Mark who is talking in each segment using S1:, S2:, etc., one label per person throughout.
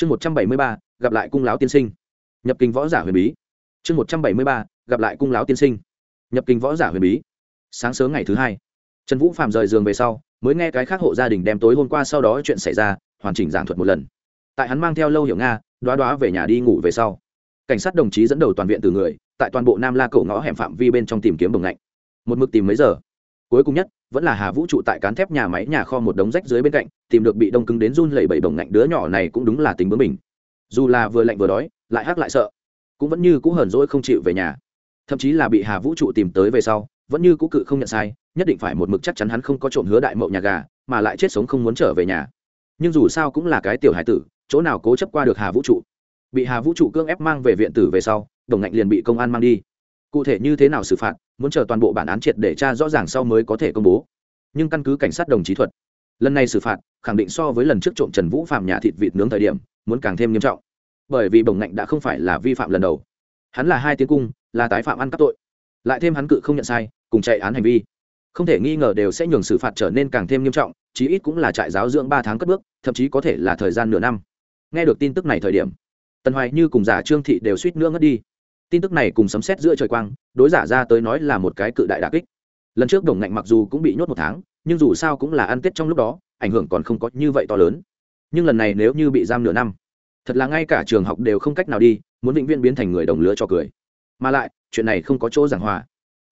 S1: chương một trăm bảy mươi ba, gặp lại cung láo tiên sinh. Nhập kinh võ giả huyền bí. Chương một trăm bảy mươi ba, gặp lại cung láo tiên sinh. Nhập kinh võ giả huyền bí. Sáng sớm ngày thứ hai, trần vũ phạm rời giường về sau, mới nghe cái khác hộ gia đình đem tối hôm qua sau đó chuyện xảy ra, hoàn chỉnh giảng thuật một lần. Tại hắn mang theo lâu hiểu nga, đoá đoá về nhà đi ngủ về sau, cảnh sát đồng chí dẫn đầu toàn viện từ người, tại toàn bộ nam la cổ ngõ hẻm phạm vi bên trong tìm kiếm bồng lạnh một mực tìm mấy giờ? Cuối cùng nhất, vẫn là hà vũ trụ tại cán thép nhà máy nhà kho một đống rách dưới bên cạnh, tìm được bị đông cứng đến run lẩy bẩy bồng ngạnh đứa nhỏ này cũng đúng là tính bướng mình dù là vừa lạnh vừa đói, lại hắc lại sợ, cũng vẫn như cũ hờn dỗi không chịu về nhà. Thậm chí là bị hà vũ trụ tìm tới về sau, vẫn như cũ cự không nhận sai, nhất định phải một mực chắc chắn hắn không có trộm hứa đại mậu nhà gà, mà lại chết sống không muốn trở về nhà. Nhưng dù sao cũng là cái tiểu hải tử, chỗ nào cố chấp qua được hà vũ trụ. Bị hà vũ trụ cưỡng ép mang về viện tử về sau đồng ngạnh liền bị công an mang đi cụ thể như thế nào xử phạt, muốn chờ toàn bộ bản án triệt để tra rõ ràng sau mới có thể công bố. Nhưng căn cứ cảnh sát đồng chí thuật, lần này xử phạt khẳng định so với lần trước trộm trần vũ phạm nhà thịt vịt nướng thời điểm, muốn càng thêm nghiêm trọng. Bởi vì bồng ngạnh đã không phải là vi phạm lần đầu. Hắn là hai tiếng cung, là tái phạm ăn cắp tội. Lại thêm hắn cự không nhận sai, cùng chạy án hành vi. Không thể nghi ngờ đều sẽ nhường xử phạt trở nên càng thêm nghiêm trọng, chí ít cũng là trại giáo dưỡng ba tháng cất bước, thậm chí có thể là thời gian nửa năm. Nghe được tin tức này thời điểm, tần hoài như cùng giả trương thị đều suýt nữa ngất đi tin tức này cùng sấm xét giữa trời quang, đối giả ra tới nói là một cái cự đại đà kích. Lần trước đồng ngạnh mặc dù cũng bị nhốt một tháng, nhưng dù sao cũng là ăn tết trong lúc đó, ảnh hưởng còn không có như vậy to lớn. Nhưng lần này nếu như bị giam nửa năm, thật là ngay cả trường học đều không cách nào đi, muốn vĩnh viễn biến thành người đồng lứa cho cười. Mà lại, chuyện này không có chỗ giảng hòa.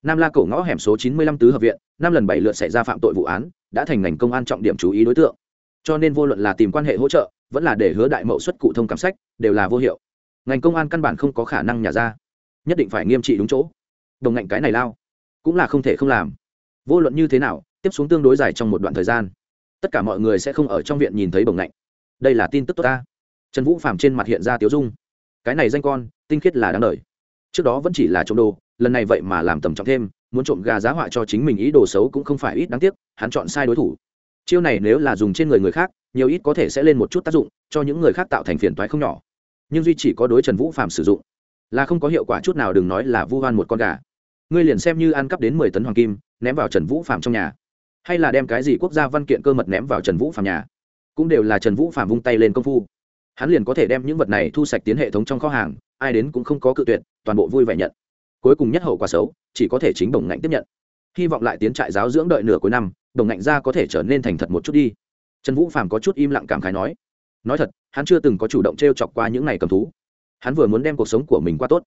S1: Nam la cổ ngõ hẻm số chín mươi lăm tứ hợp viện, năm lần bảy lượt xảy ra phạm tội vụ án, đã thành ngành công an trọng điểm chú ý đối tượng. Cho nên vô luận là tìm quan hệ hỗ trợ, vẫn là để hứa đại mậu xuất cụ thông cảm sách, đều là vô hiệu. Ngành công an căn bản không có khả năng nhả ra nhất định phải nghiêm trị đúng chỗ. Đồng ngạnh cái này lao, cũng là không thể không làm. Vô luận như thế nào, tiếp xuống tương đối dài trong một đoạn thời gian, tất cả mọi người sẽ không ở trong viện nhìn thấy bồng ngạnh. Đây là tin tức tốt ta. Trần vũ phạm trên mặt hiện ra tiếu dung. Cái này danh con, tinh khiết là đáng đời. Trước đó vẫn chỉ là trộm đồ, lần này vậy mà làm tầm trọng thêm, muốn trộm gà giá họa cho chính mình ý đồ xấu cũng không phải ít đáng tiếc, hắn chọn sai đối thủ. Chiêu này nếu là dùng trên người người khác, nhiều ít có thể sẽ lên một chút tác dụng, cho những người khác tạo thành phiền toái không nhỏ. Nhưng duy chỉ có đối trần vũ phạm sử dụng là không có hiệu quả chút nào đừng nói là vu hoan một con gà. Ngươi liền xem như ăn cắp đến mười tấn hoàng kim, ném vào trần vũ phạm trong nhà. Hay là đem cái gì quốc gia văn kiện cơ mật ném vào trần vũ phạm nhà. Cũng đều là trần vũ phạm vung tay lên công phu. Hắn liền có thể đem những vật này thu sạch tiến hệ thống trong kho hàng, ai đến cũng không có cự tuyệt, toàn bộ vui vẻ nhận. Cuối cùng nhất hậu quả xấu, chỉ có thể chính đồng ngạnh tiếp nhận. Hy vọng lại tiến trại giáo dưỡng đợi nửa cuối năm, đồng ngạnh ra có thể trở nên thành thật một chút đi. Trần vũ Phạm có chút im lặng cảm khái nói. Nói thật, hắn chưa từng có chủ động t r e o chọc qua những n à y cầm thú hắn vừa muốn đem cuộc sống của mình qua tốt.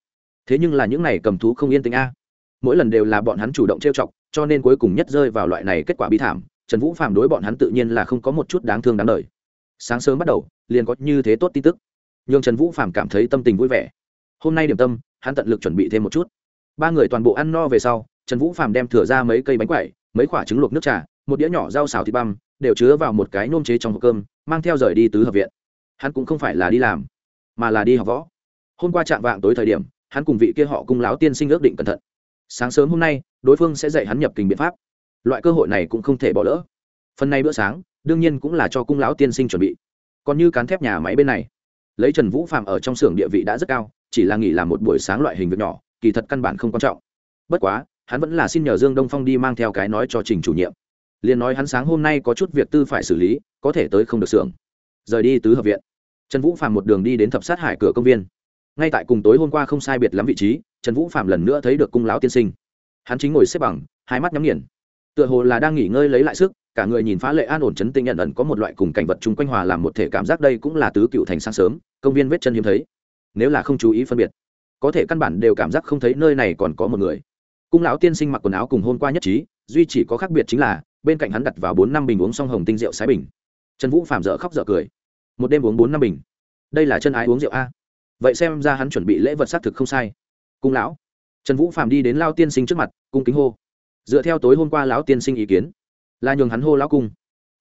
S1: Thế nhưng là những n à y cầm thú không yên tĩnh a. Mỗi lần đều là bọn hắn chủ động trêu chọc, cho nên cuối cùng nhất rơi vào loại này kết quả bi thảm, trần vũ phàm đối bọn hắn tự nhiên là không có một chút đáng thương đáng lời. Sáng sớm bắt đầu, liền có như thế tốt tin tức. Nhưng trần vũ phàm cảm thấy tâm tình vui vẻ. Hôm nay điểm tâm, hắn tận lực chuẩn bị thêm một chút. Ba người toàn bộ ăn no về sau, trần vũ phàm đem thừa ra mấy cây bánh quẩy, mấy quả trứng luộc nước trà, một đĩa nhỏ rau xào thịt băm, đều chứa vào một cái nôm chế trong hộp cơm, mang theo rời đi tứ hợp viện. Hắn cũng không phải là đi làm, mà là đi học võ hôm qua chạm vạng tối thời điểm, hắn cùng vị kia họ cung láo tiên sinh ước định cẩn thận. Sáng sớm hôm nay, đối phương sẽ dạy hắn nhập kình biện pháp. Loại cơ hội này cũng không thể bỏ lỡ. Phần này bữa sáng, đương nhiên cũng là cho cung lão tiên sinh chuẩn bị. Còn như cán thép nhà máy bên này, lấy trần vũ phạm ở trong xưởng địa vị đã rất cao, chỉ là nghỉ làm một buổi sáng loại hình việc nhỏ, kỳ thật căn bản không quan trọng. Bất quá, hắn vẫn là xin nhờ dương đông phong đi mang theo cái nói cho trình chủ nhiệm. Liền nói hắn sáng hôm nay có chút việc tư phải xử lý, có thể tới không được xưởng. Rời đi tứ hợp viện. Trần vũ phạm một đường đi đến thập sát hải cửa công viên ngay tại cùng tối hôm qua không sai biệt lắm vị trí, trần vũ phạm lần nữa thấy được cung lão tiên sinh. Hắn chính ngồi xếp bằng, hai mắt nhắm nghiền. Tựa hồ là đang nghỉ ngơi lấy lại sức, cả người nhìn phá lệ an ổn chấn tinh nhận ẩn có một loại cùng cảnh vật chung quanh hòa làm một thể cảm giác đây cũng là tứ cựu thành sáng sớm, công viên vết chân hiếm thấy. Nếu là không chú ý phân biệt, có thể căn bản đều cảm giác không thấy nơi này còn có một người. Cung lão tiên sinh mặc quần áo cùng hôm qua nhất trí, duy chỉ có khác biệt chính là, bên cạnh hắn đặt vào bốn năm bình uống xong hồng tinh rượu sái bình. Trần vũ phạm dở khóc dở cười. Một đêm uống bốn năm bình. Đây là chân ái uống rượu a vậy xem ra hắn chuẩn bị lễ vật xác thực không sai. Cung lão. Trần vũ phạm đi đến lao tiên sinh trước mặt, cung kính hô. Dựa theo tối hôm qua lão tiên sinh ý kiến, là nhường hắn hô lão cung.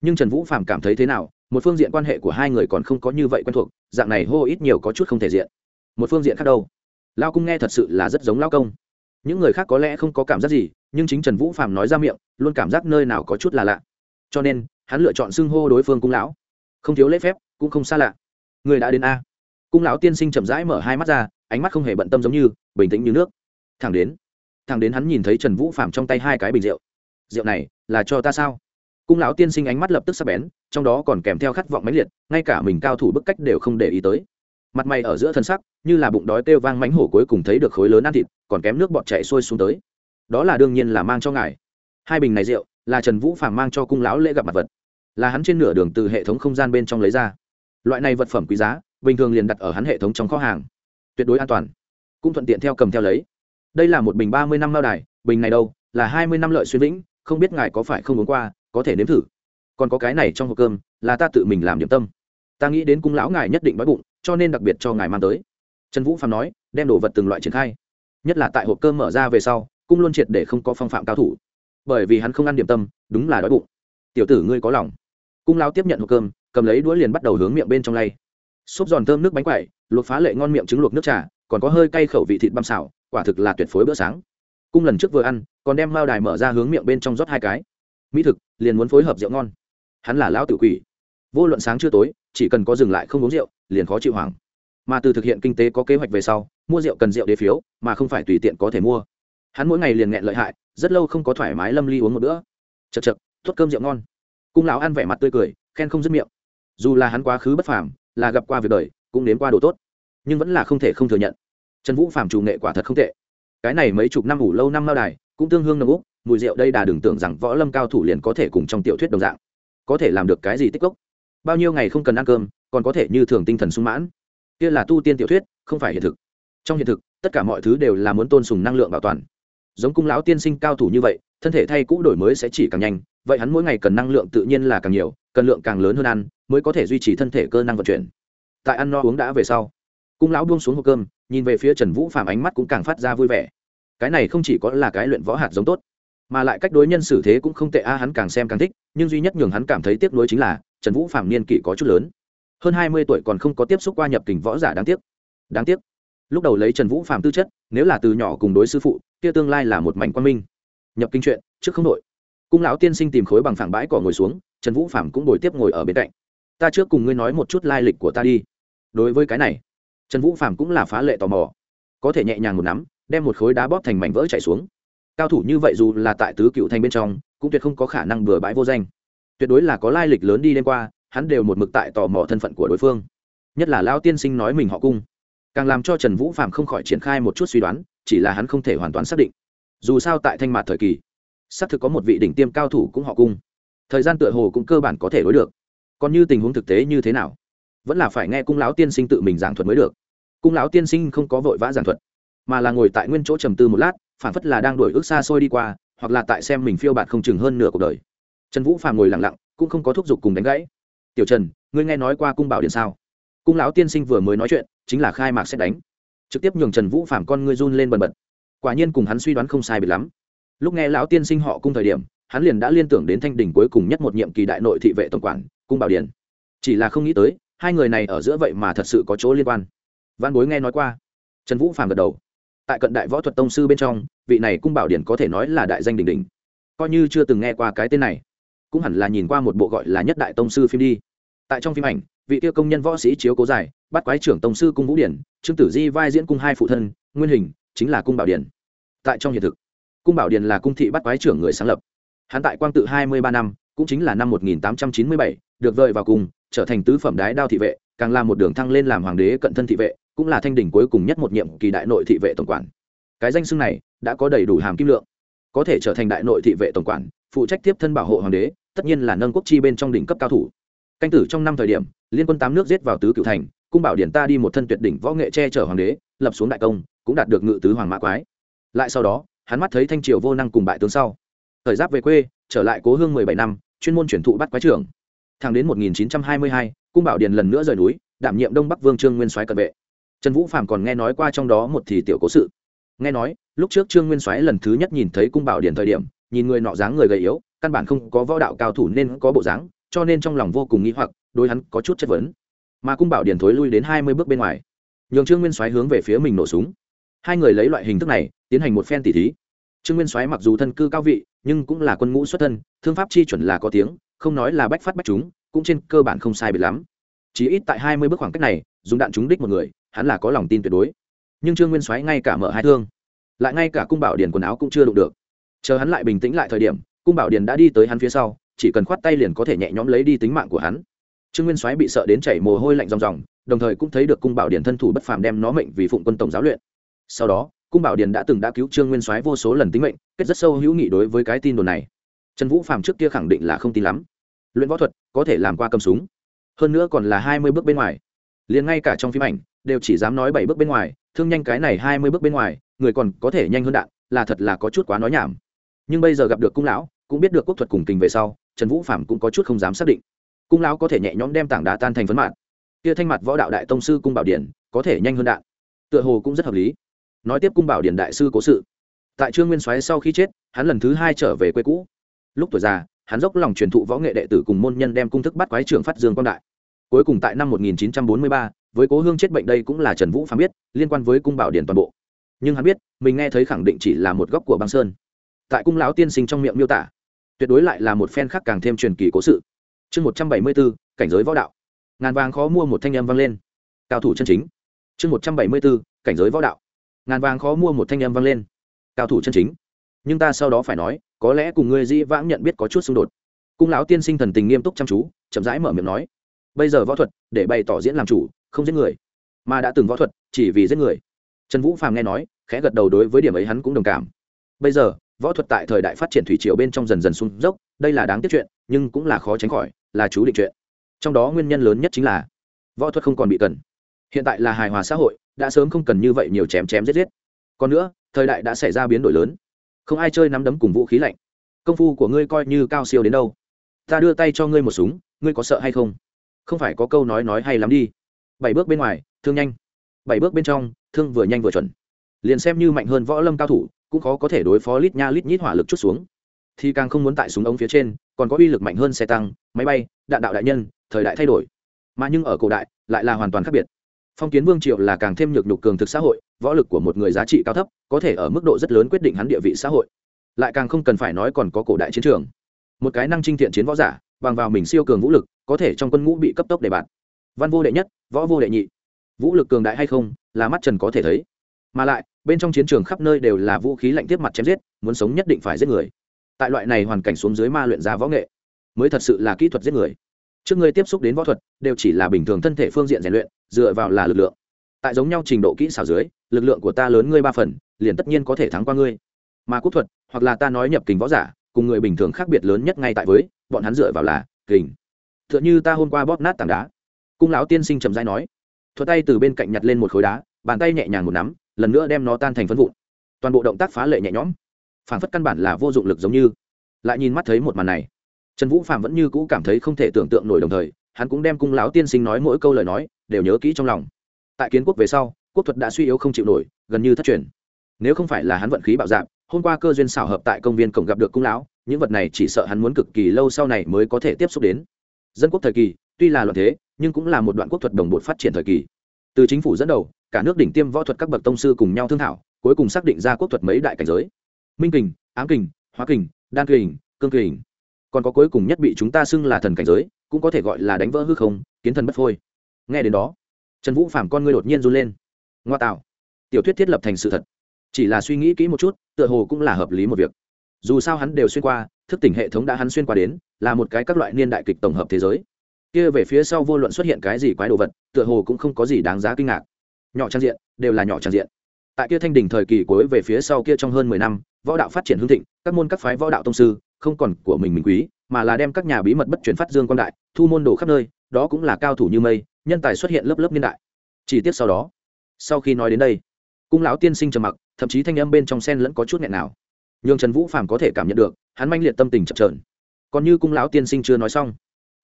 S1: Nhưng trần vũ phạm cảm thấy thế nào? Một phương diện quan hệ của hai người còn không có như vậy quen thuộc, dạng này hô ít nhiều có chút không thể diện. Một phương diện khác đâu? Lao cung nghe thật sự là rất giống lao công. Những người khác có lẽ không có cảm giác gì, nhưng chính trần vũ phạm nói ra miệng, luôn cảm giác nơi nào có chút là lạ. Cho nên, hắn lựa chọn xưng hô đối phương cung lão. Không thiếu lễ phép, cũng không xa lạ. Người đã đến a cung lão tiên sinh chậm rãi mở hai mắt ra, ánh mắt không hề bận tâm giống như, bình tĩnh như nước. Thẳng đến thẳng đến hắn nhìn thấy trần vũ phạm trong tay hai cái bình rượu. Rượu này là cho ta sao? Cung lão tiên sinh ánh mắt lập tức sắc bén, trong đó còn kèm theo khát vọng mãnh liệt, ngay cả mình cao thủ bức cách đều không để ý tới. Mặt mày ở giữa thân sắc, như là bụng đói kêu vang mánh hổ cuối cùng thấy được khối lớn ăn thịt, còn kém nước bọt chạy sôi xuống tới. Đó là đương nhiên là mang cho ngài. Hai bình này rượu, là trần vũ phàm mang cho cung lão lễ gặp mặt vật. Là hắn trên nửa đường từ hệ thống không gian bên trong lấy ra. Loại này vật phẩm quý giá bình thường liền đặt ở hắn hệ thống trong kho hàng. Tuyệt đối an toàn. Cũng thuận tiện theo cầm theo lấy. Đây là một bình ba mươi năm lao đài, bình này đâu, là hai mươi năm lợi xuyên vĩnh, không biết ngài có phải không uống qua, có thể nếm thử. Còn có cái này trong hộp cơm, là ta tự mình làm điểm tâm. Ta nghĩ đến cung lão ngài nhất định đói bụng, cho nên đặc biệt cho ngài mang tới. Trần vũ phạm nói, đem đồ vật từng loại triển khai. Nhất là tại hộp cơm mở ra về sau, cung luôn triệt để không có phong phạm cao thủ. Bởi vì hắn không ăn điểm tâm, đúng là đói bụng. Tiểu tử ngươi có lòng. Cung lão tiếp nhận hộp cơm, cầm lấy đũa liền bắt đầu hướng miệng bên trong lay xốp giòn thơm nước bánh quậy luộc phá lệ ngon miệng trứng luộc nước trà, còn có hơi cay khẩu vị thịt băm xào, quả thực là tuyệt phối bữa sáng. Cung lần trước vừa ăn, còn đem mao đài mở ra hướng miệng bên trong rót hai cái. Mỹ thực, liền muốn phối hợp rượu ngon. Hắn là lão tự quỷ. Vô luận sáng chưa tối, chỉ cần có dừng lại không uống rượu, liền khó chịu hoảng. Mà từ thực hiện kinh tế có kế hoạch về sau, mua rượu cần rượu đế phiếu, mà không phải tùy tiện có thể mua. Hắn mỗi ngày liền nghẹn lợi hại, rất lâu không có thoải mái lâm ly uống một bữa. Chật chật tuốt cơm rượu ngon. Cung lão ăn vẻ mặt tươi cười, khen không dứt miệng. Dù là hắn quá khứ bất phàm là gặp qua việc đời, cũng đến qua đồ tốt, nhưng vẫn là không thể không thừa nhận. Trần vũ Phạm chủ nghệ quả thật không tệ. Cái này mấy chục năm ủ lâu năm lao đài, cũng tương hương nồng úc, mùi rượu đây đà đừng tưởng rằng võ lâm cao thủ liền có thể cùng trong tiểu thuyết đồng dạng, có thể làm được cái gì tích cốc. Bao nhiêu ngày không cần ăn cơm, còn có thể như thường tinh thần sung mãn. Kia là tu tiên tiểu thuyết, không phải hiện thực. Trong hiện thực, tất cả mọi thứ đều là muốn tôn sùng năng lượng bảo toàn. Giống cung lão tiên sinh cao thủ như vậy, thân thể thay cũ đổi mới sẽ chỉ càng nhanh, vậy hắn mỗi ngày cần năng lượng tự nhiên là càng nhiều cần lượng càng lớn hơn ăn, mới có thể duy trì thân thể cơ năng vận chuyển. Tại ăn no uống đã về sau, cung lão buông xuống hộp cơm, nhìn về phía trần vũ phạm ánh mắt cũng càng phát ra vui vẻ. Cái này không chỉ có là cái luyện võ hạt giống tốt, mà lại cách đối nhân xử thế cũng không tệ a, hắn càng xem càng thích, nhưng duy nhất nhường hắn cảm thấy tiếc nuối chính là, trần vũ phạm niên kỷ có chút lớn. Hơn hai mươi tuổi còn không có tiếp xúc qua nhập kình võ giả đáng tiếc. Đáng tiếc. Lúc đầu lấy trần vũ phạm tư chất, nếu là từ nhỏ cùng đối sư phụ, kia tương lai là một mảnh quan minh. Nhập kinh chuyện, trước không đội cung lão tiên sinh tìm khối bằng phẳng bãi cỏ ngồi xuống trần vũ phạm cũng ngồi tiếp ngồi ở bên cạnh. Ta trước cùng ngươi nói một chút lai lịch của ta đi. Đối với cái này, trần vũ phạm cũng là phá lệ tò mò. Có thể nhẹ nhàng một nắm, đem một khối đá bóp thành mảnh vỡ chạy xuống. Cao thủ như vậy dù là tại tứ cựu thành bên trong, cũng tuyệt không có khả năng bừa bãi vô danh. Tuyệt đối là có lai lịch lớn đi đêm qua, hắn đều một mực tại tò mò thân phận của đối phương. Nhất là lao tiên sinh nói mình họ cung. Càng làm cho trần vũ phạm không khỏi triển khai một chút suy đoán, chỉ là hắn không thể hoàn toàn xác định. Dù sao tại thanh mạt thời kỳ, xác thực có một vị đỉnh tiêm cao thủ cũng họ cung thời gian tựa hồ cũng cơ bản có thể đối được. Còn như tình huống thực tế như thế nào? Vẫn là phải nghe cung lão tiên sinh tự mình giảng thuật mới được. Cung lão tiên sinh không có vội vã giảng thuật, mà là ngồi tại nguyên chỗ trầm tư một lát, phản phất là đang đổi ước xa xôi đi qua, hoặc là tại xem mình phiêu bạt không chừng hơn nửa cuộc đời. Trần vũ phàm ngồi lặng lặng, cũng không có thúc giục cùng đánh gãy. Tiểu trần, ngươi nghe nói qua cung bảo điện sao? Cung lão tiên sinh vừa mới nói chuyện, chính là khai mạc xét đánh. Trực tiếp nhường trần vũ phàm con ngươi run lên bần bật. Quả nhiên cùng hắn suy đoán không sai biệt lắm. Lúc nghe lão tiên sinh họ cung thời điểm hắn liền đã liên tưởng đến thanh đình cuối cùng nhất một nhiệm kỳ đại nội thị vệ tổng quản, cung bảo điển chỉ là không nghĩ tới, hai người này ở giữa vậy mà thật sự có chỗ liên quan. Văn bối nghe nói qua. Trần vũ phàm gật đầu. Tại cận đại võ thuật tông sư bên trong, vị này cung bảo điển có thể nói là đại danh đình đình coi như chưa từng nghe qua cái tên này, cũng hẳn là nhìn qua một bộ gọi là nhất đại tông sư phim đi. Tại trong phim ảnh, vị tiêu công nhân võ sĩ chiếu cố dài, bắt quái trưởng tông sư cung vũ điển trương tử di vai diễn cung hai phụ thân, nguyên hình chính là cung bảo điển tại trong hiện thực, cung bảo điển là cung thị bắt quái trưởng người sáng lập hắn tại quang tự hai mươi ba năm, cũng chính là năm một nghìn tám trăm chín mươi bảy, được vợi vào cùng, trở thành tứ phẩm đái đao thị vệ, càng là một đường thăng lên làm hoàng đế cận thân thị vệ, cũng là thanh đỉnh cuối cùng nhất một nhiệm kỳ đại nội thị vệ tổng quản. Cái danh xưng này đã có đầy đủ hàm kim lượng. Có thể trở thành đại nội thị vệ tổng quản, phụ trách tiếp thân bảo hộ hoàng đế, tất nhiên là nâng quốc chi bên trong đỉnh cấp cao thủ. Canh tử trong năm thời điểm, liên quân tám nước giết vào tứ cựu thành, cung bảo điển ta đi một thân tuyệt đỉnh võ nghệ che chở hoàng đế, lập xuống đại công, cũng đạt được ngự tứ hoàng mã quái. Lại sau đó, hắn mắt thấy thanh triều vô năng cùng bại tướng sau thời giáp về quê, trở lại cố hương mười bảy năm, chuyên môn chuyển thụ bắt quái trưởng. Thẳng đến một nghìn chín trăm hai mươi hai, cung bảo điền lần nữa rời núi, đảm nhiệm đông bắc vương trương nguyên soái cận vệ. Trần vũ phạm còn nghe nói qua trong đó một thì tiểu cố sự. Nghe nói, lúc trước trương nguyên soái lần thứ nhất nhìn thấy cung bảo điền thời điểm, nhìn người nọ dáng người gầy yếu, căn bản không có võ đạo cao thủ nên có bộ dáng, cho nên trong lòng vô cùng nghĩ hoặc, đối hắn có chút chất vấn. Mà cung bảo điền thối lui đến hai mươi bước bên ngoài. Nhường trương nguyên soái hướng về phía mình nổ súng. Hai người lấy loại hình thức này, tiến hành một phen tỉ thí trương nguyên soái mặc dù thân cư cao vị, nhưng cũng là quân ngũ xuất thân, thương pháp chi chuẩn là có tiếng, không nói là bách phát bách chúng, cũng trên cơ bản không sai biệt lắm. Chỉ ít tại hai mươi bước khoảng cách này, dùng đạn trúng đích một người, hắn là có lòng tin tuyệt đối. Nhưng trương nguyên soái ngay cả mở hai thương, lại ngay cả cung bảo điền quần áo cũng chưa đụng được. Chờ hắn lại bình tĩnh lại thời điểm, cung bảo điền đã đi tới hắn phía sau, chỉ cần khoát tay liền có thể nhẹ nhõm lấy đi tính mạng của hắn. Trương nguyên soái bị sợ đến chảy mồ hôi lạnh ròng ròng, đồng thời cũng thấy được cung bảo điển thân thủ bất phàm đem nó mệnh vì phụng quân tổng giáo luyện. Sau đó cung bảo Điền đã từng đã cứu trương nguyên soái vô số lần tính mệnh, kết rất sâu hữu nghị đối với cái tin đồn này. Trần vũ Phạm trước kia khẳng định là không tin lắm. Luyện võ thuật có thể làm qua cầm súng, hơn nữa còn là hai mươi bước bên ngoài. Liền ngay cả trong phim ảnh, đều chỉ dám nói bảy bước bên ngoài, thương nhanh cái này hai mươi bước bên ngoài, người còn có thể nhanh hơn đạn, là thật là có chút quá nói nhảm. Nhưng bây giờ gặp được cung lão, cũng biết được quốc thuật cùng tình về sau, trần vũ phạm cũng có chút không dám xác định. Cung lão có thể nhẹ nhõm đem tảng đá tan thành phấn mạng kia thanh mặt võ đạo đại tông sư cung bảo điển có thể nhanh hơn đạn. Tựa hồ cũng rất hợp lý nói tiếp cung bảo điển đại sư cố sự. Tại trương nguyên soái sau khi chết hắn lần thứ hai trở về quê cũ. Lúc tuổi già hắn dốc lòng truyền thụ võ nghệ đệ tử cùng môn nhân đem cung thức bắt quái trưởng phát dương quang đại. Cuối cùng tại năm 1943, với cố hương chết bệnh đây cũng là trần vũ phán biết liên quan với cung bảo điển toàn bộ. Nhưng hắn biết mình nghe thấy khẳng định chỉ là một góc của băng sơn. Tại cung lão tiên sinh trong miệng miêu tả tuyệt đối lại là một phen khác càng thêm truyền kỳ cố sự. Chương một trăm bảy mươi bốn cảnh giới võ đạo. Ngàn vàng khó mua một thanh âm vang lên. Cao thủ chân chính. Chương một trăm bảy mươi bốn cảnh giới võ đạo ngàn vàng khó mua một thanh âm vang lên. Cao thủ chân chính. Nhưng ta sau đó phải nói, có lẽ cùng ngươi dĩ vãng nhận biết có chút xung đột. Cung lão tiên sinh thần tình nghiêm túc chăm chú, chậm rãi mở miệng nói, bây giờ võ thuật, để bày tỏ diễn làm chủ, không giết người. Mà đã từng võ thuật, chỉ vì giết người. Trần vũ phàm nghe nói, khẽ gật đầu đối với điểm ấy hắn cũng đồng cảm. Bây giờ, võ thuật tại thời đại phát triển thủy triều bên trong dần dần sung dốc, đây là đáng tiếc chuyện, nhưng cũng là khó tránh khỏi, là chú định chuyện. Trong đó nguyên nhân lớn nhất chính là, võ thuật không còn bị cần. Hiện tại là hài hòa xã hội đã sớm không cần như vậy nhiều chém chém giết giết. Còn nữa, thời đại đã xảy ra biến đổi lớn. Không ai chơi nắm đấm cùng vũ khí lạnh. Công phu của ngươi coi như cao siêu đến đâu. Ta đưa tay cho ngươi một súng, ngươi có sợ hay không? Không phải có câu nói nói hay lắm đi. Bảy bước bên ngoài, thương nhanh. Bảy bước bên trong, thương vừa nhanh vừa chuẩn. Liền xem như mạnh hơn võ lâm cao thủ, cũng khó có thể đối phó lít nha lít nhít hỏa lực chút xuống. Thì càng không muốn tại súng ống phía trên, còn có uy lực mạnh hơn xe tăng, máy bay, đạn đạo đại nhân, thời đại thay đổi. Mà nhưng ở cổ đại, lại là hoàn toàn khác biệt phong kiến vương triệu là càng thêm nhược nhục cường thực xã hội, võ lực của một người giá trị cao thấp, có thể ở mức độ rất lớn quyết định hắn địa vị xã hội. Lại càng không cần phải nói còn có cổ đại chiến trường. Một cái năng trinh thiện chiến võ giả, bằng vào mình siêu cường vũ lực, có thể trong quân ngũ bị cấp tốc đề bạt. Văn vô đệ nhất, võ vô đệ nhị. Vũ lực cường đại hay không, là mắt trần có thể thấy. Mà lại, bên trong chiến trường khắp nơi đều là vũ khí lạnh tiếp mặt chém giết, muốn sống nhất định phải giết người. Tại loại này hoàn cảnh xuống dưới ma luyện ra võ nghệ, mới thật sự là kỹ thuật giết người trước ngươi tiếp xúc đến võ thuật, đều chỉ là bình thường thân thể phương diện rèn luyện, dựa vào là lực lượng. Tại giống nhau trình độ kỹ xảo dưới, lực lượng của ta lớn ngươi ba phần, liền tất nhiên có thể thắng qua ngươi. Mà quốc thuật, hoặc là ta nói nhập kình võ giả, cùng người bình thường khác biệt lớn nhất ngay tại với, bọn hắn dựa vào là kình. T h ư ợ n h ư ta hôm qua bóp nát tảng đá. Cung lão tiên sinh trầm dai nói. Thuật tay từ bên cạnh nhặt lên một khối đá, bàn tay nhẹ nhàng một nắm, lần nữa đem nó tan thành phân vụn. Toàn bộ động tác phá lệ nhẹ nhõm. Phản phất căn bản là vô dụng lực giống như. Lại nhìn mắt thấy một màn này trần vũ phạm vẫn như cũ cảm thấy không thể tưởng tượng nổi đồng thời, hắn cũng đem cung lão tiên sinh nói mỗi câu lời nói, đều nhớ kỹ trong lòng. Tại kiến quốc về sau, quốc thuật đã suy yếu không chịu nổi, gần như thất truyền. Nếu không phải là hắn vận khí bạo dạp hôm qua cơ duyên xảo hợp tại công viên cổng gặp được cung lão, những vật này chỉ sợ hắn muốn cực kỳ lâu sau này mới có thể tiếp xúc đến. Dân quốc thời kỳ, tuy là loạn thế, nhưng cũng là một đoạn quốc thuật đồng bộ phát triển thời kỳ. Từ chính phủ dẫn đầu, cả nước đỉnh tiêm võ thuật các bậc tông sư cùng nhau thương thảo, cuối cùng xác định ra quốc thuật mấy đại cảnh giới. Minh kình, ám kình, hóa kình, đan kình, cương kình còn có cuối cùng nhất bị chúng ta xưng là thần cảnh giới, cũng có thể gọi là đánh vỡ hư không, kiến thần bất phôi. Nghe đến đó, trần vũ phạm con ngươi đột nhiên run lên. Ngoa tạo. Tiểu thuyết thiết lập thành sự thật. Chỉ là suy nghĩ kỹ một chút, tựa hồ cũng là hợp lý một việc. Dù sao hắn đều xuyên qua, thức tỉnh hệ thống đã hắn xuyên qua đến, là một cái các loại niên đại kịch tổng hợp thế giới. Kia về phía sau vô luận xuất hiện cái gì quái đồ vật, tựa hồ cũng không có gì đáng giá kinh ngạc. Nhỏ trang diện, đều là nhỏ trang diện. Tại kia thanh đình thời kỳ cuối về phía sau kia trong hơn mười năm, võ đạo phát triển hương thịnh, các môn các phái võ đạo tông sư không còn của mình mình quý, mà là đem các nhà bí mật bất chuyển phát dương quan đại, thu môn đồ khắp nơi, đó cũng là cao thủ như mây, nhân tài xuất hiện lớp lớp niên đại. Chỉ tiếc sau đó, sau khi nói đến đây, cung lão tiên sinh trầm mặc, thậm chí thanh âm bên trong sen lẫn có chút nghẹn nào. Nhưng trần vũ phàm có thể cảm nhận được, hắn manh liệt tâm tình chập trờn còn như cung lão tiên sinh chưa nói xong,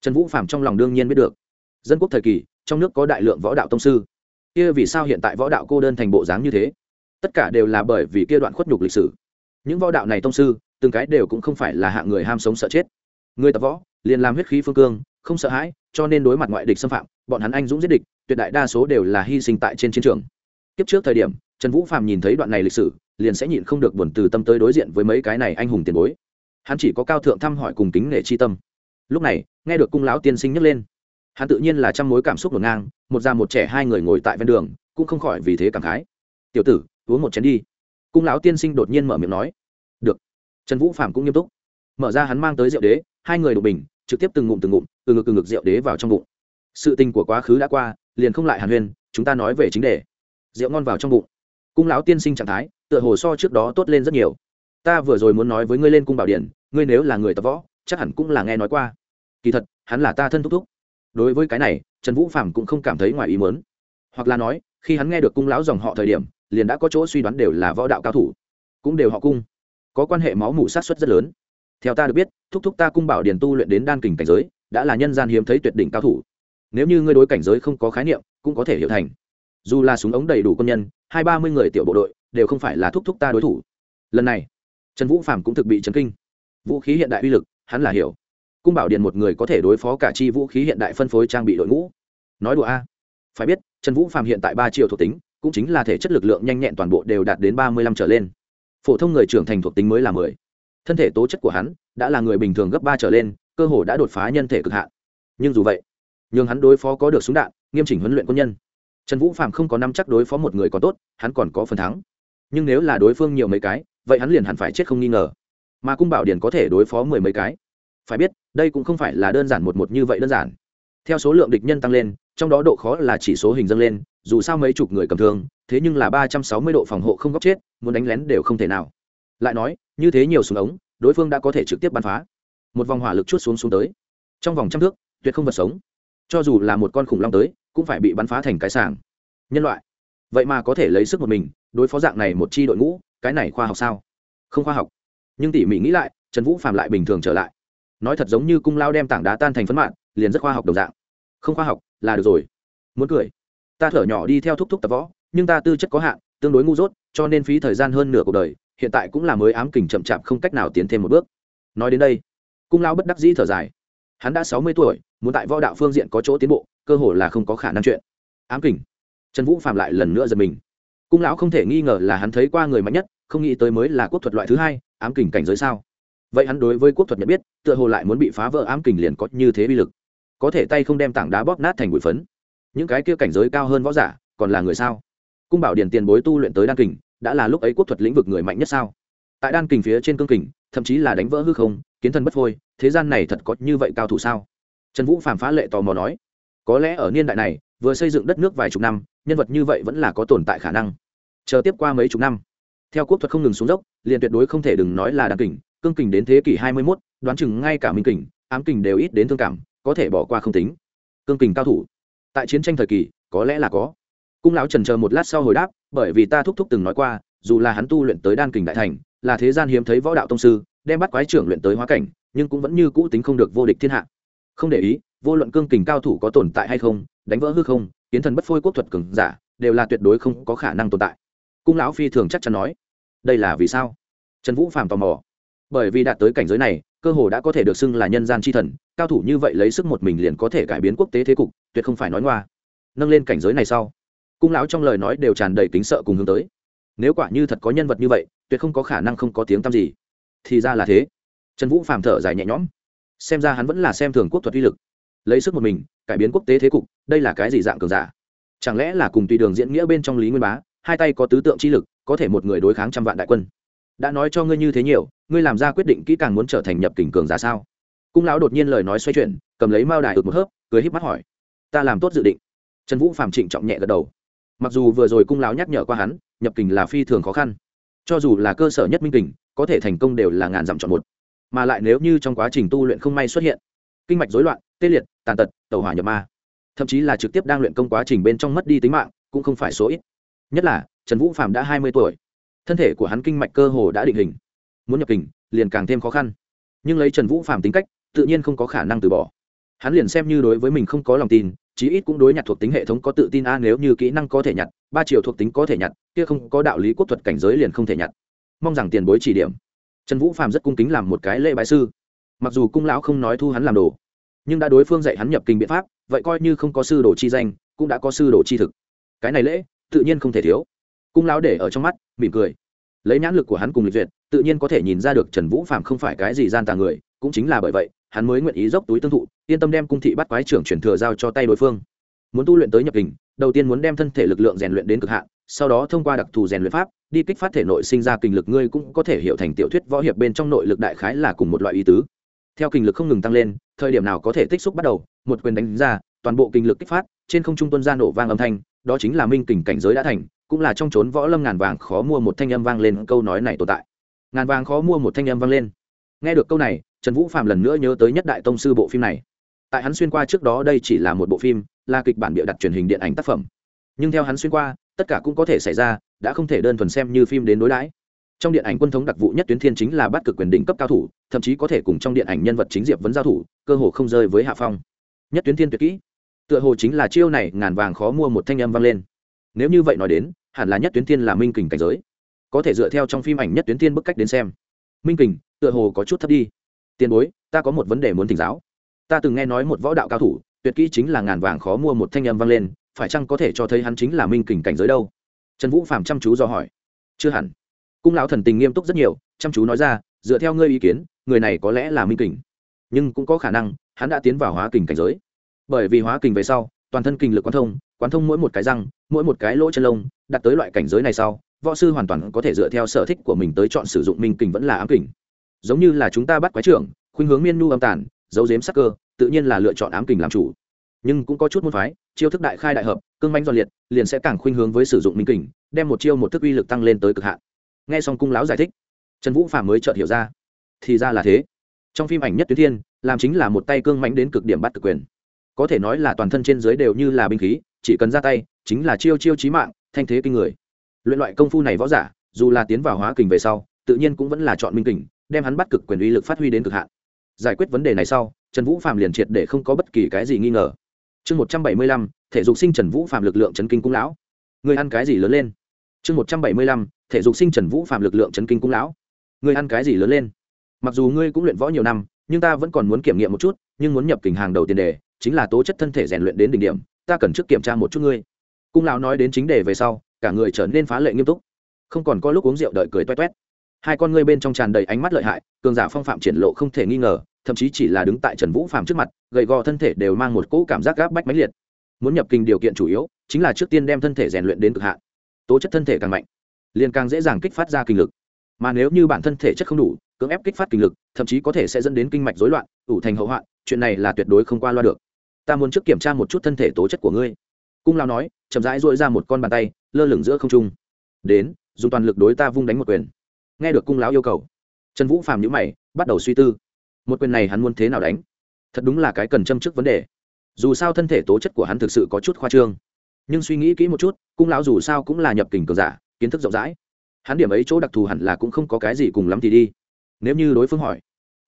S1: trần vũ phàm trong lòng đương nhiên biết được, dân quốc thời kỳ, trong nước có đại lượng võ đạo tông sư. Kia vì sao hiện tại võ đạo cô đơn thành bộ dáng như thế? Tất cả đều là bởi vì kia đoạn khuất nhục lịch sử. Những võ đạo này tông sư từng cái đều cũng không phải là hạng người ham sống sợ chết. Người tập võ, liền làm huyết khí phương cương, không sợ hãi, cho nên đối mặt ngoại địch xâm phạm, bọn hắn anh dũng giết địch, tuyệt đại đa số đều là hy sinh tại trên chiến trường. Kiếp trước thời điểm, trần vũ phàm nhìn thấy đoạn này lịch sử, liền sẽ nhịn không được buồn từ tâm tới đối diện với mấy cái này anh hùng tiền bối. Hắn chỉ có cao thượng thăm hỏi cùng kính nể chi tâm. Lúc này, nghe được cung lão tiên sinh nhấc lên, hắn tự nhiên là trăm mối cảm xúc ngổn ngang, một già một trẻ hai người ngồi tại ven đường, cũng không khỏi vì thế cảm khái. Tiểu tử, uống một chén đi. Cung lão tiên sinh đột nhiên mở miệng nói trần vũ phạm cũng nghiêm túc. Mở ra hắn mang tới rượu đế, hai người đụng bình, trực tiếp từng ngụm từng ngụm, từ ngực từ ngực rượu đế vào trong bụng. Sự tình của quá khứ đã qua, liền không lại hàn huyên, chúng ta nói về chính đề. Rượu ngon vào trong bụng. Cung lão tiên sinh trạng thái, tựa hồ so trước đó tốt lên rất nhiều. Ta vừa rồi muốn nói với ngươi lên cung bảo điện ngươi nếu là người tập võ, chắc hẳn cũng là nghe nói qua. Kỳ thật, hắn là ta thân thúc thúc. Đối với cái này, trần vũ phạm cũng không cảm thấy ngoài ý mớn hoặc là nói, khi hắn nghe được cung lão dòng họ thời điểm, liền đã có chỗ suy đoán đều là võ đạo cao thủ. Cũng đều họ cung có quan hệ máu mủ sát xuất rất lớn. Theo ta được biết, thúc thúc ta cung bảo điền tu luyện đến đan kình cảnh giới, đã là nhân gian hiếm thấy tuyệt đỉnh cao thủ. Nếu như ngươi đối cảnh giới không có khái niệm, cũng có thể hiểu thành. Dù là súng ống đầy đủ quân nhân, hai ba mươi người tiểu bộ đội, đều không phải là thúc thúc ta đối thủ. Lần này, trần vũ phạm cũng thực bị chấn kinh. Vũ khí hiện đại uy lực, hắn là hiểu. Cung bảo điện một người có thể đối phó cả chi vũ khí hiện đại phân phối trang bị đội ngũ. Nói đùa a. Phải biết, trần vũ phạm hiện tại ba triệu thuộc tính, cũng chính là thể chất lực lượng nhanh nhẹn toàn bộ đều đạt đến ba mươi lăm trở lên phổ thông người trưởng thành thuộc tính mới là mười. Thân thể tố chất của hắn đã là người bình thường gấp ba trở lên, cơ hồ đã đột phá nhân thể cực hạn. Nhưng dù vậy, nhường hắn đối phó có được súng đạn, nghiêm chỉnh huấn luyện quân nhân. Trần vũ phạm không có năm chắc đối phó một người còn tốt, hắn còn có phần thắng. Nhưng nếu là đối phương nhiều mấy cái, vậy hắn liền hẳn phải chết không nghi ngờ. Mà cung bảo điển có thể đối phó mười mấy cái. Phải biết, đây cũng không phải là đơn giản một một như vậy đơn giản. Theo số lượng địch nhân tăng lên, trong đó độ khó là chỉ số hình dâng lên dù sao mấy chục người cầm thương, thế nhưng là ba trăm sáu mươi độ phòng hộ không góc chết, muốn đánh lén đều không thể nào. Lại nói, như thế nhiều súng ống, đối phương đã có thể trực tiếp bắn phá. Một vòng hỏa lực chút xuống xuống tới. Trong vòng trăm thước, tuyệt không vật sống. Cho dù là một con khủng long tới, cũng phải bị bắn phá thành cái sàng. Nhân loại, vậy mà có thể lấy sức một mình, đối phó dạng này một chi đội ngũ, cái này khoa học sao? Không khoa học. Nhưng tỉ mỉ nghĩ lại, trần vũ phạm lại bình thường trở lại. Nói thật giống như cung lao đem tảng đá tan thành phấn mạng liền rất khoa học đồng dạng. Không khoa học, là được rồi. Muốn cười ta thở nhỏ đi theo thúc thúc tập võ, nhưng ta tư chất có hạn, tương đối ngu dốt, cho nên phí thời gian hơn nửa cuộc đời, hiện tại cũng là mới ám kình chậm chạp không cách nào tiến thêm một bước. Nói đến đây, cung lao bất đắc dĩ thở dài. Hắn đã sáu mươi tuổi, muốn tại võ đạo phương diện có chỗ tiến bộ, cơ hồ là không có khả năng chuyện. Ám kình. Trần vũ phạm lại lần nữa giật mình. Cung lão không thể nghi ngờ là hắn thấy qua người mạnh nhất, không nghĩ tới mới là quốc thuật loại thứ hai, ám kình cảnh giới sao? Vậy hắn đối với quốc thuật nhận biết, tựa hồ lại muốn bị phá vỡ ám kình liền có như thế bi lực. Có thể tay không đem tảng đá bóp nát thành bụi phấn những cái kia cảnh giới cao hơn võ giả còn là người sao? Cung bảo điền tiền bối tu luyện tới đan kình, đã là lúc ấy quốc thuật lĩnh vực người mạnh nhất sao? Tại đan kình phía trên cương kình, thậm chí là đánh vỡ hư không, kiến thân bất phôi, thế gian này thật có như vậy cao thủ sao? Trần vũ phàm phá lệ tò mò nói. Có lẽ ở niên đại này, vừa xây dựng đất nước vài chục năm, nhân vật như vậy vẫn là có tồn tại khả năng. Chờ tiếp qua mấy chục năm, theo quốc thuật không ngừng xuống dốc, liền tuyệt đối không thể đừng nói là đan kình, cương kình đến thế kỷ hai mươi mốt, đoán chừng ngay cả minh kình, ám kình đều ít đến thương cảm, có thể bỏ qua không tính. Cương kình cao thủ tại chiến tranh thời kỳ, có lẽ là có. Cung lão trần chờ một lát sau hồi đáp, bởi vì ta thúc thúc từng nói qua, dù là hắn tu luyện tới đan kình đại thành, là thế gian hiếm thấy võ đạo tông sư, đem bắt quái trưởng luyện tới hóa cảnh, nhưng cũng vẫn như cũ tính không được vô địch thiên hạ. Không để ý, vô luận cương kình cao thủ có tồn tại hay không, đánh vỡ hư không, kiến thần bất phôi quốc thuật cường giả, đều là tuyệt đối không có khả năng tồn tại. Cung lão phi thường chắc chắn nói. Đây là vì sao? Trần vũ phàm tò mò. Bởi vì đạt tới cảnh giới này, cơ hồ đã có thể được xưng là nhân gian c h i thần, cao thủ như vậy lấy sức một mình liền có thể cải biến quốc tế thế cục tuyệt không phải nói ngoa. Nâng lên cảnh giới này sau, cung lão trong lời nói đều tràn đầy kính sợ cùng hướng tới. Nếu quả như thật có nhân vật như vậy, tuyệt không có khả năng không có tiếng tăm gì. Thì ra là thế. Trần vũ phàm thở dài nhẹ nhõm. Xem ra hắn vẫn là xem thường quốc thuật uy lực. Lấy sức một mình, cải biến quốc tế thế cục, đây là cái gì dạng cường giả? Chẳng lẽ là cùng tùy đường diễn nghĩa bên trong lý nguyên bá, hai tay có tứ tượng chi lực, có thể một người đối kháng trăm vạn đại quân? Đã nói cho ngươi như thế nhiều, ngươi làm ra quyết định kỹ càng muốn trở thành nhập kình cường giả sao? Cung lão đột nhiên lời nói xoay chuyển, cầm lấy mao đài ực một hớp, cười híp mắt hỏi ta làm tốt dự định. Trần vũ phạm trịnh trọng nhẹ gật đầu. Mặc dù vừa rồi cung Láo nhắc nhở qua hắn, nhập kình là phi thường khó khăn. Cho dù là cơ sở nhất minh kình, có thể thành công đều là ngàn dặm chọn một. Mà lại nếu như trong quá trình tu luyện không may xuất hiện, kinh mạch rối loạn, tê liệt, tàn tật tàu hỏa nhập ma, thậm chí là trực tiếp đang luyện công quá trình bên trong mất đi tính mạng, cũng không phải số ít. Nhất là, trần vũ phạm đã hai mươi tuổi, thân thể của hắn kinh mạch cơ hồ đã định hình. Muốn nhập kình, liền càng thêm khó khăn. Nhưng lấy trần vũ phạm tính cách, tự nhiên không có khả năng từ bỏ hắn liền xem như đối với mình không có lòng tin, chí ít cũng đối nhặt thuộc tính hệ thống có tự tin a, nếu như kỹ năng có thể nhặt, ba chiều thuộc tính có thể nhặt, kia không có đạo lý quốc thuật cảnh giới liền không thể nhặt. Mong rằng tiền bối chỉ điểm. Trần vũ phạm rất cung kính làm một cái lễ bái sư. Mặc dù cung lão không nói thu hắn làm đồ, nhưng đã đối phương dạy hắn nhập kinh biện pháp, vậy coi như không có sư đồ chi danh, cũng đã có sư đồ chi thực. Cái này lễ, tự nhiên không thể thiếu. Cung lão để ở trong mắt, mỉm cười. Lấy nhãn lực của hắn cùng lịch duyệt, tự nhiên có thể nhìn ra được trần vũ phạm không phải cái gì gian tà người, cũng chính là bởi vậy hắn mới nguyện ý dốc túi tương thụ yên tâm đem cung thị bắt quái trưởng chuyển thừa giao cho tay đối phương. Muốn tu luyện tới nhập hình, đầu tiên muốn đem thân thể lực lượng rèn luyện đến cực hạn sau đó thông qua đặc thù rèn luyện pháp đi kích phát thể nội sinh ra kinh lực ngươi cũng có thể hiểu thành tiểu thuyết võ hiệp bên trong nội lực đại khái là cùng một loại ý tứ. Theo kinh lực không ngừng tăng lên thời điểm nào có thể tích xúc bắt đầu một quyền đánh ra toàn bộ kinh lực kích phát trên không trung tuân ra nổ vang âm thanh đó chính là minh kình cảnh giới đã thành cũng là trong trốn võ lâm ngàn vàng khó mua một thanh âm vang lên câu nói này tồn tại. Ngàn vàng khó mua một thanh âm vang lên nghe được câu này, trần vũ phạm lần nữa nhớ tới nhất đại tông sư bộ phim này. Tại hắn xuyên qua trước đó đây chỉ là một bộ phim, là kịch bản bịa đặt truyền hình điện ảnh tác phẩm. Nhưng theo hắn xuyên qua, tất cả cũng có thể xảy ra, đã không thể đơn thuần xem như phim đến đối đãi. Trong điện ảnh quân thống đặc vụ nhất tuyến thiên chính là bắt cực quyền đỉnh cấp cao thủ, thậm chí có thể cùng trong điện ảnh nhân vật chính diệp vấn giao thủ, cơ hồ không rơi với hạ phong. Nhất tuyến thiên tuyệt kỹ. Tựa hồ chính là chiêu này, ngàn vàng khó mua một thanh âm vang lên. Nếu như vậy nói đến, hẳn là nhất tuyến thiên là minh kình cảnh giới. Có thể dựa theo trong phim ảnh nhất tuyến thiên bức cách đến xem minh kình, tựa hồ có chút thấp đi. Tiền bối, ta có một vấn đề muốn thỉnh giáo. Ta từng nghe nói một võ đạo cao thủ, tuyệt kỹ chính là ngàn vàng khó mua một thanh âm vang lên, phải chăng có thể cho thấy hắn chính là minh kình cảnh giới đâu? Trần vũ phạm chăm chú do hỏi. Chưa hẳn. Cung lão thần tình nghiêm túc rất nhiều, chăm chú nói ra, dựa theo ngươi ý kiến, người này có lẽ là minh kình. Nhưng cũng có khả năng, hắn đã tiến vào hóa kình cảnh giới. Bởi vì hóa kình về sau, toàn thân kình lực quán thông quán thông mỗi một cái răng, mỗi một cái lỗ chân lông đặt tới loại cảnh giới này sau võ sư hoàn toàn có thể dựa theo sở thích của mình tới chọn sử dụng minh kình vẫn là ám kình. Giống như là chúng ta bắt quái trưởng, khuynh hướng miên nu âm tản dấu dếm sắc cơ, tự nhiên là lựa chọn ám kình làm chủ. Nhưng cũng có chút môn phái, chiêu thức đại khai đại hợp, cương manh do liệt, liền sẽ càng khuynh hướng với sử dụng minh kình, đem một chiêu một thức uy lực tăng lên tới cực hạn. Nghe xong cung lão giải thích, trần vũ phạm mới chợt hiểu ra, thì ra là thế. Trong phim ảnh nhất tuyến thiên, làm chính là một tay cương mánh đến cực điểm bắt cực quyền. Có thể nói là toàn thân trên dưới đều như là binh khí, chỉ cần ra tay, chính là chiêu chiêu chí mạng, thanh thế kinh người luyện loại công phu này võ giả, dù là tiến vào hóa kình về sau, tự nhiên cũng vẫn là chọn minh kình, đem hắn bắt cực quyền uy lực phát huy đến cực hạn. Giải quyết vấn đề này sau, trần vũ phạm liền triệt để không có bất kỳ cái gì nghi ngờ. Chương một trăm bảy mươi lăm, thể dục sinh trần vũ phạm lực lượng chấn kinh cung lão. Người ăn cái gì lớn lên? Chương một trăm bảy mươi lăm, thể dục sinh trần vũ phạm lực lượng chấn kinh cung lão. Người ăn cái gì lớn lên? Mặc dù ngươi cũng luyện võ nhiều năm, nhưng ta vẫn còn muốn kiểm nghiệm một chút, nhưng muốn nhập kình hàng đầu tiền đề, chính là tố chất thân thể rèn luyện đến đỉnh điểm, ta cần trước kiểm tra một chút ngươi. Cung lão nói đến chính đề về sau cả người trở nên phá lệ nghiêm túc. Không còn có lúc uống rượu đợi cười toét toét hai con ngươi bên trong tràn đầy ánh mắt lợi hại, cường giả phong phạm triển lộ không thể nghi ngờ, thậm chí chỉ là đứng tại trần vũ phạm trước mặt, gầy gò thân thể đều mang một cỗ cảm giác gáp bách mãnh liệt. Muốn nhập kinh điều kiện chủ yếu, chính là trước tiên đem thân thể rèn luyện đến cực hạn. Tố chất thân thể càng mạnh, liền càng dễ dàng kích phát ra kinh lực. Mà nếu như bản thân thể chất không đủ, cưỡng ép kích phát kinh lực, thậm chí có thể sẽ dẫn đến kinh mạch rối loạn, ủ thành hậu hoạn, chuyện này là tuyệt đối không qua loa được. Ta muốn trước kiểm tra một chút thân thể tố chất của ngươi. Cung lao nói, chậm rãi dội ra một con bàn tay lơ lửng giữa không trung. Đến, dùng toàn lực đối ta vung đánh một quyền. Nghe được cung lão yêu cầu, trần vũ phàm nhữ mày, bắt đầu suy tư. Một quyền này hắn muốn thế nào đánh? Thật đúng là cái cần châm trước vấn đề. Dù sao thân thể tố chất của hắn thực sự có chút khoa trương. Nhưng suy nghĩ kỹ một chút, cung lão dù sao cũng là nhập kình cường giả, kiến thức rộng rãi. Hắn điểm ấy chỗ đặc thù hẳn là cũng không có cái gì cùng lắm thì đi. Nếu như đối phương hỏi,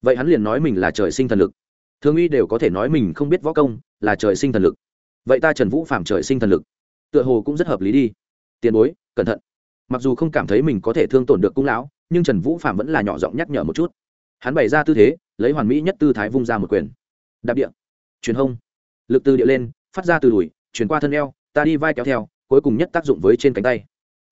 S1: vậy hắn liền nói mình là trời sinh thần lực. Thương uy đều có thể nói mình không biết võ công, là trời sinh thần lực. Vậy ta trần vũ phạm trời sinh thần lực, tựa hồ cũng rất hợp lý đi tiền bối, cẩn thận. Mặc dù không cảm thấy mình có thể thương tổn được cung lão, nhưng trần vũ phạm vẫn là nhỏ giọng nhắc nhở một chút. Hắn bày ra tư thế, lấy hoàn mỹ nhất tư thái vung ra một quyền. Đạp địa. Truyền hông. Lực từ địa lên, phát ra từ đùi chuyển qua thân eo, ta đi vai kéo theo, cuối cùng nhất tác dụng với trên cánh tay.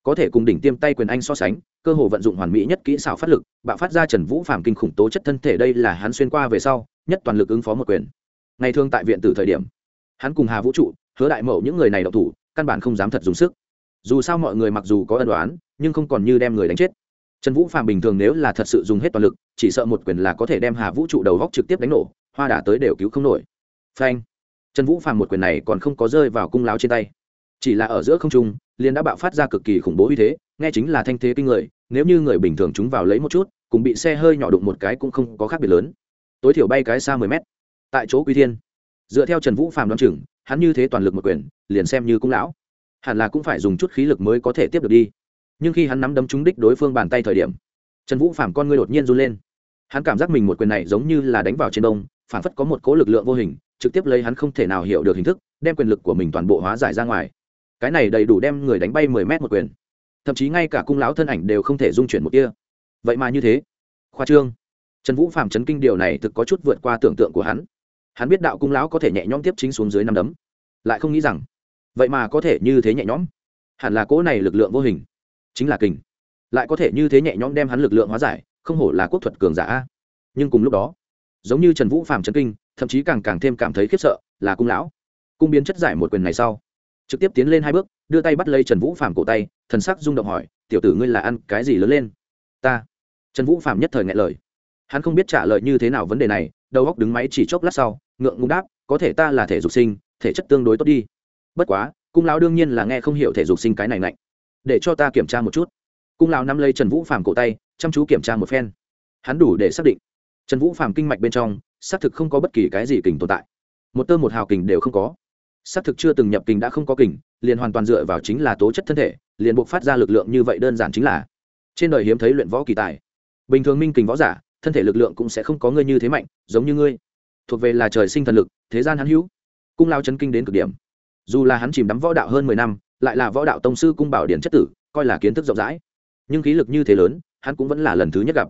S1: Có thể cùng đỉnh tiêm tay quyền anh so sánh, cơ hồ vận dụng hoàn mỹ nhất kỹ xảo phát lực, bạo phát ra trần vũ phạm kinh khủng tố chất thân thể đây là hắn xuyên qua về sau, nhất toàn lực ứng phó một quyền. Ngày thương tại viện từ thời điểm, hắn cùng hà vũ trụ, hứa đại mậu những người này độc thủ, căn bản không dám thật dùng sức dù sao mọi người mặc dù có ân đoán nhưng không còn như đem người đánh chết. Trần vũ phạm bình thường nếu là thật sự dùng hết toàn lực, chỉ sợ một quyền là có thể đem hà vũ trụ đầu góc trực tiếp đánh nổ, hoa đả tới đều cứu không nổi. Phanh. Trần vũ phạm một quyền này còn không có rơi vào cung láo trên tay. Chỉ là ở giữa không trung, liền đã bạo phát ra cực kỳ khủng bố uy thế, nghe chính là thanh thế kinh người, nếu như người bình thường chúng vào lấy một chút, cùng bị xe hơi nhỏ đụng một cái cũng không có khác biệt lớn. Tối thiểu bay cái xa mười mét. Tại chỗ quy thiên, dựa theo trần vũ phạm đoán chừng, hắn như thế toàn lực một quyền, liền xem như cung lão hẳn là cũng phải dùng chút khí lực mới có thể tiếp được đi. Nhưng khi hắn nắm đấm trúng đích đối phương bàn tay thời điểm, trần vũ phạm con ngươi đột nhiên run lên. Hắn cảm giác mình một quyền này giống như là đánh vào trên đông phản phất có một cố lực lượng vô hình, trực tiếp lấy hắn không thể nào hiểu được hình thức, đem quyền lực của mình toàn bộ hóa giải ra ngoài. Cái này đầy đủ đem người đánh bay mười mét một quyền. Thậm chí ngay cả cung lão thân ảnh đều không thể dung chuyển một kia vậy mà như thế, khoa trương. Trần vũ phạm chấn kinh điều này thực có chút vượt qua tưởng tượng của hắn. Hắn biết đạo cung lão có thể nhẹ nhõm tiếp chính xuống dưới năm đấm. Lại không nghĩ rằng vậy mà có thể như thế nhẹ nhõm. Hẳn là cỗ này lực lượng vô hình. Chính là kình. Lại có thể như thế nhẹ nhõm đem hắn lực lượng hóa giải, không hổ là quốc thuật cường giả nhưng cùng lúc đó, giống như trần vũ phàm trấn kinh, thậm chí càng càng thêm cảm thấy khiếp sợ, là cung lão. Cung biến chất giải một quyền này sau, trực tiếp tiến lên hai bước, đưa tay bắt lấy trần vũ phàm cổ tay, thần sắc rung động hỏi, tiểu tử ngươi là ăn cái gì lớn lên? Ta. Trần vũ phàm nhất thời ngại lời. Hắn không biết trả lời như thế nào vấn đề này, đầu góc đứng máy chỉ chốc lát sau, ngượng ngùng đáp, có thể ta là thể dục sinh, thể chất tương đối tốt đi bất quá, cung lão đương nhiên là nghe không hiểu thể dục sinh cái này lạnh để cho ta kiểm tra một chút. Cung lão nắm lấy trần vũ phàm cổ tay, chăm chú kiểm tra một phen. Hắn đủ để xác định, trần vũ phàm kinh mạch bên trong, xác thực không có bất kỳ cái gì kình tồn tại. Một tơ một hào kình đều không có. Xác thực chưa từng nhập kình đã không có kình, liền hoàn toàn dựa vào chính là tố chất thân thể, liền buộc phát ra lực lượng như vậy đơn giản chính là. Trên đời hiếm thấy luyện võ kỳ tài. Bình thường minh kình võ giả, thân thể lực lượng cũng sẽ không có ngươi như thế mạnh, giống như ngươi. Thuộc về là trời sinh thần lực, thế gian hắn hữu. Cung lao chấn kinh đến cực điểm dù là hắn chìm đắm võ đạo hơn mười năm, lại là võ đạo tông sư cung bảo điển chất tử, coi là kiến thức rộng rãi. Nhưng khí lực như thế lớn, hắn cũng vẫn là lần thứ nhất gặp.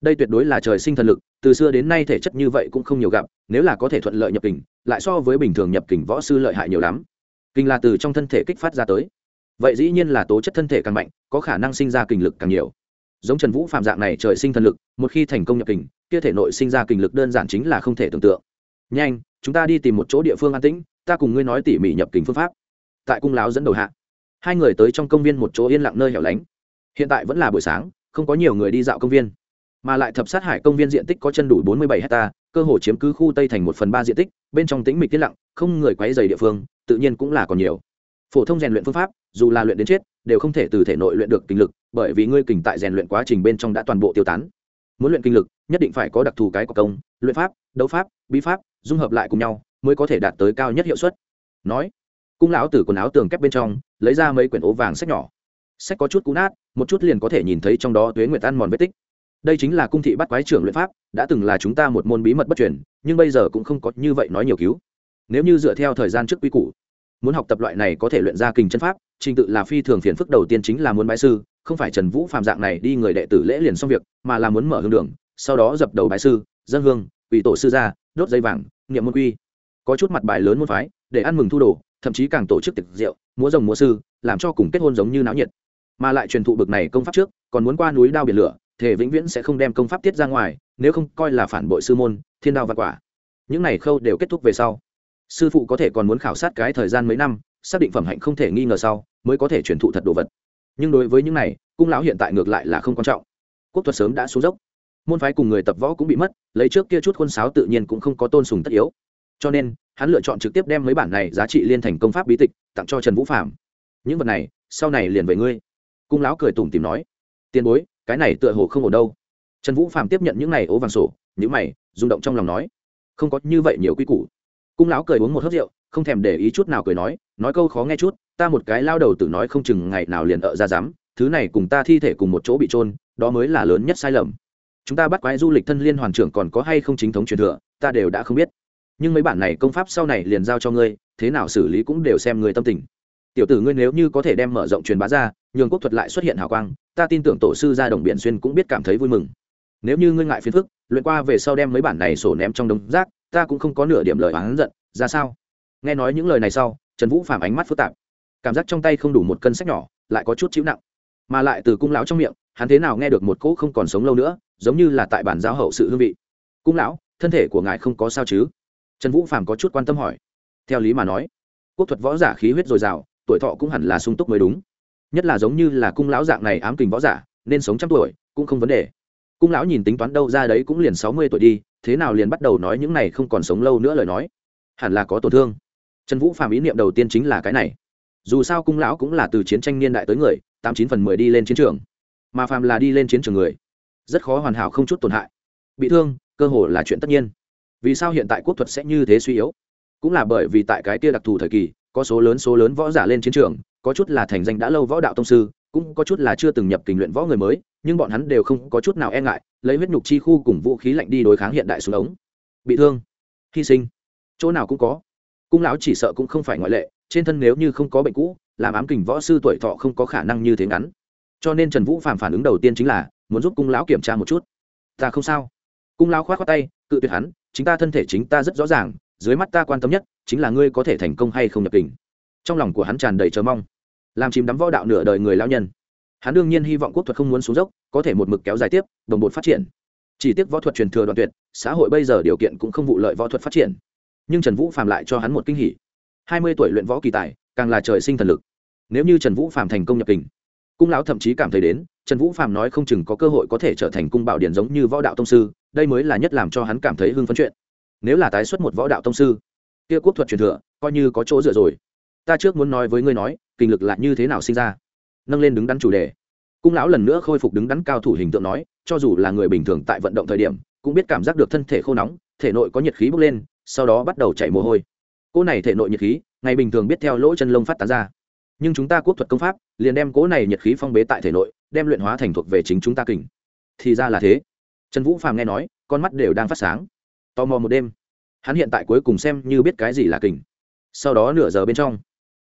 S1: Đây tuyệt đối là trời sinh thần lực, từ xưa đến nay thể chất như vậy cũng không nhiều gặp, nếu là có thể thuận lợi nhập kình, lại so với bình thường nhập kình võ sư lợi hại nhiều lắm. Kinh là từ trong thân thể kích phát ra tới. Vậy dĩ nhiên là tố chất thân thể càng mạnh, có khả năng sinh ra kình lực càng nhiều. Giống trần vũ phạm dạng này trời sinh thần lực, một khi thành công nhập kình, kia thể nội sinh ra kình lực đơn giản chính là không thể tưởng tượng. Nhanh, chúng ta đi tìm một chỗ địa phương an tĩnh ta cùng ngươi nói tỉ mỉ nhập kính phương pháp. Tại cung láo dẫn đầu hạ, hai người tới trong công viên một chỗ yên lặng nơi hẻo lánh. Hiện tại vẫn là buổi sáng, không có nhiều người đi dạo công viên, mà lại thập sát hải công viên diện tích có chân đủ bốn mươi bảy hectare cơ hồ chiếm cứ khu tây thành một phần ba diện tích, bên trong tĩnh mịch tiết lặng, không người quấy dày địa phương, tự nhiên cũng là còn nhiều. Phổ thông rèn luyện phương pháp, dù là luyện đến chết, đều không thể từ thể nội luyện được kinh lực, bởi vì ngươi kình tại rèn luyện quá trình bên trong đã toàn bộ tiêu tán. Muốn luyện kinh lực, nhất định phải có đặc thù cái của công, luyện pháp, đấu pháp, bí pháp, dung hợp lại cùng nhau mới có thể đạt tới cao nhất hiệu suất. Nói, cung lão từ quần áo tường kép bên trong, lấy ra mấy quyển ố vàng sách nhỏ. Sách có chút cũ nát, một chút liền có thể nhìn thấy trong đó tuế nguyệt ăn mòn vết tích. Đây chính là cung thị bắt quái trưởng luyện pháp, đã từng là chúng ta một môn bí mật bất truyền, nhưng bây giờ cũng không có như vậy nói nhiều cứu. Nếu như dựa theo thời gian trước quy củ, muốn học tập loại này có thể luyện ra kình chân pháp, trình tự là phi thường phiền phức đầu tiên chính là muốn bái sư, không phải trần vũ phạm dạng này đi người đệ tử lễ liền xong việc, mà là muốn mở hương đường, sau đó dập đầu bái sư, dân hương ủy tổ sư gia, đốt dây vàng, niệm môn quy có chút mặt bài lớn môn phái, để ăn mừng thu đồ, thậm chí càng tổ chức tiệc rượu, múa rồng múa sư, làm cho cùng kết hôn giống như náo nhiệt. Mà lại truyền thụ bực này công pháp trước, còn muốn qua núi đao biển lửa thể vĩnh viễn sẽ không đem công pháp tiết ra ngoài, nếu không coi là phản bội sư môn, thiên đao và quả. Những này khâu đều kết thúc về sau. Sư phụ có thể còn muốn khảo sát cái thời gian mấy năm, xác định phẩm hạnh không thể nghi ngờ sau, mới có thể truyền thụ thật đồ vật. Nhưng đối với những này, cung lão hiện tại ngược lại là không quan trọng. Quốc thuật sớm đã xuống dốc. Môn phái cùng người tập võ cũng bị mất, lấy trước kia chút khuôn sáo tự nhiên cũng không có tôn sùng tất yếu cho nên, hắn lựa chọn trực tiếp đem mấy bản này giá trị liên thành công pháp bí tịch tặng cho trần vũ phạm những vật này, sau này liền về ngươi. Cung lão cười tủm tìm nói. Tiền bối, cái này tựa hồ không ổn đâu. Trần vũ phạm tiếp nhận những này ố vàng sổ những mày, rung động trong lòng nói. Không có như vậy nhiều quy củ. Cung lão cười uống một hớp rượu, không thèm để ý chút nào cười nói nói câu khó nghe chút, ta một cái lao đầu tự nói không chừng ngày nào liền ở ra dám thứ này cùng ta thi thể cùng một chỗ bị trôn đó mới là lớn nhất sai lầm. Chúng ta bắt quái du lịch thân liên hoàn trưởng còn có hay không chính thống truyền thừa, ta đều đã không biết nhưng mấy bản này công pháp sau này liền giao cho ngươi, thế nào xử lý cũng đều xem người tâm tình. Tiểu tử ngươi nếu như có thể đem mở rộng truyền bá ra, nhường quốc thuật lại xuất hiện hào quang, ta tin tưởng tổ sư gia đồng biện xuyên cũng biết cảm thấy vui mừng. Nếu như ngươi ngại phiền phức, luyện qua về sau đem mấy bản này sổ ném trong đống rác, ta cũng không có nửa điểm lời oán giận, ra sao? Nghe nói những lời này sau, trần vũ phàm ánh mắt phức tạp. Cảm giác trong tay không đủ một cân sách nhỏ, lại có chút chịu nặng. Mà lại từ cung lão trong miệng, hắn thế nào nghe được một cỗ không còn sống lâu nữa, giống như là tại bản giáo hậu sự hương vị. Cung lão, thân thể của ngài không có sao chứ? Trần vũ phàm có chút quan tâm hỏi. Theo lý mà nói, quốc thuật võ giả khí huyết dồi dào, tuổi thọ cũng hẳn là sung túc mới đúng. Nhất là giống như là cung lão dạng này ám kình võ giả, nên sống trăm tuổi cũng không vấn đề. Cung lão nhìn tính toán đâu ra đấy cũng liền sáu mươi tuổi đi, thế nào liền bắt đầu nói những này không còn sống lâu nữa lời nói? Hẳn là có tổn thương. Trần vũ phàm ý niệm đầu tiên chính là cái này. Dù sao cung lão cũng là từ chiến tranh niên đại tới người, tám chín phần mười đi lên chiến trường. Mà phàm là đi lên chiến trường người, rất khó hoàn hảo không chút tổn hại. Bị thương, cơ hồ là chuyện tất nhiên vì sao hiện tại quốc thuật sẽ như thế suy yếu? Cũng là bởi vì tại cái kia đặc thù thời kỳ, có số lớn số lớn võ giả lên chiến trường, có chút là thành danh đã lâu võ đạo tông sư, cũng có chút là chưa từng nhập kình luyện võ người mới, nhưng bọn hắn đều không có chút nào e ngại, lấy huyết nhục chi khu cùng vũ khí lạnh đi đối kháng hiện đại xuống ống. Bị thương, hy sinh. Chỗ nào cũng có. Cung lão chỉ sợ cũng không phải ngoại lệ, trên thân nếu như không có bệnh cũ, làm ám kình võ sư tuổi thọ không có khả năng như thế ngắn. Cho nên trần vũ phản phản ứng đầu tiên chính là muốn giúp cung lão kiểm tra một chút. Ta không sao. Cung lão k h o á t tay, cự tuyệt hắn chính ta thân thể chính ta rất rõ ràng, dưới mắt ta quan tâm nhất chính là ngươi có thể thành công hay không nhập kình. Trong lòng của hắn tràn đầy chờ mong. Làm chìm đắm võ đạo nửa đời người lao nhân. Hắn đương nhiên hy vọng quốc thuật không muốn xuống dốc, có thể một mực kéo dài tiếp, đồng bột phát triển. Chỉ tiếc võ thuật truyền thừa đoạn tuyệt, xã hội bây giờ điều kiện cũng không vụ lợi võ thuật phát triển. Nhưng trần vũ phạm lại cho hắn một kinh hỉ. Hai mươi tuổi luyện võ kỳ tài, càng là trời sinh thần lực. Nếu như trần vũ phạm thành công nhập kình, cung lão thậm chí cảm thấy đến, trần vũ phạm nói không chừng có cơ hội có thể trở thành cung bảo điển giống như võ đạo tông sư đây mới là nhất làm cho hắn cảm thấy hưng phấn chuyện. Nếu là tái xuất một võ đạo tông sư, kia quốc thuật truyền thừa, coi như có chỗ dựa rồi. Ta trước muốn nói với ngươi nói, kinh lực lại như thế nào sinh ra? Nâng lên đứng đắn chủ đề. Cung lão lần nữa khôi phục đứng đắn cao thủ hình tượng nói, cho dù là người bình thường tại vận động thời điểm, cũng biết cảm giác được thân thể khô nóng, thể nội có nhiệt khí bốc lên, sau đó bắt đầu chảy mồ hôi. Cố này thể nội nhiệt khí, ngày bình thường biết theo lỗ chân lông phát tán ra. Nhưng chúng ta quốc thuật công pháp, liền đem cố này nhiệt khí phong bế tại thể nội, đem luyện hóa thành thuộc về chính chúng ta kình thì ra là thế trần vũ phàm nghe nói, con mắt đều đang phát sáng. Tò mò một đêm, hắn hiện tại cuối cùng xem như biết cái gì là kình. Sau đó nửa giờ bên trong,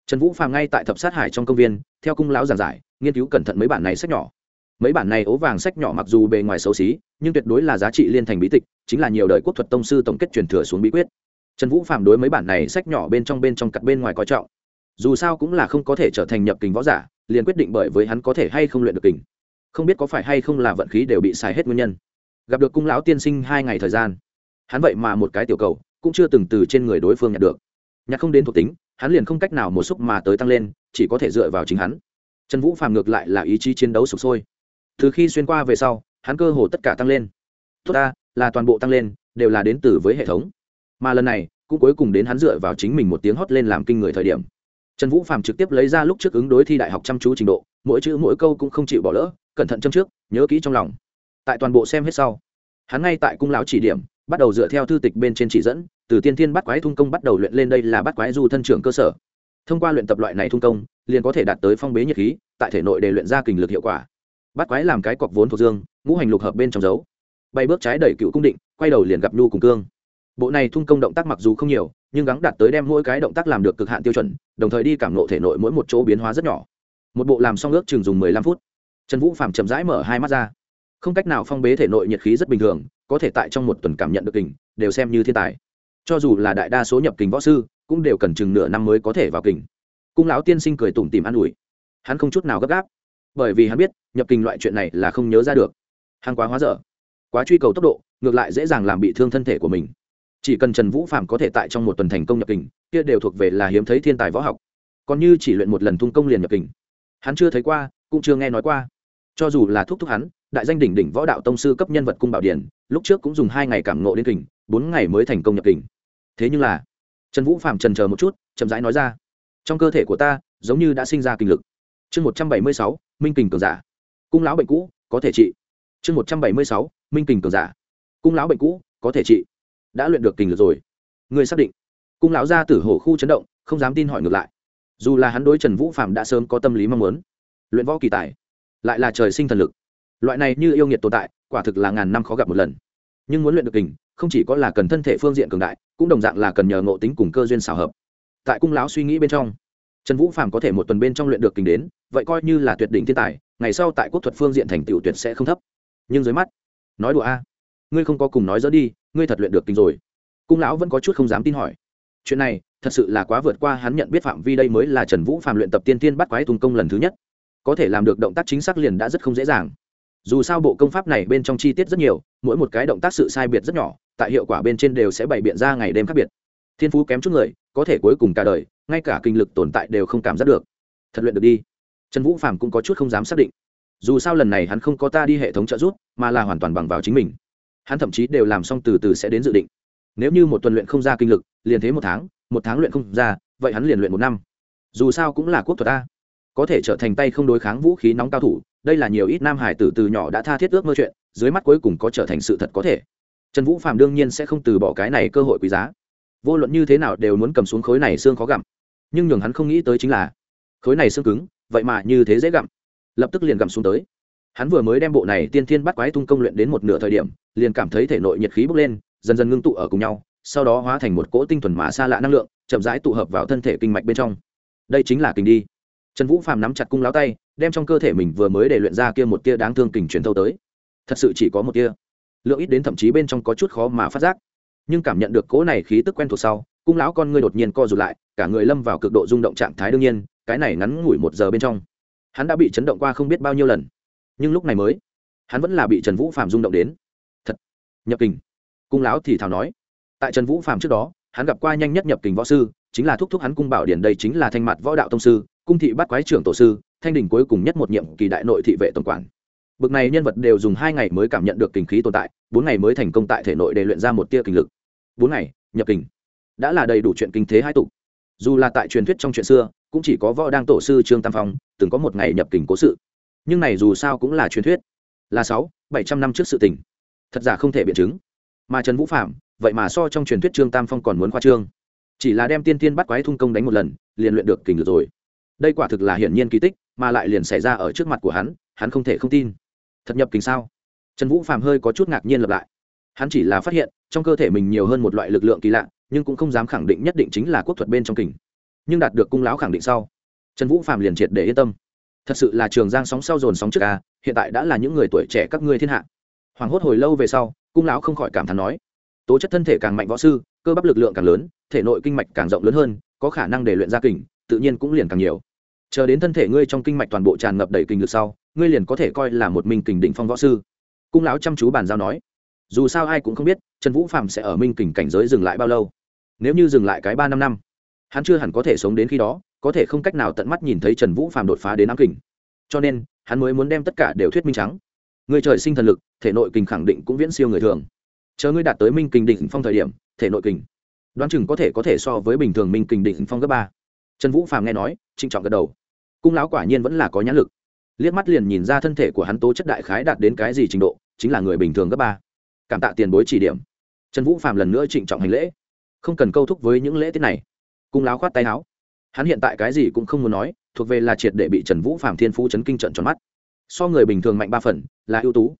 S1: trần vũ phàm ngay tại thập sát hải trong công viên, theo cung lão giảng giải, nghiên cứu cẩn thận mấy bản này sách nhỏ. Mấy bản này ố vàng sách nhỏ mặc dù bề ngoài xấu xí, nhưng tuyệt đối là giá trị liên thành bí tịch, chính là nhiều đời quốc thuật tông sư tổng kết truyền thừa xuống bí quyết. Trần vũ phàm đối mấy bản này sách nhỏ bên trong bên trong cặt bên ngoài coi trọng. Dù sao cũng là không có thể trở thành nhập kình võ giả, liền quyết định bởi với hắn có thể hay không luyện được kình. Không biết có phải hay không là vận khí đều bị xài hết nguyên nhân gặp được cung lão tiên sinh hai ngày thời gian. Hắn vậy mà một cái tiểu cầu, cũng chưa từng từ trên người đối phương nhận được. Nhạc không đến thuộc tính, hắn liền không cách nào một xúc mà tới tăng lên, chỉ có thể dựa vào chính hắn. Trần vũ phàm ngược lại là ý chí chiến đấu sụp sôi. Từ khi xuyên qua về sau, hắn cơ hồ tất cả tăng lên. Tốt ta, là toàn bộ tăng lên, đều là đến từ với hệ thống. Mà lần này, cũng cuối cùng đến hắn dựa vào chính mình một tiếng hót lên làm kinh người thời điểm. Trần vũ phàm trực tiếp lấy ra lúc trước ứng đối thi đại học chăm chú trình độ, mỗi chữ mỗi câu cũng không chịu bỏ lỡ, cẩn thận châm trước, nhớ kỹ trong lòng tại toàn bộ xem hết sau, hắn ngay tại cung lão chỉ điểm, bắt đầu dựa theo thư tịch bên trên chỉ dẫn, từ tiên thiên bắt quái thung công bắt đầu luyện lên đây là bắt quái du thân trưởng cơ sở. Thông qua luyện tập loại này thung công, liền có thể đạt tới phong bế nhiệt khí, tại thể nội để luyện ra kình lực hiệu quả. Bắt quái làm cái cọc vốn thuộc dương, ngũ hành lục hợp bên trong dấu. Bay bước trái đẩy cựu cung định, quay đầu liền gặp nhu cùng cương. Bộ này thung công động tác mặc dù không nhiều, nhưng gắng đạt tới đem mỗi cái động tác làm được cực hạn tiêu chuẩn, đồng thời đi cảm nộ thể nội mỗi một chỗ biến hóa rất nhỏ. Một bộ làm xong ước chừng dùng mười lăm phút. Trần vũ phạm chậm rãi mở hai mắt ra không cách nào phong bế thể nội nhiệt khí rất bình thường, có thể tại trong một tuần cảm nhận được kình, đều xem như thiên tài. Cho dù là đại đa số nhập kình võ sư, cũng đều cần chừng nửa năm mới có thể vào kình. Cung lão tiên sinh cười tủm tìm an ủi. Hắn không chút nào gấp gáp, bởi vì hắn biết, nhập kình loại chuyện này là không nhớ ra được. Hàng quá hóa dở, quá truy cầu tốc độ, ngược lại dễ dàng làm bị thương thân thể của mình. Chỉ cần trần vũ phạm có thể tại trong một tuần thành công nhập kình, kia đều thuộc về là hiếm thấy thiên tài võ học. Còn như chỉ luyện một lần thung công liền nhập kình. Hắn chưa thấy qua, cũng chưa nghe nói qua cho dù là thúc thúc hắn, đại danh đỉnh đỉnh võ đạo tông sư cấp nhân vật cung bảo điển, lúc trước cũng dùng hai ngày cảm ngộ đến kình, bốn ngày mới thành công nhập kình. Thế nhưng là, trần vũ phạm trần chờ một chút, chậm rãi nói ra, trong cơ thể của ta, giống như đã sinh ra kinh lực. Chương một trăm bảy mươi sáu, minh kình cường giả. Cung lão bệnh cũ, có thể trị. Chương một trăm bảy mươi sáu, minh kình cường giả. Cung lão bệnh cũ, có thể trị. Đã luyện được kình lực rồi. Người xác định. Cung lão ra từ hổ khu chấn động, không dám tin hỏi ngược lại. Dù là hắn đối trần vũ phạm đã sớm có tâm lý mong muốn, luyện võ kỳ tài lại là trời sinh thần lực. Loại này như yêu nghiệt tồn tại, quả thực là ngàn năm khó gặp một lần. Nhưng muốn luyện được kình, không chỉ có là cần thân thể phương diện cường đại, cũng đồng dạng là cần nhờ ngộ tính cùng cơ duyên xào hợp. Tại cung lão suy nghĩ bên trong, trần vũ phạm có thể một tuần bên trong luyện được kình đến, vậy coi như là tuyệt đỉnh thiên tài, ngày sau tại quốc thuật phương diện thành tựu tuyệt sẽ không thấp. Nhưng dưới mắt, nói đùa a, ngươi không có cùng nói dỡ đi, ngươi thật luyện được kình rồi. Cung lão vẫn có chút không dám tin hỏi. Chuyện này, thật sự là quá vượt qua hắn nhận biết phạm vi đây mới là trần vũ phạm luyện tập tiên tiên bắt quái tùng công lần thứ nhất có thể làm được động tác chính xác liền đã rất không dễ dàng. Dù sao bộ công pháp này bên trong chi tiết rất nhiều, mỗi một cái động tác sự sai biệt rất nhỏ, tại hiệu quả bên trên đều sẽ bày biện ra ngày đêm khác biệt. Thiên phú kém chút người, có thể cuối cùng cả đời, ngay cả kinh lực tồn tại đều không cảm giác được. Thật luyện được đi. Trần vũ phạm cũng có chút không dám xác định. Dù sao lần này hắn không có ta đi hệ thống trợ giúp, mà là hoàn toàn bằng vào chính mình. Hắn thậm chí đều làm xong từ từ sẽ đến dự định. Nếu như một tuần luyện không ra kinh lực, liền thế một tháng một tháng luyện không ra, vậy hắn liền luyện một năm. Dù sao cũng là quốc thuật ta có thể trở thành tay không đối kháng vũ khí nóng cao thủ, đây là nhiều ít nam hải tử từ nhỏ đã tha thiết ước mơ chuyện, dưới mắt cuối cùng có trở thành sự thật có thể. Trần vũ phạm đương nhiên sẽ không từ bỏ cái này cơ hội quý giá. Vô luận như thế nào đều muốn cầm xuống khối này xương khó gặm. Nhưng nhường hắn không nghĩ tới chính là, khối này xương cứng, vậy mà như thế dễ gặm. Lập tức liền gặm xuống tới. Hắn vừa mới đem bộ này tiên thiên bắt quái tung công luyện đến một nửa thời điểm, liền cảm thấy thể nội nhiệt khí bốc lên, dần dần ngưng tụ ở cùng nhau, sau đó hóa thành một cỗ tinh thuần mã xa lạ năng lượng, chậm rãi tụ hợp vào thân thể kinh mạch bên trong. Đây chính là kinh đi trần vũ phàm nắm chặt cung láo tay, đem trong cơ thể mình vừa mới để luyện ra kia một tia đáng thương kình truyền thâu tới. Thật sự chỉ có một tia. Lượng ít đến thậm chí bên trong có chút khó mà phát giác. Nhưng cảm nhận được cỗ này khí tức quen thuộc sau, cung lão con ngươi đột nhiên co rụt lại, cả người lâm vào cực độ rung động trạng thái đương nhiên, cái này ngắn ngủi một giờ bên trong. Hắn đã bị chấn động qua không biết bao nhiêu lần. Nhưng lúc này mới, hắn vẫn là bị trần vũ phạm rung động đến. Thật. Nhập kình. Cung lão thì thào nói. Tại trần vũ phạm trước đó, hắn gặp qua nhanh nhất nhập kình võ sư, chính là thúc thúc hắn cung bảo điển đây chính là thanh mặt võ đạo tông sư cung thị bắt quái trưởng tổ sư, thanh đình cuối cùng nhất một nhiệm kỳ đại nội thị vệ tổng quản. Bậc này nhân vật đều dùng hai ngày mới cảm nhận được kinh khí tồn tại, bốn ngày mới thành công tại thể nội để luyện ra một tia kinh lực. Bốn ngày, nhập kình đã là đầy đủ chuyện kinh thế hai tục dù là tại truyền thuyết trong chuyện xưa, cũng chỉ có võ đang tổ sư trương tam phong từng có một ngày nhập kình cố sự. Nhưng này dù sao cũng là truyền thuyết. Là sáu, bảy trăm năm trước sự tình. Thật giả không thể biện chứng. Mà trần vũ phạm vậy mà so trong truyền thuyết trương tam phong còn muốn khoa trương. Chỉ là đem tiên tiên bắt quái thung công đánh một lần, liền luyện được kình được rồi đây quả thực là hiển nhiên kỳ tích, mà lại liền xảy ra ở trước mặt của hắn hắn không thể không tin. Thật nhập kính sao? Trần vũ phạm hơi có chút ngạc nhiên lập lại. Hắn chỉ là phát hiện, trong cơ thể mình nhiều hơn một loại lực lượng kỳ lạ, nhưng cũng không dám khẳng định nhất định chính là quốc thuật bên trong kình. Nhưng đạt được cung lão khẳng định sau, trần vũ phạm liền triệt để yên tâm. Thật sự là trường giang sóng sau dồn sóng trước ca hiện tại đã là những người tuổi trẻ các ngươi thiên hạ. Hoảng hốt hồi lâu về sau, cung lão không khỏi cảm thán nói, tố chất thân thể càng mạnh võ sư, cơ bắp lực lượng càng lớn, thể nội kinh mạch càng rộng lớn hơn, có khả năng để luyện ra kình, tự nhiên cũng liền càng nhiều chờ đến thân thể ngươi trong kinh mạch toàn bộ tràn ngập đầy kinh lực sau, ngươi liền có thể coi là một minh kình đỉnh phong võ sư. Cung lão chăm chú bàn giao nói. Dù sao ai cũng không biết, trần vũ phạm sẽ ở minh kình cảnh giới dừng lại bao lâu. Nếu như dừng lại cái ba năm năm, hắn chưa hẳn có thể sống đến khi đó, có thể không cách nào tận mắt nhìn thấy trần vũ phạm đột phá đến ám kình. Cho nên, hắn mới muốn đem tất cả đều thuyết minh trắng. Người trời sinh thần lực, thể nội kình khẳng định cũng viễn siêu người thường. Chờ ngươi đạt tới minh kình đỉnh phong thời điểm, thể nội kình. Đoán chừng có thể có thể so với bình thường minh kình đỉnh phong cấp ba. Trần vũ Phạm nghe nói, trịnh trọng gật đầu cung lão quả nhiên vẫn là có nhãn lực. Liếc mắt liền nhìn ra thân thể của hắn tố chất đại khái đạt đến cái gì trình độ, chính là người bình thường cấp ba. Cảm tạ tiền bối chỉ điểm. Trần vũ Phạm lần nữa trịnh trọng hành lễ. Không cần câu thúc với những lễ tiết này. Cung lão khoát tay áo. Hắn hiện tại cái gì cũng không muốn nói, thuộc về là triệt để bị trần vũ phạm thiên phú chấn kinh trận tròn mắt. So người bình thường mạnh ba phần, là ưu tú.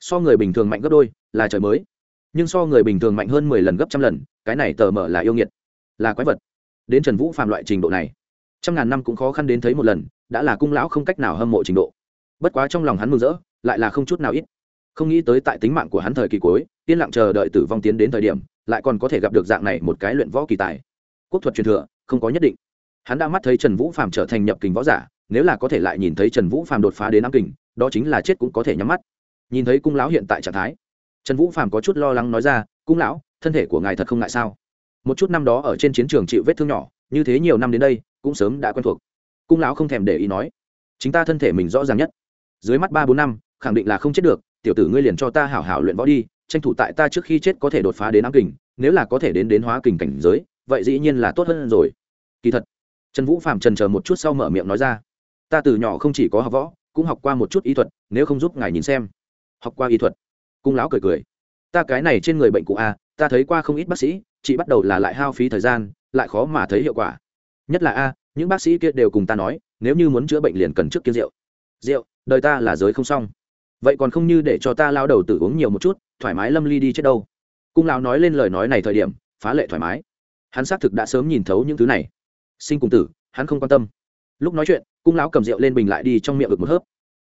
S1: So người bình thường mạnh gấp đôi, là trời mới. Nhưng so người bình thường mạnh hơn mười lần gấp trăm lần, cái này tờ mở là yêu nghiệt, là quái vật. Đến trần vũ phạm loại trình độ này trăm ngàn năm cũng khó khăn đến thấy một lần, đã là cung lão không cách nào hâm mộ trình độ. Bất quá trong lòng hắn mừng rỡ, lại là không chút nào ít. Không nghĩ tới tại tính mạng của hắn thời kỳ cuối, yên lặng chờ đợi tử vong tiến đến thời điểm, lại còn có thể gặp được dạng này một cái luyện võ kỳ tài. Quốc thuật truyền thừa, không có nhất định. Hắn đã mắt thấy trần vũ phàm trở thành nhập kình võ giả, nếu là có thể lại nhìn thấy trần vũ phàm đột phá đến nam kình, đó chính là chết cũng có thể nhắm mắt. Nhìn thấy cung lão hiện tại trạng thái, trần vũ phàm có chút lo lắng nói ra, cung lão, thân thể của ngài thật không ngại sao? Một chút năm đó ở trên chiến trường chịu vết thương nhỏ, như thế nhiều năm đến đây cũng sớm đã quen thuộc. Cung lão không thèm để ý nói, chính ta thân thể mình rõ ràng nhất. Dưới mắt ba bốn năm, khẳng định là không chết được, tiểu tử ngươi liền cho ta hảo hảo luyện võ đi, tranh thủ tại ta trước khi chết có thể đột phá đến ám kình, nếu là có thể đến đến hóa kình cảnh giới, vậy dĩ nhiên là tốt hơn rồi. Kỳ thật, trần vũ phạm trần chờ một chút sau mở miệng nói ra, ta từ nhỏ không chỉ có học võ, cũng học qua một chút y thuật, nếu không giúp ngài nhìn xem. Học qua y thuật? Cung lão cười cười, ta cái này trên người bệnh cụ a à, ta thấy qua không ít bác sĩ chị bắt đầu là lại hao phí thời gian, lại khó mà thấy hiệu quả nhất là a, những bác sĩ kia đều cùng ta nói, nếu như muốn chữa bệnh liền cần trước kia rượu. Rượu, đời ta là giới không xong. Vậy còn không như để cho ta lao đầu tự uống nhiều một chút, thoải mái lâm ly đi chết đâu. Cung lão nói lên lời nói này thời điểm, phá lệ thoải mái. Hắn xác thực đã sớm nhìn thấu những thứ này. Sinh cùng tử, hắn không quan tâm. Lúc nói chuyện, cung lão cầm rượu lên bình lại đi trong miệng được một hớp.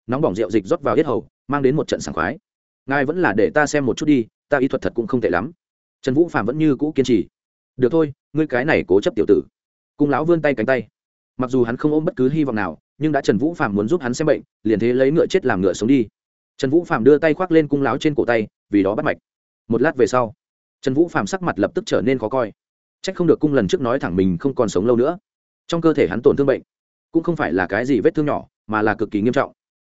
S1: Nóng bỏng rượu dịch rót vào hết hầu, mang đến một trận sảng khoái. Ngài vẫn là để ta xem một chút đi, ta y thuật thật cũng không tệ lắm. Trần vũ phạm vẫn như cũ kiên trì. Được thôi, ngươi cái này cố chấp tiểu tử cung lão vươn tay cánh tay. Mặc dù hắn không ôm bất cứ hy vọng nào, nhưng đã trần vũ phạm muốn giúp hắn xem bệnh, liền thế lấy ngựa chết làm ngựa sống đi. Trần vũ phạm đưa tay khoác lên cung lão trên cổ tay, vì đó bắt mạch. Một lát về sau, trần vũ phạm sắc mặt lập tức trở nên khó coi. C h ắ c không được cung lần trước nói thẳng mình không còn sống lâu nữa. Trong cơ thể hắn tổn thương bệnh, cũng không phải là cái gì vết thương nhỏ, mà là cực kỳ nghiêm trọng.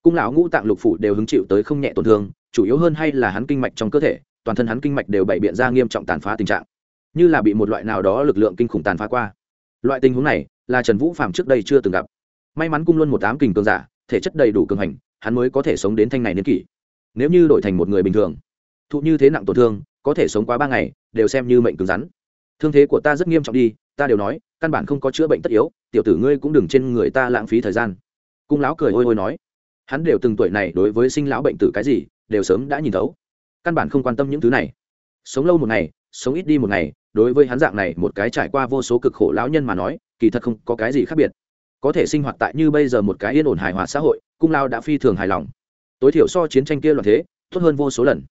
S1: Cung lão ngũ tạng lục phủ đều hứng chịu tới không nhẹ tổn thương, chủ yếu hơn hay là hắn kinh mạch trong cơ thể, toàn thân hắn kinh mạch đều bày biện ra nghiêm trọng tàn phá tình trạng. Như là bị một loại nào đó lực lượng kinh khủng tàn phá qua loại tình huống này là trần vũ phạm trước đây chưa từng gặp. May mắn cung luôn một ám kình cường giả, thể chất đầy đủ cường hành, hắn mới có thể sống đến thanh này niên kỷ. Nếu như đổi thành một người bình thường, thụ như thế nặng tổn thương, có thể sống quá ba ngày, đều xem như mệnh cứng rắn. Thương thế của ta rất nghiêm trọng đi, ta đều nói, căn bản không có chữa bệnh tất yếu, tiểu tử ngươi cũng đừng trên người ta lãng phí thời gian. Cung lão cười ôi ôi nói, hắn đều từng tuổi này đối với sinh lão bệnh tử cái gì, đều sớm đã nhìn thấu. Căn bản không quan tâm những thứ này. Sống lâu một ngày sống ít đi một ngày đối với hắn dạng này một cái trải qua vô số cực khổ lão nhân mà nói kỳ thật không có cái gì khác biệt. Có thể sinh hoạt tại như bây giờ một cái yên ổn hài hòa xã hội cung lao đã phi thường hài lòng. Tối thiểu so chiến tranh kia loạn thế tốt hơn vô số lần.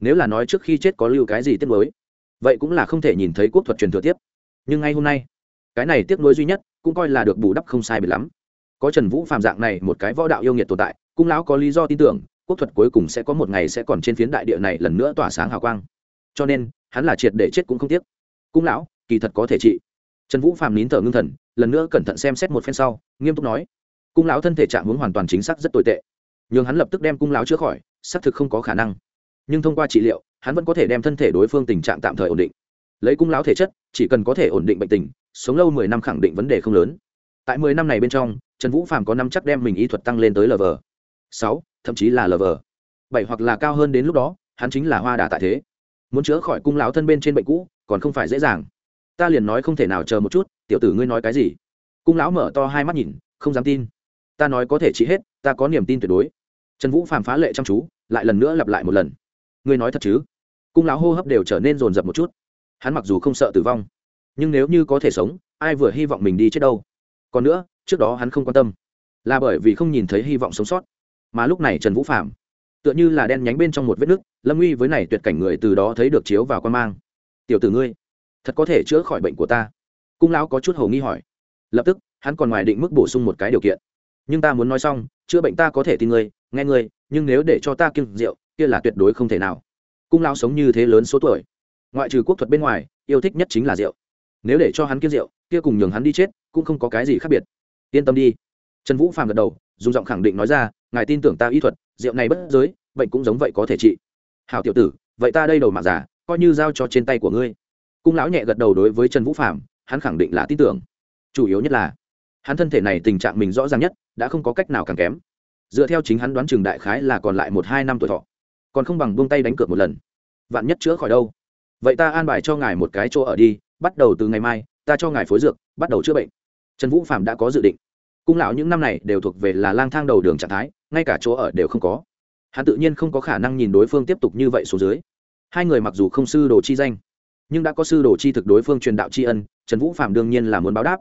S1: Nếu là nói trước khi chết có lưu cái gì tiếc nối, vậy cũng là không thể nhìn thấy quốc thuật truyền thừa tiếp. Nhưng ngay hôm nay cái này tiếc nuối duy nhất cũng coi là được bù đắp không sai biệt lắm. Có trần vũ phạm dạng này một cái võ đạo yêu nghiệt tồn tại cung lão có lý do tin tưởng quốc thuật cuối cùng sẽ có một ngày sẽ còn trên phiến đại địa này lần nữa tỏa sáng hào quang cho nên hắn là triệt để chết cũng không tiếc. Cung lão, kỳ thật có thể trị. Trần vũ phạm nín thở ngưng thần, lần nữa cẩn thận xem xét một phen sau, nghiêm túc nói, cung lão thân thể trạng hướng hoàn toàn chính xác rất tồi tệ. Nhưng hắn lập tức đem cung lão chữa khỏi, xác thực không có khả năng. Nhưng thông qua trị liệu, hắn vẫn có thể đem thân thể đối phương tình trạng tạm thời ổn định. Lấy cung lão thể chất, chỉ cần có thể ổn định bệnh tình, sống lâu mười năm khẳng định vấn đề không lớn. Tại mười năm này bên trong, trần vũ phạm có năm chắc đem mình y thuật tăng lên tới lv sáu, thậm chí là lv bảy hoặc là cao hơn đến lúc đó, hắn chính là hoa đà tại thế muốn chữa khỏi cung lão thân bên trên bệnh cũ, còn không phải dễ dàng. Ta liền nói không thể nào chờ một chút, tiểu tử ngươi nói cái gì? Cung lão mở to hai mắt nhìn, không dám tin. Ta nói có thể trị hết, ta có niềm tin tuyệt đối. Trần vũ phàm phá lệ chăm chú, lại lần nữa lặp lại một lần. Ngươi nói thật chứ? Cung lão hô hấp đều trở nên rồn rập một chút. Hắn mặc dù không sợ tử vong, nhưng nếu như có thể sống, ai vừa hy vọng mình đi chết đâu? Còn nữa, trước đó hắn không quan tâm, là bởi vì không nhìn thấy hy vọng sống sót. Mà lúc này trần vũ phạm tựa như là đen nhánh bên trong một vết nứt lâm uy với này tuyệt cảnh người từ đó thấy được chiếu vào quan mang. Tiểu tử ngươi, thật có thể chữa khỏi bệnh của ta? Cung lão có chút hầu nghi hỏi. Lập tức, hắn còn ngoài định mức bổ sung một cái điều kiện. Nhưng ta muốn nói xong, chữa bệnh ta có thể tin ngươi, nghe ngươi, nhưng nếu để cho ta kiêng rượu, kia là tuyệt đối không thể nào. Cung lão sống như thế lớn số tuổi. Ngoại trừ quốc thuật bên ngoài, yêu thích nhất chính là rượu. Nếu để cho hắn kiêng rượu, kia cùng nhường hắn đi chết, cũng không có cái gì khác biệt. Yên tâm đi. Trần vũ phàm gật đầu, dùng giọng khẳng định nói ra, ngài tin tưởng ta y thuật rượu này bất giới, bệnh cũng giống vậy có thể trị. Hảo tiểu tử, vậy ta đây đầu mà giả, coi như giao cho trên tay của ngươi. Cung lão nhẹ gật đầu đối với trần vũ phạm hắn khẳng định là tin tưởng. Chủ yếu nhất là, hắn thân thể này tình trạng mình rõ ràng nhất, đã không có cách nào càng kém. Dựa theo chính hắn đoán Trường đại khái là còn lại một hai năm tuổi thọ, còn không bằng buông tay đánh cược một lần. Vạn nhất chữa khỏi đâu? Vậy ta an bài cho ngài một cái chỗ ở đi, bắt đầu từ ngày mai, ta cho ngài phối dược, bắt đầu chữa bệnh. Trần vũ phạm đã có dự định. Cung lão những năm này đều thuộc về là lang thang đầu đường trạng thái ngay cả chỗ ở đều không có. Hắn tự nhiên không có khả năng nhìn đối phương tiếp tục như vậy xuống dưới. Hai người mặc dù không sư đồ chi danh, nhưng đã có sư đồ chi thực đối phương truyền đạo tri ân, trần vũ phạm đương nhiên là muốn báo đáp.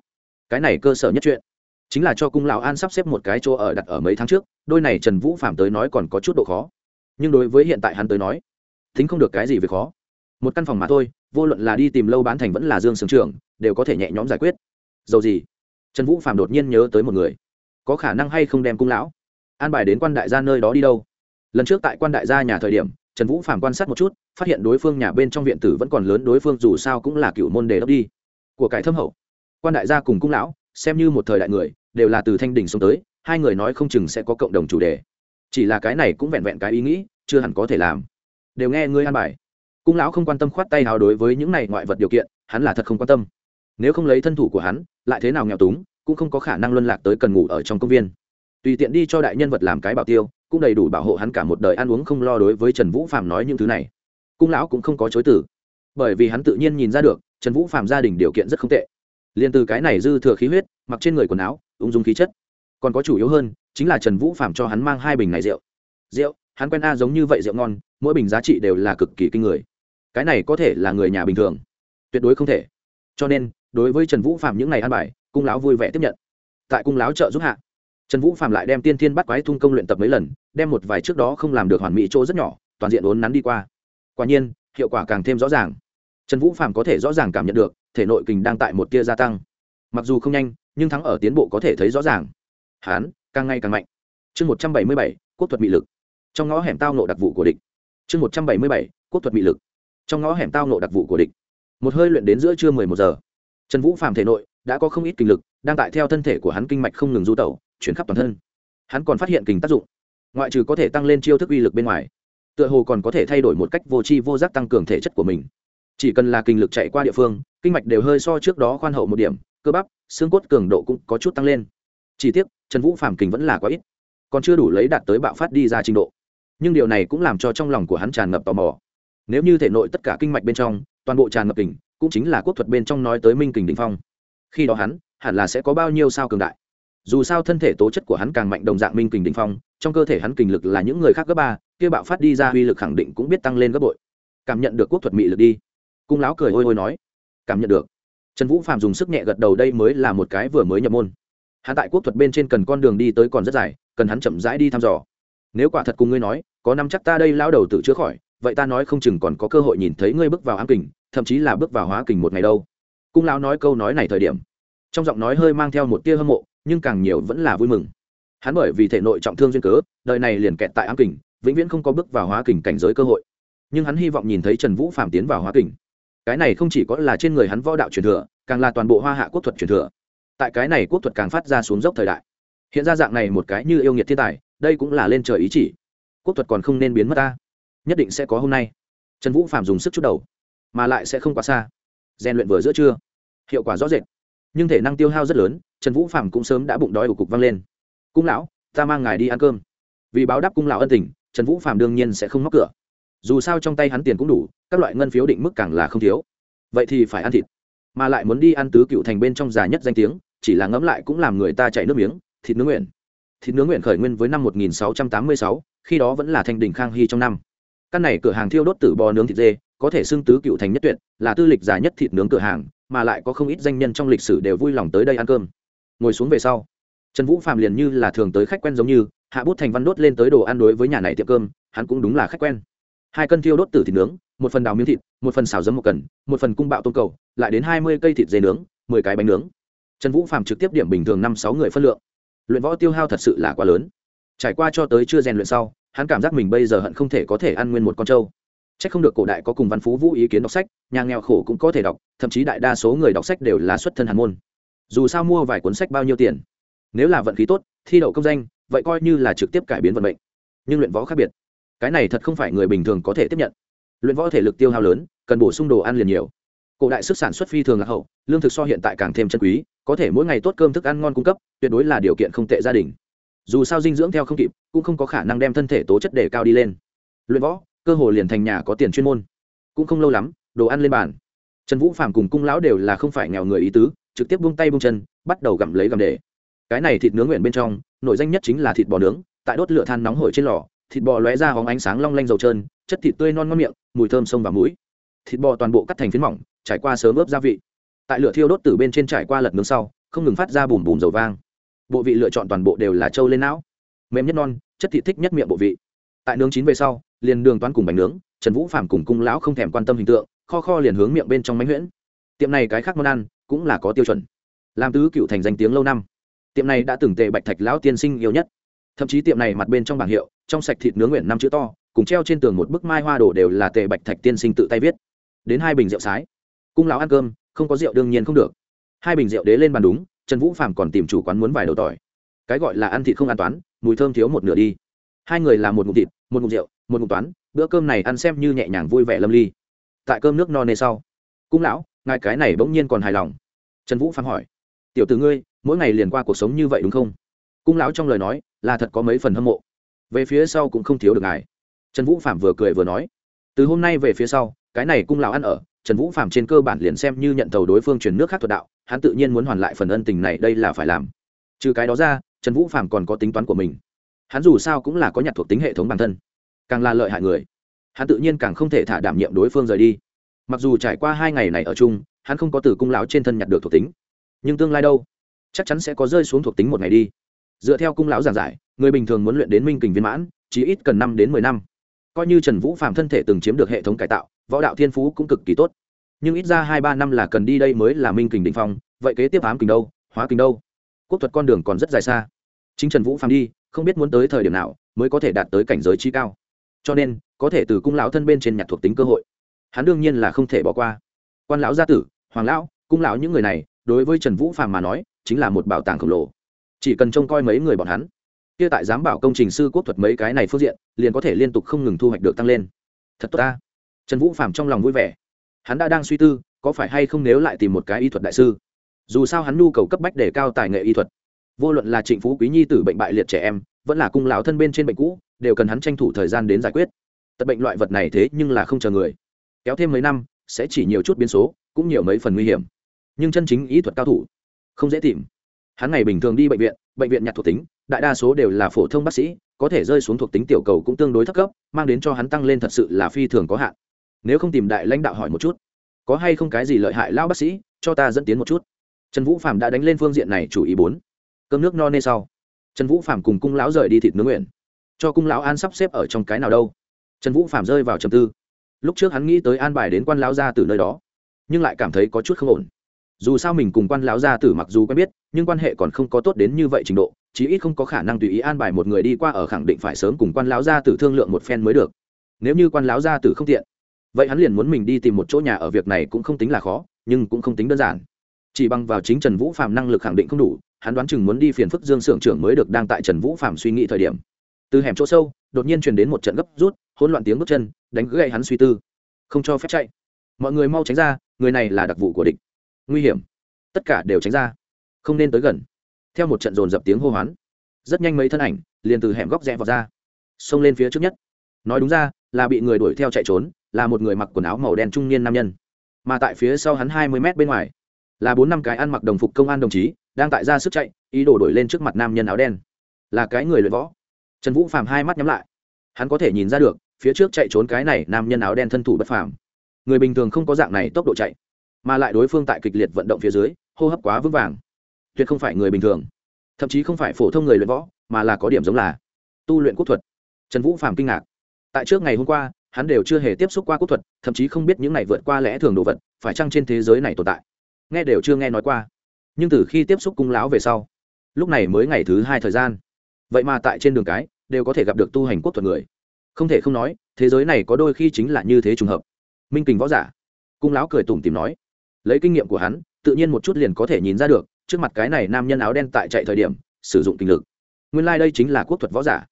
S1: Cái này cơ sở nhất chuyện, chính là cho cung lão an sắp xếp một cái chỗ ở đặt ở mấy tháng trước, đôi này trần vũ phạm tới nói còn có chút độ khó. Nhưng đối với hiện tại hắn tới nói thính không được cái gì về khó. Một căn phòng mà thôi, vô luận là đi tìm lâu bán thành vẫn là dương sướng trường đều có thể nhẹ nhõm giải quyết. Dầu gì, trần vũ phạm đột nhiên nhớ tới một người, có khả năng hay không đem cung lão an bài đến quan đại gia nơi đó đi đâu. Lần trước tại quan đại gia nhà thời điểm, trần vũ phạm quan sát một chút, phát hiện đối phương nhà bên trong viện tử vẫn còn lớn, đối phương dù sao cũng là cựu môn đề đốc đi. Của cải thâm hậu, quan đại gia cùng cung lão, xem như một thời đại người, đều là từ thanh đình xuống tới, hai người nói không chừng sẽ có cộng đồng chủ đề. Chỉ là cái này cũng vẹn vẹn cái ý nghĩ, chưa hẳn có thể làm. Đều nghe ngươi an bài. Cung lão không quan tâm khoát tay hào đối với những này ngoại vật điều kiện, hắn là thật không quan tâm. Nếu không lấy thân thủ của hắn, lại thế nào nghèo túng, cũng không có khả năng luân lạc tới cần ngủ ở trong công viên tùy tiện đi cho đại nhân vật làm cái bảo tiêu, cũng đầy đủ bảo hộ hắn cả một đời ăn uống không lo đối với trần vũ phạm nói những thứ này. Cung lão cũng không có chối từ, bởi vì hắn tự nhiên nhìn ra được, trần vũ phạm gia đình điều kiện rất không tệ. Liền từ cái này dư thừa khí huyết, mặc trên người quần áo, ung dung khí chất. Còn có chủ yếu hơn, chính là trần vũ phạm cho hắn mang hai bình này rượu. Rượu, hắn quen a giống như vậy rượu ngon, mỗi bình giá trị đều là cực kỳ kinh người. Cái này có thể là người nhà bình thường, tuyệt đối không thể. Cho nên, đối với trần vũ phạm những ngày ăn bài, cung lão vui vẻ tiếp nhận. Tại cung lão trợ giúp hạ trần vũ phạm lại đem tiên thiên bắt quái thung công luyện tập mấy lần, đem một vài trước đó không làm được hoàn mỹ chỗ rất nhỏ, toàn diện ốn nắn đi qua. Quả nhiên, hiệu quả càng thêm rõ ràng. Trần vũ phạm có thể rõ ràng cảm nhận được, thể nội kình đang tại một tia gia tăng. Mặc dù không nhanh, nhưng thắng ở tiến bộ có thể thấy rõ ràng. Hán, càng ngày càng mạnh. Chương một trăm bảy mươi bảy, quốc thuật bị lực. Trong ngõ hẻm tao nộ đặc vụ của địch. Chương một trăm bảy mươi bảy, quốc thuật bị lực. Trong ngõ hẻm tao nộ đặc vụ của địch. Một hơi luyện đến giữa trưa mười một giờ. Trần vũ phạm thể nội đã có không ít kinh lực, đang tại theo thân thể của hắn kinh mạch không ngừng du tẩu chuyển khắp toàn thân. Hắn còn phát hiện kình tác dụng, ngoại trừ có thể tăng lên chiêu thức uy lực bên ngoài, tựa hồ còn có thể thay đổi một cách vô tri vô giác tăng cường thể chất của mình. Chỉ cần là kinh lực chạy qua địa phương, kinh mạch đều hơi so trước đó khoan hậu một điểm, cơ bắp, xương cốt cường độ cũng có chút tăng lên. Chỉ tiếc, trần vũ phàm kình vẫn là quá ít, còn chưa đủ lấy đạt tới bạo phát đi ra trình độ. Nhưng điều này cũng làm cho trong lòng của hắn tràn ngập tò mò. Nếu như thể nội tất cả kinh mạch bên trong, toàn bộ tràn ngập kình, cũng chính là quốc thuật bên trong nói tới minh kình đình phong. Khi đó hắn, hẳn là sẽ có bao nhiêu sao cường đại dù sao thân thể tố chất của hắn càng mạnh đồng dạng minh kình đình phong, trong cơ thể hắn kình lực là những người khác gấp ba, kia bạo phát đi ra uy lực khẳng định cũng biết tăng lên gấp bội. Cảm nhận được quốc thuật mị lực đi. Cung lão cười ôi ôi nói. Cảm nhận được. Trần vũ phạm dùng sức nhẹ gật đầu đây mới là một cái vừa mới nhập môn. Hắn tại quốc thuật bên trên cần con đường đi tới còn rất dài, cần hắn chậm rãi đi thăm dò. Nếu quả thật cùng ngươi nói, có năm chắc ta đây lao đầu tự chữa khỏi, vậy ta nói không chừng còn có cơ hội nhìn thấy ngươi bước vào ám kình, thậm chí là bước vào hóa kình một ngày đâu. Cung lão nói câu nói này thời điểm, trong giọng nói hơi mang theo một tia hâm mộ nhưng càng nhiều vẫn là vui mừng. Hắn bởi vì thể nội trọng thương duyên cớ, đời này liền kẹt tại ám kình, vĩnh viễn không có bước vào hóa kình cảnh giới cơ hội. Nhưng hắn hy vọng nhìn thấy trần vũ phạm tiến vào hóa kình. Cái này không chỉ có là trên người hắn võ đạo truyền thừa, càng là toàn bộ hoa hạ quốc thuật truyền thừa. Tại cái này quốc thuật càng phát ra xuống dốc thời đại. Hiện ra dạng này một cái như yêu nghiệt thiên tài, đây cũng là lên trời ý chỉ. Quốc thuật còn không nên biến mất ta. Nhất định sẽ có hôm nay. Trần vũ phạm dùng sức chút đầu, mà lại sẽ không quá xa. Rèn luyện vừa giữa trưa, hiệu quả rõ rệt nhưng thể năng tiêu hao rất lớn trần vũ phạm cũng sớm đã bụng đói ủ cục văng lên. Cung lão ta mang ngài đi ăn cơm. Vì báo đáp cung lão ân tình trần vũ phạm đương nhiên sẽ không móc cửa. Dù sao trong tay hắn tiền cũng đủ các loại ngân phiếu định mức càng là không thiếu. Vậy thì phải ăn thịt. Mà lại muốn đi ăn tứ cựu thành bên trong già nhất danh tiếng chỉ là ngẫm lại cũng làm người ta chảy nước miếng thịt nướng nguyện. Thịt nướng nguyện khởi nguyên với năm 1686, khi đó vẫn là thanh đình khang hy trong năm. Căn này cửa hàng thiêu đốt tử bò nướng thịt dê có thể xưng tứ cựu thành nhất tuyệt là tư lịch già nhất thịt nướng cửa hàng mà lại có không ít danh nhân trong lịch sử đều vui lòng tới đây ăn cơm. Ngồi xuống về sau, trần vũ phạm liền như là thường tới khách quen giống như, hạ bút thành văn đốt lên tới đồ ăn đối với nhà này tiệm cơm, hắn cũng đúng là khách quen. Hai cân thiêu đốt tử thịt nướng, một phần đào miếng thịt, một phần xào giấm một cần, một phần cung bạo tôm cầu, lại đến hai mươi cây thịt dê nướng, mười cái bánh nướng. Trần vũ phạm trực tiếp điểm bình thường năm sáu người phân lượng. Luyện võ tiêu hao thật sự là quá lớn. Trải qua cho tới chưa rèn luyện sau, hắn cảm giác mình bây giờ hận không thể có thể ăn nguyên một con trâu. Chắc không được cổ đại có cùng văn phú vũ ý kiến đọc sách, nhà nghèo khổ cũng có thể đọc, thậm chí đại đa số người đọc sách đều là xuất thân hàn môn. Dù sao mua vài cuốn sách bao nhiêu tiền? Nếu là vận khí tốt, thi đậu công danh, vậy coi như là trực tiếp cải biến vận mệnh. Nhưng luyện võ khác biệt. Cái này thật không phải người bình thường có thể tiếp nhận. Luyện võ thể lực tiêu hao lớn, cần bổ sung đồ ăn liền nhiều. Cổ đại sức sản xuất phi thường là hậu, lương thực so hiện tại càng thêm chân quý, có thể mỗi ngày tốt cơm thức ăn ngon cung cấp, tuyệt đối là điều kiện không tệ gia đình. Dù sao dinh dưỡng theo không kịp, cũng không có khả năng đem thân thể tố chất để cao đi lên. Luyện võ cơ hồ liền thành nhà có tiền chuyên môn. Cũng không lâu lắm, đồ ăn lên bàn. Trần vũ phạm cùng cung lão đều là không phải nghèo người ý tứ, trực tiếp buông tay buông chân, bắt đầu gặm lấy gặm để. Cái này thịt nướng nguyện bên trong nội danh nhất chính là thịt bò nướng, tại đốt lửa than nóng hổi trên lò, thịt bò lóe ra hóng ánh sáng long lanh dầu trơn, chất thịt tươi non ngon miệng, mùi thơm sông và mũi. Thịt bò toàn bộ cắt thành phiến mỏng, trải qua sớm ướp gia vị. Tại lửa thiêu đốt từ bên trên trải qua lật nướng sau, không ngừng phát ra bùm bùm dầu vang. Bộ vị lựa chọn toàn bộ đều là trâu lên não. Mềm nhất non, chất thịt thích nhất miệng bộ vị. Tại nướng chín về sau liền đường toán cùng bánh nướng, trần vũ phạm cùng cung lão không thèm quan tâm hình tượng, kho kho liền hướng miệng bên trong bánh nguyễn. tiệm này cái khác món ăn, cũng là có tiêu chuẩn. Làm tứ cựu thành danh tiếng lâu năm. Tiệm này đã từng tệ bạch thạch lão tiên sinh yêu nhất. Thậm chí tiệm này mặt bên trong bảng hiệu, trong sạch thịt nướng nguyện năm chữ to, cùng treo trên tường một bức mai hoa đồ đều là tệ bạch thạch tiên sinh tự tay viết. Đến hai bình rượu sái. Cung lão ăn cơm, không có rượu đương nhiên không được. Hai bình rượu đế lên bàn đúng, trần vũ phạm còn tìm chủ quán muốn vài đầu tỏi. Cái gọi là ăn thịt không an toán, mùi thơm thiếu một nửa đi. Hai người làm một ngụm thịt, một ngụm rượu một ngụm toán, bữa cơm này ăn xem như nhẹ nhàng vui vẻ lâm ly. Tại cơm nước no nê sau, cung lão, ngài cái này bỗng nhiên còn hài lòng. Trần vũ phán hỏi, tiểu t ử ngươi, mỗi ngày liền qua cuộc sống như vậy đúng không? Cung lão trong lời nói là thật có mấy phần hâm mộ. Về phía sau cũng không thiếu được ngài. Trần vũ phạm vừa cười vừa nói, từ hôm nay về phía sau, cái này cung lão ăn ở, trần vũ phạm trên cơ bản liền xem như nhận tàu đối phương chuyển nước khác thuật đạo, hắn tự nhiên muốn hoàn lại phần ân tình này đây là phải làm. Trừ cái đó ra, trần vũ phạm còn có tính toán của mình. Hắn dù sao cũng là có nhặt thuộc tính hệ thống bản thân càng là lợi hại người. Hắn tự nhiên càng không thể thả đảm nhiệm đối phương rời đi. Mặc dù trải qua hai ngày này ở chung, hắn không có từ cung lão trên thân nhặt được thuộc tính. Nhưng tương lai đâu? Chắc chắn sẽ có rơi xuống thuộc tính một ngày đi. Dựa theo cung lão giảng giải, người bình thường muốn luyện đến minh kình viên mãn chỉ ít cần năm đến mười năm. Coi như trần vũ phạm thân thể từng chiếm được hệ thống cải tạo, võ đạo thiên phú cũng cực kỳ tốt. Nhưng ít ra hai ba năm là cần đi đây mới là minh kình định phong, vậy kế tiếp ám kình đâu, hóa kình đâu? Quốc thuật con đường còn rất dài xa. Chính trần vũ phạm đi, không biết muốn tới thời điểm nào mới có thể đạt tới cảnh giới trí cao cho nên, có thể từ cung lão thân bên trên nhặt thuộc tính cơ hội. Hắn đương nhiên là không thể bỏ qua. Quan lão gia tử, hoàng lão, cung lão những người này, đối với trần vũ phàm mà nói, chính là một bảo tàng khổng lồ. Chỉ cần trông coi mấy người bọn hắn, kia tại giám bảo công trình sư quốc thuật mấy cái này phương diện, liền có thể liên tục không ngừng thu hoạch được tăng lên. Thật tốt ta. Trần vũ phàm trong lòng vui vẻ. Hắn đã đang suy tư, có phải hay không nếu lại tìm một cái y thuật đại sư? Dù sao hắn nhu cầu cấp bách để cao tài nghệ y thuật. Vô luận là trịnh phú quý nhi tử bệnh bại liệt trẻ em, vẫn là cung lão thân bên trên bệnh cũ đều cần hắn tranh thủ thời gian đến giải quyết. Tật bệnh loại vật này thế nhưng là không chờ người. Kéo thêm mấy năm, sẽ chỉ nhiều chút biến số, cũng nhiều mấy phần nguy hiểm. Nhưng chân chính ý thuật cao thủ, không dễ tìm. Hắn ngày bình thường đi bệnh viện bệnh viện nhặt thuộc tính, đại đa số đều là phổ thông bác sĩ, có thể rơi xuống thuộc tính tiểu cầu cũng tương đối thấp cấp, mang đến cho hắn tăng lên thật sự là phi thường có hạn. Nếu không tìm đại lãnh đạo hỏi một chút, có hay không cái gì lợi hại lao bác sĩ, cho ta dẫn tiến một chút. Trần vũ phạm đã đánh lên phương diện này chủ ý bốn. Cơm nước no nê sau. Trần vũ phạm cùng cung lão rời đi thịt nướng nguyện cho cung lão an sắp xếp ở trong cái nào đâu. Trần vũ phạm rơi vào trầm tư. Lúc trước hắn nghĩ tới an bài đến quan lão gia từ nơi đó, nhưng lại cảm thấy có chút không ổn. Dù sao mình cùng quan lão gia tử mặc dù quen biết, nhưng quan hệ còn không có tốt đến như vậy trình độ, chí ít không có khả năng tùy ý an bài một người đi qua ở khẳng định phải sớm cùng quan lão gia tử thương lượng một phen mới được. Nếu như quan lão gia tử không tiện, vậy hắn liền muốn mình đi tìm một chỗ nhà ở việc này cũng không tính là khó, nhưng cũng không tính đơn giản. Chỉ bằng vào chính trần vũ phạm năng lực khẳng định không đủ, hắn đoán chừng muốn đi phiền phức dương s ư ở n g trưởng mới được đang tại trần vũ phạm suy nghĩ thời điểm từ hẻm chỗ sâu, đột nhiên truyền đến một trận gấp rút, hỗn loạn tiếng bước chân, đánh gậy hắn suy tư. Không cho phép chạy. Mọi người mau tránh ra, người này là đặc vụ của địch. Nguy hiểm. Tất cả đều tránh ra. Không nên tới gần. Theo một trận dồn dập tiếng hô hoán, rất nhanh mấy thân ảnh liền từ hẻm góc rẽ vào ra. Xông lên phía trước nhất. Nói đúng ra, là bị người đuổi theo chạy trốn, là một người mặc quần áo màu đen trung niên nam nhân. Mà tại phía sau hắn hai mươi mét bên ngoài, là bốn năm cái ăn mặc đồng phục công an đồng chí, đang tại ra sức chạy, ý đồ đổi lên trước mặt nam nhân áo đen. Là cái người luyện võ trần vũ phàm hai mắt nhắm lại. Hắn có thể nhìn ra được, phía trước chạy trốn cái này nam nhân áo đen thân thủ bất phàm. Người bình thường không có dạng này tốc độ chạy, mà lại đối phương tại kịch liệt vận động phía dưới, hô hấp quá vững vàng. Tuyệt không phải người bình thường, thậm chí không phải phổ thông người luyện võ, mà là có điểm giống là tu luyện quốc thuật. Trần vũ phàm kinh ngạc. Tại trước ngày hôm qua, hắn đều chưa hề tiếp xúc qua quốc thuật, thậm chí không biết những này vượt qua lẽ thường đồ vật phải chăng trên thế giới này tồn tại. Nghe đều chưa nghe nói qua. Nhưng từ khi tiếp xúc cung lão về sau, lúc này mới ngày thứ hai thời gian. Vậy mà tại trên đường cái đều có thể gặp được tu hành quốc thuật người. Không thể không nói, thế giới này có đôi khi chính là như thế trùng hợp. Minh kình võ giả. Cung lão cười tủm tìm nói. Lấy kinh nghiệm của hắn, tự nhiên một chút liền có thể nhìn ra được, trước mặt cái này nam nhân áo đen tại chạy thời điểm, sử dụng kinh lực. Nguyên lai、like、đây chính là quốc thuật võ giả.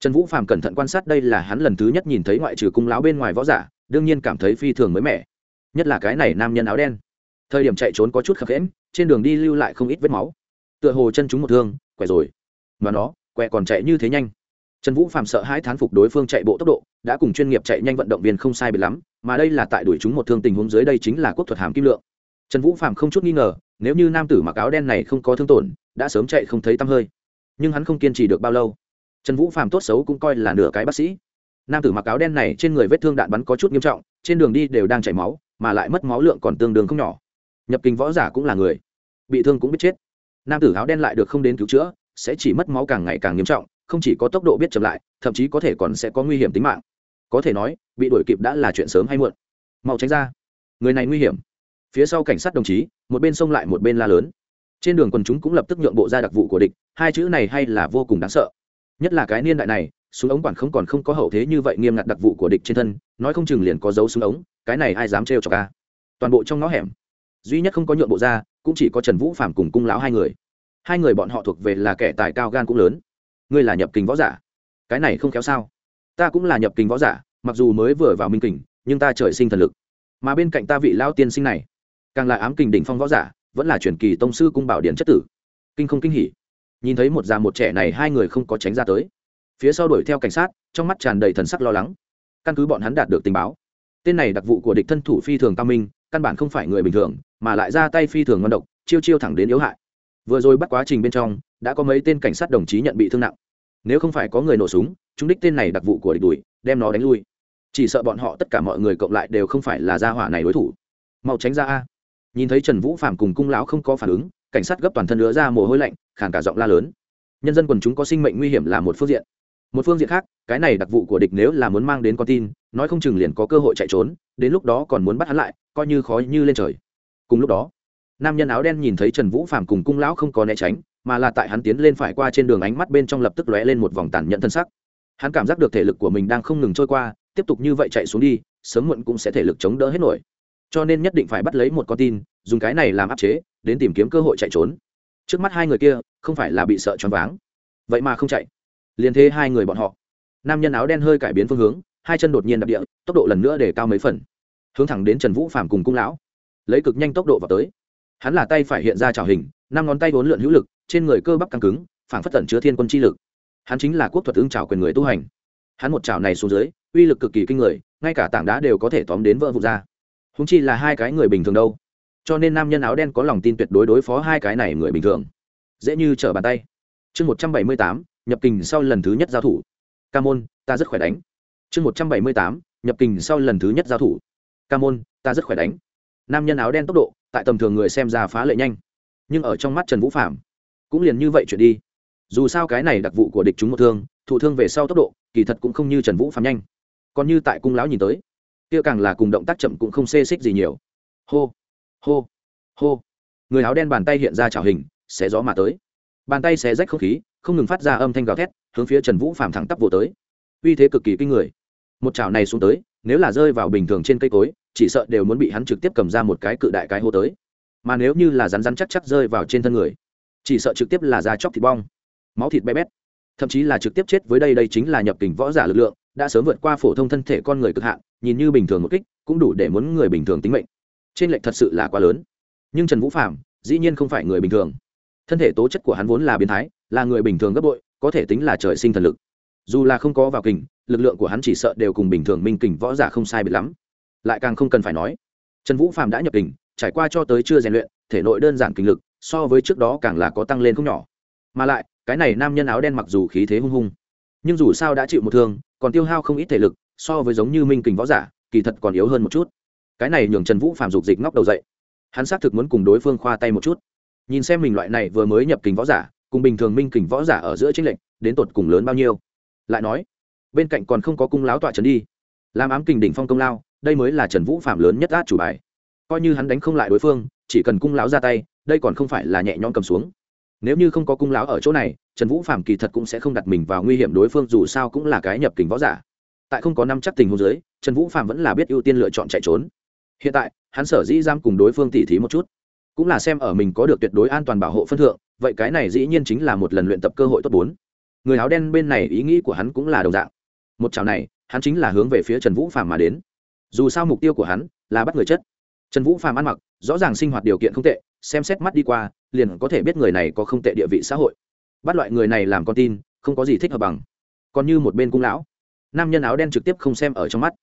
S1: Trần vũ phàm cẩn thận quan sát đây là hắn lần thứ nhất nhìn thấy ngoại trừ cung lão bên ngoài võ giả, đương nhiên cảm thấy phi thường mới mẻ. Nhất là cái này nam nhân áo đen. Thời điểm chạy trốn có chút khập khẽm trên đường đi lưu lại không ít vết máu. Tựa hồ chân chúng một thương, quẻ rồi. Mà nó quẹ còn chạy như thế nhanh trần vũ phạm sợ hai thán phục đối phương chạy bộ tốc độ, đã cùng chuyên nghiệp chạy nhanh vận động viên không sai biệt lắm, mà đây là tại đuổi chúng một thương tình huống dưới đây chính là quốc thuật hàm kim lượng. Trần vũ phạm không chút nghi ngờ, nếu như nam tử mặc áo đen này không có thương tổn, đã sớm chạy không thấy tăm hơi. Nhưng hắn không kiên trì được bao lâu. Trần vũ phạm tốt xấu cũng coi là nửa cái bác sĩ. Nam tử mặc áo đen này trên người vết thương đạn bắn có chút nghiêm trọng, trên đường đi đều đang chảy máu, mà lại mất máu lượng còn tương đương không nhỏ. Nhập kinh võ giả cũng là người. Bị thương cũng biết chết. Nam tử áo đen lại được không đến cứu chữa, sẽ chỉ mất máu càng ngày càng nghiêm trọng không chỉ có tốc độ biết chậm lại, thậm chí có thể còn sẽ có nguy hiểm tính mạng. Có thể nói, bị đuổi kịp đã là chuyện sớm hay muộn. Mau tránh ra. Người này nguy hiểm. Phía sau cảnh sát đồng chí, một bên xông lại một bên la lớn. Trên đường quần chúng cũng lập tức nhượng bộ ra đặc vụ của địch, hai chữ này hay là vô cùng đáng sợ. Nhất là cái niên đại này, súng ống quản không còn không có hậu thế như vậy nghiêm ngặt đặc vụ của địch trên thân, nói không chừng liền có dấu súng ống, cái này ai dám trêu cho ca toàn bộ trong ngõ hẻm. Duy nhất không có nhượng bộ ra, cũng chỉ có trần vũ phạm cùng cung lão hai người. Hai người bọn họ thuộc về là kẻ tài cao gan cũng lớn ngươi là nhập kình võ giả. Cái này không kéo sao? Ta cũng là nhập kình võ giả, mặc dù mới vừa vào minh kình, nhưng ta trời sinh thần lực. Mà bên cạnh ta vị lao tiên sinh này, càng là ám kình đỉnh phong võ giả, vẫn là truyền kỳ tông sư cung bảo điện chất tử. Kinh không kinh hỉ. Nhìn thấy một già một trẻ này hai người không có tránh ra tới. Phía sau đuổi theo cảnh sát, trong mắt tràn đầy thần sắc lo lắng. Căn cứ bọn hắn đạt được tình báo, tên này đặc vụ của địch thân thủ phi thường cao minh, căn bản không phải người bình thường, mà lại ra tay phi thường ngon độc, chiêu chiêu thẳng đến yếu hại. Vừa rồi bắt quá trình bên trong đã có mấy tên cảnh sát đồng chí nhận bị thương nặng. Nếu không phải có người nổ súng, chúng đích tên này đặc vụ của địch đuổi, đem nó đánh lui. Chỉ sợ bọn họ tất cả mọi người cộng lại đều không phải là gia hỏa này đối thủ. Mau tránh ra a. Nhìn thấy trần vũ phạm cùng cung lão không có phản ứng, cảnh sát gấp toàn thân lứa ra mồ hôi lạnh, khàn cả giọng la lớn. Nhân dân quần chúng có sinh mệnh nguy hiểm là một phương diện. Một phương diện khác, cái này đặc vụ của địch nếu là muốn mang đến con tin, nói không chừng liền có cơ hội chạy trốn, đến lúc đó còn muốn bắt hắn lại, coi như khó như lên trời. Cùng lúc đó, nam nhân áo đen nhìn thấy trần vũ phạm cùng cung lão không có né tránh mà là tại hắn tiến lên phải qua trên đường ánh mắt bên trong lập tức lóe lên một vòng tàn nhẫn thân sắc. Hắn cảm giác được thể lực của mình đang không ngừng trôi qua, tiếp tục như vậy chạy xuống đi, sớm muộn cũng sẽ thể lực chống đỡ hết nổi. Cho nên nhất định phải bắt lấy một con tin, dùng cái này làm áp chế, đến tìm kiếm cơ hội chạy trốn. Trước mắt hai người kia, không phải là bị sợ choáng váng. Vậy mà không chạy. Liền thế hai người bọn họ. Nam nhân áo đen hơi cải biến phương hướng, hai chân đột nhiên đập địa, tốc độ lần nữa để cao mấy phần. Hướng thẳng đến trần vũ phạm cùng cung lão. Lấy cực nhanh tốc độ vào tới. Hắn là tay phải hiện ra trào hình, năm ngón tay vốn lượn hữu lực trên người cơ bắp căng cứng, phảng phất tẩn chứa thiên quân chi lực. Hắn chính là quốc thuật ứng trào quyền người tu hành. Hắn một trào này xuống dưới, uy lực cực kỳ kinh người, ngay cả tảng đá đều có thể tóm đến vỡ vụt ra. Húng chi là hai cái người bình thường đâu. Cho nên nam nhân áo đen có lòng tin tuyệt đối đối phó hai cái này người bình thường. Dễ như trở bàn tay. Chương một trăm bảy mươi tám, nhập kình sau lần thứ nhất giao thủ. Ca môn, ta rất khỏe đánh. Chương một trăm bảy mươi tám, nhập kình sau lần thứ nhất giao thủ. Ca môn, ta rất khỏe đánh. Nam nhân áo đen tốc độ, tại tầm thường người xem ra phá lệ nhanh. Nhưng ở trong mắt trần vũ phạm cũng liền như vậy chuyện đi. Dù sao cái này đặc vụ của địch chúng một thương, thụ thương về sau tốc độ, kỳ thật cũng không như trần vũ phạm nhanh. Còn như tại cung lão nhìn tới, kia càng là cùng động tác chậm cũng không xê xích gì nhiều. Hô hô hô. Người áo đen bàn tay hiện ra trào hình, xé gió mà tới. Bàn tay xé rách không khí, không ngừng phát ra âm thanh gào thét, hướng phía trần vũ phạm thẳng tắp vô tới. Uy thế cực kỳ kinh người. Một chảo này xuống tới, nếu là rơi vào bình thường trên cây cối, chỉ sợ đều muốn bị hắn trực tiếp cầm ra một cái cự đại cái hô tới. Mà nếu như là rắn rắn chắc chắc rơi vào trên thân người chỉ sợ trực tiếp là da chóc thịt bong, máu thịt bé bét. Thậm chí là trực tiếp chết với đây đây chính là nhập kình võ giả lực lượng, đã sớm vượt qua phổ thông thân thể con người cực hạn, nhìn như bình thường một kích, cũng đủ để muốn người bình thường tính mệnh. Trên lệnh thật sự là quá lớn. Nhưng trần vũ phạm dĩ nhiên không phải người bình thường. Thân thể tố chất của hắn vốn là biến thái, là người bình thường gấp bội, có thể tính là trời sinh thần lực. Dù là không có vào kình, lực lượng của hắn chỉ sợ đều cùng bình thường minh kình võ giả không sai biệt lắm. Lại càng không cần phải nói, trần vũ phạm đã nhập kình trải qua cho tới chưa rèn luyện, thể nội đơn giản kinh lực, so với trước đó càng là có tăng lên không nhỏ. Mà lại, cái này nam nhân áo đen mặc dù khí thế hung hung, nhưng dù sao đã chịu một thương, còn tiêu hao không ít thể lực, so với giống như minh kình võ giả, kỳ thật còn yếu hơn một chút. Cái này nhường trần vũ phạm dục dịch ngóc đầu dậy. Hắn xác thực muốn cùng đối phương khoa tay một chút. Nhìn xem mình loại này vừa mới nhập kình võ giả, cùng bình thường minh kình võ giả ở giữa chính lệnh đến tột cùng lớn bao nhiêu? Lại nói, bên cạnh còn không có cung láo tọa trấn đi. Làm ám kình đỉnh phong công lao, đây mới là trần vũ phạm lớn nhất át chủ bài coi như hắn đánh không lại đối phương, chỉ cần cung láo ra tay, đây còn không phải là nhẹ nhõm cầm xuống. Nếu như không có cung láo ở chỗ này, trần vũ phạm kỳ thật cũng sẽ không đặt mình vào nguy hiểm đối phương, dù sao cũng là cái nhập kình võ giả. Tại không có năm chắc tình huống dưới, trần vũ phạm vẫn là biết ưu tiên lựa chọn chạy trốn. Hiện tại, hắn sở dĩ giam cùng đối phương tỉ thí một chút, cũng là xem ở mình có được tuyệt đối an toàn bảo hộ phân thượng, vậy cái này dĩ nhiên chính là một lần luyện tập cơ hội tốt bốn. Người áo đen bên này ý nghĩ của hắn cũng là đồng dạng. Một chào này, hắn chính là hướng về phía trần vũ phạm mà đến. Dù sao mục tiêu của hắn là bắt người chất trần vũ phàm ăn mặc, rõ ràng sinh hoạt điều kiện không tệ, xem xét mắt đi qua, liền có thể biết người này có không tệ địa vị xã hội. Bắt loại người này làm con tin, không có gì thích hợp bằng. Còn như một bên cung lão, nam nhân áo đen trực tiếp không xem ở trong mắt.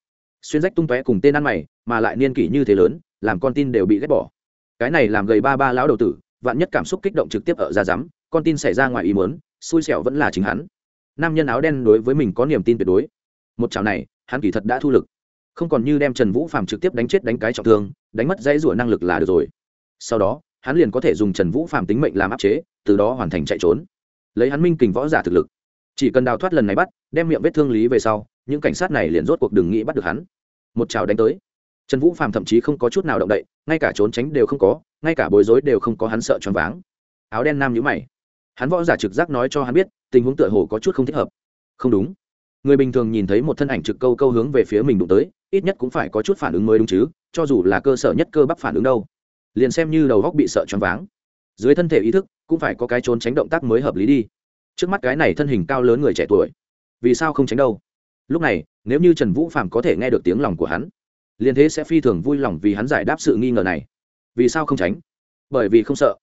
S1: Xuyên rách tung tóe cùng tên ăn mày, mà lại niên kỷ như thế lớn, làm con tin đều bị ghét bỏ. Cái này làm gầy ba ba lão đầu tử, vạn nhất cảm xúc kích động trực tiếp ở ra rắm con tin xảy ra ngoài ý muốn, xui xẻo vẫn là chính hắn. Nam nhân áo đen đối với mình có niềm tin tuyệt đối. Một chảo này, hắn kỳ thật đã thu lực không còn như đem trần vũ phạm trực tiếp đánh chết đánh cái trọng thương, đánh mất dãy rủa năng lực là được rồi. Sau đó, hắn liền có thể dùng trần vũ phạm tính mệnh làm áp chế, từ đó hoàn thành chạy trốn. Lấy hắn minh kình võ giả thực lực. Chỉ cần đào thoát lần này bắt, đem miệng vết thương lý về sau, những cảnh sát này liền rốt cuộc đừng nghĩ bắt được hắn. Một chào đánh tới. Trần vũ phạm thậm chí không có chút nào động đậy, ngay cả trốn tránh đều không có, ngay cả bối rối đều không có, hắn sợ choáng váng. Áo đen nam nhữ mày. Hắn võ giả trực giác nói cho hắn biết, tình huống tựa hồ có chút không thích hợp. Không đúng. Người bình thường nhìn thấy một thân ảnh trực câu câu hướng về phía mình đụng tới ít nhất cũng phải có chút phản ứng mới đúng chứ, cho dù là cơ sở nhất cơ bắp phản ứng đâu. Liền xem như đầu góc bị sợ choáng váng. Dưới thân thể ý thức, cũng phải có cái trốn tránh động tác mới hợp lý đi. Trước mắt cái này thân hình cao lớn người trẻ tuổi. Vì sao không tránh đâu? Lúc này, nếu như trần vũ phạm có thể nghe được tiếng lòng của hắn, liền thế sẽ phi thường vui lòng vì hắn giải đáp sự nghi ngờ này. Vì sao không tránh? Bởi vì không sợ.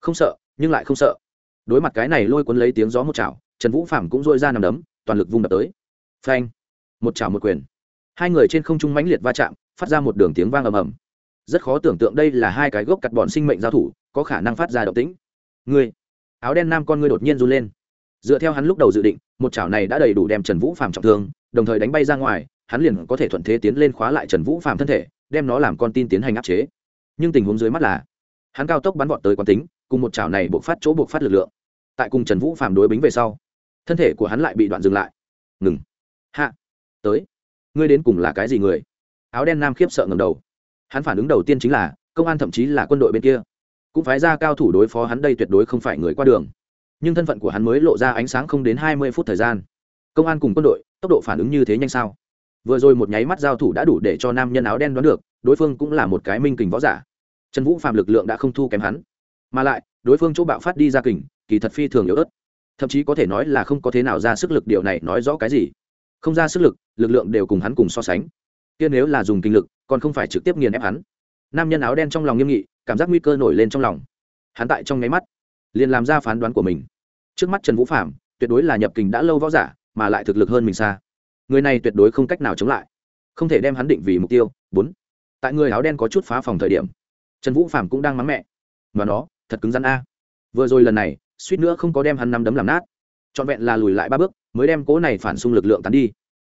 S1: Không sợ, nhưng lại không sợ. Đối mặt cái này lôi cuốn lấy tiếng gió một chảo, trần vũ phạm cũng dôi ra nằm đấm, toàn lực vung đập tới. Phanh. Một chảo một quyền hai người trên không trung mãnh liệt va chạm, phát ra một đường tiếng vang ầm ầm. Rất khó tưởng tượng đây là hai cái gốc cặt bọn sinh mệnh giao thủ, có khả năng phát ra động tĩnh. Ngươi, áo đen nam con ngươi đột nhiên run lên. Dựa theo hắn lúc đầu dự định, một chảo này đã đầy đủ đem trần vũ phạm trọng thương, đồng thời đánh bay ra ngoài, hắn liền có thể thuận thế tiến lên khóa lại trần vũ phạm thân thể, đem nó làm con tin tiến hành áp chế. Nhưng tình huống dưới mắt là, hắn cao tốc bắn vọt tới quán tính, cùng một chảo này buộc phát chỗ buộc phát lực lượng. Tại cùng trần vũ phạm đối bính về sau, thân thể của hắn lại bị đoạn dừng lại. Ngừng. Hạ. Tới ngươi đến cùng là cái gì người? Áo đen nam khiếp sợ ngầm đầu. Hắn phản ứng đầu tiên chính là, công an thậm chí là quân đội bên kia. Cũng phái ra cao thủ đối phó hắn đây tuyệt đối không phải người qua đường. Nhưng thân phận của hắn mới lộ ra ánh sáng không đến hai mươi phút thời gian. Công an cùng quân đội, tốc độ phản ứng như thế nhanh sao? Vừa rồi một nháy mắt giao thủ đã đủ để cho nam nhân áo đen đoán được, đối phương cũng là một cái minh kình võ giả. Trần vũ phạm lực lượng đã không thu kém hắn. Mà lại, đối phương chỗ bạo phát đi ra kình, kỳ thật phi thường yếu ớt. Thậm chí có thể nói là không có thế nào ra sức lực điều này nói rõ cái gì không ra sức lực lực lượng đều cùng hắn cùng so sánh. Kia nếu là dùng kinh lực, còn không phải trực tiếp nghiền ép hắn. Nam nhân áo đen trong lòng nghiêm nghị, cảm giác nguy cơ nổi lên trong lòng. Hắn tại trong nháy mắt, liền làm ra phán đoán của mình. Trước mắt trần vũ phạm tuyệt đối là nhập kình đã lâu võ giả, mà lại thực lực hơn mình xa. Người này tuyệt đối không cách nào chống lại. Không thể đem hắn định vì mục tiêu. Bốn. Tại người áo đen có chút phá phòng thời điểm, trần vũ phạm cũng đang mắng mẹ. Mà nó, thật cứng rắn a. Vừa rồi lần này, suýt nữa không có đem hắn năm đấm làm nát trọn vẹn là lùi lại ba bước, mới đem cố này phản xung lực lượng tán đi.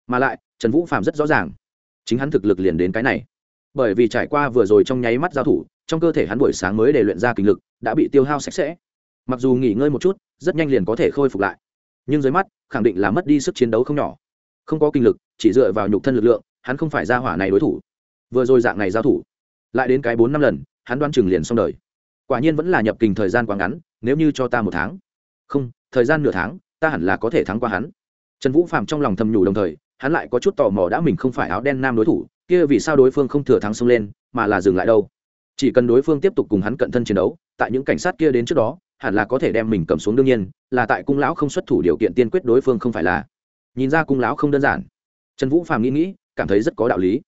S1: Mà lại, trần vũ phạm rất rõ ràng, chính hắn thực lực liền đến cái này. Bởi vì trải qua vừa rồi trong nháy mắt giao thủ, trong cơ thể hắn buổi sáng mới để luyện ra kinh lực, đã bị tiêu hao sạch sẽ. Mặc dù nghỉ ngơi một chút, rất nhanh liền có thể khôi phục lại. Nhưng dưới mắt, khẳng định là mất đi sức chiến đấu không nhỏ. Không có kinh lực, chỉ dựa vào nhục thân lực lượng, hắn không phải ra hỏa này đối thủ. Vừa rồi dạng này giao thủ, lại đến cái bốn năm lần, hắn đoan chừng liền xong đời. Quả nhiên vẫn là nhập kình thời gian quá ngắn, nếu như cho ta một tháng. Không, thời gian nửa tháng ta hẳn là có thể thắng qua hắn. Trần vũ phạm trong lòng thầm nhủ đồng thời, hắn lại có chút tò mò đã mình không phải áo đen nam đối thủ, kia vì sao đối phương không thừa thắng xông lên, mà là dừng lại đâu? Chỉ cần đối phương tiếp tục cùng hắn cận thân chiến đấu, tại những cảnh sát kia đến trước đó, hẳn là có thể đem mình cầm xuống đương nhiên, là tại cung lão không xuất thủ điều kiện tiên quyết đối phương không phải là. Nhìn ra cung lão không đơn giản. Trần vũ phàm nghĩ nghĩ, cảm thấy rất có đạo lý.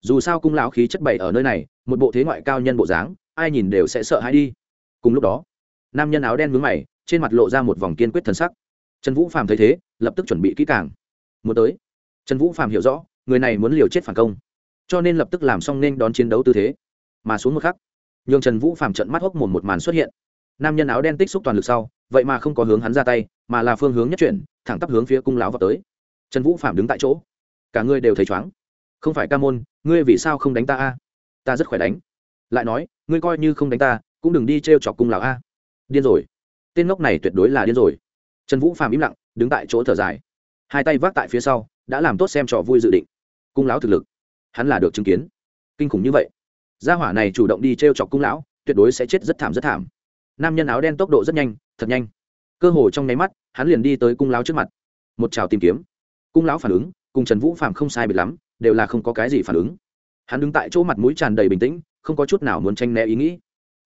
S1: Dù sao cung lão khí chất bày ở nơi này, một bộ thế ngoại cao nhân bộ dáng, ai nhìn đều sẽ sợ hãi đi. Cùng lúc đó, nam nhân áo đen mướn mày, trên mặt lộ ra một vòng kiên quyết thân sắc trần vũ phàm thấy thế, lập tức chuẩn bị kỹ càng. Muốn tới. Trần vũ phàm hiểu rõ, người này muốn liều chết phản công. Cho nên lập tức làm xong nên đón chiến đấu tư thế. Mà xuống một khắc, nhường trần vũ phàm trận mắt hốc mồm một màn xuất hiện. Nam nhân áo đen tích xúc toàn lực sau, vậy mà không có hướng hắn ra tay, mà là phương hướng nhất chuyển, thẳng tắp hướng phía cung lão vào tới. Trần vũ phàm đứng tại chỗ. Cả ngươi đều thấy chóng không phải ca môn, ngươi vì sao không đánh ta a? Ta rất khỏe đánh. Lại nói, ngươi coi như không đánh ta, cũng đừng đi t r e o chọc cung lão a. Điên rồi. Tên ngốc này tuyệt đối là điên rồi trần vũ phàm im lặng, đứng tại chỗ thở dài. Hai tay vác tại phía sau, đã làm tốt xem trò vui dự định. Cung lão thực lực, hắn là được chứng kiến. Kinh khủng như vậy. Gia hỏa này chủ động đi t r e o chọc cung lão, tuyệt đối sẽ chết rất thảm rất thảm. Nam nhân áo đen tốc độ rất nhanh, thật nhanh. Cơ hồ trong nháy mắt, hắn liền đi tới cung lão trước mặt. Một trào tìm kiếm. Cung lão phản ứng, cùng trần vũ phạm không sai biệt lắm, đều là không có cái gì phản ứng. Hắn đứng tại chỗ mặt mũi tràn đầy bình tĩnh, không có chút nào muốn tranh né ý nghĩ.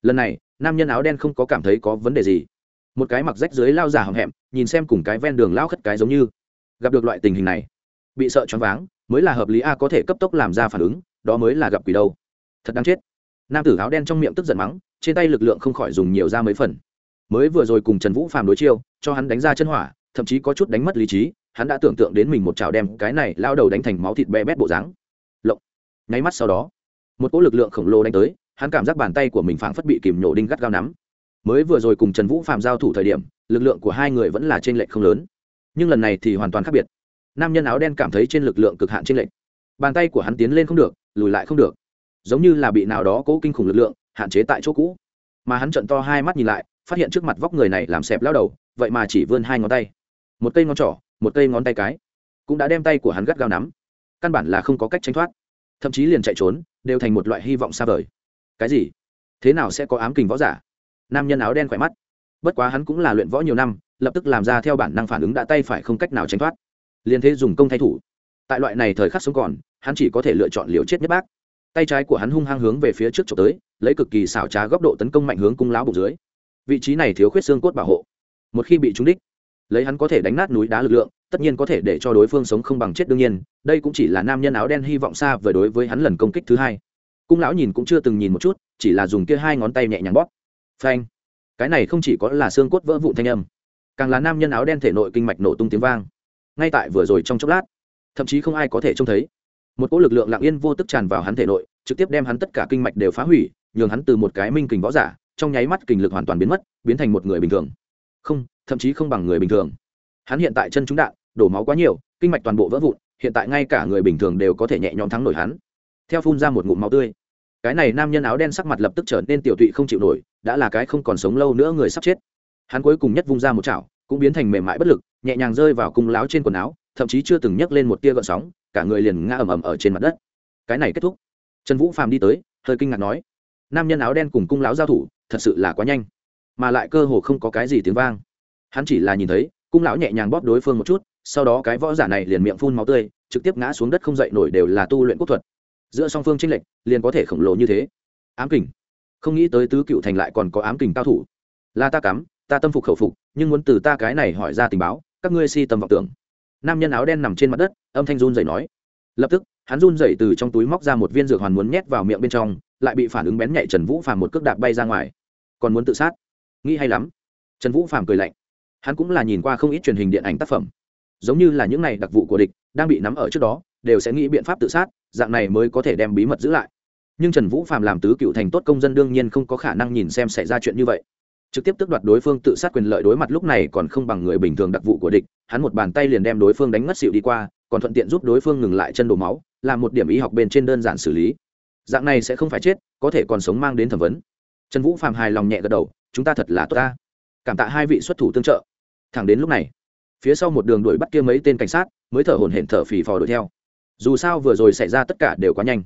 S1: Lần này, nam nhân áo đen không có cảm thấy có vấn đề gì một cái mặc rách dưới lao giả hầm hẹm, nhìn xem cùng cái ven đường lao khất cái giống như. Gặp được loại tình hình này, bị sợ choáng váng, mới là hợp lý a có thể cấp tốc làm ra phản ứng, đó mới là gặp quỷ đâu. Thật đáng chết. Nam tử áo đen trong miệng tức giận mắng, trên tay lực lượng không khỏi dùng nhiều ra mấy phần. Mới vừa rồi cùng trần vũ phàm đối chiêu, cho hắn đánh ra chân hỏa, thậm chí có chút đánh mất lý trí, hắn đã tưởng tượng đến mình một chảo đem cái này lao đầu đánh thành máu thịt bé bét bộ dáng. Lộng. Nháy mắt sau đó, một cỗ lực lượng khổng lồ đánh tới, hắn cảm giác bàn tay của mình phảng phất bị kìm nhổ đinh gắt gao nắm mới vừa rồi cùng trần vũ phạm giao thủ thời điểm, lực lượng của hai người vẫn là trên lệch không lớn. Nhưng lần này thì hoàn toàn khác biệt. Nam nhân áo đen cảm thấy trên lực lượng cực hạn trên lệch. Bàn tay của hắn tiến lên không được, lùi lại không được. Giống như là bị nào đó cố kinh khủng lực lượng hạn chế tại chỗ cũ. Mà hắn trận to hai mắt nhìn lại, phát hiện trước mặt vóc người này làm xẹp lao đầu, vậy mà chỉ vươn hai ngón tay. Một cây ngón trỏ, một cây ngón tay cái, cũng đã đem tay của hắn gắt gao nắm. Căn bản là không có cách tránh thoát. Thậm chí liền chạy trốn, đều thành một loại hy vọng xa vời. Cái gì? Thế nào sẽ có ám kình võ giả? Nam nhân áo đen khỏe mắt. Bất quá hắn cũng là luyện võ nhiều năm, lập tức làm ra theo bản năng phản ứng đã tay phải không cách nào tránh thoát. Liền thế dùng công thay thủ. Tại loại này thời khắc sống còn, hắn chỉ có thể lựa chọn liều chết nhất bác. Tay trái của hắn hung hăng hướng về phía trước trộm tới, lấy cực kỳ xảo trá góc độ tấn công mạnh hướng cung lão bụng dưới. Vị trí này thiếu khuyết xương cốt bảo hộ. Một khi bị trúng đích, lấy hắn có thể đánh nát núi đá lực lượng, tất nhiên có thể để cho đối phương sống không bằng chết đương nhiên, đây cũng chỉ là nam nhân áo đen hy vọng xa vời đối với hắn lần công kích thứ hai. Cung lão nhìn cũng chưa từng nhìn một chút, chỉ là dùng kia hai ngón tay nhẹ nhàng bóp phanh. Cái này không chỉ có là xương cốt vỡ vụn thanh âm, càng là nam nhân áo đen thể nội kinh mạch nổ tung tiếng vang. Ngay tại vừa rồi trong chốc lát, thậm chí không ai có thể trông thấy, một cỗ lực lượng lặng yên vô tức tràn vào hắn thể nội, trực tiếp đem hắn tất cả kinh mạch đều phá hủy, nhường hắn từ một cái minh kình võ giả, trong nháy mắt kình lực hoàn toàn biến mất, biến thành một người bình thường. Không, thậm chí không bằng người bình thường. Hắn hiện tại chân trúng đạn, đổ máu quá nhiều, kinh mạch toàn bộ vỡ vụn, hiện tại ngay cả người bình thường đều có thể nhẹ nhõm thắng nổi hắn. Theo phun ra một ngụm máu tươi, cái này nam nhân áo đen sắc mặt lập tức trở nên tiểu tụy không chịu nổi đã là cái không còn sống lâu nữa người sắp chết. Hắn cuối cùng nhất vung ra một chảo, cũng biến thành mềm mại bất lực, nhẹ nhàng rơi vào cung láo trên quần áo, thậm chí chưa từng nhấc lên một tia gợn sóng, cả người liền ngã ầm ầm ở trên mặt đất. Cái này kết thúc. Trần vũ phàm đi tới, hơi kinh ngạc nói, nam nhân áo đen cùng cung láo giao thủ, thật sự là quá nhanh. Mà lại cơ hồ không có cái gì tiếng vang. Hắn chỉ là nhìn thấy, cung lão nhẹ nhàng bóp đối phương một chút, sau đó cái võ giả này liền miệng phun máu tươi, trực tiếp ngã xuống đất không dậy nổi đều là tu luyện quốc thuật. Giữa song phương tranh lệch, liền có thể khổng lồ như thế. Ám kình không nghĩ tới tứ cựu thành lại còn có ám kình cao thủ. Là ta cắm, ta tâm phục khẩu phục, nhưng muốn từ ta cái này hỏi ra tình báo, các ngươi si tâm vọng tưởng. Nam nhân áo đen nằm trên mặt đất, âm thanh run dậy nói. Lập tức, hắn run dậy từ trong túi móc ra một viên dược hoàn muốn nhét vào miệng bên trong, lại bị phản ứng bén nhạy trần vũ phàm một cước đạp bay ra ngoài. Còn muốn tự sát? Nghĩ hay lắm. Trần vũ phàm cười lạnh. Hắn cũng là nhìn qua không ít truyền hình điện ảnh tác phẩm. Giống như là những này đặc vụ của địch, đang bị nắm ở trước đó, đều sẽ nghĩ biện pháp tự sát, dạng này mới có thể đem bí mật giữ lại nhưng trần vũ phạm làm tứ cựu thành tốt công dân đương nhiên không có khả năng nhìn xem xảy ra chuyện như vậy trực tiếp tước đoạt đối phương tự sát quyền lợi đối mặt lúc này còn không bằng người bình thường đặc vụ của địch hắn một bàn tay liền đem đối phương đánh ngất xịu đi qua còn thuận tiện giúp đối phương ngừng lại chân đổ máu làm một điểm y học bên trên đơn giản xử lý dạng này sẽ không phải chết có thể còn sống mang đến thẩm vấn trần vũ phạm hài lòng nhẹ gật đầu chúng ta thật là tốt ta cảm tạ hai vị xuất thủ tương trợ thẳng đến lúc này phía sau một đường đuổi bắt kia mấy tên cảnh sát mới thở hổn hển thở phì phò đuổi theo dù sao vừa rồi xảy ra tất cả đều quá nhanh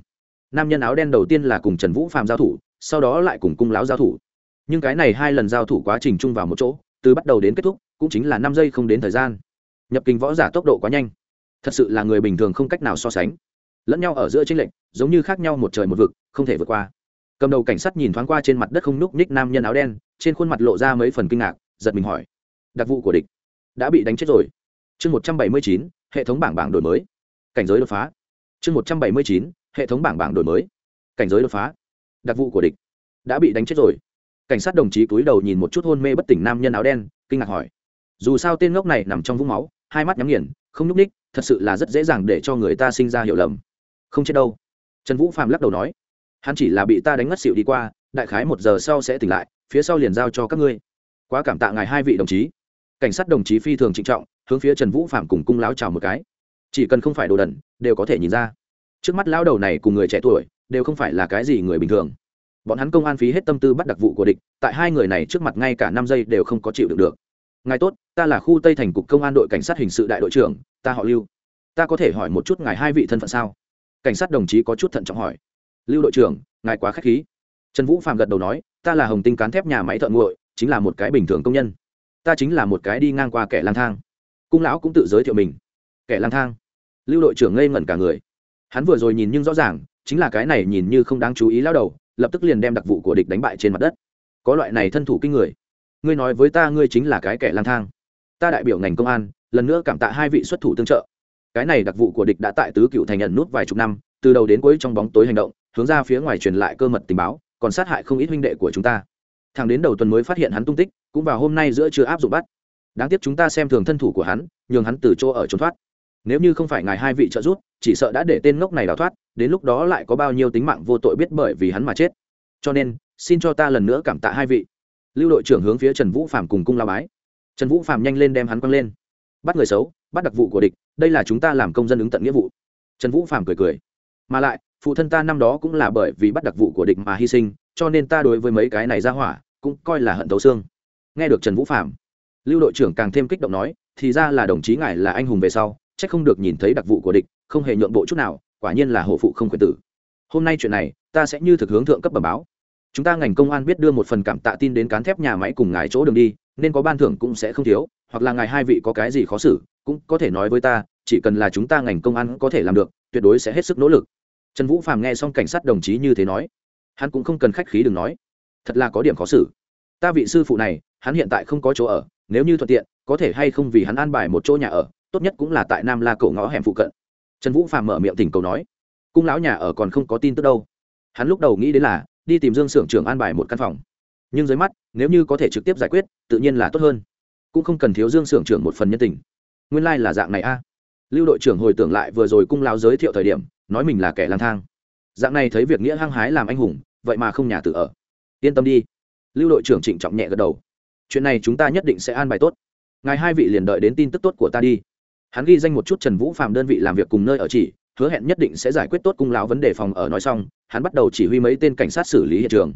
S1: nam nhân áo đen đầu tiên là cùng trần vũ phạm giao thủ, sau đó lại cùng cung Lão giao thủ. Nhưng cái này hai lần giao thủ quá trình chung vào một chỗ, từ bắt đầu đến kết thúc, cũng chính là năm giây không đến thời gian. Nhập kinh võ giả tốc độ quá nhanh. Thật sự là người bình thường không cách nào so sánh. Lẫn nhau ở giữa tranh lệch, giống như khác nhau một trời một vực, không thể vượt qua. Cầm đầu cảnh sát nhìn thoáng qua trên mặt đất không núc nhích nam nhân áo đen, trên khuôn mặt lộ ra mấy phần kinh ngạc, giật mình hỏi đặc vụ của địch đã bị đánh chết rồi. Chương một trăm bảy mươi chín, hệ thống bảng bảng đổi mới. Cảnh giới đột phá. Chương một trăm bảy mươi chín hệ thống bảng bảng đổi mới, cảnh giới đột phá, đặc vụ của địch đã bị đánh chết rồi. Cảnh sát đồng chí cúi đầu nhìn một chút hôn mê bất tỉnh nam nhân áo đen, kinh ngạc hỏi, dù sao tên ngốc này nằm trong vũng máu, hai mắt nhắm nghiền, không nhúc ních thật sự là rất dễ dàng để cho người ta sinh ra hiểu lầm. Không chết đâu. Trần vũ phạm lắc đầu nói, hắn chỉ là bị ta đánh ngất xịu đi qua, đại khái một giờ sau sẽ tỉnh lại, phía sau liền giao cho các ngươi. Quá cảm tạ ngài hai vị đồng chí. Cảnh sát đồng chí phi thường trịnh trọng, hướng phía trần vũ phạm cùng cung láo chào một cái. Chỉ cần không phải đồ đần, đều có thể nhìn ra trước mắt lão đầu này cùng người trẻ tuổi, đều không phải là cái gì người bình thường. Bọn hắn công an phí hết tâm tư bắt đặc vụ của địch, tại hai người này trước mặt ngay cả năm giây đều không có chịu được được. Ngài tốt, ta là khu tây thành cục công an đội cảnh sát hình sự đại đội trưởng, ta họ lưu. Ta có thể hỏi một chút ngài hai vị thân phận sao? Cảnh sát đồng chí có chút thận trọng hỏi. Lưu đội trưởng, ngài quá k h á c h khí. Trần vũ phạm gật đầu nói, ta là hồng tinh cán thép nhà máy thợ nguội, chính là một cái bình thường công nhân. Ta chính là một cái đi ngang qua kẻ lang thang. Cung lão cũng tự giới thiệu mình. Kẻ lang thang. Lưu đội trưởng ngây ngẩn cả người hắn vừa rồi nhìn nhưng rõ ràng, chính là cái này nhìn như không đáng chú ý lao đầu, lập tức liền đem đặc vụ của địch đánh bại trên mặt đất. Có loại này thân thủ kinh người. Ngươi nói với ta ngươi chính là cái kẻ lang thang. Ta đại biểu ngành công an, lần nữa cảm tạ hai vị xuất thủ tương trợ. Cái này đặc vụ của địch đã tại tứ cựu thành nhận nút vài chục năm, từ đầu đến cuối trong bóng tối hành động, hướng ra phía ngoài truyền lại cơ mật tình báo, còn sát hại không ít huynh đệ của chúng ta. Thằng đến đầu tuần mới phát hiện hắn tung tích, cũng vào hôm nay giữa chưa áp dụng bắt. Đáng tiếc chúng ta xem thường thân thủ của hắn, nhường hắn từ chỗ ở trốn thoát. Nếu như không phải ngài hai vị trợ giúp chỉ sợ đã để tên ngốc này đào thoát, đến lúc đó lại có bao nhiêu tính mạng vô tội biết bởi vì hắn mà chết. Cho nên, xin cho ta lần nữa cảm tạ hai vị. Lưu đội trưởng hướng phía trần vũ phạm cùng cung lao bái. Trần vũ phạm nhanh lên đem hắn quăng lên. Bắt người xấu, bắt đặc vụ của địch, đây là chúng ta làm công dân ứng tận nghĩa vụ. Trần vũ phạm cười cười. Mà lại, phụ thân ta năm đó cũng là bởi vì bắt đặc vụ của địch mà hy sinh, cho nên ta đối với mấy cái này ra hỏa, cũng coi là hận tấu xương. Nghe được trần vũ phạm lưu đội trưởng càng thêm kích động nói, thì ra là đồng chí ngài là anh hùng về sau chắc không được nhìn thấy đặc vụ của địch, không hề nhượng bộ chút nào, quả nhiên là hổ phụ không khuyến tử. Hôm nay chuyện này, ta sẽ như thực hướng thượng cấp bẩm báo. Chúng ta ngành công an biết đưa một phần cảm tạ tin đến cán thép nhà máy cùng ngài chỗ đường đi, nên có ban thưởng cũng sẽ không thiếu, hoặc là ngài hai vị có cái gì khó xử, cũng có thể nói với ta, chỉ cần là chúng ta ngành công an có thể làm được, tuyệt đối sẽ hết sức nỗ lực. Trần vũ phàm nghe xong cảnh sát đồng chí như thế nói, hắn cũng không cần khách khí đừng nói. Thật là có điểm khó xử. Ta vị sư phụ này, hắn hiện tại không có chỗ ở, nếu như thuận tiện, có thể hay không vì hắn an bài một chỗ nhà ở tốt nhất cũng là tại nam la cổ ngõ hẻm phụ cận. Trần vũ phàm mở miệng tỉnh cầu nói, cung lão nhà ở còn không có tin tức đâu. Hắn lúc đầu nghĩ đến là đi tìm dương s ư ở n g trưởng an bài một căn phòng. Nhưng dưới mắt, nếu như có thể trực tiếp giải quyết, tự nhiên là tốt hơn. Cũng không cần thiếu dương s ư ở n g trưởng một phần nhân tình. Nguyên lai、like、là dạng này a. Lưu đội trưởng hồi tưởng lại vừa rồi cung lão giới thiệu thời điểm, nói mình là kẻ lang thang. Dạng này thấy việc nghĩa hăng hái làm anh hùng, vậy mà không nhà tự ở. Yên tâm đi. Lưu đội trưởng trịnh trọng nhẹ gật đầu. Chuyện này chúng ta nhất định sẽ an bài tốt. Ngài hai vị liền đợi đến tin tức tốt của ta đi hắn ghi danh một chút trần vũ phạm đơn vị làm việc cùng nơi ở chỉ, hứa hẹn nhất định sẽ giải quyết tốt cung lão vấn đề phòng ở nói xong, hắn bắt đầu chỉ huy mấy tên cảnh sát xử lý hiện trường.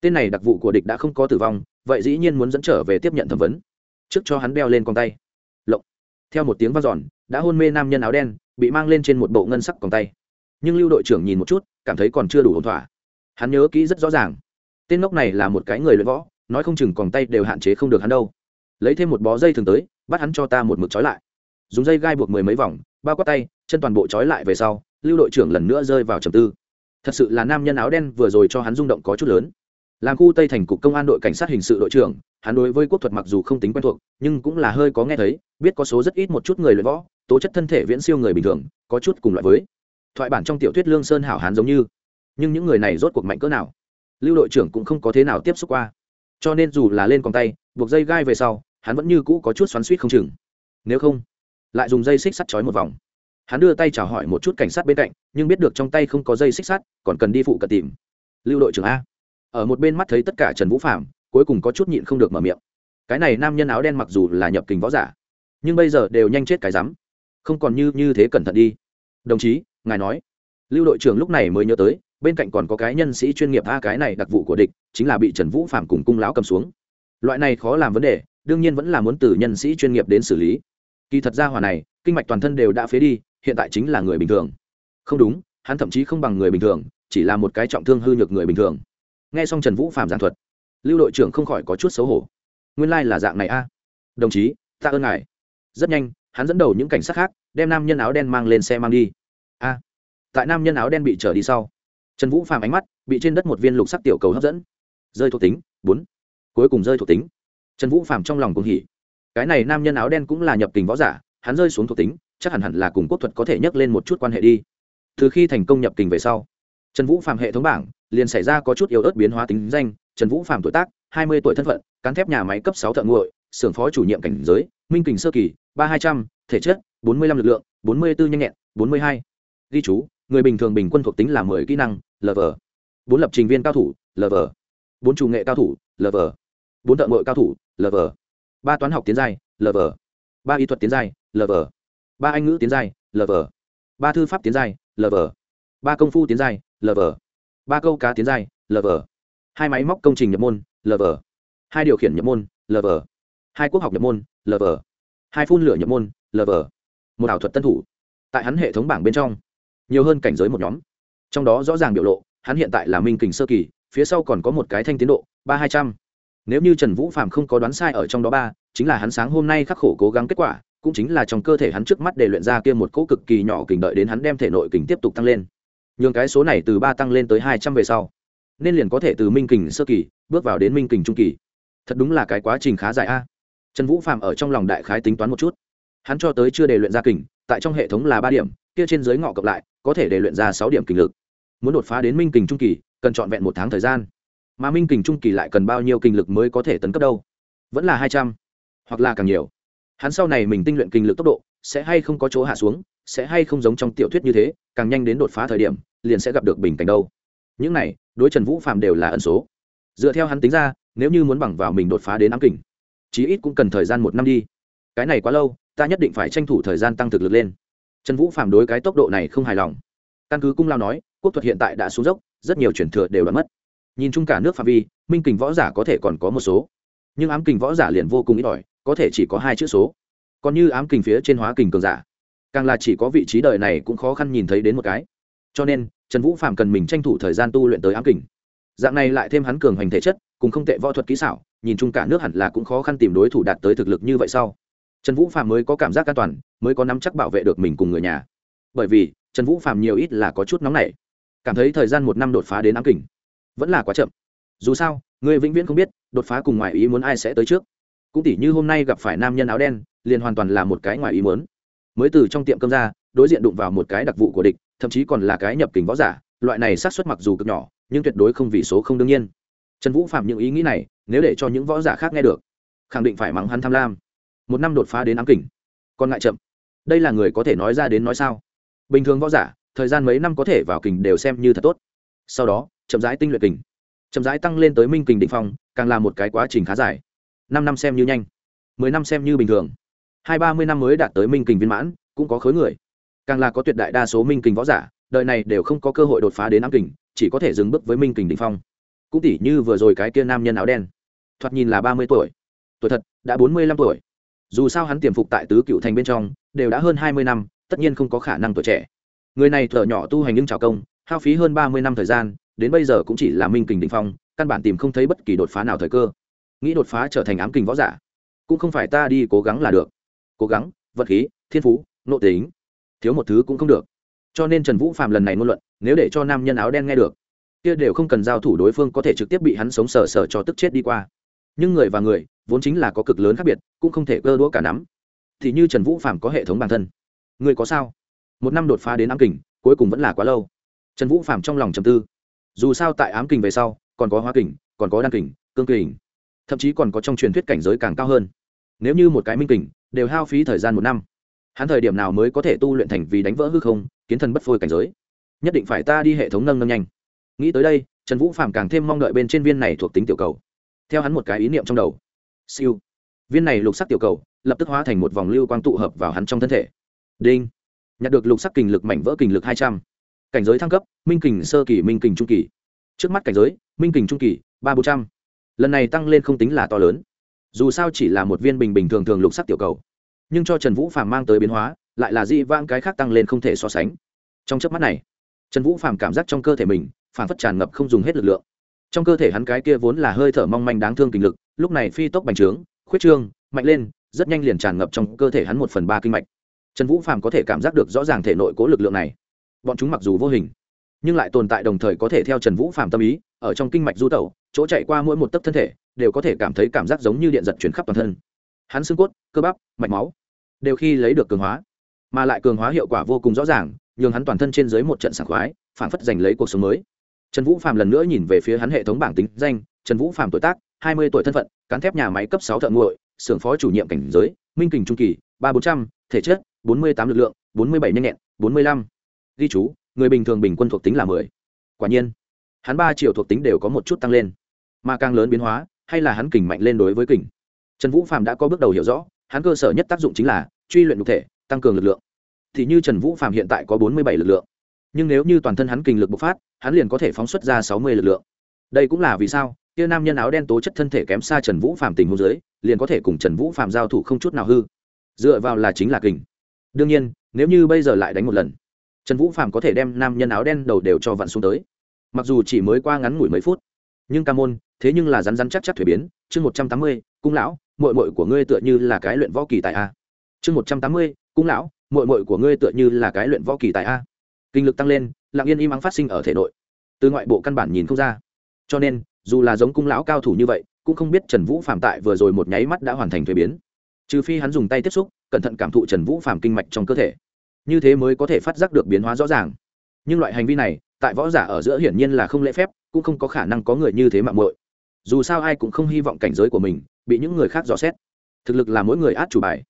S1: Tên này đặc vụ của địch đã không có tử vong, vậy dĩ nhiên muốn dẫn trở về tiếp nhận thẩm vấn. Trước cho hắn đeo lên con tay. Lộng. Theo một tiếng v a n giòn đã hôn mê nam nhân áo đen, bị mang lên trên một bộ ngân sắc còn tay. Nhưng lưu đội trưởng nhìn một chút, cảm thấy còn chưa đủ ổn thỏa. Hắn nhớ kỹ rất rõ ràng. Tên ngốc này là một cái người luyện võ, nói không chừng còn tay đều hạn chế không được hắn đâu. Lấy thêm một bó dây thường tới, bắt hắn cho ta một mực trói lại dùng dây gai buộc mười mấy vòng, bao quát tay, chân toàn bộ trói lại về sau, lưu đội trưởng lần nữa rơi vào trầm tư. Thật sự là nam nhân áo đen vừa rồi cho hắn rung động có chút lớn. Làm khu tây thành cục công an đội cảnh sát hình sự đội trưởng, hắn đối với quốc thuật mặc dù không tính quen thuộc, nhưng cũng là hơi có nghe thấy, biết có số rất ít một chút người luyện võ, tố chất thân thể viễn siêu người bình thường, có chút cùng loại với. Thoại bản trong tiểu thuyết lương sơn hảo hán giống như. Nhưng những người này rốt cuộc mạnh cỡ nào? Lưu đội trưởng cũng không có thế nào tiếp xúc qua. Cho nên dù là lên con tay, buộc dây gai về sau, hắn vẫn như cũ có chút xoắn suýt không chừng. Nếu không lại dùng dây xích sắt trói một vòng. Hắn đưa tay chào hỏi một chút cảnh sát bên cạnh, nhưng biết được trong tay không có dây xích sắt, còn cần đi phụ cận tìm. Lưu đội trưởng a. Ở một bên mắt thấy tất cả trần vũ phạm cuối cùng có chút nhịn không được mở miệng. Cái này nam nhân áo đen mặc dù là nhập kình võ giả, nhưng bây giờ đều nhanh chết cái rắm. Không còn như như thế cẩn thận đi. Đồng chí, ngài nói. Lưu đội trưởng lúc này mới nhớ tới, bên cạnh còn có cái nhân sĩ chuyên nghiệp a, cái này đặc vụ của địch, chính là bị trần vũ phạm cùng cung lão cầm xuống. Loại này khó làm vấn đề, đương nhiên vẫn là muốn từ nhân sĩ chuyên nghiệp đến xử lý kỳ thật ra hỏa này, kinh mạch toàn thân đều đã phế đi, hiện tại chính là người bình thường. Không đúng, hắn thậm chí không bằng người bình thường, chỉ là một cái trọng thương hư nhược người bình thường. Nghe xong trần vũ phạm giảng thuật, lưu đội trưởng không khỏi có chút xấu hổ. Nguyên lai、like、là dạng này a. Đồng chí, ta ơn ngài. Rất nhanh, hắn dẫn đầu những cảnh sát khác, đem nam nhân áo đen mang lên xe mang đi. A. Tại nam nhân áo đen bị trở đi sau, trần vũ phạm ánh mắt bị trên đất một viên lục sắc tiểu cầu hấp dẫn. Rơi thuộc tính, bốn. Cuối cùng rơi thuộc tính. Trần vũ phạm trong lòng cũng hỉ cái này nam nhân áo đen cũng là nhập tình võ giả, hắn rơi xuống thuộc tính, chắc hẳn hẳn là cùng quốc thuật có thể nhắc lên một chút quan hệ đi. Từ khi thành công nhập kình về sau, trần vũ phạm hệ thống bảng liền xảy ra có chút yếu ớt biến hóa tính danh, trần vũ phạm tuổi tác, hai mươi tuổi thân phận, cán thép nhà máy cấp sáu thợ nguội xưởng phó chủ nhiệm cảnh giới, minh kình sơ kỳ, ba hai trăm, thể chất, bốn mươi lăm lực lượng, bốn mươi bốn nhanh nhẹn, bốn mươi hai. Ghi chú, người bình thường bình quân thuộc tính là mười kỹ năng lv bốn lập trình viên cao thủ lv bốn chủ nghệ cao thủ lv bốn thợ nguội cao thủ lv ba toán học tiến giai lv ba y thuật tiến giai lv ba anh ngữ tiến giai lv ba thư pháp tiến giai lv ba công phu tiến giai lv ba câu cá tiến giai lv hai máy móc công trình nhập môn lv hai điều khiển nhập môn lv hai quốc học nhập môn lv hai phun lửa nhập môn lv một ảo thuật tân thủ tại hắn hệ thống bảng bên trong nhiều hơn cảnh giới một nhóm trong đó rõ ràng biểu lộ hắn hiện tại là minh kình sơ kỳ phía sau còn có một cái thanh tiến độ ba hai trăm nếu như trần vũ phạm không có đoán sai ở trong đó ba, chính là hắn sáng hôm nay khắc khổ cố gắng kết quả, cũng chính là trong cơ thể hắn trước mắt để luyện ra kia một cỗ cực kỳ nhỏ kình đợi đến hắn đem thể nội kình tiếp tục tăng lên. Nhường cái số này từ ba tăng lên tới hai trăm về sau, nên liền có thể từ minh kình sơ kỳ bước vào đến minh kình trung kỳ. Thật đúng là cái quá trình khá dài a. Trần vũ phạm ở trong lòng đại khái tính toán một chút. Hắn cho tới chưa để luyện ra kình, tại trong hệ thống là ba điểm, kia trên dưới ngọ cộng lại, có thể để luyện ra sáu điểm kình lực. Muốn đột phá đến minh kình trung kỳ, cần trọn vẹn một tháng thời gian mà minh kình trung kỳ lại cần bao nhiêu kinh lực mới có thể tấn cấp đâu? Vẫn là hai trăm, hoặc là càng nhiều. Hắn sau này mình tinh luyện kinh lực tốc độ, sẽ hay không có chỗ hạ xuống, sẽ hay không giống trong tiểu thuyết như thế, càng nhanh đến đột phá thời điểm, liền sẽ gặp được bình cảnh đâu. Những này, đối trần vũ phạm đều là ẩn số. Dựa theo hắn tính ra, nếu như muốn bằng vào mình đột phá đến ám kình, chí ít cũng cần thời gian một năm đi. Cái này quá lâu, ta nhất định phải tranh thủ thời gian tăng thực lực lên. Trần vũ phạm đối cái tốc độ này không hài lòng. Căn cứ cung lao nói, quốc thuật hiện tại đã xuống dốc, rất nhiều chuyển thừa đều đã mất nhìn chung cả nước phạm vi, minh kình võ giả có thể còn có một số. Nhưng ám kình võ giả liền vô cùng ít ỏi, có thể chỉ có hai chữ số. Còn như ám kình phía trên hóa kình cường giả, càng là chỉ có vị trí đời này cũng khó khăn nhìn thấy đến một cái. Cho nên, trần vũ phạm cần mình tranh thủ thời gian tu luyện tới ám kình. Dạng này lại thêm hắn cường hoành thể chất, cùng không tệ võ thuật kỹ xảo, nhìn chung cả nước hẳn là cũng khó khăn tìm đối thủ đạt tới thực lực như vậy sau. Trần vũ phạm mới có cảm giác an toàn, mới có nắm chắc bảo vệ được mình cùng người nhà. Bởi vì, trần vũ phạm nhiều ít là có chút nóng nảy. Cảm thấy thời gian một năm đột phá đến ám kình vẫn là quá chậm. Dù sao người vĩnh viễn không biết, đột phá cùng ngoài ý muốn ai sẽ tới trước. Cũng tỉ như hôm nay gặp phải nam nhân áo đen, liền hoàn toàn là một cái ngoài ý muốn. Mới từ trong tiệm cơm ra, đối diện đụng vào một cái đặc vụ của địch, thậm chí còn là cái nhập kình võ giả, loại này sát xuất mặc dù cực nhỏ, nhưng tuyệt đối không vì số không đương nhiên. Trần vũ phạm những ý nghĩ này, nếu để cho những võ giả khác nghe được, khẳng định phải mắng hắn tham lam. Một năm đột phá đến ám kình, còn ngại chậm. Đây là người có thể nói ra đến nói sao? Bình thường võ giả, thời gian mấy năm có thể vào kình đều xem như thật tốt. Sau đó chậm rãi tinh luyện kình, chậm rãi tăng lên tới minh kình định phong, càng là một cái quá trình khá dài. Năm năm xem như nhanh, mười năm xem như bình thường. Hai ba mươi năm mới đạt tới minh kình viên mãn, cũng có khối người. Càng là có tuyệt đại đa số minh kình võ giả, đời này đều không có cơ hội đột phá đến ám kình, chỉ có thể dừng bước với minh kình định phong. Cũng tỉ như vừa rồi cái kia nam nhân áo đen, thoạt nhìn là ba mươi tuổi tuổi thật đã bốn mươi lăm tuổi. Dù sao hắn tiềm phục tại tứ cựu thành bên trong, đều đã hơn hai mươi năm, tất nhiên không có khả năng tuổi trẻ. Người này thở nhỏ tu hành nhưng trào công, hao phí hơn ba mươi năm thời gian đến bây giờ cũng chỉ là minh kình định phong, căn bản tìm không thấy bất kỳ đột phá nào thời cơ. Nghĩ đột phá trở thành ám kình võ giả, cũng không phải ta đi cố gắng là được. Cố gắng, vật khí, thiên phú, nội tính, thiếu một thứ cũng không được. Cho nên trần vũ phạm lần này ngôn luận, nếu để cho nam nhân áo đen nghe được, kia đều không cần giao thủ đối phương có thể trực tiếp bị hắn sống sờ sờ cho tức chết đi qua. Nhưng người và người, vốn chính là có cực lớn khác biệt, cũng không thể cơ đũa cả nắm. Thì như trần vũ phạm có hệ thống bản thân, người có sao? Một năm đột phá đến ám kình, cuối cùng vẫn là quá lâu. Trần vũ phạm trong lòng trầm tư dù sao tại ám kình về sau, còn có hóa kình, còn có đan kình, cương kình, thậm chí còn có trong truyền thuyết cảnh giới càng cao hơn. Nếu như một cái minh kình, đều hao phí thời gian một năm, hắn thời điểm nào mới có thể tu luyện thành vì đánh vỡ hư không, kiến thần bất phôi cảnh giới? Nhất định phải ta đi hệ thống nâng nâng nhanh. Nghĩ tới đây, trần vũ phạm càng thêm mong đợi bên trên viên này thuộc tính tiểu cầu. Theo hắn một cái ý niệm trong đầu. Siêu. Viên này lục sắc tiểu cầu, lập tức hóa thành một vòng lưu quang tụ hợp vào hắn trong thân thể. Đinh. Nhặt được lục sắc kình lực mảnh vỡ kình lực hai trăm cảnh giới thăng cấp, minh kình sơ kỳ, minh kình trung kỳ. Trước mắt cảnh giới, minh kình trung kỳ, ba bốn trăm. Lần này tăng lên không tính là to lớn. Dù sao chỉ là một viên bình bình thường thường lục sắc tiểu cầu. Nhưng cho trần vũ phàm mang tới biến hóa, lại là di vãng cái khác tăng lên không thể so sánh. Trong chớp mắt này, trần vũ phàm cảm giác trong cơ thể mình, phản phất tràn ngập không dùng hết lực lượng. Trong cơ thể hắn cái kia vốn là hơi thở mong manh đáng thương kinh lực, lúc này phi tốc bành trướng, khuyết trương, mạnh lên, rất nhanh liền tràn ngập trong cơ thể hắn một phần ba kinh mạch. Trần vũ phàm có thể cảm giác được rõ ràng thể nội cố lực lượng này bọn chúng mặc dù vô hình, nhưng lại tồn tại đồng thời có thể theo trần vũ Phạm tâm ý, ở trong kinh mạch du tẩu, chỗ chạy qua mỗi một tấc thân thể, đều có thể cảm thấy cảm giác giống như điện giật chuyển khắp toàn thân. Hắn xương cốt, cơ bắp, mạch máu, đều khi lấy được cường hóa, mà lại cường hóa hiệu quả vô cùng rõ ràng, nhường hắn toàn thân trên dưới một trận sảng khoái, phảng phất giành lấy cuộc sống mới. Trần vũ phạm lần nữa nhìn về phía hắn hệ thống bảng tính danh, trần vũ phạm tuổi tác, hai mươi tuổi thân phận, cán thép nhà máy cấp sáu thợ nguội, xưởng phó chủ nhiệm cảnh giới, minh kình trung kỳ, ba bốn trăm, thể chất, bốn mươi tám lực lượng, bốn mươi bảy nhanh nhẹn, bốn mươi lăm ghi chú người bình thường bình quân thuộc tính là mười. Quả nhiên hắn ba triệu thuộc tính đều có một chút tăng lên. Mà càng lớn biến hóa hay là hắn kình mạnh lên đối với kình. Trần vũ phạm đã có bước đầu hiểu rõ hắn cơ sở nhất tác dụng chính là truy luyện cụ thể tăng cường lực lượng. Thì như trần vũ phạm hiện tại có bốn mươi bảy lực lượng. Nhưng nếu như toàn thân hắn kình lực bộc phát hắn liền có thể phóng xuất ra sáu mươi lực lượng. Đây cũng là vì sao kia nam nhân áo đen tố chất thân thể kém xa trần vũ phạm tình hôn dưới, liền có thể cùng trần vũ phạm giao thủ không chút nào hư. Dựa vào là chính là kình. Đương nhiên nếu như bây giờ lại đánh một lần trần vũ phạm có thể đem nam nhân áo đen đầu đều cho vặn xuống tới. Mặc dù chỉ mới qua ngắn ngủi mấy phút, nhưng ca môn, thế nhưng là rắn rắn chắc chắc thuế biến. Chương một trăm tám mươi, cung lão mội mội của ngươi tựa như là cái luyện võ kỳ tại a. Chương một trăm tám mươi, cung lão mội mội của ngươi tựa như là cái luyện võ kỳ tại a. Kinh lực tăng lên, lặng yên im ắng phát sinh ở thể nội. Từ ngoại bộ căn bản nhìn không ra. Cho nên, dù là giống cung lão cao thủ như vậy, cũng không biết trần vũ phạm tại vừa rồi một nháy mắt đã hoàn thành thuế biến. Trừ phi hắn dùng tay tiếp xúc, cẩn thận cảm thụ trần vũ phạm kinh mạch trong cơ thể như thế mới có thể phát giác được biến hóa rõ ràng. Nhưng loại hành vi này, tại võ giả ở giữa hiển nhiên là không lễ phép, cũng không có khả năng có người như thế mạng muội. Dù sao ai cũng không hy vọng cảnh giới của mình bị những người khác dò xét. Thực lực là mỗi người át chủ bài.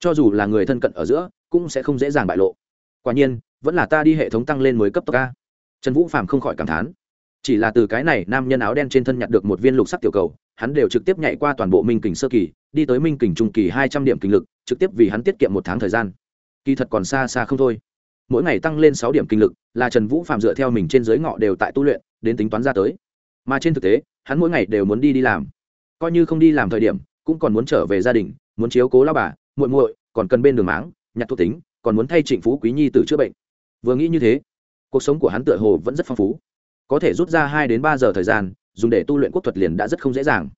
S1: Cho dù là người thân cận ở giữa, cũng sẽ không dễ dàng bại lộ. Quả nhiên, vẫn là ta đi hệ thống tăng lên mới cấp tốc a. Trần vũ Phạm không khỏi cảm thán. Chỉ là từ cái này nam nhân áo đen trên thân nhặt được một viên lục sắc tiểu cầu, hắn đều trực tiếp nhảy qua toàn bộ minh kình sơ kỳ, đi tới minh kình trung kỳ hai trăm điểm kinh lực, trực tiếp vì hắn tiết kiệm một tháng thời gian kỳ thật còn xa xa không thôi. Mỗi ngày tăng lên sáu điểm kinh lực, là trần vũ phạm dựa theo mình trên dưới ngọ đều tại tu luyện, đến tính toán ra tới. Mà trên thực tế, hắn mỗi ngày đều muốn đi đi làm. Coi như không đi làm thời điểm, cũng còn muốn trở về gia đình, muốn chiếu cố lao bà, muội muội, còn cần bên đường máng, nhặt thuốc tính, còn muốn thay trịnh phú quý nhi từ chữa bệnh. Vừa nghĩ như thế, cuộc sống của hắn tựa hồ vẫn rất phong phú. Có thể rút ra hai đến ba giờ thời gian, dùng để tu luyện quốc thuật liền đã rất không dễ dàng.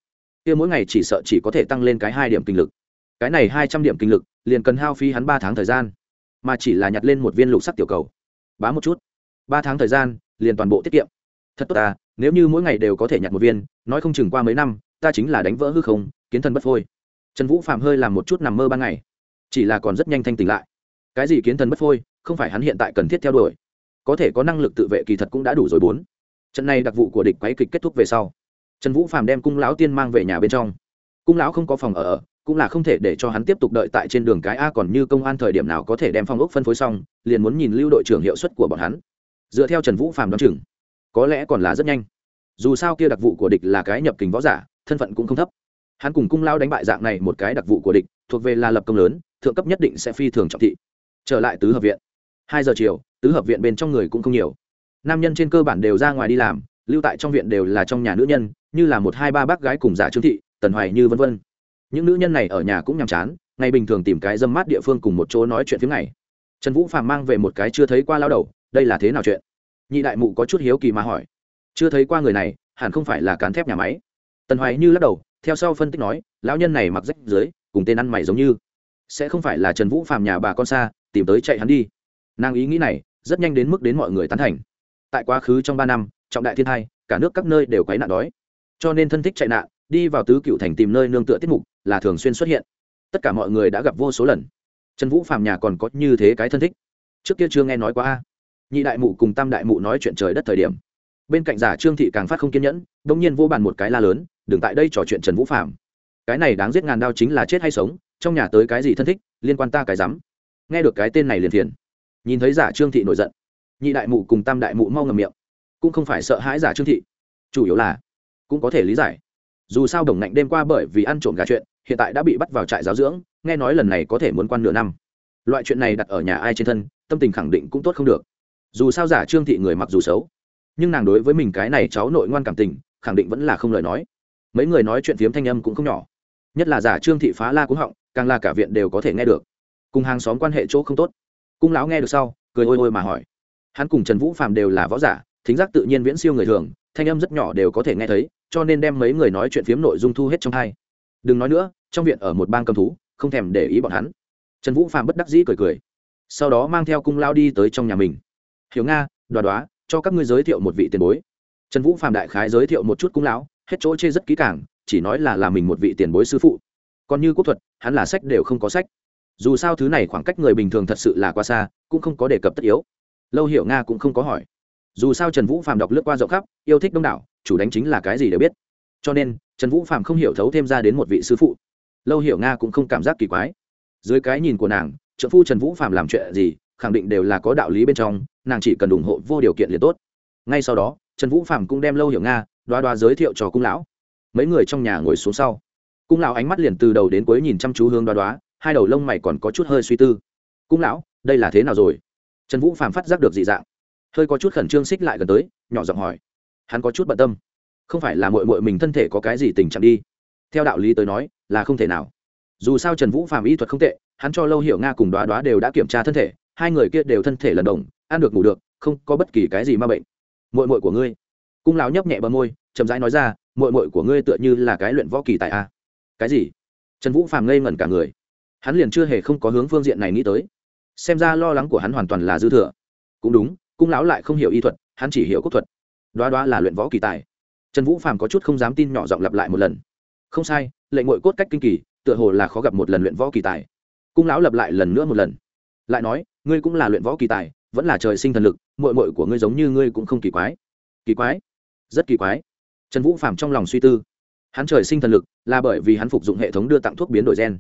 S1: Kia mỗi ngày chỉ sợ chỉ có thể tăng lên cái hai điểm kinh lực cái này hai trăm điểm kinh lực, liền cần hao phí hắn ba tháng thời gian, mà chỉ là nhặt lên một viên lục sắc tiểu cầu. Bá một chút. Ba tháng thời gian, liền toàn bộ tiết kiệm. Thật tốt ta nếu như mỗi ngày đều có thể nhặt một viên, nói không chừng qua mấy năm, ta chính là đánh vỡ hư không, kiến thân bất phôi. Trần vũ phạm hơi làm một chút nằm mơ ban ngày. Chỉ là còn rất nhanh thanh tỉnh lại. Cái gì kiến thân bất phôi, không phải hắn hiện tại cần thiết theo đuổi. Có thể có năng lực tự vệ kỳ thật cũng đã đủ rồi bốn. Trận này đặc vụ của địch quấy kịch kết thúc về sau, trần vũ phạm đem cung lão tiên mang về nhà bên trong. Cung lão không có phòng ở cũng là không thể để cho hắn tiếp tục đợi tại trên đường cái a còn như công an thời điểm nào có thể đem phong ốc phân phối xong, liền muốn nhìn lưu đội trưởng hiệu suất của bọn hắn. Dựa theo trần vũ phạm n chừng, có lẽ còn là rất nhanh. Dù sao kia đặc vụ của địch là cái nhập kình võ giả, thân phận cũng không thấp. Hắn cùng cung lao đánh bại dạng này một cái đặc vụ của địch, thuộc về là lập công lớn, thượng cấp nhất định sẽ phi thường trọng thị. Trở lại tứ hợp viện. Hai giờ chiều, tứ hợp viện bên trong người cũng không nhiều. Nam nhân trên cơ bản đều ra ngoài đi làm, lưu tại trong viện đều là trong nhà nữ nhân, như là một hai ba bác gái cùng giả trương thị, tần hoài như vân vân những nữ nhân này ở nhà cũng nhàm chán, ngày bình thường tìm cái dâm mát địa phương cùng một chỗ nói chuyện phía ngày. Trần vũ phàm mang về một cái chưa thấy qua lao đầu, đây là thế nào chuyện? Nhị đại mụ có chút hiếu kỳ mà hỏi. Chưa thấy qua người này, hẳn không phải là cán thép nhà máy. Tần hoài như lắc đầu, theo sau phân tích nói, lão nhân này mặc rách dưới, cùng tên ăn mày giống như. Sẽ không phải là trần vũ phàm nhà bà con xa, tìm tới chạy hắn đi. Nàng ý nghĩ này, rất nhanh đến mức đến mọi người tán thành. Tại quá khứ trong ba năm, trọng đại thiên hai cả nước các nơi đều quấy nạn đói. Cho nên thân thích chạy nạn đi vào tứ cựu thành tìm nơi nương tựa tiết mục là thường xuyên xuất hiện. Tất cả mọi người đã gặp vô số lần. Trần vũ phạm nhà còn có như thế cái thân thích. Trước kia chưa nghe nói qua a. Nhị đại mụ cùng tam đại mụ nói chuyện trời đất thời điểm. Bên cạnh giả trương thị càng phát không kiên nhẫn đông nhiên vô bàn một cái la lớn, đừng tại đây trò chuyện trần vũ phạm cái này đáng giết ngàn đao chính là chết hay sống, trong nhà tới cái gì thân thích, liên quan ta cái rắm. Nghe được cái tên này liền thiền nhìn thấy giả trương thị nổi giận, nhị đại mụ cùng tam đại mụ mau ngầm miệng. Cũng không phải sợ hãi giả trương thị. Chủ yếu là, cũng có thể lý giải dù sao đồng ngạnh đêm qua bởi vì ăn trộm gà chuyện, hiện tại đã bị bắt vào trại giáo dưỡng, nghe nói lần này có thể muốn quan nửa năm. Loại chuyện này đặt ở nhà ai trên thân, tâm tình khẳng định cũng tốt không được. Dù sao giả trương thị người mặc dù xấu, nhưng nàng đối với mình cái này cháu nội ngoan cảm tình, khẳng định vẫn là không lời nói. Mấy người nói chuyện phiếm thanh âm cũng không nhỏ. Nhất là giả trương thị phá la cúng họng, càng là cả viện đều có thể nghe được. Cùng hàng xóm quan hệ chỗ không tốt. Cung lão nghe được sau, cười ôi ôi mà hỏi. Hắn cùng trần vũ phạm đều là võ giả, thính giác tự nhiên viễn siêu người thường, thanh âm rất nhỏ đều có thể nghe thấy cho nên đem mấy người nói chuyện phiếm nội dung thu hết trong hai đừng nói nữa, trong viện ở một bang cầm thú, không thèm để ý bọn hắn. Trần vũ phạm bất đắc dĩ cười cười. Sau đó mang theo cung lao đi tới trong nhà mình. Hiểu nga, đoá đoá, cho các ngươi giới thiệu một vị tiền bối. Trần vũ phạm đại khái giới thiệu một chút cung lão, hết chỗ chê rất kỹ càng, chỉ nói là là mình một vị tiền bối sư phụ. Còn như quốc thuật, hắn là sách đều không có sách. Dù sao thứ này khoảng cách người bình thường thật sự là quá xa, cũng không có đề cập tất yếu. Lâu hiểu nga cũng không có hỏi. Dù sao trần vũ phạm đọc lướt qua rộng khắp, yêu thích đông đảo chủ đánh chính là cái gì đều biết. Cho nên, trần vũ phạm không hiểu thấu thêm ra đến một vị sư phụ. Lâu hiểu nga cũng không cảm giác kỳ quái. Dưới cái nhìn của nàng, trợ phu trần vũ phạm làm chuyện gì, khẳng định đều là có đạo lý bên trong, nàng chỉ cần ủng hộ vô điều kiện liền tốt. Ngay sau đó, trần vũ phạm cũng đem lâu hiểu nga đoá đoá giới thiệu cho cung lão. Mấy người trong nhà ngồi xuống sau. Cung lão ánh mắt liền từ đầu đến cuối nhìn chăm chú hướng đoá đoá, hai đầu lông mày còn có chút hơi suy tư. Cung lão, đây là thế nào rồi? Trần vũ phạm phát giác được dị dạng. Hơi có chút khẩn trương xích lại gần tới, nhỏ giọng hỏi hắn có chút bận tâm. Không phải là mội mội mình thân thể có cái gì tình trạng đi. Theo đạo lý tới nói, là không thể nào. Dù sao trần vũ phạm y thuật không tệ, hắn cho lâu hiểu nga cùng đoá đoá đều đã kiểm tra thân thể, hai người kia đều thân thể lần đồng, ăn được ngủ được, không có bất kỳ cái gì ma bệnh. Mội mội của ngươi. Cung lão nhấp nhẹ bờ môi, chậm rãi nói ra mội mội của ngươi tựa như là cái luyện võ kỳ tại a. Cái gì? Trần vũ phàm ngây ngẩn cả người. Hắn liền chưa hề không có hướng phương diện này nghĩ tới. Xem ra lo lắng của hắn hoàn toàn là dư thừa. Cũng đúng, cung lão lại không hiểu y thuật, hắn chỉ hiểu cốt thuật đoá đoá là luyện võ kỳ tài. Trần vũ phàm có chút không dám tin nhỏ giọng lặp lại một lần. Không sai, lệnh ngội cốt cách kinh kỳ, tựa hồ là khó gặp một lần luyện võ kỳ tài. Cung lão lặp lại lần nữa một lần. Lại nói, ngươi cũng là luyện võ kỳ tài, vẫn là trời sinh thần lực mội mội của ngươi giống như ngươi cũng không kỳ quái. Kỳ quái? Rất kỳ quái. Trần vũ phạm trong lòng suy tư. Hắn trời sinh thần lực là bởi vì hắn phục dụng hệ thống đưa tặng thuốc biến đổi gen.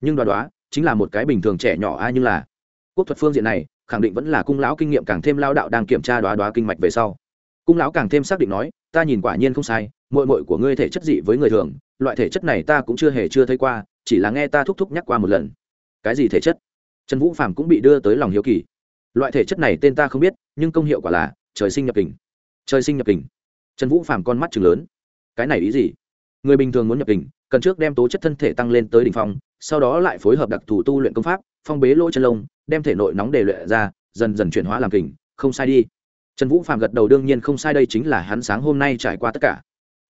S1: Nhưng đoá đoá chính là một cái bình thường trẻ nhỏ ai như là, quốc thuật phương diện này, khẳng định vẫn là cung lão kinh nghiệm càng thêm lao đạo đang kiểm tra đoá đoá kinh mạch về sau cung lão càng thêm xác định nói, ta nhìn quả nhiên không sai mội mội của ngươi thể chất dị với người thường, loại thể chất này ta cũng chưa hề chưa thấy qua, chỉ là nghe ta thúc thúc nhắc qua một lần. Cái gì thể chất? Trần vũ phạm cũng bị đưa tới lòng hiếu kỳ. Loại thể chất này tên ta không biết, nhưng công hiệu quả là, trời sinh nhập kình. Trời sinh nhập kình? Trần vũ phạm con mắt chừng lớn. Cái này ý gì? Người bình thường muốn nhập kình, cần trước đem tố chất thân thể tăng lên tới đ ỉ n h phong, sau đó lại phối hợp đặc thù tu luyện công pháp, phong bế lỗ chân lông, đem thể nội nóng để luyện ra, dần dần chuyển hóa làm kình, không sai đi trần vũ phạm gật đầu đương nhiên không sai, đây chính là hắn sáng hôm nay trải qua tất cả.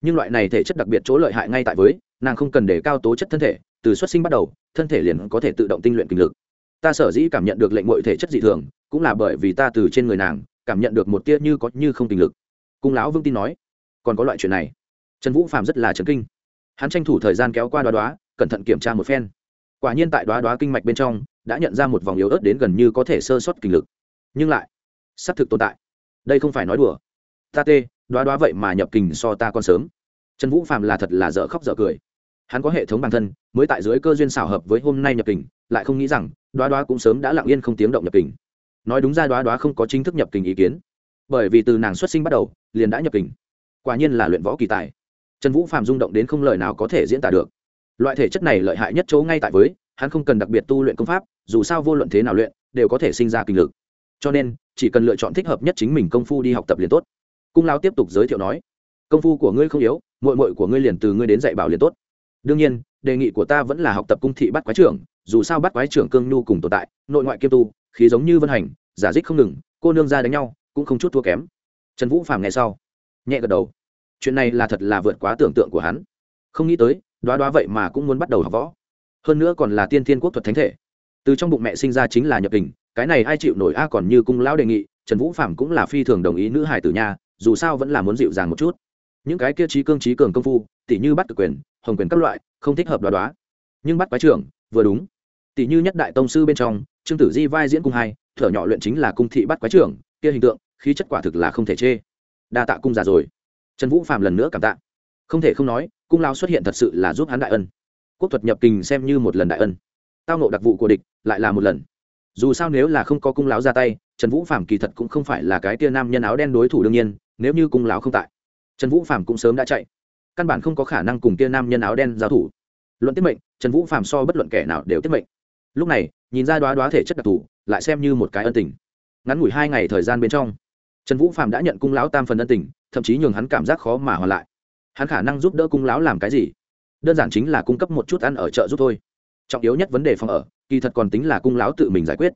S1: Nhưng loại này thể chất đặc biệt chỗ lợi hại ngay tại với, nàng không cần để cao tố chất thân thể, từ xuất sinh bắt đầu, thân thể liền có thể tự động tinh luyện kinh lực. Ta sở dĩ cảm nhận được lệnh mọi thể chất dị thường, cũng là bởi vì ta từ trên người nàng, cảm nhận được một tia như có như không tình lực. Cung lão vương tin nói, còn có loại chuyện này. Trần vũ phạm rất là chấn kinh. Hắn tranh thủ thời gian kéo qua đoá đoá, cẩn thận kiểm tra một phen. Quả nhiên tại đoá đoá kinh mạch bên trong, đã nhận ra một vòng yếu ớt đến gần như có thể sơ suất kinh lực. Nhưng lại, xác thực tồn tại đây không phải nói đùa. Ta tê, đoá đoá vậy mà nhập kình so ta còn sớm. Trần vũ phạm là thật là dở khóc dở cười. Hắn có hệ thống bản thân, mới tại dưới cơ duyên xảo hợp với hôm nay nhập kình, lại không nghĩ rằng, đoá đoá cũng sớm đã lặng yên không tiếng động nhập kình. Nói đúng ra đoá đoá không có chính thức nhập kình ý kiến. Bởi vì từ nàng xuất sinh bắt đầu, liền đã nhập kình. Quả nhiên là luyện võ kỳ tài. Trần vũ phạm rung động đến không lời nào có thể diễn tả được. Loại thể chất này lợi hại nhất chỗ ngay tại với, hắn không cần đặc biệt tu luyện công pháp, dù sao vô luận thế nào luyện, đều có thể sinh ra kinh lực. Cho nên chỉ cần lựa chọn thích hợp nhất chính mình công phu đi học tập liền tốt. Cung lao tiếp tục giới thiệu nói, công phu của ngươi không yếu mội mội của ngươi liền từ ngươi đến dạy bảo liền tốt. Đương nhiên, đề nghị của ta vẫn là học tập cung thị bắt quái trưởng, dù sao bắt quái trưởng cương nhu cùng tồn tại, nội ngoại kiêm tu, khí giống như vân hành, giả dích không ngừng, cô nương ra đánh nhau, cũng không chút thua kém. Trần vũ phàm nghe sau, nhẹ gật đầu. Chuyện này là thật là vượt quá tưởng tượng của hắn. Không nghĩ tới, đoá đoá vậy mà cũng muốn bắt đầu học võ. Hơn nữa còn là tiên thiên quốc thuật thánh thể. Từ trong bụng mẹ sinh ra chính là nhập tình cái này ai chịu nổi a còn như cung lão đề nghị, trần vũ phạm cũng là phi thường đồng ý nữ hải tử nhà dù sao vẫn là muốn dịu dàng một chút. Những cái kia trí cương trí cường công phu, tỉ như bắt cực quyền, hồng quyền các loại, không thích hợp đoá đoá. Nhưng bắt quái trưởng, vừa đúng. Tỷ như nhất đại tông sư bên trong, trương tử di vai diễn cung hai, thở nhỏ luyện chính là cung thị bắt quái trưởng, kia hình tượng, khí chất quả thực là không thể chê. Đa tạ cung già rồi. Trần vũ phạm lần nữa cảm tạ. Không thể không nói, cung lao xuất hiện thật sự là giúp hắn đại ân. Quốc thuật nhập kình xem như một lần đại ân. Tao nộ đặc vụ của địch, lại là một lần dù sao nếu là không có cung lão ra tay, trần vũ phạm kỳ thật cũng không phải là cái tia nam nhân áo đen đối thủ đương nhiên, nếu như cung lão không tại, trần vũ phạm cũng sớm đã chạy. Căn bản không có khả năng cùng tia nam nhân áo đen giao thủ. Luận tiết mệnh, trần vũ phạm so bất luận kẻ nào đều tiết mệnh. Lúc này, nhìn ra đoá đoá thể chất đặc thù, lại xem như một cái ân tình. Ngắn ngủi hai ngày thời gian bên trong, trần vũ phạm đã nhận cung lão tam phần ân tình, thậm chí nhường hắn cảm giác khó mà hoàn lại. Hắn khả năng giúp đỡ cung lão làm cái gì? Đơn giản chính là cung cấp một chút ăn ở chợ giúp thôi. Trọng yếu nhất vấn đề phòng ở kỳ thật còn tính là cung lão tự mình giải quyết.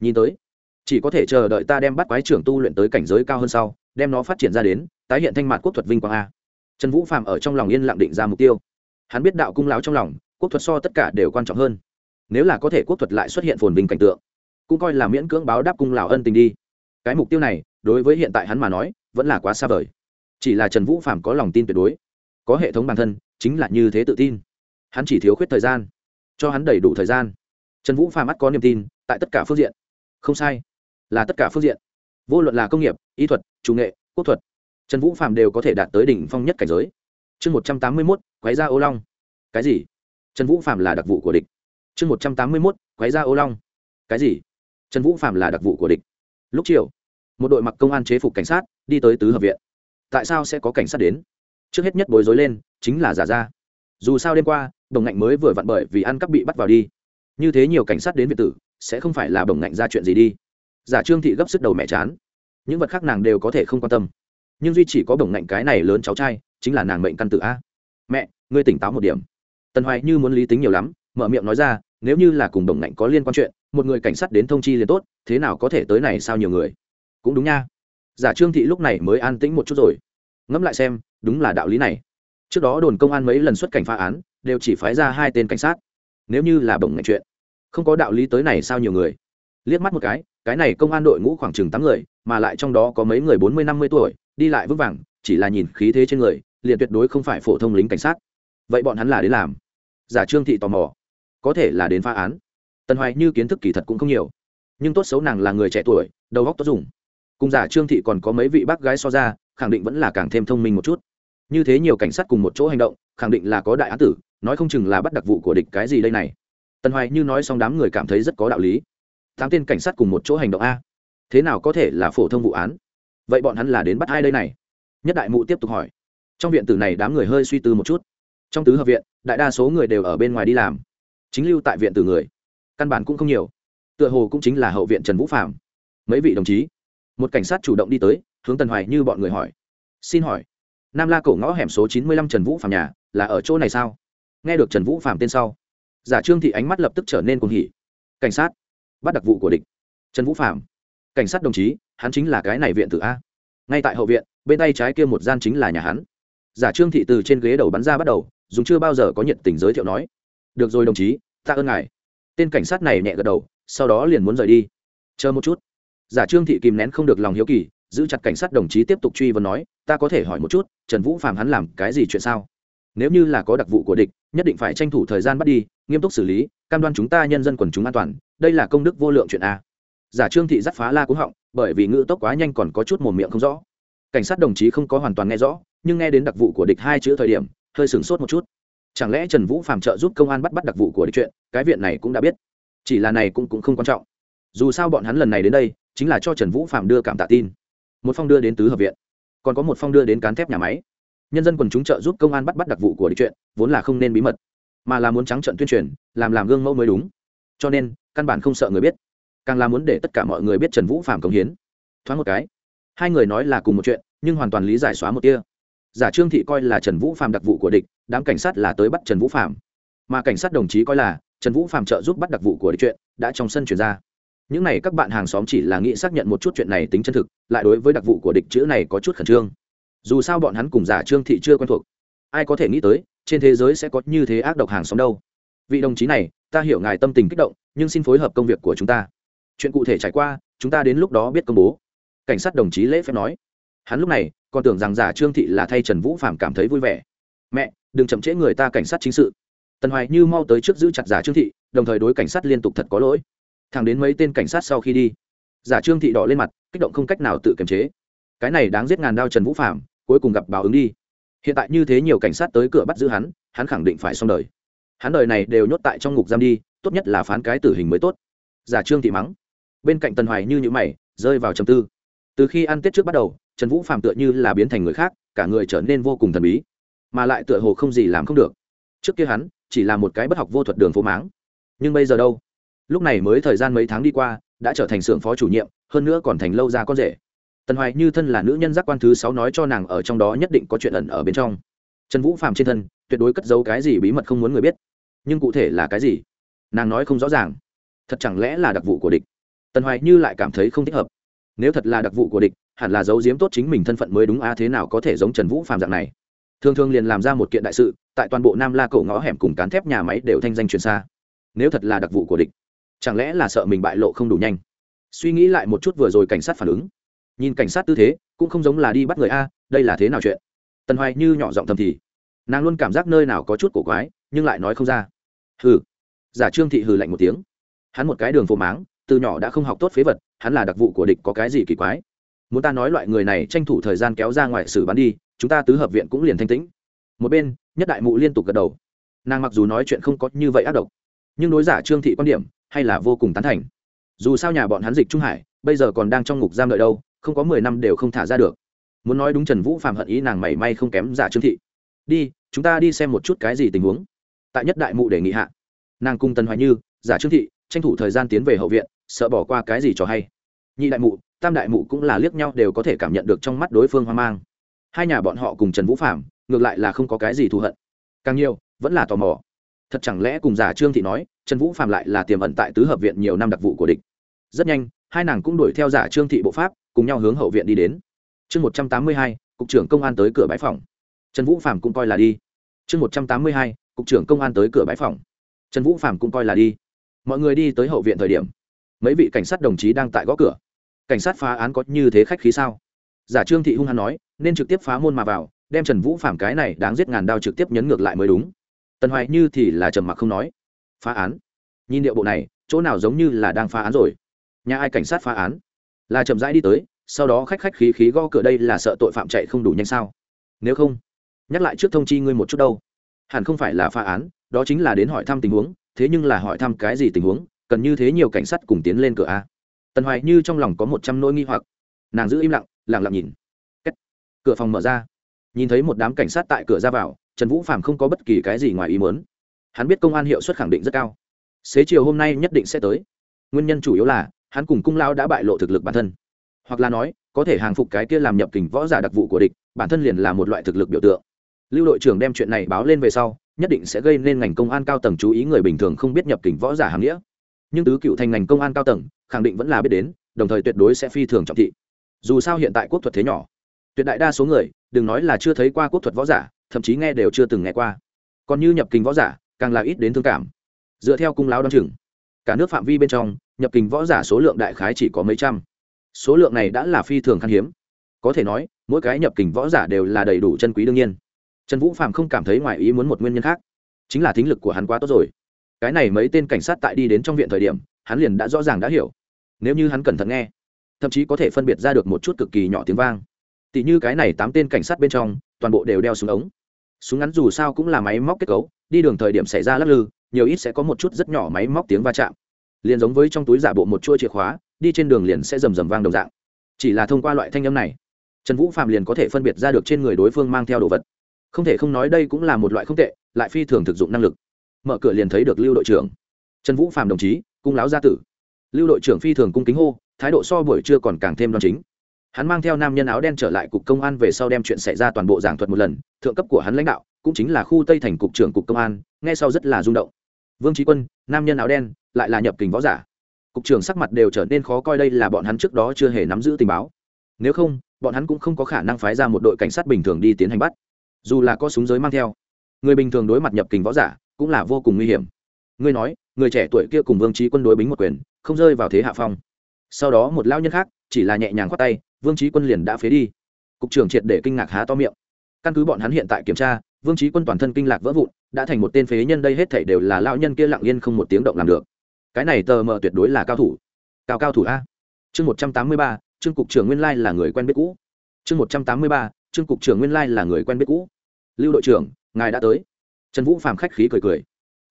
S1: Nhìn tới, chỉ có thể chờ đợi ta đem bắt quái trưởng tu luyện tới cảnh giới cao hơn sau, đem nó phát triển ra đến, tái hiện thanh mạt quốc thuật vinh quang a. Trần vũ phạm ở trong lòng yên lặng định ra mục tiêu. Hắn biết đạo cung lão trong lòng, quốc thuật so tất cả đều quan trọng hơn. Nếu là có thể quốc thuật lại xuất hiện phồn vinh cảnh tượng, cũng coi là miễn cưỡng báo đáp cung lão ân tình đi. Cái mục tiêu này, đối với hiện tại hắn mà nói, vẫn là quá xa vời. Chỉ là trần vũ phạm có lòng tin tuyệt đối. Có hệ thống bản thân, chính là như thế tự tin. Hắn chỉ thiếu khuyết thời gian, cho hắn đầy đủ thời gian trần vũ phạm mắt có niềm tin, tại tất cả phương diện. Không sai. Là tất cả phương diện. Vô luận là công nghiệp, y thuật, chủ nghệ, quốc thuật, trần vũ phạm đều có thể đạt tới đỉnh phong nhất cảnh giới. Chương một trăm tám mươi mốt, quái ra ô long. Cái gì? Trần vũ phạm là đặc vụ của địch. Chương một trăm tám mươi mốt, quái ra ô long. Cái gì? Trần vũ phạm là đặc vụ của địch. Lúc chiều, một đội mặc công an chế phục cảnh sát đi tới tứ hợp viện. Tại sao sẽ có cảnh sát đến? Trước hết nhất bối rối lên, chính là giả ra. Dù sao đêm qua, đồng ngạnh mới vừa vặn bởi vì ăn cắp bị bắt vào đi như thế nhiều cảnh sát đến việt tử, sẽ không phải là bồng ngạnh ra chuyện gì đi. Giả trương thị gấp sức đầu mẹ chán. Những vật khác nàng đều có thể không quan tâm. Nhưng duy chỉ có bồng ngạnh cái này lớn cháu trai, chính là nàng mệnh căn tử a. Mẹ, ngươi tỉnh táo một điểm. Tần hoài như muốn lý tính nhiều lắm, mở miệng nói ra, nếu như là cùng bồng ngạnh có liên quan chuyện, một người cảnh sát đến thông chi liền tốt, thế nào có thể tới này sao nhiều người? Cũng đúng nha. Giả trương thị lúc này mới an tĩnh một chút rồi. Ngẫm lại xem, đúng là đạo lý này. Trước đó đồn công an mấy lần xuất cảnh phá án, đều chỉ phái ra hai tên cảnh sát. Nếu như là bổng ngạnh chuyện không có đạo lý tới này sao nhiều người? Liếc mắt một cái cái này công an đội ngũ khoảng chừng tám người, mà lại trong đó có mấy người bốn mươi, năm mươi tuổi, đi lại vững vàng, chỉ là nhìn khí thế trên người, liền tuyệt đối không phải phổ thông lính cảnh sát. Vậy bọn hắn là đến làm? Giả trương thị tò mò. Có thể là đến phá án. Tần hoài như kiến thức kỳ thật cũng không nhiều. Nhưng tốt xấu nàng là người trẻ tuổi, đầu óc tốt dùng. Cùng giả trương thị còn có mấy vị bác gái so ra, khẳng định vẫn là càng thêm thông minh một chút. Như thế nhiều cảnh sát cùng một chỗ hành động, khẳng định là có đại án tử, nói không chừng là bắt đặc vụ của địch cái gì đây này tần hoài như nói xong đám người cảm thấy rất có đạo lý. Tám tên cảnh sát cùng một chỗ hành động a. Thế nào có thể là phổ thông vụ án? Vậy bọn hắn là đến bắt ai đây này? Nhất đại mụ tiếp tục hỏi. Trong viện tử này đám người hơi suy tư một chút. Trong tứ hợp viện, đại đa số người đều ở bên ngoài đi làm. Chính lưu tại viện tử người. Căn bản cũng không nhiều. Tựa hồ cũng chính là hậu viện trần vũ phạm mấy vị đồng chí. Một cảnh sát chủ động đi tới, hướng tần hoài như bọn người hỏi. Xin hỏi, nam la cổ ngõ hẻm số chín mươi lăm trần vũ phạm nhà là ở chỗ này sao? Nghe được trần vũ phạm tên sau giả trương thị ánh mắt lập tức trở nên cuồng hỉ. Cảnh sát. Bắt đặc vụ của địch. Trần vũ phạm cảnh sát đồng chí, hắn chính là cái này viện tử a. Ngay tại hậu viện, bên tay trái kia một gian chính là nhà hắn. Giả trương thị từ trên ghế đầu bắn ra bắt đầu, dùng chưa bao giờ có nhiệt tình giới thiệu nói, được rồi đồng chí ta ơn ngài. Tên cảnh sát này nhẹ gật đầu, sau đó liền muốn rời đi. Chờ một chút. Giả trương thị kìm nén không được lòng hiếu kỳ, giữ chặt cảnh sát đồng chí tiếp tục truy vấn nói, ta có thể hỏi một chút, trần vũ phạm hắn làm cái gì chuyện sao? Nếu như là có đặc vụ của địch nhất định phải tranh thủ thời gian bắt đi nghiêm túc xử lý cam đoan chúng ta nhân dân quần chúng an toàn đây là công đức vô lượng chuyện a. Giả trương thị dắt phá la cúng họng bởi vì ngữ tốc quá nhanh còn có chút mồm miệng không rõ. Cảnh sát đồng chí không có hoàn toàn nghe rõ nhưng nghe đến đặc vụ của địch hai chữ thời điểm hơi sửng sốt một chút. Chẳng lẽ trần vũ phạm trợ giúp công an bắt bắt đặc vụ của địch chuyện cái viện này cũng đã biết. Chỉ là này cũng, cũng không quan trọng. Dù sao bọn hắn lần này đến đây chính là cho trần vũ phạm đưa cảm tạ tin. Một phong đưa đến tứ hợp viện còn có một phong đưa đến cán thép nhà máy nhân dân quần chúng trợ giúp công an bắt bắt đặc vụ của địch chuyện vốn là không nên bí mật, mà là muốn trắng trận tuyên truyền, làm làm gương mẫu mới đúng. Cho nên, căn bản không sợ người biết, càng là muốn để tất cả mọi người biết trần vũ phạm công hiến. Thoáng một cái, hai người nói là cùng một chuyện, nhưng hoàn toàn lý giải xóa một tia. Giả trương thị coi là trần vũ phạm đặc vụ của địch, đám cảnh sát là tới bắt trần vũ phạm mà cảnh sát đồng chí coi là trần vũ phạm trợ giúp bắt đặc vụ của địch chuyện đã trong sân chuyển ra. Những này các bạn hàng xóm chỉ là nghĩ xác nhận một chút chuyện này tính chân thực, lại đối với đặc vụ của địch chữ này có chút khẩn trương dù sao bọn hắn cùng giả trương thị chưa quen thuộc. Ai có thể nghĩ tới, trên thế giới sẽ có như thế ác độc hàng xóm đâu. Vị đồng chí này, ta hiểu ngài tâm tình kích động, nhưng xin phối hợp công việc của chúng ta. Chuyện cụ thể trải qua, chúng ta đến lúc đó biết công bố. Cảnh sát đồng chí lễ phép nói. Hắn lúc này, còn tưởng rằng giả trương thị là thay trần vũ phạm cảm thấy vui vẻ. Mẹ, đừng chậm trễ người ta cảnh sát chính sự. Tần hoài như mau tới trước giữ chặt giả trương thị, đồng thời đối cảnh sát liên tục thật có lỗi. Thẳng đến mấy tên cảnh sát sau khi đi, giả trương thị đỏ lên mặt, kích động không cách nào tự kiềm chế. Cái này đáng giết ngàn đao trần vũ phạm cuối cùng gặp báo ứng đi. Hiện tại như thế nhiều cảnh sát tới cửa bắt giữ hắn hắn khẳng định phải xong đời. Hắn đời này đều nhốt tại trong ngục giam đi, tốt nhất là phán cái tử hình mới tốt. Giả trương thị mắng. Bên cạnh tần hoài như những mày, rơi vào trầm tư. Từ khi ăn tết trước bắt đầu, trần vũ phạm tựa như là biến thành người khác, cả người trở nên vô cùng thần bí, mà lại tựa hồ không gì làm không được. Trước kia hắn chỉ là một cái bất học vô thuật đường phố máng. Nhưng bây giờ đâu? Lúc này mới thời gian mấy tháng đi qua, đã trở thành xưởng phó chủ nhiệm, hơn nữa còn thành lâu ra con rể tần hoài như thân là nữ nhân giác quan thứ sáu nói cho nàng ở trong đó nhất định có chuyện ẩn ở bên trong. Trần vũ phạm trên thân, tuyệt đối cất giấu cái gì bí mật không muốn người biết. Nhưng cụ thể là cái gì? Nàng nói không rõ ràng. Thật chẳng lẽ là đặc vụ của địch? Tần hoài như lại cảm thấy không thích hợp. Nếu thật là đặc vụ của địch, hẳn là giấu giếm tốt chính mình thân phận mới đúng a thế nào có thể giống trần vũ phạm dạng này? Thường thường liền làm ra một kiện đại sự, tại toàn bộ nam la cổ ngõ hẻm cùng cán thép nhà máy đều thanh danh truyền xa. Nếu thật là đặc vụ của địch, chẳng lẽ là sợ mình bại lộ không đủ nhanh? Suy nghĩ lại một chút vừa rồi cảnh sát phản ứng nhìn cảnh sát tư thế, cũng không giống là đi bắt người a, đây là thế nào chuyện? Tần hoài như nhỏ giọng thầm thì, nàng luôn cảm giác nơi nào có chút cổ quái, nhưng lại nói không ra. Hừ. Giả trương thị hừ lạnh một tiếng. Hắn một cái đường phô máng, từ nhỏ đã không học tốt phế vật, hắn là đặc vụ của địch có cái gì kỳ quái? Muốn ta nói loại người này tranh thủ thời gian kéo ra ngoài xử bắn đi, chúng ta tứ hợp viện cũng liền thanh tĩnh. Một bên, nhất đại mụ liên tục gật đầu. Nàng mặc dù nói chuyện không có như vậy ác độc, nhưng đối giả trương thị quan điểm, hay là vô cùng tán thành. Dù sao nhà bọn hắn dịch trung hải, bây giờ còn đang trong ngục giam đợi đâu không có mười năm đều không thả ra được. Muốn nói đúng trần vũ phạm hận ý nàng mảy may không kém giả trương thị. Đi, chúng ta đi xem một chút cái gì tình huống. Tại nhất đại mụ để nghị hạ, nàng cung tân hoài như, giả trương thị, tranh thủ thời gian tiến về hậu viện, sợ bỏ qua cái gì cho hay. Nhị đại mụ, tam đại mụ cũng là liếc nhau đều có thể cảm nhận được trong mắt đối phương hoang mang. Hai nhà bọn họ cùng trần vũ phạm ngược lại là không có cái gì thù hận. Càng nhiều, vẫn là tò mò. Thật chẳng lẽ cùng giả trương thị nói, trần vũ phạm lại là tiềm ẩn tại tứ hợp viện nhiều năm đặc vụ của địch. Rất nhanh, hai nàng cũng đuổi theo giả trương thị bộ pháp cùng nhau hướng hậu viện đi đến. Chương một trăm tám mươi hai, cục trưởng công an tới cửa bãi phòng. Trần vũ phạm cũng coi là đi. Chương một trăm tám mươi hai, cục trưởng công an tới cửa bãi phòng. Trần vũ phạm cũng coi là đi. Mọi người đi tới hậu viện thời điểm, mấy vị cảnh sát đồng chí đang tại gõ cửa. Cảnh sát phá án có như thế khách khí sao? Giả trương thị hung hăng nói, nên trực tiếp phá môn mà vào, đem trần vũ phạm cái này đáng giết ngàn đao trực tiếp nhấn ngược lại mới đúng. Tần hoài như thì là trầm mặc không nói. Phá án? Nhìn điệu bộ này, chỗ nào giống như là đang phá án rồi? Nhà ai cảnh sát phá án? Là chậm rãi đi tới, sau đó khách khách khí khí gõ cửa đây là sợ tội phạm chạy không đủ nhanh sao? Nếu không, nhắc lại trước thông chi ngươi một chút đâu. Hẳn không phải là phá án, đó chính là đến hỏi thăm tình huống, thế nhưng là hỏi thăm cái gì tình huống, cần như thế nhiều cảnh sát cùng tiến lên cửa a. Tần hoài như trong lòng có một trăm nỗi nghi hoặc. Nàng giữ im lặng lặng lặng nhìn. Kết. cửa phòng mở ra. Nhìn thấy một đám cảnh sát tại cửa ra vào, trần vũ phạm không có bất kỳ cái gì ngoài ý muốn. Hắn biết công an hiệu suất khẳng định rất cao. Xế chiều hôm nay nhất định sẽ tới. Nguyên nhân chủ yếu là hắn cùng cung lao đã bại lộ thực lực bản thân. Hoặc là nói, có thể hàng phục cái kia làm nhập kình võ giả đặc vụ của địch, bản thân liền là một loại thực lực biểu tượng. Lưu đội trưởng đem chuyện này báo lên về sau, nhất định sẽ gây nên ngành công an cao tầng chú ý người bình thường không biết nhập kình võ giả hàng nghĩa. Nhưng tứ cựu thành ngành công an cao tầng, khẳng định vẫn là biết đến, đồng thời tuyệt đối sẽ phi thường trọng thị. Dù sao hiện tại quốc thuật thế nhỏ. Tuyệt đại đa số người, đừng nói là chưa thấy qua quốc thuật võ giả, thậm chí nghe đều chưa từng nghe qua. Còn như nhập kình võ giả, càng là ít đến thương cảm. Dựa theo cung lao đ o chừng, cả nước phạm vi bên trong nhập kình võ giả số lượng đại khái chỉ có mấy trăm. Số lượng này đã là phi thường khan hiếm. Có thể nói, mỗi cái nhập kình võ giả đều là đầy đủ chân quý đương nhiên. Trần vũ phạm không cảm thấy ngoài ý muốn một nguyên nhân khác. Chính là thính lực của hắn quá tốt rồi. Cái này mấy tên cảnh sát tại đi đến trong viện thời điểm, hắn liền đã rõ ràng đã hiểu. Nếu như hắn cẩn thận nghe, thậm chí có thể phân biệt ra được một chút cực kỳ nhỏ tiếng vang. Tỷ như cái này tám tên cảnh sát bên trong, toàn bộ đều đeo súng ống. Súng ngắn dù sao cũng là máy móc kết cấu, đi đường thời điểm xảy ra lắc lư, nhiều ít sẽ có một chút rất nhỏ máy móc tiếng va chạm liền giống với trong túi giả bộ một chuôi chìa khóa, đi trên đường liền sẽ rầm rầm vang đồng dạng. Chỉ là thông qua loại thanh âm này, trần vũ phạm liền có thể phân biệt ra được trên người đối phương mang theo đồ vật. Không thể không nói đây cũng là một loại không tệ, lại phi thường thực dụng năng lực. Mở cửa liền thấy được lưu đội trưởng. Trần vũ phạm đồng chí, cung láo gia tử. Lưu đội trưởng phi thường cung kính hô, thái độ so buổi trưa còn càng thêm đoan chính. Hắn mang theo nam nhân áo đen trở lại cục công an về sau đem chuyện xảy ra toàn bộ giảng thuật một lần, thượng cấp của hắn lãnh đạo, cũng chính là khu tây thành cục trưởng cục công an, nghe sau rất là rung động. Vương trí quân, nam nhân áo đen lại là nhập kình võ giả. Cục trưởng sắc mặt đều trở nên khó coi đây là bọn hắn trước đó chưa hề nắm giữ tình báo. Nếu không, bọn hắn cũng không có khả năng phái ra một đội cảnh sát bình thường đi tiến hành bắt. Dù là có súng giới mang theo, người bình thường đối mặt nhập kình võ giả cũng là vô cùng nguy hiểm. Ngươi nói, người trẻ tuổi kia cùng vương trí quân đối bính một quyền, không rơi vào thế hạ phong. Sau đó một lao nhân khác, chỉ là nhẹ nhàng khoát tay, vương trí quân liền đã phế đi. Cục trưởng triệt để kinh ngạc há to miệng. Căn cứ bọn hắn hiện tại kiểm tra, vương trí quân toàn thân kinh lạc vỡ vụn, đã thành một tên phế nhân đây hết thảy đều là lao nhân kia lặng yên không một tiếng động làm được cái này tờ mờ tuyệt đối là cao thủ. Cao cao thủ a. Chương một trăm tám mươi ba, trương cục trưởng nguyên lai là người quen biết cũ. Chương một trăm tám mươi ba, trương cục trưởng nguyên lai là người quen biết cũ. Lưu đội trưởng, ngài đã tới. Trần vũ phạm khách khí cười cười.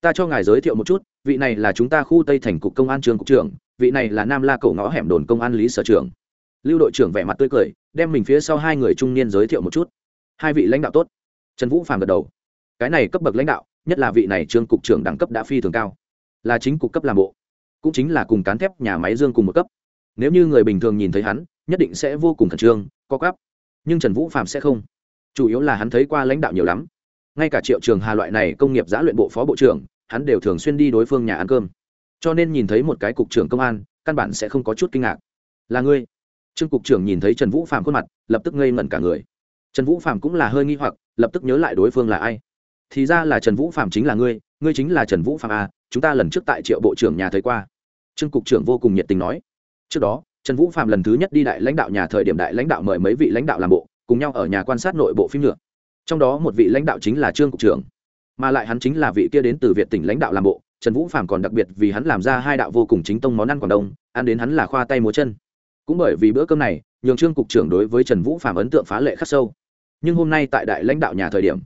S1: Ta cho ngài giới thiệu một chút, vị này là chúng ta khu tây thành cục công an trường cục trưởng, vị này là nam la cổ ngõ hẻm đồn công an lý sở trưởng. Lưu đội trưởng vẻ mặt tươi cười, đem mình phía sau hai người trung niên giới thiệu một chút. Hai vị lãnh đạo tốt. Trần vũ phạm gật đầu. Cái này cấp bậc lãnh đạo, nhất là vị này trương cục trưởng đẳng cấp đã phi thường cao là chính cục cấp làm bộ, cũng chính là cùng cán thép nhà máy dương cùng một cấp. Nếu như người bình thường nhìn thấy hắn, nhất định sẽ vô cùng khẩn trương, co cắp nhưng trần vũ phạm sẽ không. Chủ yếu là hắn thấy qua lãnh đạo nhiều lắm. Ngay cả triệu trường hà loại này công nghiệp giã luyện bộ phó bộ trưởng, hắn đều thường xuyên đi đối phương nhà ăn cơm. Cho nên nhìn thấy một cái cục trưởng công an, căn bản sẽ không có chút kinh ngạc. Là ngươi? Trương cục trưởng nhìn thấy trần vũ phạm khuôn mặt, lập tức ngây ngẩn cả người. Trần vũ phạm cũng là hơi nghi hoặc, lập tức nhớ lại đối phương là ai. Thì ra là trần vũ phạm chính là ngươi ngươi chính là trần vũ phạm à chúng ta lần trước tại triệu bộ trưởng nhà thấy qua. Trương cục trưởng vô cùng nhiệt tình nói. Trước đó, trần vũ phạm lần thứ nhất đi đại lãnh đạo nhà thời điểm đại lãnh đạo mời mấy vị lãnh đạo làm bộ, cùng nhau ở nhà quan sát nội bộ phim nhựa trong đó một vị lãnh đạo chính là trương cục trưởng, mà lại hắn chính là vị kia đến từ việt tỉnh lãnh đạo làm bộ. Trần vũ phạm còn đặc biệt vì hắn làm ra hai đạo vô cùng chính tông món ăn quảng đông, ăn đến hắn là khoa tay múa chân. Cũng bởi vì bữa cơm này, nhường trương cục trưởng đối với trần vũ phạm ấn tượng phá lệ khắc sâu. Nhưng hôm nay tại đại lãnh đạo nhà thời điểm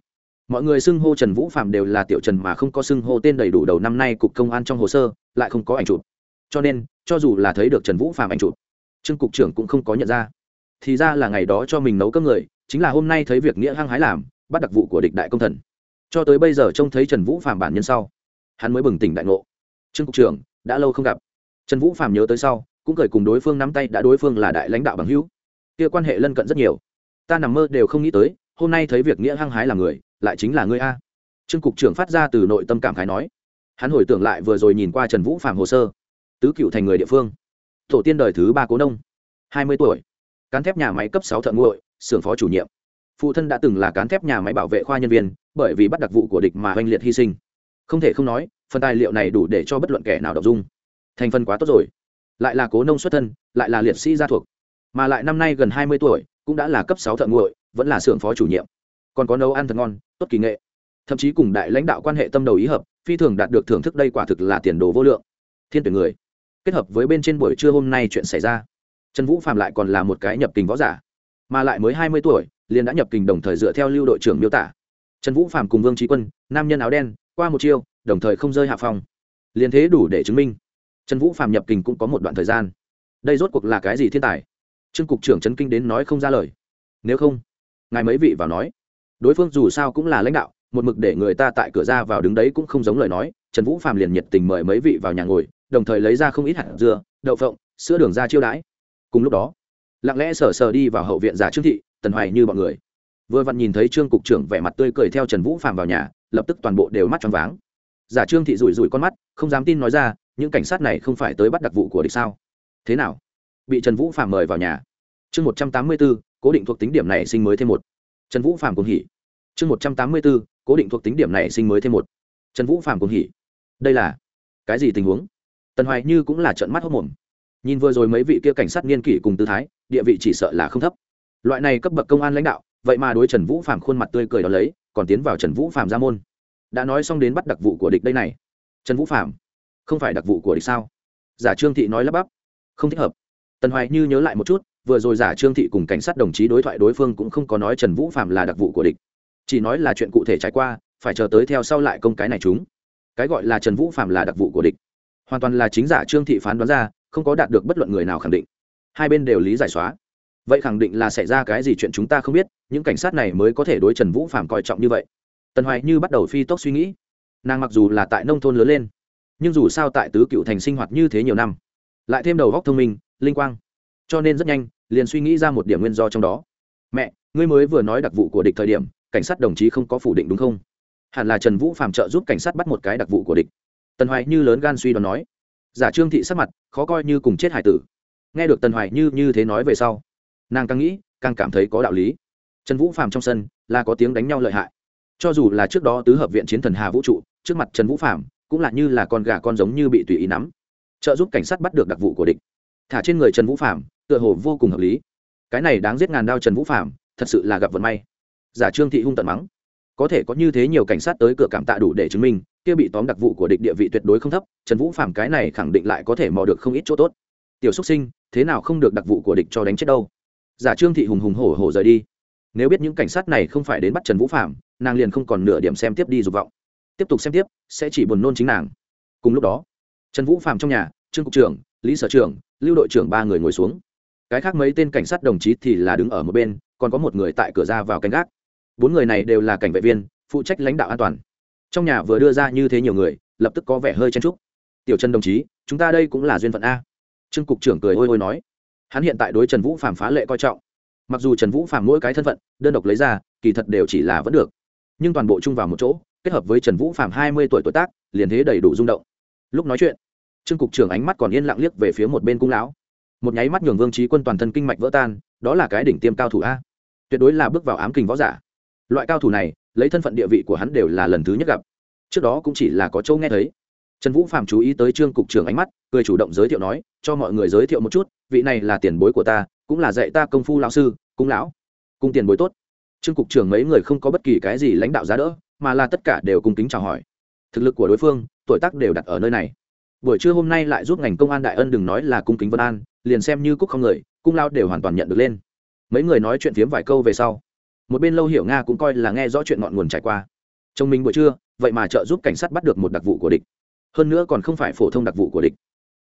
S1: mọi người xưng hô trần vũ phạm đều là tiểu trần mà không có xưng hô tên đầy đủ đầu năm nay cục công an trong hồ sơ, lại không có ảnh chụp. Cho nên, cho dù là thấy được trần vũ phạm ảnh chụp, trương cục trưởng cũng không có nhận ra. Thì ra là ngày đó cho mình nấu cơm người, chính là hôm nay thấy việc nghĩa hăng hái làm, bắt đặc vụ của địch đại công thần. Cho tới bây giờ trông thấy trần vũ phạm bản nhân sau, hắn mới bừng tỉnh đại ngộ. Trương cục trưởng, đã lâu không gặp. Trần vũ phạm nhớ tới sau, cũng cười cùng đối phương nắm tay, đã đối phương là đại lãnh đạo bằng hữu. Kia quan hệ lân cận rất nhiều. Ta nằm mơ đều không nghĩ tới, hôm nay thấy việc nghĩa hăng hái làm người lại chính là ngươi a. Trương cục trưởng phát ra từ nội tâm cảm khái nói. Hắn hồi tưởng lại vừa rồi nhìn qua trần vũ phạm hồ sơ. Tứ cựu thành người địa phương. Tổ tiên đời thứ ba cố nông. Hai mươi tuổi. Cán thép nhà máy cấp sáu thợ nguội, xưởng phó chủ nhiệm. Phụ thân đã từng là cán thép nhà máy bảo vệ khoa nhân viên, bởi vì bắt đặc vụ của địch mà oanh liệt hy sinh. Không thể không nói, phần tài liệu này đủ để cho bất luận kẻ nào đọc dung. Thành phần quá tốt rồi. Lại là cố nông xuất thân, lại là liệt sĩ gia thuộc. Mà lại năm nay gần hai mươi tuổi, cũng đã là cấp sáu thợ nguội, vẫn là xưởng phó chủ nhiệm. Còn có nấu ăn thật ngon tốt kỳ nghệ. Thậm chí cùng đại lãnh đạo quan hệ tâm đầu ý hợp, phi thường đạt được thưởng thức đây quả thực là tiền đồ vô lượng. Thiên tuyển người. Kết hợp với bên trên buổi trưa hôm nay chuyện xảy ra. Trần vũ phạm lại còn là một cái nhập kình võ giả, mà lại mới hai mươi tuổi, liền đã nhập kình đồng thời dựa theo lưu đội trưởng miêu tả. Trần vũ phạm cùng vương trí quân, nam nhân áo đen, qua một chiêu, đồng thời không rơi hạ phòng liền thế đủ để chứng minh, trần vũ phạm nhập kình cũng có một đoạn thời gian. Đây rốt cuộc là cái gì thiên tài? Trương cục trưởng trấn kinh đến nói không ra lời. Nếu không, ngài mấy vị vào nói đối phương dù sao cũng là lãnh đạo, một mực để người ta tại cửa ra vào đứng đấy cũng không giống lời nói, trần vũ phạm liền nhiệt tình mời mấy vị vào nhà ngồi, đồng thời lấy ra không ít hạt dưa, đậu phộng, sữa đường ra chiêu đãi. Cùng lúc đó, lặng lẽ sờ sờ đi vào hậu viện giả trương thị, tần hoài như bọn người. Vừa vặn nhìn thấy trương cục trưởng vẻ mặt tươi cười theo trần vũ phạm vào nhà, lập tức toàn bộ đều mắt tròn váng. Giả trương thị rủi rủi con mắt, không dám tin nói ra, những cảnh sát này không phải tới bắt đặc vụ của địch sao? Thế nào? Bị trần vũ phạm mời vào nhà. Chương một trăm tám mươi b ố cố định thuộc tính điểm này sinh mới thêm một trần vũ phạm cùng hỉ. Chương một trăm tám mươi b ố cố định thuộc tính điểm này sinh mới thêm một. Trần vũ phạm cùng hỉ. Đây là cái gì tình huống? Tần hoài như cũng là trận mắt hốc mồm nhìn vừa rồi mấy vị kia cảnh sát niên kỷ cùng tư thái, địa vị chỉ sợ là không thấp. Loại này cấp bậc công an lãnh đạo, vậy mà đối trần vũ phạm khuôn mặt tươi cười đó lấy, còn tiến vào trần vũ phạm ra môn. Đã nói xong đến bắt đặc vụ của địch đây này. Trần vũ phạm không phải đặc vụ của địch sao? Giả trương thị nói lắp bắp, không thích hợp. Tần hoài như nhớ lại một chút vừa rồi giả trương thị cùng cảnh sát đồng chí đối thoại đối phương cũng không có nói trần vũ phạm là đặc vụ của địch, chỉ nói là chuyện cụ thể trải qua, phải chờ tới theo sau lại công cái này chúng. Cái gọi là trần vũ phạm là đặc vụ của địch. Hoàn toàn là chính giả trương thị phán đoán ra, không có đạt được bất luận người nào khẳng định. Hai bên đều lý giải xóa. Vậy khẳng định là xảy ra cái gì chuyện chúng ta không biết, những cảnh sát này mới có thể đối trần vũ phạm coi trọng như vậy. Tần hoài như bắt đầu phi tốc suy nghĩ. Nàng mặc dù là tại nông thôn lớn lên, nhưng dù sao tại tứ cựu thành sinh hoạt như thế nhiều năm, lại thêm đầu góc thông minh, linh quang, cho nên rất nhanh liền suy nghĩ ra một điểm nguyên do trong đó. Mẹ, ngươi mới vừa nói đặc vụ của địch thời điểm, cảnh sát đồng chí không có phủ định đúng không? Hẳn là trần vũ phạm trợ giúp cảnh sát bắt một cái đặc vụ của địch. Tần hoài như lớn gan suy đoán nói. Giả trương thị sắc mặt, khó coi như cùng chết hải tử. Nghe được tần hoài như như thế nói về sau, nàng càng nghĩ, càng cảm thấy có đạo lý. Trần vũ phạm trong sân là có tiếng đánh nhau lợi hại. Cho dù là trước đó tứ hợp viện chiến thần hà vũ trụ, trước mặt trần vũ phạm cũng là như là con gà con giống như bị tùy ý nắm. Trợ giúp cảnh sát bắt được đặc vụ của địch thả trên người trần vũ phạm tựa hồ vô cùng hợp lý. Cái này đáng giết ngàn đao trần vũ phạm thật sự là gặp vận may. Giả trương thị hung tận mắng. Có thể có như thế nhiều cảnh sát tới cửa cảm tạ đủ để chứng minh, kia bị tóm đặc vụ của địch địa vị tuyệt đối không thấp, trần vũ phạm cái này khẳng định lại có thể mò được không ít chỗ tốt. Tiểu xúc sinh, thế nào không được đặc vụ của địch cho đánh chết đâu? Giả trương thị hùng hùng hổ hổ rời đi. Nếu biết những cảnh sát này không phải đến bắt trần vũ phạm nàng liền không còn nửa điểm xem tiếp đi dục vọng. Tiếp tục xem tiếp, sẽ chỉ buồn nôn chính nàng. Cùng lúc đó, trần vũ phạm trong nhà, trương cục trưởng lý sở trưởng, lưu đội trưởng ba người ngồi xuống. Cái khác mấy tên cảnh sát đồng chí thì là đứng ở một bên, còn có một người tại cửa ra vào canh gác. Bốn người này đều là cảnh vệ viên, phụ trách lãnh đạo an toàn. Trong nhà vừa đưa ra như thế nhiều người, lập tức có vẻ hơi chen trúc tiểu trần đồng chí, chúng ta đây cũng là duyên phận a. Trương cục trưởng cười ôi ôi nói. Hắn hiện tại đối trần vũ phạm phá lệ coi trọng. Mặc dù trần vũ phạm mỗi cái thân phận, đơn độc lấy ra, kỳ thật đều chỉ là vẫn được. Nhưng toàn bộ chung vào một chỗ, kết hợp với trần vũ phạm hai mươi tuổi tuổi tác, liền thế đầy đủ rung động. Lúc nói chuyện trương cục trưởng ánh mắt còn yên lặng liếc về phía một bên cung lão. Một nháy mắt nhường vương trí quân toàn thân kinh mạch vỡ tan, đó là cái đỉnh tiêm cao thủ a. Tuyệt đối là bước vào ám kình võ giả. Loại cao thủ này, lấy thân phận địa vị của hắn đều là lần thứ nhất gặp. Trước đó cũng chỉ là có châu nghe thấy. Trần vũ phạm chú ý tới trương cục trưởng ánh mắt, cười chủ động giới thiệu nói, cho mọi người giới thiệu một chút, vị này là tiền bối của ta, cũng là dạy ta công phu lão sư, cung lão. Cung tiền bối tốt. Trương cục trưởng mấy người không có bất kỳ cái gì lãnh đạo giá đỡ, mà là tất cả đều cung kính chào hỏi. Thực lực của đối phương, tuổi tác đều đặt ở nơi này buổi trưa hôm nay lại giúp ngành công an đại ân đừng nói là cung kính vân an, liền xem như cúc không người, cung lao đều hoàn toàn nhận được lên. Mấy người nói chuyện phiếm vài câu về sau, một bên lâu hiểu nga cũng coi là nghe rõ chuyện ngọn nguồn trải qua. Chồng mình buổi trưa, vậy mà trợ giúp cảnh sát bắt được một đặc vụ của địch. Hơn nữa còn không phải phổ thông đặc vụ của địch.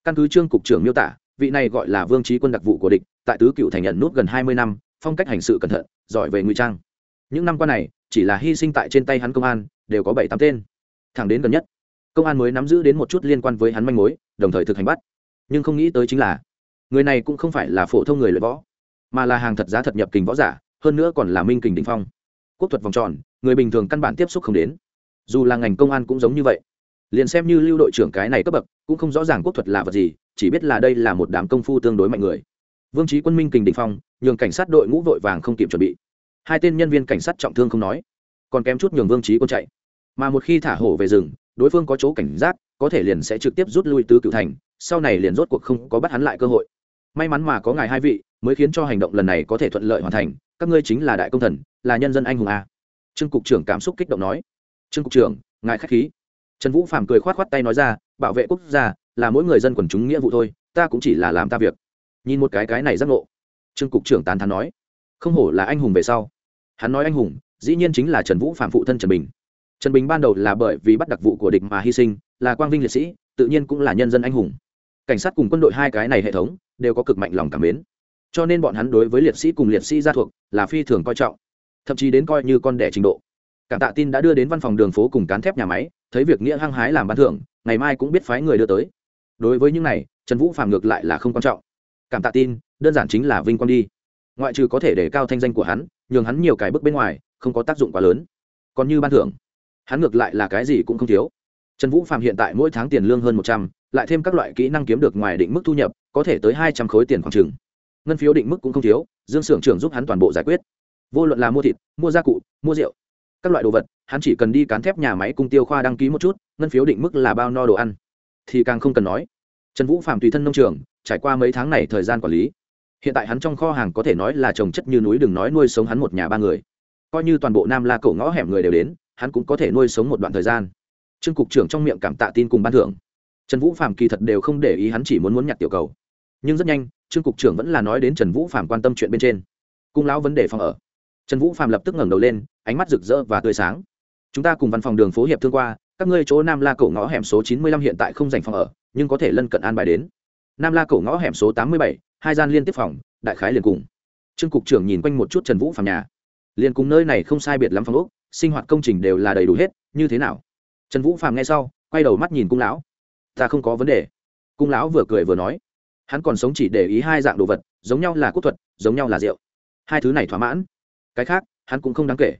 S1: Căn cứ trương cục trưởng miêu tả, vị này gọi là vương trí quân đặc vụ của địch, tại tứ cựu thành nhận nút gần hai mươi năm, phong cách hành sự cẩn thận, giỏi về ngụy trang. Những năm qua này, chỉ là hy sinh tại trên tay hắn công an, đều có bảy tám tên. Thẳng đến gần nhất công an mới nắm giữ đến một chút liên quan với hắn manh mối, đồng thời thực hành bắt. Nhưng không nghĩ tới chính là, người này cũng không phải là phổ thông người luyện võ, mà là hàng thật giá thật nhập kình võ giả, hơn nữa còn là minh kình đình phong. Quốc thuật vòng tròn, người bình thường căn bản tiếp xúc không đến. Dù là ngành công an cũng giống như vậy. Liền xem như lưu đội trưởng cái này cấp bậc, cũng không rõ ràng quốc thuật là vật gì, chỉ biết là đây là một đám công phu tương đối mạnh người. Vương trí quân minh kình đình phong, nhường cảnh sát đội ngũ vội vàng không kịp chuẩn bị. Hai tên nhân viên cảnh sát trọng thương không nói, còn kém chút nhường vương trí quân chạy. Mà một khi thả hổ về rừng đối phương có chỗ cảnh giác, có thể liền sẽ trực tiếp rút lui tứ cựu thành, sau này liền rốt cuộc không có bắt hắn lại cơ hội. May mắn mà có ngài hai vị, mới khiến cho hành động lần này có thể thuận lợi hoàn thành. Các ngươi chính là đại công thần, là nhân dân anh hùng a. Trương cục trưởng cảm xúc kích động nói. Trương cục trưởng, ngài k h á c h khí. Trần vũ phàm cười k h o á t k h o á t tay nói ra, bảo vệ quốc gia là mỗi người dân quần chúng nghĩa vụ thôi, ta cũng chỉ là làm ta việc. Nhìn một cái cái này giác ngộ, trương cục trưởng tán thán nói. Không hổ là anh hùng về sau. Hắn nói anh hùng, dĩ nhiên chính là trần vũ phạm phụ thân trần bình trần bình ban đầu là bởi vì bắt đặc vụ của địch mà hy sinh, là quang vinh liệt sĩ, tự nhiên cũng là nhân dân anh hùng. Cảnh sát cùng quân đội hai cái này hệ thống đều có cực mạnh lòng cảm mến. Cho nên bọn hắn đối với liệt sĩ cùng liệt sĩ gia thuộc là phi thường coi trọng, thậm chí đến coi như con đẻ trình độ. Cảm tạ tin đã đưa đến văn phòng đường phố cùng cán thép nhà máy, thấy việc nghĩa hăng hái làm ban thưởng, ngày mai cũng biết phái người đưa tới. Đối với những này, trần vũ phàm ngược lại là không quan trọng. Cảm tạ tin, đơn giản chính là vinh quang đi. Ngoại trừ có thể để cao thanh danh của hắn, nhường hắn nhiều cái bước bên ngoài, không có tác dụng quá lớn. Còn như ban thưởng hắn ngược lại là cái gì cũng không thiếu. Trần vũ phạm hiện tại mỗi tháng tiền lương hơn một trăm, lại thêm các loại kỹ năng kiếm được ngoài định mức thu nhập, có thể tới hai trăm khối tiền khoảng trừng ngân phiếu định mức cũng không thiếu, dương s ư ở n g trưởng giúp hắn toàn bộ giải quyết. Vô luận là mua thịt, mua gia cụ, mua rượu, các loại đồ vật, hắn chỉ cần đi cán thép nhà máy cung tiêu khoa đăng ký một chút, ngân phiếu định mức là bao no đồ ăn. Thì càng không cần nói. Trần vũ phạm tùy thân nông trường, trải qua mấy tháng này thời gian quản lý, hiện tại hắn trong kho hàng có thể nói là trồng chất như núi đừng nói nuôi sống hắn một nhà ba người. Coi như toàn bộ nam la cổ ngõ hẻm người đều đến hắn cũng có thể nuôi sống một đoạn thời gian. Trương cục trưởng trong miệng cảm tạ tin cùng ban thưởng. Trần vũ phạm kỳ thật đều không để ý hắn chỉ muốn muốn nhặt tiểu cầu. Nhưng rất nhanh, trương cục trưởng vẫn là nói đến trần vũ phạm quan tâm chuyện bên trên. Cung lão vấn đề phòng ở. Trần vũ phạm lập tức ngẩng đầu lên, ánh mắt rực rỡ và tươi sáng. Chúng ta cùng văn phòng đường phố hiệp thương qua, các ngươi chỗ nam la cổ ngõ hẻm số chín mươi lăm hiện tại không dành phòng ở, nhưng có thể lân cận an bài đến. Nam la cổ ngõ hẻm số tám mươi bảy, hai gian liên tiếp phòng, đại khái liền cùng. Trương cục trưởng nhìn quanh một chút trần vũ phạm nhà. Liền cùng nơi này không sai biệt lắm phòng úc sinh hoạt công trình đều là đầy đủ hết, như thế nào? Trần vũ phạm nghe sau, quay đầu mắt nhìn cung lão. Ta không có vấn đề. Cung lão vừa cười vừa nói. Hắn còn sống chỉ để ý hai dạng đồ vật, giống nhau là quốc thuật, giống nhau là rượu. Hai thứ này thỏa mãn. Cái khác, hắn cũng không đáng kể.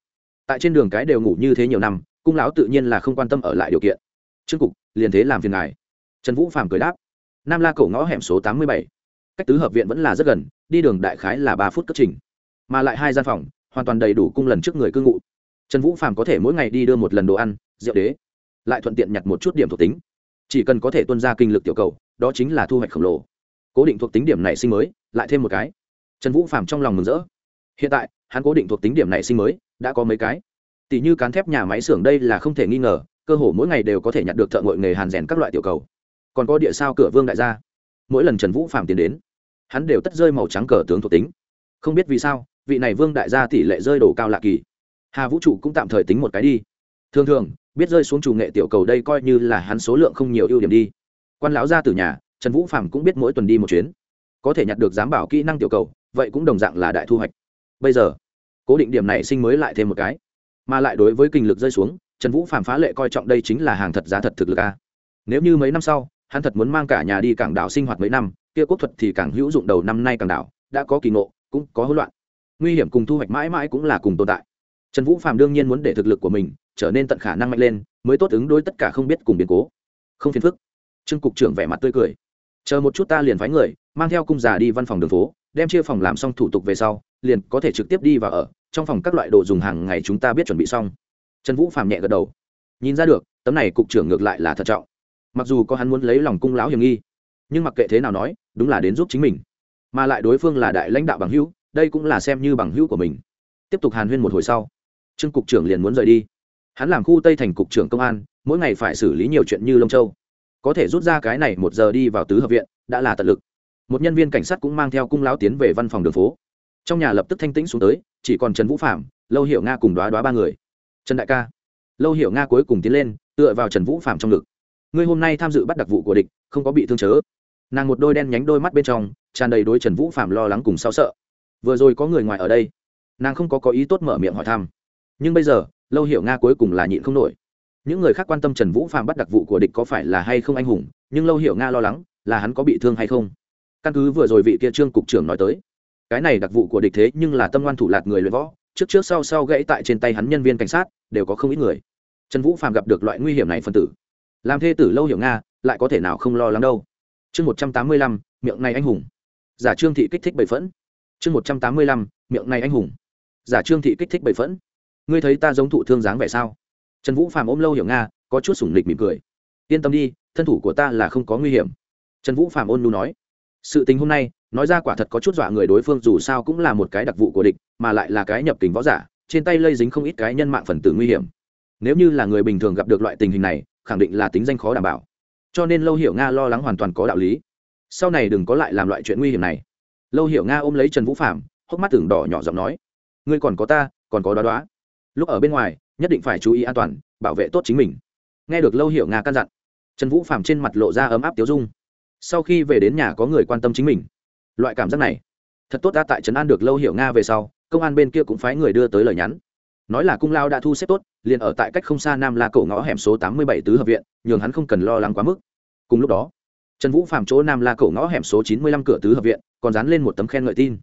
S1: Tại trên đường cái đều ngủ như thế nhiều năm, cung lão tự nhiên là không quan tâm ở lại điều kiện. Trương cục, liền thế làm phiền ngài. Trần vũ phàm cười đáp. Nam la cổ ngõ hẻm số tám mươi bảy. Cách tứ hợp viện vẫn là rất gần, đi đường đại khái là ba phút cất trình. Mà lại hai gian phòng, hoàn toàn đầy đủ cung lần trước người cư ngụ trần vũ phàm có thể mỗi ngày đi đưa một lần đồ ăn, rượu đế, lại thuận tiện nhặt một chút điểm thuộc tính. Chỉ cần có thể tuân ra kinh lực tiểu cầu, đó chính là thu hoạch khổng lồ. Cố định thuộc tính điểm này sinh mới, lại thêm một cái. Trần vũ phạm trong lòng mừng rỡ. Hiện tại, hắn cố định thuộc tính điểm này sinh mới, đã có mấy cái. Tỷ như cán thép nhà máy xưởng đây là không thể nghi ngờ, cơ hồ mỗi ngày đều có thể nhặt được thợ ngội nghề hàn rèn các loại tiểu cầu. Còn có địa sao cửa vương đại gia. Mỗi lần trần vũ phạm tiến đến, hắn đều tất rơi màu trắng cờ tướng thuộc tính. Không biết vì sao, vị này vương đại gia tỷ lệ rơi đổ cao lạ kỳ hà vũ trụ cũng tạm thời tính một cái đi. Thường thường, biết rơi xuống chủ nghệ tiểu cầu đây coi như là hắn số lượng không nhiều ưu điểm đi. Quan lão gia từ nhà, trần vũ phạm cũng biết mỗi tuần đi một chuyến. Có thể nhặt được giám bảo kỹ năng tiểu cầu, vậy cũng đồng dạng là đại thu hoạch. Bây giờ, cố định điểm này sinh mới lại thêm một cái. Mà lại đối với kinh lực rơi xuống, trần vũ phạm phá lệ coi trọng đây chính là hàng thật giá thật thực lực a. Nếu như mấy năm sau, hắn thật muốn mang cả nhà đi cảng đảo sinh hoạt mấy năm, kia quốc thuật thì càng hữu dụng đầu năm nay càng đảo, đã có kỳ ngộ, cũng có hỗn loạn. Nguy hiểm cùng thu hoạch mãi mãi cũng là cùng tồn tại trần vũ phạm đương nhiên muốn để thực lực của mình trở nên tận khả năng mạnh lên, mới tốt ứng đối tất cả không biết cùng biến cố. Không phiền phức. Trương cục trưởng vẻ mặt tươi cười. Chờ một chút ta liền phái người, mang theo cung già đi văn phòng đường phố, đem chia phòng làm xong thủ tục về sau, liền có thể trực tiếp đi và ở, trong phòng các loại đồ dùng hàng ngày chúng ta biết chuẩn bị xong. Trần vũ phàm nhẹ gật đầu. Nhìn ra được, tấm này cục trưởng ngược lại là thận trọng. Mặc dù có hắn muốn lấy lòng cung lão hiểm nghi, nhưng mặc kệ thế nào nói, đúng là đến giúp chính mình. Mà lại đối phương là đại lãnh đạo bằng hữu, đây cũng là xem như bằng hữu của mình. Tiếp tục hàn huyên một hồi sau trương cục trưởng liền muốn rời đi. Hắn làm khu tây thành cục trưởng công an, mỗi ngày phải xử lý nhiều chuyện như lông châu. Có thể rút ra cái này một giờ đi vào tứ hợp viện, đã là tận lực. Một nhân viên cảnh sát cũng mang theo cung lão tiến về văn phòng đường phố. Trong nhà lập tức thanh tĩnh xuống tới, chỉ còn trần vũ phạm, lâu hiểu nga cùng đoá đoá ba người. Trần đại ca. Lâu hiểu nga cuối cùng tiến lên, tựa vào trần vũ phạm trong ngực. Ngươi hôm nay tham dự bắt đặc vụ của địch, không có bị thương chớ. Nàng một đôi đen nhánh đôi mắt bên trong, tràn đầy đối trần vũ phạm lo lắng cùng sao sợ. Vừa rồi có người ngoài ở đây. Nàng không có có ý tốt mở miệng hỏi thăm nhưng bây giờ, lâu hiểu nga cuối cùng là nhịn không nổi. Những người khác quan tâm trần vũ phạm bắt đặc vụ của địch có phải là hay không anh hùng, nhưng lâu hiểu nga lo lắng là hắn có bị thương hay không. Căn cứ vừa rồi vị kia trương cục trưởng nói tới, cái này đặc vụ của địch thế nhưng là tâm ngoan thủ lạc người luyện võ, trước trước sau sau gãy tại trên tay hắn nhân viên cảnh sát, đều có không ít người. Trần vũ phạm gặp được loại nguy hiểm này phân tử, làm thê tử lâu hiểu nga lại có thể nào không lo lắng đâu. Chương một trăm tám mươi lăm, miệng này anh hùng. Giả trương thị kích thích bậy phẫn. Chương một trăm tám mươi lăm, miệng này anh hùng. Giả trương thị kích thích bậy phẫn ngươi thấy ta giống thụ thương dáng vẻ sao? Trần vũ phạm ôm lâu hiểu nga, có chút sủng lịch mỉm cười. Yên tâm đi, thân thủ của ta là không có nguy hiểm. Trần vũ phạm ôn nu nói. Sự tình hôm nay, nói ra quả thật có chút dọa người đối phương, dù sao cũng là một cái đặc vụ của địch, mà lại là cái nhập kình võ giả, trên tay lây dính không ít cái nhân mạng phần tử nguy hiểm. Nếu như là người bình thường gặp được loại tình hình này, khẳng định là tính danh khó đảm bảo. Cho nên lâu hiểu nga lo lắng hoàn toàn có đạo lý. Sau này đừng có lại làm loại chuyện nguy hiểm này. Lâu hiểu nga ôm lấy trần vũ phạm hốc mắt tưởng đỏ nhỏ giọng nói. Ngươi còn có ta, còn có đoá đoá lúc ở bên ngoài, nhất định phải chú ý an toàn, bảo vệ tốt chính mình. Nghe được lâu hiểu nga căn dặn, trần vũ phạm trên mặt lộ ra ấm áp tiếu dung. Sau khi về đến nhà có người quan tâm chính mình. Loại cảm giác này, thật tốt đã tại trấn an được lâu hiểu nga về sau, công an bên kia cũng phái người đưa tới lời nhắn. Nói là cung lao đã thu xếp tốt, liền ở tại cách không xa nam la cổ ngõ hẻm số tám mươi bảy tứ hợp viện, nhường hắn không cần lo lắng quá mức. Cùng lúc đó, trần vũ phạm chỗ nam la cổ ngõ hẻm số chín mươi lăm cửa tứ hợp viện, còn dán lên một tấm khen ngợi tin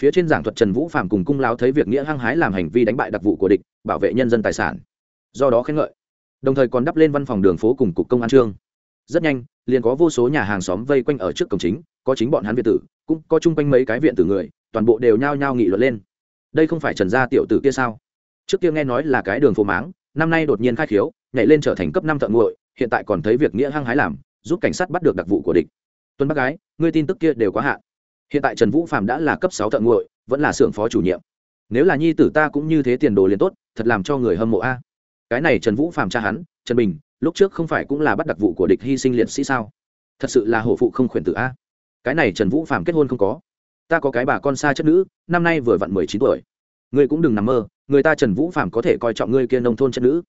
S1: phía trên giảng thuật trần vũ phạm cùng cung lao thấy việc nghĩa hăng hái làm hành vi đánh bại đặc vụ của địch, bảo vệ nhân dân tài sản. Do đó khen ngợi. Đồng thời còn đắp lên văn phòng đường phố cùng cục công an trương. Rất nhanh, liền có vô số nhà hàng xóm vây quanh ở trước cổng chính, có chính bọn hắn viện tử, cũng có chung quanh mấy cái viện tử người, toàn bộ đều nhao nhao nghị luận lên. Đây không phải trần gia tiểu tử kia sao? Trước kia nghe nói là cái đường phố máng, năm nay đột nhiên khai khiếu, nhảy lên trở thành cấp năm thợ nguội hiện tại còn thấy việc nghĩa hăng hái làm, giúp cảnh sát bắt được đặc vụ của địch. Tuân bác gái, ngươi tin tức kia đều quá hạn hiện tại trần vũ phạm đã là cấp sáu thợ nguội vẫn là xưởng phó chủ nhiệm. Nếu là nhi tử ta cũng như thế tiền đồ liền tốt, thật làm cho người hâm mộ a. Cái này trần vũ phạm cha hắn, trần bình, lúc trước không phải cũng là bắt đặc vụ của địch hy sinh liệt sĩ sao? Thật sự là hổ phụ không khuyển tử a. Cái này trần vũ phạm kết hôn không có. Ta có cái bà con xa chất nữ, năm nay vừa vặn mười chín tuổi. Ngươi cũng đừng nằm mơ, người ta trần vũ phạm có thể coi trọng ngươi kia nông thôn chất nữ.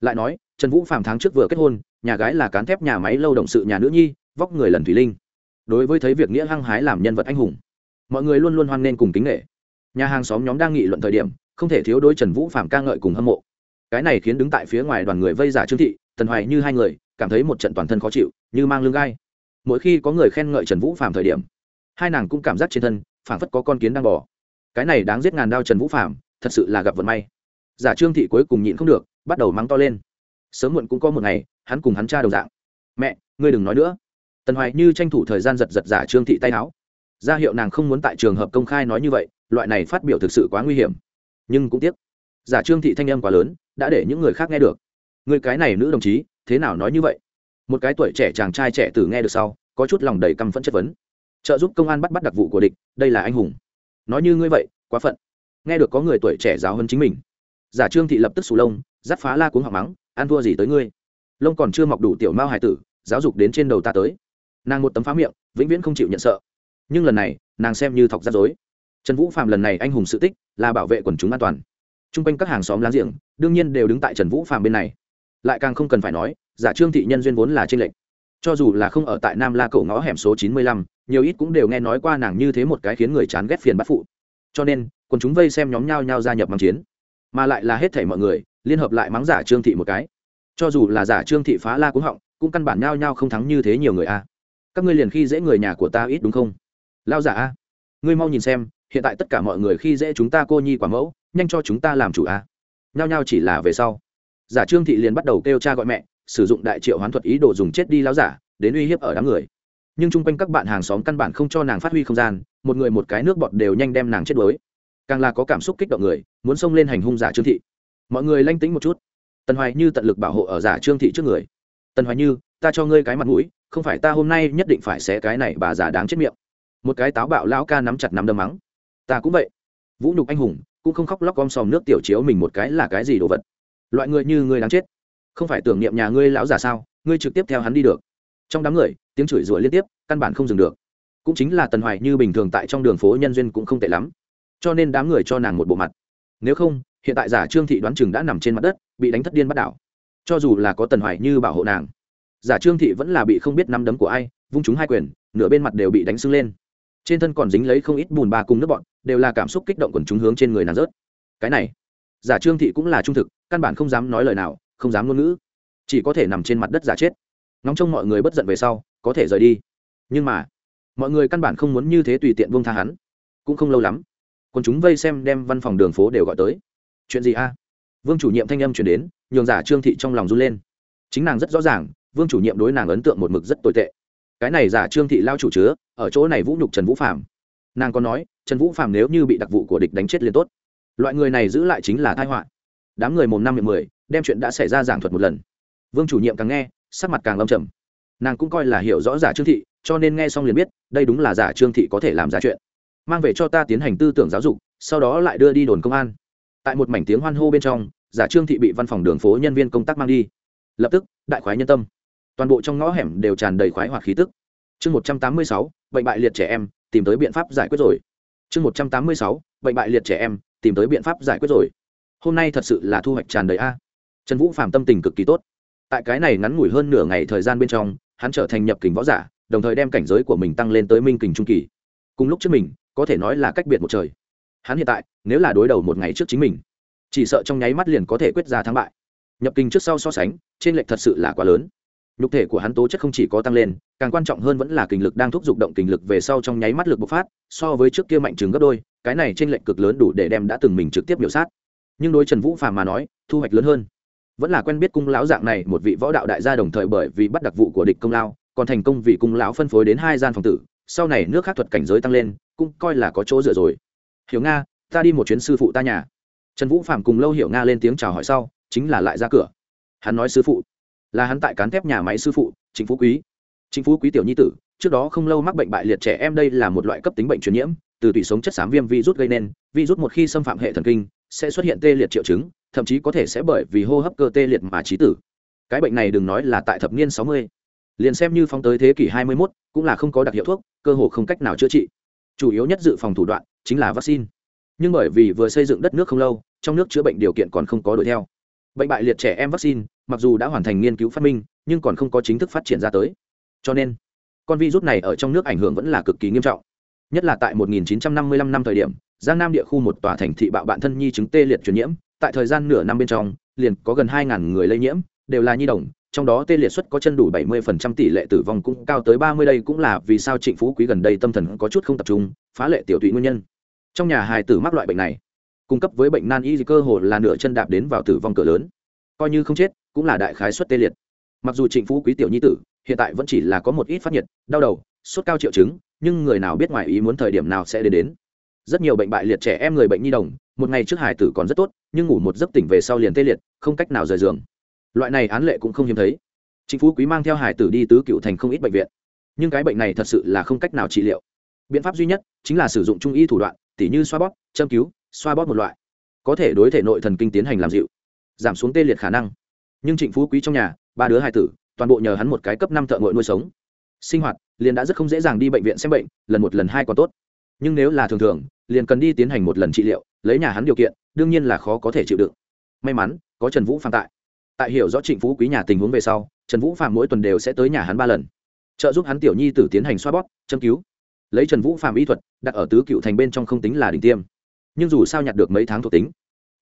S1: Lại nói, trần vũ phạm tháng trước vừa kết hôn, nhà gái là cán thép nhà máy lâu động sự nhà nữ nhi, vóc người lần thủy linh đối với thấy việc nghĩa hăng hái làm nhân vật anh hùng. Mọi người luôn luôn hoan nghênh cùng kính nghệ nhà hàng xóm nhóm đang nghị luận thời điểm, không thể thiếu đôi trần vũ phạm ca ngợi cùng hâm mộ. Cái này khiến đứng tại phía ngoài đoàn người vây giả trương thị, tần hoài như hai người, cảm thấy một trận toàn thân khó chịu, như mang lưng gai. Mỗi khi có người khen ngợi trần vũ phạm thời điểm, hai nàng cũng cảm giác trên thân, phảng phất có con kiến đang bỏ cái này đáng giết ngàn đao trần vũ phạm thật sự là gặp vận may. Giả trương thị cuối cùng nhịn không được, bắt đầu mắng to lên. Sớm muộn cũng có một ngày, hắn cùng hắn cha đồng dạng. Mẹ, ngươi đừng nói nữa tần hoài như tranh thủ thời gian giật giật giả trương thị tay áo. Ra hiệu nàng không muốn tại trường hợp công khai nói như vậy, loại này phát biểu thực sự quá nguy hiểm. Nhưng cũng tiếc, giả trương thị thanh âm quá lớn, đã để những người khác nghe được. Người cái này nữ đồng chí, thế nào nói như vậy? Một cái tuổi trẻ chàng trai trẻ tử nghe được sau, có chút lòng đầy căm phẫn chất vấn. Trợ giúp công an bắt bắt đặc vụ của địch, đây là anh hùng. Nói như ngươi vậy, quá phận. Nghe được có người tuổi trẻ giáo hơn chính mình. Giả trương thị lập tức sù lông, dắt phá la cuống họng mắng, ăn thua gì tới ngươi? Lông còn chưa mọc đủ tiểu mao hải tử, giáo dục đến trên đầu ta tới nàng một tấm phá miệng, vĩnh viễn không chịu nhận sợ. Nhưng lần này, nàng xem như thọc ra dối trần vũ phạm lần này anh hùng sự tích là bảo vệ quần chúng an toàn. T r u n g quanh các hàng xóm láng giềng, đương nhiên đều đứng tại trần vũ phạm bên này. Lại càng không cần phải nói, giả trương thị nhân duyên vốn là trên lệnh cho dù là không ở tại nam la cậu ngõ hẻm số chín mươi lăm, nhiều ít cũng đều nghe nói qua nàng như thế một cái khiến người chán ghét phiền bắt phụ. Cho nên, quần chúng vây xem nhóm nhau nhau gia nhập mắng chiến. Mà lại là hết thảy mọi người, liên hợp lại mắng giả trương thị một cái. Cho dù là giả trương thị phá la cúng họng, cũng căn bản nhau nhau không thắng như thế nhiều người a các ngươi liền khi dễ người nhà của ta ít đúng không? Lao giả a, ngươi mau nhìn xem, hiện tại tất cả mọi người khi dễ chúng ta cô nhi quả mẫu, nhanh cho chúng ta làm chủ a. Nhao nhao chỉ là về sau. Giả trương thị liền bắt đầu kêu cha gọi mẹ, sử dụng đại triệu hoán thuật ý đồ dùng chết đi lao giả, đến uy hiếp ở đám người. Nhưng chung quanh các bạn hàng xóm căn bản không cho nàng phát huy không gian, một người một cái nước bọt đều nhanh đem nàng chết đuối. Càng là có cảm xúc kích động người, muốn xông lên hành hung giả trương thị. Mọi người lanh tính một chút. Tần hoài như tận lực bảo hộ ở giả trương thị trước người. Tần hoài như, ta cho ngươi cái mặt mũi không phải ta hôm nay nhất định phải xé cái này bà già đáng chết miệng. Một cái táo bạo lão ca nắm chặt nắm đấm mắng. Ta cũng vậy. Vũ nhục anh hùng cũng không khóc lóc gom sòm nước tiểu chiếu mình một cái là cái gì đồ vật. Loại người như ngươi đáng chết. Không phải tưởng niệm nhà ngươi lão già sao, ngươi trực tiếp theo hắn đi được. Trong đám người, tiếng chửi rủa liên tiếp, căn bản không dừng được. Cũng chính là tần hoài như bình thường tại trong đường phố nhân duyên cũng không tệ lắm. Cho nên đám người cho nàng một bộ mặt. Nếu không, hiện tại giả trương thị đoán chừng đã nằm trên mặt đất, bị đánh thất điên bắt đảo. Cho dù là có tần hoài như bảo hộ nàng giả trương thị vẫn là bị không biết năm đấm của ai, vung chúng hai quyền, nửa bên mặt đều bị đánh sưng lên. Trên thân còn dính lấy không ít bùn ba cùng nước bọn đều là cảm xúc kích động quần chúng hướng trên người nàng rớt. Cái này, giả trương thị cũng là trung thực, căn bản không dám nói lời nào, không dám ngôn ngữ. Chỉ có thể nằm trên mặt đất giả chết. Ngóng trông mọi người bất giận về sau, có thể rời đi. Nhưng mà, mọi người căn bản không muốn như thế tùy tiện vung tha hắn. Cũng không lâu lắm còn chúng vây xem đem văn phòng đường phố đều gọi tới. Chuyện gì a? Vương chủ nhiệm thanh âm chuyển đến, nhường giả trương thị trong lòng run lên. Chính nàng rất rõ ràng vương chủ nhiệm đối nàng ấn tượng một mực rất tồi tệ. Cái này giả trương thị lao chủ chứa, ở chỗ này vũ nhục trần vũ phạm nàng còn nói, trần vũ phạm nếu như bị đặc vụ của địch đánh chết liền tốt. Loại người này giữ lại chính là thai họa. Đám người mồm năm miệng mười, đem chuyện đã xảy ra giảng thuật một lần. Vương chủ nhiệm càng nghe, sắc mặt càng lâm trầm. Nàng cũng coi là hiểu rõ giả trương thị, cho nên nghe xong liền biết, đây đúng là giả trương thị có thể làm ra chuyện. Mang về cho ta tiến hành tư tưởng giáo dục, sau đó lại đưa đi đồn công an. Tại một mảnh tiếng hoan hô bên trong, giả trương thị bị văn phòng đường phố nhân viên công tác mang đi. Lập tức, đại khoái nhân tâm toàn bộ trong ngõ hẻm đều tràn đầy khoái hoạt khí tức. Chương một trăm tám mươi sáu, bệnh bại liệt trẻ em, tìm tới biện pháp giải quyết rồi. Chương một trăm tám mươi sáu, bệnh bại liệt trẻ em, tìm tới biện pháp giải quyết rồi. Hôm nay thật sự là thu hoạch tràn đầy a. Trần vũ phạm tâm tình cực kỳ tốt. Tại cái này ngắn ngủi hơn nửa ngày thời gian bên trong, hắn trở thành nhập kình võ giả, đồng thời đem cảnh giới của mình tăng lên tới minh kình trung kỳ. Cùng lúc trước mình, có thể nói là cách biệt một trời. Hắn hiện tại, nếu là đối đầu một ngày trước chính mình, chỉ sợ trong nháy mắt liền có thể quyết ra thắng bại. Nhập kinh trước sau so sánh, trên lệch thật sự là quá lớn nhục thể của hắn tố chất không chỉ có tăng lên, càng quan trọng hơn vẫn là kinh lực đang thúc giục động kinh lực về sau trong nháy mắt lực bộc phát, so với trước kia mạnh trừng gấp đôi, cái này trên lệnh cực lớn đủ để đem đã từng mình trực tiếp biểu sát. Nhưng đối trần vũ phàm mà nói, thu hoạch lớn hơn. Vẫn là quen biết cung lão dạng này một vị võ đạo đại gia đồng thời bởi vì bắt đặc vụ của địch công lao, còn thành công vì cung lão phân phối đến hai gian phòng tử, sau này nước khác thuật cảnh giới tăng lên, cũng coi là có chỗ dựa rồi. Hiểu nga, ta đi một chuyến sư phụ ta nhà. Trần vũ phạm cùng lâu hiểu nga lên tiếng chào hỏi sau, chính là lại ra cửa. Hắn nói, sư phụ là hắn tại cán thép nhà máy sư phụ chính phú quý. Chính phú quý tiểu nhi tử trước đó không lâu mắc bệnh bại liệt trẻ em đây là một loại cấp tính bệnh truyền nhiễm từ tủy sống chất xám viêm virus gây nên virus một khi xâm phạm hệ thần kinh sẽ xuất hiện tê liệt triệu chứng thậm chí có thể sẽ bởi vì hô hấp cơ tê liệt mà trí tử. Cái bệnh này đừng nói là tại thập niên sáu mươi. Liền xem như phóng tới thế kỷ hai mươi 21, cũng là không có đặc hiệu thuốc cơ hồ không cách nào chữa trị. Chủ yếu nhất dự phòng thủ đoạn chính là vaccine. Nhưng bởi vì vừa xây dựng đất nước không lâu trong nước chữa bệnh điều kiện còn không có đuổi theo bệnh bại liệt trẻ em vaccine, mặc dù đã hoàn thành nghiên cứu phát minh, nhưng còn không có chính thức phát triển ra tới. Cho nên, con virus này ở trong nước ảnh hưởng vẫn là cực kỳ nghiêm trọng. Nhất là tại 1955 năm thời điểm, giang nam địa khu một tòa thành thị bạo bạn thân nhi chứng tê liệt truyền nhiễm, tại thời gian nửa năm bên trong, liền có gần 2.000 người lây nhiễm, đều là nhi đồng, trong đó tê liệt suất có chân đủ 70% tỷ lệ tử vong cũng cao tới 30 đây cũng là vì sao trịnh phú quý gần đây tâm thần có chút không tập trung, phá lệ tiểu tụy nguyên nhân. Trong nhà hài tử mắc loại bệnh này cung cấp với bệnh nan y cơ hồ là nửa chân đạp đến vào tử vong cửa lớn. Coi như không chết, cũng là đại khái suất tê liệt. Mặc dù trịnh phú quý tiểu nhi tử, hiện tại vẫn chỉ là có một ít phát nhiệt, đau đầu, sốt cao triệu chứng, nhưng người nào biết ngoài ý muốn thời điểm nào sẽ đến đến. Rất nhiều bệnh bại liệt trẻ em người bệnh nhi đồng, một ngày trước hải tử còn rất tốt, nhưng ngủ một giấc tỉnh về sau liền tê liệt, không cách nào rời giường. Loại này án lệ cũng không hiếm thấy. Chính phú quý mang theo hải tử đi tứ cựu thành không ít bệnh viện. Nhưng cái bệnh này thật sự là không cách nào trị liệu. Biện pháp duy nhất chính là sử dụng trung y thủ đoạn, tỉ như xoa bóp, châm cứu xoa bóp một loại. Có thể đối thể nội thần kinh tiến hành làm dịu, giảm xuống tê liệt khả năng. Nhưng trịnh phú quý trong nhà, ba đứa hai tử, toàn bộ nhờ hắn một cái cấp năm thợ ngội nuôi sống. Sinh hoạt, liền đã rất không dễ dàng đi bệnh viện xem bệnh, lần một lần hai còn tốt. Nhưng nếu là thường thường, liền cần đi tiến hành một lần trị liệu, lấy nhà hắn điều kiện, đương nhiên là khó có thể chịu đựng. May mắn, có trần vũ phạm tại. Tại hiểu rõ trịnh phú quý nhà tình huống về sau, trần vũ phạm mỗi tuần đều sẽ tới nhà hắn ba lần. Trợ giúp hắn tiểu nhi tử tiến hành xoa bóp, châm cứu. Lấy trần vũ phạm y thuật, đặt ở tứ cựu thành bên trong không tính là đỉnh tiêm nhưng dù sao nhặt được mấy tháng thuộc tính,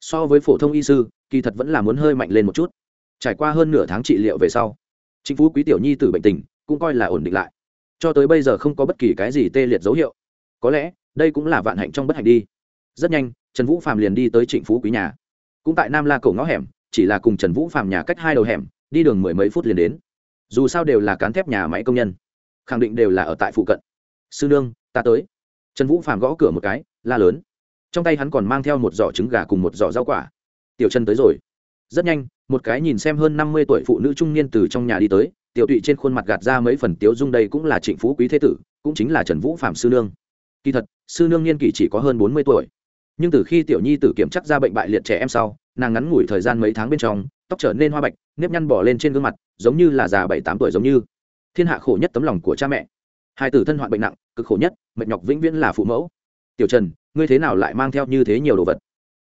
S1: so với phổ thông y sư, kỳ thật vẫn là muốn hơi mạnh lên một chút. Trải qua hơn nửa tháng trị liệu về sau, chính phú quý tiểu nhi tử bệnh tình cũng coi là ổn định lại. Cho tới bây giờ không có bất kỳ cái gì tê liệt dấu hiệu. Có lẽ, đây cũng là vạn hạnh trong bất hạnh đi. Rất nhanh, trần vũ phạm liền đi tới trịnh phú quý nhà. Cũng tại nam la cổ ngõ hẻm, chỉ là cùng trần vũ phạm nhà cách hai đầu hẻm, đi đường mười mấy phút liền đến. Dù sao đều là cán thép nhà máy công nhân, khẳng định đều là ở tại phụ cận. Sư nương, ta tới. Trần vũ phạm gõ cửa một cái, la lớn trong tay hắn còn mang theo một giỏ trứng gà cùng một giỏ rau quả. Tiểu chân tới rồi. Rất nhanh, một cái nhìn xem hơn năm mươi tuổi phụ nữ trung niên từ trong nhà đi tới, tiểu tụy trên khuôn mặt gạt ra mấy phần tiếu dung đây cũng là trịnh phú quý thế tử, cũng chính là trần vũ phạm sư nương. Kỳ thật, sư nương niên kỷ chỉ có hơn bốn mươi tuổi. Nhưng từ khi tiểu nhi tử kiểm chắc ra bệnh bại liệt trẻ em sau, nàng ngắn ngủi thời gian mấy tháng bên trong, tóc trở nên hoa bạch, nếp nhăn bỏ lên trên gương mặt, giống như là già bảy tám tuổi giống như. Thiên hạ khổ nhất tấm lòng của cha mẹ. Hai tử thân hoạn bệnh nặng, cực khổ nhất, mệt nhọc vĩnh viễn là phụ mẫu. Tiểu trần ngươi thế nào lại mang theo như thế nhiều đồ vật?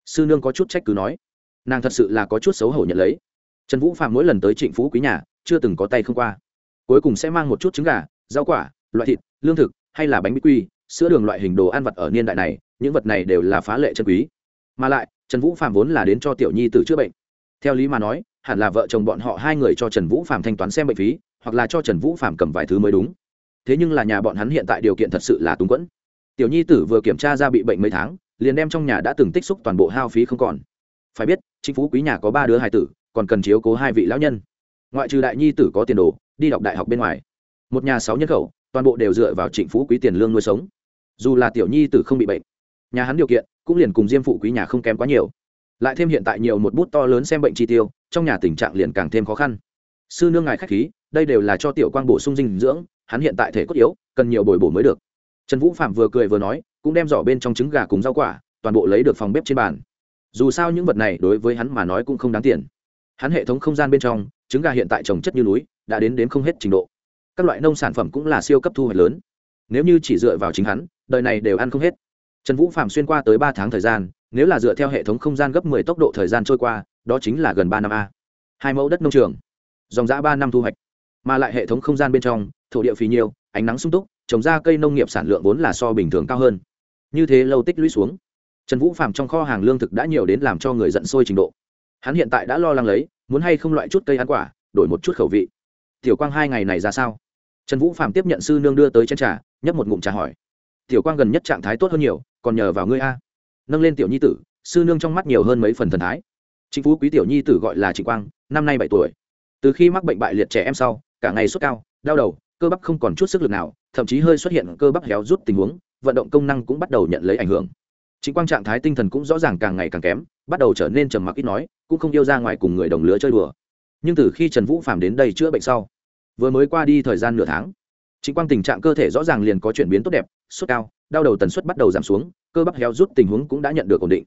S1: Sư nương có chút trách cứ nói. Nàng thật sự là có chút xấu hổ nhận lấy. Trần vũ phạm mỗi lần tới trịnh phú quý nhà, chưa từng có tay không qua. Cuối cùng sẽ mang một chút trứng gà, rau quả, loại thịt, lương thực, hay là bánh bí quy, sữa đường loại hình đồ ăn vật ở niên đại này, những vật này đều là phá lệ chân quý. Mà lại, trần vũ phạm vốn là đến cho tiểu nhi t chữa bệnh. Theo lý mà nói, hẳn là vợ chồng bọn họ hai người cho trần vũ phạm thanh toán xem bệnh phí, hoặc là cho trần vũ phạm cầm vài thứ mới đúng. Thế nhưng là nhà bọn hắn hiện tại điều kiện thật sự là túng quẫn tiểu nhi tử vừa kiểm tra ra bị bệnh mấy tháng, liền đem trong nhà đã từng tích xúc toàn bộ hao phí không còn. Phải biết, chính phú quý nhà có ba đứa hài tử, còn cần chiếu cố hai vị lão nhân. Ngoại trừ đại nhi tử có tiền đồ, đi đọc đại học bên ngoài. Một nhà sáu nhân khẩu, toàn bộ đều dựa vào trịnh phú quý tiền lương nuôi sống. Dù là tiểu nhi tử không bị bệnh, nhà hắn điều kiện cũng liền cùng diêm phụ quý nhà không kém quá nhiều. Lại thêm hiện tại nhiều một bút to lớn xem bệnh chi tiêu, trong nhà tình trạng liền càng thêm khó khăn. Sư nương ngài k h á c h khí, đây đều là cho tiểu quang bổ sung dinh dưỡng, hắn hiện tại thể cốt yếu, cần nhiều bồi bổ mới được trần vũ phạm vừa cười vừa nói, cũng đem giỏ bên trong trứng gà cùng rau quả, toàn bộ lấy được phòng bếp trên bàn. Dù sao những vật này đối với hắn mà nói cũng không đáng tiền. Hắn hệ thống không gian bên trong, trứng gà hiện tại trồng chất như núi, đã đến đến không hết trình độ. Các loại nông sản phẩm cũng là siêu cấp thu hoạch lớn. Nếu như chỉ dựa vào chính hắn, đời này đều ăn không hết. Trần vũ phạm xuyên qua tới ba tháng thời gian, nếu là dựa theo hệ thống không gian gấp mười tốc độ thời gian trôi qua, đó chính là gần ba năm a. Hai mẫu đất nông trường. Dòng giã ba năm thu hoạch. Mà lại hệ thống không gian bên trong, thổ địa phí nhiều, ánh nắng sung túc trồng ra cây nông nghiệp sản lượng vốn là so bình thường cao hơn. Như thế lâu tích lũy xuống, trần vũ phạm trong kho hàng lương thực đã nhiều đến làm cho người giận sôi trình độ. Hắn hiện tại đã lo lắng lấy, muốn hay không loại chút cây ăn quả, đổi một chút khẩu vị. Tiểu quang hai ngày này ra sao? Trần vũ phạm tiếp nhận sư nương đưa tới chén trà, nhấp một ngụm trà hỏi. Tiểu quang gần nhất trạng thái tốt hơn nhiều, còn nhờ vào ngươi a. Nâng lên tiểu nhi tử, sư nương trong mắt nhiều hơn mấy phần thần thái. Chính phú quý tiểu nhi tử gọi là trịnh quang, năm nay bảy tuổi. Từ khi mắc bệnh bại liệt trẻ em sau, cả ngày sốt cao, đau đầu cơ bắp không còn chút sức lực nào, thậm chí hơi xuất hiện cơ bắp héo rút tình huống, vận động công năng cũng bắt đầu nhận lấy ảnh hưởng. Chính quang trạng thái tinh thần cũng rõ ràng càng ngày càng kém, bắt đầu trở nên trầm mặc ít nói, cũng không yêu ra ngoài cùng người đồng lứa chơi đùa. Nhưng từ khi trần vũ phạm đến đây chữa bệnh sau, vừa mới qua đi thời gian nửa tháng, chính quang tình trạng cơ thể rõ ràng liền có chuyển biến tốt đẹp, sốt cao, đau đầu tần suất bắt đầu giảm xuống, cơ bắp héo rút tình huống cũng đã nhận được ổn định.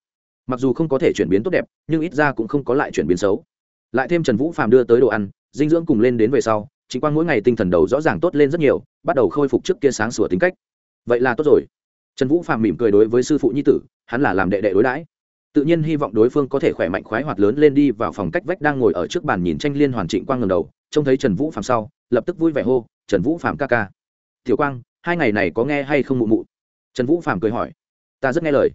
S1: Mặc dù không có thể chuyển biến tốt đẹp, nhưng ít ra cũng không có lại chuyển biến xấu. Lại thêm trần vũ phạm đưa tới đồ ăn, dinh dưỡng cùng lên đến về sau chính quang mỗi ngày tinh thần đầu rõ ràng tốt lên rất nhiều, bắt đầu khôi phục trước kia sáng sủa tính cách. Vậy là tốt rồi. Trần vũ phạm mỉm cười đối với sư phụ nhi tử, hắn là làm đệ đệ đối đãi. Tự nhiên hy vọng đối phương có thể khỏe mạnh khoái hoạt lớn lên đi vào phòng cách vách đang ngồi ở trước bàn nhìn tranh liên hoàn trịnh quang ngầm đầu, trông thấy trần vũ phạm sau, lập tức vui vẻ hô, trần vũ phạm ca ca. Tiểu quang, hai ngày này có nghe hay không mụ mụ? Trần vũ phạm cười hỏi. Ta rất nghe lời.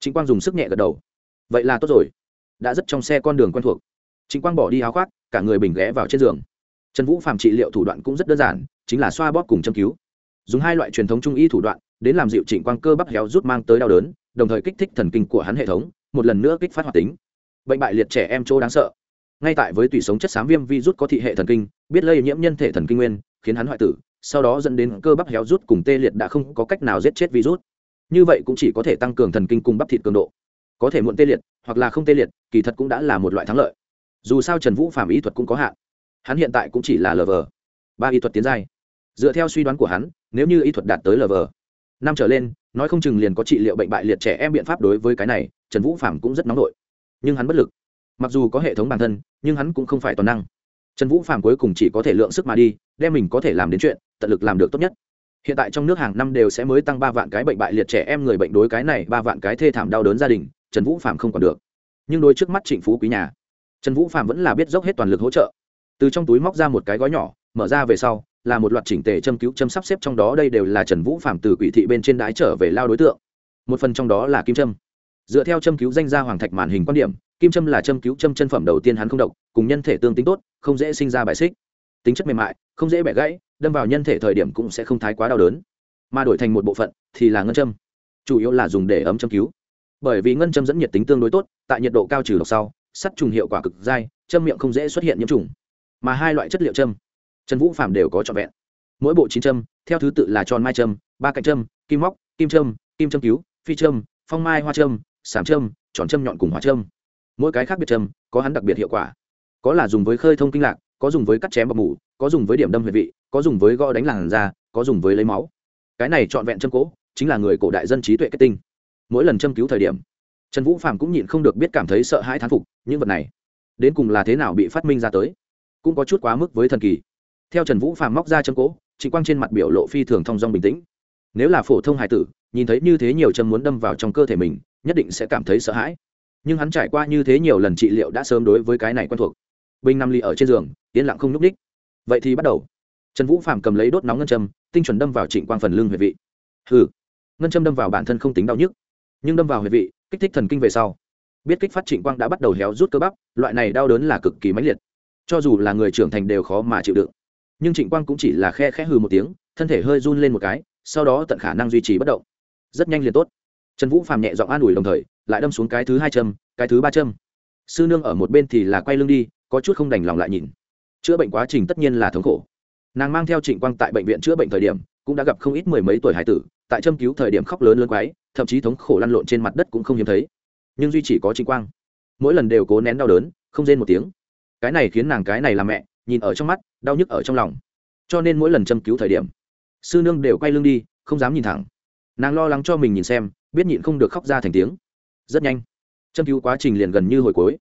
S1: Trịnh quang dùng sức nhẹ gật đầu. Vậy là tốt rồi. Đã rất trong xe con đường quen thuộc. Trịnh quang bỏ đi áo khoác, cả người bình ghé vào trên giường trần vũ phạm trị liệu thủ đoạn cũng rất đơn giản, chính là xoa bóp cùng châm cứu. Dùng hai loại truyền thống trung y thủ đoạn, đến làm dịu trịnh quang cơ bắp héo rút mang tới đau đớn, đồng thời kích thích thần kinh của hắn hệ thống, một lần nữa kích phát hoạt tính. Bệnh bại liệt trẻ em chỗ đáng sợ. Ngay tại với tùy sống chất xám viêm virus có thị hệ thần kinh, biết lây nhiễm nhân thể thần kinh nguyên, khiến hắn hoại tử, sau đó dẫn đến cơ bắp héo rút cùng tê liệt đã không có cách nào giết chết virus. Như vậy cũng chỉ có thể tăng cường thần kinh cùng bắp thịt cường độ. Có thể muộn tê liệt, hoặc là không tê liệt, kỳ thật cũng đã là một loại thắng lợi. Dù sao trần vũ phạm ý thuật cũng có hạn hắn hiện tại cũng chỉ là lờ vờ. Ba y thuật tiến giai. Dựa theo suy đoán của hắn, nếu như y thuật đạt tới lờ vờ, năm trở lên, nói không chừng liền có trị liệu bệnh bại liệt trẻ em biện pháp đối với cái này, trần vũ phạm cũng rất nóng nổi nhưng hắn bất lực. Mặc dù có hệ thống bản thân, nhưng hắn cũng không phải toàn năng. Trần vũ phạm cuối cùng chỉ có thể lượng sức mà đi, đem mình có thể làm đến chuyện, tận lực làm được tốt nhất. Hiện tại trong nước hàng năm đều sẽ mới tăng ba vạn cái bệnh bại liệt trẻ em người bệnh đối cái này, ba vạn cái thê thảm đau đớn gia đình, trần vũ phạm không còn được. Nhưng đôi trước mắt trịnh phú quý nhà, trần vũ phạm vẫn là biết dốc hết toàn lực hỗ trợ từ trong túi móc ra một cái gói nhỏ, mở ra về sau, là một loạt chỉnh tề châm cứu châm sắp xếp trong đó, đây đều là trần vũ phạm từ quỷ thị bên trên đái trở về lao đối tượng. Một phần trong đó là kim trâm dựa theo châm cứu danh gia hoàng thạch màn hình quan điểm, kim trâm là châm cứu châm chân phẩm đầu tiên hắn không độc, cùng nhân thể tương tính tốt, không dễ sinh ra bài xích. Tính chất mềm mại, không dễ bẻ gãy, đâm vào nhân thể thời điểm cũng sẽ không thái quá đau đớn. Mà đổi thành một bộ phận thì là ngân châm. Chủ yếu là dùng để ấm châm cứu. Bởi vì ngân châm dẫn nhiệt tính tương đối tốt, tại nhiệt độ cao trừ độc sau, sắt trùng hiệu quả cực dai, châm miệng không dễ xuất hiện nhiễm trùng mà hai loại chất liệu châm, trần vũ phạm đều có trọn vẹn. Mỗi bộ chín châm, theo thứ tự là tròn mai châm, ba cạnh châm, kim móc, kim châm kim châm cứu, phi châm, phong mai hoa châm, sảm châm, tròn châm nhọn cùng hoa châm. Mỗi cái khác biệt châm có hắn đặc biệt hiệu quả. Có là dùng với khơi thông kinh lạc, có dùng với cắt chém bọc mủ, có dùng với điểm đâm huyệt vị, có dùng với gõ đánh làn da, có dùng với lấy máu. Cái này trọn vẹn châm cỗ chính là người cổ đại dân trí tuệ kết tinh. Mỗi lần châm cứu thời điểm, trần vũ phạm cũng nhịn không được biết cảm thấy sợ hãi thán phục, những vật này đến cùng là thế nào bị phát minh ra tới cũng có chút quá mức với thần kỳ. Theo trần vũ phạm móc ra châm cỗ, trịnh quang trên mặt biểu lộ phi thường thong dong bình tĩnh. Nếu là phổ thông hải tử, nhìn thấy như thế nhiều châm muốn đâm vào trong cơ thể mình, nhất định sẽ cảm thấy sợ hãi. Nhưng hắn trải qua như thế nhiều lần trị liệu đã sớm đối với cái này quen thuộc. Bình nằm ly ở trên giường, yên lặng không n ú c ních vậy thì bắt đầu. Trần vũ phạm cầm lấy đốt nóng ngân châm, tinh chuẩn đâm vào trịnh quang phần lưng huyệt vị. Hừ. Ngân châm đâm vào bản thân không tính đau nhức, nhưng đâm vào huyệt vị, kích thích thần kinh về sau. Biết kích phát trịnh quang đã bắt đầu héo rút cơ bắp, loại này đau đớn là cực kỳ mãnh liệt cho dù là người trưởng thành đều khó mà chịu đựng. Nhưng trịnh quang cũng chỉ là khe khẽ hừ một tiếng, thân thể hơi run lên một cái, sau đó tận khả năng duy trì bất động. Rất nhanh liền tốt. Trần vũ phàm nhẹ giọng an ủi đồng thời, lại đâm xuống cái thứ hai châm, cái thứ ba châm. Sư nương ở một bên thì là quay lưng đi, có chút không đành lòng lại nhìn. Chữa bệnh quá trình tất nhiên là thống khổ. Nàng mang theo trịnh quang tại bệnh viện chữa bệnh thời điểm, cũng đã gặp không ít mười mấy tuổi hải tử, tại châm cứu thời điểm khóc lớn lớn quái, thậm chí thống khổ lăn lộn trên mặt đất cũng không hiếm thấy. Nhưng duy chỉ có trịnh quang. Mỗi lần đều cố nén đau đớn, không rên một tiếng cái này khiến nàng cái này là mẹ, nhìn ở trong mắt, đau nhức ở trong lòng. Cho nên mỗi lần châm cứu thời điểm, sư nương đều quay lưng đi, không dám nhìn thẳng. Nàng lo lắng cho mình nhìn xem, biết nhịn không được khóc ra thành tiếng. Rất nhanh, châm cứu quá trình liền gần như hồi cuối.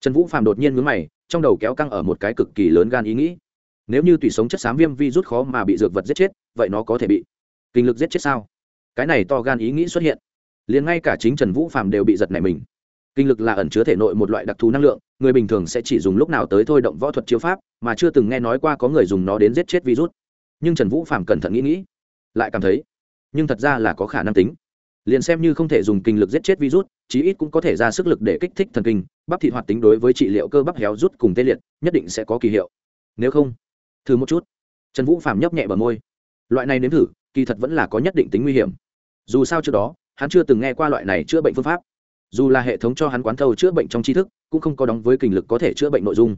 S1: Trần vũ phàm đột nhiên mướn mày, trong đầu kéo căng ở một cái cực kỳ lớn gan ý nghĩ. Nếu như tùy sống chất xám viêm vi rút khó mà bị dược vật giết chết, vậy nó có thể bị kinh lực giết chết sao? Cái này to gan ý nghĩ xuất hiện. Liền ngay cả chính trần vũ phàm đều bị giật nảy mình kinh lực là ẩn chứa thể nội một loại đặc thù năng lượng, người bình thường sẽ chỉ dùng lúc nào tới thôi động võ thuật chiếu pháp, mà chưa từng nghe nói qua có người dùng nó đến giết chết virus. Nhưng trần vũ Phạm cẩn thận nghĩ nghĩ, lại cảm thấy, nhưng thật ra là có khả năng tính. Liền xem như không thể dùng kinh lực giết chết virus, chí ít cũng có thể ra sức lực để kích thích thần kinh, bắp thịt hoạt tính đối với trị liệu cơ bắp héo rút cùng tê liệt, nhất định sẽ có kỳ hiệu. Nếu không, thử một chút. Trần vũ Phạm nhấp nhẹ bờ môi. Loại này nếm thử, kỳ thật vẫn là có nhất định tính nguy hiểm. Dù sao trước đó, hắn chưa từng nghe qua loại này chữa bệnh phương pháp dù là hệ thống cho hắn quán thâu chữa bệnh trong tri thức, cũng không có đóng với kinh lực có thể chữa bệnh nội dung.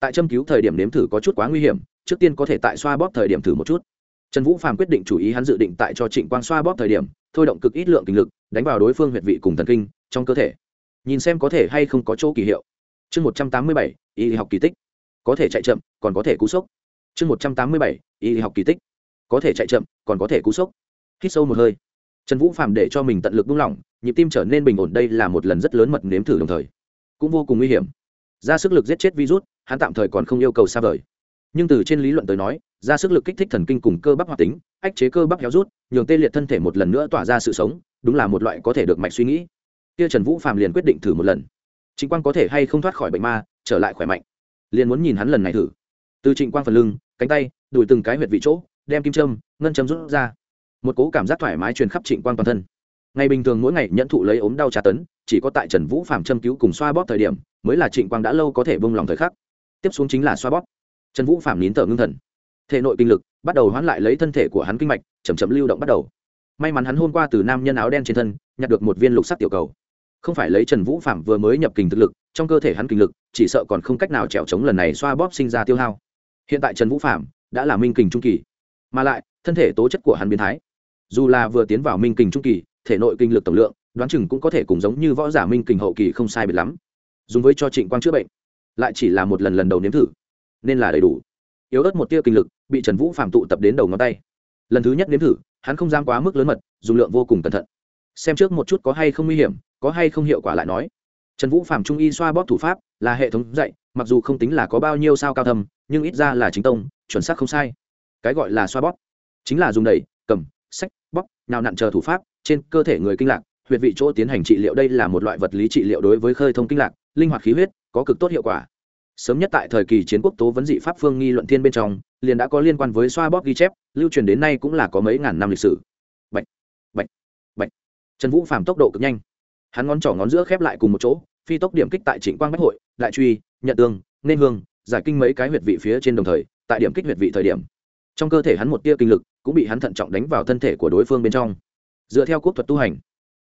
S1: Tại châm cứu thời điểm nếm thử có chút quá nguy hiểm, trước tiên có thể tại xoa bóp thời điểm thử một chút. Trần vũ phàm quyết định chủ ý hắn dự định tại cho trịnh quang xoa bóp thời điểm, thôi động cực ít lượng kinh lực, đánh vào đối phương huyệt vị cùng thần kinh, trong cơ thể. Nhìn xem có thể hay không có chỗ kỳ hiệu. Chương một trăm tám mươi bảy, y học kỳ tích. Có thể chạy chậm, còn có thể cú sốc. Chương một trăm tám mươi bảy, y học kỳ tích. Có thể chạy chậm, còn có thể cú sốc. Hít sâu một hơi trần vũ phạm để cho mình tận lực buông lỏng, nhịp tim trở nên bình ổn, đây là một lần rất lớn mật nếm thử đồng thời. Cũng vô cùng nguy hiểm. Ra sức lực giết chết virus, hắn tạm thời còn không yêu cầu xa vời. Nhưng từ trên lý luận tới nói, ra sức lực kích thích thần kinh cùng cơ bắp hoạt tính, ách chế cơ bắp héo rút, nhường tê liệt thân thể một lần nữa tỏa ra sự sống, đúng là một loại có thể được mạch suy nghĩ. Kia trần vũ phạm liền quyết định thử một lần. Trịnh quang có thể hay không thoát khỏi bệnh ma, trở lại khỏe mạnh. Liền muốn nhìn hắn lần này thử. Từ trịnh quang phần lưng, cánh tay, đùi từng cái huyệt vị chỗ, đem kim châm, ngân châm rút ra một cố cảm giác thoải mái truyền khắp trịnh quang toàn thân. Ngày bình thường mỗi ngày nhận thụ lấy ốm đau tra tấn, chỉ có tại trần vũ phạm châm cứu cùng xoa bóp thời điểm mới là trịnh quang đã lâu có thể bông lòng thời khắc. Tiếp xuống chính là xoa bóp. Trần vũ phạm nín thở ngưng thần. Thể nội kinh lực bắt đầu hoãn lại lấy thân thể của hắn kinh mạch chầm chậm lưu động bắt đầu. May mắn hắn hôm qua từ nam nhân áo đen trên thân, nhặt được một viên lục sắc tiểu cầu. Không phải lấy trần vũ phạm vừa mới nhập kình thực lực, trong cơ thể hắn kinh lực, chỉ sợ còn không cách nào trèo chống lần này xoa bóp sinh ra tiêu hao. Hiện tại trần vũ phạm đã là minh kình trung kỳ, mà lại thân thể tố chất của hắn biến thái dù là vừa tiến vào minh kình trung kỳ thể nội kinh lực tổng lượng đoán chừng cũng có thể cùng giống như võ giả minh kình hậu kỳ không sai biệt lắm. Dùng với cho trịnh quang chữa bệnh lại chỉ là một lần lần đầu nếm thử nên là đầy đủ. Yếu ớt một tia kinh lực bị trần vũ phạm tụ tập đến đầu ngón tay. Lần thứ nhất nếm thử hắn không dám quá mức lớn mật dùng lượng vô cùng cẩn thận. Xem trước một chút có hay không nguy hiểm có hay không hiệu quả lại nói. Trần vũ phạm trung y xoa bóp thủ pháp là hệ thống dạy mặc dù không tính là có bao nhiêu sao cao thầm, nhưng ít ra là chính tông chuẩn xác không sai. Cái gọi là xoa bóp chính là dùng đẩy cầm sách, bóp, nào nặn chờ thủ pháp, trên cơ thể người kinh lạc, huyệt vị chỗ tiến hành trị liệu đây là một loại vật lý trị liệu đối với khơi thông kinh lạc, linh hoạt khí huyết, có cực tốt hiệu quả. Sớm nhất tại thời kỳ chiến quốc tố vấn dị pháp phương nghi luận thiên bên trong, liền đã có liên quan với xoa bóp ghi chép, lưu truyền đến nay cũng là có mấy ngàn năm lịch sử. Bệnh bệnh bệnh trần vũ phàm tốc độ cực nhanh. Hắn ngón trỏ ngón giữa khép lại cùng một chỗ, phi tốc điểm kích tại trịnh quang bách hội, đại truy, nhận tương nên hương, giải kinh mấy cái huyệt vị phía trên đồng thời, tại điểm kích huyệt vị thời điểm trong cơ thể hắn một tia kinh lực cũng bị hắn thận trọng đánh vào thân thể của đối phương bên trong. Dựa theo quốc thuật tu hành,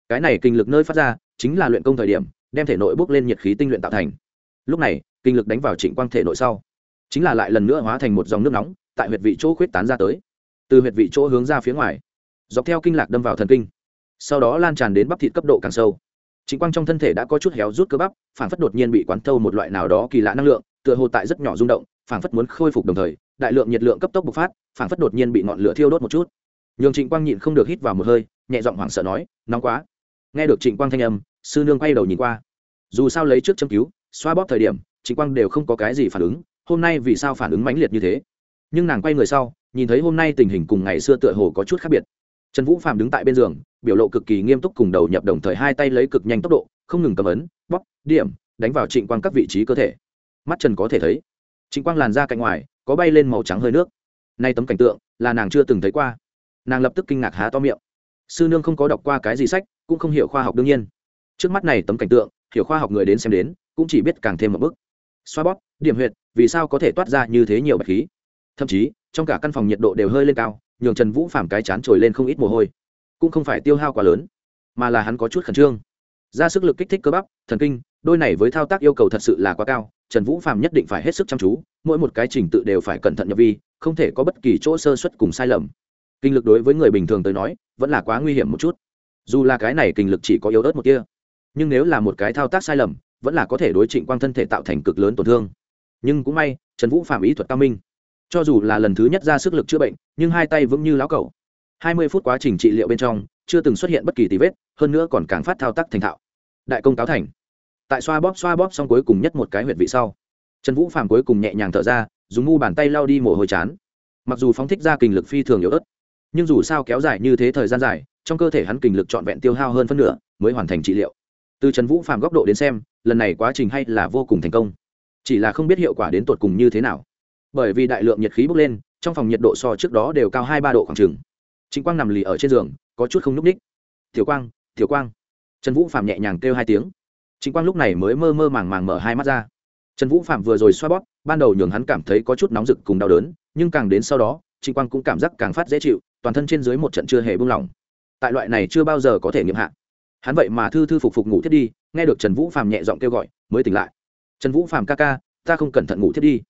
S1: cái này kinh lực nơi phát ra chính là luyện công thời điểm, đem thể nội bước lên nhiệt khí tinh luyện tạo thành. Lúc này, kinh lực đánh vào trịnh quang thể nội sau, chính là lại lần nữa hóa thành một dòng nước nóng tại huyệt vị chỗ khuyết tán ra tới. Từ huyệt vị chỗ hướng ra phía ngoài, dọc theo kinh lạc đâm vào thần kinh, sau đó lan tràn đến bắp thịt cấp độ càng sâu. Trịnh quang trong thân thể đã có chút héo rút cơ bắp, phản phất đột nhiên bị quán thâu một loại nào đó kỳ lạ năng lượng, tựa hồ tại rất nhỏ rung động Phảng phất muốn khôi phục đồng thời, đại lượng nhiệt lượng cấp tốc bộc phát, phảng phất đột nhiên bị ngọn lửa thiêu đốt một chút. Nhường trịnh quang nhịn không được hít vào một hơi, nhẹ giọng hoảng sợ nói, nóng quá. Nghe được trịnh quang thanh âm, sư nương quay đầu nhìn qua. Dù sao lấy trước châm cứu, xoa bóp thời điểm, trịnh quang đều không có cái gì phản ứng, hôm nay vì sao phản ứng mãnh liệt như thế? Nhưng nàng quay người sau, nhìn thấy hôm nay tình hình cùng ngày xưa tựa hồ có chút khác biệt. Trần vũ phạm đứng tại bên giường, biểu lộ cực kỳ nghiêm túc cùng đầu nhập đồng thời hai tay lấy cực nhanh tốc độ, không ngừng cầm ấn bóc điểm, đánh vào trịnh quang các vị trí cơ thể. Mắt trần có thể thấy trịnh quang làn ra cạnh ngoài, có bay lên màu trắng hơi nước. Nay tấm cảnh tượng, là nàng chưa từng thấy qua. Nàng lập tức kinh ngạc há to miệng. Sư nương không có đọc qua cái gì sách, cũng không hiểu khoa học đương nhiên. Trước mắt này tấm cảnh tượng, hiểu khoa học người đến xem đến, cũng chỉ biết càng thêm một bức xoa bóp, điểm huyệt, vì sao có thể toát ra như thế nhiều bạch khí? Thậm chí, trong cả căn phòng nhiệt độ đều hơi lên cao, nhường trần vũ phàm cái chán trồi lên không ít mồ hôi. Cũng không phải tiêu hao quá lớn, mà là hắn có chút khẩn trương. Ra sức lực kích thích cơ bắp, thần kinh, đôi này với thao tác yêu cầu thật sự là quá cao trần vũ phàm nhất định phải hết sức chăm chú, mỗi một cái trình tự đều phải cẩn thận nhập vi, không thể có bất kỳ chỗ sơ xuất cùng sai lầm. Kinh lực đối với người bình thường tới nói, vẫn là quá nguy hiểm một chút. Dù là cái này kinh lực chỉ có yếu ớt một kia nhưng nếu là một cái thao tác sai lầm, vẫn là có thể đối trịnh quang thân thể tạo thành cực lớn tổn thương. Nhưng cũng may, trần vũ phạm ý thuật cao minh. Cho dù là lần thứ nhất ra sức lực chữa bệnh, nhưng hai tay vững như lão cẩu. hai mươi phút quá trình trị liệu bên trong, chưa từng xuất hiện bất kỳ tí vết, hơn nữa còn càng phát thao tác thành thạo. Đại công cáo thành tại xoa bóp xoa bóp xong cuối cùng nhất một cái huyệt vị sau. Trần vũ phàm cuối cùng nhẹ nhàng thở ra, dùng ngu bàn tay lao đi mồ hôi chán. Mặc dù phóng thích ra kinh lực phi thường yếu ớt, nhưng dù sao kéo dài như thế thời gian dài, trong cơ thể hắn kinh lực trọn vẹn tiêu hao hơn phân nửa mới hoàn thành trị liệu. Từ trần vũ phàm góc độ đến xem, lần này quá trình hay là vô cùng thành công. Chỉ là không biết hiệu quả đến tột cùng như thế nào. Bởi vì đại lượng nhiệt khí bốc lên, trong phòng nhiệt độ so trước đó đều cao hai ba độ khoảng trừng chính quang nằm lì ở trên giường, có chút không n ú c ních. Thiểu quang thiểu quang. Trần vũ phàm nhẹ nhàng kêu hai tiếng chính quang lúc này mới mơ mơ màng màng mở hai mắt ra. Trần vũ phạm vừa rồi xoa bóp, ban đầu nhường hắn cảm thấy có chút nóng rực cùng đau đớn, nhưng càng đến sau đó, trịnh quang cũng cảm giác càng phát dễ chịu, toàn thân trên dưới một trận chưa hề buông lỏng. Tại loại này chưa bao giờ có thể nghiệm hạ. Hắn vậy mà thư thư phục phục ngủ thiết đi, nghe được trần vũ Phạm nhẹ giọng kêu gọi, mới tỉnh lại. Trần vũ Phạm ca ca, ta không cẩn thận ngủ thiết đi.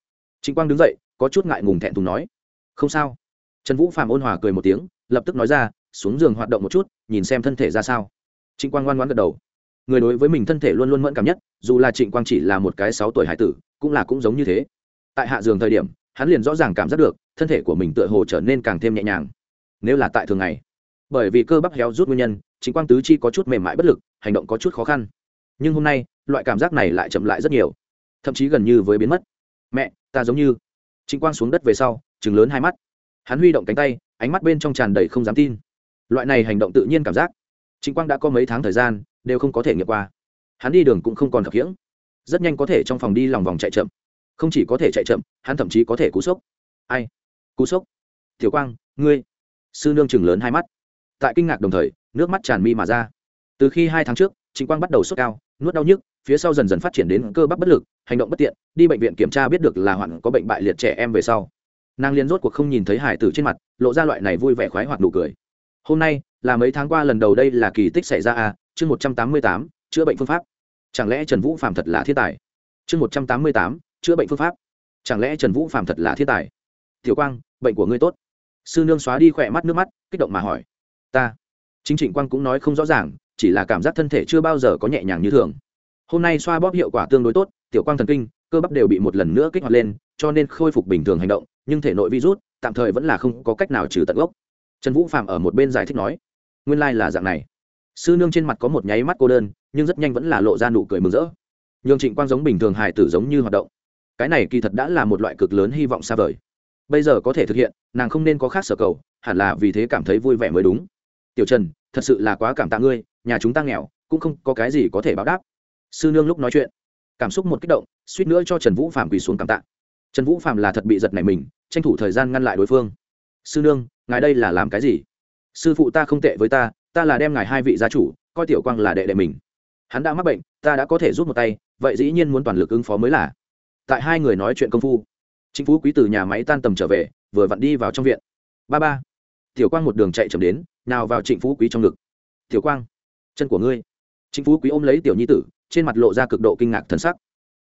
S1: Trịnh quang đứng dậy, có chút ngại ngùng thẹn thùng nói. Không sao. Trần vũ Phạm ôn hòa cười một tiếng, lập tức nói ra, xuống giường hoạt động một chút, nhìn xem thân thể ra sao. Trịnh quang ngoan ngoan gật đầu người đối với mình thân thể luôn luôn mẫn cảm nhất, dù là trịnh quang chỉ là một cái sáu tuổi hải tử, cũng là cũng giống như thế. Tại hạ giường thời điểm, hắn liền rõ ràng cảm giác được, thân thể của mình tựa hồ trở nên càng thêm nhẹ nhàng. Nếu là tại thường ngày, bởi vì cơ bắp héo rút nguyên nhân chính quang tứ chi có chút mềm mại bất lực, hành động có chút khó khăn. Nhưng hôm nay, loại cảm giác này lại chậm lại rất nhiều. Thậm chí gần như với biến mất. Mẹ, ta giống như chính quang xuống đất về sau chừng lớn hai mắt. Hắn huy động cánh tay, ánh mắt bên trong tràn đầy không dám tin. Loại này hành động tự nhiên cảm giác. Chính quang đã có mấy tháng thời gian đều không có thể nghiệm qua. Hắn đi đường cũng không còn khập khiễng. Rất nhanh có thể trong phòng đi lòng vòng chạy chậm. Không chỉ có thể chạy chậm, hắn thậm chí có thể cú sốc. Ai? Cú sốc? Tiểu quang, ngươi. Sư nương chừng lớn hai mắt. Tại kinh ngạc đồng thời, nước mắt tràn mi mà ra. Từ khi hai tháng trước chính quang bắt đầu sốt cao, nuốt đau nhức, phía sau dần dần phát triển đến cơ bắp bất lực, hành động bất tiện, đi bệnh viện kiểm tra biết được là hoạn có bệnh bại liệt trẻ em về sau. Nàng liên rốt cuộc không nhìn thấy hải tử trên mặt, lộ ra loại này vui vẻ khoái hoặc nụ cười. Hôm nay, là mấy tháng qua lần đầu đây là kỳ tích xảy ra à chương một trăm tám mươi tám, chữa bệnh phương pháp. Chẳng lẽ trần vũ phạm thật là thiên tài? Chương một trăm tám mươi tám, chữa bệnh phương pháp. Chẳng lẽ trần vũ phạm thật là thiên tài? Tiểu quang, bệnh của ngươi tốt. Sư nương xóa đi khỏe mắt nước mắt, kích động mà hỏi. Ta. Chính trịnh quang cũng nói không rõ ràng, chỉ là cảm giác thân thể chưa bao giờ có nhẹ nhàng như thường. Hôm nay xoa bóp hiệu quả tương đối tốt, tiểu quang thần kinh, cơ bắp đều bị một lần nữa kích hoạt lên, cho nên khôi phục bình thường hành động, nhưng thể nội virus, tạm thời vẫn là không có cách nào trừ tận gốc. Trần vũ phạm ở một bên giải thích nói, nguyên lai、like、là dạng này sư nương trên mặt có một nháy mắt cô đơn, nhưng rất nhanh vẫn là lộ ra nụ cười mừng rỡ. Nhường trịnh quang giống bình thường hài tử giống như hoạt động. Cái này kỳ thật đã là một loại cực lớn hy vọng xa vời. Bây giờ có thể thực hiện, nàng không nên có khác sở cầu, hẳn là vì thế cảm thấy vui vẻ mới đúng. Tiểu trần, thật sự là quá cảm tạ ngươi, nhà chúng ta nghèo, cũng không có cái gì có thể báo đáp. Sư nương lúc nói chuyện, cảm xúc một kích động, suýt nữa cho trần vũ phạm quỳ xuống cảm tạ. Trần vũ phạm là thật bị giật này mình, tranh thủ thời gian ngăn lại đối phương. Sư nương, ngài đây là làm cái gì? Sư phụ ta không tệ với ta ta là đem ngài hai vị gia chủ, coi tiểu quang là đệ đệ mình. Hắn đã mắc bệnh, ta đã có thể rút một tay, vậy dĩ nhiên muốn toàn lực ứng phó mới là. Tại hai người nói chuyện công phu chính phú quý từ nhà máy tan tầm trở về, vừa vặn đi vào trong viện. Ba ba, tiểu quang một đường chạy chậm đến, nào vào trịnh phú quý trong ngực. Tiểu quang, chân của ngươi. Trịnh phú quý ôm lấy tiểu nhi tử, trên mặt lộ ra cực độ kinh ngạc thân sắc.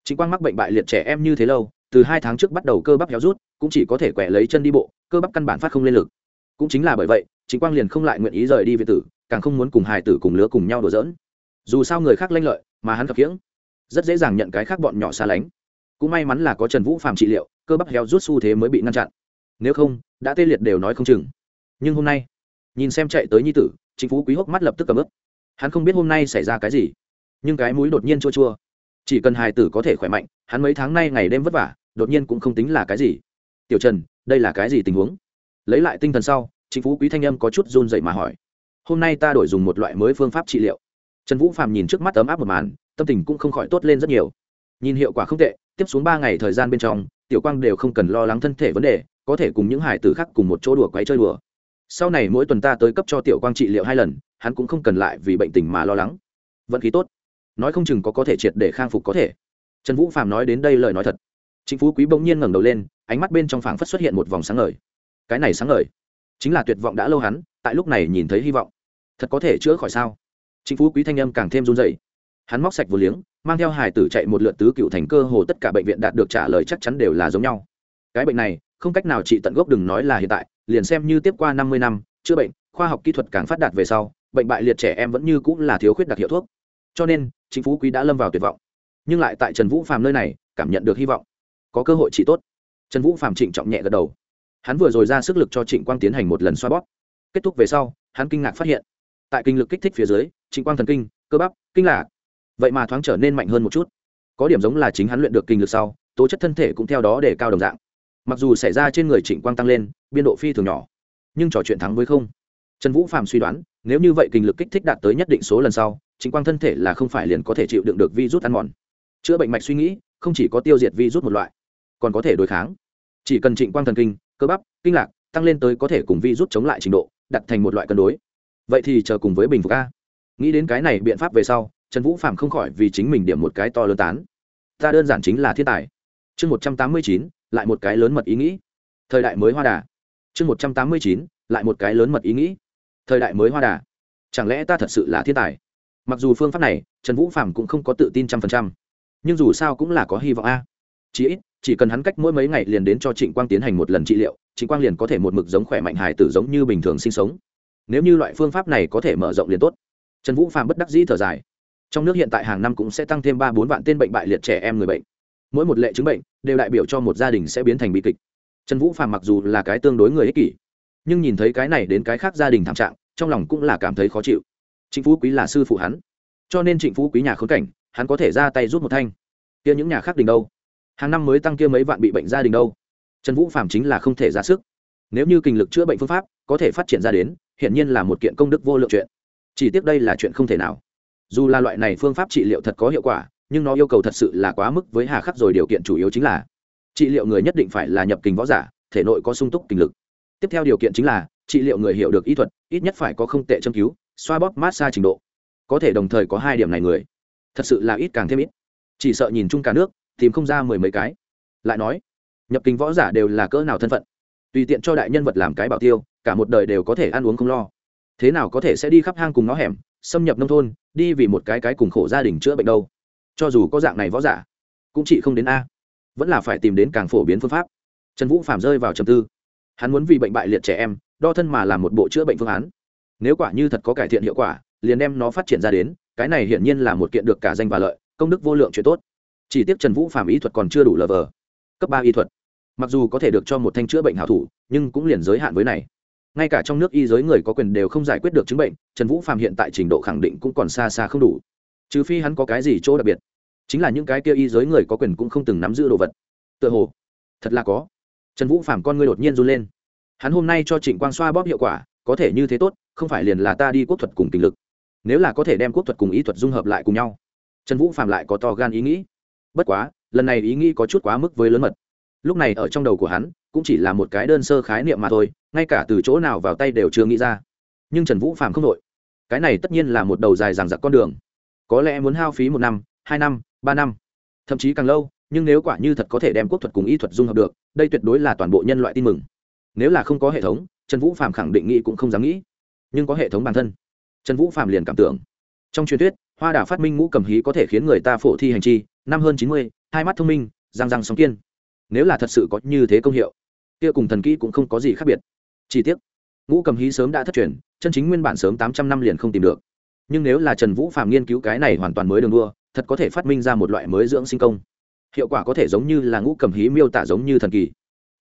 S1: Trịnh quang mắc bệnh bại liệt trẻ em như thế lâu, từ hai tháng trước bắt đầu cơ bắp héo rút, cũng chỉ có thể quẹ lấy chân đi bộ, cơ bắp căn bản phát không lên lực. Cũng chính là bởi vậy, trịnh quang liền không lại nguyện ý rời đi về tử càng không muốn cùng hài tử cùng lứa cùng nhau đùa giỡn. Dù sao người khác lanh lợi, mà hắn khập khiễng rất dễ dàng nhận cái khác bọn nhỏ xa lánh. Cũng may mắn là có trần vũ phạm trị liệu, cơ bắp heo rút xu thế mới bị ngăn chặn. Nếu không, đã tê liệt đều nói không chừng. Nhưng hôm nay, nhìn xem chạy tới nhi tử chính phú quý hốc mắt lập tức cầm ướp hắn không biết hôm nay xảy ra cái gì, nhưng cái mũi đột nhiên chua chua. Chỉ cần hài tử có thể khỏe mạnh, hắn mấy tháng nay ngày đêm vất vả, đột nhiên cũng không tính là cái gì. Tiểu trần, đây là cái gì tình huống? Lấy lại tinh thần sau chính phú quý thanh âm có chút run dậy mà hỏi hôm nay ta đổi dùng một loại mới phương pháp trị liệu. Trần vũ phạm nhìn trước mắt ấm áp một màn, tâm tình cũng không khỏi tốt lên rất nhiều. Nhìn hiệu quả không tệ, tiếp xuống ba ngày thời gian bên trong, tiểu quang đều không cần lo lắng thân thể vấn đề, có thể cùng những hải tử khác cùng một chỗ đùa quấy chơi đùa. Sau này mỗi tuần ta tới cấp cho tiểu quang trị liệu hai lần, hắn cũng không cần lại vì bệnh tình mà lo lắng. Vận khí tốt. Nói không chừng có có thể triệt để khang phục có thể. Trần vũ phạm nói đến đây lời nói thật. Chính phú quý bỗng nhiên ngẩng đầu lên, ánh mắt bên trong phảng phất xuất hiện một vòng sáng ngời. Cái này sáng ngời chính là tuyệt vọng đã lâu hắn, tại lúc này nhìn thấy hy vọng. Thật có thể chữa khỏi sao? Chính phú quý thanh âm càng thêm run dậy hắn móc sạch vô liếng, mang theo hải tử chạy một lượt tứ cựu thành cơ hồ tất cả bệnh viện đạt được trả lời chắc chắn đều là giống nhau. Cái bệnh này, không cách nào trị tận gốc đừng nói là hiện tại, liền xem như tiếp qua năm mươi năm, chữa bệnh, khoa học kỹ thuật càng phát đạt về sau, bệnh bại liệt trẻ em vẫn như cũng là thiếu khuyết đặc hiệu thuốc. Cho nên chính phú quý đã lâm vào tuyệt vọng. Nhưng lại tại trần vũ phàm nơi này, cảm nhận được hy vọng. Có cơ hội trị tốt. Trần vũ phàm trịnh trọng nhẹ gật đầu hắn vừa rồi ra sức lực cho trịnh quang tiến hành một lần xoa bóp. Kết thúc về sau, hắn kinh ngạc phát hiện, tại kinh lực kích thích phía dưới, trịnh quang thần kinh, cơ bắp, kinh lạc. Vậy mà thoáng trở nên mạnh hơn một chút. Có điểm giống là chính hắn luyện được kinh lực sau, tố chất thân thể cũng theo đó để cao đồng dạng. Mặc dù xảy ra trên người trịnh quang tăng lên, biên độ phi thường nhỏ, nhưng trò chuyện thắng với không. Trần vũ phạm suy đoán, nếu như vậy kinh lực kích thích đạt tới nhất định số lần sau, trịnh quang thân thể là không phải liền có thể chịu đựng được virus ăn mòn. Chữa bệnh mạch suy nghĩ, không chỉ có tiêu diệt virus một loại, còn có thể đối kháng. Chỉ cần trịnh quang thần kinh cơ bắp, kinh lạc, tăng lên tới có thể cùng vi rút chống lại trình độ, đặt thành một loại cân đối. Vậy thì chờ cùng với bình phục a. Nghĩ đến cái này biện pháp về sau, trần vũ phạm không khỏi vì chính mình điểm một cái to lớn tán. Ta đơn giản chính là thiên tài. Chương một trăm tám mươi chín, lại một cái lớn mật ý nghĩ. Thời đại mới hoa đà. Chương một trăm tám mươi chín, lại một cái lớn mật ý nghĩ. Thời đại mới hoa đà. Chẳng lẽ ta thật sự là thiên tài? Mặc dù phương pháp này, trần vũ phạm cũng không có tự tin trăm phần trăm. Nhưng dù sao cũng là có hy vọng a. Chỉ ít chỉ cần hắn cách mỗi mấy ngày liền đến cho trịnh quang tiến hành một lần trị liệu, trịnh quang liền có thể một mực giống khỏe mạnh hài tử giống như bình thường sinh sống. Nếu như loại phương pháp này có thể mở rộng liền tốt. Trần vũ phạm bất đắc dĩ thở dài. Trong nước hiện tại hàng năm cũng sẽ tăng thêm ba bốn vạn tên bệnh bại liệt trẻ em người bệnh. Mỗi một lệ chứng bệnh, đều đại biểu cho một gia đình sẽ biến thành bi kịch. Trần vũ phạm mặc dù là cái tương đối người ích kỷ, nhưng nhìn thấy cái này đến cái khác gia đình thảm trạng, trong lòng cũng là cảm thấy khó chịu. Trịnh phú quý là sư phụ hắn, cho nên trịnh phú quý nhà khốn cảnh, hắn có thể ra tay rút một thanh. Kia những nhà khác đình đâu? Hàng năm mới tăng kia mấy vạn bị bệnh gia đình đâu. Trần vũ phạm chính là không thể ra sức. Nếu như kinh lực chữa bệnh phương pháp có thể phát triển ra đến hiện nhiên là một kiện công đức vô lượng chuyện. Chỉ tiếc đây là chuyện không thể nào. Dù là loại này phương pháp trị liệu thật có hiệu quả, nhưng nó yêu cầu thật sự là quá mức với hà khắc rồi điều kiện chủ yếu chính là trị liệu người nhất định phải là nhập kinh võ giả, thể nội có sung túc kinh lực. Tiếp theo điều kiện chính là trị liệu người hiểu được y thuật, ít nhất phải có không tệ châm cứu, xoa bóp, massage trình độ. Có thể đồng thời có hai điểm này người. Thật sự là ít càng thêm ít. Chỉ sợ nhìn chung cả nước tìm không ra mười mấy cái. Lại nói, nhập kinh võ giả đều là cỡ nào thân phận? Tùy tiện cho đại nhân vật làm cái bảo tiêu, cả một đời đều có thể ăn uống không lo. Thế nào có thể sẽ đi khắp hang cùng ngõ hẻm, xâm nhập nông thôn, đi vì một cái cái cùng khổ gia đình chữa bệnh đâu? Cho dù có dạng này võ giả, cũng chỉ không đến a. Vẫn là phải tìm đến càng phổ biến phương pháp. Trần vũ phạm rơi vào trầm tư. Hắn muốn vì bệnh bại liệt trẻ em, đo thân mà làm một bộ chữa bệnh phương án. Nếu quả như thật có cải thiện hiệu quả, liền đem nó phát triển ra đến, cái này hiển nhiên là một kiện được cả danh và lợi, công đức vô lượng chuyện tốt chỉ tiếc trần vũ phạm y thuật còn chưa đủ lờ vờ. Cấp ba y thuật. Mặc dù có thể được cho một thanh chữa bệnh hảo thủ, nhưng cũng liền giới hạn với này. Ngay cả trong nước y giới người có quyền đều không giải quyết được chứng bệnh, trần vũ phạm hiện tại trình độ khẳng định cũng còn xa xa không đủ. Trừ phi hắn có cái gì chỗ đặc biệt. Chính là những cái kia y giới người có quyền cũng không từng nắm giữ đồ vật. Tựa hồ, thật là có. Trần vũ phạm con ngươi đột nhiên run lên. Hắn hôm nay cho trịnh quang xoa bóp hiệu quả, có thể như thế tốt, không phải liền là ta đi quốc thuật cùng tình lực. Nếu là có thể đem quốc thuật cùng y thuật dung hợp lại cùng nhau. Trần vũ phạm lại có to gan ý nghĩ bất quá, lần này ý nghĩ có chút quá mức với lớn mật. Lúc này ở trong đầu của hắn, cũng chỉ là một cái đơn sơ khái niệm mà thôi, ngay cả từ chỗ nào vào tay đều chưa nghĩ ra. Nhưng trần vũ phạm không đội cái này tất nhiên là một đầu dài dằng dặc con đường. Có lẽ muốn hao phí một năm, hai năm, ba năm, thậm chí càng lâu, nhưng nếu quả như thật có thể đem quốc thuật cùng y thuật dung hợp được, đây tuyệt đối là toàn bộ nhân loại tin mừng. Nếu là không có hệ thống, trần vũ phạm khẳng định nghĩ cũng không dám nghĩ. Nhưng có hệ thống bản thân, trần vũ phạm liền cảm tưởng. Trong truyền thuyết, hoa đà phát minh ngũ cầm hí có thể khiến người ta phổ thi hành chi năm hơn chín mươi, hai mắt thông minh, răng răng sóng kiên. Nếu là thật sự có như thế công hiệu, kia cùng thần kỹ cũng không có gì khác biệt. Chi tiết ngũ cầm hí sớm đã thất truyền, chân chính nguyên bản sớm tám trăm năm liền không tìm được. Nhưng nếu là trần vũ phạm nghiên cứu cái này hoàn toàn mới đường đua, thật có thể phát minh ra một loại mới dưỡng sinh công. Hiệu quả có thể giống như là ngũ cầm hí miêu tả giống như thần kỳ.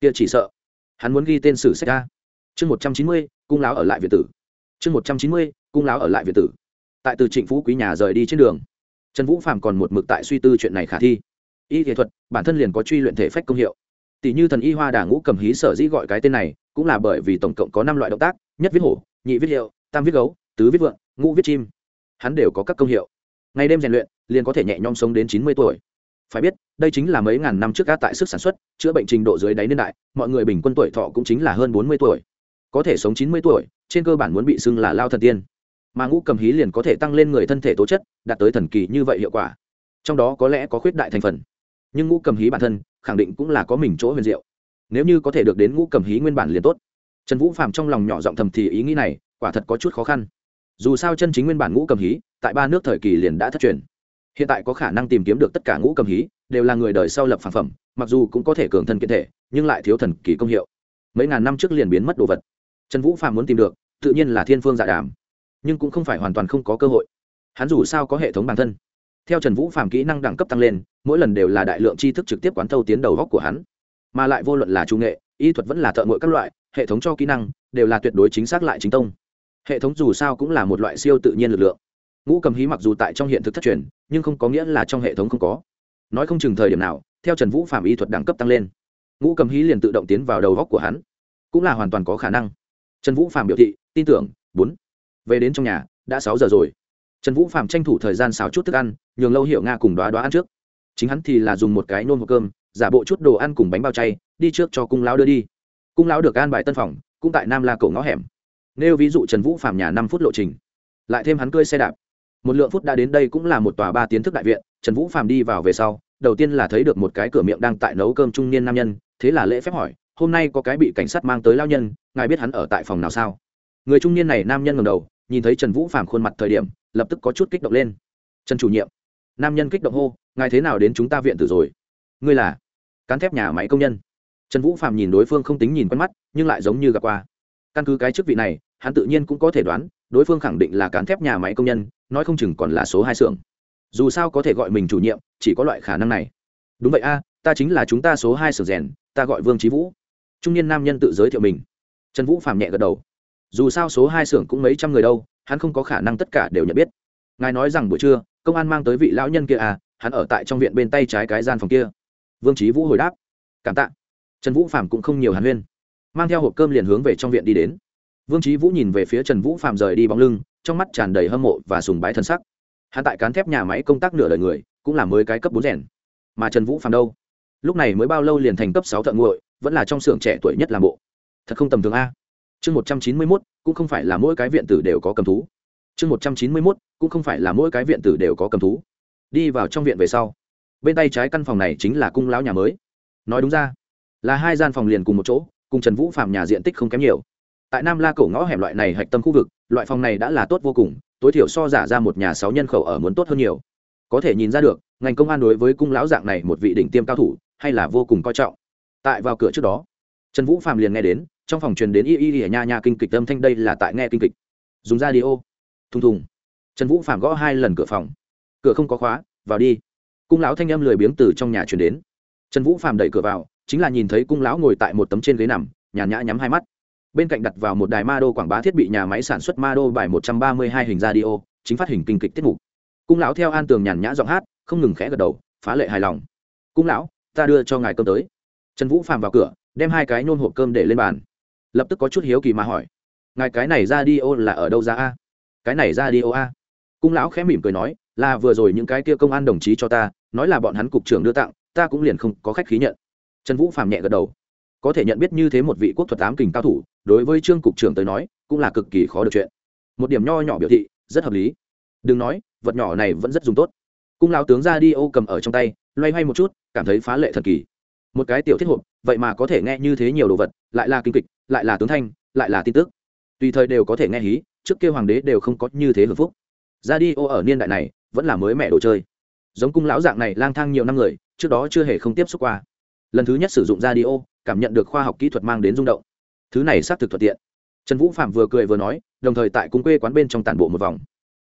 S1: Kia chỉ sợ, hắn muốn ghi tên sử sách ra chương một trăm chín mươi, cung láo ở lại việt tử. Chương một trăm chín mươi, cung láo ở lại việt tử. Tại từ trịnh phú quý nhà rời đi trên đường trần vũ phạm còn một mực tại suy tư chuyện này khả thi. Y nghệ thuật, bản thân liền có truy luyện thể phách công hiệu. Tỷ như thần y hoa đà ngũ cầm hí sở dĩ gọi cái tên này, cũng là bởi vì tổng cộng có năm loại động tác, nhất viết hổ, nhị viết hiệu, tam viết gấu, tứ viết vượng, ngũ viết chim. Hắn đều có các công hiệu. Ngày đêm rèn luyện, liền có thể nhẹ nhõm sống đến chín mươi tuổi. Phải biết, đây chính là mấy ngàn năm trước ca tại sức sản xuất, chữa bệnh trình độ dưới đáy niên đại, mọi người bình quân tuổi thọ cũng chính là hơn bốn mươi tuổi. Có thể sống chín mươi tuổi, trên cơ bản muốn bị xưng là lao thần tiên mà ngũ cầm hí liền có thể tăng lên người thân thể tố chất, đạt tới thần kỳ như vậy hiệu quả. Trong đó có lẽ có khuyết đại thành phần. Nhưng ngũ cầm hí bản thân, khẳng định cũng là có mình chỗ huyền diệu. Nếu như có thể được đến ngũ cầm hí nguyên bản liền tốt. Trần vũ phạm trong lòng nhỏ giọng thầm thì ý nghĩ này, quả thật có chút khó khăn. Dù sao chân chính nguyên bản ngũ cầm hí, tại ba nước thời kỳ liền đã thất truyền. Hiện tại có khả năng tìm kiếm được tất cả ngũ cầm hí, đều là người đời sau lập phản phẩm, mặc dù cũng có thể cường thân kiện thể, nhưng lại thiếu thần kỳ công hiệu. Mấy ngàn năm trước liền biến mất đồ vật. Trần vũ phạm muốn tìm được, tự nhiên là thiên phương dạ đàm nhưng cũng không phải hoàn toàn không có cơ hội. Hắn dù sao có hệ thống bản thân. Theo trần vũ phạm kỹ năng đẳng cấp tăng lên, mỗi lần đều là đại lượng tri thức trực tiếp quán thâu tiến đầu góc của hắn. Mà lại vô luận là trung nghệ, y thuật vẫn là thợ ngội các loại, hệ thống cho kỹ năng đều là tuyệt đối chính xác lại chính tông. Hệ thống dù sao cũng là một loại siêu tự nhiên lực lượng. Ngũ cầm hí mặc dù tại trong hiện thực thất truyền, nhưng không có nghĩa là trong hệ thống không có. Nói không chừng thời điểm nào, theo trần vũ phạm y thuật đẳng cấp tăng lên, ngũ cầm hí liền tự động tiến vào đầu góc của hắn. Cũng là hoàn toàn có khả năng. Trần vũ phạm biểu thị, tin tưởng, bốn về đến trong nhà, đã sáu giờ rồi. Trần vũ phạm tranh thủ thời gian xào chút thức ăn, nhường lâu hiệu nga cùng đoá đoá ăn trước. Chính hắn thì là dùng một cái nôn hộp cơm, giả bộ chút đồ ăn cùng bánh bao chay, đi trước cho cung lão đưa đi. Cung lão được an bài tân phòng, cũng tại nam la cổ ngõ hẻm. Nêu ví dụ trần vũ phạm nhà năm phút lộ trình. Lại thêm hắn cơi xe đạp. Một lượng phút đã đến đây cũng là một tòa ba tiến thức đại viện, trần vũ phạm đi vào về sau, đầu tiên là thấy được một cái cửa miệng đang tại nấu cơm trung niên nam nhân, thế là lễ phép hỏi, hôm nay có cái bị cảnh sát mang tới lao nhân, ngài biết hắn ở tại phòng nào sao? Người trung niên này nam nhân ngầm đầu nhìn thấy trần vũ phạm khuôn mặt thời điểm, lập tức có chút kích động lên. Trần chủ nhiệm, nam nhân kích động hô, ngài thế nào đến chúng ta viện tử rồi? Ngươi là cán thép nhà máy công nhân. Trần vũ phạm nhìn đối phương không tính nhìn quen mắt, nhưng lại giống như gặp qua. Căn cứ cái chức vị này, hắn tự nhiên cũng có thể đoán, đối phương khẳng định là cán thép nhà máy công nhân, nói không chừng còn là số hai xưởng. Dù sao có thể gọi mình chủ nhiệm, chỉ có loại khả năng này. Đúng vậy a, ta chính là chúng ta số hai xưởng rèn, ta gọi vương trí vũ. Trung niên nam nhân tự giới thiệu mình. Trần vũ phạm nhẹ gật đầu dù sao số hai xưởng cũng mấy trăm người đâu, hắn không có khả năng tất cả đều nhận biết. Ngài nói rằng buổi trưa, công an mang tới vị lão nhân kia à hắn ở tại trong viện bên tay trái cái gian phòng kia. Vương trí vũ hồi đáp. Cảm tạ. Trần vũ phạm cũng không nhiều hàn huyên. Mang theo hộp cơm liền hướng về trong viện đi đến. Vương trí vũ nhìn về phía trần vũ phạm rời đi bóng lưng, trong mắt tràn đầy hâm mộ và sùng bái thân sắc. Hắn tại cán thép nhà máy công tác nửa đời người, cũng là mới cái cấp bốn rèn. Mà trần vũ phạm đâu? Lúc này mới bao lâu liền thành cấp sáu thợ nguội, vẫn là trong xưởng trẻ tuổi nhất làm bộ. Thật không tầm thường a chương một trăm chín mươi mốt, cũng không phải là mỗi cái viện tử đều có cầm thú. Chương một trăm chín mươi mốt, cũng không phải là mỗi cái viện tử đều có cầm thú. Đi vào trong viện về sau, bên tay trái căn phòng này chính là cung lão nhà mới. Nói đúng ra, là hai gian phòng liền cùng một chỗ, cùng trần vũ phạm nhà diện tích không kém nhiều. Tại nam la cổ ngõ hẻm loại này hạch tâm khu vực, loại phòng này đã là tốt vô cùng, tối thiểu so giả ra một nhà sáu nhân khẩu ở muốn tốt hơn nhiều. Có thể nhìn ra được, ngành công an đối với cung lão dạng này một vị đỉnh tiêm cao thủ, hay là vô cùng coi trọng. Tại vào cửa trước đó, trần vũ phạm liền nghe đến trong phòng truyền đến y y y nha nha kinh kịch âm thanh đây là tại nghe kinh kịch. Dùng ra đi ô. Thùng thùng. Trần vũ phạm gõ hai lần cửa phòng. Cửa không có khóa, vào đi. Cung lão thanh âm lười biếng từ trong nhà truyền đến. Trần vũ phạm đẩy cửa vào, chính là nhìn thấy cung lão ngồi tại một tấm trên ghế nằm, nhàn nhã nhắm hai mắt. Bên cạnh đặt vào một đài ma đô quảng bá thiết bị nhà máy sản xuất ma đô bài một trăm ba mươi hai hình radio chính phát hình kinh kịch tiết mục. Cung lão theo an tường nhàn nhã giọng hát, không ngừng khẽ gật đầu, phá lệ hài lòng. Cung lão, ta đưa cho ngài cơm tới. Trần vũ phạm vào cửa, đem hai cái nôn hộp cơm để lên bàn lập tức có chút hiếu kỳ mà hỏi, ngài cái này ra đi ô là ở đâu ra a? Cái này ra đi ô a? Cung lão khẽ mỉm cười nói, là vừa rồi những cái kia công an đồng chí cho ta, nói là bọn hắn cục trưởng đưa tặng, ta cũng liền không có khách khí nhận. Trần vũ phạm nhẹ gật đầu. Có thể nhận biết như thế một vị quốc thuật ám kình cao thủ, đối với trương cục trưởng tới nói, cũng là cực kỳ khó được chuyện. Một điểm nho nhỏ biểu thị, rất hợp lý. Đừng nói, vật nhỏ này vẫn rất dùng tốt. Cung lão tướng ra đi ô cầm ở trong tay, loay hoay một chút, cảm thấy phá lệ thần kỳ một cái tiểu thiết hộp, vậy mà có thể nghe như thế nhiều đồ vật, lại là kinh kịch, lại là tướng thanh, lại là tin tức. Tùy thời đều có thể nghe hí, trước kia hoàng đế đều không có như thế hưởng phúc. Ra đi, ô, ở niên đại này, vẫn là mới mẹ đồ chơi. Giống cung lão dạng này lang thang nhiều năm người, trước đó chưa hề không tiếp xúc qua. Lần thứ nhất sử dụng ra đi, ô, cảm nhận được khoa học kỹ thuật mang đến rung động. Thứ này xác thực thuận tiện. Trần vũ phạm vừa cười vừa nói, đồng thời tại cung quê quán bên trong tản bộ một vòng.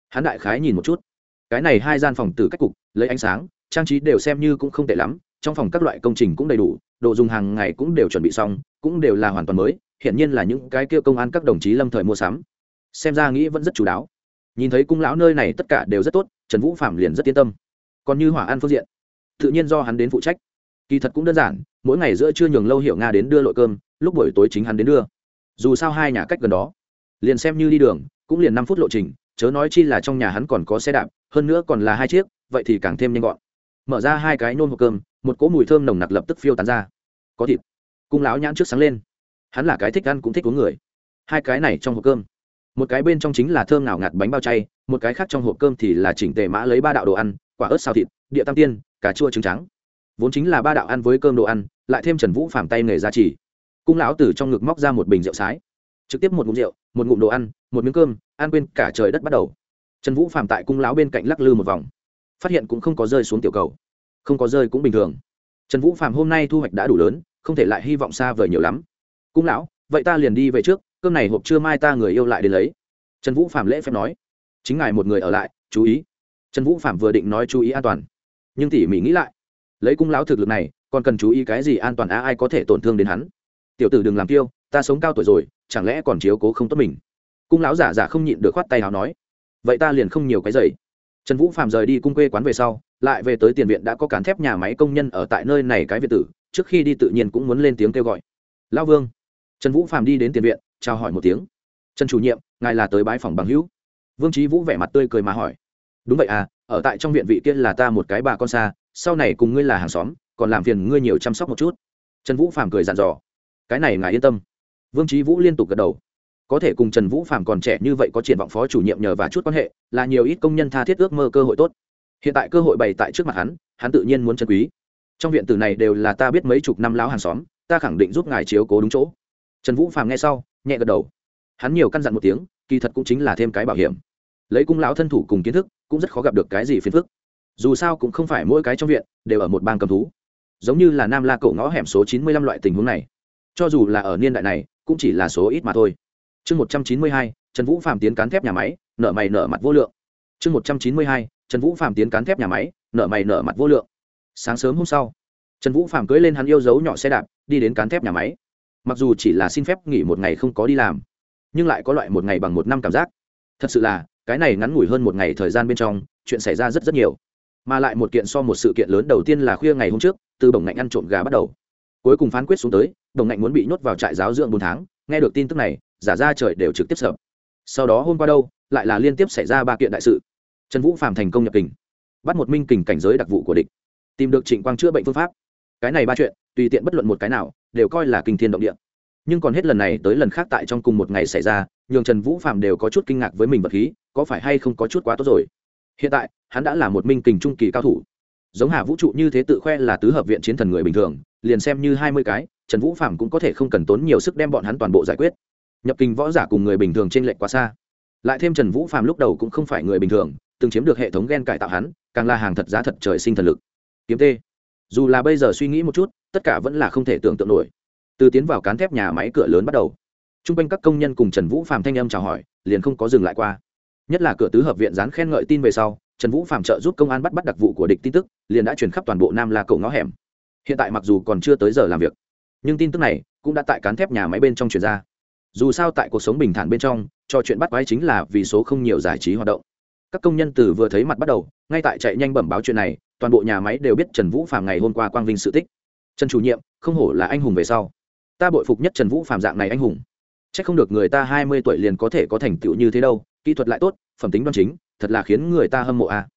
S1: Hắn đại khái nhìn một chút. Cái này hai gian phòng từ cách cục, lấy ánh sáng, trang trí đều xem như cũng không tệ lắm trong phòng các loại công trình cũng đầy đủ, đồ dùng hàng ngày cũng đều chuẩn bị xong, cũng đều là hoàn toàn mới, hiển nhiên là những cái kia công an các đồng chí lâm thời mua sắm. Xem ra nghĩ vẫn rất chú đáo. Nhìn thấy cung lão nơi này tất cả đều rất tốt, trần vũ phạm liền rất yên tâm. Còn như hỏa an phương diện, tự nhiên do hắn đến phụ trách. Kỳ thật cũng đơn giản, mỗi ngày giữa trưa nhường lâu hiểu nga đến đưa lội cơm, lúc buổi tối chính hắn đến đưa. Dù sao hai nhà cách gần đó. Liền xem như đi đường, cũng liền năm phút lộ trình, chớ nói chi là trong nhà hắn còn có xe đạp, hơn nữa còn là hai chiếc, vậy thì càng thêm nhanh gọn. Mở ra hai cái nôn hộp cơm một cỗ mùi thơm nồng nặc lập tức phiêu tán ra. Có thịt. Cung lão nhãn trước sáng lên. Hắn là cái thích ăn cũng thích uống người. Hai cái này trong hộp cơm. Một cái bên trong chính là thơm nào ngạt bánh bao chay, một cái khác trong hộp cơm thì là chỉnh tề mã lấy ba đạo đồ ăn, quả ớt xào thịt, địa tam tiên, cà chua trứng trắng. Vốn chính là ba đạo ăn với cơm đồ ăn, lại thêm trần vũ phàm tay nghề ra chỉ cung lão từ trong ngực móc ra một bình rượu sái, trực tiếp một ngụm rượu, một ngụm đồ ăn, một miếng cơm, ăn quên cả trời đất bắt đầu. Trần vũ phàm tại cung lão bên cạnh lắc lư một vòng, phát hiện cũng không có rơi xuống tiểu cầu không có rơi cũng bình thường. Trần vũ Phạm hôm nay thu hoạch đã đủ lớn, không thể lại hy vọng xa vời nhiều lắm. Cung lão, vậy ta liền đi về trước, cơm này hộp trưa mai ta người yêu lại đến lấy. Trần vũ phạm lễ phép nói. Chính ngài một người ở lại, chú ý. Trần vũ phạm vừa định nói chú ý an toàn, nhưng tỉ mỉ nghĩ lại. Lấy cung lão thực lực này, còn cần chú ý cái gì an toàn á, ai có thể tổn thương đến hắn? Tiểu tử đừng làm tiêu ta sống cao tuổi rồi, chẳng lẽ còn chiếu cố không tốt mình? Cung lão giả giả không nhịn được khoát tay nào nói. Vậy ta liền không nhiều cái giày. Trần vũ phạm rời đi cung quê quán về sau lại về tới tiền viện đã có cán thép nhà máy công nhân ở tại nơi này cái việt tử, trước khi đi tự nhiên cũng muốn lên tiếng kêu gọi. Lao vương. Trần vũ phàm đi đến tiền viện, chào hỏi một tiếng. Trần chủ nhiệm, ngài là tới bái phòng bằng hữu. Vương trí vũ vẻ mặt tươi cười mà hỏi. Đúng vậy à ở tại trong viện vị kia là ta một cái bà con xa, sau này cùng ngươi là hàng xóm, còn làm phiền ngươi nhiều chăm sóc một chút. Trần vũ phàm cười dặn dò. Cái này ngài yên tâm. Vương trí vũ liên tục gật đầu. Có thể cùng trần vũ phàm còn trẻ như vậy có triển vọng phó chủ nhiệm nhờ và chút quan hệ, là nhiều ít công nhân tha thiết ước mơ cơ hội tốt hiện tại cơ hội bày tại trước mặt hắn hắn tự nhiên muốn chân quý. Trong viện tử này đều là ta biết mấy chục năm lão hàng xóm, ta khẳng định giúp ngài chiếu cố đúng chỗ. Trần vũ phàm nghe sau, nhẹ gật đầu. Hắn nhiều căn dặn một tiếng, kỳ thật cũng chính là thêm cái bảo hiểm. Lấy cung lão thân thủ cùng kiến thức, cũng rất khó gặp được cái gì phiền phức. Dù sao cũng không phải mỗi cái trong viện đều ở một bang cầm thú. Giống như là nam la cổ ngõ hẻm số chín mươi lăm loại tình huống này. Cho dù là ở niên đại này, cũng chỉ là số ít mà thôi. Chương một trăm chín mươi hai, trần vũ phạm tiến cán thép nhà máy, nợ mày nợ mặt vô lượng. Chương một trăm chín mươi hai trần vũ phạm tiến cán thép nhà máy nợ mày nợ mặt vô lượng. Sáng sớm hôm sau, trần vũ phạm cưới lên hắn yêu dấu nhỏ xe đạp, đi đến cán thép nhà máy. Mặc dù chỉ là xin phép nghỉ một ngày không có đi làm, nhưng lại có loại một ngày bằng một năm cảm giác. Thật sự là, cái này ngắn ngủi hơn một ngày thời gian bên trong, chuyện xảy ra rất rất nhiều. Mà lại một kiện so một sự kiện lớn đầu tiên là khuya ngày hôm trước, từ bổng ngạnh ăn trộm gà bắt đầu. Cuối cùng phán quyết xuống tới, bổng ngạnh muốn bị nhốt vào trại giáo dưỡng bốn tháng, nghe được tin tức này, giả ra trời đều trực tiếp sợ. Sau đó hôm qua đâu, lại là liên tiếp xảy ra ba kiện đại sự trần vũ phạm thành công nhập kình, bắt một minh kình cảnh giới đặc vụ của địch, tìm được trịnh quang chữa bệnh phương pháp. Cái này ba chuyện, tùy tiện bất luận một cái nào, đều coi là kinh thiên động địa. Nhưng còn hết lần này tới lần khác tại trong cùng một ngày xảy ra, nhường trần vũ phạm đều có chút kinh ngạc với mình vật khí, có phải hay không có chút quá tốt rồi? Hiện tại, hắn đã là một minh kình trung kỳ cao thủ. Giống hà vũ trụ như thế tự khoe là tứ hợp viện chiến thần người bình thường, liền xem như hai mươi cái, trần vũ phạm cũng có thể không cần tốn nhiều sức đem bọn hắn toàn bộ giải quyết. Nhập kinh võ giả cùng người bình thường t r ê n lệch quá xa. Lại thêm trần vũ phạm lúc đầu cũng không phải người bình thường từng chiếm được hệ thống gen cải tạo hắn, càng là hàng thật giá thật trời sinh thần lực. Kiếm t dù là bây giờ suy nghĩ một chút, tất cả vẫn là không thể tưởng tượng nổi. Từ tiến vào cán thép nhà máy cửa lớn bắt đầu t r u n g quanh các công nhân cùng trần vũ phạm thanh âm chào hỏi, liền không có dừng lại qua. Nhất là cửa tứ hợp viện dán khen ngợi tin về sau, trần vũ phạm trợ giúp công an bắt bắt đặc vụ của địch tin tức, liền đã truyền khắp toàn bộ nam la cầu ngõ hẻm. Hiện tại mặc dù còn chưa tới giờ làm việc, nhưng tin tức này cũng đã tại cán thép nhà máy bên trong truyền ra. Dù sao tại cuộc sống bình thản bên trong, trò chuyện bắt quái chính là vì số không nhiều giải trí hoạt động các công nhân từ vừa thấy mặt bắt đầu, ngay tại chạy nhanh bẩm báo chuyện này, toàn bộ nhà máy đều biết trần vũ phạm ngày hôm qua quang vinh sự tích. Trần chủ nhiệm, không hổ là anh hùng về sau. Ta bội phục nhất trần vũ phạm dạng này anh hùng. C h ắ c không được người ta hai mươi tuổi liền có thể có thành tựu như thế đâu, kỹ thuật lại tốt, phẩm tính đoan chính, thật là khiến người ta hâm mộ a. À.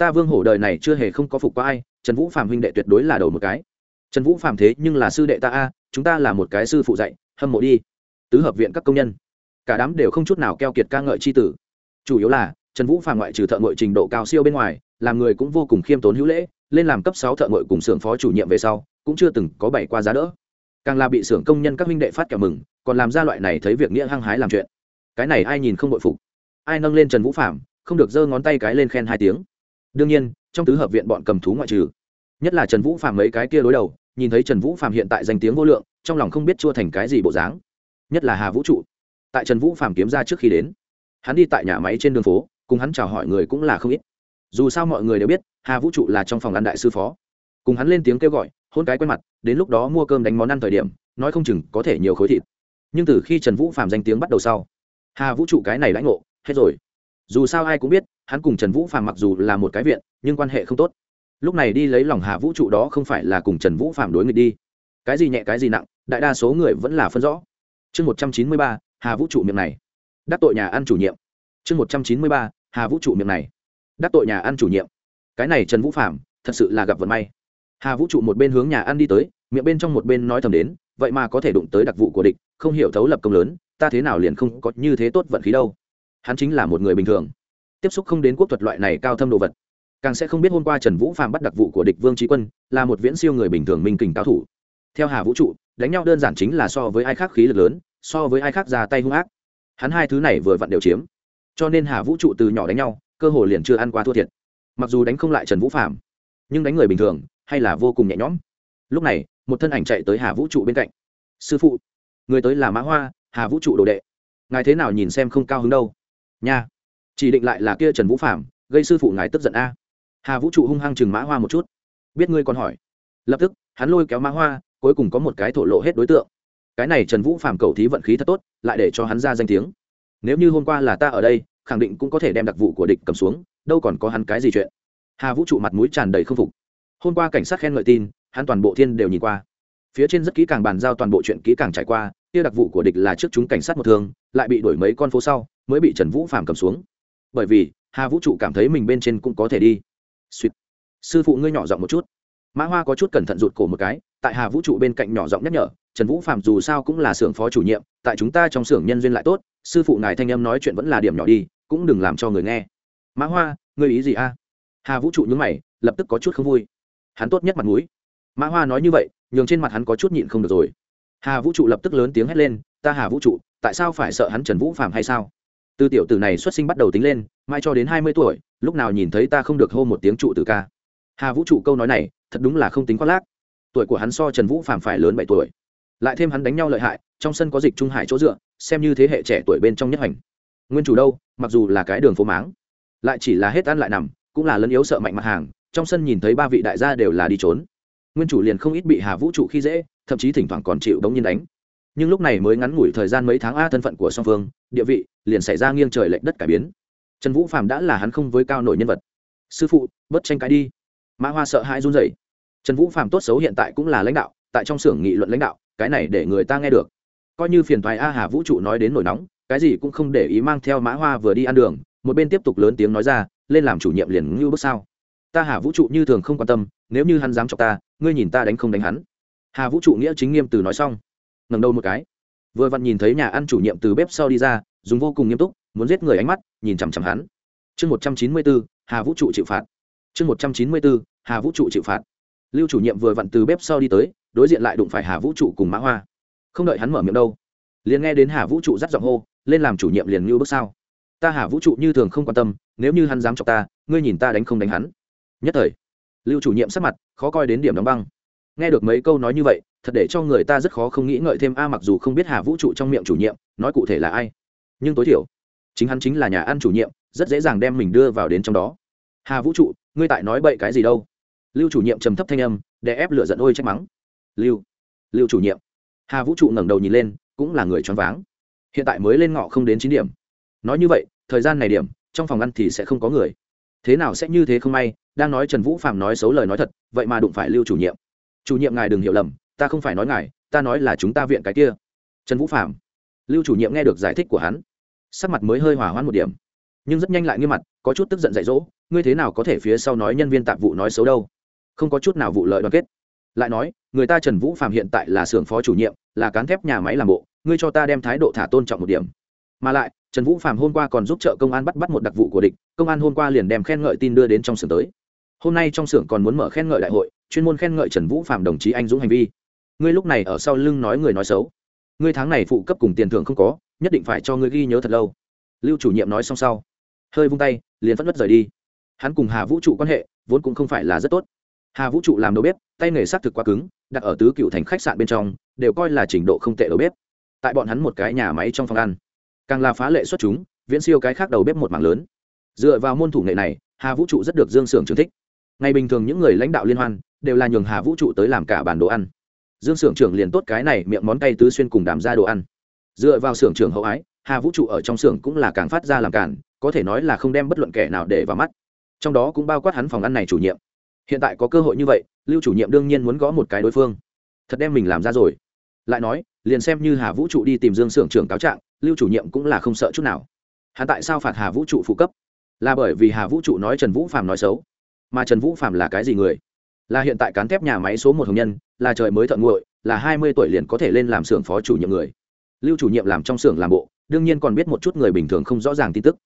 S1: ta vương hổ đời này chưa hề không có phục qua ai, trần vũ phạm huynh đệ tuyệt đối là đầu một cái. Trần vũ phạm thế nhưng là sư đệ ta a à, chúng ta là một cái sư phụ dạy, hâm mộ đi. Tứ hợp viện các công nhân. Cả đám đều không chút nào keo kiệt ca ngợi c h i tử. Chủ yếu là trần vũ phạm ngoại trừ thợ ngội trình độ cao siêu bên ngoài, làm người cũng vô cùng khiêm tốn hữu lễ, lên làm cấp sáu thợ ngội cùng xưởng phó chủ nhiệm về sau, cũng chưa từng có bảy qua giá đỡ. Càng là bị xưởng công nhân các huynh đệ phát kẹo mừng, còn làm ra loại này thấy việc nghĩa hăng hái làm chuyện. Cái này ai nhìn không bội phục? Ai nâng lên trần vũ phạm không được giơ ngón tay cái lên khen hai tiếng. Đương nhiên, trong tứ hợp viện bọn cầm thú ngoại trừ, nhất là trần vũ phạm mấy cái kia đối đầu, nhìn thấy trần vũ phạm hiện tại danh tiếng vô lượng, trong lòng không biết chua thành cái gì bộ dáng. Nhất là hà vũ trụ. Tại trần vũ phạm kiếm ra trước khi đến, hắn đi tại nhà máy trên đường phố cùng hắn chào hỏi người cũng là không ít. Dù sao mọi người đều biết, hà vũ trụ là trong phòng ăn đại sư phó. Cùng hắn lên tiếng kêu gọi, hôn cái quen mặt, đến lúc đó mua cơm đánh món ăn thời điểm, nói không chừng có thể nhiều khối thịt. Nhưng từ khi trần vũ phạm danh tiếng bắt đầu sau, hà vũ trụ cái này lãnh ngộ, hết rồi. Dù sao ai cũng biết, hắn cùng trần vũ phạm mặc dù là một cái viện, nhưng quan hệ không tốt. Lúc này đi lấy lòng hà vũ trụ đó không phải là cùng trần vũ phạm đối nghịch đi. Cái gì nhẹ cái gì nặng, đại đa số người vẫn là phân rõ. Chương một trăm chín mươi ba, hà vũ trụ miệng này. Đắc tội nhà ăn chủ nhiệm. Chương một trăm chín mươi ba hà vũ trụ miệng này. Đắc tội nhà ăn chủ nhiệm. Cái này trần vũ phạm thật sự là gặp vận may. Hà vũ trụ một bên hướng nhà ăn đi tới, miệng bên trong một bên nói thầm đến, vậy mà có thể đụng tới đặc vụ của địch, không hiểu thấu lập công lớn, ta thế nào liền không có như thế tốt vận khí đâu. Hắn chính là một người bình thường. Tiếp xúc không đến quốc thuật loại này cao thâm đồ vật. Càng sẽ không biết hôm qua trần vũ phạm bắt đặc vụ của địch vương trí quân, là một viễn siêu người bình thường minh kình cao thủ. Theo hà vũ trụ, đánh nhau đơn giản chính là so với ai khác khí lực lớn, so với ai khác ra tay hung ác. Hắn hai thứ này vừa vặn đều chiếm cho nên hà vũ trụ từ nhỏ đánh nhau, cơ hồ liền chưa ăn qua thua thiệt. Mặc dù đánh không lại trần vũ phạm nhưng đánh người bình thường, hay là vô cùng nhẹ nhõm. Lúc này, một thân ảnh chạy tới hà vũ trụ bên cạnh. Sư phụ, người tới là mã hoa, hà vũ trụ đồ đệ. Ngài thế nào nhìn xem không cao hứng đâu? Nha, chỉ định lại là kia trần vũ phạm gây sư phụ ngài tức giận a. Hà vũ trụ hung hăng chừng mã hoa một chút. Biết ngươi còn hỏi. Lập tức, hắn lôi kéo mã hoa, cuối cùng có một cái thổ lộ hết đối tượng. Cái này trần vũ phạm cầu thí vận khí thật tốt, lại để cho hắn ra danh tiếng. Nếu như hôm qua là ta ở đây khẳng định cũng có thể đem đặc vụ của địch cầm xuống, đâu còn có hắn cái gì chuyện. Hà vũ trụ mặt mũi tràn đầy k phục. Hôm qua cảnh sát khen ngợi tin, hắn toàn bộ thiên đều nhìn qua. Phía trên rất kỹ càng bàn giao toàn bộ chuyện kỹ càng trải qua, kia đặc vụ của địch là trước chúng cảnh sát một thường lại bị đuổi mấy con phố sau, mới bị trần vũ phạm cầm xuống. Bởi vì, hà vũ trụ cảm thấy mình bên trên cũng có thể đi. Sweet. sư phụ ngươi nhỏ giọng một chút. Mã hoa có chút cẩn thận rụt cổ một cái, tại hà vũ trụ bên cạnh nhỏ giọng nhắc nhở, trần vũ phạm dù sao cũng là xưởng phó chủ nhiệm, tại chúng ta trong xưởng nhân duyên lại tốt, sư phụ ngài thanh âm nói chuyện vẫn là điểm nhỏ đi cũng đừng làm cho người nghe. Mã hoa, ngươi ý gì a? Hà vũ trụ nhúng mày, lập tức có chút không vui. Hắn tốt nhất mặt mũi. Mã hoa nói như vậy, nhường trên mặt hắn có chút nhịn không được rồi. Hà vũ trụ lập tức lớn tiếng hét lên, ta hà vũ trụ, tại sao phải sợ hắn trần vũ phạm hay sao? Từ tiểu tử này xuất sinh bắt đầu tính lên, mai cho đến hai mươi tuổi, lúc nào nhìn thấy ta không được hô một tiếng trụ từ ca. Hà vũ trụ câu nói này, thật đúng là không tính khoác lác. Tuổi của hắn so trần vũ phạm phải lớn bảy tuổi. Lại thêm hắn đánh nhau lợi hại, trong sân có dịch trung hải chỗ dựa, xem như thế hệ trẻ tuổi bên trong nhất hành nguyên chủ đâu, mặc dù là cái đường phố máng, lại chỉ là hết ăn lại nằm, cũng là lấn yếu sợ mạnh mặt hàng, trong sân nhìn thấy ba vị đại gia đều là đi trốn. Nguyên chủ liền không ít bị hà vũ trụ khi dễ, thậm chí thỉnh thoảng còn chịu đống nhiên đánh. Nhưng lúc này mới ngắn ngủi thời gian mấy tháng a thân phận của song phương, địa vị, liền xảy ra nghiêng trời lệch đất cải biến. Trần vũ phạm đã là hắn không với cao nổi nhân vật. Sư phụ bất tranh cãi đi. Mã hoa sợ hãi run rẩy. Trần vũ phạm tốt xấu hiện tại cũng là lãnh đạo, tại trong xưởng nghị luận lãnh đạo, cái này để người ta nghe được. Coi như phiền thoại a hà vũ trụ nói đến nổi nóng cái gì cũng không để ý mang theo mã hoa vừa đi ăn đường, một bên tiếp tục lớn tiếng nói ra, lên làm chủ nhiệm liền ngưu bước sao? Ta hà vũ trụ như thường không quan tâm, nếu như hắn dám chọc ta, ngươi nhìn ta đánh không đánh hắn. Hà vũ trụ nghĩa chính nghiêm từ nói xong ngầm đầu một cái. Vừa vặn nhìn thấy nhà ăn chủ nhiệm từ bếp sau đi ra, dùng vô cùng nghiêm túc, muốn giết người ánh mắt, nhìn chằm chằm hắn. Chương một trăm chín mươi bốn hà vũ trụ chịu phạt. Chương một trăm chín mươi bốn hà vũ trụ chịu phạt. Lưu chủ nhiệm vừa vặn từ bếp sau đi tới, đối diện lại đụng phải hà vũ trụ cùng mã hoa. Không đợi hắn mở miệng đâu liền nghe đến hà vũ trụ dắt giọng hô, lên làm chủ nhiệm liền như bước sao. Ta hà vũ trụ như thường không quan tâm, nếu như hắn dám chọc ta, ngươi nhìn ta đánh không đánh hắn. Nhất thời, lưu chủ nhiệm sắc mặt khó coi đến điểm đóng băng. Nghe được mấy câu nói như vậy, thật để cho người ta rất khó không nghĩ ngợi thêm a mặc dù không biết hà vũ trụ trong miệng chủ nhiệm, nói cụ thể là ai. Nhưng tối thiểu, chính hắn chính là nhà ăn chủ nhiệm, rất dễ dàng đem mình đưa vào đến trong đó. Hà vũ trụ, ngươi tại nói bậy cái gì đâu? Lưu chủ nhiệm trầm thấp thanh âm để ép lửa giận ôi trách mắng. Lưu lưu chủ nhiệm. Hà vũ trụ ngẩng đầu nhìn lên cũng là người choáng váng. Hiện tại mới lên ngọ không đến chín điểm. Nói như vậy, thời gian này điểm, trong phòng ăn thì sẽ không có người. Thế nào sẽ như thế không may, đang nói trần vũ phạm nói xấu lời nói thật, vậy mà đụng phải lưu chủ nhiệm. Chủ nhiệm ngài đừng hiểu lầm, ta không phải nói ngài, ta nói là chúng ta viện cái kia. Trần vũ phạm lưu chủ nhiệm nghe được giải thích của hắn, sắc mặt mới hơi hỏa hoãn một điểm. Nhưng rất nhanh lại nghiêm mặt, có chút tức giận dạy dỗ, ngươi thế nào có thể phía sau nói nhân viên tạp vụ nói xấu đâu? Không có chút nào vụ lợi đoàn kết lại nói, người ta trần vũ phạm hiện tại là xưởng phó chủ nhiệm, là cán thép nhà máy làm bộ, ngươi cho ta đem thái độ thả tôn trọng một điểm. Mà lại, trần vũ phạm hôm qua còn giúp trợ công an bắt bắt một đặc vụ của địch, công an hôm qua liền đem khen ngợi tin đưa đến trong xưởng tới. Hôm nay trong xưởng còn muốn mở khen ngợi đại hội, chuyên môn khen ngợi trần vũ phạm đồng chí anh dũng hành vi. Ngươi lúc này ở sau lưng nói người nói xấu. Ngươi tháng này phụ cấp cùng tiền thưởng không có, nhất định phải cho ngươi ghi nhớ thật lâu. Lưu chủ nhiệm nói xong sau, hơi vung tay, liền phất đất rời đi. Hắn cùng hà vũ trụ quan hệ, vốn cũng không phải là rất tốt. Hà vũ trụ làm đầu bếp tay nghề xác thực quá cứng, đặt ở tứ cựu thành khách sạn bên trong, đều coi là trình độ không tệ đầu bếp. Tại bọn hắn một cái nhà máy trong phòng ăn. Càng là phá lệ xuất chúng, viễn siêu cái khác đầu bếp một mảng lớn. Dựa vào môn thủ nghệ này, hà vũ trụ rất được dương sưởng trưởng thích. Ngày bình thường những người lãnh đạo liên hoan, đều là nhường hà vũ trụ tới làm cả bản đồ ăn. Dương sưởng trưởng liền tốt cái này miệng món cay tứ xuyên cùng đàm ra đồ ăn. Dựa vào sưởng trưởng hậu ái, hà vũ trụ ở trong sưởng cũng là càng phát ra làm cản, có thể nói là không đem bất luận kẻ nào để vào mắt. Trong đó cũng bao quát hắn phòng ăn này chủ nhiệm. Hiện tại có cơ hội như vậy lưu chủ nhiệm đương nhiên muốn gõ một cái đối phương. Thật đem mình làm ra rồi. Lại nói, liền xem như hà vũ trụ đi tìm dương s ư ở n g trưởng cáo trạng, lưu chủ nhiệm cũng là không sợ chút nào. Hắn tại sao phạt hà vũ trụ phụ cấp? Là bởi vì hà vũ trụ nói trần vũ phạm nói xấu. Mà trần vũ phạm là cái gì người? Là hiện tại cán thép nhà máy số một hồng nhân, là trời mới thận nguội, là hai mươi tuổi liền có thể lên làm xưởng phó chủ nhiệm người. Lưu chủ nhiệm làm trong xưởng làm bộ, đương nhiên còn biết một chút người bình thường không rõ ràng tin tức.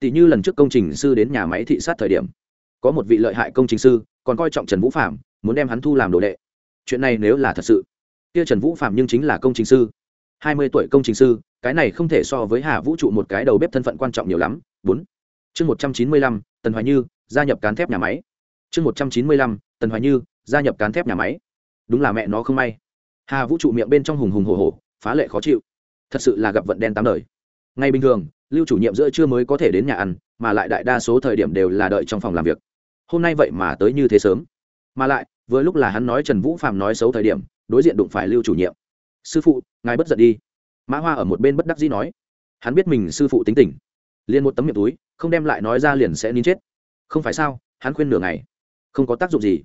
S1: Tỷ như lần trước công trình sư đến nhà máy thị sát thời điểm, có một vị lợi hại công trình sư, còn coi trọng trần vũ phạm muốn đem hắn thu làm đồ đệ. Chuyện này nếu là thật sự, kia trần vũ phạm nhưng chính là công chính sư. Hai mươi tuổi công chính sư, cái này không thể so với hà vũ trụ một cái đầu bếp thân phận quan trọng nhiều lắm. Bốn. Chương một trăm chín mươi lăm, tần hoài như, gia nhập cán thép nhà máy. Chương một trăm chín mươi lăm, tần hoài như, gia nhập cán thép nhà máy. Đúng là mẹ nó không may. Hà vũ trụ miệng bên trong hùng hùng hồ hồ phá lệ khó chịu. Thật sự là gặp vận đen tám đời. Ngay bình thường, lưu chủ nhiệm giữa trưa mới có thể đến nhà ăn, mà lại đại đa số thời điểm đều là đợi trong phòng làm việc. Hôm nay vậy mà tới như thế sớm mà lại, vừa lúc là hắn nói trần vũ phạm nói xấu thời điểm, đối diện đụng phải lưu chủ nhiệm. Sư phụ, ngài bất giận đi. Mã hoa ở một bên bất đắc dĩ nói. Hắn biết mình sư phụ tính tình. Liền một tấm miệng túi, không đem lại nói ra liền sẽ nín chết. Không phải sao, hắn khuyên nửa ngày. Không có tác dụng gì.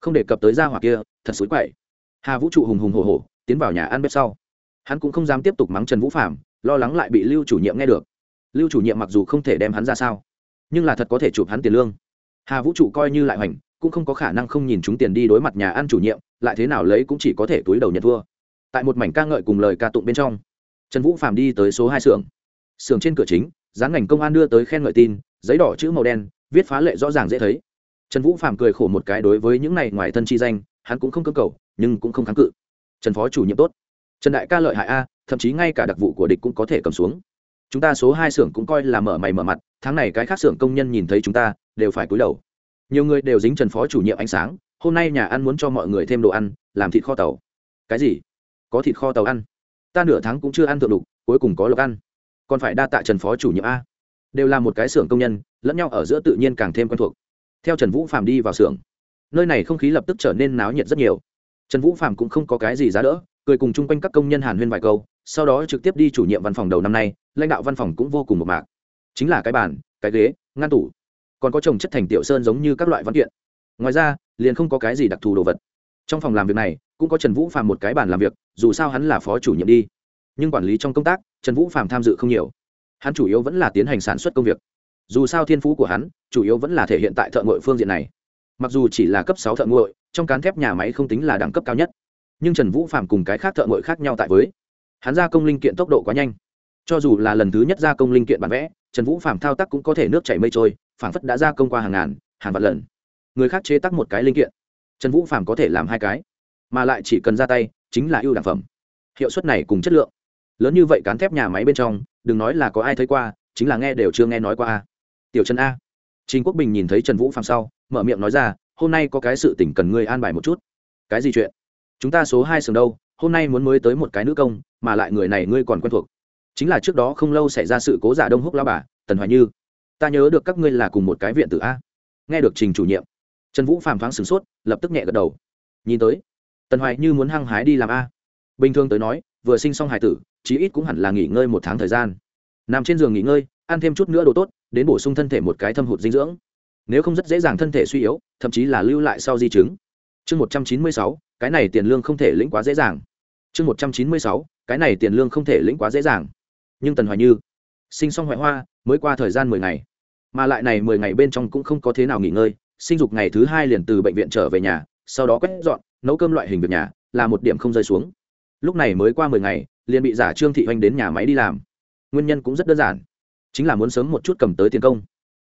S1: Không đề cập tới gia hỏa kia, thật xối quậy. Hà vũ trụ hùng hùng hồ hồ tiến vào nhà ăn bếp sau. Hắn cũng không dám tiếp tục mắng trần vũ phạm lo lắng lại bị lưu chủ nhiệm nghe được. Lưu chủ nhiệm mặc dù không thể đem hắn ra sao, nhưng là thật có thể chụp hắn tiền lương. Hà vũ trụ coi như lại hoành cũng không có khả năng không nhìn chúng tiền đi đối mặt nhà ăn chủ nhiệm, lại thế nào lấy cũng chỉ có thể túi đầu nhận thua. Tại một mảnh ca ngợi cùng lời ca tụng bên trong, trần vũ phạm đi tới số hai xưởng. Xưởng trên cửa chính, dán ngành công an đưa tới khen ngợi tin, giấy đỏ chữ màu đen, viết phá lệ rõ ràng dễ thấy. Trần vũ phạm cười khổ một cái đối với những này ngoài thân chi danh, hắn cũng không cơ cầu, nhưng cũng không kháng cự. Trần phó chủ nhiệm tốt. Trần đại ca lợi hại a, thậm chí ngay cả đặc vụ của địch cũng có thể cầm xuống. Chúng ta số hai xưởng cũng coi là mở mày mở mặt, tháng này cái khác xưởng công nhân nhìn thấy chúng ta, đều phải cúi đầu nhiều người đều dính trần phó chủ nhiệm ánh sáng, hôm nay nhà ăn muốn cho mọi người thêm đồ ăn, làm thịt kho tàu. Cái gì? Có thịt kho tàu ăn? Ta nửa tháng cũng chưa ăn thượng đục, cuối cùng có lộc ăn. Còn phải đa tạ trần phó chủ nhiệm a. Đều là một cái xưởng công nhân, lẫn nhau ở giữa tự nhiên càng thêm quen thuộc. Theo trần vũ phạm đi vào xưởng, nơi này không khí lập tức trở nên náo nhiệt rất nhiều. Trần vũ phạm cũng không có cái gì giá đỡ, cười cùng chung quanh các công nhân hàn huyên vài câu, sau đó trực tiếp đi chủ nhiệm văn phòng đầu năm nay, lãnh đạo văn phòng cũng vô cùng một mạc. Chính là cái bàn, cái ghế, ngăn tủ còn có trồng chất thành tiểu sơn giống như các loại văn kiện. Ngoài ra, liền không có cái gì đặc thù đồ vật. Trong phòng làm việc này, cũng có trần vũ phạm một cái bàn làm việc, dù sao hắn là phó chủ nhiệm đi. Nhưng quản lý trong công tác, trần vũ phạm tham dự không nhiều. Hắn chủ yếu vẫn là tiến hành sản xuất công việc. Dù sao thiên phú của hắn, chủ yếu vẫn là thể hiện tại thợ ngội phương diện này. Mặc dù chỉ là cấp sáu thợ ngội trong cán thép nhà máy không tính là đẳng cấp cao nhất. Nhưng trần vũ phạm cùng cái khác thợ ngội khác nhau tại với. Hắn gia công linh kiện tốc độ quá nhanh cho dù là lần thứ nhất gia công linh kiện bản vẽ, trần vũ phạm thao tác cũng có thể nước chảy mây trôi phản phất đã gia công qua hàng ngàn, hàng vạn lần. Người khác chế tác một cái linh kiện, trần vũ phạm có thể làm hai cái, mà lại chỉ cần ra tay, chính là ưu đẳng phẩm. Hiệu suất này cùng chất lượng, lớn như vậy cán thép nhà máy bên trong, đừng nói là có ai thấy qua, chính là nghe đều chưa nghe nói qua tiểu trần a. Trình quốc bình nhìn thấy trần vũ phạm sau, mở miệng nói ra, hôm nay có cái sự tỉnh cần ngươi an bài một chút. Cái gì chuyện? Chúng ta số hai sừng đâu? Hôm nay muốn mới tới một cái nữ công, mà lại người này ngươi còn quen thuộc chính là trước đó không lâu xảy ra sự cố giả đông húc lao bà, tần hoài như. Ta nhớ được các ngươi là cùng một cái viện tử a. Nghe được trình chủ nhiệm, trần vũ phàm thoáng sửng sốt, lập tức nhẹ gật đầu. Nhìn tới, tần hoài như muốn hăng hái đi làm a. Bình thường tới nói, vừa sinh xong hài tử, chí ít cũng hẳn là nghỉ ngơi một tháng thời gian. Nằm trên giường nghỉ ngơi, ăn thêm chút nữa đồ tốt, đến bổ sung thân thể một cái thâm hụt dinh dưỡng. Nếu không rất dễ dàng thân thể suy yếu, thậm chí là lưu lại sau di chứng. Chương một trăm chín mươi sáu, cái này tiền lương không thể lĩnh quá dễ dàng. Chương một trăm chín mươi sáu, cái này tiền lương không thể lĩnh quá dễ dàng nhưng tần hoài như sinh xong hoại hoa mới qua thời gian mười ngày, mà lại này mười ngày bên trong cũng không có thế nào nghỉ ngơi, sinh dục ngày thứ hai liền từ bệnh viện trở về nhà, sau đó quét dọn, nấu cơm loại hình việc nhà, là một điểm không rơi xuống. Lúc này mới qua mười ngày, liền bị giả trương thị oanh đến nhà máy đi làm. Nguyên nhân cũng rất đơn giản, chính là muốn sớm một chút cầm tới tiền công.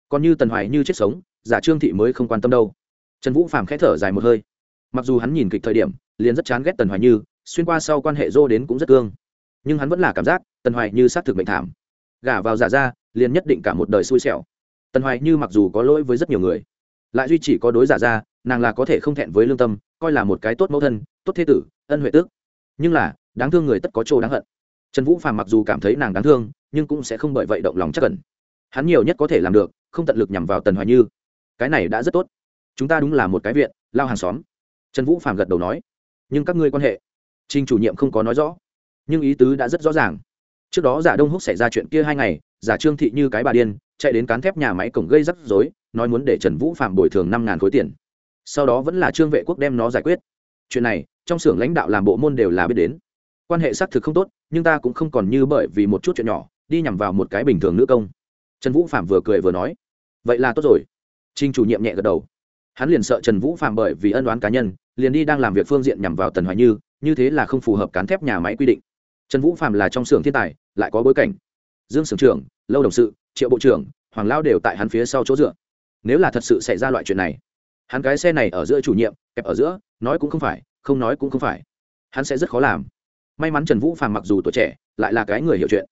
S1: Còn như tần hoài như chết sống, giả trương thị mới không quan tâm đâu. Trần vũ phàm k h ẽ thở dài một hơi. Mặc dù hắn nhìn kịch thời điểm, liền rất chán ghét tần hoài như, xuyên qua sau quan hệ dô đến cũng rất cương nhưng hắn vẫn là cảm giác tần hoài như xác thực mệnh thảm. Gả vào giả ra liền nhất định cả một đời xui xẻo. Tần hoài như mặc dù có lỗi với rất nhiều người, lại duy chỉ có đối giả ra nàng là có thể không thẹn với lương tâm, coi là một cái tốt mẫu thân, tốt thế tử, ân huệ tước. Nhưng là, đáng thương người tất có chỗ đáng hận. Trần vũ phàm mặc dù cảm thấy nàng đáng thương, nhưng cũng sẽ không bởi vậy động lòng chắc cần hắn nhiều nhất có thể làm được, không tận lực nhằm vào tần hoài như. Cái này đã rất tốt. Chúng ta đúng là một cái viện, lao hàng xóm. Trần vũ phàm gật đầu nói. Nhưng các ngươi quan hệ trinh chủ nhiệm không có nói rõ nhưng ý tứ đã rất rõ ràng. Trước đó giả đông húc xảy ra chuyện kia hai ngày, giả trương thị như cái bà điên, chạy đến cán thép nhà máy cổng gây rắc rối, nói muốn để trần vũ phạm bồi thường năm ngàn khối tiền. Sau đó vẫn là trương vệ quốc đem nó giải quyết. Chuyện này, trong xưởng lãnh đạo làm bộ môn đều là biết đến. Quan hệ xác thực không tốt, nhưng ta cũng không còn như bởi vì một chút chuyện nhỏ, đi nhằm vào một cái bình thường nữ công. Trần vũ phạm vừa cười vừa nói, vậy là tốt rồi. Trinh chủ nhiệm nhẹ gật đầu. Hắn liền sợ trần vũ phạm bởi vì ân đoán cá nhân, liền đi đang làm việc phương diện nhằm vào tần hoài như như thế là không phù hợp cán thép nhà máy quy định trần vũ phạm là trong xưởng thiên tài, lại có bối cảnh. Dương xưởng trưởng, lâu đồng sự, triệu bộ trưởng, hoàng lao đều tại hắn phía sau chỗ dựa. Nếu là thật sự xảy ra loại chuyện này, hắn cái xe này ở giữa chủ nhiệm, kẹp ở giữa, nói cũng không phải, không nói cũng không phải. Hắn sẽ rất khó làm. May mắn trần vũ phàm mặc dù tuổi trẻ, lại là cái người hiểu chuyện.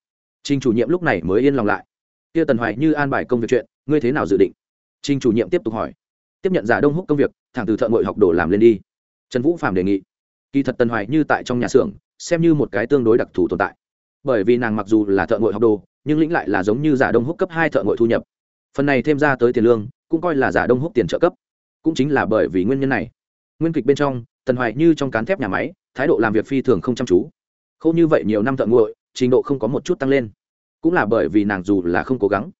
S1: Trình chủ nhiệm lúc này mới yên lòng lại. Kia tần hoài như an bài công việc chuyện, ngươi thế nào dự định? Trình chủ nhiệm tiếp tục hỏi. Tiếp nhận giả đông húc công việc, thẳng từ thợ ngội học đồ làm lên đi. Trần vũ phàm đề nghị. Kỳ thật tần hoài như tại trong nhà xưởng xem như một cái tương đối đặc thù tồn tại. Bởi vì nàng mặc dù là thợ ngội học đồ, nhưng lĩnh lại là giống như giả đông húc cấp hai thợ ngội thu nhập. Phần này thêm ra tới tiền lương, cũng coi là giả đông húc tiền trợ cấp. Cũng chính là bởi vì nguyên nhân này. Nguyên kịch bên trong, tần hoài như trong cán thép nhà máy, thái độ làm việc phi thường không chăm chú. Không như vậy nhiều năm thợ nguội trình độ không có một chút tăng lên. Cũng là bởi vì nàng dù là không cố gắng,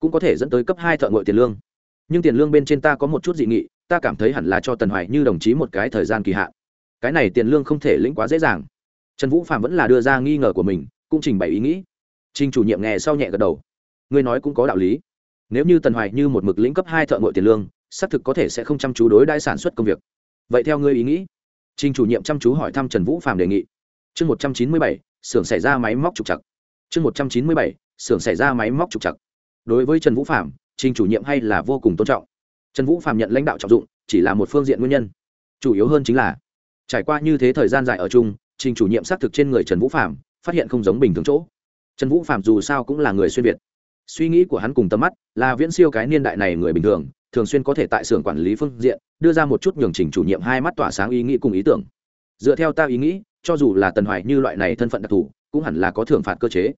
S1: cũng có thể dẫn tới cấp hai thợ nguội tiền lương. Nhưng tiền lương bên trên ta có một chút dị nghị, ta cảm thấy hẳn là cho tần hoài như đồng chí một cái thời gian kỳ hạn. Cái này tiền lương không thể lĩnh quá dễ dàng trần vũ phạm vẫn là đưa ra nghi ngờ của mình, cũng trình bày ý nghĩ. Trình chủ nhiệm nghe sau nhẹ gật đầu. Ngươi nói cũng có đạo lý. Nếu như tần hoài như một mực lĩnh cấp hai thợ ngội tiền lương, xác thực có thể sẽ không chăm chú đối đãi sản xuất công việc. Vậy theo ngươi ý nghĩ? Trình chủ nhiệm chăm chú hỏi thăm trần vũ phạm đề nghị. Chương một trăm chín mươi bảy, xưởng xảy ra máy móc trục chặt chương một trăm chín mươi bảy, xưởng xảy ra máy móc trục chặt đối với trần vũ phạm trình chủ nhiệm hay là vô cùng tôn trọng. Trần vũ phạm nhận lãnh đạo trọng dụng, chỉ là một phương diện nguyên nhân. Chủ yếu hơn chính là, trải qua như thế thời gian dài ở chung trình chủ nhiệm xác thực trên người trần vũ phạm phát hiện không giống bình thường chỗ. Trần vũ phạm dù sao cũng là người xuyên việt. Suy nghĩ của hắn cùng tầm mắt là viễn siêu cái niên đại này người bình thường thường xuyên có thể tại xưởng quản lý phương diện đưa ra một chút nhường trình chủ nhiệm hai mắt tỏa sáng ý nghĩ cùng ý tưởng. Dựa theo ta ý nghĩ, cho dù là tần hoài như loại này thân phận đặc thù, cũng hẳn là có thưởng phạt cơ chế.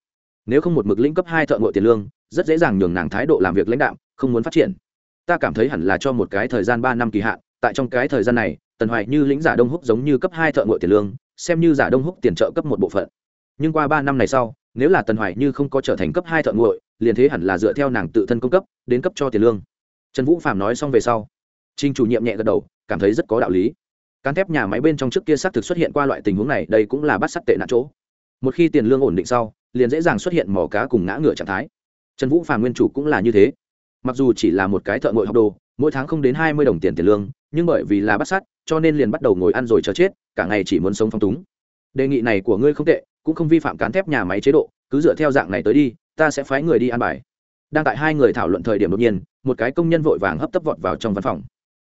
S1: Nếu không một mực lĩnh cấp hai thợ ngội tiền lương, rất dễ dàng nhường nàng thái độ làm việc lãnh đạo không muốn phát triển. Ta cảm thấy hẳn là cho một cái thời gian ba năm kỳ hạn, tại trong cái thời gian này, tần hoài như lĩnh giả đông húc giống như cấp hai thợ ngội tiền lương xem như giả đông húc tiền trợ cấp một bộ phận. Nhưng qua ba năm này sau, nếu là tần hoài như không có trở thành cấp hai thợ nguội liền thế hẳn là dựa theo nàng tự thân công cấp, đến cấp cho tiền lương. Trần vũ phạm nói xong về sau trinh chủ nhiệm nhẹ gật đầu, cảm thấy rất có đạo lý. Cán thép nhà máy bên trong trước kia xác thực xuất hiện qua loại tình huống này, đây cũng là bắt sắt tệ nạn chỗ. Một khi tiền lương ổn định sau, liền dễ dàng xuất hiện mỏ cá cùng ngã ngựa trạng thái. Trần vũ phàm nguyên chủ cũng là như thế. Mặc dù chỉ là một cái thợ ngội học đồ, mỗi tháng không đến hai mươi đồng tiền tiền lương nhưng bởi vì là bắt sát, cho nên liền bắt đầu ngồi ăn rồi chờ chết cả ngày chỉ muốn sống phong túng. Đề nghị này của ngươi không tệ cũng không vi phạm cán thép nhà máy chế độ cứ dựa theo dạng này tới đi ta sẽ phái người đi ăn bài. Đang tại hai người thảo luận thời điểm đột nhiên một cái công nhân vội vàng hấp tấp vọt vào trong văn phòng.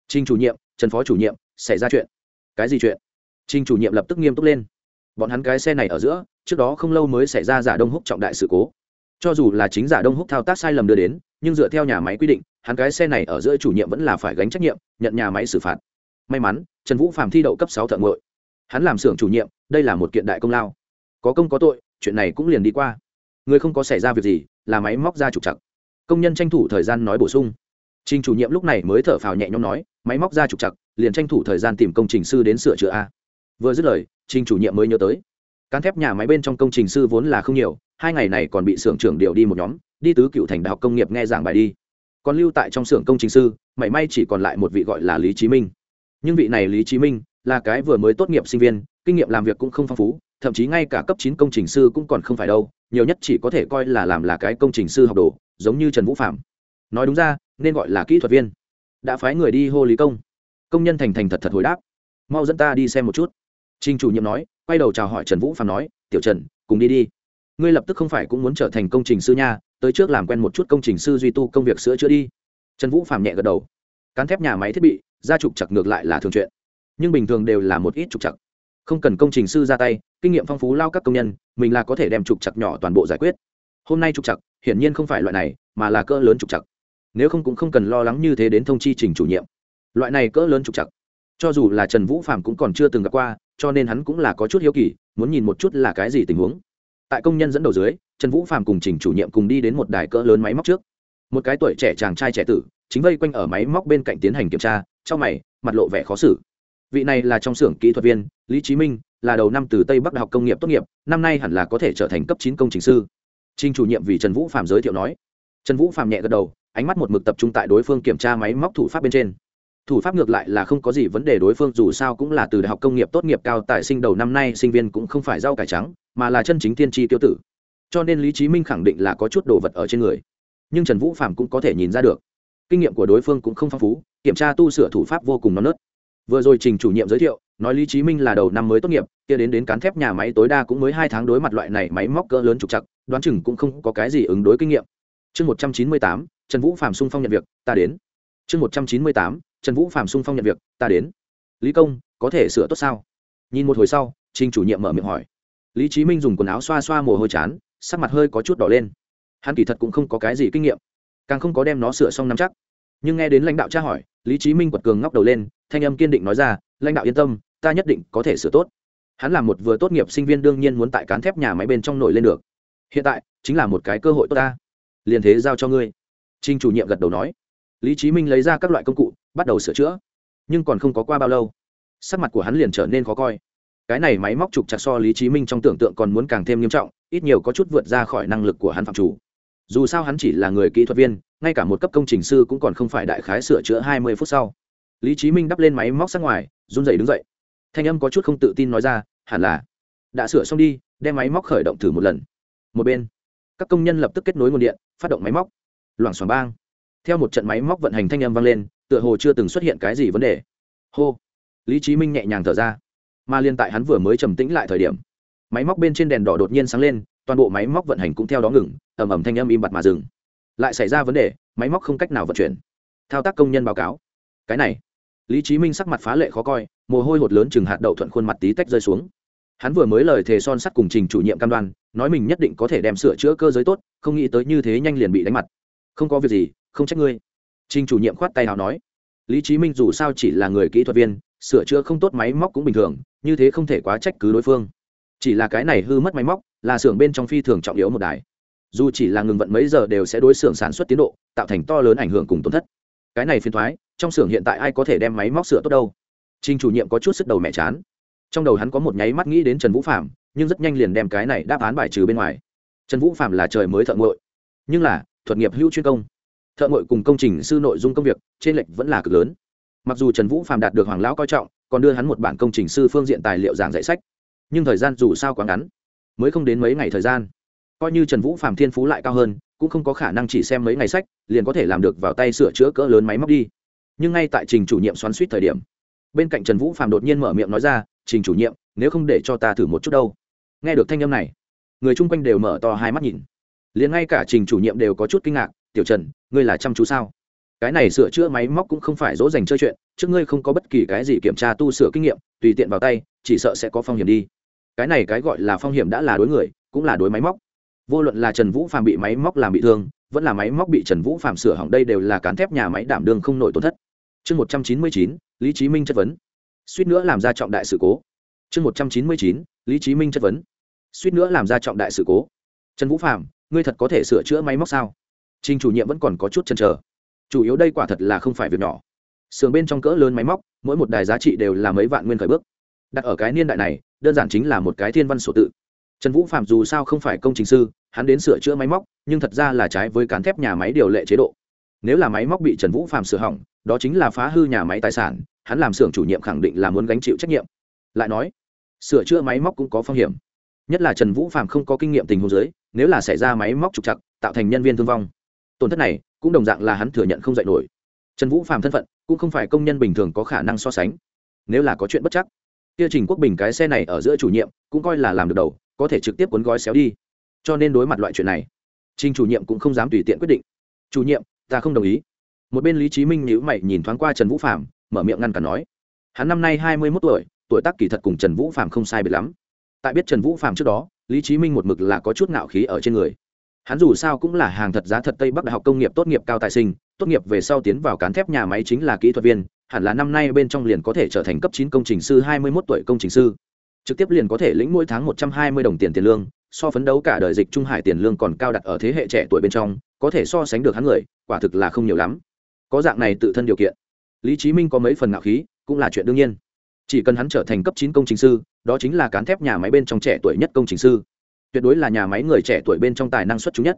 S1: Trinh chủ nhiệm trần phó chủ nhiệm xảy ra chuyện. Cái gì chuyện? Trinh chủ nhiệm lập tức nghiêm túc lên. Bọn hắn cái xe này ở giữa trước đó không lâu mới xảy ra giả đông húc trọng đại sự cố. Cho dù là chính giả đông húc thao tác sai lầm đưa đến nhưng dựa theo nhà máy quy định hắn cái xe này ở giữa chủ nhiệm vẫn là phải gánh trách nhiệm, nhận nhà máy xử phạt. May mắn, trần vũ phạm thi đậu cấp sáu thợ ngội. Hắn làm xưởng chủ nhiệm, đây là một kiện đại công lao. Có công có tội, chuyện này cũng liền đi qua. Người không có xảy ra việc gì, là máy móc ra trục chặt công nhân tranh thủ thời gian nói bổ sung. Trình chủ nhiệm lúc này mới thở phào nhẹ nhõm nói, máy móc ra trục chặt liền tranh thủ thời gian tìm công trình sư đến sửa chữa a. Vừa dứt lời, trình chủ nhiệm mới nhớ tới. Cán thép nhà máy bên trong công trình sư vốn là không nhiều, hai ngày này còn bị xưởng trưởng điều đi một nhóm, đi tứ cựu thành đại học công nghiệp nghe giảng bài đi còn lưu tại trong xưởng công trình sư, mảy may chỉ còn lại một vị gọi là lý chí minh. Nhưng vị này lý chí minh là cái vừa mới tốt nghiệp sinh viên, kinh nghiệm làm việc cũng không phong phú, thậm chí ngay cả cấp chín công trình sư cũng còn không phải đâu, nhiều nhất chỉ có thể coi là làm là cái công trình sư học đồ, giống như trần vũ phạm. Nói đúng ra, nên gọi là kỹ thuật viên. Đã phái người đi hô lý công. Công nhân thành thành thật thật hồi đáp. Mau dẫn ta đi xem một chút. Trình chủ nhiệm nói, quay đầu chào hỏi trần vũ phạm nói, tiểu trần, cùng đi đi. Ngươi lập tức không phải cũng muốn trở thành công trình sư nha tới trước làm quen một chút công trình sư duy tu công việc sửa chữa đi. Trần vũ phạm nhẹ gật đầu. Cán thép nhà máy thiết bị ra trục chặt ngược lại là thường chuyện. Nhưng bình thường đều là một ít trục chặt. Không cần công trình sư ra tay, kinh nghiệm phong phú lao các công nhân, mình là có thể đem trục chặt nhỏ toàn bộ giải quyết. Hôm nay trục chặt, hiển nhiên không phải loại này, mà là cỡ lớn trục chặt. Nếu không cũng không cần lo lắng như thế đến thông chi trình chủ nhiệm. Loại này cỡ lớn trục chặt. Cho dù là trần vũ phạm cũng còn chưa từng gặp qua, cho nên hắn cũng là có chút hiếu kỳ, muốn nhìn một chút là cái gì tình huống tại công nhân dẫn đầu dưới, trần vũ phạm cùng trình chủ nhiệm cùng đi đến một đài cỡ lớn máy móc trước. Một cái tuổi trẻ chàng trai trẻ tử, chính vây quanh ở máy móc bên cạnh tiến hành kiểm tra, trong mày, mặt lộ vẻ khó xử. Vị này là trong xưởng kỹ thuật viên, lý trí minh, là đầu năm từ tây bắc đại học công nghiệp tốt nghiệp, năm nay hẳn là có thể trở thành cấp chín công trình sư. Trình chủ nhiệm vì trần vũ phạm giới thiệu nói. Trần vũ phạm nhẹ gật đầu, ánh mắt một mực tập trung tại đối phương kiểm tra máy móc thủ pháp bên trên thủ pháp ngược lại là không có gì vấn đề, đối phương dù sao cũng là từ đại học công nghiệp tốt nghiệp cao tại sinh đầu năm nay, sinh viên cũng không phải rau cải trắng, mà là chân chính tiên tri tiêu tử. Cho nên lý trí minh khẳng định là có chút đồ vật ở trên người. Nhưng trần vũ phạm cũng có thể nhìn ra được. Kinh nghiệm của đối phương cũng không phong phú, kiểm tra tu sửa thủ pháp vô cùng non nớt. Vừa rồi trình chủ nhiệm giới thiệu, nói lý trí minh là đầu năm mới tốt nghiệp, kia đến đến cán thép nhà máy tối đa cũng mới hai tháng đối mặt loại này máy móc cỡ lớn trục chặt đoán chừng cũng không có cái gì ứng đối kinh nghiệm. Chương một trăm chín mươi tám, trần vũ phạm sung phong nhận việc, ta đến. Chương một trăm chín mươi tám trần vũ phạm sung phong nhận việc, ta đến. Lý công, có thể sửa tốt sao? Nhìn một hồi sau, trình chủ nhiệm mở miệng hỏi. Lý trí minh dùng quần áo xoa xoa mồ hôi chán, sắc mặt hơi có chút đỏ lên. Hắn kỳ thật cũng không có cái gì kinh nghiệm, càng không có đem nó sửa xong nắm chắc. Nhưng nghe đến lãnh đạo tra hỏi, lý trí minh quật cường ngóc đầu lên, thanh âm kiên định nói ra, lãnh đạo yên tâm, ta nhất định có thể sửa tốt. Hắn là một vừa tốt nghiệp sinh viên đương nhiên muốn tại cán thép nhà máy bên trong nổi lên được. Hiện tại, chính là một cái cơ hội tốt ta. Liền thế giao cho ngươi. Trinh chủ nhiệm gật đầu nói. Lý trí minh lấy ra các loại công cụ bắt đầu sửa chữa. Nhưng còn không có qua bao lâu, sắc mặt của hắn liền trở nên khó coi. Cái này máy móc trục chặt so lý trí minh trong tưởng tượng còn muốn càng thêm nghiêm trọng, ít nhiều có chút vượt ra khỏi năng lực của hắn phạm chủ. Dù sao hắn chỉ là người kỹ thuật viên, ngay cả một cấp công trình sư cũng còn không phải đại khái sửa chữa hai mươi phút sau. Lý trí minh đắp lên máy móc sát ngoài, run dậy đứng dậy. Thanh âm có chút không tự tin nói ra, hẳn là đã sửa xong đi, đem máy móc khởi động thử một lần. Một bên, các công nhân lập tức kết nối nguồn điện, phát động máy móc. Loảng xoảng bang. Theo một trận máy móc vận hành thanh âm vang lên tựa hồ chưa từng xuất hiện cái gì vấn đề. Hô. Lý trí minh nhẹ nhàng thở ra. Mà liên tại hắn vừa mới trầm tĩnh lại thời điểm, máy móc bên trên đèn đỏ đột nhiên sáng lên, toàn bộ máy móc vận hành cũng theo đó ngừng, ầm ầm thanh âm im bặt mà dừng. Lại xảy ra vấn đề, máy móc không cách nào vận chuyển. Thao tác công nhân báo cáo. Cái này, lý trí minh sắc mặt phá lệ khó coi, mồ hôi hột lớn chừng hạt đậu thuận khuôn mặt tí tách rơi xuống. Hắn vừa mới lời thề son sắt cùng trình chủ nhiệm cam đoan, nói mình nhất định có thể đem sửa chữa cơ giới tốt, không nghĩ tới như thế nhanh liền bị đánh mặt. Không có việc gì, không trách ngươi trình chủ nhiệm khoát tay nào nói lý Chí minh dù sao chỉ là người kỹ thuật viên sửa chữa không tốt máy móc cũng bình thường như thế không thể quá trách cứ đối phương. Chỉ là cái này hư mất máy móc là xưởng bên trong phi thường trọng yếu một đài. Dù chỉ là ngừng vận mấy giờ đều sẽ đối xưởng sản xuất tiến độ tạo thành to lớn ảnh hưởng cùng tổn thất. Cái này phiền thoái trong xưởng hiện tại ai có thể đem máy móc sửa tốt đâu? Trình chủ nhiệm có chút sức đầu mẹ chán. Trong đầu hắn có một nháy mắt nghĩ đến trần vũ phạm nhưng rất nhanh liền đem cái này đáp án bài trừ bên ngoài. Trần vũ phạm là trời mới thợ nguội, nhưng là thuật nghiệp hữu chuyên công thợ ngội cùng công trình sư nội dung công việc, trên lệch vẫn là cực lớn. Mặc dù trần vũ phàm đạt được hoàng lão coi trọng, còn đưa hắn một bản công trình sư phương diện tài liệu giảng dạy sách. Nhưng thời gian dù sao quá ngắn, mới không đến mấy ngày thời gian, coi như trần vũ phàm thiên phú lại cao hơn, cũng không có khả năng chỉ xem mấy ngày sách, liền có thể làm được vào tay sửa chữa cỡ lớn máy móc đi. Nhưng ngay tại trình chủ nhiệm xoắn suýt thời điểm, bên cạnh trần vũ phàm đột nhiên mở miệng nói ra, trình chủ nhiệm, nếu không để cho ta thử một chút đâu. Nghe được thanh âm này, người chung quanh đều mở to hai mắt nhìn. Liền ngay cả trình chủ nhiệm đều có chút kinh ngạc tiểu trần, ngươi là chăm chú sao? Cái này sửa chữa máy móc cũng không phải dỗ dành chơi chuyện, trước ngươi không có bất kỳ cái gì kiểm tra tu sửa kinh nghiệm, tùy tiện vào tay, chỉ sợ sẽ có phong hiểm đi. Cái này cái gọi là phong hiểm đã là đối người, cũng là đối máy móc. Vô luận là trần vũ phạm bị máy móc làm bị thương, vẫn là máy móc bị trần vũ phạm sửa hỏng đây đều là cán thép nhà máy đảm đương không nổi tổn thất. Chương một trăm chín mươi chín, lý chí minh chất vấn. Suýt nữa làm ra trọng đại sự cố. Chương một trăm chín mươi chín, lý chí minh chất vấn. Suýt nữa làm ra trọng đại sự cố. Trần vũ phạm ngươi thật có thể sửa chữa máy móc sao? Trình chủ nhiệm vẫn còn có chút chần trở, chủ yếu đây quả thật là không phải việc nhỏ. Sườn bên trong cỡ lớn máy móc mỗi một đài giá trị đều là mấy vạn nguyên khởi bước. Đặt ở cái niên đại này đơn giản chính là một cái thiên văn sổ tự. Trần vũ phạm dù sao không phải công trình sư hắn đến sửa chữa máy móc nhưng thật ra là trái với cán thép nhà máy điều lệ chế độ. Nếu là máy móc bị trần vũ phạm sửa hỏng đó chính là phá hư nhà máy tài sản hắn làm xưởng chủ nhiệm khẳng định là muốn gánh chịu trách nhiệm. Lại nói sửa chữa máy móc cũng có phong hiểm. Nhất là trần vũ phạm không có kinh nghiệm tình huống giới nếu là xảy ra máy móc trục chặt tạo thành nhân viên thương vong tổn thất này cũng đồng dạng là hắn thừa nhận không dạy nổi. Trần vũ phạm thân phận cũng không phải công nhân bình thường có khả năng so sánh. Nếu là có chuyện bất chắc, kia trình quốc bình cái xe này ở giữa chủ nhiệm cũng coi là làm được đầu, có thể trực tiếp cuốn gói xéo đi. Cho nên đối mặt loại chuyện này, trình chủ nhiệm cũng không dám tùy tiện quyết định. Chủ nhiệm, ta không đồng ý. Một bên lý trí minh nhữ mày nhìn thoáng qua trần vũ phạm mở miệng ngăn cản nói, hắn năm nay hai mươi mốt tuổi tuổi tác kỳ thật cùng trần vũ phạm không sai biệt lắm. Tại biết trần vũ phạm trước đó, lý trí minh một mực là có chút ngạo khí ở trên người hắn dù sao cũng là hàng thật giá thật tây bắc đại học công nghiệp tốt nghiệp cao tài sinh, tốt nghiệp về sau tiến vào cán thép nhà máy chính là kỹ thuật viên, hẳn là năm nay bên trong liền có thể trở thành cấp chín công trình sư, hai mươi 21 tuổi công trình sư. Trực tiếp liền có thể lĩnh mỗi tháng một trăm hai mươi đồng tiền tiền lương, so phấn đấu cả đời dịch trung hải tiền lương còn cao đặt ở thế hệ trẻ tuổi bên trong, có thể so sánh được hắn người, quả thực là không nhiều lắm. Có dạng này tự thân điều kiện. Lý chí minh có mấy phần ngạo khí, cũng là chuyện đương nhiên. Chỉ cần hắn trở thành cấp chín công trình sư, đó chính là cán thép nhà máy bên trong trẻ tuổi nhất công trình sư tuyệt đối là nhà máy người trẻ tuổi bên trong tài năng xuất chúng nhất.